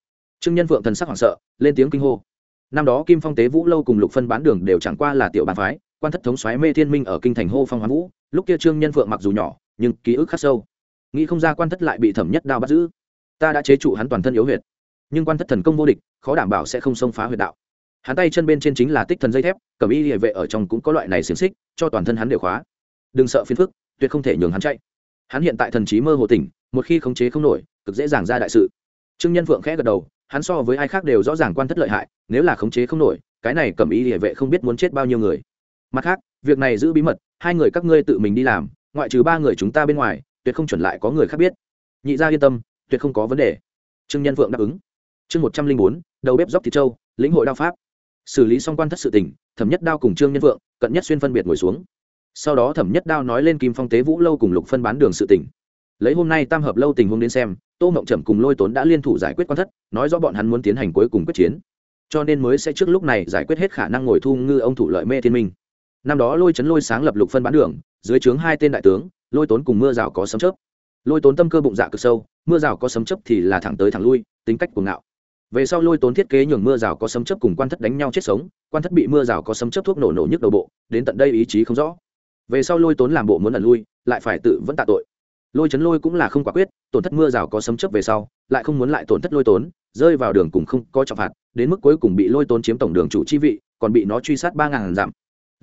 Trương nhân vượng thần sắc hoảng sợ, lên tiếng kinh hô. Năm đó kim phong tế vũ lâu cùng lục phân bán đường đều chẳng qua là tiểu bàn phái quan thất thống xoáy mê thiên minh ở kinh thành hô phong hoán vũ, lúc kia trương nhân phượng mặc dù nhỏ, nhưng ký ức khắc sâu. Nghĩ không ra quan thất lại bị thẩm nhất đao bắt giữ. Ta đã chế trụ hắn toàn thân yếu huyệt, nhưng quan thất thần công vô địch, khó đảm bảo sẽ không xông phá huyệt đạo. Hắn tay chân bên trên chính là tích thần dây thép cầm y địa vệ ở trong cũng có loại này xiềng xích, cho toàn thân hắn đều khóa. Đừng sợ phiền phức, tuyệt không thể nhường hắn chạy. Hắn hiện tại thần trí mơ hồ tỉnh, một khi khống chế không nổi, cực dễ dàng ra đại sự. Trương nhân phượng khẽ gật đầu, hắn so với ai khác đều rõ ràng quan thất lợi hại, nếu là khống chế không nổi, cái này cầm y địa vệ không biết muốn chết bao nhiêu người mặt khác, việc này giữ bí mật, hai người các ngươi tự mình đi làm, ngoại trừ ba người chúng ta bên ngoài, tuyệt không chuẩn lại có người khác biết. Nhị gia yên tâm, tuyệt không có vấn đề. Trương nhân vượng đáp ứng. Chương một trăm linh bốn, đầu bếp dốc thịt châu lĩnh hội đao pháp. Xử lý xong quan thất sự tình, thẩm nhất đao cùng trương nhân vượng cận nhất xuyên phân biệt ngồi xuống. Sau đó thẩm nhất đao nói lên kim phong tế vũ lâu cùng lục phân bán đường sự tỉnh lấy hôm nay tam hợp lâu tình huống đến xem, tô mộng trầm cùng lôi tốn đã liên thủ giải quyết quan thất, nói rõ bọn hắn muốn tiến hành cuối cùng quyết chiến. Cho nên mới sẽ trước lúc này giải quyết hết khả năng ngồi thu ngư ông thủ lợi mê thiên minh năm đó lôi chấn lôi sáng lập lục phân bán đường, dưới trướng hai tên đại tướng, lôi tốn cùng mưa rào có sấm chớp. Lôi tốn tâm cơ bụng dạ cực sâu, mưa rào có sấm chớp thì là thẳng tới thẳng lui, tính cách cuồng ngạo. Về sau lôi tốn thiết kế nhường mưa rào có sấm chớp cùng quan thất đánh nhau chết sống, quan thất bị mưa rào có sấm chớp thuốc nổ nổ nhức đầu bộ, đến tận đây ý chí không rõ. Về sau lôi tốn làm bộ muốn ẩn lui, lại phải tự vẫn tạ tội. Lôi chấn lôi cũng là không quả quyết, tổn thất mưa rào có sấm chớp về sau, lại không muốn lại tổn thất lôi tốn, rơi vào đường cùng không có trọng phạt, đến mức cuối cùng bị lôi tốn chiếm tổng đường chủ chi vị, còn bị nó truy sát ba ngàn dặm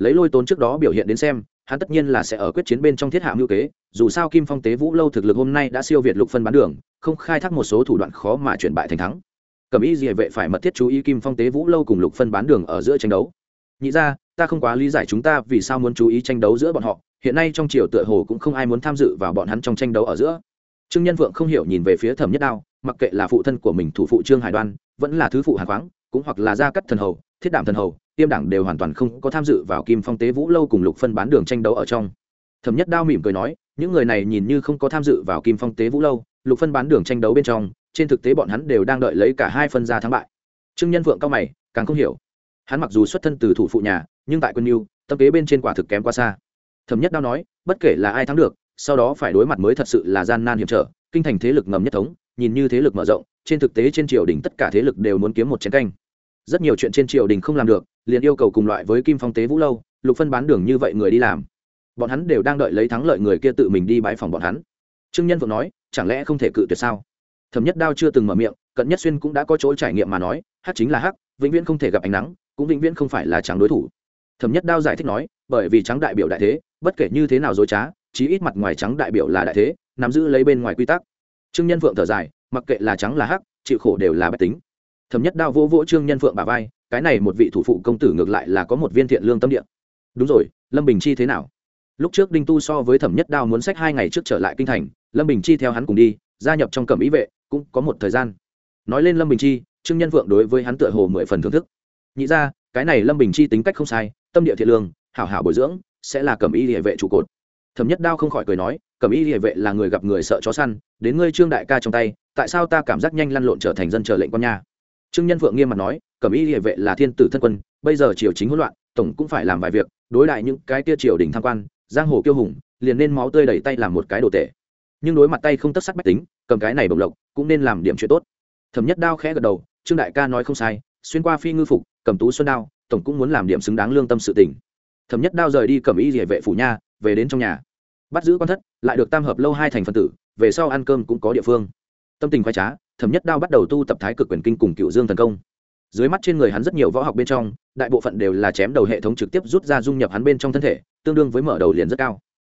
lấy lôi tốn trước đó biểu hiện đến xem, hắn tất nhiên là sẽ ở quyết chiến bên trong thiết hạ mưu kế, dù sao kim phong tế vũ lâu thực lực hôm nay đã siêu việt lục phân bán đường, không khai thác một số thủ đoạn khó mà chuyển bại thành thắng. Cẩm ý địa vệ phải mật thiết chú ý kim phong tế vũ lâu cùng lục phân bán đường ở giữa tranh đấu. Nhị ra, ta không quá lý giải chúng ta vì sao muốn chú ý tranh đấu giữa bọn họ, hiện nay trong triều tựa hồ cũng không ai muốn tham dự vào bọn hắn trong tranh đấu ở giữa. Trương nhân vượng không hiểu nhìn về phía thẩm nhất đao, mặc kệ là phụ thân của mình thủ phụ trương hải đoan, vẫn là thứ phụ hàn khoáng, cũng hoặc là gia cắt thần hầu, thiết đảm thần hầu tiêm đảng đều hoàn toàn không có tham dự vào kim phong tế vũ lâu cùng lục phân bán đường tranh đấu ở trong. Thẩm nhất đao mỉm cười nói, những người này nhìn như không có tham dự vào kim phong tế vũ lâu, lục phân bán đường tranh đấu bên trong, trên thực tế bọn hắn đều đang đợi lấy cả hai phân ra thắng bại. Trương nhân vượng cao mày, càng không hiểu. Hắn mặc dù xuất thân từ thủ phụ nhà, nhưng tại quân yêu tâm kế bên trên quả thực kém quá xa. Thẩm nhất đao nói, bất kể là ai thắng được, sau đó phải đối mặt mới thật sự là gian nan hiểm trở, kinh thành thế lực ngầm nhất thống, nhìn như thế lực mở rộng, trên thực tế trên triều đình tất cả thế lực đều muốn kiếm một chiến canh. Rất nhiều chuyện trên triều đình không làm được liền yêu cầu cùng loại với kim phong tế vũ lâu lục phân bán đường như vậy người đi làm. Bọn hắn đều đang đợi lấy thắng lợi người kia tự mình đi bãi phòng bọn hắn. Trương nhân Vượng nói chẳng lẽ không thể cự tuyệt sao? Thẩm nhất đao chưa từng mở miệng cận nhất xuyên cũng đã có chỗ trải nghiệm mà nói hát chính là hát, vĩnh viễn không thể gặp ánh nắng cũng vĩnh viễn không phải là trắng đối thủ. Thẩm nhất đao giải thích nói bởi vì trắng đại biểu đại thế bất kể như thế nào dối trá chí ít mặt ngoài trắng đại biểu là đại thế nắm giữ lấy bên ngoài quy tắc. Trương nhân Vượng thở dài mặc kệ là trắng là hắc chịu khổ đều là bách tính thẩm nhất đao vỗ vỗ trương nhân phượng bà vai, cái này một vị thủ phụ công tử ngược lại là có một viên thiện lương tâm địa. Đúng rồi, lâm bình chi thế nào? Lúc trước đinh tu so với thẩm nhất đao muốn sách hai ngày trước trở lại kinh thành, lâm bình chi theo hắn cùng đi, gia nhập trong cẩm ý vệ, cũng có một thời gian. Nói lên lâm bình chi, trương nhân vượng đối với hắn tựa hồ mười phần thưởng thức. Nhị ra, cái này lâm bình chi tính cách không sai, tâm địa thiện lương, hảo hảo bồi dưỡng, sẽ là cẩm y địa vệ trụ cột. Thẩm nhất đao không khỏi cười nói, cẩm y địa vệ là người gặp người sợ chó săn, đến ngươi trương đại ca trong tay, tại sao ta cảm giác nhanh lăn lộn trở thành dân chờ lệnh con nhà? Trương nhân vượng nghiêm mặt nói, cẩm y địa vệ là thiên tử thân quân, bây giờ triều chính hỗn loạn, tổng cũng phải làm vài việc, đối đại những cái tia triều đình tham quan, giang hồ kiêu hùng, liền nên máu tươi đẩy tay làm một cái đồ tệ nhưng đối mặt tay không tất sắc bách tính, cầm cái này bộc lộc, cũng nên làm điểm chuyện tốt. Thẩm nhất đao khẽ gật đầu, trương đại ca nói không sai, xuyên qua phi ngư phục, cầm tú xuân đao, tổng cũng muốn làm điểm xứng đáng lương tâm sự tình. Thẩm nhất đao rời đi cầm y địa vệ phủ nha, về đến trong nhà. Bắt giữ quan thất, lại được tam hợp lâu hai thành phần tử, về sau ăn cơm cũng có địa phương. Tâm tình khoái trá thẩm nhất đao bắt đầu tu tập thái cực quyền kinh cùng cựu dương thần công. Dưới mắt trên người hắn rất nhiều võ học bên trong, đại bộ phận đều là chém đầu hệ thống trực tiếp rút ra dung nhập hắn bên trong thân thể, tương đương với mở đầu liền rất cao.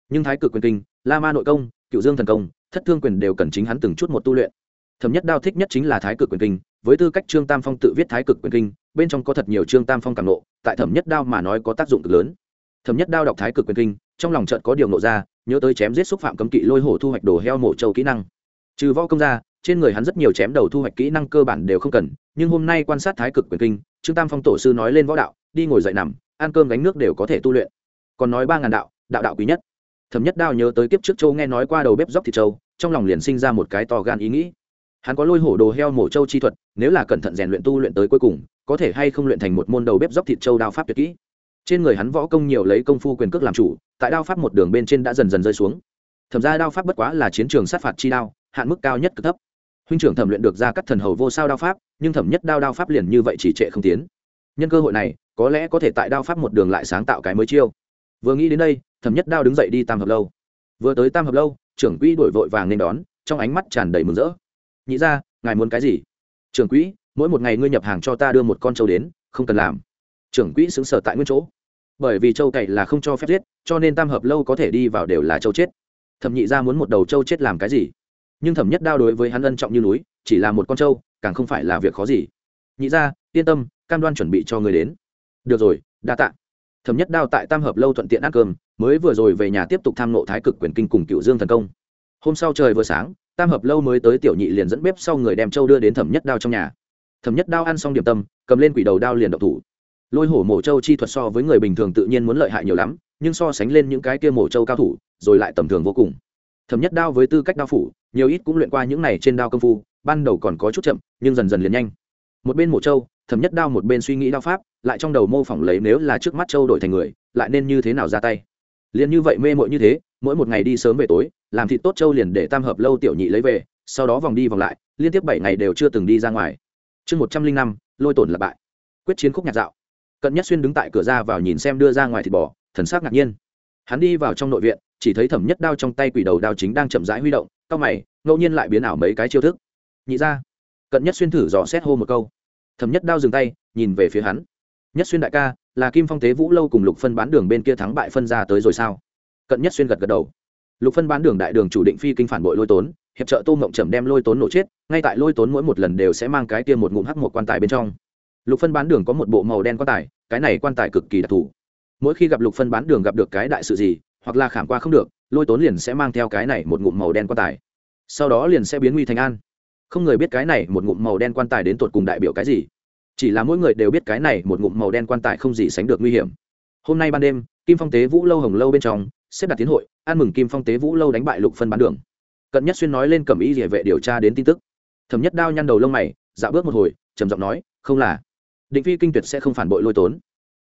Nhưng thái cực quyền kinh, la ma nội công, cựu dương thần công, thất thương quyền đều cần chính hắn từng chút một tu luyện. Thẩm nhất đao thích nhất chính là thái cực quyền kinh, với tư cách trương tam phong tự viết thái cực quyền kinh, bên trong có thật nhiều trương tam phong cảm nộ tại thẩm nhất đao mà nói có tác dụng cực lớn. Thẩm nhất đao đọc thái cực quyền kinh, trong lòng trận có điều nộ ra, nhớ tới chém giết xúc phạm cấm kỵ lôi hổ thu hoạch đồ heo mổ trâu kỹ năng. Trừ võ công ra trên người hắn rất nhiều chém đầu thu hoạch kỹ năng cơ bản đều không cần, nhưng hôm nay quan sát thái cực quyền kinh, trương tam phong tổ sư nói lên võ đạo, đi ngồi dậy nằm, ăn cơm gánh nước đều có thể tu luyện. Còn nói ba ngàn đạo đạo đạo quý nhất. Thấm nhất đao nhớ tới kiếp trước châu nghe nói qua đầu bếp dóc thịt châu trong lòng liền sinh ra một cái to gan ý nghĩ. Hắn có lôi hổ đồ heo mổ châu chi thuật, nếu là cẩn thận rèn luyện tu luyện tới cuối cùng, có thể hay không luyện thành một môn đầu bếp dóc thịt châu đao pháp tuyệt kỹ. Trên người hắn võ công nhiều lấy công phu quyền cước làm chủ, tại đao pháp một đường bên trên đã dần dần rơi xuống. Thẩm ra đao pháp bất quá là chiến trường sát phạt chi đao, hạn mức cao nhất cực thấp huynh trưởng thẩm luyện được ra các thần hầu vô sao đao pháp, nhưng thẩm nhất đao đao pháp liền như vậy chỉ trệ không tiến. Nhân cơ hội này, có lẽ có thể tại đao pháp một đường lại sáng tạo cái mới chiêu. Vừa nghĩ đến đây, thẩm nhất đao đứng dậy đi tam hợp lâu. Vừa tới tam hợp lâu, trưởng quỹ đổi vội vàng nên đón, trong ánh mắt tràn đầy mừng rỡ. Nhị ra ngài muốn cái gì? Trưởng quỹ, mỗi một ngày ngươi nhập hàng cho ta đưa một con trâu đến, không cần làm. Trưởng quỹ xứng sở tại nguyên chỗ. Bởi vì trâu cày là không cho phép giết, cho nên tam hợp lâu có thể đi vào đều là trâu chết. Thẩm nhị ra muốn một đầu trâu chết làm cái gì? Nhưng thẩm nhất đao đối với hắn ân trọng như núi, chỉ là một con trâu, càng không phải là việc khó gì. Nhị ra yên tâm, cam đoan chuẩn bị cho người đến. Được rồi, đa tạ. Thẩm nhất đao tại tam hợp lâu thuận tiện ăn cơm, mới vừa rồi về nhà tiếp tục tham nộ thái cực quyền kinh cùng cựu dương thần công. Hôm sau trời vừa sáng, tam hợp lâu mới tới tiểu nhị liền dẫn bếp sau người đem trâu đưa đến thẩm nhất đao trong nhà. Thẩm nhất đao ăn xong điểm tâm, cầm lên quỷ đầu đao liền độc thủ. Lôi hổ mổ trâu chi thuật so với người bình thường tự nhiên muốn lợi hại nhiều lắm, nhưng so sánh lên những cái kia mổ trâu cao thủ, rồi lại tầm thường vô cùng. Thẩm nhất đao với tư cách đao phủ nhiều ít cũng luyện qua những này trên đao công phu ban đầu còn có chút chậm nhưng dần dần liền nhanh. Một bên mổ châu, thẩm nhất đao một bên suy nghĩ đao pháp lại trong đầu mô phỏng lấy nếu là trước mắt châu đổi thành người lại nên như thế nào ra tay. Liền như vậy mê mội như thế mỗi một ngày đi sớm về tối làm thịt tốt châu liền để tam hợp lâu tiểu nhị lấy về sau đó vòng đi vòng lại liên tiếp bảy ngày đều chưa từng đi ra ngoài. Chương một trăm linh năm lôi tổn là bại. Quyết chiến khúc nhạc dạo. Cận nhất xuyên đứng tại cửa ra vào nhìn xem đưa ra ngoài thịt bò thần sắc ngạc nhiên. Hắn đi vào trong nội viện chỉ thấy thẩm nhất đao trong tay quỷ đầu đao chính đang chậm rãi huy động, cao mày, ngẫu nhiên lại biến ảo mấy cái chiêu thức. Nhị ra cận nhất xuyên thử dò xét hô một câu. Thẩm nhất đao dừng tay, nhìn về phía hắn. Nhất xuyên đại ca, là kim phong tế vũ lâu cùng lục phân bán đường bên kia thắng bại phân ra tới rồi sao? Cận nhất xuyên gật gật đầu. Lục phân bán đường đại đường chủ định phi kinh phản bội lôi tốn, hiệp trợ tô mộng trầm đem lôi tốn nổ chết, ngay tại lôi tốn mỗi một lần đều sẽ mang cái tiêm một ngụm hắc một quan tài bên trong. Lục phân bán đường có một bộ màu đen quan tài, cái này quan tài cực kỳ đặc thù. Mỗi khi gặp lục phân bán đường gặp được cái đại sự gì hoặc là khảm qua không được, lôi tốn liền sẽ mang theo cái này một ngụm màu đen quan tài. Sau đó liền sẽ biến nguy thành an. Không người biết cái này một ngụm màu đen quan tài đến tột cùng đại biểu cái gì. Chỉ là mỗi người đều biết cái này một ngụm màu đen quan tài không gì sánh được nguy hiểm. Hôm nay ban đêm, kim phong tế vũ lâu hồng lâu bên trong, xếp đặt tiến hội ăn mừng kim phong tế vũ lâu đánh bại lục phân bán đường. Cận nhất xuyên nói lên cẩm ý địa vệ điều tra đến tin tức. Thẩm nhất đao nhăn đầu lông mày dạo bước một hồi, trầm giọng nói, không là. Định phi kinh tuyệt sẽ không phản bội lôi tốn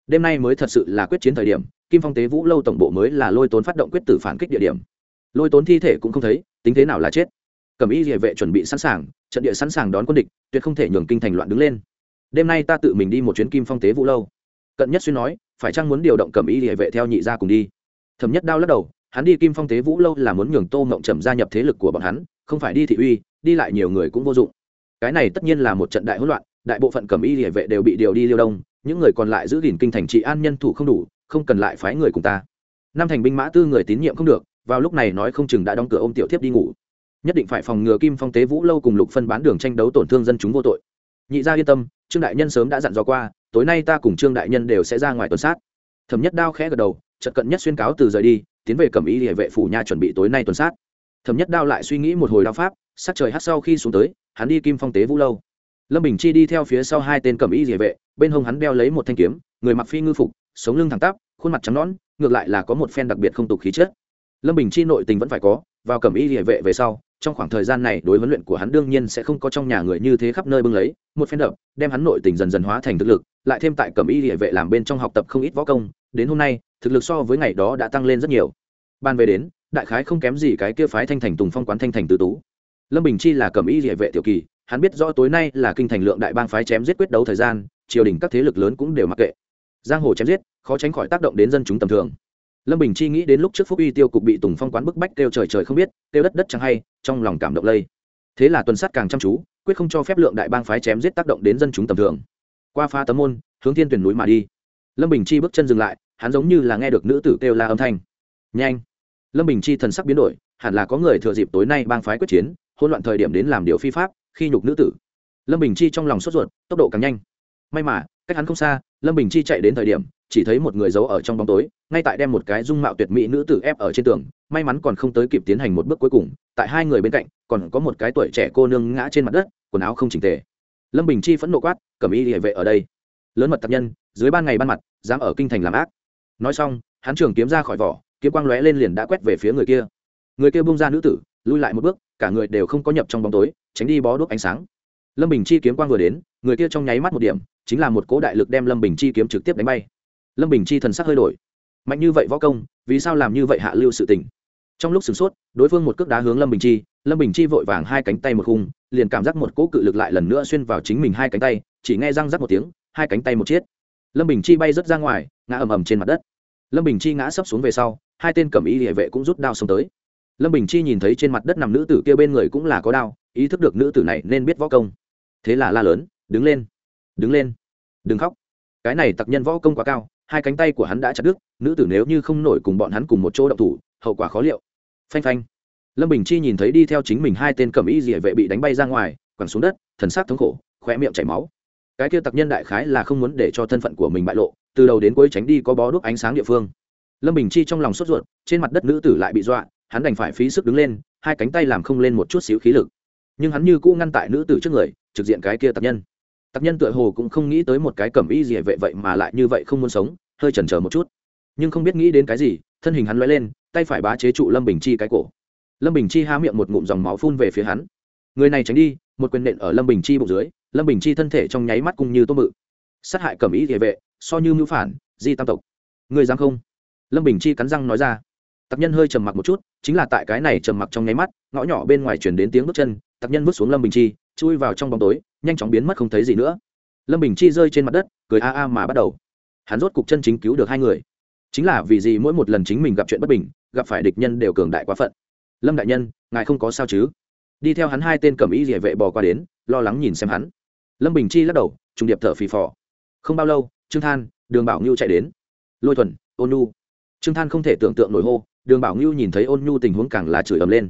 đêm nay mới thật sự là quyết chiến thời điểm, kim phong tế vũ lâu tổng bộ mới là lôi tốn phát động quyết tử phản kích địa điểm. Lôi tốn thi thể cũng không thấy, tính thế nào là chết. Cẩm y địa vệ chuẩn bị sẵn sàng, trận địa sẵn sàng đón quân địch, tuyệt không thể nhường kinh thành loạn đứng lên. Đêm nay ta tự mình đi một chuyến kim phong tế vũ lâu. Cận nhất xuyên nói, phải chăng muốn điều động cẩm y địa vệ theo nhị gia cùng đi? Thẩm nhất đao lắc đầu, hắn đi kim phong tế vũ lâu là muốn nhường tô mộng trầm gia nhập thế lực của bọn hắn, không phải đi thị uy, đi lại nhiều người cũng vô dụng. Cái này tất nhiên là một trận đại hỗn loạn, đại bộ phận cẩm y địa vệ đều bị điều đi liêu đông những người còn lại giữ gìn kinh thành trị an nhân thủ không đủ, không cần lại phái người cùng ta. Năm thành binh mã tư người tín nhiệm không được, vào lúc này nói không chừng đã đóng cửa ôm tiểu thiếp đi ngủ. Nhất định phải phòng ngừa kim phong tế vũ lâu cùng lục phân bán đường tranh đấu tổn thương dân chúng vô tội. Nhị gia yên tâm, trương đại nhân sớm đã dặn dò qua, tối nay ta cùng trương đại nhân đều sẽ ra ngoài tuần sát. Thẩm nhất đao khẽ gật đầu, chợt cận nhất xuyên cáo từ rời đi, tiến về cẩm ý địa vệ phủ nha chuẩn bị tối nay tuần sát. Thẩm nhất đao lại suy nghĩ một hồi đao pháp, sắc trời hát sau khi xuống tới, hắn đi kim phong tế vũ lâu. Lâm bình chi đi theo phía sau hai tên cẩm ý địa vệ bên hông hắn đeo lấy một thanh kiếm, người mặc phi ngư phục, sống lưng thẳng tắp, khuôn mặt trắng nón ngược lại là có một phen đặc biệt không tục khí chất. Lâm bình chi nội tình vẫn phải có, vào cẩm y địa vệ về sau, trong khoảng thời gian này đối huấn luyện của hắn đương nhiên sẽ không có trong nhà người như thế khắp nơi bưng lấy, một phen đập, đem hắn nội tình dần dần hóa thành thực lực, lại thêm tại cẩm y địa vệ làm bên trong học tập không ít võ công, đến hôm nay, thực lực so với ngày đó đã tăng lên rất nhiều. Ban về đến, đại khái không kém gì cái kia phái thanh thành tùng phong quán thanh thành tứ tú. Lâm bình chi là cẩm y địa vệ tiểu kỳ hắn biết rõ tối nay là kinh thành lượng đại bang phái chém giết quyết đấu thời gian, triều đình các thế lực lớn cũng đều mặc kệ. Giang hồ chém giết, khó tránh khỏi tác động đến dân chúng tầm thường. Lâm bình chi nghĩ đến lúc trước phúc uy tiêu cục bị tùng phong quán bức bách kêu trời trời không biết, kêu đất đất chẳng hay, trong lòng cảm động lây. Thế là tuần sát càng chăm chú, quyết không cho phép lượng đại bang phái chém giết tác động đến dân chúng tầm thường. Qua pha tấm môn, hướng thiên tuyển núi mà đi. Lâm bình chi bước chân dừng lại, hắn giống như là nghe được nữ tử kêu la âm thanh. Nhanh! Lâm bình chi thần sắc biến đổi, hẳn là có người thừa dịp tối nay bang phái quyết chiến, hỗn loạn thời điểm đến làm điều phi pháp khi nhục nữ tử. Lâm bình chi trong lòng sốt ruột, tốc độ càng nhanh. May mà, cách hắn không xa, lâm bình chi chạy đến thời điểm, chỉ thấy một người giấu ở trong bóng tối, ngay tại đem một cái dung mạo tuyệt mỹ nữ tử ép ở trên tường, may mắn còn không tới kịp tiến hành một bước cuối cùng, tại hai người bên cạnh, còn có một cái tuổi trẻ cô nương ngã trên mặt đất, quần áo không chỉnh tề. Lâm bình chi phẫn nộ quát cầm y địa vệ ở đây. Lớn mật tập nhân, dưới ban ngày ban mặt, dám ở kinh thành làm ác. Nói xong, hắn trường kiếm ra khỏi vỏ, kiếm quang lóe lên liền đã quét về phía người kia. Người kia bung ra nữ tử lui lại một bước, cả người đều không có nhập trong bóng tối, tránh đi bó đuốc ánh sáng. Lâm bình chi kiếm quang vừa đến, người kia trong nháy mắt một điểm, chính là một cố đại lực đem lâm bình chi kiếm trực tiếp đánh bay. Lâm bình chi thần sắc hơi đổi. Mạnh như vậy võ công, vì sao làm như vậy hạ lưu sự tình? Trong lúc sửng sốt, đối phương một cước đá hướng lâm bình chi, lâm bình chi vội vàng hai cánh tay một khung, liền cảm giác một cỗ cự lực lại lần nữa xuyên vào chính mình hai cánh tay, chỉ nghe răng rắc một tiếng, hai cánh tay một chiết. Lâm bình chi bay rớt ra ngoài, ngã ầm ầm trên mặt đất. Lâm bình chi ngã sấp xuống về sau, hai tên cẩm y địa vệ cũng rút đao xông tới lâm bình chi nhìn thấy trên mặt đất nằm nữ tử kia bên người cũng là có đao ý thức được nữ tử này nên biết võ công. Thế là la lớn, đứng lên đứng lên, đừng khóc. Cái này tặc nhân võ công quá cao, hai cánh tay của hắn đã chặt đứt, nữ tử nếu như không nổi cùng bọn hắn cùng một chỗ động thủ, hậu quả khó liệu. Phanh phanh. Lâm bình chi nhìn thấy đi theo chính mình hai tên cầm y dỉa vệ bị đánh bay ra ngoài, quẳng xuống đất, thần sắc thống khổ, khóe miệng chảy máu. Cái kia tặc nhân đại khái là không muốn để cho thân phận của mình bại lộ, từ đầu đến cuối tránh đi có bó đúc ánh sáng địa phương. Lâm bình chi trong lòng sốt ruột, trên mặt đất nữ tử lại bị dọa hắn đành phải phí sức đứng lên, hai cánh tay làm không lên một chút xíu khí lực. Nhưng hắn như cũ ngăn tại nữ tử trước người, trực diện cái kia tặc nhân. Tặc nhân tựa hồ cũng không nghĩ tới một cái cẩm y gì vệ vậy mà lại như vậy không muốn sống, hơi chần chờ một chút. Nhưng không biết nghĩ đến cái gì, thân hình hắn loay lên, tay phải bá chế trụ lâm bình chi cái cổ. Lâm bình chi há miệng một ngụm dòng máu phun về phía hắn. Người này tránh đi, một quyền nện ở lâm bình chi bụng dưới, lâm bình chi thân thể trong nháy mắt cùng như tôm bự. Sát hại cẩm ý địa vệ, so như mưu phản, di tam tộc. Người dám không? Lâm bình chi cắn răng nói ra tặc nhân hơi trầm mặc một chút, chính là tại cái này trầm mặc trong nháy mắt, ngõ nhỏ bên ngoài chuyển đến tiếng bước chân, tặc nhân vứt xuống lâm bình chi, chui vào trong bóng tối, nhanh chóng biến mất không thấy gì nữa. Lâm bình chi rơi trên mặt đất, cười a a mà bắt đầu. Hắn rốt cục chân chính cứu được hai người. Chính là vì gì mỗi một lần chính mình gặp chuyện bất bình, gặp phải địch nhân đều cường đại quá phận. Lâm đại nhân, ngài không có sao chứ? Đi theo hắn hai tên cầm ý địa vệ bò qua đến, lo lắng nhìn xem hắn. Lâm bình chi lắc đầu, trùng điệp thở phì phò. Không bao lâu, trương than, đường bảo ngưu chạy đến. Lôi thuần, ôn nu. Trương than không thể tưởng tượng nổi hô đường bảo ngưu nhìn thấy ôn nhu tình huống càng là chửi ầm lên.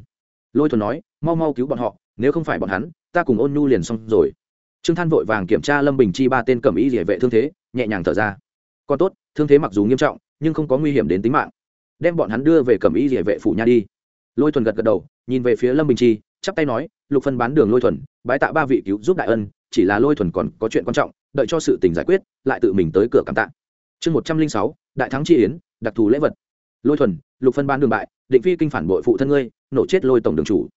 Lôi thuần nói, mau mau cứu bọn họ, nếu không phải bọn hắn, ta cùng ôn nhu liền xong rồi. Trương than vội vàng kiểm tra lâm bình chi ba tên cầm ý địa vệ thương thế, nhẹ nhàng thở ra. Còn tốt, thương thế mặc dù nghiêm trọng, nhưng không có nguy hiểm đến tính mạng. Đem bọn hắn đưa về cầm ý địa vệ phủ nha đi. Lôi thuần gật gật đầu, nhìn về phía lâm bình chi, chắp tay nói, lục phân bán đường lôi thuần, bái tạ ba vị cứu giúp đại ân, chỉ là lôi thuần còn có chuyện quan trọng, đợi cho sự tình giải quyết, lại tự mình tới cửa cảm tạ. Chương một trăm linh sáu, đại thắng chi yến, đặc thù lễ vật lôi thuần, lục phân ban đường bại, định phi kinh phản bội phụ thân ngươi, nổ chết lôi tổng đường chủ.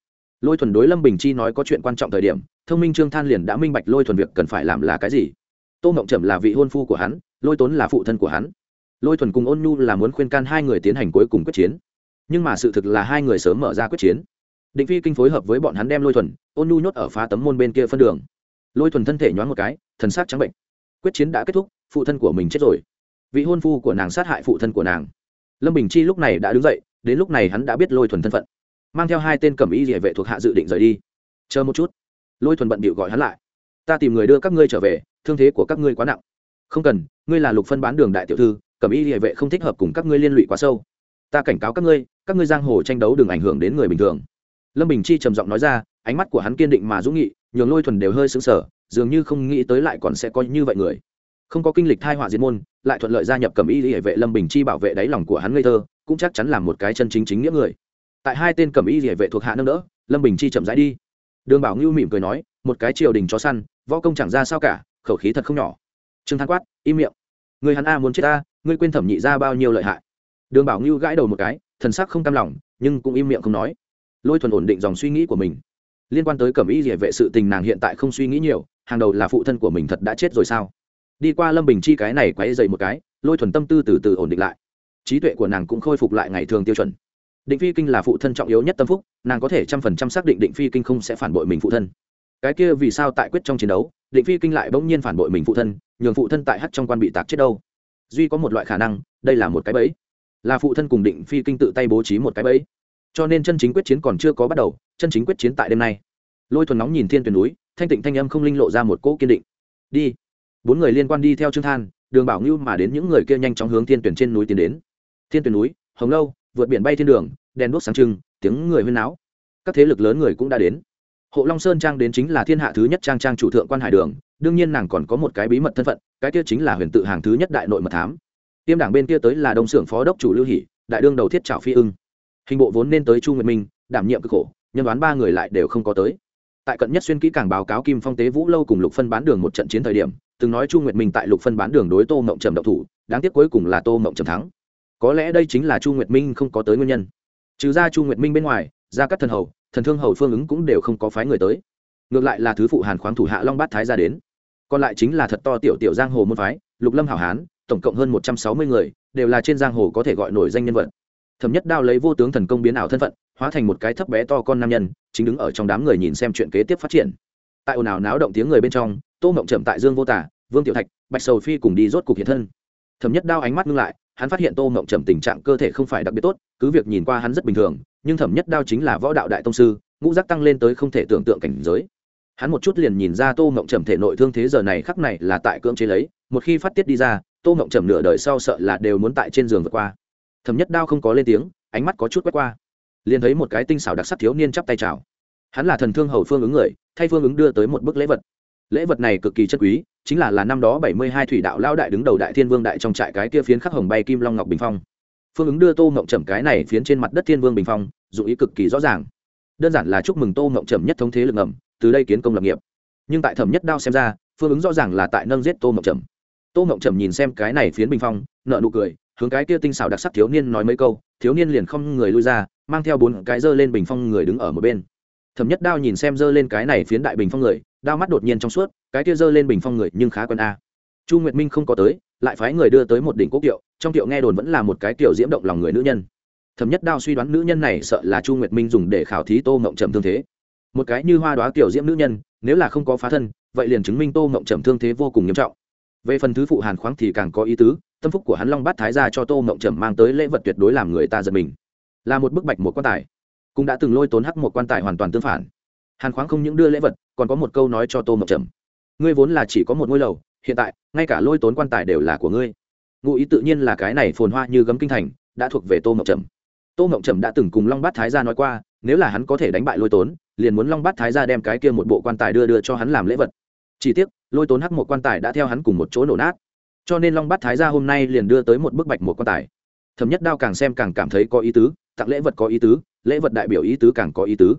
Lôi thuần đối lâm bình chi nói có chuyện quan trọng thời điểm, thông minh trương than liền đã minh bạch lôi thuần việc cần phải làm là cái gì. Tô mộng trầm là vị hôn phu của hắn, lôi tốn là phụ thân của hắn. Lôi thuần cùng ôn nhu là muốn khuyên can hai người tiến hành cuối cùng quyết chiến. Nhưng mà sự thực là hai người sớm mở ra quyết chiến. Định phi kinh phối hợp với bọn hắn đem lôi thuần, ôn nhu nhốt ở phá tấm môn bên kia phân đường. Lôi thuần thân thể nhoáng một cái, thần sát trắng bệnh. Quyết chiến đã kết thúc, phụ thân của mình chết rồi. Vị hôn phu của nàng sát hại phụ thân của nàng lâm bình chi lúc này đã đứng dậy, đến lúc này hắn đã biết lôi thuần thân phận. Mang theo hai tên cẩm y địa vệ thuộc hạ dự định rời đi. Chờ một chút. Lôi thuần bận bịu gọi hắn lại. Ta tìm người đưa các ngươi trở về, thương thế của các ngươi quá nặng. Không cần, ngươi là lục phân bán đường đại tiểu thư cẩm y địa vệ không thích hợp cùng các ngươi liên lụy quá sâu. Ta cảnh cáo các ngươi các ngươi giang hồ tranh đấu đừng ảnh hưởng đến người bình thường. Lâm bình chi trầm giọng nói ra, ánh mắt của hắn kiên định mà dũng nghị, nhường lôi thuần đều hơi xứng sở dường như không nghĩ tới lại còn sẽ có như vậy người không có kinh lịch thai họa diệt môn, lại thuận lợi gia nhập cầm y hệ vệ lâm bình chi bảo vệ đáy lòng của hắn ngây thơ, cũng chắc chắn là một cái chân chính chính nghĩa người. Tại hai tên cầm y hệ vệ thuộc hạ nâng đỡ, lâm bình chi chậm rãi đi. Đường bảo ngưu mỉm cười nói, một cái triều đình chó săn, võ công chẳng ra sao cả, khẩu khí thật không nhỏ. Trương thang quát, im miệng. Người hắn a muốn chết ta ngươi quên thẩm nhị ra bao nhiêu lợi hại. Đường bảo ngưu gãi đầu một cái, thần sắc không cam lòng, nhưng cũng im miệng không nói. Lôi thuần ổn định dòng suy nghĩ của mình. Liên quan tới cẩm y địa vệ sự tình nàng hiện tại không suy nghĩ nhiều, hàng đầu là phụ thân của mình thật đã chết rồi sao? Đi qua lâm bình chi cái này quấy dậy một cái, lôi thuần tâm tư từ từ ổn định lại. Trí tuệ của nàng cũng khôi phục lại ngày thường tiêu chuẩn. Định phi kinh là phụ thân trọng yếu nhất tâm phúc, nàng có thể trăm phần trăm xác định định phi kinh không sẽ phản bội mình phụ thân. Cái kia vì sao tại quyết trong chiến đấu, định phi kinh lại bỗng nhiên phản bội mình phụ thân, nhường phụ thân tại hắt trong quan bị tạc chết đâu? Duy có một loại khả năng, đây là một cái bẫy. Là phụ thân cùng định phi kinh tự tay bố trí một cái bẫy. Cho nên chân chính quyết chiến còn chưa có bắt đầu, chân chính quyết chiến tại đêm nay. Lôi thuần nóng nhìn thiên tuyển núi, thanh tịnh thanh âm không linh lộ ra một cỗ kiên định. Đi bốn người liên quan đi theo trương than đường bảo ngưu mà đến những người kia nhanh chóng hướng thiên tuyển trên núi tiến đến thiên tuyển núi hồng lâu vượt biển bay thiên đường đèn đuốc sáng trưng tiếng người huyên náo các thế lực lớn người cũng đã đến hộ long sơn trang đến chính là thiên hạ thứ nhất trang trang chủ thượng quan hải đường đương nhiên nàng còn có một cái bí mật thân phận cái kia chính là huyền tự hàng thứ nhất đại nội mật thám tiêm đảng bên kia tới là đông xưởng phó đốc chủ lưu hỷ đại đương đầu thiết trảo phi ưng hình bộ vốn nên tới chu nguyệt minh đảm nhiệm cực khổ nhân đoán ba người lại đều không có tới tại cận nhất xuyên kỹ càng báo cáo kim phong tế vũ lâu cùng lục phân bán đường một trận chiến thời điểm từng nói chu nguyệt minh tại lục phân bán đường đối tô mộng trầm độc thủ, đáng tiếc cuối cùng là tô mộng trầm thắng. Có lẽ đây chính là chu nguyệt minh không có tới nguyên nhân. Trừ ra chu nguyệt minh bên ngoài ra các thần hầu, thần thương hầu phương ứng cũng đều không có phái người tới. Ngược lại là thứ phụ hàn khoáng thủ hạ long bát thái ra đến. Còn lại chính là thật to tiểu tiểu giang hồ môn phái, lục lâm hảo hán, tổng cộng hơn một trăm sáu mươi người, đều là trên giang hồ có thể gọi nổi danh nhân vật. Thẩm nhất đao lấy vô tướng thần công biến ảo thân phận, hóa thành một cái thấp bé to con nam nhân, chính đứng ở trong đám người nhìn xem chuyện kế tiếp phát triển. Tại ồn ào náo động tiếng người bên trong tô mộng chậm tại dương vô tả, vương tiểu thạch, bạch sầu phi cùng đi rốt cục hiện thân. Thẩm nhất đao ánh mắt ngưng lại, hắn phát hiện tô mộng trầm tình trạng cơ thể không phải đặc biệt tốt, cứ việc nhìn qua hắn rất bình thường, nhưng thẩm nhất đao chính là võ đạo đại tông sư, ngũ giác tăng lên tới không thể tưởng tượng cảnh giới. Hắn một chút liền nhìn ra tô mộng trầm thể nội thương thế giờ này khắc này là tại cưỡng chế lấy, một khi phát tiết đi ra, tô mộng trầm nửa đời sau sợ là đều muốn tại trên giường vượt qua. Thẩm nhất đao không có lên tiếng, ánh mắt có chút quét qua. Liền thấy một cái tinh xảo đặc sắc thiếu niên chắp tay chào. Hắn là thần thương hầu phương ứng người, thay phương ứng đưa tới một bức lễ vật lễ vật này cực kỳ chất quý, chính là là năm đó bảy mươi hai thủy đạo lao đại đứng đầu đại thiên vương đại trong trại cái kia phiến khắc hồng bay kim long ngọc bình phong. Phương ứng đưa tô mộng trầm cái này phiến trên mặt đất thiên vương bình phong dù ý cực kỳ rõ ràng. Đơn giản là chúc mừng tô mộng trầm nhất thống thế lực ngầm, từ đây kiến công lập nghiệp. Nhưng tại thẩm nhất đao xem ra, phương ứng rõ ràng là tại nâng giết tô mộng trầm tô mộng trầm nhìn xem cái này phiến bình phong nợ nụ cười, hướng cái kia tinh xảo đặc sắc thiếu niên nói mấy câu, thiếu niên liền không người lui ra, mang theo bốn cái dơ lên bình phong người đứng ở một bên thẩm nhất đao nhìn xem giơ lên cái này phiến đại bình phong người, đao mắt đột nhiên trong suốt, cái kia giơ lên bình phong người nhưng khá quen a. Chu nguyệt minh không có tới, lại phái người đưa tới một đỉnh quốc kiệu, trong kiệu nghe đồn vẫn là một cái kiểu diễm động lòng người nữ nhân. Thẩm nhất đao suy đoán nữ nhân này sợ là chu nguyệt minh dùng để khảo thí tô mộng trầm thương thế. Một cái như hoa đoá kiểu diễm nữ nhân, nếu là không có phá thân, vậy liền chứng minh tô mộng trầm thương thế vô cùng nghiêm trọng. Về phần thứ phụ hàn khoáng thì càng có ý tứ, tâm phúc của hắn long bát thái ra cho tô mộng trầm mang tới lễ vật tuyệt đối làm người ta giật mình. Là một bức bạch một quan tài cũng đã từng lôi tốn hắc một quan tài hoàn toàn tương phản. Hàn khoáng không những đưa lễ vật, còn có một câu nói cho tô mộc trầm. Ngươi vốn là chỉ có một ngôi lầu, hiện tại, ngay cả lôi tốn quan tài đều là của ngươi. Ngụ ý tự nhiên là cái này phồn hoa như gấm kinh thành, đã thuộc về tô mộc trầm. Tô mộng trầm đã từng cùng long bát thái gia nói qua, nếu là hắn có thể đánh bại lôi tốn, liền muốn long bát thái gia đem cái kia một bộ quan tài đưa đưa cho hắn làm lễ vật. Chỉ tiếc, lôi tốn hắc một quan tài đã theo hắn cùng một chỗ nổ nát. Cho nên long bát thái gia hôm nay liền đưa tới một bức bạch một quan tài. Thẩm nhất đao càng xem càng cảm thấy có ý tứ, tặng lễ vật có ý tứ lễ vật đại biểu ý tứ càng có ý tứ.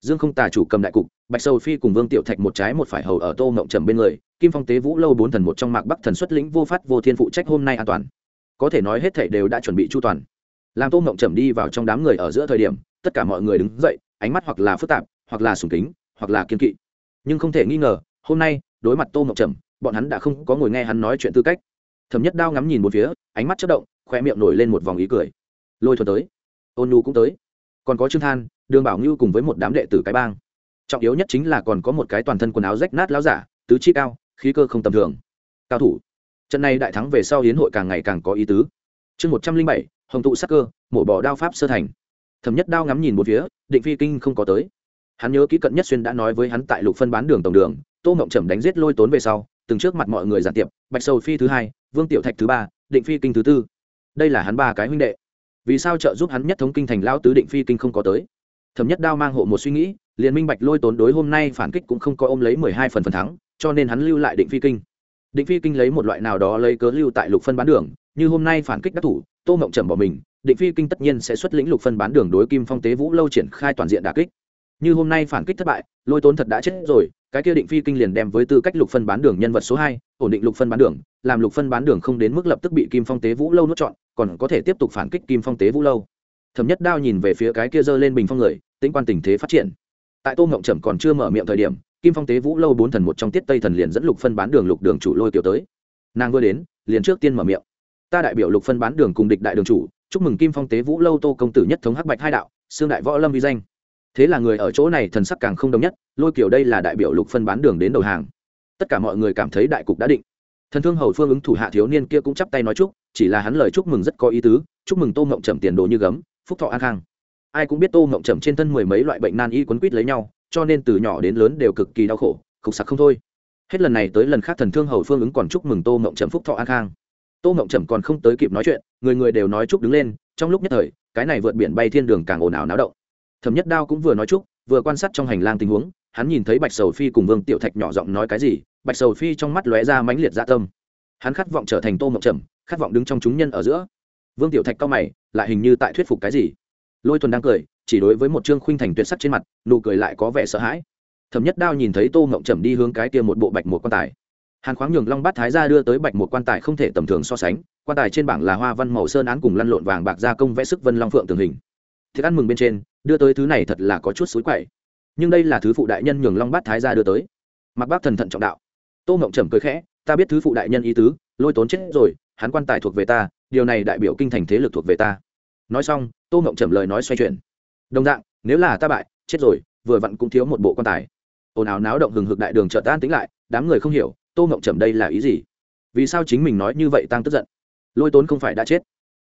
Dương không tà chủ cầm đại cục, bạch sầu phi cùng vương tiểu thạch một trái một phải hầu ở tô mộng trầm bên người, kim phong tế vũ lâu bốn thần một trong mạc bắc thần xuất lĩnh vô phát vô thiên phụ trách hôm nay an toàn. Có thể nói hết thảy đều đã chuẩn bị chu toàn. Làm tô mộng trầm đi vào trong đám người ở giữa thời điểm, tất cả mọi người đứng dậy, ánh mắt hoặc là phức tạp, hoặc là sùng kính, hoặc là kiên kỵ. Nhưng không thể nghi ngờ, hôm nay, đối mặt tô mộng trầm, bọn hắn đã không có ngồi nghe hắn nói chuyện tư cách. Thẩm nhất đao ngắm nhìn một phía, ánh mắt chất động khoe miệng nổi lên một vòng ý cười. Lôi thuần tới. Ôn Nu cũng tới còn có trương than, đường bảo ngưu cùng với một đám đệ tử cái bang. Trọng yếu nhất chính là còn có một cái toàn thân quần áo rách nát láo giả, tứ chi cao, khí cơ không tầm thường. Cao thủ. Trận này đại thắng về sau hiến hội càng ngày càng có ý tứ. Chương một trăm linh bảy, hồng tụ sắc cơ, mổ bỏ đao pháp sơ thành. Thẩm nhất đao ngắm nhìn một phía, định phi kinh không có tới. Hắn nhớ kỹ cận nhất xuyên đã nói với hắn tại lục phân bán đường tổng đường, tô mộng trầm đánh giết lôi tốn về sau, từng trước mặt mọi người giàn tiệp, bạch sầu phi thứ hai, vương tiểu thạch thứ ba, định phi kinh thứ tư. Đây là hắn ba cái huynh đệ vì sao trợ giúp hắn nhất thống kinh thành lao tứ định phi kinh không có tới? Thẩm nhất đao mang hộ một suy nghĩ, liền minh bạch lôi tốn đối hôm nay phản kích cũng không có ôm lấy mười hai phần phần thắng, cho nên hắn lưu lại định phi kinh. Định phi kinh lấy một loại nào đó lấy cớ lưu tại lục phân bán đường, như hôm nay phản kích đắc thủ, tô mộng trầm bỏ mình, định phi kinh tất nhiên sẽ xuất lĩnh lục phân bán đường đối kim phong tế vũ lâu triển khai toàn diện đà kích. Như hôm nay phản kích thất bại, lôi tốn thật đã chết rồi, cái kia định phi kinh liền đem với tư cách lục phân bán đường nhân vật số hai, ổn định lục phân bán đường, làm lục phân bán đường không đến mức lập tức bị kim phong tế vũ lâu nuốt chọn còn có thể tiếp tục phản kích kim phong tế vũ lâu. Thẩm nhất đao nhìn về phía cái kia giơ lên bình phong người tính quan tình thế phát triển. Tại tô ngộng trầm còn chưa mở miệng thời điểm, kim phong tế vũ lâu bốn thần một trong tiết tây thần liền dẫn lục phân bán đường lục đường chủ lôi tiểu tới. Nàng vừa đến, liền trước tiên mở miệng. Ta đại biểu lục phân bán đường cùng địch đại đường chủ, chúc mừng kim phong tế vũ lâu tô công tử nhất thống hắc bạch hai đạo xương đại võ lâm vi danh. Thế là người ở chỗ này thần sắc càng không đồng nhất, lôi kiểu đây là đại biểu lục phân bán đường đến đầu hàng. Tất cả mọi người cảm thấy đại cục đã định. Thần thương hầu phương ứng thủ hạ thiếu niên kia cũng chắp tay nói chúc chỉ là hắn lời chúc mừng rất có ý tứ, chúc mừng tô mộng trầm tiền đồ như gấm, phúc thọ an khang. Ai cũng biết tô mộng trầm trên thân mười mấy loại bệnh nan y quấn quýt lấy nhau, cho nên từ nhỏ đến lớn đều cực kỳ đau khổ, khục sặc không thôi. Hết lần này tới lần khác thần thương hầu phương ứng còn chúc mừng tô mộng trầm phúc thọ an khang. Tô mộng trầm còn không tới kịp nói chuyện, người người đều nói chúc đứng lên, trong lúc nhất thời, cái này vượt biển bay thiên đường càng ồn ào náo động. Thẩm nhất đao cũng vừa nói chúc, vừa quan sát trong hành lang tình huống, hắn nhìn thấy bạch sầu phi cùng vương tiểu thạch nhỏ giọng nói cái gì, bạch sầu phi trong mắt lóe ra mãnh liệt dạ tâm. Hắn khát vọng trở thành tô mộng trầm khát vọng đứng trong chúng nhân ở giữa. Vương tiểu thạch cao mày, lại hình như tại thuyết phục cái gì. Lôi thuần đang cười, chỉ đối với một trương khuynh thành tuyệt sắc trên mặt, nụ cười lại có vẻ sợ hãi. Thẩm nhất đao nhìn thấy tô ngộng trầm đi hướng cái kia một bộ bạch một quan tài. Hàn khoáng nhường long bát thái ra đưa tới bạch một quan tài không thể tầm thường so sánh, quan tài trên bảng là hoa văn màu sơn án cùng lăn lộn vàng bạc gia công vẽ sức vân long phượng tường hình. Thiệt ăn mừng bên trên, đưa tới thứ này thật là có chút xối quậy. Nhưng đây là thứ phụ đại nhân nhường long bát thái ra đưa tới. Mặc bác thần thận trọng đạo. Tô ngộng trầm cười khẽ, ta biết thứ phụ đại nhân ý tứ, lôi tốn chết rồi hắn quan tài thuộc về ta, điều này đại biểu kinh thành thế lực thuộc về ta. Nói xong, tô ngộng trầm lời nói xoay chuyển. Đồng dạng, nếu là ta bại, chết rồi, vừa vặn cũng thiếu một bộ quan tài. Ồn ào náo động hừng hực đại đường chợt tan tính lại, đám người không hiểu, tô ngộng trầm đây là ý gì? Vì sao chính mình nói như vậy tăng tức giận? Lôi tốn không phải đã chết.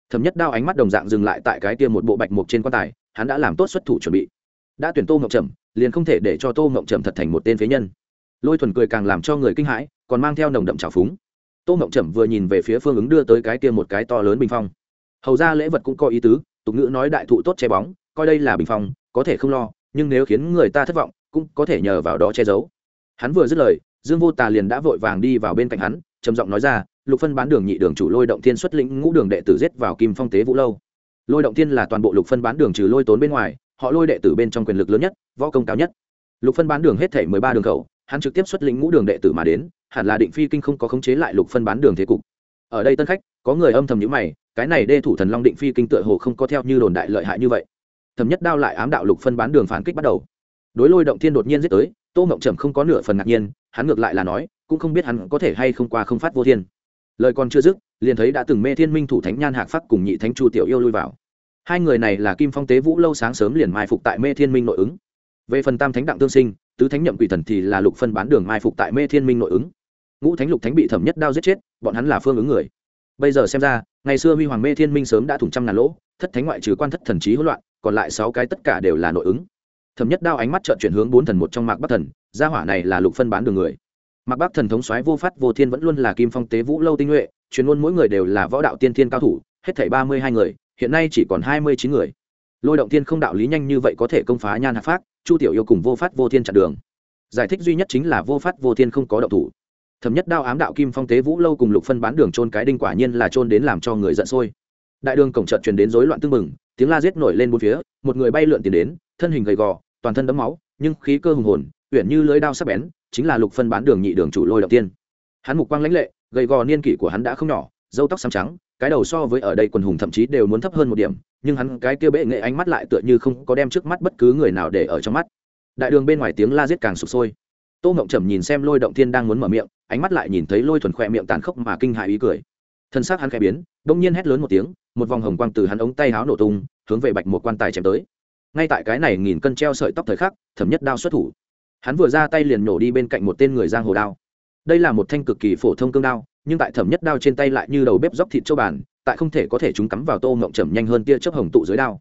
Thẩm nhất đao ánh mắt đồng dạng dừng lại tại cái kia một bộ bạch mục trên quan tài, hắn đã làm tốt xuất thủ chuẩn bị. Đã tuyển tô ngộng trầm, liền không thể để cho tô ngộng trầm thật thành một tên phế nhân. Lôi thuần cười càng làm cho người kinh hãi, còn mang theo nồng đậm trào phúng tô Mộng trầm vừa nhìn về phía phương ứng đưa tới cái kia một cái to lớn bình phong. Hầu ra lễ vật cũng có ý tứ, tục ngữ nói đại thụ tốt che bóng, coi đây là bình phong, có thể không lo, nhưng nếu khiến người ta thất vọng, cũng có thể nhờ vào đó che giấu. Hắn vừa dứt lời, dương vô tà liền đã vội vàng đi vào bên cạnh hắn, trầm giọng nói ra, lục phân bán đường nhị đường chủ lôi động thiên xuất lĩnh ngũ đường đệ tử giết vào kim phong tế vũ lâu. Lôi động thiên là toàn bộ lục phân bán đường trừ lôi tốn bên ngoài, họ lôi đệ tử bên trong quyền lực lớn nhất, võ công cao nhất. Lục phân bán đường hết thể mười ba đường khẩu, hắn trực tiếp xuất lĩnh ngũ đường đệ tử mà đến hẳn là định phi kinh không có khống chế lại lục phân bán đường thế cục. Ở đây tân khách, có người âm thầm nhữ mày, cái này đê thủ thần long định phi kinh tựa hồ không có theo như đồn đại lợi hại như vậy. Thầm nhất đao lại ám đạo lục phân bán đường phản kích bắt đầu. Đối lôi động thiên đột nhiên giết tới, tô mộng trầm không có nửa phần ngạc nhiên, hắn ngược lại là nói, cũng không biết hắn có thể hay không qua không phát vô thiên. Lời còn chưa dứt, liền thấy đã từng mê thiên minh thủ thánh nhan hạc phát cùng nhị thánh chu tiểu yêu lui vào. Hai người này là kim phong tế vũ lâu sáng sớm liền mai phục tại mê thiên minh nội ứng. Về phần tam thánh đặng tương sinh, tứ thánh nhậm quỷ thần thì là lục phân bán đường mai phục tại mê thiên minh nội ứng ngũ thánh lục thánh bị thẩm nhất đao giết chết, bọn hắn là phương ứng người. Bây giờ xem ra, ngày xưa huy hoàng mê thiên minh sớm đã thủng trăm ngàn lỗ, thất thánh ngoại trừ quan thất thần trí hỗn loạn, còn lại sáu cái tất cả đều là nội ứng. Thẩm nhất đao ánh mắt trợn chuyển hướng bốn thần một trong mạc bắc thần, gia hỏa này là lục phân bán đường người. Mạc bắc thần thống soái vô phát vô thiên vẫn luôn là kim phong tế vũ lâu tinh nhuệ truyền luôn mỗi người đều là võ đạo tiên thiên cao thủ, hết thảy ba mươi hai người, hiện nay chỉ còn hai mươi chín người. Lôi động tiên không đạo lý nhanh như vậy có thể công phá nhan hạ phát chu tiểu yêu cùng vô phát vô thiên chặn đường. Giải thích duy nhất chính là vô phát vô thiên không có động thủ thấm nhất đao ám đạo kim phong tế vũ lâu cùng lục phân bán đường trôn cái đinh quả nhiên là trôn đến làm cho người giận sôi. Đại đường cổng trận truyền đến rối loạn tương mừng tiếng la giết nổi lên bốn phía, một người bay lượn tiền đến, thân hình gầy gò, toàn thân đấm máu, nhưng khí cơ hùng hồn, uyển như lưỡi đao sắc bén, chính là lục phân bán đường nhị đường chủ lôi đầu tiên. Hắn mục quang lãnh lệ, gầy gò niên kỷ của hắn đã không nhỏ dâu tóc xám trắng, cái đầu so với ở đây quần hùng thậm chí đều muốn thấp hơn một điểm, nhưng hắn cái kia bệ nghệ ánh mắt lại tựa như không có đem trước mắt bất cứ người nào để ở trong mắt. Đại đường bên ngoài tiếng la giết càng sụp sôi. Tô ngộng trầm nhìn xem lôi động thiên đang muốn mở miệng ánh mắt lại nhìn thấy lôi thuần khoe miệng tàn khốc mà kinh hại ý cười. Thân xác hắn khẽ biến, đông nhiên hét lớn một tiếng, một vòng hồng quang từ hắn ống tay háo nổ tung, hướng về bạch một quan tài chém tới. Ngay tại cái này nghìn cân treo sợi tóc thời khắc, thẩm nhất đao xuất thủ. Hắn vừa ra tay liền nổ đi bên cạnh một tên người giang hồ đao. Đây là một thanh cực kỳ phổ thông cương đao, nhưng tại thẩm nhất đao trên tay lại như đầu bếp dóc thịt châu bản, tại không thể có thể chúng cắm vào tô ngộng trầm nhanh hơn tia chớp hồng tụ dưới đao.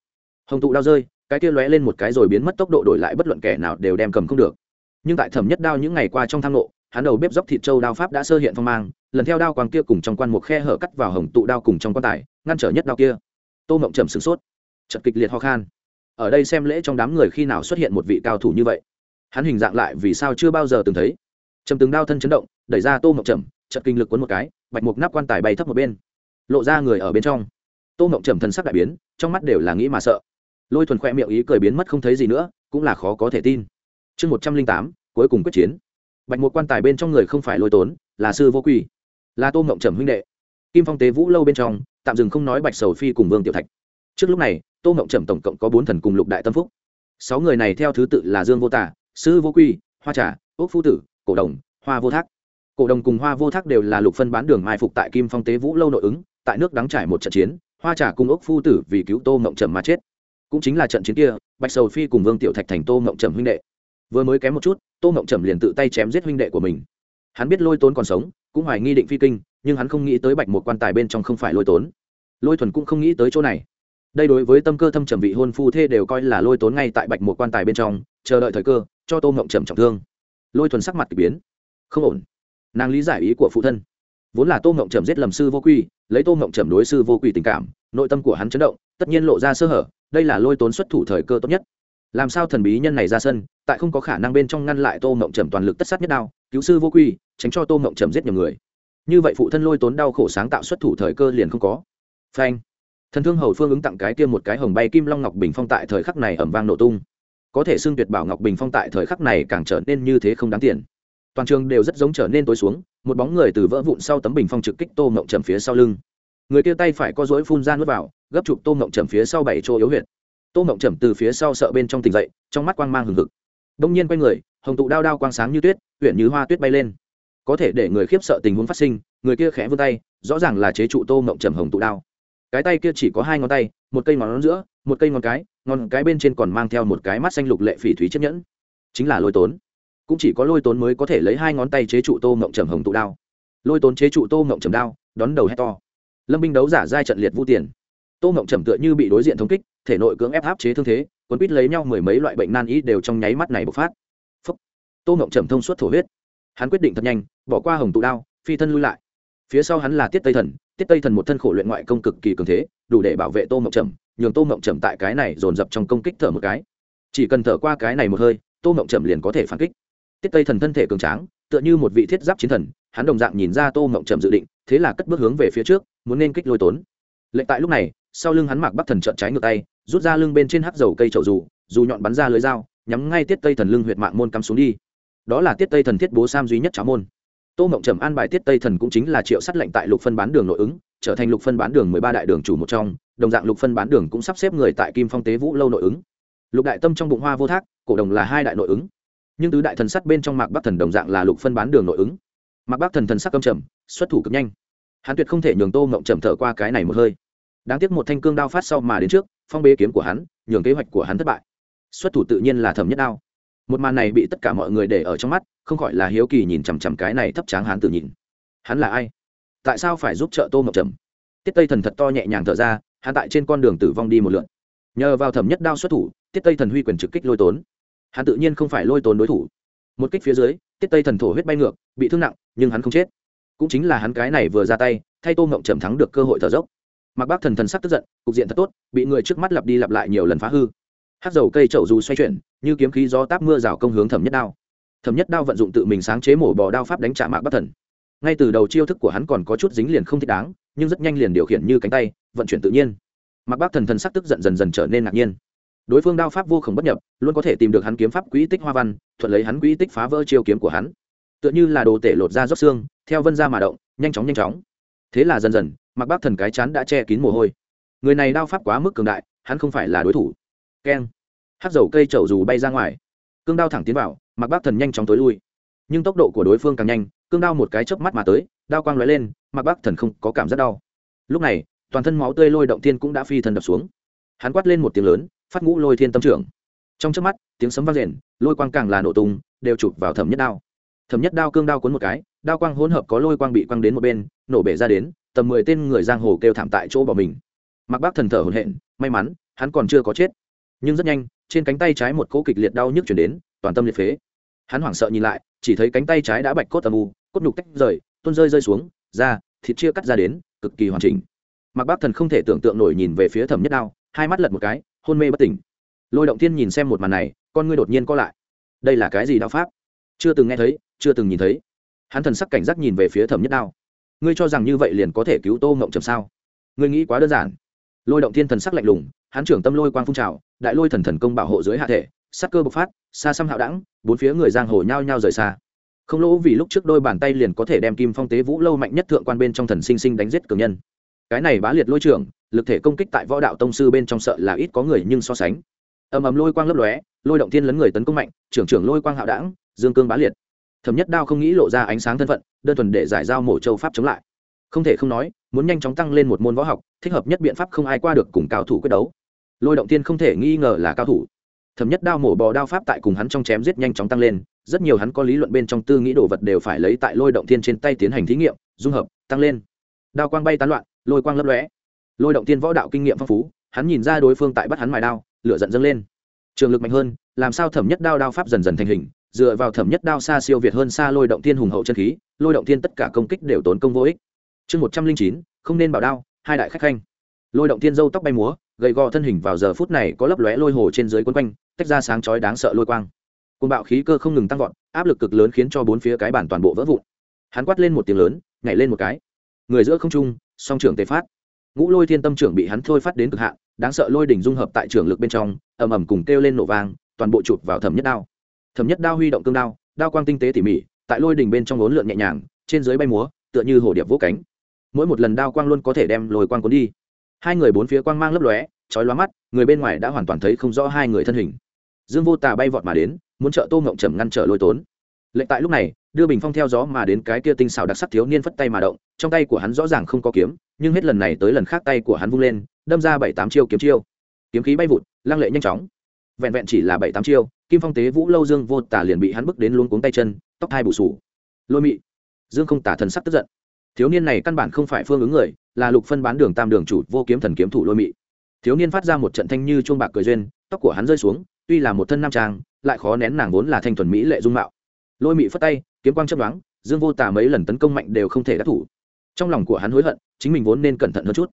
Hồng tụ đao rơi, cái tia lóe lên một cái rồi biến mất tốc độ đổi lại bất luận kẻ nào đều đem cầm không được. Nhưng tại thẩm nhất đao những ngày qua trong thang nộ hắn đầu bếp dốc thịt châu đao pháp đã sơ hiện phong mang, lần theo đao quang kia cùng trong quan một khe hở cắt vào hồng tụ đao cùng trong quan tài, ngăn trở nhất đao kia. Tô mộng trầm sửng sốt. Chật kịch liệt ho khan. Ở đây xem lễ trong đám người khi nào xuất hiện một vị cao thủ như vậy? Hắn hình dạng lại vì sao chưa bao giờ từng thấy? Trầm từng đao thân chấn động, đẩy ra tô mộng trầm chật kinh lực cuốn một cái, bạch mục nắp quan tài bay thấp một bên. Lộ ra người ở bên trong. Tô mộng trầm thân sắc đại biến, trong mắt đều là nghĩ mà sợ. Lôi thuần khoe miệng ý cười biến mất không thấy gì nữa, cũng là khó có thể tin. Chương một trăm linh tám, cuối cùng quyết chiến bạch một quan tài bên trong người không phải lôi tốn, là sư vô quỳ là tô mộng trầm huynh đệ. Kim phong tế vũ lâu bên trong, tạm dừng không nói bạch sầu phi cùng vương tiểu thạch. Trước lúc này, tô mộng trầm tổng cộng có bốn thần cùng lục đại tâm phúc. Sáu người này theo thứ tự là dương vô tả sư vô quy, hoa trà ốc phu tử, cổ đồng, hoa vô thác. Cổ đồng cùng hoa vô thác đều là lục phân bán đường mai phục tại kim phong tế vũ lâu nội ứng, tại nước đắng trải một trận chiến, hoa trà cùng ốc phu tử vì cứu tô mộng trầm mà chết. Cũng chính là trận chiến kia, bạch sầu phi cùng vương tiểu thạch thành tô mộng trầm huynh đệ vừa mới kém một chút, tô mộng trầm liền tự tay chém giết huynh đệ của mình. Hắn biết lôi tốn còn sống, cũng hoài nghi định phi kinh, nhưng hắn không nghĩ tới bạch một quan tài bên trong không phải lôi tốn. Lôi thuần cũng không nghĩ tới chỗ này. Đây đối với tâm cơ thâm trầm vị hôn phu thê đều coi là lôi tốn ngay tại bạch một quan tài bên trong, chờ đợi thời cơ, cho tô mộng trầm trọng thương. Lôi thuần sắc mặt k ỳ biến. Không ổn. Nàng lý giải ý của phụ thân. Vốn là tô mộng trầm giết lầm sư vô quy, lấy tô mộng trầm đối sư vô quy tình cảm, nội tâm của hắn chấn động, tất nhiên lộ ra sơ hở, đây là lôi tốn xuất thủ thời cơ tốt nhất làm sao thần bí nhân này ra sân, tại không có khả năng bên trong ngăn lại tô mộng trầm toàn lực tất sát nhất đao, cứu sư vô quy, tránh cho tô mộng trầm giết nhiều người. Như vậy phụ thân lôi tốn đau khổ sáng tạo xuất thủ thời cơ liền không có. Phanh. Thần thương hầu phương ứng tặng cái kia một cái hồng bay kim long ngọc bình phong tại thời khắc này ẩm vang nổ tung. Có thể xưng tuyệt bảo ngọc bình phong tại thời khắc này càng trở nên như thế không đáng tiền. Toàn trường đều rất giống trở nên tối xuống, một bóng người từ vỡ vụn sau tấm bình phong trực kích tô mộng trầm phía sau lưng. Người kia tay phải có dối phun ra nuốt vào, gấp chụp tô mộng trầm phía sau bảy chỗ yếu huyệt tô mộng trầm từ phía sau sợ bên trong tỉnh dậy, trong mắt quang mang hừng hực. Đông nhiên quay người, hồng tụ đao đao quang sáng như tuyết huyện như hoa tuyết bay lên. Có thể để người khiếp sợ tình huống phát sinh, người kia khẽ vươn tay, rõ ràng là chế trụ tô mộng trầm hồng tụ đao. Cái tay kia chỉ có hai ngón tay, một cây ngón giữa, một cây ngón cái ngón cái bên trên còn mang theo một cái mắt xanh lục lệ phỉ thúy chiếc nhẫn. Chính là lôi tốn. Cũng chỉ có lôi tốn mới có thể lấy hai ngón tay chế trụ tô mộng trầm hồng tụ đao. Lôi tốn chế trụ tô mộng trầm đao, đón đầu hét to. Lâm binh đấu giả giai trận liệt vu tiền. Tô mộng trầm tựa như bị đối diện thống kích thể nội cưỡng ép áp chế thương thế quấn quýt lấy nhau mười mấy loại bệnh nan y đều trong nháy mắt này bộc phát. Phúc. tô ngộng trầm thông suốt thổ huyết. Hắn quyết định thật nhanh, bỏ qua hồng tụ đao, phi thân lui lại. Phía sau hắn là tiết tây thần, tiết tây thần một thân khổ luyện ngoại công cực kỳ cường thế, đủ để bảo vệ tô ngộng trầm, nhường tô ngộng trầm tại cái này dồn dập trong công kích thở một cái. Chỉ cần thở qua cái này một hơi, tô ngộng trầm liền có thể phản kích. Tiết tây thần thân thể cường tráng, tựa như một vị thiết giáp chiến thần, hắn đồng dạng nhìn ra tô ngộng trầm dự định, thế là cất bước hướng về phía trước, muốn nên kích lôi tốn. Lệnh tại lúc này sau lưng hắn mặc bắc thần trợn trái ngược tay, rút ra lưng bên trên hắc dầu cây trậu dù dù nhọn bắn ra lưới dao, nhắm ngay tiết tây thần lưng huyệt mạng môn cắm xuống đi. Đó là tiết tây thần thiết bố sam duy nhất cháo môn. Tô mộng trầm an bài tiết tây thần cũng chính là triệu sắt lệnh tại lục phân bán đường nội ứng, trở thành lục phân bán đường mười ba đại đường chủ một trong, đồng dạng lục phân bán đường cũng sắp xếp người tại kim phong tế vũ lâu nội ứng. Lục đại tâm trong bụng hoa vô thác, cổ đồng là hai đại nội ứng. Nhưng tứ đại thần sắt bên trong mạc bắc thần đồng dạng là lục phân bán đường nội ứng. Mạc bắc thần thần sắc âm trầm, xuất thủ cực nhanh. Hắn tuyệt không thể nhường tô mộng trầm thở qua cái này một hơi đáng tiếc một thanh cương đao phát sau mà đến trước, phong bế kiếm của hắn, nhường kế hoạch của hắn thất bại. Xuất thủ tự nhiên là thẩm nhất đao. Một màn này bị tất cả mọi người để ở trong mắt, không khỏi là hiếu kỳ nhìn chằm chằm cái này thấp tráng hắn tự nhìn. Hắn là ai? Tại sao phải giúp trợ tô mộc trầm? Tiết tây thần thật to nhẹ nhàng thở ra, hắn tại trên con đường tử vong đi một lượn. Nhờ vào thẩm nhất đao xuất thủ, tiết tây thần huy quyền trực kích lôi tốn. Hắn tự nhiên không phải lôi tốn đối thủ. Một kích phía dưới, tiết tây thần thổ huyết bay ngược, bị thương nặng, nhưng hắn không chết. Cũng chính là hắn cái này vừa ra tay, thay tô mộng trầm thắng được cơ hội thở dốc mặc bác thần thần sắc tức giận, cục diện thật tốt, bị người trước mắt lặp đi lặp lại nhiều lần phá hư. Hát dầu cây trậu dù xoay chuyển, như kiếm khí gió táp mưa rào công hướng thẩm nhất đao. Thẩm nhất đao vận dụng tự mình sáng chế mổ bò đao pháp đánh trả mạc bác thần. Ngay từ đầu chiêu thức của hắn còn có chút dính liền không thích đáng, nhưng rất nhanh liền điều khiển như cánh tay, vận chuyển tự nhiên. Mạc bác thần thần sắc tức giận dần dần trở nên ngạc nhiên. Đối phương đao pháp vô khổng bất nhập, luôn có thể tìm được hắn kiếm pháp quỹ tích hoa văn, thuận lấy hắn quỹ tích phá vỡ chiêu kiếm của hắn. Tựa như là đồ tể lột ra rót xương, theo vân ra mà động, nhanh chóng nhanh chóng thế là dần dần mặc bác thần cái chán đã che kín mồ hôi. Người này đao pháp quá mức cường đại, hắn không phải là đối thủ. Keng. Hát dầu cây trầu dù bay ra ngoài. Cương đao thẳng tiến vào mặc bác thần nhanh chóng tối lui. Nhưng tốc độ của đối phương càng nhanh, cương đao một cái chớp mắt mà tới, đao quang lóe lên mặc bác thần không có cảm giác đau. Lúc này, toàn thân máu tươi lôi động thiên cũng đã phi thần đập xuống. Hắn quát lên một tiếng lớn, phát ngũ lôi thiên tâm trưởng. Trong chớp mắt, tiếng sấm vang rền, lôi quang càng là nổ tung, đều chụp vào thẩm nhất đao. Thẩm nhất đao cương đao cuốn một cái, đao quang hỗn hợp có lôi quang bị quang đến một bên nổ bể ra đến, tầm mười tên người giang hồ kêu thảm tại chỗ bỏ mình. Mặc bác thần thở hổn hển, may mắn, hắn còn chưa có chết. Nhưng rất nhanh, trên cánh tay trái một cỗ kịch liệt đau nhức chuyển đến, toàn tâm liệt phế. Hắn hoảng sợ nhìn lại, chỉ thấy cánh tay trái đã bạch cốt âm u, cốt nhục tách rời, tuôn rơi rơi xuống, da, thịt chia cắt ra đến, cực kỳ hoàn chỉnh. Mặc bác thần không thể tưởng tượng nổi nhìn về phía thẩm nhất đao, hai mắt lật một cái, hôn mê bất tỉnh. Lôi động thiên nhìn xem một màn này, con ngươi đột nhiên co lại. Đây là cái gì đao pháp? Chưa từng nghe thấy, chưa từng nhìn thấy. Hắn thần sắc cảnh giác nhìn về phía thẩm nhất đao ngươi cho rằng như vậy liền có thể cứu tô ngộng trầm sao? Ngươi nghĩ quá đơn giản. Lôi động thiên thần sắc lạnh lùng hán trưởng tâm lôi quang phun trào, đại lôi thần thần công bảo hộ dưới hạ thể, sắc cơ bộc phát, xa xăm hạo đẳng, bốn phía người giang hồ nhao nhao rời xa. Không lỗ vì lúc trước đôi bàn tay liền có thể đem kim phong tế vũ lâu mạnh nhất thượng quan bên trong thần sinh sinh đánh giết cường nhân. Cái này bá liệt lôi trưởng, lực thể công kích tại võ đạo tông sư bên trong sợ là ít có người nhưng so sánh. Ầm ầm lôi quang lấp lóe, lôi động thiên lấn người tấn công mạnh, trưởng trưởng lôi quang hạo đẳng, dương cương bá liệt. Thẩm nhất đao không nghĩ lộ ra ánh sáng thân phận đơn thuần để giải giao mổ châu pháp chống lại. Không thể không nói, muốn nhanh chóng tăng lên một môn võ học, thích hợp nhất biện pháp không ai qua được cùng cao thủ quyết đấu. Lôi động tiên không thể nghi ngờ là cao thủ. Thẩm nhất đao mổ bò đao pháp tại cùng hắn trong chém giết nhanh chóng tăng lên, rất nhiều hắn có lý luận bên trong tư nghĩ đồ vật đều phải lấy tại lôi động tiên trên tay tiến hành thí nghiệm, dung hợp, tăng lên. Đao quang bay tán loạn, lôi quang lấp lóe. Lôi động tiên võ đạo kinh nghiệm phong phú, hắn nhìn ra đối phương tại bắt hắn mài đao, lửa giận dâng lên. Trường lực mạnh hơn, làm sao thẩm nhất đao đao pháp dần dần thành hình dựa vào thẩm nhất đao xa siêu việt hơn xa lôi động thiên hùng hậu chân khí, lôi động thiên tất cả công kích đều tốn công vô ích. Chương một trăm linh chín, không nên bảo đao, hai đại khách khanh. Lôi động thiên dâu tóc bay múa, gầy gò thân hình vào giờ phút này có lấp lóe lôi hồ trên dưới quấn quanh, tách ra sáng chói đáng sợ lôi quang. Côn bạo khí cơ không ngừng tăng vọt, áp lực cực lớn khiến cho bốn phía cái bản toàn bộ vỡ vụn. Hắn quát lên một tiếng lớn, nhảy lên một cái. Người giữa không trung, song trưởng tề phát. Ngũ lôi thiên tâm trưởng bị hắn thôi phát đến cực hạn, đáng sợ lôi đỉnh dung hợp tại trường lực bên trong, ầm ầm cùng kêu lên nổ vang, toàn bộ chụp vào thẩm nhất đao thẩm nhất đao huy động cương đao đao quang tinh tế tỉ mỉ, tại lôi đỉnh bên trong ốn lượn nhẹ nhàng, trên dưới bay múa, tựa như hồ điệp vỗ cánh. Mỗi một lần đao quang luôn có thể đem lôi quang cuốn đi. Hai người bốn phía quang mang lấp lóe, chói lóa mắt, người bên ngoài đã hoàn toàn thấy không rõ hai người thân hình. Dương vô tà bay vọt mà đến, muốn trợ tô ngộng trầm ngăn trở lôi tốn. Lệnh tại lúc này, đưa bình phong theo gió mà đến cái kia tinh xảo đặc sắc thiếu niên phất tay mà động, trong tay của hắn rõ ràng không có kiếm, nhưng hết lần này tới lần khác tay của hắn vung lên, đâm ra bảy tám chiêu kiếm chiêu. Kiếm khí bay vụt, lăng lệ nhanh chóng vẹn vẹn chỉ là bảy tám chiêu, kim phong tế vũ lâu dương vô tả liền bị hắn bức đến luôn cuống tay chân, tóc hai bù sù. Lôi mị. Dương không tả thần sắc tức giận. Thiếu niên này căn bản không phải phương ứng người, là lục phân bán đường tam đường chủ, vô kiếm thần kiếm thủ lôi mị. Thiếu niên phát ra một trận thanh như chuông bạc cười duyên, tóc của hắn rơi xuống, tuy là một thân nam trang, lại khó nén nàng vốn là thanh thuần mỹ lệ dung mạo. Lôi mị phất tay, kiếm quang chấp đoán dương vô tả mấy lần tấn công mạnh đều không thể đắc thủ. Trong lòng của hắn hối hận, chính mình vốn nên cẩn thận hơn chút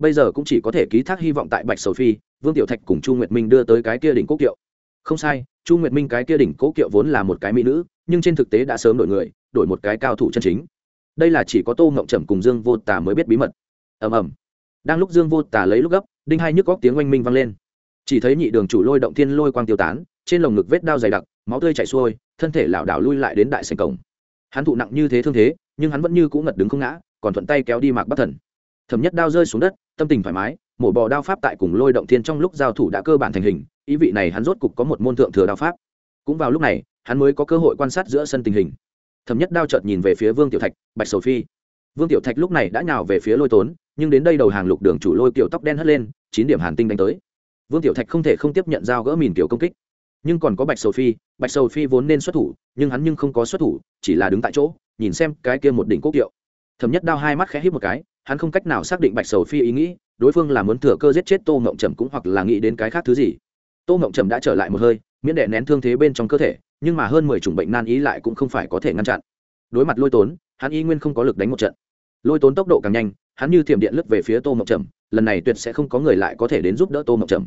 bây giờ cũng chỉ có thể ký thác hy vọng tại bạch sầu phi, vương tiểu thạch cùng chu nguyệt minh đưa tới cái kia đỉnh cố kiệu. Không sai, chu nguyệt minh cái kia đỉnh cố kiệu vốn là một cái mỹ nữ, nhưng trên thực tế đã sớm đổi người, đổi một cái cao thủ chân chính. Đây là chỉ có tô ngộng trầm cùng dương vô tà mới biết bí mật. Ầm ầm. Đang lúc dương vô tà lấy lúc gấp, đinh hai nhức góc tiếng oanh minh vang lên. Chỉ thấy nhị đường chủ lôi động thiên lôi quang tiêu tán, trên lồng ngực vết đao dày đặc, máu tươi chảy xuôi, thân thể lảo đảo lui lại đến đại sành cổng. Hắn thụ nặng như thế thương thế, nhưng hắn vẫn như cũ ngật đứng không ngã, còn thuận tay kéo đi mạc bắc thần. Thẩm nhất đao rơi xuống đất tâm tình thoải mái, mổ bò đao pháp tại cùng lôi động thiên trong lúc giao thủ đã cơ bản thành hình, ý vị này hắn rốt cục có một môn thượng thừa đao pháp. Cũng vào lúc này, hắn mới có cơ hội quan sát giữa sân tình hình. Thẩm nhất đao chợt nhìn về phía vương tiểu thạch, bạch sầu phi. Vương tiểu thạch lúc này đã nhào về phía lôi tốn, nhưng đến đây đầu hàng lục đường chủ lôi kiểu tóc đen hất lên, chín điểm hàn tinh đánh tới. Vương tiểu thạch không thể không tiếp nhận dao gỡ mìn kiểu công kích. Nhưng còn có bạch sầu phi, bạch sầu phi vốn nên xuất thủ, nhưng hắn nhưng không có xuất thủ, chỉ là đứng tại chỗ, nhìn xem cái kia một đỉnh quốc kiệu. Thẩm nhất đao hai mắt khẽ hít một cái hắn không cách nào xác định bạch sầu phi ý nghĩ, đối phương là muốn thừa cơ giết chết tô ngộng trầm cũng hoặc là nghĩ đến cái khác thứ gì. Tô ngộng trầm đã trở lại một hơi, miễn đệ nén thương thế bên trong cơ thể, nhưng mà hơn mười chủng bệnh nan ý lại cũng không phải có thể ngăn chặn. Đối mặt lôi tốn, hắn y nguyên không có lực đánh một trận. Lôi tốn tốc độ càng nhanh, hắn như thiểm điện lướt về phía tô ngộng trầm, lần này tuyệt sẽ không có người lại có thể đến giúp đỡ tô ngộng trầm.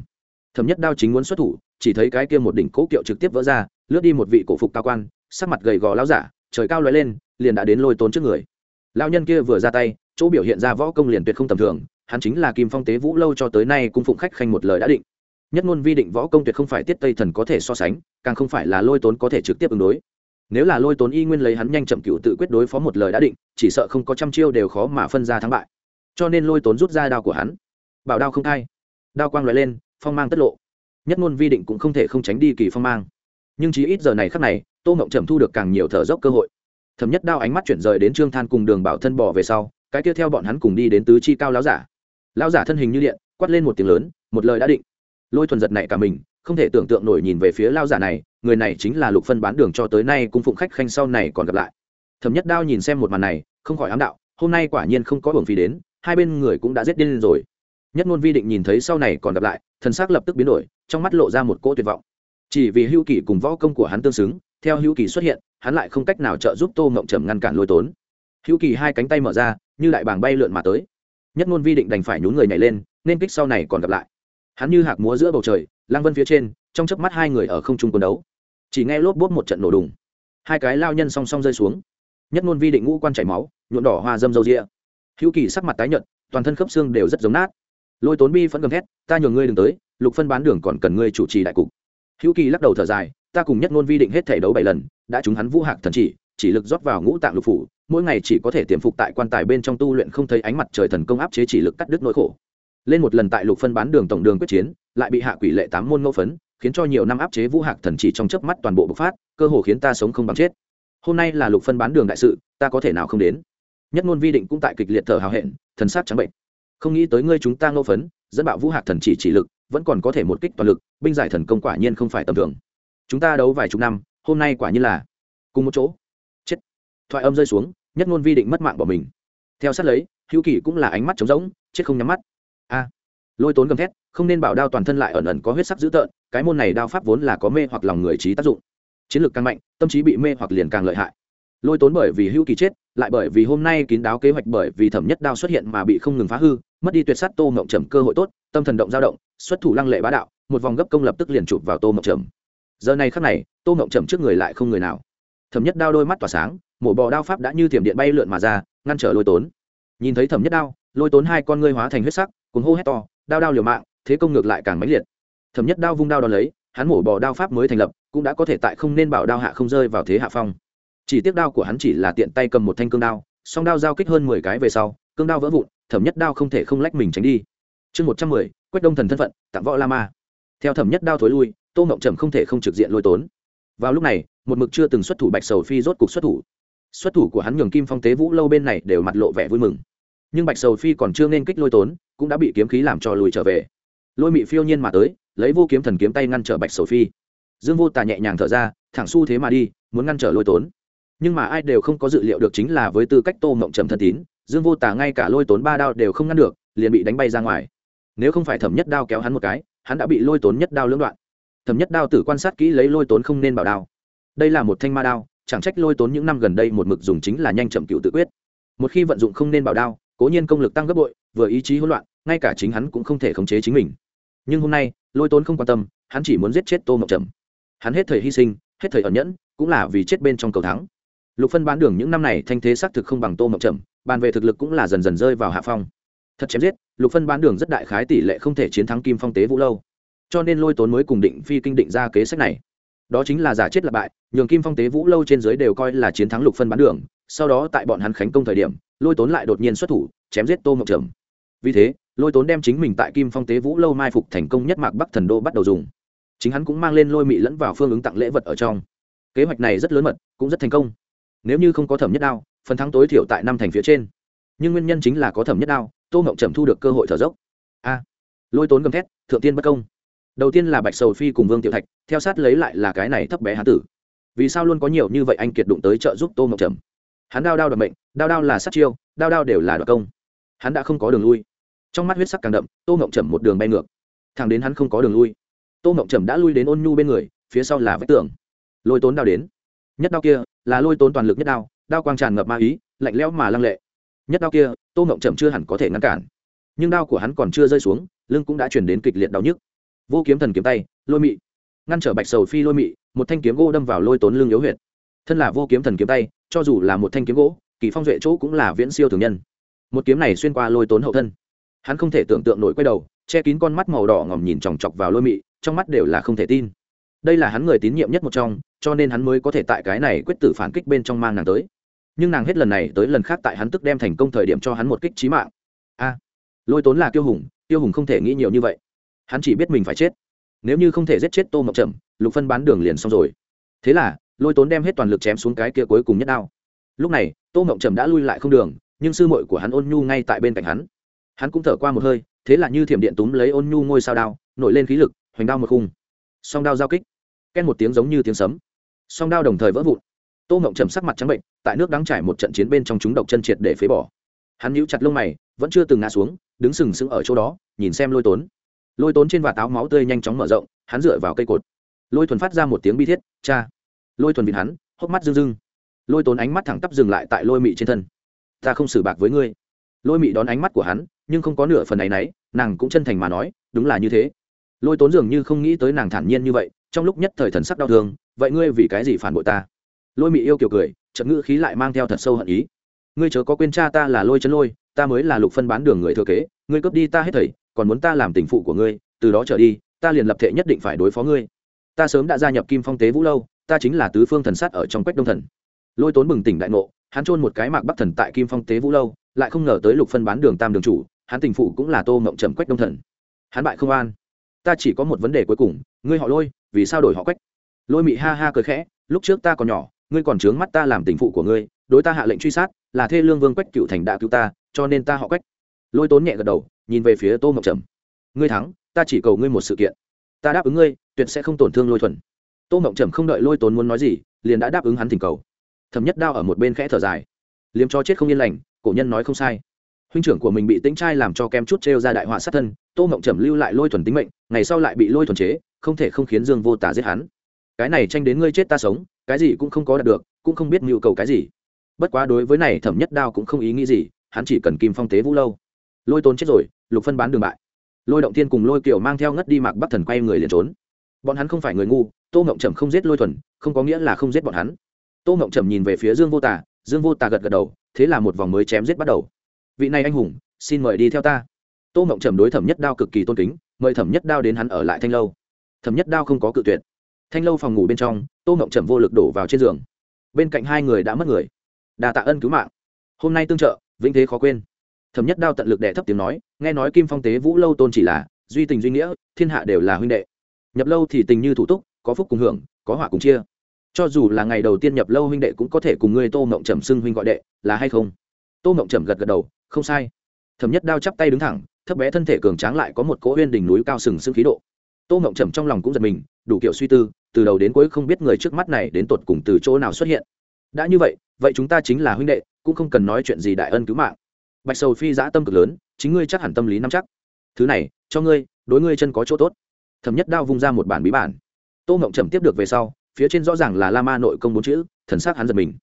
Thấm nhất đao chính muốn xuất thủ, chỉ thấy cái kia một đỉnh cố kiệu trực tiếp vỡ ra, lướt đi một vị cổ phục cao quan, sắc mặt gầy gò lao giả, trời cao lóe lên, liền đã đến lôi tốn trước người lao nhân kia vừa ra tay, chỗ biểu hiện ra võ công liền tuyệt không tầm thường, hắn chính là kim phong tế vũ lâu cho tới nay cung phụng khách khanh một lời đã định. Nhất ngôn vi định võ công tuyệt không phải tiết tây thần có thể so sánh, càng không phải là lôi tốn có thể trực tiếp ứng đối. Nếu là lôi tốn y nguyên lấy hắn nhanh chậm cựu tự quyết đối phó một lời đã định, chỉ sợ không có trăm chiêu đều khó mà phân ra thắng bại. Cho nên lôi tốn rút ra đao của hắn. Bảo đao không thay đao quang loại lên, phong mang tất lộ. Nhất ngôn vi định cũng không thể không tránh đi kỳ phong mang. Nhưng chỉ ít giờ này khắc này, tô ngộng trầm thu được càng nhiều thở dốc cơ hội thẩm nhất đao ánh mắt chuyển rời đến trương than cùng đường bảo thân bỏ về sau, cái kia theo bọn hắn cùng đi đến tứ chi cao Lão giả. Lão giả thân hình như điện, quát lên một tiếng lớn, một lời đã định. Lôi thuần giật này cả mình, không thể tưởng tượng nổi nhìn về phía lao giả này, người này chính là lục phân bán đường cho tới nay cung phụng khách khanh sau này còn gặp lại. Thẩm nhất đao nhìn xem một màn này, không khỏi ám đạo, hôm nay quả nhiên không có hưởng phí đến, hai bên người cũng đã giết điên rồi. Nhất ngôn vi định nhìn thấy sau này còn gặp lại, thần xác lập tức biến đổi, trong mắt lộ ra một cỗ tuyệt vọng. Chỉ vì hưu kỳ cùng võ công của hắn tương xứng theo hữu kỳ xuất hiện, hắn lại không cách nào trợ giúp tô mộng trầm ngăn cản lôi tốn. Hữu kỳ hai cánh tay mở ra, như đại bàng bay lượn mà tới. Nhất ngôn vi định đành phải nhún người nhảy lên, nên kích sau này còn gặp lại. Hắn như hạc múa giữa bầu trời lang vân phía trên, trong chớp mắt hai người ở không trung quân đấu. Chỉ nghe lốp bốt một trận nổ đùng. Hai cái lao nhân song song rơi xuống. Nhất ngôn vi định ngũ quan chảy máu nhuộn đỏ hoa dâm dâu rịa. Hữu kỳ sắc mặt tái nhợt, toàn thân khớp xương đều rất giống nát. Lôi tốn bi vẫn gầm thét, ta nhường ngươi đừng tới, lục phân bán đường còn cần ngươi chủ trì đại cục. Hữu kỳ lắc đầu thở dài ta cùng nhất ngôn vi định hết thể đấu bảy lần, đã chúng hắn vũ hạc thần chỉ chỉ lực rót vào ngũ tạng lục phủ, mỗi ngày chỉ có thể tiềm phục tại quan tài bên trong tu luyện không thấy ánh mặt trời thần công áp chế chỉ lực cắt đứt nỗi khổ. Lên một lần tại lục phân bán đường tổng đường quyết chiến, lại bị hạ quỷ lệ tám môn ngẫu phấn, khiến cho nhiều năm áp chế vũ hạc thần chỉ trong chớp mắt toàn bộ bộc phát, cơ hồ khiến ta sống không bằng chết. Hôm nay là lục phân bán đường đại sự, ta có thể nào không đến? Nhất ngôn vi định cũng tại kịch liệt thở hào hẹn, thần sát trắng bệnh. Không nghĩ tới ngươi chúng ta ngẫu phấn, dẫn bạo vũ hạc thần chỉ chỉ lực, vẫn còn có thể một kích toàn lực, binh giải thần công quả nhiên không phải tầm thường chúng ta đấu vài chục năm, hôm nay quả nhiên là cùng một chỗ. Chết. Thoại âm rơi xuống, nhất ngôn vi định mất mạng bỏ mình. Theo sát lấy, hữu kỳ cũng là ánh mắt trống rỗng, chết không nhắm mắt. A. Lôi tốn gầm thét, không nên bảo đao toàn thân lại ẩn ẩn có huyết sắc dữ tợn, cái môn này đao pháp vốn là có mê hoặc lòng người trí tác dụng. Chiến lược càng mạnh, tâm trí bị mê hoặc liền càng lợi hại. Lôi tốn bởi vì hữu kỳ chết, lại bởi vì hôm nay kín đáo kế hoạch bởi vì thẩm nhất đao xuất hiện mà bị không ngừng phá hư, mất đi tuyệt sát tô mộng trầm cơ hội tốt, tâm thần động dao động, xuất thủ lăng lệ bá đạo, một vòng gấp công lập tức liền chụp vào tô mộng trầm giờ này khắc này, tô mộng chậm trước người lại không người nào. Thẩm nhất đao đôi mắt tỏa sáng, mổ bò đao pháp đã như thiểm điện bay lượn mà ra, ngăn trở lôi tốn. Nhìn thấy thẩm nhất đao, lôi tốn hai con ngươi hóa thành huyết sắc cuốn hô hét to, đao đao liều mạng, thế công ngược lại càng mãnh liệt. Thẩm nhất đao vung đao đón lấy, hắn mổ bò đao pháp mới thành lập, cũng đã có thể tại không nên bảo đao hạ không rơi vào thế hạ phong. Chỉ tiếc đao của hắn chỉ là tiện tay cầm một thanh cương đao, song đao giao kích hơn mười cái về sau, cương đao vỡ vụn, thẩm nhất đao không thể không lách mình tránh đi. Chương một trăm mười, quách đông thần thân phận tặng võ la ma. Theo thẩm nhất đao thối lui tô ngộng trầm không thể không trực diện lôi tốn. Vào lúc này, một mực chưa từng xuất thủ bạch sầu phi rốt cục xuất thủ. Xuất thủ của hắn nhường kim phong tế vũ lâu bên này đều mặt lộ vẻ vui mừng. Nhưng bạch sầu phi còn chưa nên kích lôi tốn, cũng đã bị kiếm khí làm cho lùi trở về. Lôi mị phiêu nhiên mà tới, lấy vô kiếm thần kiếm tay ngăn trở bạch sầu phi. Dương vô tà nhẹ nhàng thở ra, thẳng xu thế mà đi, muốn ngăn trở lôi tốn. Nhưng mà ai đều không có dự liệu được chính là với tư cách tô mộng trầm thân tín, dương vô tà ngay cả lôi tốn ba đao đều không ngăn được, liền bị đánh bay ra ngoài. Nếu không phải thẩm nhất đao kéo hắn một cái, hắn đã bị lôi tốn nhất đao lưỡng đoạn thẩm nhất đao tử quan sát kỹ lấy lôi tốn không nên bảo đao. Đây là một thanh ma đao, chẳng trách lôi tốn những năm gần đây một mực dùng chính là nhanh chậm cựu tự quyết. Một khi vận dụng không nên bảo đao, cố nhiên công lực tăng gấp bội, vừa ý chí hỗn loạn, ngay cả chính hắn cũng không thể khống chế chính mình. Nhưng hôm nay, lôi tốn không quan tâm, hắn chỉ muốn giết chết tô mộng trầm. Hắn hết thời hy sinh, hết thời ẩn nhẫn, cũng là vì chết bên trong cầu thắng. Lục phân bán đường những năm này thanh thế xác thực không bằng tô mộng trầm, bàn về thực lực cũng là dần dần rơi vào hạ phong. Thật chém giết, lục phân bán đường rất đại khái tỷ lệ không thể chiến thắng kim phong tế vũ lâu cho nên lôi tốn mới cùng định phi kinh định ra kế sách này. Đó chính là giả chết là bại, nhường kim phong tế vũ lâu trên dưới đều coi là chiến thắng lục phân bán đường. Sau đó tại bọn hắn khánh công thời điểm, lôi tốn lại đột nhiên xuất thủ, chém giết tô mộng trầm. Vì thế, lôi tốn đem chính mình tại kim phong tế vũ lâu mai phục thành công nhất mạc bắc thần đô bắt đầu dùng. Chính hắn cũng mang lên lôi mị lẫn vào phương ứng tặng lễ vật ở trong. Kế hoạch này rất lớn mật, cũng rất thành công. Nếu như không có thẩm nhất đao, phần thắng tối thiểu tại năm thành phía trên. Nhưng nguyên nhân chính là có thẩm nhất đao, tô mộng trầm thu được cơ hội thở dốc. A, lôi tốn gầm thét, thượng tiên bất công đầu tiên là bạch sầu phi cùng vương tiểu thạch, theo sát lấy lại là cái này thấp bé hán tử. Vì sao luôn có nhiều như vậy anh kiệt đụng tới trợ giúp tô mộng trầm? Hắn đao đao đ mệnh đao đao là sát chiêu đao đao đều là đoạt công. Hắn đã không có đường lui. Trong mắt huyết sắc càng đậm, tô mộng trầm một đường bay ngược. Thẳng đến hắn không có đường lui, tô mộng trầm đã lui đến ôn nhu bên người, phía sau là vách tường. Lôi tốn đao đến. Nhất đao kia là lôi tốn toàn lực nhất đao đao quang tràn ngập ma ý, lạnh lẽo mà lăng lệ. Nhất đao kia, tô mộng trầm chưa hẳn có thể ngăn cản. Nhưng đao của hắn còn chưa rơi xuống, lưng cũng đã chuyển đến kịch liệt đau nhức vô kiếm thần kiếm tay, lôi mị. Ngăn trở bạch sầu phi lôi mị, một thanh kiếm gỗ đâm vào lôi tốn lưng yếu huyệt. Thân là vô kiếm thần kiếm tay, cho dù là một thanh kiếm gỗ, kỳ phong duệ chỗ cũng là viễn siêu thường nhân. Một kiếm này xuyên qua lôi tốn hậu thân. Hắn không thể tưởng tượng nổi quay đầu, che kín con mắt màu đỏ ngòm nhìn chòng chọc vào lôi mị, trong mắt đều là không thể tin. Đây là hắn người tín nhiệm nhất một trong, cho nên hắn mới có thể tại cái này quyết tử phản kích bên trong mang nàng tới. Nhưng nàng hết lần này tới lần khác tại hắn tức đem thành công thời điểm cho hắn một kích trí mạng. A, lôi tốn là tiêu hùng tiêu hùng không thể nghĩ nhiều như vậy hắn chỉ biết mình phải chết. Nếu như không thể giết chết tô mộng trầm, lục phân bán đường liền xong rồi. Thế là, lôi tốn đem hết toàn lực chém xuống cái kia cuối cùng nhất đao. Lúc này, tô mộng trầm đã lui lại không đường, nhưng sư mội của hắn ôn nhu ngay tại bên cạnh hắn. Hắn cũng thở qua một hơi, thế là như thiểm điện túm lấy ôn nhu ngôi sao đao, nổi lên khí lực, hoành đao một khung. Song đao giao kích. Ken một tiếng giống như tiếng sấm. Song đao đồng thời vỡ vụn. Tô mộng trầm sắc mặt trắng bệnh, tại nước đắng trải một trận chiến bên trong chúng độc chân triệt để phế bỏ. Hắn nhíu chặt lông mày, vẫn chưa từng ngã xuống, đứng sừng sững ở chỗ đó, nhìn xem lôi tốn lôi tốn trên vạt áo máu tươi nhanh chóng mở rộng, hắn dựa vào cây cột. Lôi thuần phát ra một tiếng bi thiết, cha. Lôi thuần vịt hắn, hốc mắt rưng rưng. Lôi tốn ánh mắt thẳng tắp dừng lại tại lôi mị trên thân. Ta không xử bạc với ngươi. Lôi mị đón ánh mắt của hắn, nhưng không có nửa phần này náy, nàng cũng chân thành mà nói, đúng là như thế. Lôi tốn dường như không nghĩ tới nàng thản nhiên như vậy, trong lúc nhất thời thần sắc đau thương, vậy ngươi vì cái gì phản bội ta? Lôi mị yêu kiểu cười trận ngữ khí lại mang theo thật sâu hận ý. Ngươi chớ có quên cha ta là lôi chân lôi, ta mới là lục phân bán đường người thừa kế, ngươi cướp đi ta hết thầy còn muốn ta làm tình phụ của ngươi, từ đó trở đi, ta liền lập thể nhất định phải đối phó ngươi. Ta sớm đã gia nhập kim phong tế vũ lâu, ta chính là tứ phương thần sát ở trong quách đông thần. Lôi tốn bừng tỉnh đại ngộ, hắn trôn một cái mạc bắc thần tại kim phong tế vũ lâu, lại không ngờ tới lục phân bán đường tam đường chủ, hắn tình phụ cũng là tô mộng trầm quách đông thần. Hắn bại không an. Ta chỉ có một vấn đề cuối cùng, ngươi họ lôi, vì sao đổi họ quách? Lôi mị ha ha cười khẽ, lúc trước ta còn nhỏ, ngươi còn trướng mắt ta làm tình phụ của ngươi, đối ta hạ lệnh truy sát, là thê lương vương quách cựu thành đã cứu ta, cho nên ta họ quách. Lôi tốn nhẹ gật đầu nhìn về phía tô mộng trầm. Ngươi thắng, ta chỉ cầu ngươi một sự kiện. Ta đáp ứng ngươi, tuyệt sẽ không tổn thương lôi thuần. Tô mộng trầm không đợi lôi tốn muốn nói gì, liền đã đáp ứng hắn thỉnh cầu. Thẩm nhất đao ở một bên khẽ thở dài. Liếm cho chết không yên lành, cổ nhân nói không sai. Huynh trưởng của mình bị tính trai làm cho kem chút t ra đại họa sát thân, tô mộng trầm lưu lại lôi thuần tính mệnh, ngày sau lại bị lôi thuần chế, không thể không khiến dương vô tả giết hắn. Cái này tranh đến ngươi chết ta sống, cái gì cũng không có đạt được, cũng không biết nhu cầu cái gì. Bất quá đối với này thẩm nhất đao cũng không ý nghĩ gì, hắn chỉ cần kim phong tế vũ lâu. Lôi tốn chết rồi lục phân bán đường bại. Lôi động tiên cùng lôi kiểu mang theo ngất đi mạc bắc thần quay người liền trốn. Bọn hắn không phải người ngu, tô ngộng trầm không giết lôi thuần, không có nghĩa là không giết bọn hắn. Tô ngộng trầm nhìn về phía dương vô tà, dương vô tà gật gật đầu, thế là một vòng mới chém giết bắt đầu. Vị này anh hùng, xin mời đi theo ta. Tô ngộng trầm đối thẩm nhất đao cực kỳ tôn kính, mời thẩm nhất đao đến hắn ở lại thanh lâu. Thẩm nhất đao không có cự tuyệt. Thanh lâu phòng ngủ bên trong, tô ngộng trầm vô lực đổ vào trên giường. Bên cạnh hai người đã mất người. Đà tạ ân cứu mạng. Hôm nay tương trợ, vĩnh thế khó quên thẩm nhất đao tận lực đệ thấp tiếng nói, nghe nói kim phong tế vũ lâu tôn chỉ là, duy tình duy nghĩa, thiên hạ đều là huynh đệ. Nhập lâu thì tình như thủ túc, có phúc cùng hưởng, có họa cùng chia. Cho dù là ngày đầu tiên nhập lâu huynh đệ cũng có thể cùng ngươi tô mộng trầm xưng huynh gọi đệ, là hay không? Tô mộng trầm gật gật đầu, không sai. Thẩm nhất đao chắp tay đứng thẳng, thấp bé thân thể cường tráng lại có một cỗ huyên đỉnh núi cao sừng sững khí độ. Tô mộng trầm trong lòng cũng giật mình, đủ kiểu suy tư, từ đầu đến cuối không biết người trước mắt này đến tột cùng từ chỗ nào xuất hiện. Đã như vậy vậy chúng ta chính là huynh đệ, cũng không cần nói chuyện gì đại ân cứu mạng bạch sầu phi giã tâm cực lớn, chính ngươi chắc hẳn tâm lý nắm chắc. Thứ này, cho ngươi, đối ngươi chân có chỗ tốt. Thẩm nhất đao vung ra một bản bí bản. Tô ngộng trầm tiếp được về sau, phía trên rõ ràng là la ma nội công bốn chữ, thần s á c hắn giật mình.